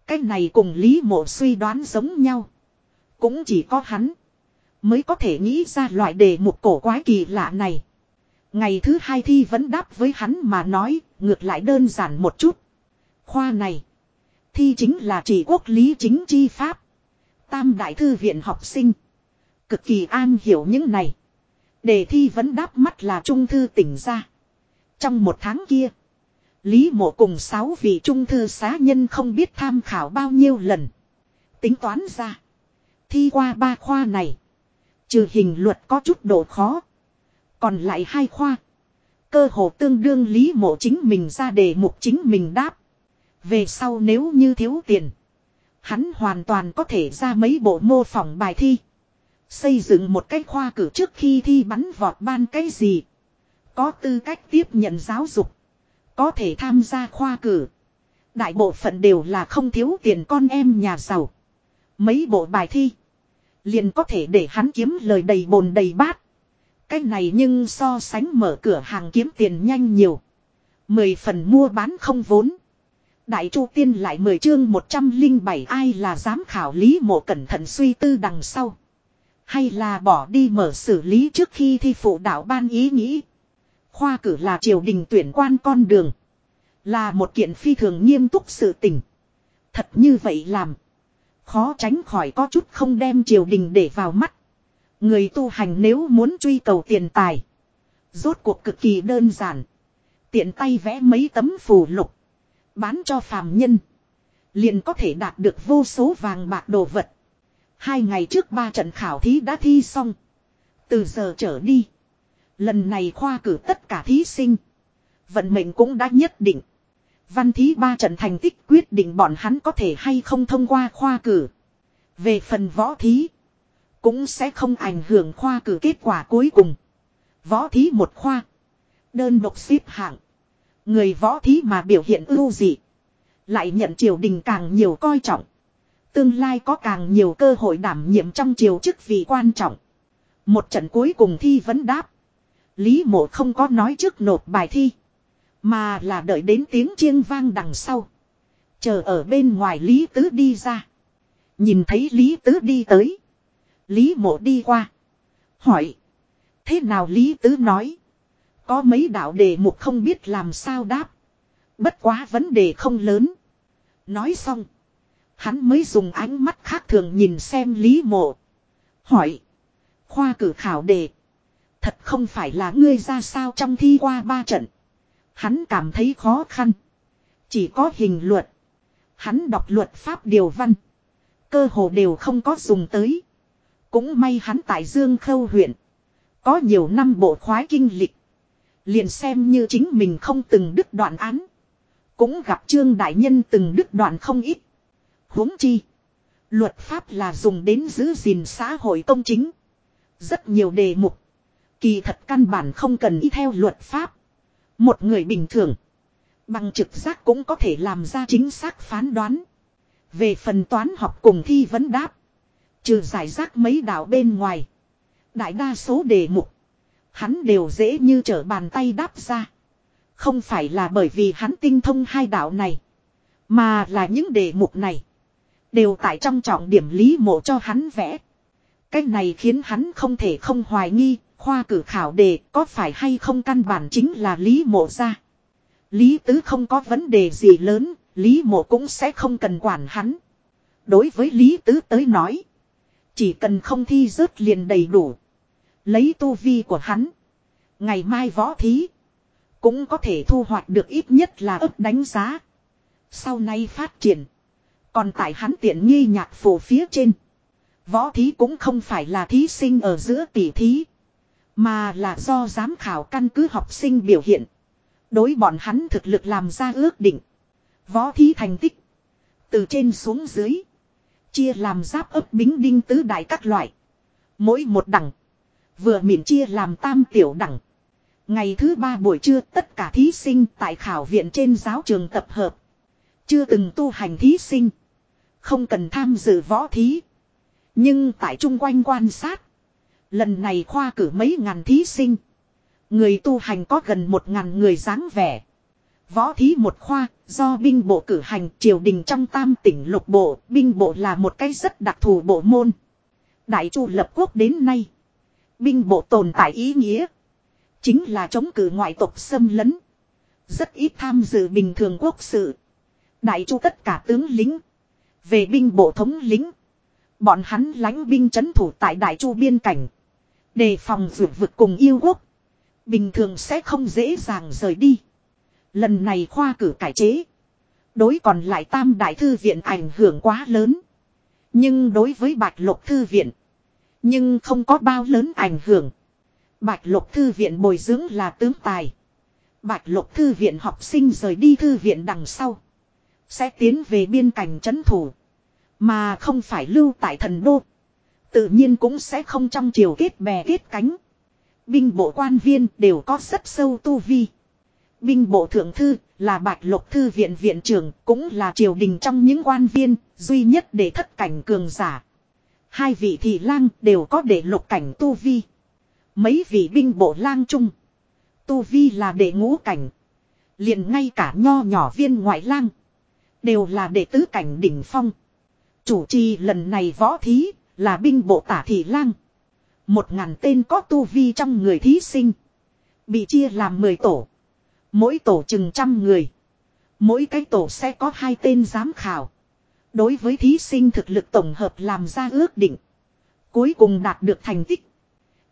Cái này cùng Lý mộ suy đoán giống nhau. Cũng chỉ có hắn. Mới có thể nghĩ ra loại đề mục cổ quái kỳ lạ này. Ngày thứ hai thi vẫn đáp với hắn mà nói, ngược lại đơn giản một chút. Khoa này. Thi chính là chỉ quốc lý chính chi pháp. Tam đại thư viện học sinh. Cực kỳ an hiểu những này. Đề thi vẫn đáp mắt là trung thư tỉnh ra. Trong một tháng kia. Lý mộ cùng sáu vị trung thư xá nhân không biết tham khảo bao nhiêu lần. Tính toán ra. Thi qua ba khoa này. Trừ hình luật có chút độ khó. Còn lại hai khoa. Cơ hồ tương đương lý mộ chính mình ra đề mục chính mình đáp. Về sau nếu như thiếu tiền. Hắn hoàn toàn có thể ra mấy bộ mô phỏng bài thi. Xây dựng một cái khoa cử trước khi thi bắn vọt ban cái gì. Có tư cách tiếp nhận giáo dục. Có thể tham gia khoa cử. Đại bộ phận đều là không thiếu tiền con em nhà giàu. Mấy bộ bài thi. Liền có thể để hắn kiếm lời đầy bồn đầy bát. Cái này nhưng so sánh mở cửa hàng kiếm tiền nhanh nhiều. Mười phần mua bán không vốn. Đại Chu Tiên lại mười chương 107 ai là giám khảo lý mộ cẩn thận suy tư đằng sau. Hay là bỏ đi mở xử lý trước khi thi phụ đạo ban ý nghĩ. Khoa cử là triều đình tuyển quan con đường. Là một kiện phi thường nghiêm túc sự tình. Thật như vậy làm. Khó tránh khỏi có chút không đem triều đình để vào mắt. Người tu hành nếu muốn truy cầu tiền tài. Rốt cuộc cực kỳ đơn giản. Tiện tay vẽ mấy tấm phù lục. Bán cho phàm nhân. Liền có thể đạt được vô số vàng bạc đồ vật. Hai ngày trước ba trận khảo thí đã thi xong. Từ giờ trở đi. Lần này khoa cử tất cả thí sinh. Vận mệnh cũng đã nhất định. Văn thí ba trận thành tích quyết định bọn hắn có thể hay không thông qua khoa cử. Về phần võ thí. Cũng sẽ không ảnh hưởng khoa cử kết quả cuối cùng. Võ thí một khoa. Đơn độc xếp hạng. Người võ thí mà biểu hiện ưu dị. Lại nhận triều đình càng nhiều coi trọng. Tương lai có càng nhiều cơ hội đảm nhiệm trong triều chức vị quan trọng. Một trận cuối cùng thi vấn đáp. Lý mộ không có nói trước nộp bài thi. Mà là đợi đến tiếng chiêng vang đằng sau. Chờ ở bên ngoài Lý Tứ đi ra. Nhìn thấy Lý Tứ đi tới. Lý mộ đi qua. Hỏi. Thế nào Lý Tứ nói. Có mấy đạo đề mục không biết làm sao đáp. Bất quá vấn đề không lớn. Nói xong. Hắn mới dùng ánh mắt khác thường nhìn xem Lý mộ. Hỏi. Khoa cử khảo đề. Thật không phải là ngươi ra sao trong thi qua ba trận. Hắn cảm thấy khó khăn. Chỉ có hình luật. Hắn đọc luật pháp điều văn. Cơ hồ đều không có dùng tới. Cũng may hắn tại Dương Khâu huyện. Có nhiều năm bộ khoái kinh lịch. Liền xem như chính mình không từng đứt đoạn án. Cũng gặp Trương Đại Nhân từng đứt đoạn không ít. huống chi. Luật pháp là dùng đến giữ gìn xã hội công chính. Rất nhiều đề mục. Kỳ thật căn bản không cần y theo luật pháp. Một người bình thường. Bằng trực giác cũng có thể làm ra chính xác phán đoán. Về phần toán học cùng thi vấn đáp. Trừ giải rác mấy đạo bên ngoài. Đại đa số đề mục. Hắn đều dễ như trở bàn tay đáp ra. Không phải là bởi vì hắn tinh thông hai đạo này. Mà là những đề mục này. Đều tại trong trọng điểm lý mộ cho hắn vẽ. Cách này khiến hắn không thể không hoài nghi. Khoa cử khảo đề có phải hay không căn bản chính là lý mộ ra. Lý tứ không có vấn đề gì lớn. Lý mộ cũng sẽ không cần quản hắn. Đối với Lý tứ tới nói. Chỉ cần không thi rớt liền đầy đủ. Lấy tu vi của hắn. Ngày mai võ thí. Cũng có thể thu hoạch được ít nhất là ức đánh giá. Sau này phát triển. Còn tại hắn tiện nghi nhạc phổ phía trên. Võ thí cũng không phải là thí sinh ở giữa tỷ thí. Mà là do giám khảo căn cứ học sinh biểu hiện. Đối bọn hắn thực lực làm ra ước định. Võ thí thành tích. Từ trên xuống dưới. Chia làm giáp ấp bính đinh tứ đại các loại. Mỗi một đẳng. Vừa miễn chia làm tam tiểu đẳng. Ngày thứ ba buổi trưa tất cả thí sinh tại khảo viện trên giáo trường tập hợp. Chưa từng tu hành thí sinh. Không cần tham dự võ thí. Nhưng tại chung quanh quan sát. Lần này khoa cử mấy ngàn thí sinh. Người tu hành có gần một ngàn người dáng vẻ. Võ thí một khoa, do binh bộ cử hành triều đình trong tam tỉnh lục bộ, binh bộ là một cái rất đặc thù bộ môn. Đại chu lập quốc đến nay. Binh bộ tồn tại ý nghĩa. Chính là chống cử ngoại tộc xâm lấn. Rất ít tham dự bình thường quốc sự. Đại chu tất cả tướng lính. Về binh bộ thống lính. Bọn hắn lánh binh chấn thủ tại đại chu biên cảnh. Đề phòng vượt vực cùng yêu quốc. Bình thường sẽ không dễ dàng rời đi. Lần này khoa cử cải chế. Đối còn lại tam đại thư viện ảnh hưởng quá lớn. Nhưng đối với bạch lục thư viện. Nhưng không có bao lớn ảnh hưởng. Bạch lục thư viện bồi dưỡng là tướng tài. Bạch lục thư viện học sinh rời đi thư viện đằng sau. Sẽ tiến về biên cảnh trấn thủ. Mà không phải lưu tại thần đô. Tự nhiên cũng sẽ không trong chiều kết bè kết cánh. Binh bộ quan viên đều có rất sâu tu vi. Binh bộ thượng thư là bạch lục thư viện viện trưởng, cũng là triều đình trong những quan viên duy nhất để thất cảnh cường giả. Hai vị thị lang đều có để lục cảnh tu vi. Mấy vị binh bộ lang trung. Tu vi là để ngũ cảnh. liền ngay cả nho nhỏ viên ngoại lang. Đều là đệ tứ cảnh đỉnh phong. Chủ trì lần này võ thí là binh bộ tả thị lang. Một ngàn tên có tu vi trong người thí sinh. Bị chia làm mười tổ. Mỗi tổ chừng trăm người. Mỗi cái tổ sẽ có hai tên giám khảo. Đối với thí sinh thực lực tổng hợp làm ra ước định. Cuối cùng đạt được thành tích.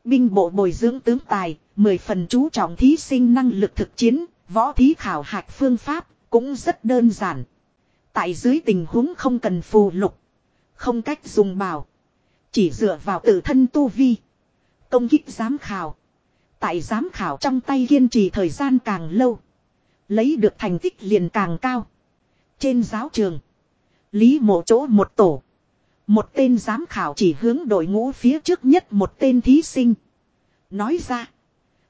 Binh bộ bồi dưỡng tướng tài, mười phần chú trọng thí sinh năng lực thực chiến, võ thí khảo hạch phương pháp, cũng rất đơn giản. Tại dưới tình huống không cần phù lục. Không cách dùng bảo. Chỉ dựa vào tự thân tu vi. Công kích giám khảo. Tại giám khảo trong tay kiên trì thời gian càng lâu. Lấy được thành tích liền càng cao. Trên giáo trường. Lý mộ chỗ một tổ. Một tên giám khảo chỉ hướng đội ngũ phía trước nhất một tên thí sinh. Nói ra.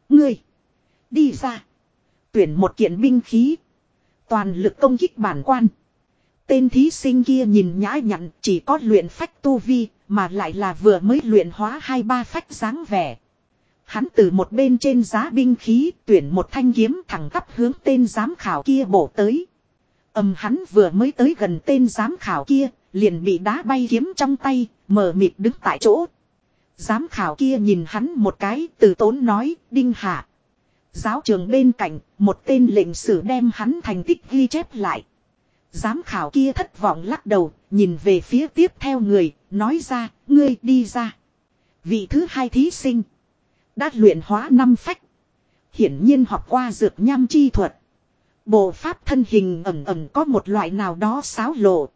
Ngươi. Đi ra. Tuyển một kiện binh khí. Toàn lực công kích bản quan. Tên thí sinh kia nhìn nhã nhặn chỉ có luyện phách tu vi mà lại là vừa mới luyện hóa hai ba phách dáng vẻ. Hắn từ một bên trên giá binh khí tuyển một thanh kiếm thẳng tắp hướng tên giám khảo kia bổ tới. Âm hắn vừa mới tới gần tên giám khảo kia, liền bị đá bay kiếm trong tay, mờ mịt đứng tại chỗ. Giám khảo kia nhìn hắn một cái, từ tốn nói, đinh hạ. Giáo trường bên cạnh, một tên lệnh sử đem hắn thành tích ghi chép lại. Giám khảo kia thất vọng lắc đầu, nhìn về phía tiếp theo người, nói ra, ngươi đi ra. Vị thứ hai thí sinh. Đã luyện hóa năm phách. Hiển nhiên học qua dược nham chi thuật. Bộ pháp thân hình ẩm ẩm có một loại nào đó xáo lộ.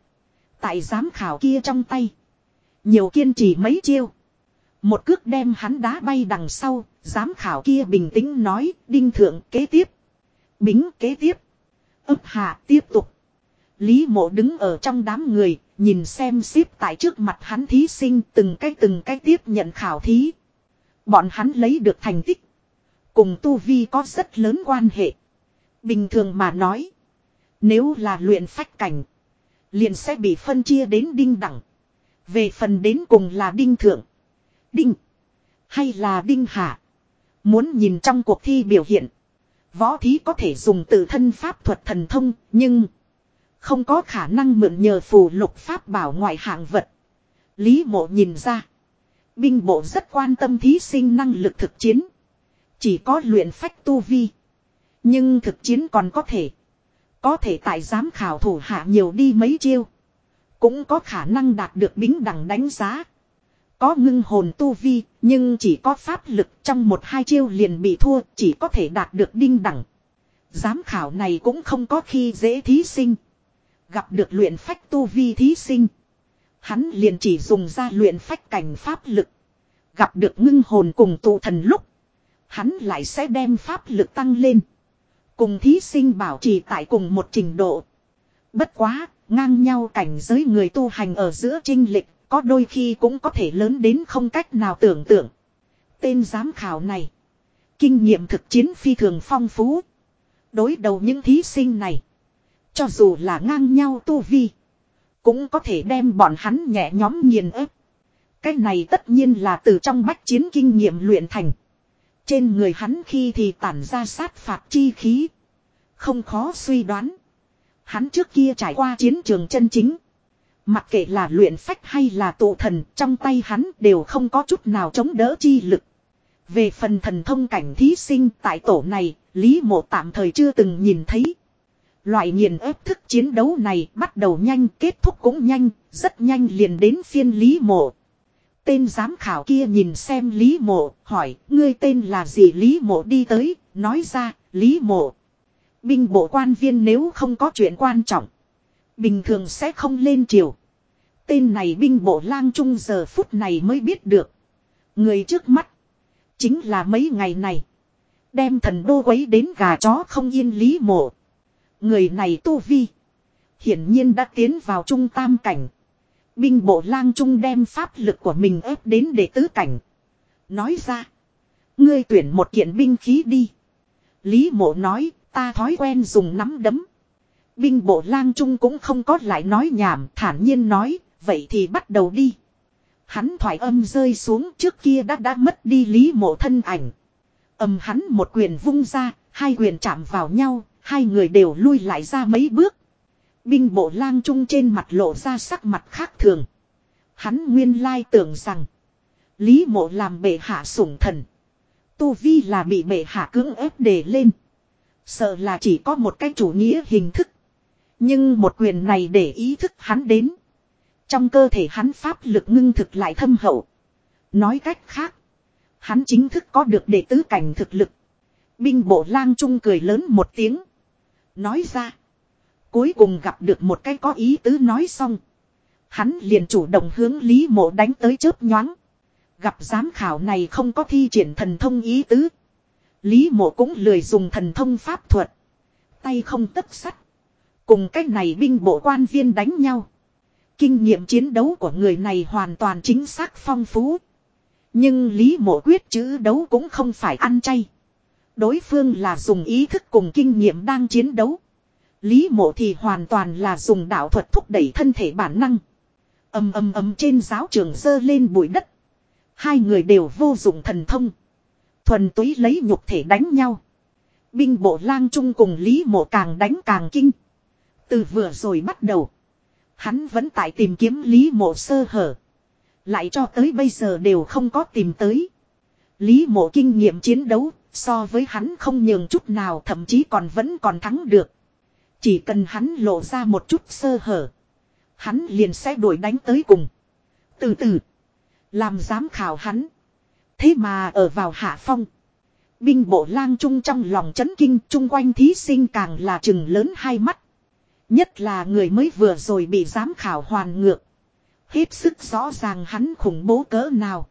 Tại giám khảo kia trong tay. Nhiều kiên trì mấy chiêu. Một cước đem hắn đá bay đằng sau. Giám khảo kia bình tĩnh nói. Đinh thượng kế tiếp. Bính kế tiếp. ấp hạ tiếp tục. Lý mộ đứng ở trong đám người. Nhìn xem xếp tại trước mặt hắn thí sinh từng cái từng cái tiếp nhận khảo thí. Bọn hắn lấy được thành tích. Cùng tu vi có rất lớn quan hệ. Bình thường mà nói. Nếu là luyện phách cảnh. Liền sẽ bị phân chia đến đinh đẳng. Về phần đến cùng là đinh thượng. Đinh. Hay là đinh hạ. Muốn nhìn trong cuộc thi biểu hiện. Võ thí có thể dùng tự thân pháp thuật thần thông. Nhưng. Không có khả năng mượn nhờ phù lục pháp bảo ngoại hạng vật. Lý mộ nhìn ra. Binh bộ rất quan tâm thí sinh năng lực thực chiến. Chỉ có luyện phách tu vi. Nhưng thực chiến còn có thể. Có thể tại giám khảo thủ hạ nhiều đi mấy chiêu. Cũng có khả năng đạt được bính đẳng đánh giá. Có ngưng hồn tu vi, nhưng chỉ có pháp lực trong một hai chiêu liền bị thua, chỉ có thể đạt được đinh đẳng. Giám khảo này cũng không có khi dễ thí sinh. Gặp được luyện phách tu vi thí sinh. Hắn liền chỉ dùng ra luyện phách cảnh pháp lực. Gặp được ngưng hồn cùng tụ thần lúc. Hắn lại sẽ đem pháp lực tăng lên. Cùng thí sinh bảo trì tại cùng một trình độ. Bất quá, ngang nhau cảnh giới người tu hành ở giữa trinh lịch, có đôi khi cũng có thể lớn đến không cách nào tưởng tượng. Tên giám khảo này, kinh nghiệm thực chiến phi thường phong phú. Đối đầu những thí sinh này, cho dù là ngang nhau tu vi, cũng có thể đem bọn hắn nhẹ nhóm nghiền ép. Cái này tất nhiên là từ trong bách chiến kinh nghiệm luyện thành. Trên người hắn khi thì tản ra sát phạt chi khí. Không khó suy đoán. Hắn trước kia trải qua chiến trường chân chính. Mặc kệ là luyện phách hay là tụ thần trong tay hắn đều không có chút nào chống đỡ chi lực. Về phần thần thông cảnh thí sinh tại tổ này, Lý Mộ tạm thời chưa từng nhìn thấy. Loại nghiền ép thức chiến đấu này bắt đầu nhanh, kết thúc cũng nhanh, rất nhanh liền đến phiên Lý Mộ. Tên giám khảo kia nhìn xem Lý Mộ, hỏi, ngươi tên là gì Lý Mộ đi tới, nói ra, Lý Mộ. Binh bộ quan viên nếu không có chuyện quan trọng, bình thường sẽ không lên triều. Tên này binh bộ lang trung giờ phút này mới biết được. Người trước mắt, chính là mấy ngày này. Đem thần đô quấy đến gà chó không yên Lý Mộ. Người này tu vi. Hiển nhiên đã tiến vào trung tam cảnh. Binh bộ lang trung đem pháp lực của mình ép đến để tứ cảnh. Nói ra. Ngươi tuyển một kiện binh khí đi. Lý mộ nói ta thói quen dùng nắm đấm. Binh bộ lang trung cũng không có lại nói nhảm thản nhiên nói. Vậy thì bắt đầu đi. Hắn thoải âm rơi xuống trước kia đã đã mất đi lý mộ thân ảnh. Âm hắn một quyền vung ra, hai quyền chạm vào nhau, hai người đều lui lại ra mấy bước. Binh bộ lang trung trên mặt lộ ra sắc mặt khác thường. Hắn nguyên lai tưởng rằng. Lý mộ làm bệ hạ sủng thần. Tu Vi là bị bệ hạ cưỡng ép đề lên. Sợ là chỉ có một cái chủ nghĩa hình thức. Nhưng một quyền này để ý thức hắn đến. Trong cơ thể hắn pháp lực ngưng thực lại thâm hậu. Nói cách khác. Hắn chính thức có được đệ tứ cảnh thực lực. Binh bộ lang trung cười lớn một tiếng. Nói ra. Cuối cùng gặp được một cái có ý tứ nói xong. Hắn liền chủ động hướng Lý Mộ đánh tới chớp nhoáng. Gặp giám khảo này không có thi triển thần thông ý tứ. Lý Mộ cũng lười dùng thần thông pháp thuật. Tay không tất sắt. Cùng cách này binh bộ quan viên đánh nhau. Kinh nghiệm chiến đấu của người này hoàn toàn chính xác phong phú. Nhưng Lý Mộ quyết chữ đấu cũng không phải ăn chay. Đối phương là dùng ý thức cùng kinh nghiệm đang chiến đấu. Lý mộ thì hoàn toàn là dùng đạo thuật thúc đẩy thân thể bản năng. ầm ầm ầm trên giáo trường dơ lên bụi đất. Hai người đều vô dụng thần thông. Thuần túy lấy nhục thể đánh nhau. Binh bộ lang trung cùng Lý mộ càng đánh càng kinh. Từ vừa rồi bắt đầu. Hắn vẫn tại tìm kiếm Lý mộ sơ hở. Lại cho tới bây giờ đều không có tìm tới. Lý mộ kinh nghiệm chiến đấu so với hắn không nhường chút nào, thậm chí còn vẫn còn thắng được. Chỉ cần hắn lộ ra một chút sơ hở. Hắn liền sẽ đuổi đánh tới cùng. Từ từ. Làm giám khảo hắn. Thế mà ở vào hạ phong. Binh bộ lang trung trong lòng chấn kinh, chung quanh thí sinh càng là chừng lớn hai mắt. Nhất là người mới vừa rồi bị giám khảo hoàn ngược. Hết sức rõ ràng hắn khủng bố cỡ nào.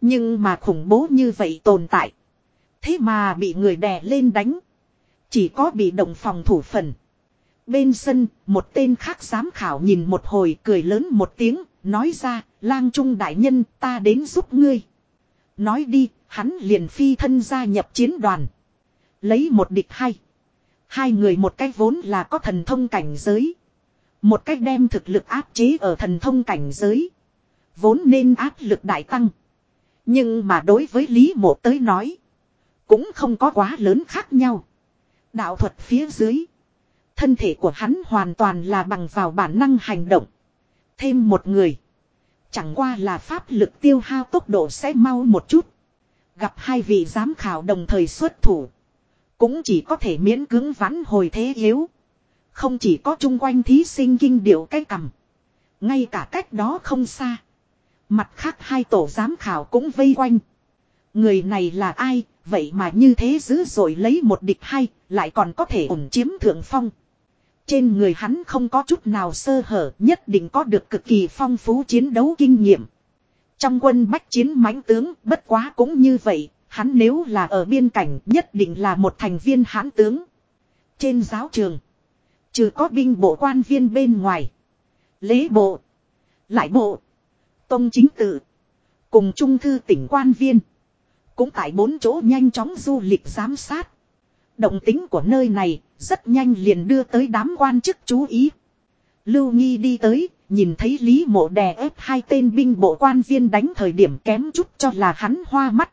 Nhưng mà khủng bố như vậy tồn tại. Thế mà bị người đè lên đánh. Chỉ có bị động phòng thủ phần. Bên sân, một tên khác giám khảo nhìn một hồi cười lớn một tiếng, nói ra, lang trung đại nhân ta đến giúp ngươi. Nói đi, hắn liền phi thân gia nhập chiến đoàn. Lấy một địch hai. Hai người một cách vốn là có thần thông cảnh giới. Một cách đem thực lực áp chế ở thần thông cảnh giới. Vốn nên áp lực đại tăng. Nhưng mà đối với Lý Mộ tới nói. Cũng không có quá lớn khác nhau. Đạo thuật phía dưới. Thân thể của hắn hoàn toàn là bằng vào bản năng hành động. Thêm một người. Chẳng qua là pháp lực tiêu hao tốc độ sẽ mau một chút. Gặp hai vị giám khảo đồng thời xuất thủ. Cũng chỉ có thể miễn cưỡng vãn hồi thế yếu. Không chỉ có chung quanh thí sinh kinh điệu cái cầm. Ngay cả cách đó không xa. Mặt khác hai tổ giám khảo cũng vây quanh. Người này là ai, vậy mà như thế dữ rồi lấy một địch hay, lại còn có thể ổn chiếm thượng phong. Trên người hắn không có chút nào sơ hở, nhất định có được cực kỳ phong phú chiến đấu kinh nghiệm. Trong quân bách chiến mãnh tướng, bất quá cũng như vậy, hắn nếu là ở biên cảnh nhất định là một thành viên hãn tướng. Trên giáo trường, trừ có binh bộ quan viên bên ngoài, lễ bộ, lại bộ, tông chính tự, cùng trung thư tỉnh quan viên. Cũng tại bốn chỗ nhanh chóng du lịch giám sát. Động tính của nơi này rất nhanh liền đưa tới đám quan chức chú ý. Lưu Nghi đi tới, nhìn thấy Lý Mộ đè ép hai tên binh bộ quan viên đánh thời điểm kém chút cho là hắn hoa mắt.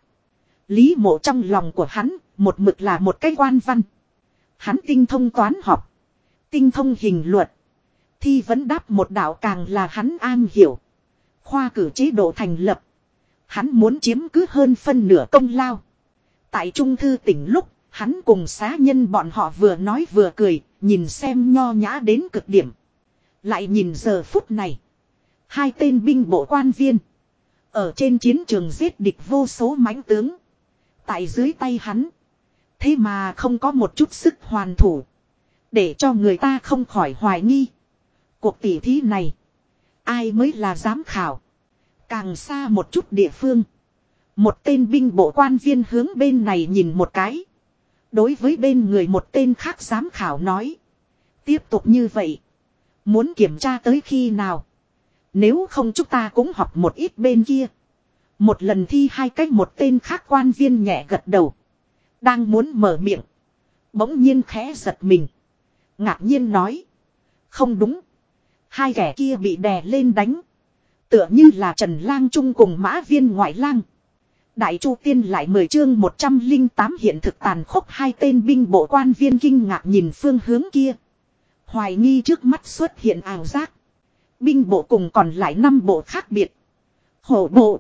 Lý Mộ trong lòng của hắn, một mực là một cái quan văn. Hắn tinh thông toán học, tinh thông hình luật. Thi vấn đáp một đạo càng là hắn an hiểu. Khoa cử chế độ thành lập. Hắn muốn chiếm cứ hơn phân nửa công lao. Tại Trung Thư tỉnh lúc, hắn cùng xá nhân bọn họ vừa nói vừa cười, nhìn xem nho nhã đến cực điểm. Lại nhìn giờ phút này. Hai tên binh bộ quan viên. Ở trên chiến trường giết địch vô số mãnh tướng. Tại dưới tay hắn. Thế mà không có một chút sức hoàn thủ. Để cho người ta không khỏi hoài nghi. Cuộc tỉ thí này. Ai mới là giám khảo. Càng xa một chút địa phương. Một tên binh bộ quan viên hướng bên này nhìn một cái. Đối với bên người một tên khác giám khảo nói. Tiếp tục như vậy. Muốn kiểm tra tới khi nào. Nếu không chúng ta cũng học một ít bên kia. Một lần thi hai cách một tên khác quan viên nhẹ gật đầu. Đang muốn mở miệng. Bỗng nhiên khẽ giật mình. Ngạc nhiên nói. Không đúng. Hai kẻ kia bị đè lên đánh. Tựa như là Trần Lang Trung cùng mã viên ngoại lang. Đại Chu Tiên lại 10 chương 108 hiện thực tàn khốc hai tên binh bộ quan viên kinh ngạc nhìn phương hướng kia. Hoài nghi trước mắt xuất hiện ảo giác. Binh bộ cùng còn lại năm bộ khác biệt. Hổ bộ.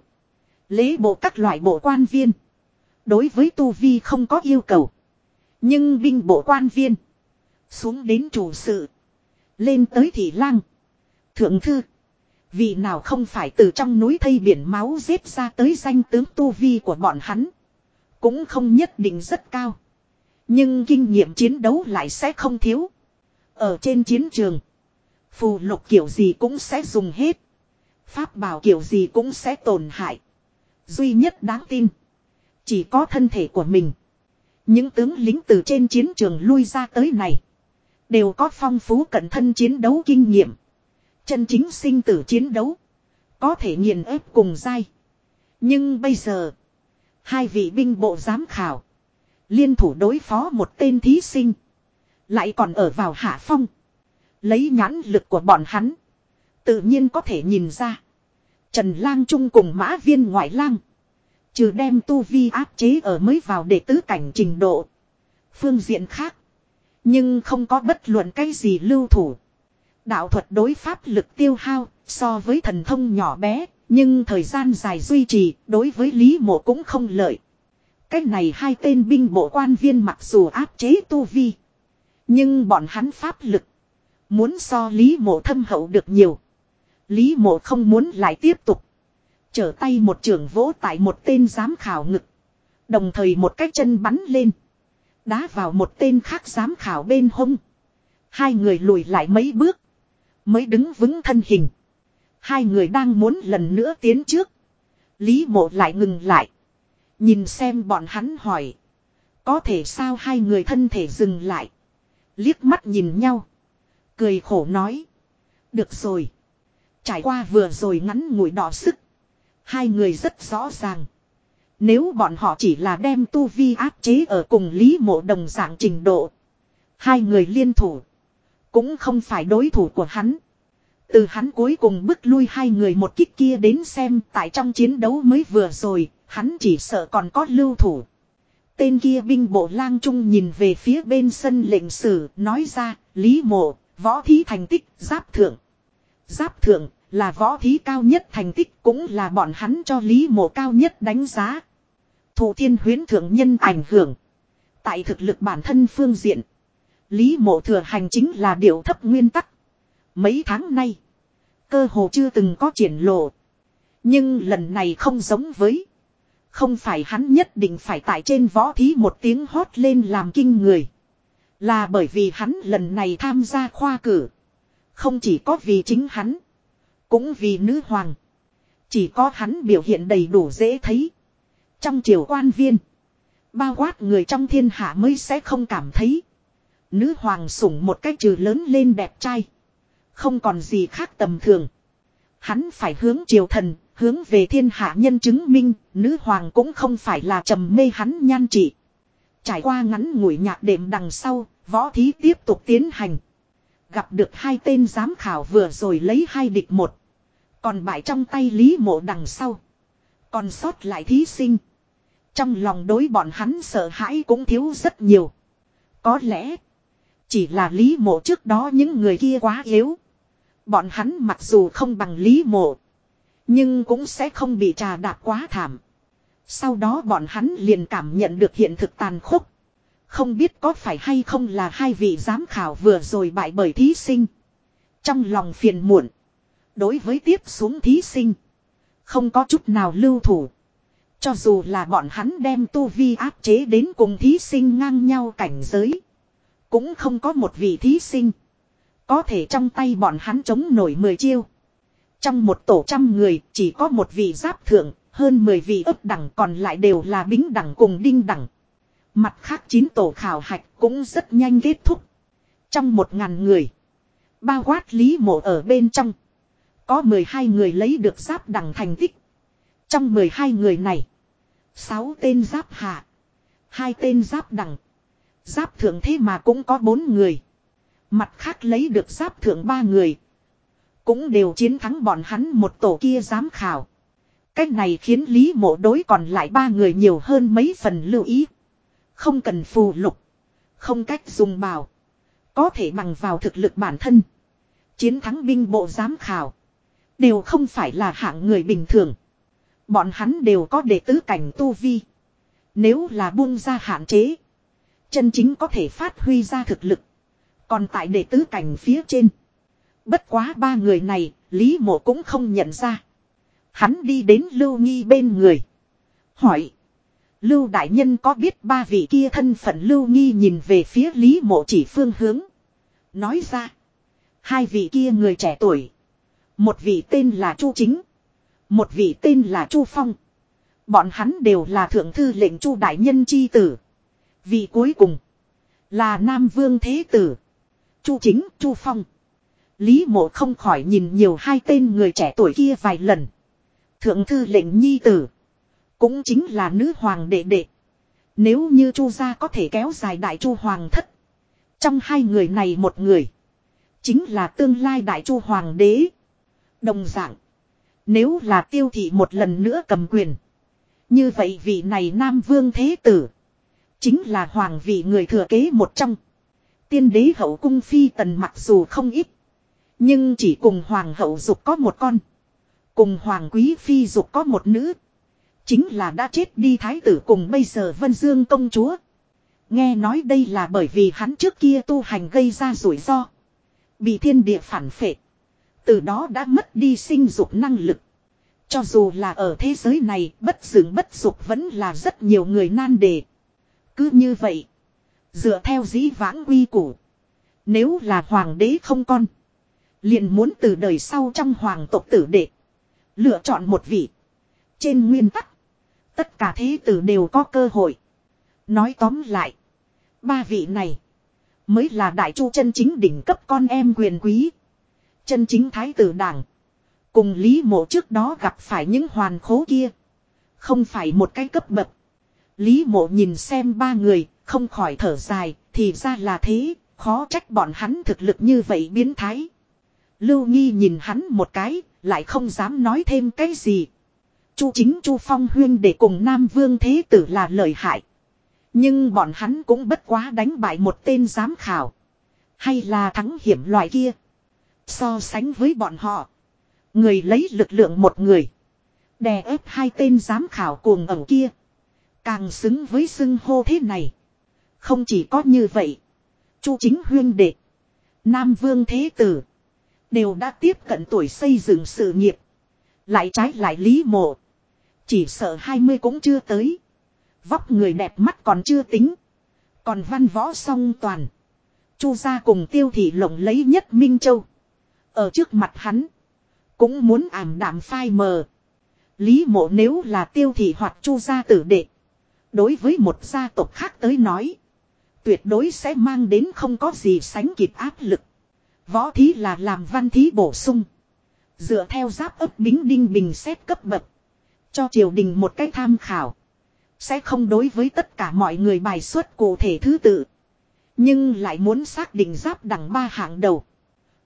Lễ bộ các loại bộ quan viên. Đối với tu vi không có yêu cầu. Nhưng binh bộ quan viên. Xuống đến chủ sự. Lên tới thị lang. Thượng thư. Vì nào không phải từ trong núi thây biển máu giết ra tới danh tướng tu vi của bọn hắn. Cũng không nhất định rất cao. Nhưng kinh nghiệm chiến đấu lại sẽ không thiếu. Ở trên chiến trường. Phù lục kiểu gì cũng sẽ dùng hết. Pháp bảo kiểu gì cũng sẽ tổn hại. Duy nhất đáng tin. Chỉ có thân thể của mình. Những tướng lính từ trên chiến trường lui ra tới này. Đều có phong phú cận thân chiến đấu kinh nghiệm. Chân chính sinh tử chiến đấu. Có thể nghiền ép cùng dai. Nhưng bây giờ. Hai vị binh bộ giám khảo. Liên thủ đối phó một tên thí sinh. Lại còn ở vào hạ phong. Lấy nhãn lực của bọn hắn. Tự nhiên có thể nhìn ra. Trần Lang Trung cùng mã viên ngoại lang. Trừ đem tu vi áp chế ở mới vào để tứ cảnh trình độ. Phương diện khác. Nhưng không có bất luận cái gì lưu thủ. Đạo thuật đối pháp lực tiêu hao so với thần thông nhỏ bé. Nhưng thời gian dài duy trì, đối với Lý Mộ cũng không lợi. Cách này hai tên binh bộ quan viên mặc dù áp chế tu vi. Nhưng bọn hắn pháp lực. Muốn so Lý Mộ thâm hậu được nhiều. Lý Mộ không muốn lại tiếp tục. Trở tay một trường vỗ tại một tên giám khảo ngực. Đồng thời một cái chân bắn lên. Đá vào một tên khác giám khảo bên hông. Hai người lùi lại mấy bước. Mới đứng vững thân hình. Hai người đang muốn lần nữa tiến trước. Lý mộ lại ngừng lại. Nhìn xem bọn hắn hỏi. Có thể sao hai người thân thể dừng lại. Liếc mắt nhìn nhau. Cười khổ nói. Được rồi. Trải qua vừa rồi ngắn ngủi đỏ sức. Hai người rất rõ ràng. Nếu bọn họ chỉ là đem tu vi áp chế ở cùng Lý Mộ đồng dạng trình độ. Hai người liên thủ. Cũng không phải đối thủ của hắn. Từ hắn cuối cùng bước lui hai người một kích kia đến xem tại trong chiến đấu mới vừa rồi, hắn chỉ sợ còn có lưu thủ. Tên kia binh bộ lang trung nhìn về phía bên sân lệnh sử, nói ra, Lý Mộ, võ thí thành tích, giáp thượng. Giáp thượng, là võ thí cao nhất thành tích cũng là bọn hắn cho Lý Mộ cao nhất đánh giá. Thủ thiên huyến thượng nhân ảnh hưởng. Tại thực lực bản thân phương diện. Lý mộ thừa hành chính là điều thấp nguyên tắc. Mấy tháng nay. Cơ hồ chưa từng có triển lộ. Nhưng lần này không giống với. Không phải hắn nhất định phải tại trên võ thí một tiếng hót lên làm kinh người. Là bởi vì hắn lần này tham gia khoa cử. Không chỉ có vì chính hắn. Cũng vì nữ hoàng. Chỉ có hắn biểu hiện đầy đủ dễ thấy. Trong triều quan viên. Bao quát người trong thiên hạ mới sẽ không cảm thấy. Nữ hoàng sủng một cách trừ lớn lên đẹp trai. Không còn gì khác tầm thường. Hắn phải hướng triều thần, hướng về thiên hạ nhân chứng minh, nữ hoàng cũng không phải là trầm mê hắn nhan trị. Trải qua ngắn ngủi nhạc đệm đằng sau, võ thí tiếp tục tiến hành. Gặp được hai tên giám khảo vừa rồi lấy hai địch một. Còn bại trong tay Lý Mộ đằng sau. Còn sót lại thí sinh. Trong lòng đối bọn hắn sợ hãi cũng thiếu rất nhiều. Có lẽ. Chỉ là Lý Mộ trước đó những người kia quá yếu. Bọn hắn mặc dù không bằng Lý Mộ. Nhưng cũng sẽ không bị trà đạp quá thảm. Sau đó bọn hắn liền cảm nhận được hiện thực tàn khốc. Không biết có phải hay không là hai vị giám khảo vừa rồi bại bởi thí sinh. Trong lòng phiền muộn. Đối với tiếp xuống thí sinh. Không có chút nào lưu thủ. Cho dù là bọn hắn đem tu vi áp chế đến cùng thí sinh ngang nhau cảnh giới. Cũng không có một vị thí sinh. Có thể trong tay bọn hắn chống nổi 10 chiêu. Trong một tổ trăm người chỉ có một vị giáp thượng, hơn 10 vị ấp đẳng còn lại đều là bính đẳng cùng đinh đẳng. Mặt khác chín tổ khảo hạch cũng rất nhanh kết thúc. Trong một ngàn người. Bao quát lý mộ ở bên trong. Có 12 người lấy được giáp đẳng thành tích. Trong 12 người này. 6 tên giáp hạ. hai tên giáp đẳng. Giáp thượng thế mà cũng có bốn người. Mặt khác lấy được giáp thượng ba người. Cũng đều chiến thắng bọn hắn một tổ kia giám khảo. Cách này khiến Lý mộ đối còn lại ba người nhiều hơn mấy phần lưu ý. Không cần phù lục. Không cách dùng bào. Có thể bằng vào thực lực bản thân. Chiến thắng binh bộ giám khảo. Đều không phải là hạng người bình thường. Bọn hắn đều có đệ tứ cảnh tu vi. Nếu là buông ra hạn chế. Chân chính có thể phát huy ra thực lực. Còn tại đệ tứ cảnh phía trên. Bất quá ba người này, Lý mộ cũng không nhận ra. Hắn đi đến Lưu Nghi bên người. Hỏi. Lưu Đại Nhân có biết ba vị kia thân phận Lưu Nghi nhìn về phía Lý mộ chỉ phương hướng. Nói ra. Hai vị kia người trẻ tuổi. Một vị tên là Chu Chính. Một vị tên là Chu Phong. Bọn hắn đều là thượng thư lệnh Chu Đại Nhân chi tử. Vị cuối cùng. Là Nam Vương Thế Tử. Chu Chính, Chu Phong. Lý mộ không khỏi nhìn nhiều hai tên người trẻ tuổi kia vài lần. Thượng thư lệnh nhi tử. Cũng chính là nữ hoàng đệ đệ. Nếu như chu gia có thể kéo dài đại chu hoàng thất. Trong hai người này một người. Chính là tương lai đại chu hoàng đế. Đồng dạng. Nếu là tiêu thị một lần nữa cầm quyền. Như vậy vị này Nam Vương Thế Tử. Chính là hoàng vị người thừa kế một trong. Tiên đế hậu cung phi tần mặc dù không ít. Nhưng chỉ cùng hoàng hậu dục có một con. Cùng hoàng quý phi dục có một nữ. Chính là đã chết đi thái tử cùng bây giờ Vân Dương công chúa. Nghe nói đây là bởi vì hắn trước kia tu hành gây ra rủi ro. Bị thiên địa phản phệ. Từ đó đã mất đi sinh dục năng lực. Cho dù là ở thế giới này, bất dưỡng bất dục vẫn là rất nhiều người nan đề. Cứ như vậy. Dựa theo dĩ vãng quy củ. Nếu là hoàng đế không con. Liền muốn từ đời sau trong hoàng tộc tử đệ. Lựa chọn một vị. Trên nguyên tắc. Tất cả thế tử đều có cơ hội. Nói tóm lại. Ba vị này. Mới là đại chu chân chính đỉnh cấp con em quyền quý. Chân chính thái tử đảng. Cùng Lý Mộ trước đó gặp phải những hoàn khố kia. Không phải một cái cấp bậc. Lý Mộ nhìn xem ba người, không khỏi thở dài, thì ra là thế, khó trách bọn hắn thực lực như vậy biến thái. Lưu Nghi nhìn hắn một cái, lại không dám nói thêm cái gì. Chu chính Chu Phong huyên để cùng Nam Vương Thế Tử là lợi hại. Nhưng bọn hắn cũng bất quá đánh bại một tên giám khảo. Hay là thắng hiểm loại kia. So sánh với bọn họ. Người lấy lực lượng một người. Đè ép hai tên giám khảo cuồng ẩu kia. Càng xứng với xưng hô thế này. Không chỉ có như vậy. Chu chính huyên đệ. Nam vương thế tử. Đều đã tiếp cận tuổi xây dựng sự nghiệp. Lại trái lại lý mộ. Chỉ sợ hai mươi cũng chưa tới. Vóc người đẹp mắt còn chưa tính. Còn văn võ song toàn. Chu gia cùng tiêu thị lộng lấy nhất Minh Châu. Ở trước mặt hắn. Cũng muốn ảm đạm phai mờ. Lý mộ nếu là tiêu thị hoặc chu gia tử đệ. Đối với một gia tộc khác tới nói. Tuyệt đối sẽ mang đến không có gì sánh kịp áp lực. Võ thí là làm văn thí bổ sung. Dựa theo giáp ấp bính đinh bình xét cấp bậc. Cho triều đình một cách tham khảo. Sẽ không đối với tất cả mọi người bài xuất cụ thể thứ tự. Nhưng lại muốn xác định giáp đẳng ba hạng đầu.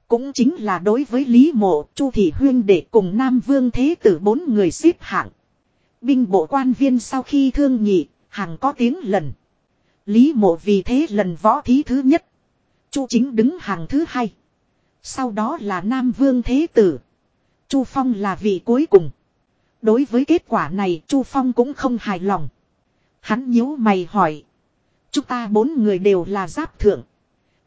Cũng chính là đối với Lý Mộ, Chu Thị Huyên để cùng Nam Vương Thế Tử bốn người xếp hạng. Binh bộ quan viên sau khi thương nhị, hàng có tiếng lần. Lý Mộ vì thế lần võ thí thứ nhất. Chu Chính đứng hàng thứ hai. Sau đó là Nam Vương Thế Tử. Chu Phong là vị cuối cùng. Đối với kết quả này, Chu Phong cũng không hài lòng. Hắn nhíu mày hỏi. Chúng ta bốn người đều là giáp thượng.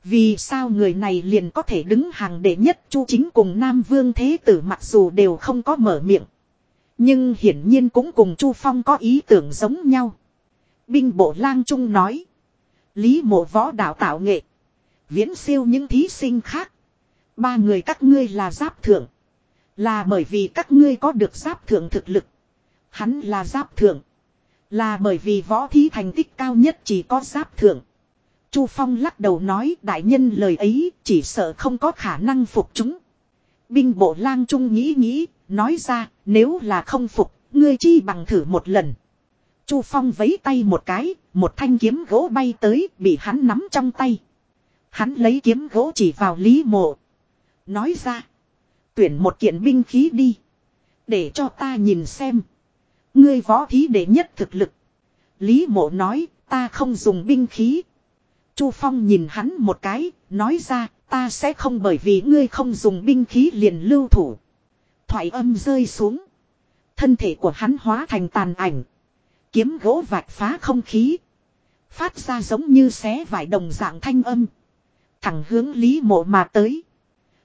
Vì sao người này liền có thể đứng hàng đệ nhất Chu chính cùng Nam Vương Thế Tử mặc dù đều không có mở miệng. Nhưng hiển nhiên cũng cùng Chu Phong có ý tưởng giống nhau. Binh bộ lang trung nói. Lý mộ võ đạo tạo nghệ. Viễn siêu những thí sinh khác. Ba người các ngươi là giáp thượng. Là bởi vì các ngươi có được giáp thượng thực lực. Hắn là giáp thượng. Là bởi vì võ thí thành tích cao nhất chỉ có giáp thượng. Chu Phong lắc đầu nói đại nhân lời ấy chỉ sợ không có khả năng phục chúng. Binh bộ lang trung nghĩ nghĩ, nói ra nếu là không phục, ngươi chi bằng thử một lần. Chu Phong vấy tay một cái, một thanh kiếm gỗ bay tới, bị hắn nắm trong tay. Hắn lấy kiếm gỗ chỉ vào Lý Mộ. Nói ra, tuyển một kiện binh khí đi. Để cho ta nhìn xem. Ngươi võ thí đệ nhất thực lực. Lý Mộ nói, ta không dùng binh khí, Chu Phong nhìn hắn một cái, nói ra, ta sẽ không bởi vì ngươi không dùng binh khí liền lưu thủ. Thoại âm rơi xuống. Thân thể của hắn hóa thành tàn ảnh. Kiếm gỗ vạch phá không khí. Phát ra giống như xé vải đồng dạng thanh âm. Thẳng hướng Lý mộ mà tới.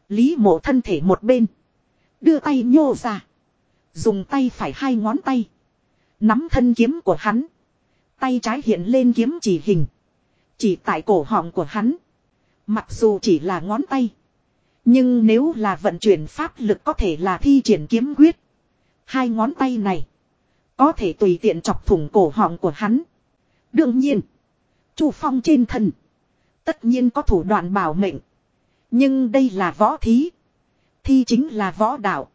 Lý mộ thân thể một bên. Đưa tay nhô ra. Dùng tay phải hai ngón tay. Nắm thân kiếm của hắn. Tay trái hiện lên kiếm chỉ hình. Chỉ tại cổ họng của hắn. Mặc dù chỉ là ngón tay. Nhưng nếu là vận chuyển pháp lực có thể là thi triển kiếm quyết. Hai ngón tay này. Có thể tùy tiện chọc thủng cổ họng của hắn. Đương nhiên. Chu Phong trên thân. Tất nhiên có thủ đoạn bảo mệnh. Nhưng đây là võ thí. Thi chính là võ đạo.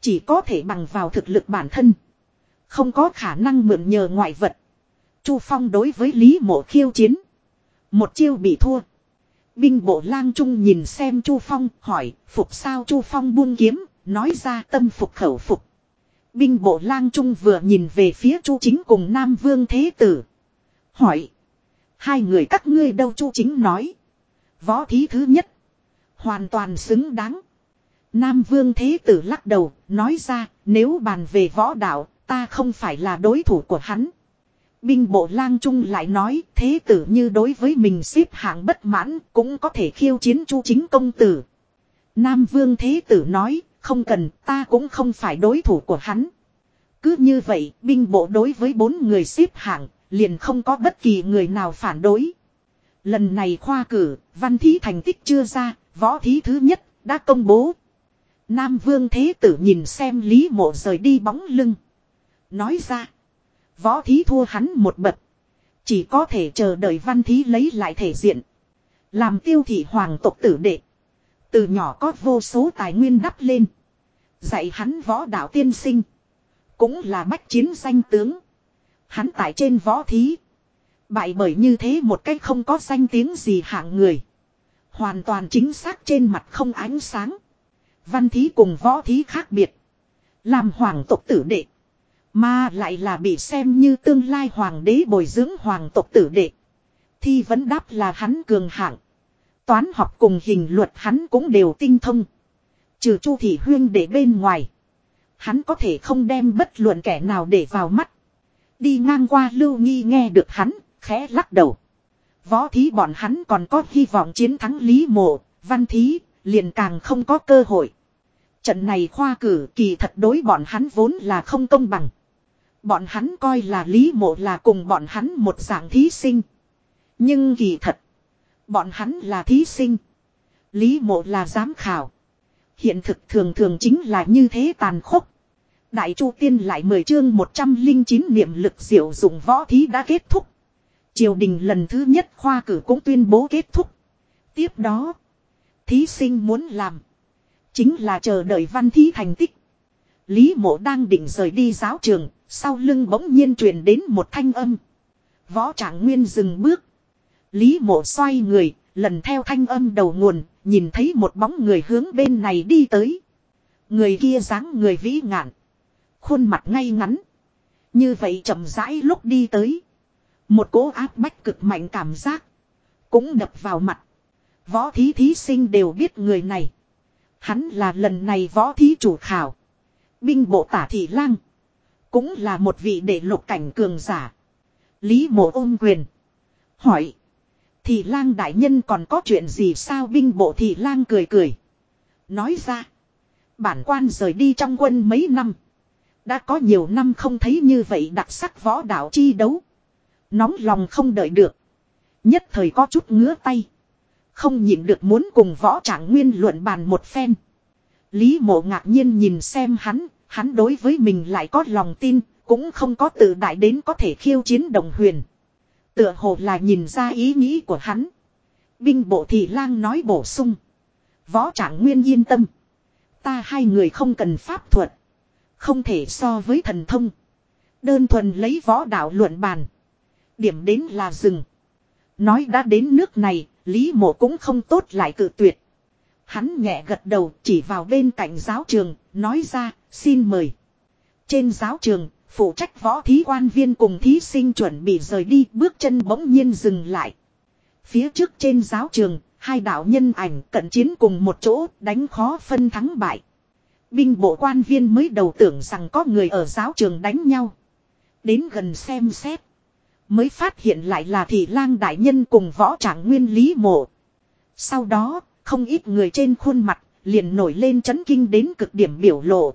Chỉ có thể bằng vào thực lực bản thân. Không có khả năng mượn nhờ ngoại vật. Chu Phong đối với Lý Mộ khiêu chiến. Một chiêu bị thua. Binh bộ lang trung nhìn xem Chu Phong, hỏi, phục sao Chu Phong buông kiếm. Nói ra, tâm phục khẩu phục. Binh bộ lang trung vừa nhìn về phía Chu Chính cùng Nam Vương Thế Tử. Hỏi. Hai người các ngươi đâu Chu Chính nói. Võ thí thứ nhất. Hoàn toàn xứng đáng. Nam Vương Thế Tử lắc đầu, nói ra, nếu bàn về võ đạo, ta không phải là đối thủ của hắn. Binh bộ lang trung lại nói, Thế Tử như đối với mình xếp hạng bất mãn, cũng có thể khiêu chiến chu chính công tử. Nam Vương Thế Tử nói, không cần, ta cũng không phải đối thủ của hắn. Cứ như vậy, binh bộ đối với bốn người xếp hạng, liền không có bất kỳ người nào phản đối. Lần này khoa cử, văn thí thành tích chưa ra, võ thí thứ nhất, đã công bố. Nam Vương Thế Tử nhìn xem Lý Mộ rời đi bóng lưng. Nói ra. Võ thí thua hắn một bậc. Chỉ có thể chờ đợi văn thí lấy lại thể diện. Làm tiêu thị hoàng tộc tử đệ. Từ nhỏ có vô số tài nguyên đắp lên. Dạy hắn võ đạo tiên sinh. Cũng là bách chiến danh tướng. Hắn tại trên võ thí. Bại bởi như thế một cách không có danh tiếng gì hạng người. Hoàn toàn chính xác trên mặt không ánh sáng. Văn thí cùng võ thí khác biệt. Làm hoàng tộc tử đệ. Mà lại là bị xem như tương lai hoàng đế bồi dưỡng hoàng tộc tử đệ. Thi vẫn đáp là hắn cường hạng. Toán học cùng hình luật hắn cũng đều tinh thông. Trừ chu thị huyên để bên ngoài. Hắn có thể không đem bất luận kẻ nào để vào mắt. Đi ngang qua lưu nghi nghe được hắn, khẽ lắc đầu. Võ thí bọn hắn còn có hy vọng chiến thắng Lý Mộ, văn thí, liền càng không có cơ hội. Trận này khoa cử kỳ thật đối bọn hắn vốn là không công bằng. Bọn hắn coi là Lý Mộ là cùng bọn hắn một dạng thí sinh. Nhưng kỳ thật, bọn hắn là thí sinh. Lý Mộ là giám khảo. Hiện thực thường thường chính là như thế tàn khốc. Đại Chu Tiên lại 10 chương 109 niệm lực diệu dụng võ thí đã kết thúc. Triều đình lần thứ nhất khoa cử cũng tuyên bố kết thúc. Tiếp đó, thí sinh muốn làm. Chính là chờ đợi văn thí thành tích. Lý mộ đang định rời đi giáo trường, sau lưng bỗng nhiên truyền đến một thanh âm. Võ trạng nguyên dừng bước. Lý mộ xoay người, lần theo thanh âm đầu nguồn, nhìn thấy một bóng người hướng bên này đi tới. Người kia dáng người vĩ ngạn. Khuôn mặt ngay ngắn. Như vậy chậm rãi lúc đi tới. Một cố áp bách cực mạnh cảm giác. Cũng đập vào mặt. Võ thí thí sinh đều biết người này. Hắn là lần này võ thí chủ khảo. Binh bộ tả thị lang. Cũng là một vị đệ lục cảnh cường giả. Lý mộ ôm quyền. Hỏi thì lang đại nhân còn có chuyện gì sao binh bộ thì lang cười cười. Nói ra. Bản quan rời đi trong quân mấy năm. Đã có nhiều năm không thấy như vậy đặc sắc võ đạo chi đấu. Nóng lòng không đợi được. Nhất thời có chút ngứa tay. Không nhịn được muốn cùng võ trạng nguyên luận bàn một phen. Lý mộ ngạc nhiên nhìn xem hắn, hắn đối với mình lại có lòng tin, cũng không có tự đại đến có thể khiêu chiến đồng huyền. Tựa hồ là nhìn ra ý nghĩ của hắn. Binh bộ thị lang nói bổ sung. Võ trạng nguyên yên tâm. Ta hai người không cần pháp thuật. Không thể so với thần thông. Đơn thuần lấy võ đạo luận bàn. Điểm đến là rừng. Nói đã đến nước này, Lý mộ cũng không tốt lại cự tuyệt. Hắn nhẹ gật đầu chỉ vào bên cạnh giáo trường, nói ra, xin mời. Trên giáo trường, phụ trách võ thí quan viên cùng thí sinh chuẩn bị rời đi bước chân bỗng nhiên dừng lại. Phía trước trên giáo trường, hai đạo nhân ảnh cận chiến cùng một chỗ đánh khó phân thắng bại. Binh bộ quan viên mới đầu tưởng rằng có người ở giáo trường đánh nhau. Đến gần xem xét. Mới phát hiện lại là thị lang đại nhân cùng võ trạng nguyên lý mộ. Sau đó, không ít người trên khuôn mặt, liền nổi lên chấn kinh đến cực điểm biểu lộ.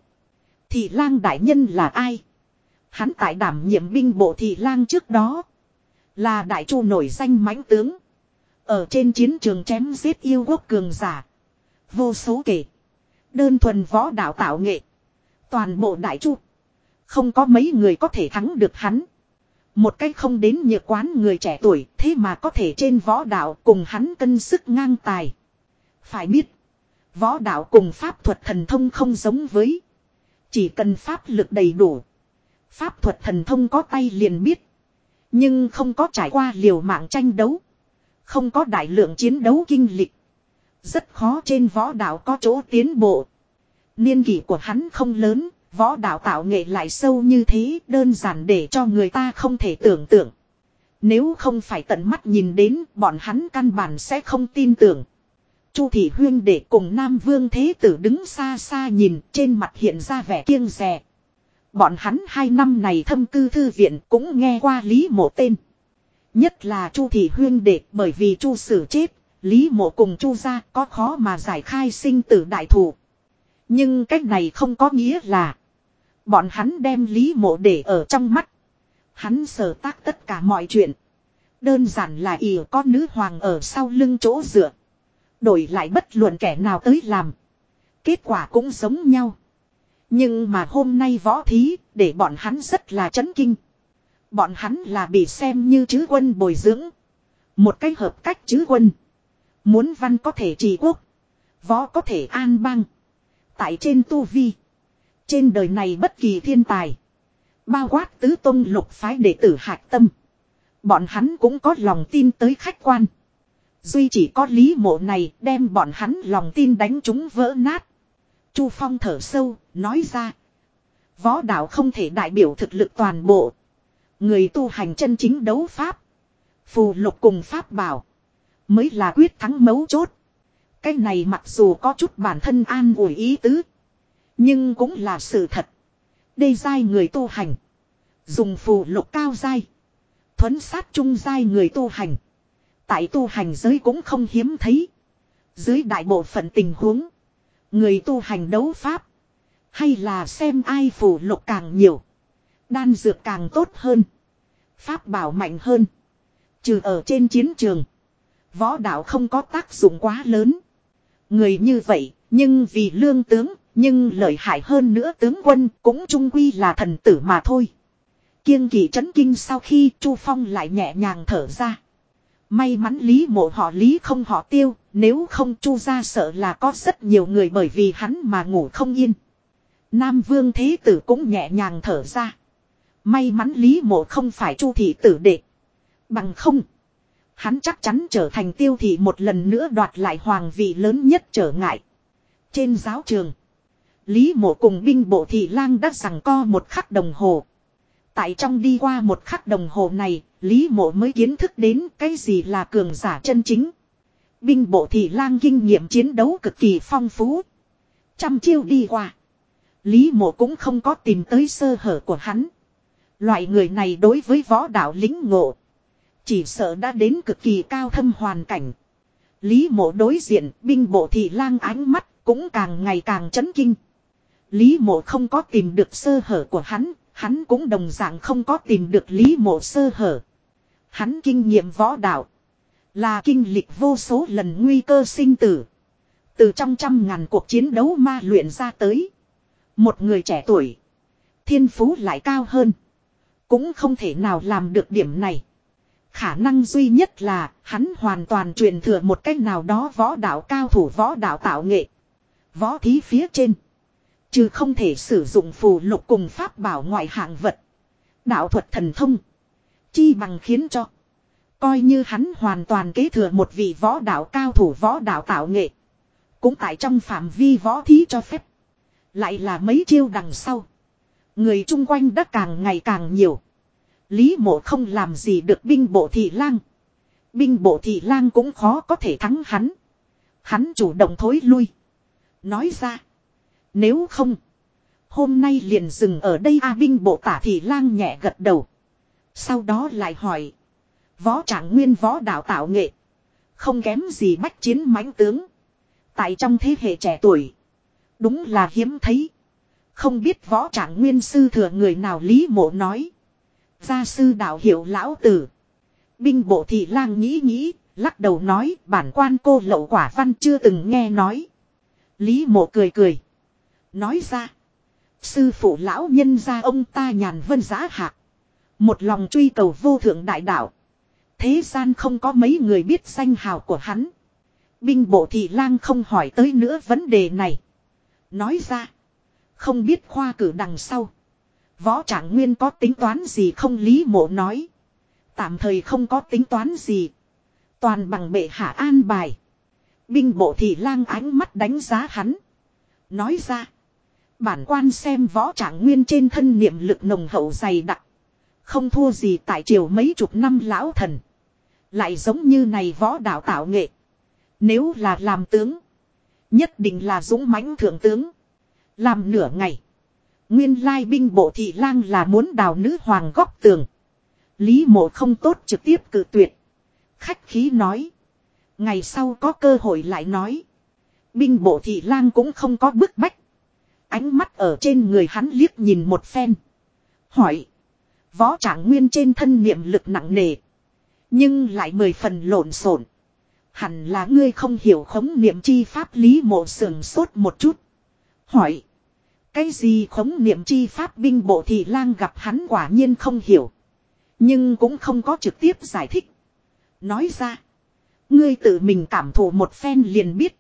Thị lang đại nhân là ai? Hắn tại đảm nhiệm binh bộ thị lang trước đó. Là đại chu nổi danh mãnh tướng. Ở trên chiến trường chém giết yêu quốc cường giả. Vô số kể. Đơn thuần võ đạo tạo nghệ. Toàn bộ đại chu. Không có mấy người có thể thắng được hắn. Một cách không đến nhược quán người trẻ tuổi, thế mà có thể trên võ đạo cùng hắn cân sức ngang tài. Phải biết. Võ đạo cùng pháp thuật thần thông không giống với. Chỉ cần pháp lực đầy đủ. Pháp thuật thần thông có tay liền biết. Nhưng không có trải qua liều mạng tranh đấu. Không có đại lượng chiến đấu kinh lịch. Rất khó trên võ đạo có chỗ tiến bộ. Niên kỷ của hắn không lớn, võ đạo tạo nghệ lại sâu như thế đơn giản để cho người ta không thể tưởng tượng. Nếu không phải tận mắt nhìn đến, bọn hắn căn bản sẽ không tin tưởng. Chu Thị Huyên để cùng Nam Vương Thế Tử đứng xa xa nhìn trên mặt hiện ra vẻ kiêng rè. Bọn hắn hai năm này thâm cư thư viện cũng nghe qua Lý Mộ tên. Nhất là Chu Thị Huyên đệ bởi vì Chu Sử chết, Lý Mộ cùng Chu gia có khó mà giải khai sinh tử đại thủ. Nhưng cách này không có nghĩa là bọn hắn đem Lý Mộ để ở trong mắt. Hắn sở tác tất cả mọi chuyện. Đơn giản là ỉ có nữ hoàng ở sau lưng chỗ dựa. Đổi lại bất luận kẻ nào tới làm. Kết quả cũng giống nhau. Nhưng mà hôm nay võ thí, để bọn hắn rất là chấn kinh. Bọn hắn là bị xem như chứ quân bồi dưỡng. Một cách hợp cách chứ quân. Muốn văn có thể trì quốc. Võ có thể an bang. Tại trên tu vi. Trên đời này bất kỳ thiên tài. Bao quát tứ tôn lục phái đệ tử hạc tâm. Bọn hắn cũng có lòng tin tới khách quan. Duy chỉ có lý mộ này đem bọn hắn lòng tin đánh chúng vỡ nát. Chu Phong thở sâu, nói ra. Võ đạo không thể đại biểu thực lực toàn bộ. Người tu hành chân chính đấu pháp. Phù lục cùng pháp bảo. Mới là quyết thắng mấu chốt. Cái này mặc dù có chút bản thân an ủi ý tứ. Nhưng cũng là sự thật. Đây dai người tu hành. Dùng phù lục cao dai. Thuấn sát trung dai người tu hành. Tại tu hành giới cũng không hiếm thấy. Dưới đại bộ phận tình huống. Người tu hành đấu pháp. Hay là xem ai phù lục càng nhiều. Đan dược càng tốt hơn. Pháp bảo mạnh hơn. Trừ ở trên chiến trường. Võ đạo không có tác dụng quá lớn. Người như vậy, nhưng vì lương tướng, nhưng lợi hại hơn nữa tướng quân cũng trung quy là thần tử mà thôi. Kiêng kỳ chấn kinh sau khi Chu Phong lại nhẹ nhàng thở ra. May mắn Lý mộ họ Lý không họ tiêu, nếu không Chu ra sợ là có rất nhiều người bởi vì hắn mà ngủ không yên. Nam Vương Thế Tử cũng nhẹ nhàng thở ra. May mắn Lý mộ không phải Chu thị tử đệ. Bằng không. Hắn chắc chắn trở thành tiêu thị một lần nữa đoạt lại hoàng vị lớn nhất trở ngại. Trên giáo trường. Lý mộ cùng binh bộ thị lang đã rằng co một khắc đồng hồ. Tại trong đi qua một khắc đồng hồ này, Lý mộ mới kiến thức đến cái gì là cường giả chân chính. Binh bộ thị lang kinh nghiệm chiến đấu cực kỳ phong phú. Trăm chiêu đi qua. Lý mộ cũng không có tìm tới sơ hở của hắn. Loại người này đối với võ đạo lính ngộ. Chỉ sợ đã đến cực kỳ cao thâm hoàn cảnh. Lý mộ đối diện binh bộ thị lang ánh mắt cũng càng ngày càng chấn kinh. Lý mộ không có tìm được sơ hở của hắn, hắn cũng đồng dạng không có tìm được lý mộ sơ hở. Hắn kinh nghiệm võ đạo. Là kinh lịch vô số lần nguy cơ sinh tử. Từ trong trăm ngàn cuộc chiến đấu ma luyện ra tới. Một người trẻ tuổi. Thiên phú lại cao hơn. Cũng không thể nào làm được điểm này. Khả năng duy nhất là hắn hoàn toàn truyền thừa một cách nào đó võ đạo cao thủ, võ đạo tạo nghệ. Võ thí phía trên. chứ không thể sử dụng phù lục cùng pháp bảo ngoại hạng vật. Đạo thuật thần thông. Chi bằng khiến cho. Coi như hắn hoàn toàn kế thừa một vị võ đạo cao thủ võ đạo tạo nghệ. Cũng tại trong phạm vi võ thí cho phép. Lại là mấy chiêu đằng sau. Người chung quanh đã càng ngày càng nhiều. Lý mộ không làm gì được binh bộ thị lang. Binh bộ thị lang cũng khó có thể thắng hắn. Hắn chủ động thối lui. Nói ra. Nếu không. Hôm nay liền dừng ở đây A binh bộ tả thị lang nhẹ gật đầu. Sau đó lại hỏi. Võ trạng nguyên võ đạo tạo nghệ. Không kém gì bách chiến mãnh tướng. Tại trong thế hệ trẻ tuổi. Đúng là hiếm thấy. Không biết võ trạng nguyên sư thừa người nào lý mộ nói. Gia sư đạo hiệu lão tử. Binh bộ thị lang nghĩ nghĩ, lắc đầu nói bản quan cô lậu quả văn chưa từng nghe nói. Lý mộ cười cười. Nói ra. Sư phụ lão nhân gia ông ta nhàn vân giá hạ. Một lòng truy cầu vô thượng đại đạo. Thế gian không có mấy người biết danh hào của hắn. Binh bộ thị lang không hỏi tới nữa vấn đề này. Nói ra. Không biết khoa cử đằng sau. Võ trạng nguyên có tính toán gì không lý mộ nói. Tạm thời không có tính toán gì. Toàn bằng bệ hạ an bài. Binh bộ thị lang ánh mắt đánh giá hắn. Nói ra. Bản quan xem võ trạng nguyên trên thân niệm lực nồng hậu dày đặc. Không thua gì tại triều mấy chục năm lão thần. Lại giống như này võ đạo tạo nghệ. Nếu là làm tướng. Nhất định là dũng mãnh thượng tướng. Làm nửa ngày. Nguyên lai binh bộ thị lang là muốn đào nữ hoàng góc tường. Lý mộ không tốt trực tiếp cự tuyệt. Khách khí nói. Ngày sau có cơ hội lại nói. Binh bộ thị lang cũng không có bức bách. Ánh mắt ở trên người hắn liếc nhìn một phen. Hỏi. Võ trạng nguyên trên thân niệm lực nặng nề. Nhưng lại mười phần lộn xộn. Hẳn là ngươi không hiểu khống niệm chi pháp lý mộ sườn sốt một chút. Hỏi. Cái gì khống niệm chi pháp binh bộ thị lang gặp hắn quả nhiên không hiểu. Nhưng cũng không có trực tiếp giải thích. Nói ra. Ngươi tự mình cảm thụ một phen liền biết.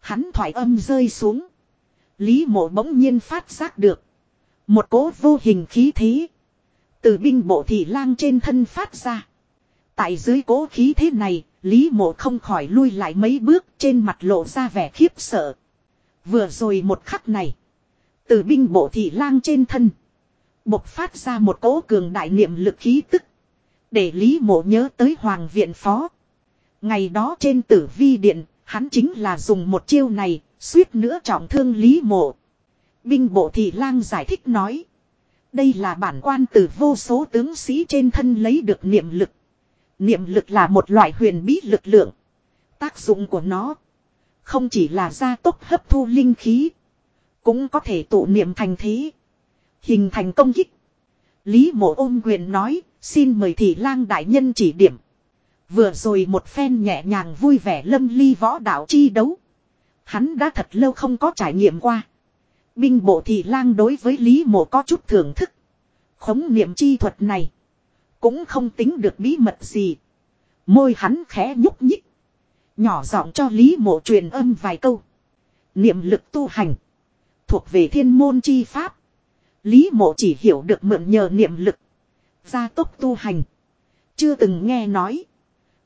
Hắn thoải âm rơi xuống. Lý mộ bỗng nhiên phát giác được. Một cố vô hình khí thế. Từ binh bộ thị lang trên thân phát ra. Tại dưới cố khí thế này, Lý mộ không khỏi lui lại mấy bước trên mặt lộ ra vẻ khiếp sợ. Vừa rồi một khắc này. Từ binh bộ thị lang trên thân. Bộc phát ra một cỗ cường đại niệm lực khí tức. Để Lý mộ nhớ tới Hoàng viện phó. Ngày đó trên tử vi điện, hắn chính là dùng một chiêu này, suýt nữa trọng thương Lý mộ. Binh bộ thị lang giải thích nói. Đây là bản quan từ vô số tướng sĩ trên thân lấy được niệm lực. Niệm lực là một loại huyền bí lực lượng. Tác dụng của nó không chỉ là gia tốc hấp thu linh khí, cũng có thể tụ niệm thành thế, hình thành công kích. Lý mộ ôm quyền nói, xin mời thị lang đại nhân chỉ điểm. Vừa rồi một phen nhẹ nhàng vui vẻ lâm ly võ đạo chi đấu. Hắn đã thật lâu không có trải nghiệm qua. Binh bộ thị lang đối với Lý mộ có chút thưởng thức. Khống niệm chi thuật này. Cũng không tính được bí mật gì. Môi hắn khẽ nhúc nhích. Nhỏ giọng cho Lý mộ truyền âm vài câu. Niệm lực tu hành. Thuộc về thiên môn chi pháp. Lý mộ chỉ hiểu được mượn nhờ niệm lực. Gia tốc tu hành. Chưa từng nghe nói.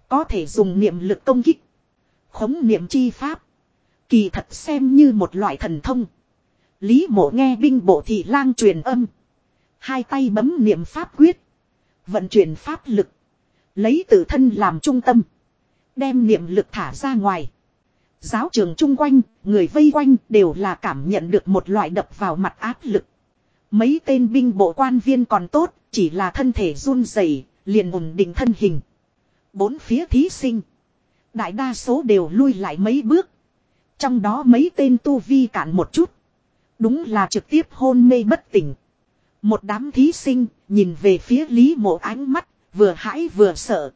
Có thể dùng niệm lực công kích. Khống niệm chi pháp. Kỳ thật xem như một loại thần thông. Lý mộ nghe binh bộ thị lang truyền âm. Hai tay bấm niệm pháp quyết. Vận chuyển pháp lực. Lấy tự thân làm trung tâm. Đem niệm lực thả ra ngoài. Giáo trường chung quanh, người vây quanh đều là cảm nhận được một loại đập vào mặt áp lực. Mấy tên binh bộ quan viên còn tốt, chỉ là thân thể run rẩy liền ổn định thân hình. Bốn phía thí sinh. Đại đa số đều lui lại mấy bước. Trong đó mấy tên tu vi cạn một chút. Đúng là trực tiếp hôn mê bất tỉnh. Một đám thí sinh nhìn về phía Lý Mộ ánh mắt, vừa hãi vừa sợ.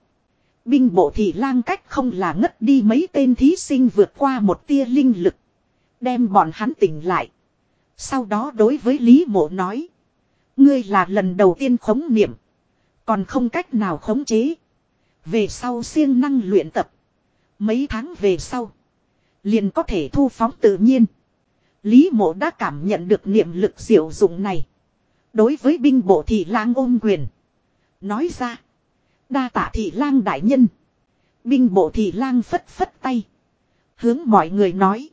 Binh bộ thị lang cách không là ngất đi mấy tên thí sinh vượt qua một tia linh lực. Đem bọn hắn tỉnh lại. Sau đó đối với Lý Mộ nói. Ngươi là lần đầu tiên khống niệm. Còn không cách nào khống chế. Về sau siêng năng luyện tập. Mấy tháng về sau. Liền có thể thu phóng tự nhiên. Lý mộ đã cảm nhận được niệm lực diệu dụng này. Đối với binh bộ thị lang ôm quyền. Nói ra. Đa tạ thị lang đại nhân. Binh bộ thị lang phất phất tay. Hướng mọi người nói.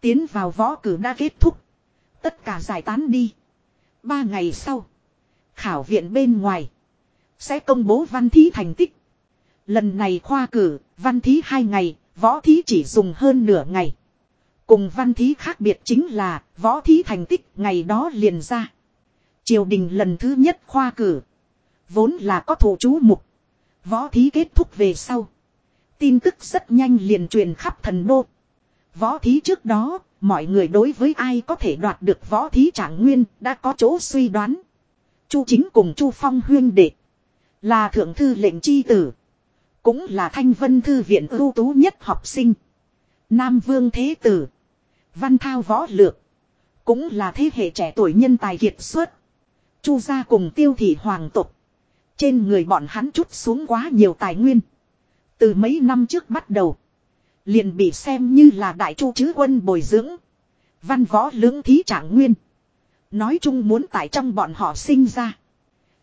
Tiến vào võ cử đã kết thúc. Tất cả giải tán đi. Ba ngày sau. Khảo viện bên ngoài. Sẽ công bố văn thí thành tích. Lần này khoa cử, văn thí hai ngày, võ thí chỉ dùng hơn nửa ngày. Cùng văn thí khác biệt chính là, võ thí thành tích ngày đó liền ra. Triều đình lần thứ nhất khoa cử. Vốn là có thủ chú mục. Võ thí kết thúc về sau. Tin tức rất nhanh liền truyền khắp thần đô. Võ thí trước đó, mọi người đối với ai có thể đoạt được võ thí trạng nguyên đã có chỗ suy đoán. Chu chính cùng Chu Phong huyên đệ. Là thượng thư lệnh chi tử. Cũng là thanh vân thư viện ưu tú nhất học sinh. Nam Vương Thế Tử. Văn Thao Võ Lược. Cũng là thế hệ trẻ tuổi nhân tài kiệt xuất. Chu gia cùng tiêu thị hoàng tộc Trên người bọn hắn chút xuống quá nhiều tài nguyên. Từ mấy năm trước bắt đầu. Liền bị xem như là đại chu chứ quân bồi dưỡng. Văn võ lưỡng thí trạng nguyên. Nói chung muốn tại trong bọn họ sinh ra.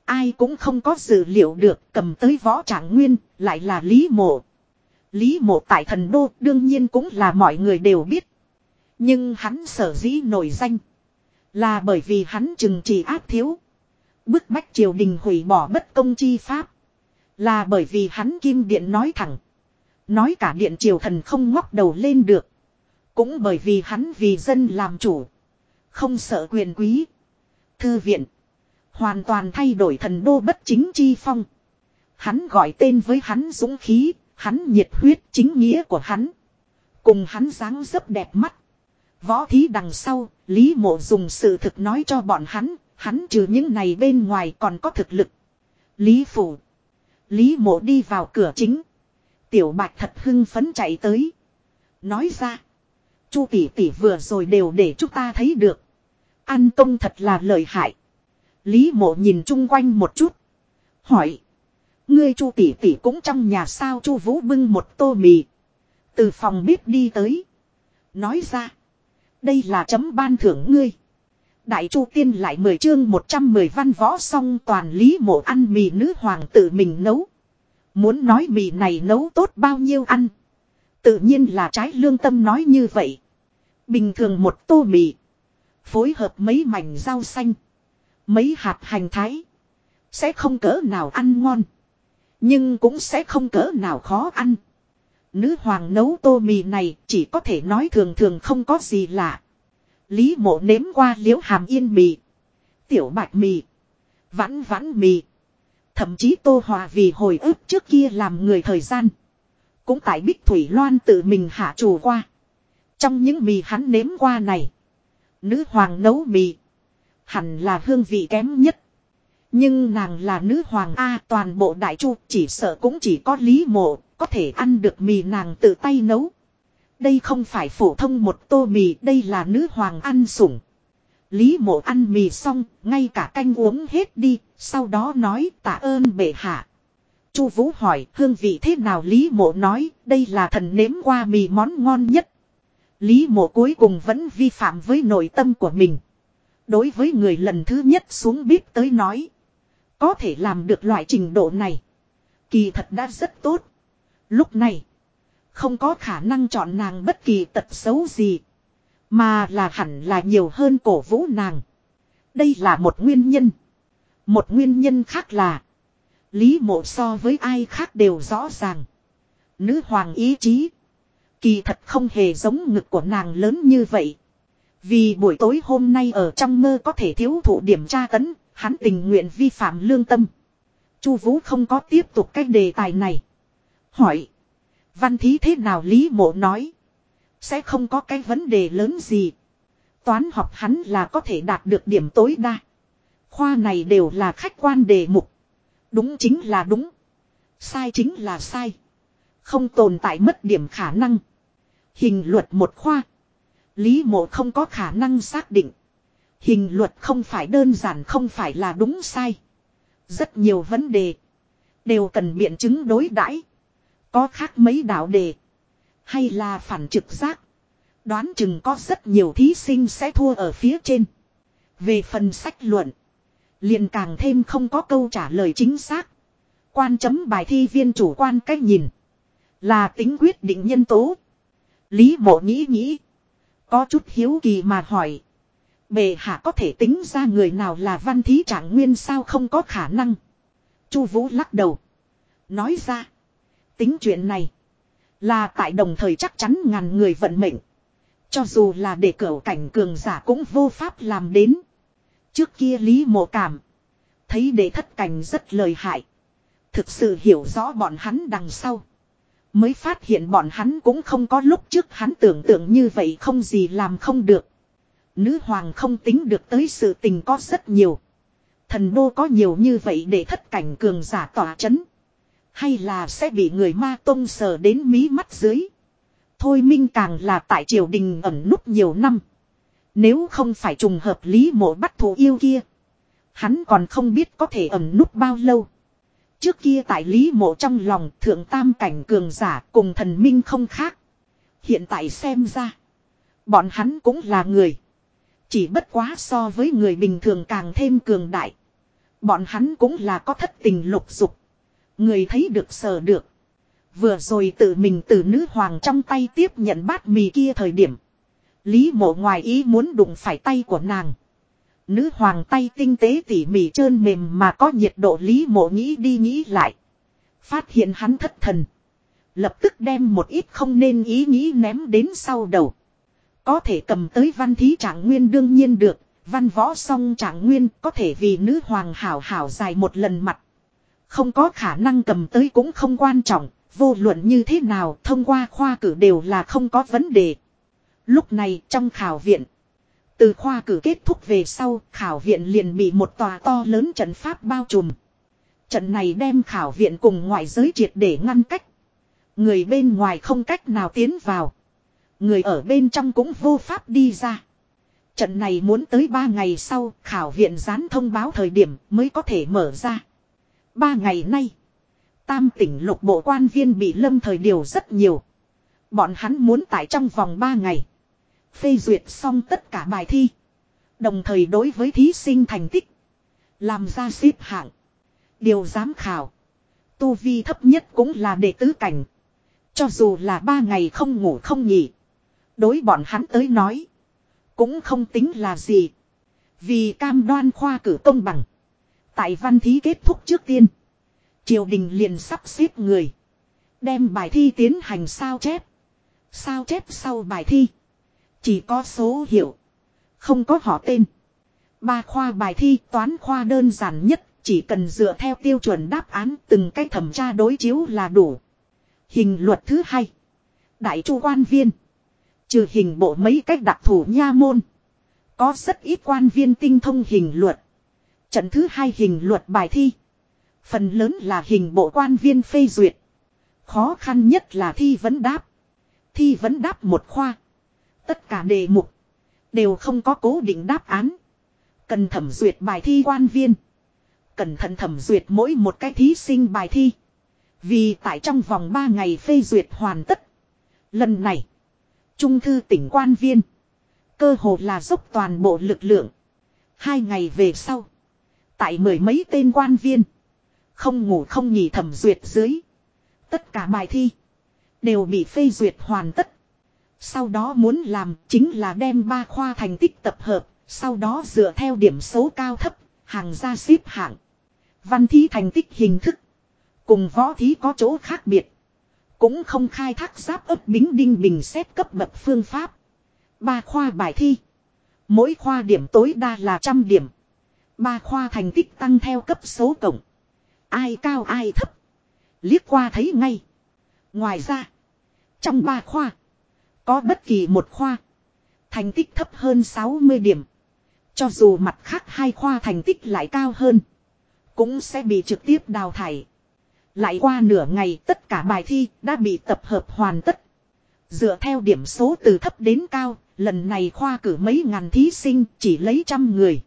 Ai cũng không có dự liệu được cầm tới võ trạng nguyên lại là Lý Mộ. Lý Mộ tại thần đô đương nhiên cũng là mọi người đều biết. Nhưng hắn sở dĩ nổi danh. Là bởi vì hắn chừng trị áp thiếu. Bức bách triều đình hủy bỏ bất công chi pháp. Là bởi vì hắn kim điện nói thẳng. Nói cả điện triều thần không ngóc đầu lên được. Cũng bởi vì hắn vì dân làm chủ. Không sợ quyền quý. Thư viện. Hoàn toàn thay đổi thần đô bất chính chi phong. Hắn gọi tên với hắn dũng khí, hắn nhiệt huyết chính nghĩa của hắn. Cùng hắn dáng dấp đẹp mắt. Võ thí đằng sau, Lý Mộ dùng sự thực nói cho bọn hắn, hắn trừ những này bên ngoài còn có thực lực. Lý Phủ. Lý Mộ đi vào cửa chính. Tiểu Bạch thật hưng phấn chạy tới. Nói ra. Chu tỷ tỷ vừa rồi đều để chúng ta thấy được. an công thật là lợi hại. Lý mộ nhìn chung quanh một chút. Hỏi. Ngươi chu tỷ tỷ cũng trong nhà sao chu vũ bưng một tô mì. Từ phòng bếp đi tới. Nói ra. Đây là chấm ban thưởng ngươi. Đại chu tiên lại mười chương 110 văn võ xong toàn lý mộ ăn mì nữ hoàng tự mình nấu. Muốn nói mì này nấu tốt bao nhiêu ăn. Tự nhiên là trái lương tâm nói như vậy. Bình thường một tô mì. Phối hợp mấy mảnh rau xanh. Mấy hạt hành thái. Sẽ không cỡ nào ăn ngon. Nhưng cũng sẽ không cỡ nào khó ăn. Nữ hoàng nấu tô mì này chỉ có thể nói thường thường không có gì lạ. Lý mộ nếm qua liễu hàm yên mì. Tiểu bạch mì. Vãn vãn mì. Thậm chí tô hòa vì hồi ức trước kia làm người thời gian. Cũng tại Bích Thủy Loan tự mình hạ chủ qua. Trong những mì hắn nếm qua này. Nữ hoàng nấu mì. Hẳn là hương vị kém nhất. Nhưng nàng là nữ hoàng A toàn bộ đại chu chỉ sợ cũng chỉ có lý mộ, có thể ăn được mì nàng tự tay nấu. Đây không phải phổ thông một tô mì, đây là nữ hoàng ăn sủng. Lý mộ ăn mì xong, ngay cả canh uống hết đi, sau đó nói tạ ơn bệ hạ. Chu Vũ hỏi hương vị thế nào Lý mộ nói, đây là thần nếm qua mì món ngon nhất. Lý mộ cuối cùng vẫn vi phạm với nội tâm của mình. Đối với người lần thứ nhất xuống bếp tới nói. Có thể làm được loại trình độ này. Kỳ thật đã rất tốt. Lúc này. Không có khả năng chọn nàng bất kỳ tật xấu gì. Mà là hẳn là nhiều hơn cổ vũ nàng. Đây là một nguyên nhân. Một nguyên nhân khác là. Lý mộ so với ai khác đều rõ ràng. Nữ hoàng ý chí. Kỳ thật không hề giống ngực của nàng lớn như vậy. Vì buổi tối hôm nay ở trong mơ có thể thiếu thụ điểm tra tấn, hắn tình nguyện vi phạm lương tâm. Chu Vũ không có tiếp tục cái đề tài này. Hỏi. Văn thí thế nào Lý Mộ nói. Sẽ không có cái vấn đề lớn gì. Toán học hắn là có thể đạt được điểm tối đa. Khoa này đều là khách quan đề mục. Đúng chính là đúng. Sai chính là sai. Không tồn tại mất điểm khả năng. Hình luật một khoa. Lý mộ không có khả năng xác định. Hình luật không phải đơn giản không phải là đúng sai. Rất nhiều vấn đề. Đều cần biện chứng đối đãi có khác mấy đạo đề. Hay là phản trực giác. Đoán chừng có rất nhiều thí sinh sẽ thua ở phía trên. Về phần sách luận. liền càng thêm không có câu trả lời chính xác. Quan chấm bài thi viên chủ quan cách nhìn. Là tính quyết định nhân tố. Lý mộ nghĩ nghĩ. Có chút hiếu kỳ mà hỏi. Bệ hạ có thể tính ra người nào là văn thí trạng nguyên sao không có khả năng. Chu Vũ lắc đầu. Nói ra. Tính chuyện này. Là tại đồng thời chắc chắn ngàn người vận mệnh. Cho dù là để cửu cảnh cường giả cũng vô pháp làm đến. Trước kia Lý Mộ Cảm. Thấy đệ thất cảnh rất lời hại. Thực sự hiểu rõ bọn hắn đằng sau. Mới phát hiện bọn hắn cũng không có lúc trước hắn tưởng tượng như vậy không gì làm không được. Nữ hoàng không tính được tới sự tình có rất nhiều. Thần đô có nhiều như vậy để thất cảnh cường giả tỏa chấn. Hay là sẽ bị người ma tông sờ đến mí mắt dưới. Thôi minh càng là tại triều đình ẩn núp nhiều năm. Nếu không phải trùng hợp lý mộ bắt thủ yêu kia. Hắn còn không biết có thể ẩn núp bao lâu. Trước kia tại Lý Mộ trong lòng thượng tam cảnh cường giả cùng thần minh không khác. Hiện tại xem ra. Bọn hắn cũng là người. Chỉ bất quá so với người bình thường càng thêm cường đại. Bọn hắn cũng là có thất tình lục dục. Người thấy được sờ được. Vừa rồi tự mình từ nữ hoàng trong tay tiếp nhận bát mì kia thời điểm. Lý mộ ngoài ý muốn đụng phải tay của nàng. Nữ hoàng tay tinh tế tỉ mỉ trơn mềm mà có nhiệt độ lý mộ nghĩ đi nghĩ lại. Phát hiện hắn thất thần. Lập tức đem một ít không nên ý nghĩ ném đến sau đầu. Có thể cầm tới văn thí trạng nguyên đương nhiên được. Văn võ song trạng nguyên có thể vì nữ hoàng hảo hảo dài một lần mặt. Không có khả năng cầm tới cũng không quan trọng. Vô luận như thế nào, thông qua khoa cử đều là không có vấn đề. Lúc này, trong khảo viện. Từ khoa cử kết thúc về sau, khảo viện liền bị một tòa to lớn trận pháp bao trùm. Trận này đem khảo viện cùng ngoại giới triệt để ngăn cách. Người bên ngoài không cách nào tiến vào. Người ở bên trong cũng vô pháp đi ra. Trận này muốn tới 3 ngày sau, khảo viện dán thông báo thời điểm mới có thể mở ra ba ngày nay. Tam tỉnh lục bộ quan viên bị lâm thời điều rất nhiều. Bọn hắn muốn tại trong vòng ba ngày. Phê duyệt xong tất cả bài thi. Đồng thời đối với thí sinh thành tích. Làm ra xếp hạng. Điều giám khảo. Tu vi thấp nhất cũng là đệ tứ cảnh. Cho dù là ba ngày không ngủ không nghỉ. Đối bọn hắn tới nói. Cũng không tính là gì. Vì cam đoan khoa cử công bằng. Tại văn thí kết thúc trước tiên. Triều đình liền sắp xếp người. Đem bài thi tiến hành sao chép. Sao chép sau bài thi. Chỉ có số hiệu. Không có họ tên. Ba khoa bài thi, toán khoa đơn giản nhất. Chỉ cần dựa theo tiêu chuẩn đáp án từng cách thẩm tra đối chiếu là đủ. Hình luật thứ hai. Đại chu quan viên. Trừ hình bộ mấy cách đặc thủ nha môn. Có rất ít quan viên tinh thông hình luật. Trận thứ hai hình luật bài thi. Phần lớn là hình bộ quan viên phê duyệt. Khó khăn nhất là thi vấn đáp. Thi vấn đáp một khoa. Tất cả đề mục. Đều không có cố định đáp án. Cần thẩm duyệt bài thi quan viên. Cẩn thận thẩm duyệt mỗi một cái thí sinh bài thi. Vì tại trong vòng 3 ngày phê duyệt hoàn tất. Lần này. Trung thư tỉnh quan viên. Cơ hồ là dốc toàn bộ lực lượng. Hai ngày về sau. Tại mười mấy tên quan viên. Không ngủ không nghỉ thẩm duyệt dưới. Tất cả bài thi. Đều bị phê duyệt hoàn tất. Sau đó muốn làm chính là đem ba khoa thành tích tập hợp. Sau đó dựa theo điểm số cao thấp. Hàng ra xếp hạng. Văn thi thành tích hình thức. Cùng võ thí có chỗ khác biệt. Cũng không khai thác giáp ấp bính đinh bình xét cấp bậc phương pháp. Ba khoa bài thi. Mỗi khoa điểm tối đa là trăm điểm. Ba khoa thành tích tăng theo cấp số cộng. Ai cao ai thấp. Liếc qua thấy ngay. Ngoài ra. Trong ba khoa. Có bất kỳ một khoa. Thành tích thấp hơn 60 điểm. Cho dù mặt khác hai khoa thành tích lại cao hơn. Cũng sẽ bị trực tiếp đào thải. Lại qua nửa ngày tất cả bài thi đã bị tập hợp hoàn tất. Dựa theo điểm số từ thấp đến cao, lần này khoa cử mấy ngàn thí sinh chỉ lấy trăm người.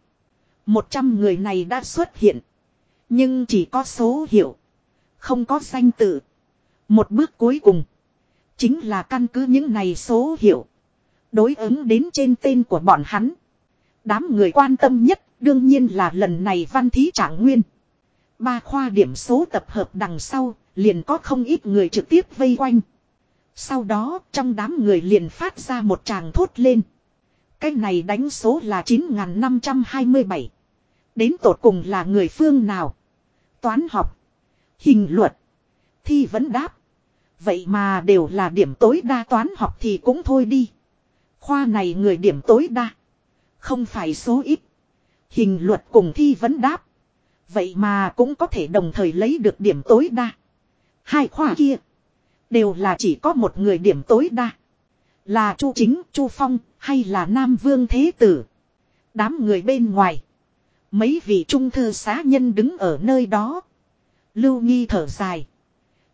Một trăm người này đã xuất hiện. Nhưng chỉ có số hiệu. Không có danh tự. Một bước cuối cùng. Chính là căn cứ những này số hiệu. Đối ứng đến trên tên của bọn hắn. Đám người quan tâm nhất đương nhiên là lần này văn thí trạng nguyên. Ba khoa điểm số tập hợp đằng sau, liền có không ít người trực tiếp vây quanh. Sau đó, trong đám người liền phát ra một tràng thốt lên. Cái này đánh số là 9527. Đến tột cùng là người phương nào? Toán học, hình luật, thi vấn đáp. Vậy mà đều là điểm tối đa toán học thì cũng thôi đi. Khoa này người điểm tối đa. Không phải số ít. Hình luật cùng thi vấn đáp. Vậy mà cũng có thể đồng thời lấy được điểm tối đa. Hai khoa kia. Đều là chỉ có một người điểm tối đa. Là Chu Chính, Chu Phong hay là Nam Vương Thế Tử. Đám người bên ngoài. Mấy vị trung thư xá nhân đứng ở nơi đó. Lưu Nghi thở dài.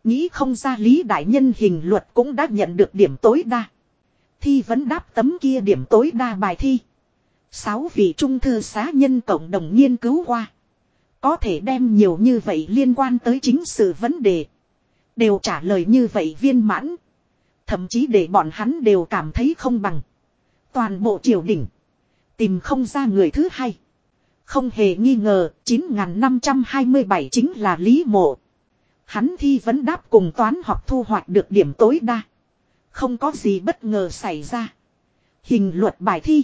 Nghĩ không ra lý đại nhân hình luật cũng đã nhận được điểm tối đa. Thi vẫn đáp tấm kia điểm tối đa bài thi. Sáu vị trung thư xá nhân cộng đồng nghiên cứu qua. Có thể đem nhiều như vậy liên quan tới chính sự vấn đề. Đều trả lời như vậy viên mãn. Thậm chí để bọn hắn đều cảm thấy không bằng. Toàn bộ triều đình. Tìm không ra người thứ hai. Không hề nghi ngờ, 9527 chính là Lý Mộ. Hắn thi vẫn đáp cùng toán học thu hoạch được điểm tối đa. Không có gì bất ngờ xảy ra. Hình luật bài thi.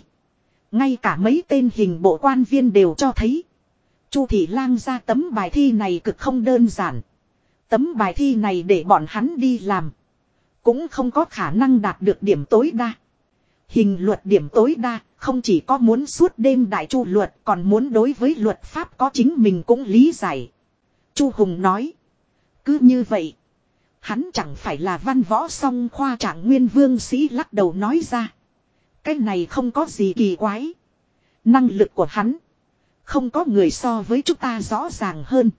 Ngay cả mấy tên hình bộ quan viên đều cho thấy. Chu Thị Lang ra tấm bài thi này cực không đơn giản. Tấm bài thi này để bọn hắn đi làm. Cũng không có khả năng đạt được điểm tối đa. Hình luật điểm tối đa, không chỉ có muốn suốt đêm đại chu luật còn muốn đối với luật pháp có chính mình cũng lý giải. Chu Hùng nói. Cứ như vậy. Hắn chẳng phải là văn võ song khoa trạng nguyên vương sĩ lắc đầu nói ra. Cái này không có gì kỳ quái. Năng lực của hắn. Không có người so với chúng ta rõ ràng hơn.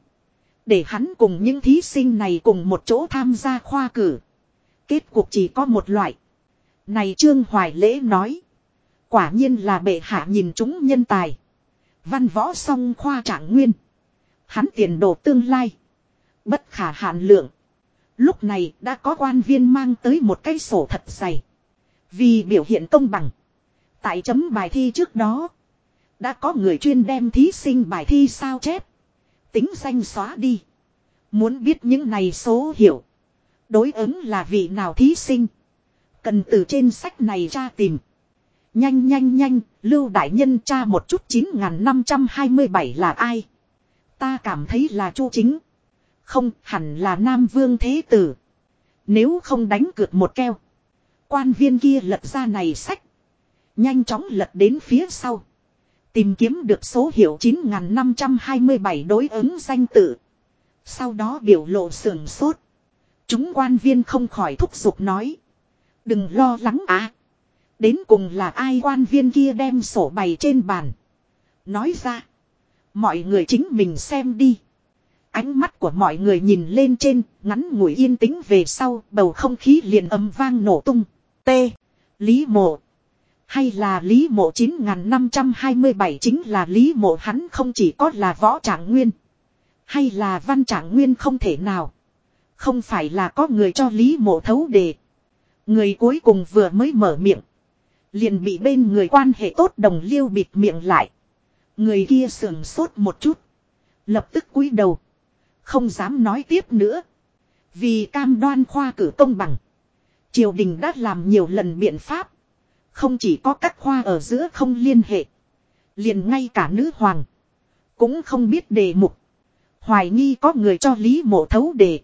Để hắn cùng những thí sinh này cùng một chỗ tham gia khoa cử. Kết cuộc chỉ có một loại. Này Trương Hoài Lễ nói. Quả nhiên là bệ hạ nhìn chúng nhân tài. Văn võ song khoa trạng nguyên. Hắn tiền đồ tương lai. Bất khả hạn lượng. Lúc này đã có quan viên mang tới một cái sổ thật dày. Vì biểu hiện công bằng. Tại chấm bài thi trước đó. Đã có người chuyên đem thí sinh bài thi sao chép. Tính danh xóa đi. Muốn biết những này số hiệu. Đối ứng là vị nào thí sinh. Cần từ trên sách này tra tìm. Nhanh nhanh nhanh, Lưu Đại Nhân tra một chút 9527 là ai? Ta cảm thấy là Chu Chính. Không, hẳn là Nam Vương Thế Tử. Nếu không đánh cược một keo. Quan viên kia lật ra này sách. Nhanh chóng lật đến phía sau. Tìm kiếm được số hiệu 9527 đối ứng danh tự. Sau đó biểu lộ sườn sốt. Chúng quan viên không khỏi thúc giục nói. Đừng lo lắng à. Đến cùng là ai quan viên kia đem sổ bày trên bàn. Nói ra. Mọi người chính mình xem đi. Ánh mắt của mọi người nhìn lên trên, ngắn ngủi yên tĩnh về sau, bầu không khí liền âm vang nổ tung. T. Lý mộ. Hay là Lý mộ 9527 chính là Lý mộ hắn không chỉ có là võ trạng nguyên. Hay là văn trạng nguyên không thể nào. Không phải là có người cho Lý mộ thấu đề. Người cuối cùng vừa mới mở miệng. Liền bị bên người quan hệ tốt đồng liêu bịt miệng lại. Người kia sườn sốt một chút. Lập tức cúi đầu. Không dám nói tiếp nữa. Vì cam đoan khoa cử công bằng. Triều đình đã làm nhiều lần biện pháp. Không chỉ có các khoa ở giữa không liên hệ. Liền ngay cả nữ hoàng. Cũng không biết đề mục. Hoài nghi có người cho Lý Mộ thấu đề.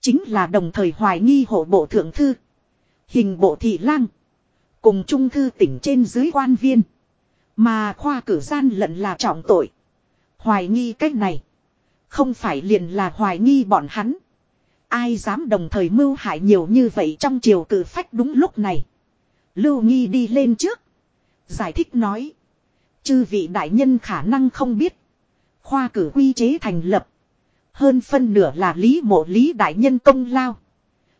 Chính là đồng thời hoài nghi hộ bộ thượng thư. Hình bộ thị lang. Cùng trung thư tỉnh trên dưới quan viên. Mà khoa cử gian lận là trọng tội. Hoài nghi cách này. Không phải liền là hoài nghi bọn hắn. Ai dám đồng thời mưu hại nhiều như vậy trong triều cử phách đúng lúc này. Lưu Nghi đi lên trước. Giải thích nói. Chư vị đại nhân khả năng không biết. Khoa cử quy chế thành lập. Hơn phân nửa là lý mộ lý đại nhân công lao.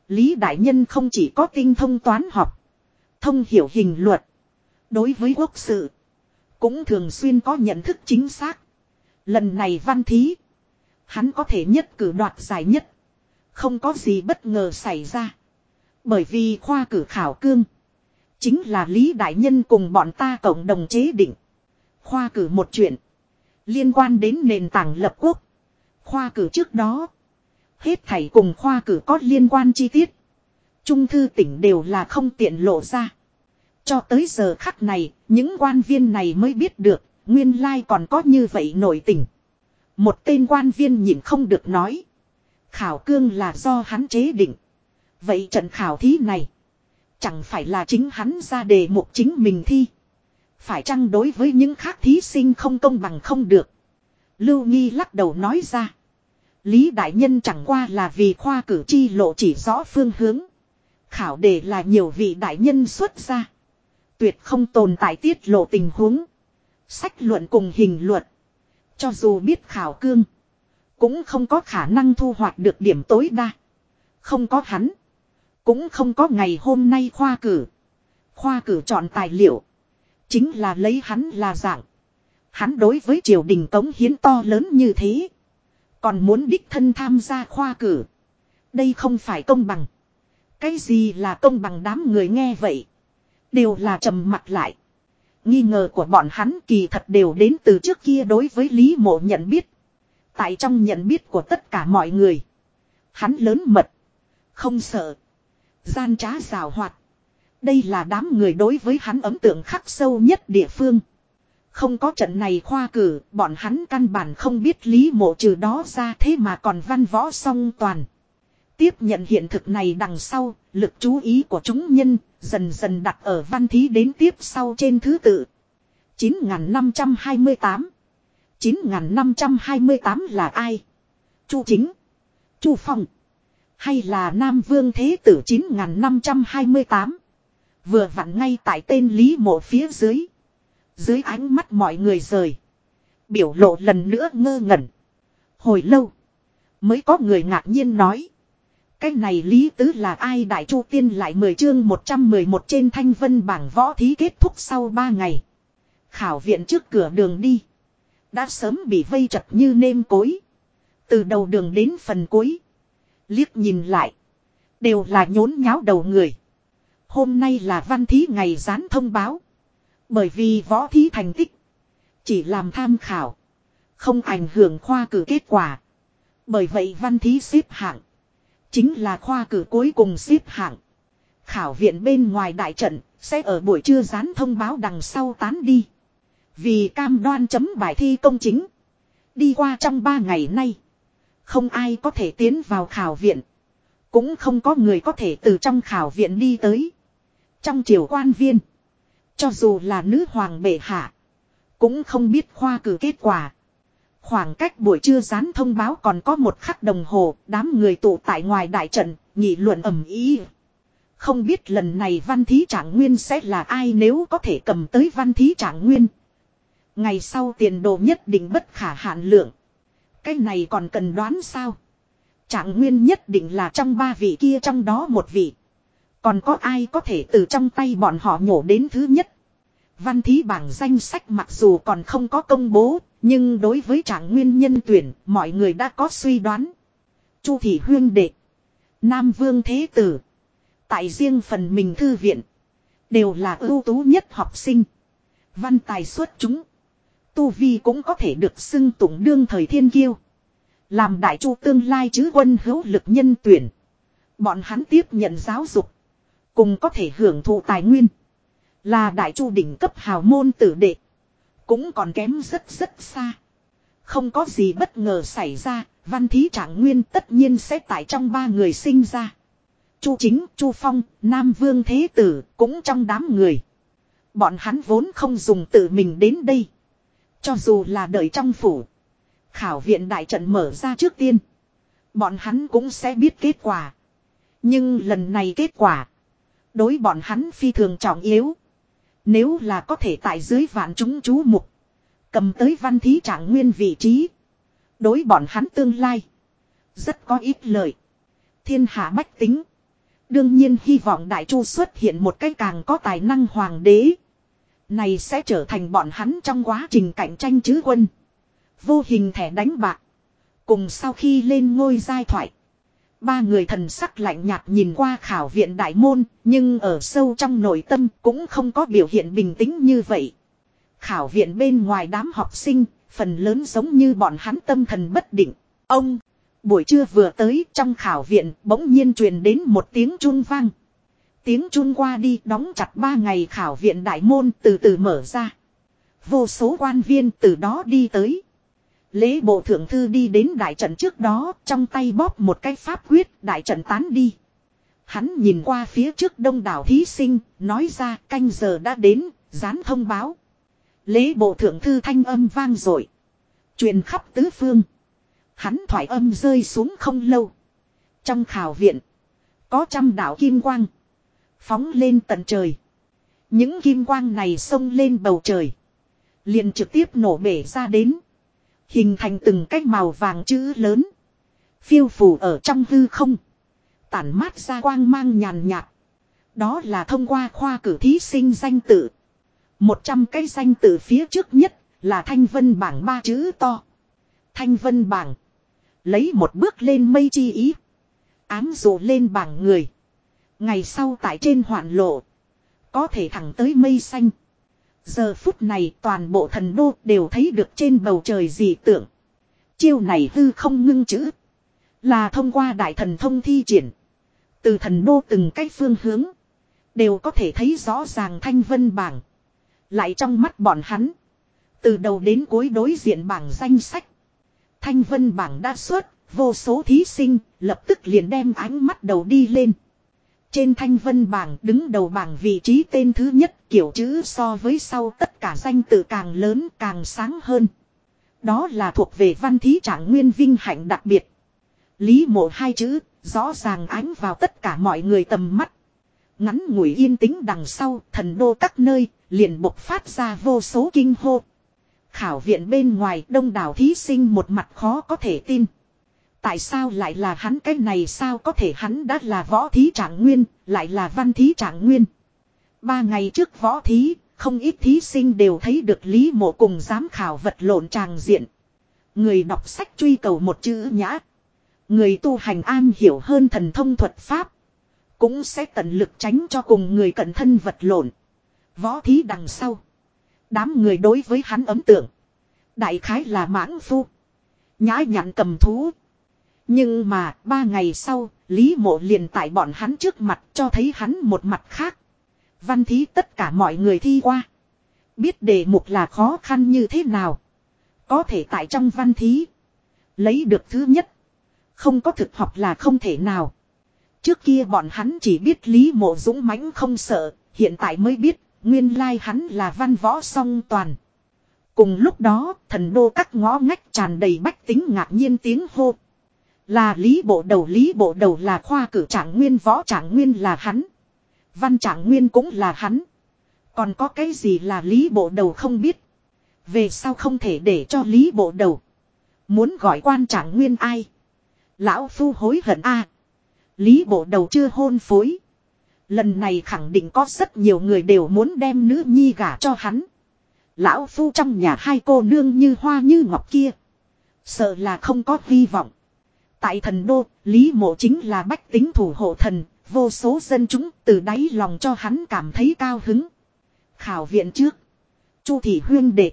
Lý đại nhân không chỉ có tinh thông toán học. Thông hiểu hình luật. Đối với quốc sự. Cũng thường xuyên có nhận thức chính xác. Lần này văn thí. Hắn có thể nhất cử đoạt giải nhất. Không có gì bất ngờ xảy ra. Bởi vì khoa cử khảo cương. Chính là Lý Đại Nhân cùng bọn ta cộng đồng chế định. Khoa cử một chuyện. Liên quan đến nền tảng lập quốc. Khoa cử trước đó. Hết thảy cùng khoa cử có liên quan chi tiết. Trung thư tỉnh đều là không tiện lộ ra. Cho tới giờ khắc này, những quan viên này mới biết được, nguyên lai còn có như vậy nổi tình. Một tên quan viên nhìn không được nói. Khảo cương là do hắn chế định. Vậy trận khảo thí này. Chẳng phải là chính hắn ra đề mục chính mình thi. Phải chăng đối với những khác thí sinh không công bằng không được. Lưu Nghi lắc đầu nói ra. Lý Đại Nhân chẳng qua là vì khoa cử chi lộ chỉ rõ phương hướng. Khảo đề là nhiều vị đại nhân xuất ra. Tuyệt không tồn tại tiết lộ tình huống. Sách luận cùng hình luận. Cho dù biết khảo cương. Cũng không có khả năng thu hoạch được điểm tối đa. Không có hắn. Cũng không có ngày hôm nay khoa cử. Khoa cử chọn tài liệu. Chính là lấy hắn là dạng. Hắn đối với triều đình cống hiến to lớn như thế. Còn muốn đích thân tham gia khoa cử. Đây không phải công bằng. Cái gì là công bằng đám người nghe vậy. Đều là trầm mặt lại. Nghi ngờ của bọn hắn kỳ thật đều đến từ trước kia đối với Lý Mộ nhận biết. Tại trong nhận biết của tất cả mọi người. Hắn lớn mật. Không sợ. Gian trá rào hoạt. Đây là đám người đối với hắn ấn tượng khắc sâu nhất địa phương. Không có trận này khoa cử, bọn hắn căn bản không biết lý mộ trừ đó ra thế mà còn văn võ song toàn. Tiếp nhận hiện thực này đằng sau, lực chú ý của chúng nhân, dần dần đặt ở văn thí đến tiếp sau trên thứ tự. 9528 9528 là ai? Chu Chính Chu Phong Hay là Nam Vương Thế Tử 9528 Vừa vặn ngay tại tên Lý Mộ phía dưới dưới ánh mắt mọi người rời. Biểu lộ lần nữa ngơ ngẩn. Hồi lâu. Mới có người ngạc nhiên nói. Cái này Lý Tứ là ai Đại Chu Tiên lại 10 chương 111 trên thanh vân bảng võ thí kết thúc sau 3 ngày. Khảo viện trước cửa đường đi. Đã sớm bị vây chật như nêm cối. Từ đầu đường đến phần cuối. Liếc nhìn lại. Đều là nhốn nháo đầu người. Hôm nay là văn thí ngày gián thông báo. Bởi vì võ thí thành tích. Chỉ làm tham khảo. Không ảnh hưởng khoa cử kết quả. Bởi vậy văn thí xếp hạng. Chính là khoa cử cuối cùng xếp hạng. Khảo viện bên ngoài đại trận sẽ ở buổi trưa dán thông báo đằng sau tán đi. Vì cam đoan chấm bài thi công chính. Đi qua trong ba ngày nay. Không ai có thể tiến vào khảo viện. Cũng không có người có thể từ trong khảo viện đi tới. Trong triều quan viên. Cho dù là nữ hoàng bệ hạ. Cũng không biết khoa cử kết quả. Khoảng cách buổi trưa gián thông báo còn có một khắc đồng hồ. Đám người tụ tại ngoài đại trận. Nghị luận ầm ý. Không biết lần này văn thí trạng nguyên sẽ là ai nếu có thể cầm tới văn thí trạng nguyên. Ngày sau tiền đồ nhất định bất khả hạn lượng. Cái này còn cần đoán sao? Trạng nguyên nhất định là trong ba vị kia trong đó một vị. Còn có ai có thể từ trong tay bọn họ nhổ đến thứ nhất. Văn thí bảng danh sách mặc dù còn không có công bố, nhưng đối với trạng nguyên nhân tuyển, mọi người đã có suy đoán. Chu thị huyên đệ, Nam Vương Thế Tử, tại riêng phần mình thư viện, đều là ưu tú nhất học sinh. Văn tài xuất chúng, Tu Vi cũng có thể được xưng tụng đương thời thiên kiêu. Làm đại chu tương lai chứ quân hữu lực nhân tuyển. Bọn hắn tiếp nhận giáo dục. Cùng có thể hưởng thụ tài nguyên. Là đại chu đỉnh cấp hào môn tử đệ. Cũng còn kém rất rất xa. Không có gì bất ngờ xảy ra, văn thí trạng nguyên tất nhiên sẽ tại trong ba người sinh ra. Chu chính, Chu Phong, Nam Vương Thế Tử cũng trong đám người. Bọn hắn vốn không dùng tự mình đến đây. Cho dù là đợi trong phủ. Khảo viện đại trận mở ra trước tiên. Bọn hắn cũng sẽ biết kết quả. Nhưng lần này kết quả. Đối bọn hắn phi thường trọng yếu. Nếu là có thể tại dưới vạn chúng chú mục. Cầm tới văn thí trạng nguyên vị trí. Đối bọn hắn tương lai. Rất có ít lợi. Thiên hạ bách tính. Đương nhiên hy vọng đại chu xuất hiện một cái càng có tài năng hoàng đế. Này sẽ trở thành bọn hắn trong quá trình cạnh tranh chứ quân. Vô hình thẻ đánh bạc. Cùng sau khi lên ngôi giai thoại. Ba người thần sắc lạnh nhạt nhìn qua khảo viện đại môn, nhưng ở sâu trong nội tâm cũng không có biểu hiện bình tĩnh như vậy. Khảo viện bên ngoài đám học sinh, phần lớn giống như bọn hắn tâm thần bất định. Ông, buổi trưa vừa tới trong khảo viện bỗng nhiên truyền đến một tiếng chun vang. Tiếng chun qua đi đóng chặt ba ngày khảo viện đại môn từ từ mở ra. Vô số quan viên từ đó đi tới. Lễ bộ thượng thư đi đến đại trận trước đó, trong tay bóp một cái pháp quyết, đại trận tán đi. Hắn nhìn qua phía trước đông đảo thí sinh, nói ra canh giờ đã đến, dán thông báo. Lễ bộ thượng thư thanh âm vang dội truyền khắp tứ phương. Hắn thoại âm rơi xuống không lâu. Trong khảo viện, có trăm đạo kim quang. Phóng lên tận trời. Những kim quang này xông lên bầu trời. liền trực tiếp nổ bể ra đến. Hình thành từng cái màu vàng chữ lớn. Phiêu phủ ở trong hư không. Tản mát ra quang mang nhàn nhạt. Đó là thông qua khoa cử thí sinh danh tự. Một trăm cái danh tự phía trước nhất là thanh vân bảng ba chữ to. Thanh vân bảng. Lấy một bước lên mây chi ý. Ám dụ lên bảng người. Ngày sau tại trên hoạn lộ. Có thể thẳng tới mây xanh. Giờ phút này toàn bộ thần đô đều thấy được trên bầu trời dị tượng. Chiêu này hư không ngưng chữ. Là thông qua đại thần thông thi triển. Từ thần đô từng cách phương hướng. Đều có thể thấy rõ ràng thanh vân bảng. Lại trong mắt bọn hắn. Từ đầu đến cuối đối diện bảng danh sách. Thanh vân bảng đã xuất. Vô số thí sinh lập tức liền đem ánh mắt đầu đi lên. Trên thanh vân bảng đứng đầu bảng vị trí tên thứ nhất kiểu chữ so với sau tất cả danh tự càng lớn càng sáng hơn. Đó là thuộc về văn thí trạng nguyên vinh hạnh đặc biệt. Lý mộ hai chữ, rõ ràng ánh vào tất cả mọi người tầm mắt. Ngắn ngủi yên tĩnh đằng sau, thần đô các nơi, liền bộc phát ra vô số kinh hô. Khảo viện bên ngoài đông đảo thí sinh một mặt khó có thể tin. Tại sao lại là hắn cái này sao có thể hắn đã là võ thí trạng nguyên, lại là văn thí trạng nguyên. Ba ngày trước võ thí, không ít thí sinh đều thấy được Lý Mộ cùng giám khảo vật lộn tràng diện. Người đọc sách truy cầu một chữ nhã. Người tu hành an hiểu hơn thần thông thuật pháp. Cũng sẽ tận lực tránh cho cùng người cận thân vật lộn. Võ thí đằng sau. Đám người đối với hắn ấm tượng. Đại khái là mãng phu. Nhã nhặn cầm thú. Nhưng mà ba ngày sau, Lý Mộ liền tại bọn hắn trước mặt cho thấy hắn một mặt khác. Văn thí tất cả mọi người thi qua. Biết đề mục là khó khăn như thế nào. Có thể tại trong văn thí. Lấy được thứ nhất. Không có thực học là không thể nào. Trước kia bọn hắn chỉ biết Lý Mộ Dũng mãnh không sợ. Hiện tại mới biết, nguyên lai hắn là văn võ song toàn. Cùng lúc đó, thần đô các ngõ ngách tràn đầy bách tính ngạc nhiên tiếng hô. Là lý bộ đầu, lý bộ đầu là khoa cử trạng nguyên, võ trạng nguyên là hắn. Văn trạng nguyên cũng là hắn. Còn có cái gì là lý bộ đầu không biết. Về sao không thể để cho lý bộ đầu. Muốn gọi quan trạng nguyên ai. Lão phu hối hận a Lý bộ đầu chưa hôn phối. Lần này khẳng định có rất nhiều người đều muốn đem nữ nhi gả cho hắn. Lão phu trong nhà hai cô nương như hoa như ngọc kia. Sợ là không có hy vọng. Tại thần đô, Lý Mộ chính là bách tính thủ hộ thần, vô số dân chúng từ đáy lòng cho hắn cảm thấy cao hứng. Khảo viện trước. Chu thị huyên đệ.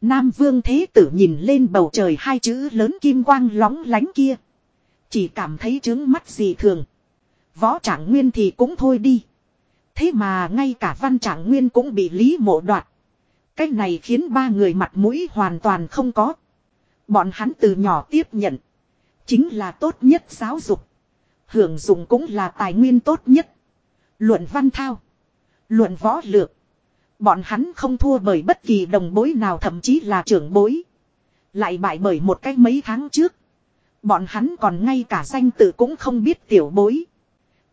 Nam vương thế tử nhìn lên bầu trời hai chữ lớn kim quang lóng lánh kia. Chỉ cảm thấy trướng mắt gì thường. Võ trạng nguyên thì cũng thôi đi. Thế mà ngay cả văn trạng nguyên cũng bị Lý Mộ đoạt. Cách này khiến ba người mặt mũi hoàn toàn không có. Bọn hắn từ nhỏ tiếp nhận. Chính là tốt nhất giáo dục. Hưởng dụng cũng là tài nguyên tốt nhất. Luận văn thao. Luận võ lược. Bọn hắn không thua bởi bất kỳ đồng bối nào thậm chí là trưởng bối. Lại bại bởi một cách mấy tháng trước. Bọn hắn còn ngay cả danh tự cũng không biết tiểu bối.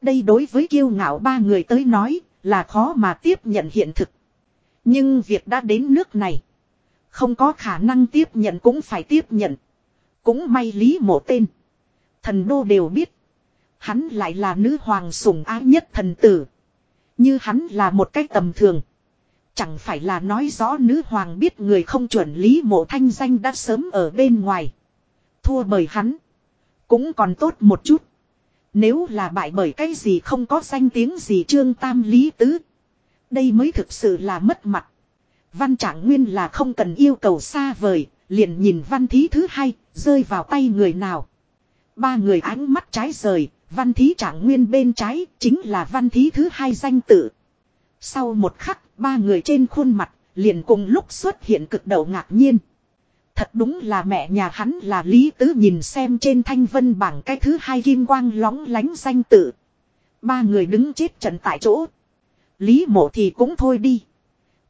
Đây đối với kiêu ngạo ba người tới nói là khó mà tiếp nhận hiện thực. Nhưng việc đã đến nước này. Không có khả năng tiếp nhận cũng phải tiếp nhận. Cũng may lý mộ tên. Thần đô đều biết. Hắn lại là nữ hoàng sủng ái nhất thần tử. Như hắn là một cách tầm thường. Chẳng phải là nói rõ nữ hoàng biết người không chuẩn lý mộ thanh danh đã sớm ở bên ngoài. Thua bởi hắn. Cũng còn tốt một chút. Nếu là bại bởi cái gì không có danh tiếng gì trương tam lý tứ. Đây mới thực sự là mất mặt. Văn trạng nguyên là không cần yêu cầu xa vời, liền nhìn văn thí thứ hai, rơi vào tay người nào. Ba người ánh mắt trái rời, văn thí trạng nguyên bên trái, chính là văn thí thứ hai danh tự. Sau một khắc, ba người trên khuôn mặt, liền cùng lúc xuất hiện cực đầu ngạc nhiên. Thật đúng là mẹ nhà hắn là Lý Tứ nhìn xem trên thanh vân bảng cái thứ hai kim quang lóng lánh danh tự. Ba người đứng chết trận tại chỗ. Lý mộ thì cũng thôi đi.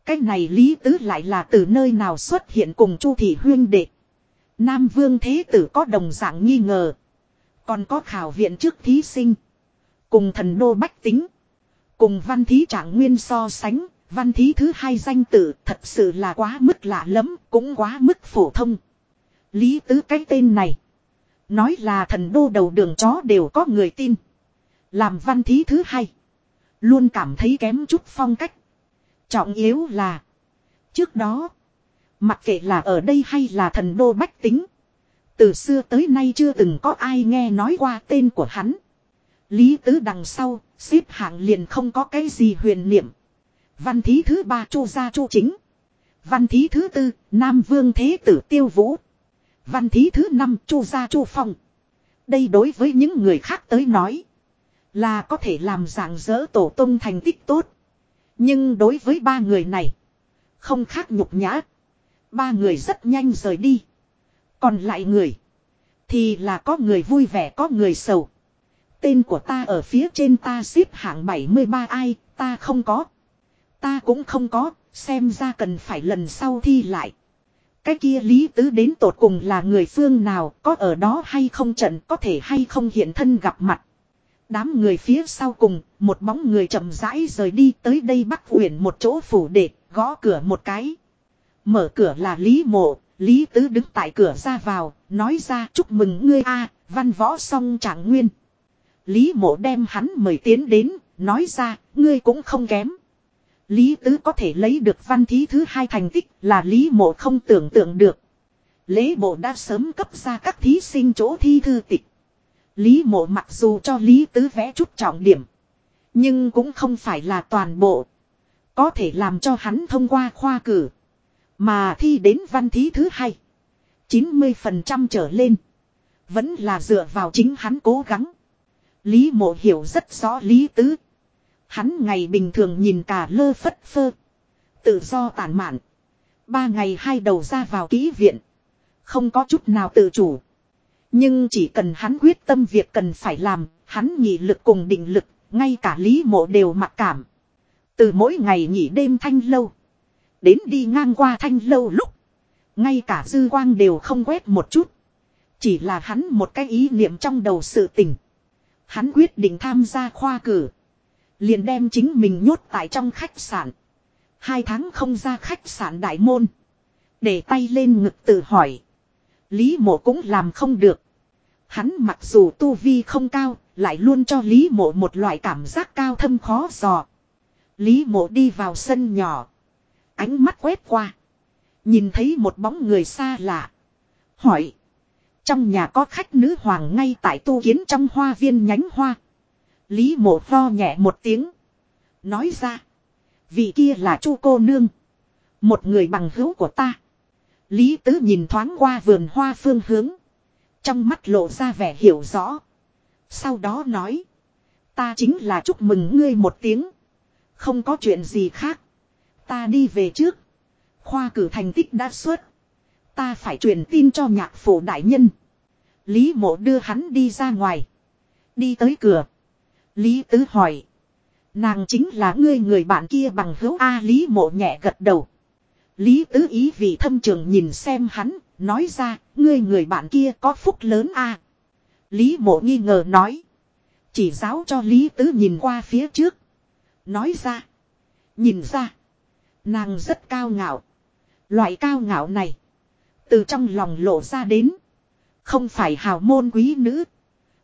Cái này Lý Tứ lại là từ nơi nào xuất hiện cùng Chu Thị Huyên Đệ. Nam Vương Thế Tử có đồng dạng nghi ngờ. Còn có khảo viện trước thí sinh. Cùng thần đô bách tính. Cùng văn thí trạng nguyên so sánh. Văn thí thứ hai danh tử thật sự là quá mức lạ lắm. Cũng quá mức phổ thông. Lý Tứ cái tên này. Nói là thần đô đầu đường chó đều có người tin. Làm văn thí thứ hai. Luôn cảm thấy kém chút phong cách. Trọng yếu là. Trước đó. Mặc kệ là ở đây hay là thần đô bách tính. Từ xưa tới nay chưa từng có ai nghe nói qua tên của hắn. Lý tứ đằng sau. Xếp hạng liền không có cái gì huyền niệm. Văn thí thứ ba chu gia chu chính. Văn thí thứ tư, Nam Vương Thế Tử Tiêu Vũ. Văn thí thứ năm, Chu Gia Chu Phong. Đây đối với những người khác tới nói. Là có thể làm dạng dỡ tổ tông thành tích tốt. Nhưng đối với ba người này. Không khác nhục nhã. Ba người rất nhanh rời đi. Còn lại người. Thì là có người vui vẻ có người sầu. Tên của ta ở phía trên ta xếp hạng 73 ai, ta không có. Ta cũng không có, xem ra cần phải lần sau thi lại. Cái kia lý tứ đến tột cùng là người phương nào, có ở đó hay không trận, có thể hay không hiện thân gặp mặt. Đám người phía sau cùng, một bóng người chậm rãi rời đi tới đây bắc uyển một chỗ phủ để, gõ cửa một cái. Mở cửa là Lý Mộ, Lý Tứ đứng tại cửa ra vào, nói ra chúc mừng ngươi a văn võ song trạng nguyên. Lý Mộ đem hắn mời tiến đến, nói ra, ngươi cũng không kém. Lý Tứ có thể lấy được văn thí thứ hai thành tích là Lý Mộ không tưởng tượng được. Lễ bộ đã sớm cấp ra các thí sinh chỗ thi thư tịch. Lý Mộ mặc dù cho Lý Tứ vẽ chút trọng điểm. Nhưng cũng không phải là toàn bộ. Có thể làm cho hắn thông qua khoa cử. Mà thi đến văn thí thứ hai. 90% trở lên. Vẫn là dựa vào chính hắn cố gắng. Lý mộ hiểu rất rõ Lý Tứ. Hắn ngày bình thường nhìn cả lơ phất phơ. Tự do tản mạn. Ba ngày hai đầu ra vào kỹ viện. Không có chút nào tự chủ. Nhưng chỉ cần hắn quyết tâm việc cần phải làm, hắn nhị lực cùng định lực, ngay cả lý mộ đều mặc cảm. Từ mỗi ngày nghỉ đêm thanh lâu. Đến đi ngang qua thanh lâu lúc. Ngay cả dư quang đều không quét một chút. Chỉ là hắn một cái ý niệm trong đầu sự tình. Hắn quyết định tham gia khoa cử. Liền đem chính mình nhốt tại trong khách sạn. Hai tháng không ra khách sạn đại môn. Để tay lên ngực tự hỏi. Lý mộ cũng làm không được. Hắn mặc dù tu vi không cao, lại luôn cho Lý mộ một loại cảm giác cao thâm khó dò. Lý mộ đi vào sân nhỏ. Ánh mắt quét qua. Nhìn thấy một bóng người xa lạ. Hỏi. Trong nhà có khách nữ hoàng ngay tại tu kiến trong hoa viên nhánh hoa. Lý mộ pho nhẹ một tiếng. Nói ra. Vị kia là chu cô nương. Một người bằng hữu của ta. Lý tứ nhìn thoáng qua vườn hoa phương hướng. Trong mắt lộ ra vẻ hiểu rõ. Sau đó nói. Ta chính là chúc mừng ngươi một tiếng. Không có chuyện gì khác. Ta đi về trước. Khoa cử thành tích đã xuất. Ta phải truyền tin cho nhạc phổ đại nhân. Lý mộ đưa hắn đi ra ngoài. Đi tới cửa. Lý tứ hỏi. Nàng chính là ngươi người bạn kia bằng hữu A Lý mộ nhẹ gật đầu. Lý tứ ý vị thâm trường nhìn xem hắn, nói ra, ngươi người bạn kia có phúc lớn A. Lý mộ nghi ngờ nói. Chỉ giáo cho Lý tứ nhìn qua phía trước. Nói ra. Nhìn ra. Nàng rất cao ngạo. Loại cao ngạo này. Từ trong lòng lộ ra đến. Không phải hào môn quý nữ.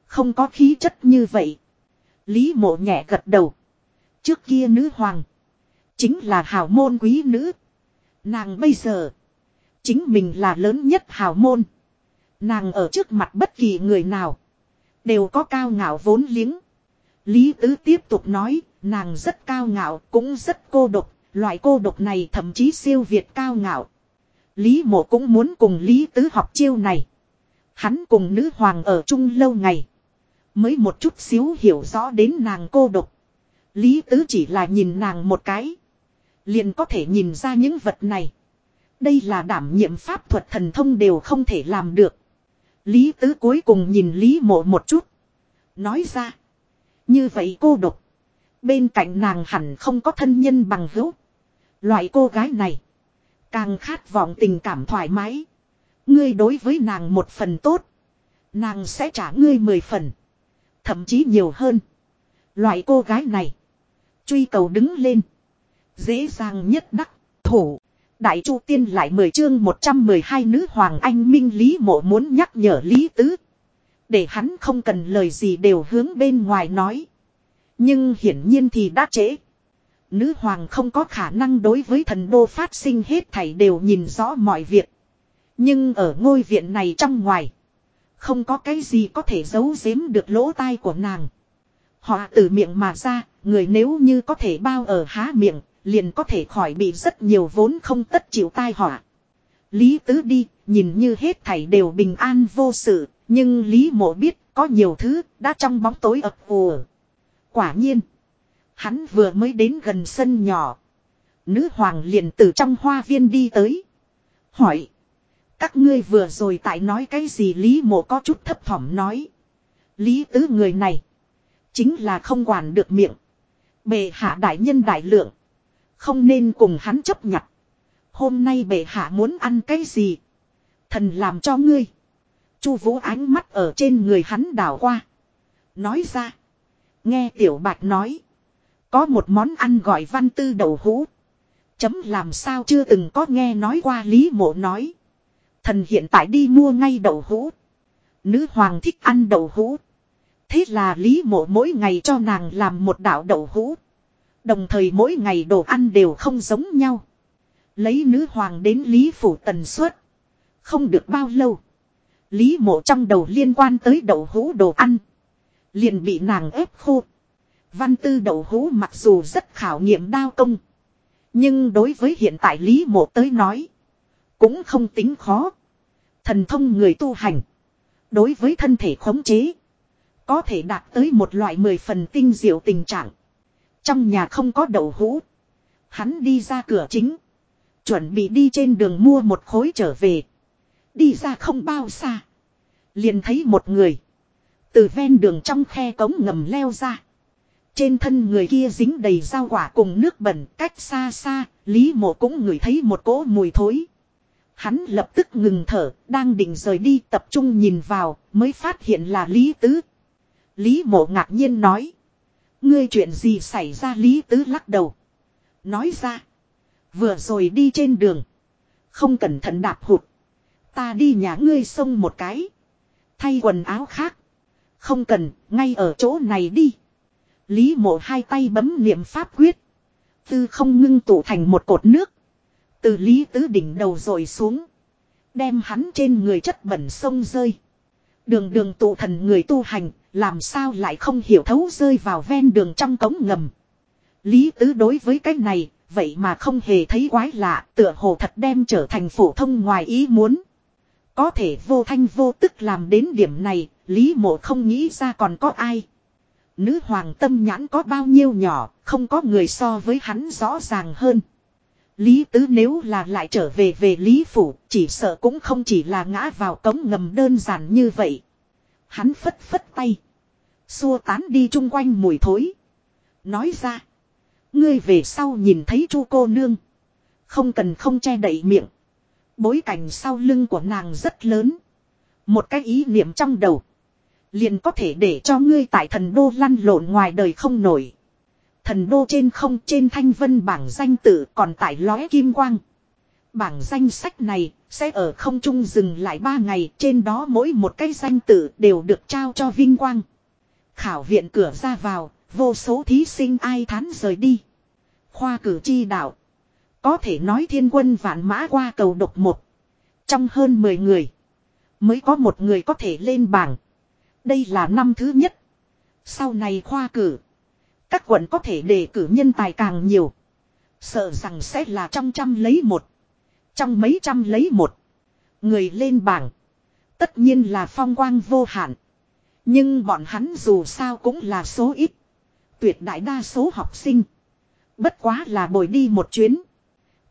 Không có khí chất như vậy. Lý mộ nhẹ gật đầu. Trước kia nữ hoàng. Chính là hào môn quý nữ. Nàng bây giờ. Chính mình là lớn nhất hào môn. Nàng ở trước mặt bất kỳ người nào. Đều có cao ngạo vốn liếng. Lý tứ tiếp tục nói. Nàng rất cao ngạo, cũng rất cô độc. Loại cô độc này thậm chí siêu việt cao ngạo. Lý mộ cũng muốn cùng Lý tứ học chiêu này. Hắn cùng nữ hoàng ở chung lâu ngày. Mới một chút xíu hiểu rõ đến nàng cô độc. Lý tứ chỉ là nhìn nàng một cái. Liền có thể nhìn ra những vật này. Đây là đảm nhiệm pháp thuật thần thông đều không thể làm được. Lý tứ cuối cùng nhìn Lý mộ một chút. Nói ra. Như vậy cô độc. Bên cạnh nàng hẳn không có thân nhân bằng hữu. Loại cô gái này. Càng khát vọng tình cảm thoải mái. Ngươi đối với nàng một phần tốt. Nàng sẽ trả ngươi mười phần. Thậm chí nhiều hơn. Loại cô gái này. Truy cầu đứng lên. Dễ dàng nhất đắc. Thủ. Đại Chu Tiên lại mời chương 112 nữ hoàng anh Minh Lý Mộ muốn nhắc nhở Lý Tứ. Để hắn không cần lời gì đều hướng bên ngoài nói. Nhưng hiển nhiên thì đã trễ. Nữ hoàng không có khả năng đối với thần đô phát sinh hết thảy đều nhìn rõ mọi việc. Nhưng ở ngôi viện này trong ngoài. Không có cái gì có thể giấu giếm được lỗ tai của nàng. Họ từ miệng mà ra, người nếu như có thể bao ở há miệng, liền có thể khỏi bị rất nhiều vốn không tất chịu tai họa. Lý tứ đi, nhìn như hết thảy đều bình an vô sự, nhưng Lý mộ biết có nhiều thứ đã trong bóng tối ập ùa. Quả nhiên, hắn vừa mới đến gần sân nhỏ. Nữ hoàng liền từ trong hoa viên đi tới. Hỏi. Các ngươi vừa rồi tại nói cái gì Lý mộ có chút thấp thỏm nói. Lý tứ người này. Chính là không quản được miệng. Bệ hạ đại nhân đại lượng. Không nên cùng hắn chấp nhận. Hôm nay bệ hạ muốn ăn cái gì? Thần làm cho ngươi. Chu vũ ánh mắt ở trên người hắn đảo qua. Nói ra. Nghe tiểu bạch nói. Có một món ăn gọi văn tư đầu hũ. Chấm làm sao chưa từng có nghe nói qua Lý Mộ nói. Thần hiện tại đi mua ngay đậu hũ. Nữ hoàng thích ăn đậu hũ. Thế là Lý Mộ mỗi ngày cho nàng làm một đạo đậu hũ. Đồng thời mỗi ngày đồ ăn đều không giống nhau. Lấy nữ hoàng đến Lý Phủ tần suất. Không được bao lâu. Lý mộ trong đầu liên quan tới đậu hũ đồ ăn. Liền bị nàng ép khô. Văn tư đậu hũ mặc dù rất khảo nghiệm đao công. Nhưng đối với hiện tại Lý mộ tới nói. Cũng không tính khó. Thần thông người tu hành. Đối với thân thể khống chế. Có thể đạt tới một loại mười phần tinh diệu tình trạng. Trong nhà không có đậu hũ. Hắn đi ra cửa chính. Chuẩn bị đi trên đường mua một khối trở về. Đi ra không bao xa. Liền thấy một người. Từ ven đường trong khe cống ngầm leo ra. Trên thân người kia dính đầy rau quả cùng nước bẩn cách xa xa, Lý mộ cũng ngửi thấy một cỗ mùi thối. Hắn lập tức ngừng thở, đang định rời đi tập trung nhìn vào, mới phát hiện là Lý Tứ. Lý mộ ngạc nhiên nói. Ngươi chuyện gì xảy ra Lý Tứ lắc đầu. Nói ra. Vừa rồi đi trên đường. Không cẩn thận đạp hụt. Ta đi nhà ngươi xông một cái. Thay quần áo khác. Không cần, ngay ở chỗ này đi. Lý mộ hai tay bấm niệm pháp quyết. Tư không ngưng tụ thành một cột nước. Từ lý tứ đỉnh đầu rồi xuống. Đem hắn trên người chất bẩn sông rơi. Đường đường tụ thần người tu hành, làm sao lại không hiểu thấu rơi vào ven đường trong cống ngầm. Lý tứ đối với cái này, vậy mà không hề thấy quái lạ, tựa hồ thật đem trở thành phổ thông ngoài ý muốn. Có thể vô thanh vô tức làm đến điểm này, Lý mộ không nghĩ ra còn có ai. Nữ hoàng tâm nhãn có bao nhiêu nhỏ, không có người so với hắn rõ ràng hơn. Lý tứ nếu là lại trở về về Lý phủ, chỉ sợ cũng không chỉ là ngã vào cống ngầm đơn giản như vậy. Hắn phất phất tay. Xua tán đi chung quanh mùi thối. Nói ra. Ngươi về sau nhìn thấy chu cô nương. Không cần không che đậy miệng. Bối cảnh sau lưng của nàng rất lớn. Một cái ý niệm trong đầu. Liền có thể để cho ngươi tại thần đô lăn lộn ngoài đời không nổi. Thần đô trên không trên thanh vân bảng danh tự còn tại lóe kim quang. Bảng danh sách này sẽ ở không trung dừng lại 3 ngày trên đó mỗi một cái danh tự đều được trao cho vinh quang. Khảo viện cửa ra vào, vô số thí sinh ai thán rời đi. Khoa cử chi đạo. Có thể nói thiên quân vạn mã qua cầu độc một. Trong hơn 10 người. Mới có một người có thể lên bảng. Đây là năm thứ nhất. Sau này khoa cử. Các quận có thể đề cử nhân tài càng nhiều. Sợ rằng sẽ là trong trăm lấy một. Trong mấy trăm lấy một. Người lên bảng. Tất nhiên là phong quang vô hạn. Nhưng bọn hắn dù sao cũng là số ít. Tuyệt đại đa số học sinh. Bất quá là bồi đi một chuyến.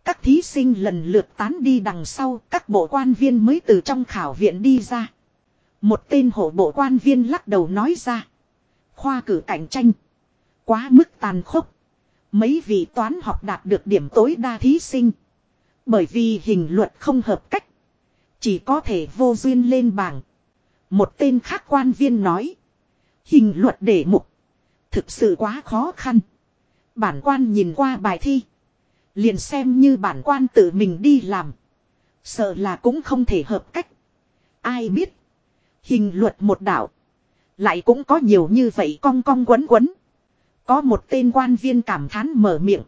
Các thí sinh lần lượt tán đi đằng sau, các bộ quan viên mới từ trong khảo viện đi ra. Một tên hộ bộ quan viên lắc đầu nói ra. Khoa cử cạnh tranh. Quá mức tàn khốc. Mấy vị toán học đạt được điểm tối đa thí sinh. Bởi vì hình luật không hợp cách. Chỉ có thể vô duyên lên bảng. Một tên khác quan viên nói. Hình luật để mục. Thực sự quá khó khăn. Bản quan nhìn qua bài thi. Liền xem như bản quan tự mình đi làm. Sợ là cũng không thể hợp cách. Ai biết. Hình luật một đạo. Lại cũng có nhiều như vậy cong cong quấn quấn. Có một tên quan viên cảm thán mở miệng.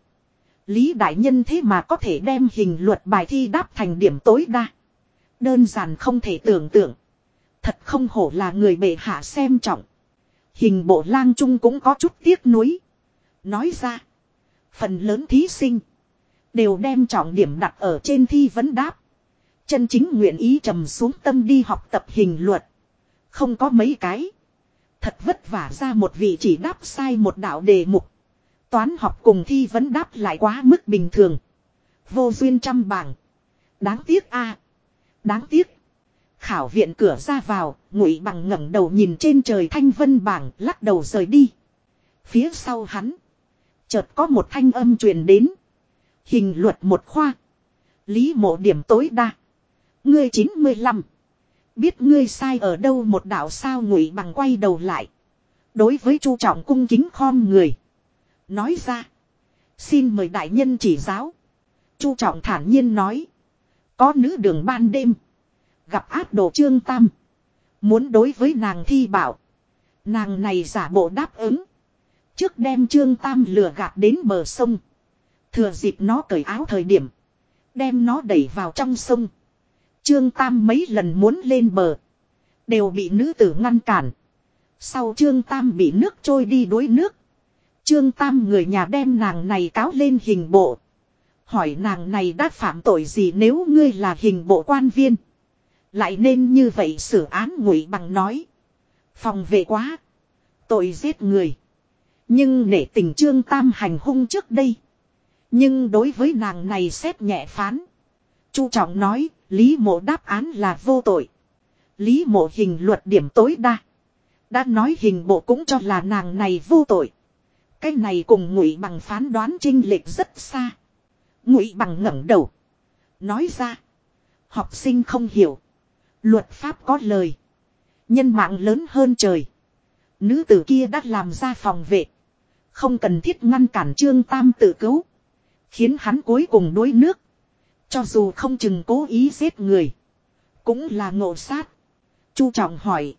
Lý đại nhân thế mà có thể đem hình luật bài thi đáp thành điểm tối đa. Đơn giản không thể tưởng tượng. Thật không hổ là người bệ hạ xem trọng. Hình bộ lang trung cũng có chút tiếc nuối. Nói ra. Phần lớn thí sinh. Đều đem trọng điểm đặt ở trên thi vấn đáp. Chân chính nguyện ý trầm xuống tâm đi học tập hình luật. Không có mấy cái. Thật vất vả ra một vị chỉ đáp sai một đạo đề mục. Toán học cùng thi vẫn đáp lại quá mức bình thường. Vô duyên trăm bảng. Đáng tiếc a Đáng tiếc. Khảo viện cửa ra vào, ngụy bằng ngẩng đầu nhìn trên trời thanh vân bảng, lắc đầu rời đi. Phía sau hắn. Chợt có một thanh âm truyền đến. Hình luật một khoa. Lý mộ điểm tối đa. Ngươi 95. Biết ngươi sai ở đâu một đạo sao ngụy bằng quay đầu lại. Đối với chu trọng cung kính khom người. Nói ra. Xin mời đại nhân chỉ giáo. chu trọng thản nhiên nói. Có nữ đường ban đêm. Gặp áp đồ trương tam. Muốn đối với nàng thi bảo. Nàng này giả bộ đáp ứng. Trước đem trương tam lừa gạt đến bờ sông. Thừa dịp nó cởi áo thời điểm. Đem nó đẩy vào trong sông. Trương Tam mấy lần muốn lên bờ. Đều bị nữ tử ngăn cản. Sau Trương Tam bị nước trôi đi đuối nước. Trương Tam người nhà đem nàng này cáo lên hình bộ. Hỏi nàng này đã phạm tội gì nếu ngươi là hình bộ quan viên. Lại nên như vậy xử án ngụy bằng nói. Phòng vệ quá. Tội giết người. Nhưng nể tình Trương Tam hành hung trước đây. Nhưng đối với nàng này xét nhẹ phán. Chu trọng nói, Lý mộ đáp án là vô tội. Lý mộ hình luật điểm tối đa. Đã nói hình bộ cũng cho là nàng này vô tội. Cái này cùng ngụy bằng phán đoán trinh lệch rất xa. Ngụy bằng ngẩng đầu. Nói ra. Học sinh không hiểu. Luật pháp có lời. Nhân mạng lớn hơn trời. Nữ tử kia đã làm ra phòng vệ. Không cần thiết ngăn cản trương tam tự cứu. Khiến hắn cuối cùng đuối nước. Cho dù không chừng cố ý giết người. Cũng là ngộ sát. Chu trọng hỏi.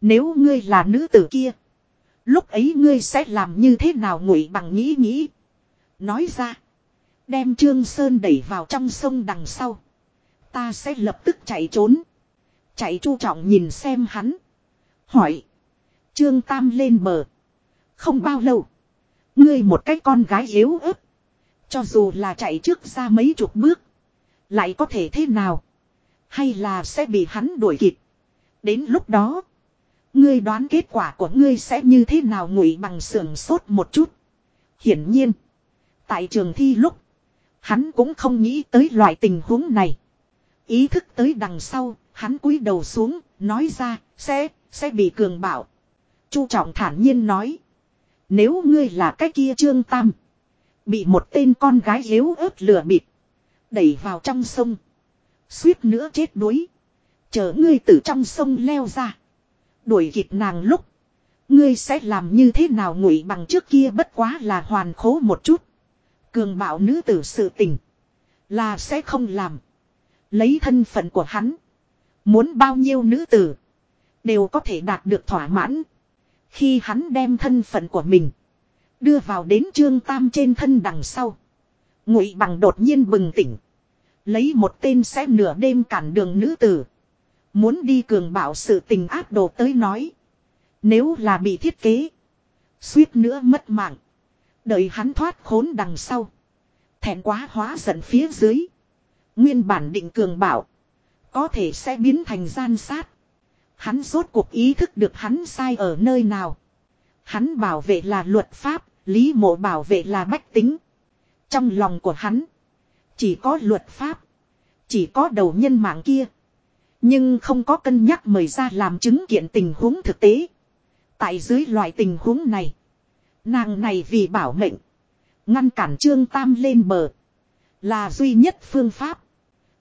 Nếu ngươi là nữ tử kia. Lúc ấy ngươi sẽ làm như thế nào ngụy bằng nghĩ nghĩ. Nói ra. Đem Trương Sơn đẩy vào trong sông đằng sau. Ta sẽ lập tức chạy trốn. Chạy chu trọng nhìn xem hắn. Hỏi. Trương Tam lên bờ. Không bao lâu. Ngươi một cái con gái yếu ớt. Cho dù là chạy trước ra mấy chục bước. Lại có thể thế nào? Hay là sẽ bị hắn đuổi kịp? Đến lúc đó. Ngươi đoán kết quả của ngươi sẽ như thế nào ngụy bằng sườn sốt một chút. Hiển nhiên. Tại trường thi lúc. Hắn cũng không nghĩ tới loại tình huống này. Ý thức tới đằng sau. Hắn cúi đầu xuống. Nói ra. Sẽ. Sẽ bị cường bảo. Chu trọng thản nhiên nói. Nếu ngươi là cái kia trương tam. Bị một tên con gái yếu ớt lừa bịp. Đẩy vào trong sông. Suýt nữa chết đuối. Chờ ngươi từ trong sông leo ra. Đuổi kịp nàng lúc. Ngươi sẽ làm như thế nào ngụy bằng trước kia bất quá là hoàn khố một chút. Cường bạo nữ tử sự tình. Là sẽ không làm. Lấy thân phận của hắn. Muốn bao nhiêu nữ tử. Đều có thể đạt được thỏa mãn. Khi hắn đem thân phận của mình. Đưa vào đến trương tam trên thân đằng sau. Ngụy bằng đột nhiên bừng tỉnh. Lấy một tên sẽ nửa đêm cản đường nữ tử. Muốn đi cường bảo sự tình áp đồ tới nói. Nếu là bị thiết kế. Suýt nữa mất mạng. Đợi hắn thoát khốn đằng sau. Thẹn quá hóa giận phía dưới. Nguyên bản định cường bảo. Có thể sẽ biến thành gian sát. Hắn rốt cuộc ý thức được hắn sai ở nơi nào. Hắn bảo vệ là luật pháp, lý mộ bảo vệ là bách tính. Trong lòng của hắn. Chỉ có luật pháp. Chỉ có đầu nhân mạng kia. Nhưng không có cân nhắc mời ra làm chứng kiện tình huống thực tế. Tại dưới loại tình huống này. Nàng này vì bảo mệnh. Ngăn cản Trương Tam lên bờ. Là duy nhất phương pháp.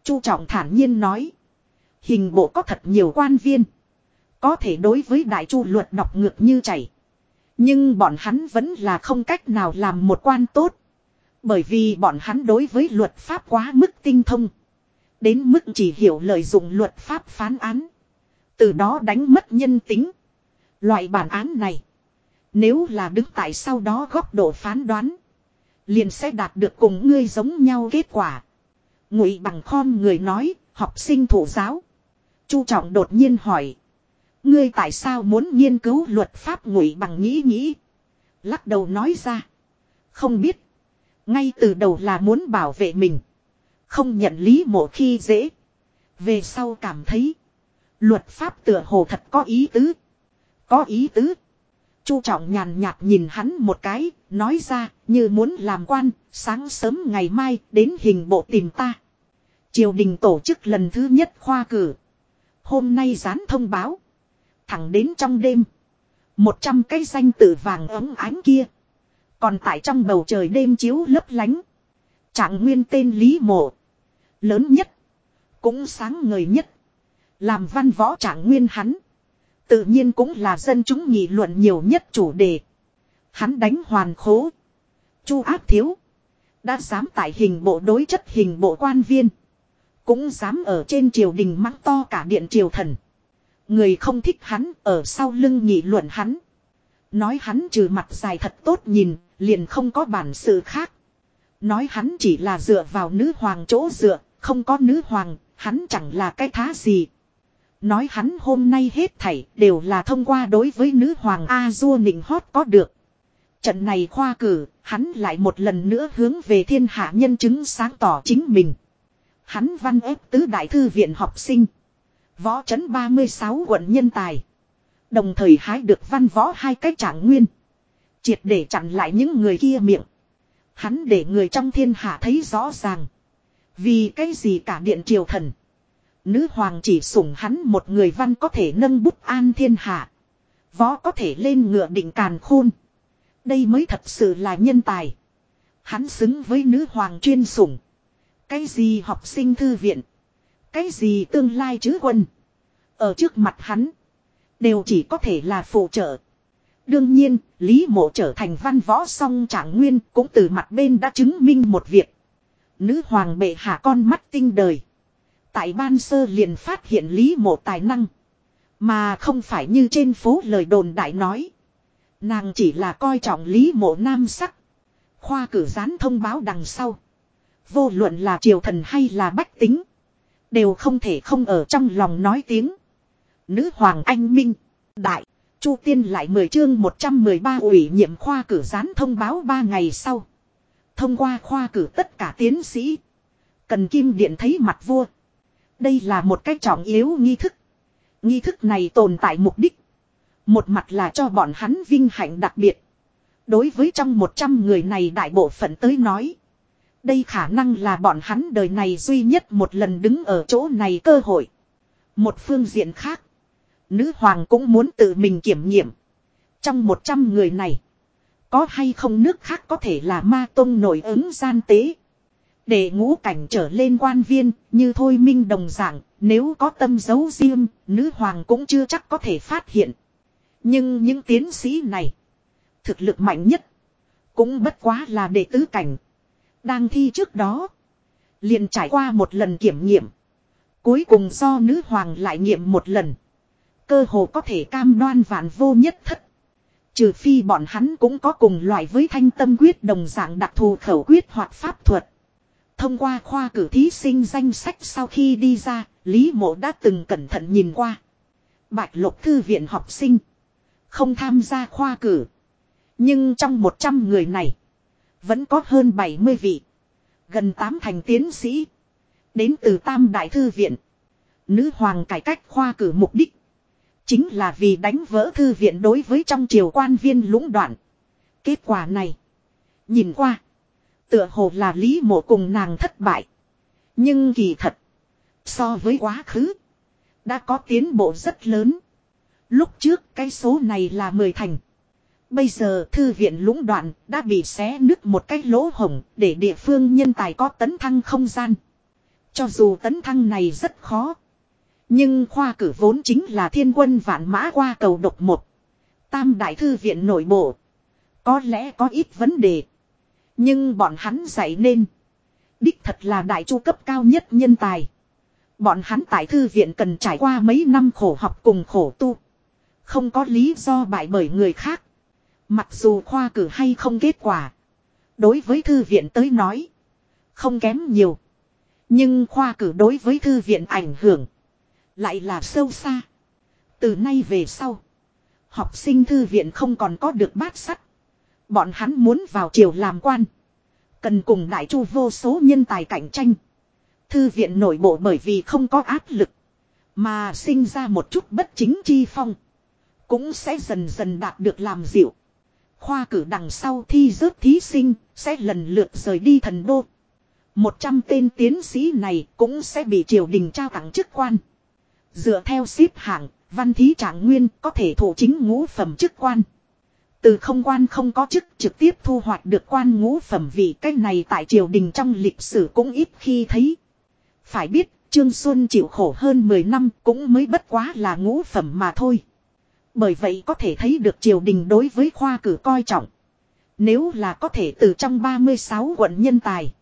Chu Trọng thản nhiên nói. Hình bộ có thật nhiều quan viên. Có thể đối với đại chu luật đọc ngược như chảy. Nhưng bọn hắn vẫn là không cách nào làm một quan tốt. Bởi vì bọn hắn đối với luật pháp quá mức tinh thông. Đến mức chỉ hiểu lợi dụng luật pháp phán án. Từ đó đánh mất nhân tính. Loại bản án này. Nếu là đứng tại sau đó góc độ phán đoán. Liền sẽ đạt được cùng ngươi giống nhau kết quả. Ngụy bằng khom người nói, học sinh thủ giáo. Chu trọng đột nhiên hỏi. Ngươi tại sao muốn nghiên cứu luật pháp ngụy bằng nghĩ nghĩ. Lắc đầu nói ra. Không biết. Ngay từ đầu là muốn bảo vệ mình. Không nhận lý mộ khi dễ. Về sau cảm thấy. Luật pháp tựa hồ thật có ý tứ. Có ý tứ. Chu trọng nhàn nhạt nhìn hắn một cái, nói ra, như muốn làm quan, sáng sớm ngày mai đến hình bộ tìm ta. Triều đình tổ chức lần thứ nhất khoa cử. Hôm nay dán thông báo. Thẳng đến trong đêm. Một trăm cây danh tự vàng ấm ánh kia. Còn tại trong bầu trời đêm chiếu lấp lánh. Trạng nguyên tên Lý Mộ. Lớn nhất. Cũng sáng ngời nhất. Làm văn võ trạng nguyên hắn. Tự nhiên cũng là dân chúng nghị luận nhiều nhất chủ đề. Hắn đánh hoàn khố. Chu áp thiếu. Đã dám tại hình bộ đối chất hình bộ quan viên. Cũng dám ở trên triều đình mắng to cả điện triều thần. Người không thích hắn ở sau lưng nghị luận hắn. Nói hắn trừ mặt dài thật tốt nhìn, liền không có bản sự khác. Nói hắn chỉ là dựa vào nữ hoàng chỗ dựa, không có nữ hoàng, hắn chẳng là cái thá gì. Nói hắn hôm nay hết thảy đều là thông qua đối với nữ hoàng A-dua nịnh hót có được. Trận này khoa cử, hắn lại một lần nữa hướng về thiên hạ nhân chứng sáng tỏ chính mình. Hắn văn ép tứ đại thư viện học sinh. Võ trấn 36 quận nhân tài. Đồng thời hái được văn võ hai cái trạng nguyên. Triệt để chặn lại những người kia miệng. Hắn để người trong thiên hạ thấy rõ ràng. Vì cái gì cả điện triều thần. Nữ hoàng chỉ sủng hắn một người văn có thể nâng bút an thiên hạ. Võ có thể lên ngựa định càn khôn. Đây mới thật sự là nhân tài. Hắn xứng với nữ hoàng chuyên sủng. Cái gì học sinh thư viện. Cái gì tương lai chứ quân. Ở trước mặt hắn. Đều chỉ có thể là phụ trợ. Đương nhiên, Lý Mộ trở thành văn võ song trạng nguyên cũng từ mặt bên đã chứng minh một việc. Nữ hoàng bệ hạ con mắt tinh đời. Tại ban sơ liền phát hiện Lý Mộ tài năng. Mà không phải như trên phố lời đồn đại nói. Nàng chỉ là coi trọng Lý Mộ nam sắc. Khoa cử gián thông báo đằng sau. Vô luận là triều thần hay là bách tính. Đều không thể không ở trong lòng nói tiếng. Nữ hoàng anh minh. Đại. Chu tiên lại 10 chương 113 ủy nhiệm khoa cử gián thông báo 3 ngày sau. Thông qua khoa cử tất cả tiến sĩ. Cần kim điện thấy mặt vua. Đây là một cách trọng yếu nghi thức. Nghi thức này tồn tại mục đích. Một mặt là cho bọn hắn vinh hạnh đặc biệt. Đối với trong 100 người này đại bộ phận tới nói. Đây khả năng là bọn hắn đời này duy nhất một lần đứng ở chỗ này cơ hội. Một phương diện khác. Nữ hoàng cũng muốn tự mình kiểm nghiệm. Trong 100 người này. Có hay không nước khác có thể là ma tông nổi ứng gian tế. Để ngũ cảnh trở lên quan viên, như thôi minh đồng dạng, nếu có tâm giấu riêng, nữ hoàng cũng chưa chắc có thể phát hiện. Nhưng những tiến sĩ này, thực lực mạnh nhất, cũng bất quá là đệ tứ cảnh. Đang thi trước đó, liền trải qua một lần kiểm nghiệm. Cuối cùng do nữ hoàng lại nghiệm một lần. Cơ hồ có thể cam đoan vạn vô nhất thất. Trừ phi bọn hắn cũng có cùng loại với thanh tâm quyết đồng dạng đặc thù khẩu quyết hoặc pháp thuật. Thông qua khoa cử thí sinh danh sách sau khi đi ra, Lý Mộ đã từng cẩn thận nhìn qua. Bạch lục thư viện học sinh. Không tham gia khoa cử. Nhưng trong 100 người này. Vẫn có hơn 70 vị. Gần 8 thành tiến sĩ. Đến từ Tam Đại Thư Viện. Nữ hoàng cải cách khoa cử mục đích. Chính là vì đánh vỡ thư viện đối với trong triều quan viên lũng đoạn. Kết quả này. Nhìn qua. Tựa hồ là Lý Mộ cùng nàng thất bại. Nhưng kỳ thật. So với quá khứ. Đã có tiến bộ rất lớn. Lúc trước cái số này là 10 thành. Bây giờ thư viện lũng đoạn đã bị xé nứt một cái lỗ hổng để địa phương nhân tài có tấn thăng không gian. Cho dù tấn thăng này rất khó. Nhưng khoa cử vốn chính là thiên quân vạn mã qua cầu độc một. Tam đại thư viện nội bộ. Có lẽ có ít vấn đề. Nhưng bọn hắn dạy nên. Đích thật là đại chu cấp cao nhất nhân tài. Bọn hắn tại thư viện cần trải qua mấy năm khổ học cùng khổ tu. Không có lý do bại bởi người khác. Mặc dù khoa cử hay không kết quả. Đối với thư viện tới nói. Không kém nhiều. Nhưng khoa cử đối với thư viện ảnh hưởng. Lại là sâu xa. Từ nay về sau. Học sinh thư viện không còn có được bát sắt. Bọn hắn muốn vào triều làm quan. Cần cùng đại chu vô số nhân tài cạnh tranh. Thư viện nội bộ bởi vì không có áp lực. Mà sinh ra một chút bất chính chi phong. Cũng sẽ dần dần đạt được làm dịu. Khoa cử đằng sau thi rớt thí sinh sẽ lần lượt rời đi thần đô. Một trăm tên tiến sĩ này cũng sẽ bị triều đình trao tặng chức quan. Dựa theo xếp hạng, văn thí trạng nguyên có thể thủ chính ngũ phẩm chức quan. Từ không quan không có chức trực tiếp thu hoạch được quan ngũ phẩm vì cái này tại triều đình trong lịch sử cũng ít khi thấy. Phải biết, Trương Xuân chịu khổ hơn 10 năm cũng mới bất quá là ngũ phẩm mà thôi. Bởi vậy có thể thấy được triều đình đối với khoa cử coi trọng. Nếu là có thể từ trong 36 quận nhân tài.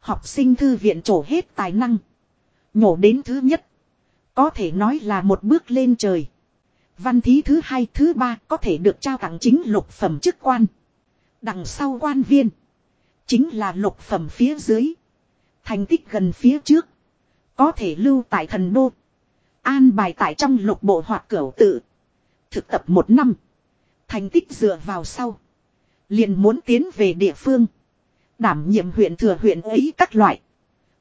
Học sinh thư viện trổ hết tài năng. Nhổ đến thứ nhất. Có thể nói là một bước lên trời. Văn thí thứ hai, thứ ba có thể được trao tặng chính lục phẩm chức quan. Đằng sau quan viên. Chính là lục phẩm phía dưới. Thành tích gần phía trước. Có thể lưu tại thần đô. An bài tại trong lục bộ hoặc cửu tự. Thực tập một năm. Thành tích dựa vào sau. Liền muốn tiến về địa phương. Đảm nhiệm huyện thừa huyện ấy các loại.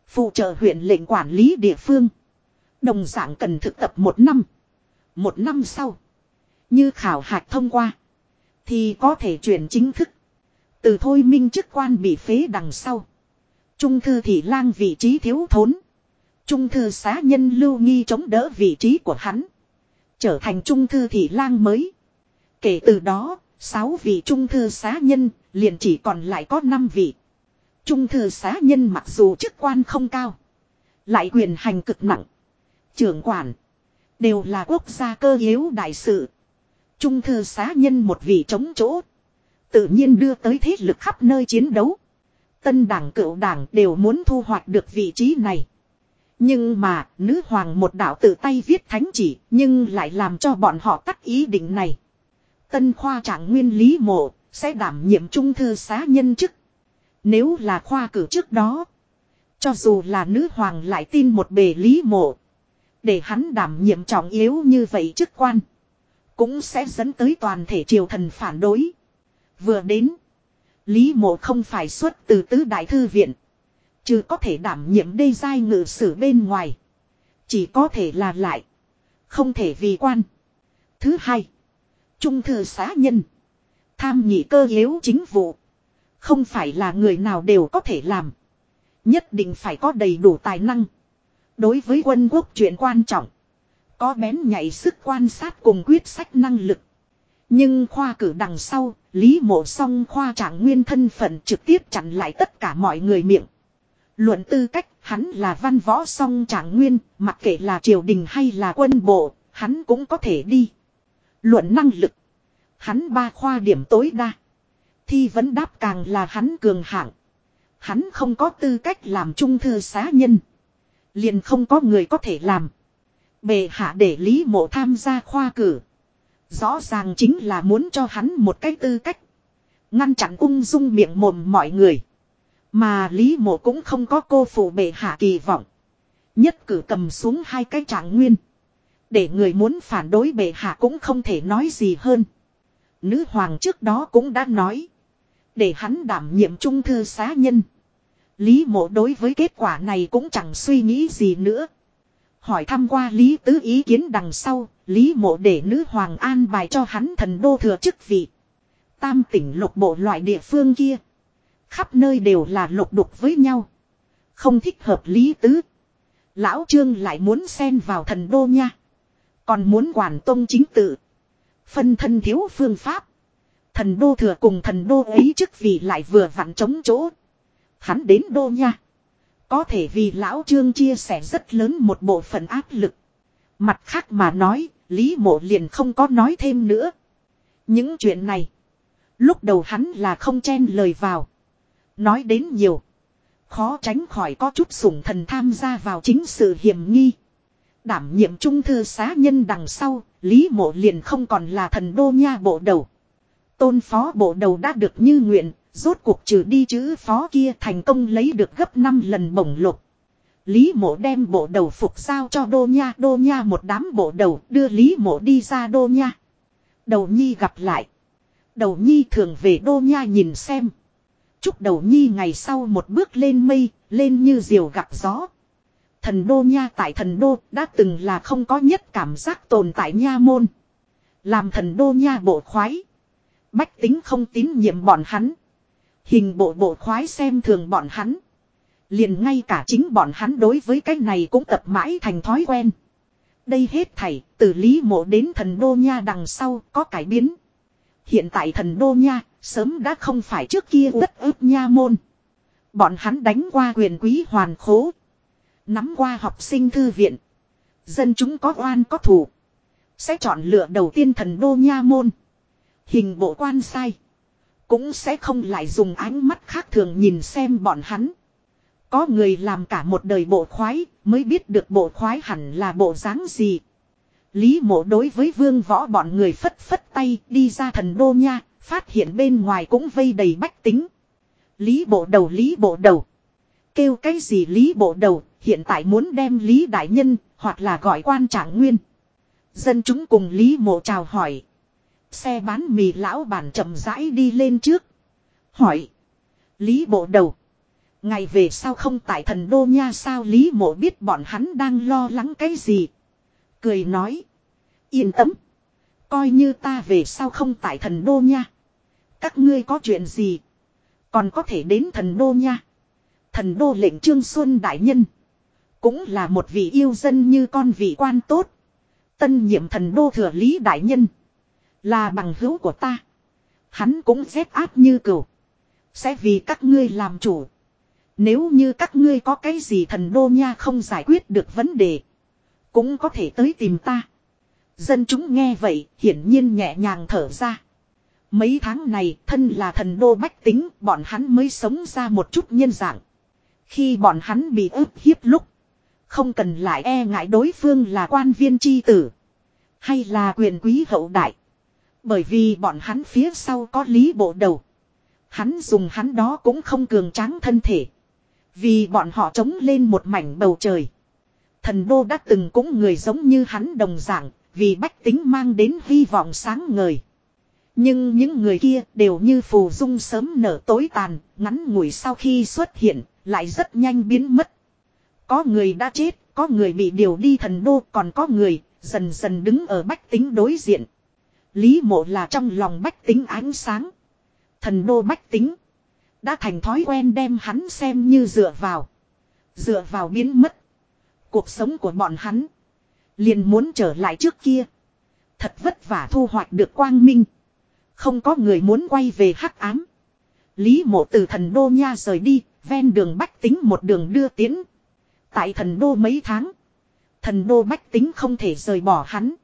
Phụ trợ huyện lệnh quản lý địa phương. Đồng dạng cần thực tập một năm. Một năm sau. Như khảo hạch thông qua. Thì có thể chuyển chính thức. Từ thôi minh chức quan bị phế đằng sau. Trung thư thị lang vị trí thiếu thốn. Trung thư xá nhân lưu nghi chống đỡ vị trí của hắn. Trở thành trung thư thị lang mới. Kể từ đó, sáu vị trung thư xá nhân liền chỉ còn lại có năm vị. Trung thư xá nhân mặc dù chức quan không cao. Lại quyền hành cực nặng. Trưởng quản. Đều là quốc gia cơ yếu đại sự. Trung thư xá nhân một vị chống chỗ. Tự nhiên đưa tới thế lực khắp nơi chiến đấu. Tân đảng cựu đảng đều muốn thu hoạch được vị trí này. Nhưng mà, nữ hoàng một đạo tự tay viết thánh chỉ, nhưng lại làm cho bọn họ tắt ý định này. Tân khoa trạng nguyên lý mộ, sẽ đảm nhiệm trung thư xá nhân chức. Nếu là khoa cử trước đó, cho dù là nữ hoàng lại tin một bề lý mộ, để hắn đảm nhiệm trọng yếu như vậy chức quan, cũng sẽ dẫn tới toàn thể triều thần phản đối. Vừa đến, Lý mộ không phải xuất từ tứ đại thư viện. Chứ có thể đảm nhiệm đê giai ngự sử bên ngoài. Chỉ có thể là lại. Không thể vì quan. Thứ hai. Trung thư xá nhân. Tham nhị cơ yếu chính vụ. Không phải là người nào đều có thể làm. Nhất định phải có đầy đủ tài năng. Đối với quân quốc chuyện quan trọng. Có bén nhạy sức quan sát cùng quyết sách năng lực. Nhưng khoa cử đằng sau, Lý Mộ song khoa trạng nguyên thân phận trực tiếp chặn lại tất cả mọi người miệng. Luận tư cách, hắn là văn võ song trạng nguyên, mặc kệ là triều đình hay là quân bộ, hắn cũng có thể đi. Luận năng lực, hắn ba khoa điểm tối đa. Thi vấn đáp càng là hắn cường hạng. Hắn không có tư cách làm trung thư xá nhân. Liền không có người có thể làm. Bề hạ để Lý Mộ tham gia khoa cử. Rõ ràng chính là muốn cho hắn một cái tư cách. Ngăn chặn ung dung miệng mồm mọi người. Mà Lý Mộ cũng không có cô phụ bệ hạ kỳ vọng. Nhất cử cầm xuống hai cái trạng nguyên. Để người muốn phản đối bệ hạ cũng không thể nói gì hơn. Nữ hoàng trước đó cũng đã nói. Để hắn đảm nhiệm trung thư xá nhân. Lý mộ đối với kết quả này cũng chẳng suy nghĩ gì nữa. Hỏi thăm qua Lý Tứ ý kiến đằng sau, Lý mộ để nữ hoàng an bài cho hắn thần đô thừa chức vị. Tam tỉnh lục bộ loại địa phương kia. Khắp nơi đều là lục đục với nhau. Không thích hợp Lý Tứ. Lão Trương lại muốn xen vào thần đô nha. Còn muốn quản tông chính tự. Phân thân thiếu phương pháp. Thần đô thừa cùng thần đô ấy chức vị lại vừa vặn chống chỗ. Hắn đến đô nha. Có thể vì lão trương chia sẻ rất lớn một bộ phận áp lực. Mặt khác mà nói, Lý mộ liền không có nói thêm nữa. Những chuyện này. Lúc đầu hắn là không chen lời vào. Nói đến nhiều. Khó tránh khỏi có chút sủng thần tham gia vào chính sự hiểm nghi. Đảm nhiệm trung thư xá nhân đằng sau, Lý mộ liền không còn là thần đô nha bộ đầu. Tôn phó bộ đầu đã được như nguyện, Rốt cuộc trừ đi chữ phó kia thành công lấy được gấp 5 lần bổng lục. Lý mộ đem bộ đầu phục sao cho đô nha. Đô nha một đám bộ đầu đưa Lý mộ đi ra đô nha. Đầu nhi gặp lại. Đầu nhi thường về đô nha nhìn xem. Chúc đầu nhi ngày sau một bước lên mây, lên như diều gặp gió. Thần đô nha tại thần đô đã từng là không có nhất cảm giác tồn tại nha môn. Làm thần đô nha bộ khoái. Bách tính không tín nhiệm bọn hắn. Hình bộ bộ khoái xem thường bọn hắn. Liền ngay cả chính bọn hắn đối với cái này cũng tập mãi thành thói quen. Đây hết thảy, từ lý mộ đến thần đô nha đằng sau có cải biến. Hiện tại thần đô nha, sớm đã không phải trước kia đất ướp nha môn. Bọn hắn đánh qua quyền quý hoàn khố. Nắm qua học sinh thư viện. Dân chúng có oan có thù. Sẽ chọn lựa đầu tiên thần đô nha môn. Hình bộ quan sai. Cũng sẽ không lại dùng ánh mắt khác thường nhìn xem bọn hắn. Có người làm cả một đời bộ khoái mới biết được bộ khoái hẳn là bộ dáng gì. Lý mộ đối với vương võ bọn người phất phất tay đi ra thần đô nha, phát hiện bên ngoài cũng vây đầy bách tính. Lý bộ đầu lý bộ đầu. Kêu cái gì lý bộ đầu, hiện tại muốn đem lý đại nhân, hoặc là gọi quan trạng nguyên. Dân chúng cùng lý mộ chào hỏi. Xe bán mì lão bản chậm rãi đi lên trước. Hỏi. Lý bộ đầu. Ngày về sao không tại thần đô nha sao Lý mộ biết bọn hắn đang lo lắng cái gì. Cười nói. Yên tâm. Coi như ta về sao không tại thần đô nha. Các ngươi có chuyện gì. Còn có thể đến thần đô nha. Thần đô lệnh trương xuân đại nhân. Cũng là một vị yêu dân như con vị quan tốt. Tân nhiệm thần đô thừa lý đại nhân. Là bằng hữu của ta. Hắn cũng rét áp như cửu. Sẽ vì các ngươi làm chủ. Nếu như các ngươi có cái gì thần đô nha không giải quyết được vấn đề. Cũng có thể tới tìm ta. Dân chúng nghe vậy, hiển nhiên nhẹ nhàng thở ra. Mấy tháng này, thân là thần đô bách tính, bọn hắn mới sống ra một chút nhân dạng. Khi bọn hắn bị ức hiếp lúc. Không cần lại e ngại đối phương là quan viên tri tử. Hay là quyền quý hậu đại. Bởi vì bọn hắn phía sau có lý bộ đầu. Hắn dùng hắn đó cũng không cường tráng thân thể. Vì bọn họ trống lên một mảnh bầu trời. Thần đô đã từng cũng người giống như hắn đồng dạng, vì bách tính mang đến hy vọng sáng ngời. Nhưng những người kia đều như phù dung sớm nở tối tàn, ngắn ngủi sau khi xuất hiện, lại rất nhanh biến mất. Có người đã chết, có người bị điều đi thần đô, còn có người dần dần đứng ở bách tính đối diện. Lý mộ là trong lòng bách tính ánh sáng. Thần đô bách tính. Đã thành thói quen đem hắn xem như dựa vào. Dựa vào biến mất. Cuộc sống của bọn hắn. Liền muốn trở lại trước kia. Thật vất vả thu hoạch được quang minh. Không có người muốn quay về hắc ám. Lý mộ từ thần đô nha rời đi. Ven đường bách tính một đường đưa tiến. Tại thần đô mấy tháng. Thần đô bách tính không thể rời bỏ hắn.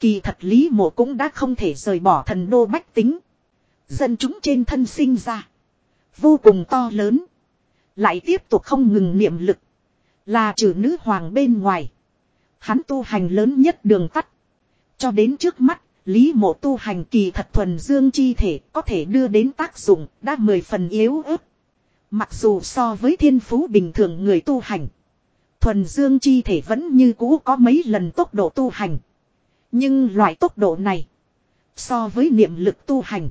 Kỳ thật Lý mộ cũng đã không thể rời bỏ thần đô bách tính. Dân chúng trên thân sinh ra. Vô cùng to lớn. Lại tiếp tục không ngừng niệm lực. Là trừ nữ hoàng bên ngoài. Hắn tu hành lớn nhất đường tắt. Cho đến trước mắt, Lý mộ tu hành kỳ thật thuần dương chi thể có thể đưa đến tác dụng đã mười phần yếu ớt. Mặc dù so với thiên phú bình thường người tu hành. Thuần dương chi thể vẫn như cũ có mấy lần tốc độ tu hành. Nhưng loại tốc độ này. So với niệm lực tu hành.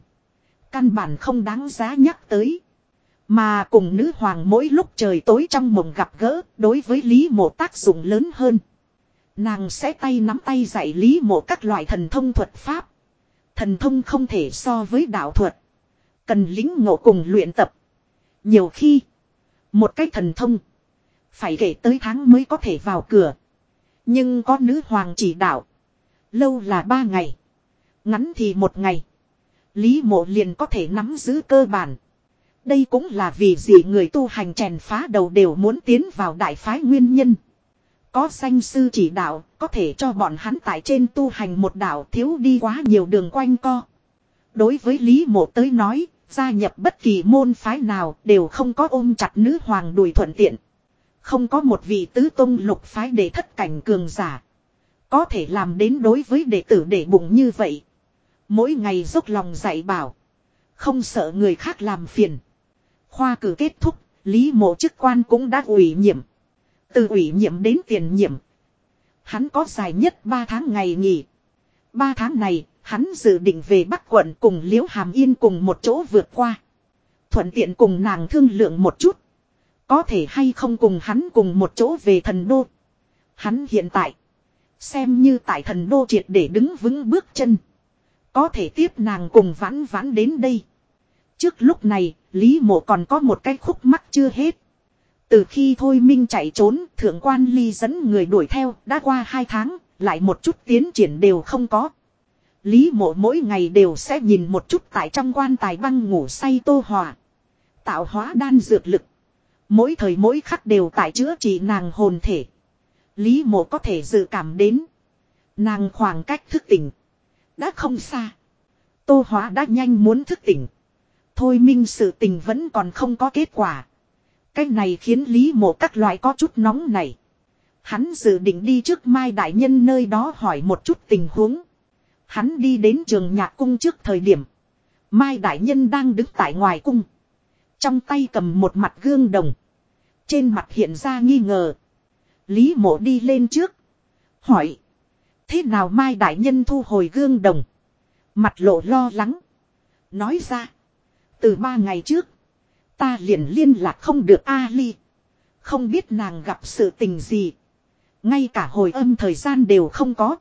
Căn bản không đáng giá nhắc tới. Mà cùng nữ hoàng mỗi lúc trời tối trong mộng gặp gỡ, đối với Lý Mộ tác dụng lớn hơn. Nàng sẽ tay nắm tay dạy Lý Mộ các loại thần thông thuật pháp. Thần thông không thể so với đạo thuật. Cần lính ngộ cùng luyện tập. Nhiều khi, một cái thần thông, phải kể tới tháng mới có thể vào cửa. Nhưng có nữ hoàng chỉ đạo. Lâu là ba ngày. Ngắn thì một ngày. Lý mộ liền có thể nắm giữ cơ bản. Đây cũng là vì gì người tu hành chèn phá đầu đều muốn tiến vào đại phái nguyên nhân. Có danh sư chỉ đạo, có thể cho bọn hắn tại trên tu hành một đạo thiếu đi quá nhiều đường quanh co. Đối với Lý Mộ tới nói, gia nhập bất kỳ môn phái nào đều không có ôm chặt nữ hoàng đùi thuận tiện. Không có một vị tứ tông lục phái để thất cảnh cường giả. Có thể làm đến đối với đệ tử để bụng như vậy. Mỗi ngày dốc lòng dạy bảo. Không sợ người khác làm phiền. Khoa cử kết thúc, Lý mộ chức quan cũng đã ủy nhiệm. Từ ủy nhiệm đến tiền nhiệm. Hắn có dài nhất 3 tháng ngày nghỉ. 3 tháng này, hắn dự định về Bắc quận cùng Liễu Hàm Yên cùng một chỗ vượt qua. Thuận tiện cùng nàng thương lượng một chút. Có thể hay không cùng hắn cùng một chỗ về thần đô. Hắn hiện tại. Xem như tại thần đô triệt để đứng vững bước chân. Có thể tiếp nàng cùng vãn vãn đến đây. Trước lúc này, Lý mộ còn có một cái khúc mắc chưa hết. Từ khi Thôi Minh chạy trốn, thượng quan ly dẫn người đuổi theo, đã qua hai tháng, lại một chút tiến triển đều không có. Lý mộ mỗi ngày đều sẽ nhìn một chút tại trong quan tài băng ngủ say tô hòa. Tạo hóa đan dược lực. Mỗi thời mỗi khắc đều tại chữa trị nàng hồn thể. Lý mộ có thể dự cảm đến. Nàng khoảng cách thức tỉnh. Đã không xa. Tô hóa đã nhanh muốn thức tỉnh. Thôi minh sự tình vẫn còn không có kết quả. Cái này khiến Lý mộ các loại có chút nóng này. Hắn dự định đi trước Mai Đại Nhân nơi đó hỏi một chút tình huống. Hắn đi đến trường nhạc cung trước thời điểm. Mai Đại Nhân đang đứng tại ngoài cung. Trong tay cầm một mặt gương đồng. Trên mặt hiện ra nghi ngờ. Lý mộ đi lên trước. Hỏi. Thế nào Mai Đại Nhân thu hồi gương đồng. Mặt lộ lo lắng. Nói ra. Từ ba ngày trước. Ta liền liên lạc không được Ali. Không biết nàng gặp sự tình gì. Ngay cả hồi âm thời gian đều không có.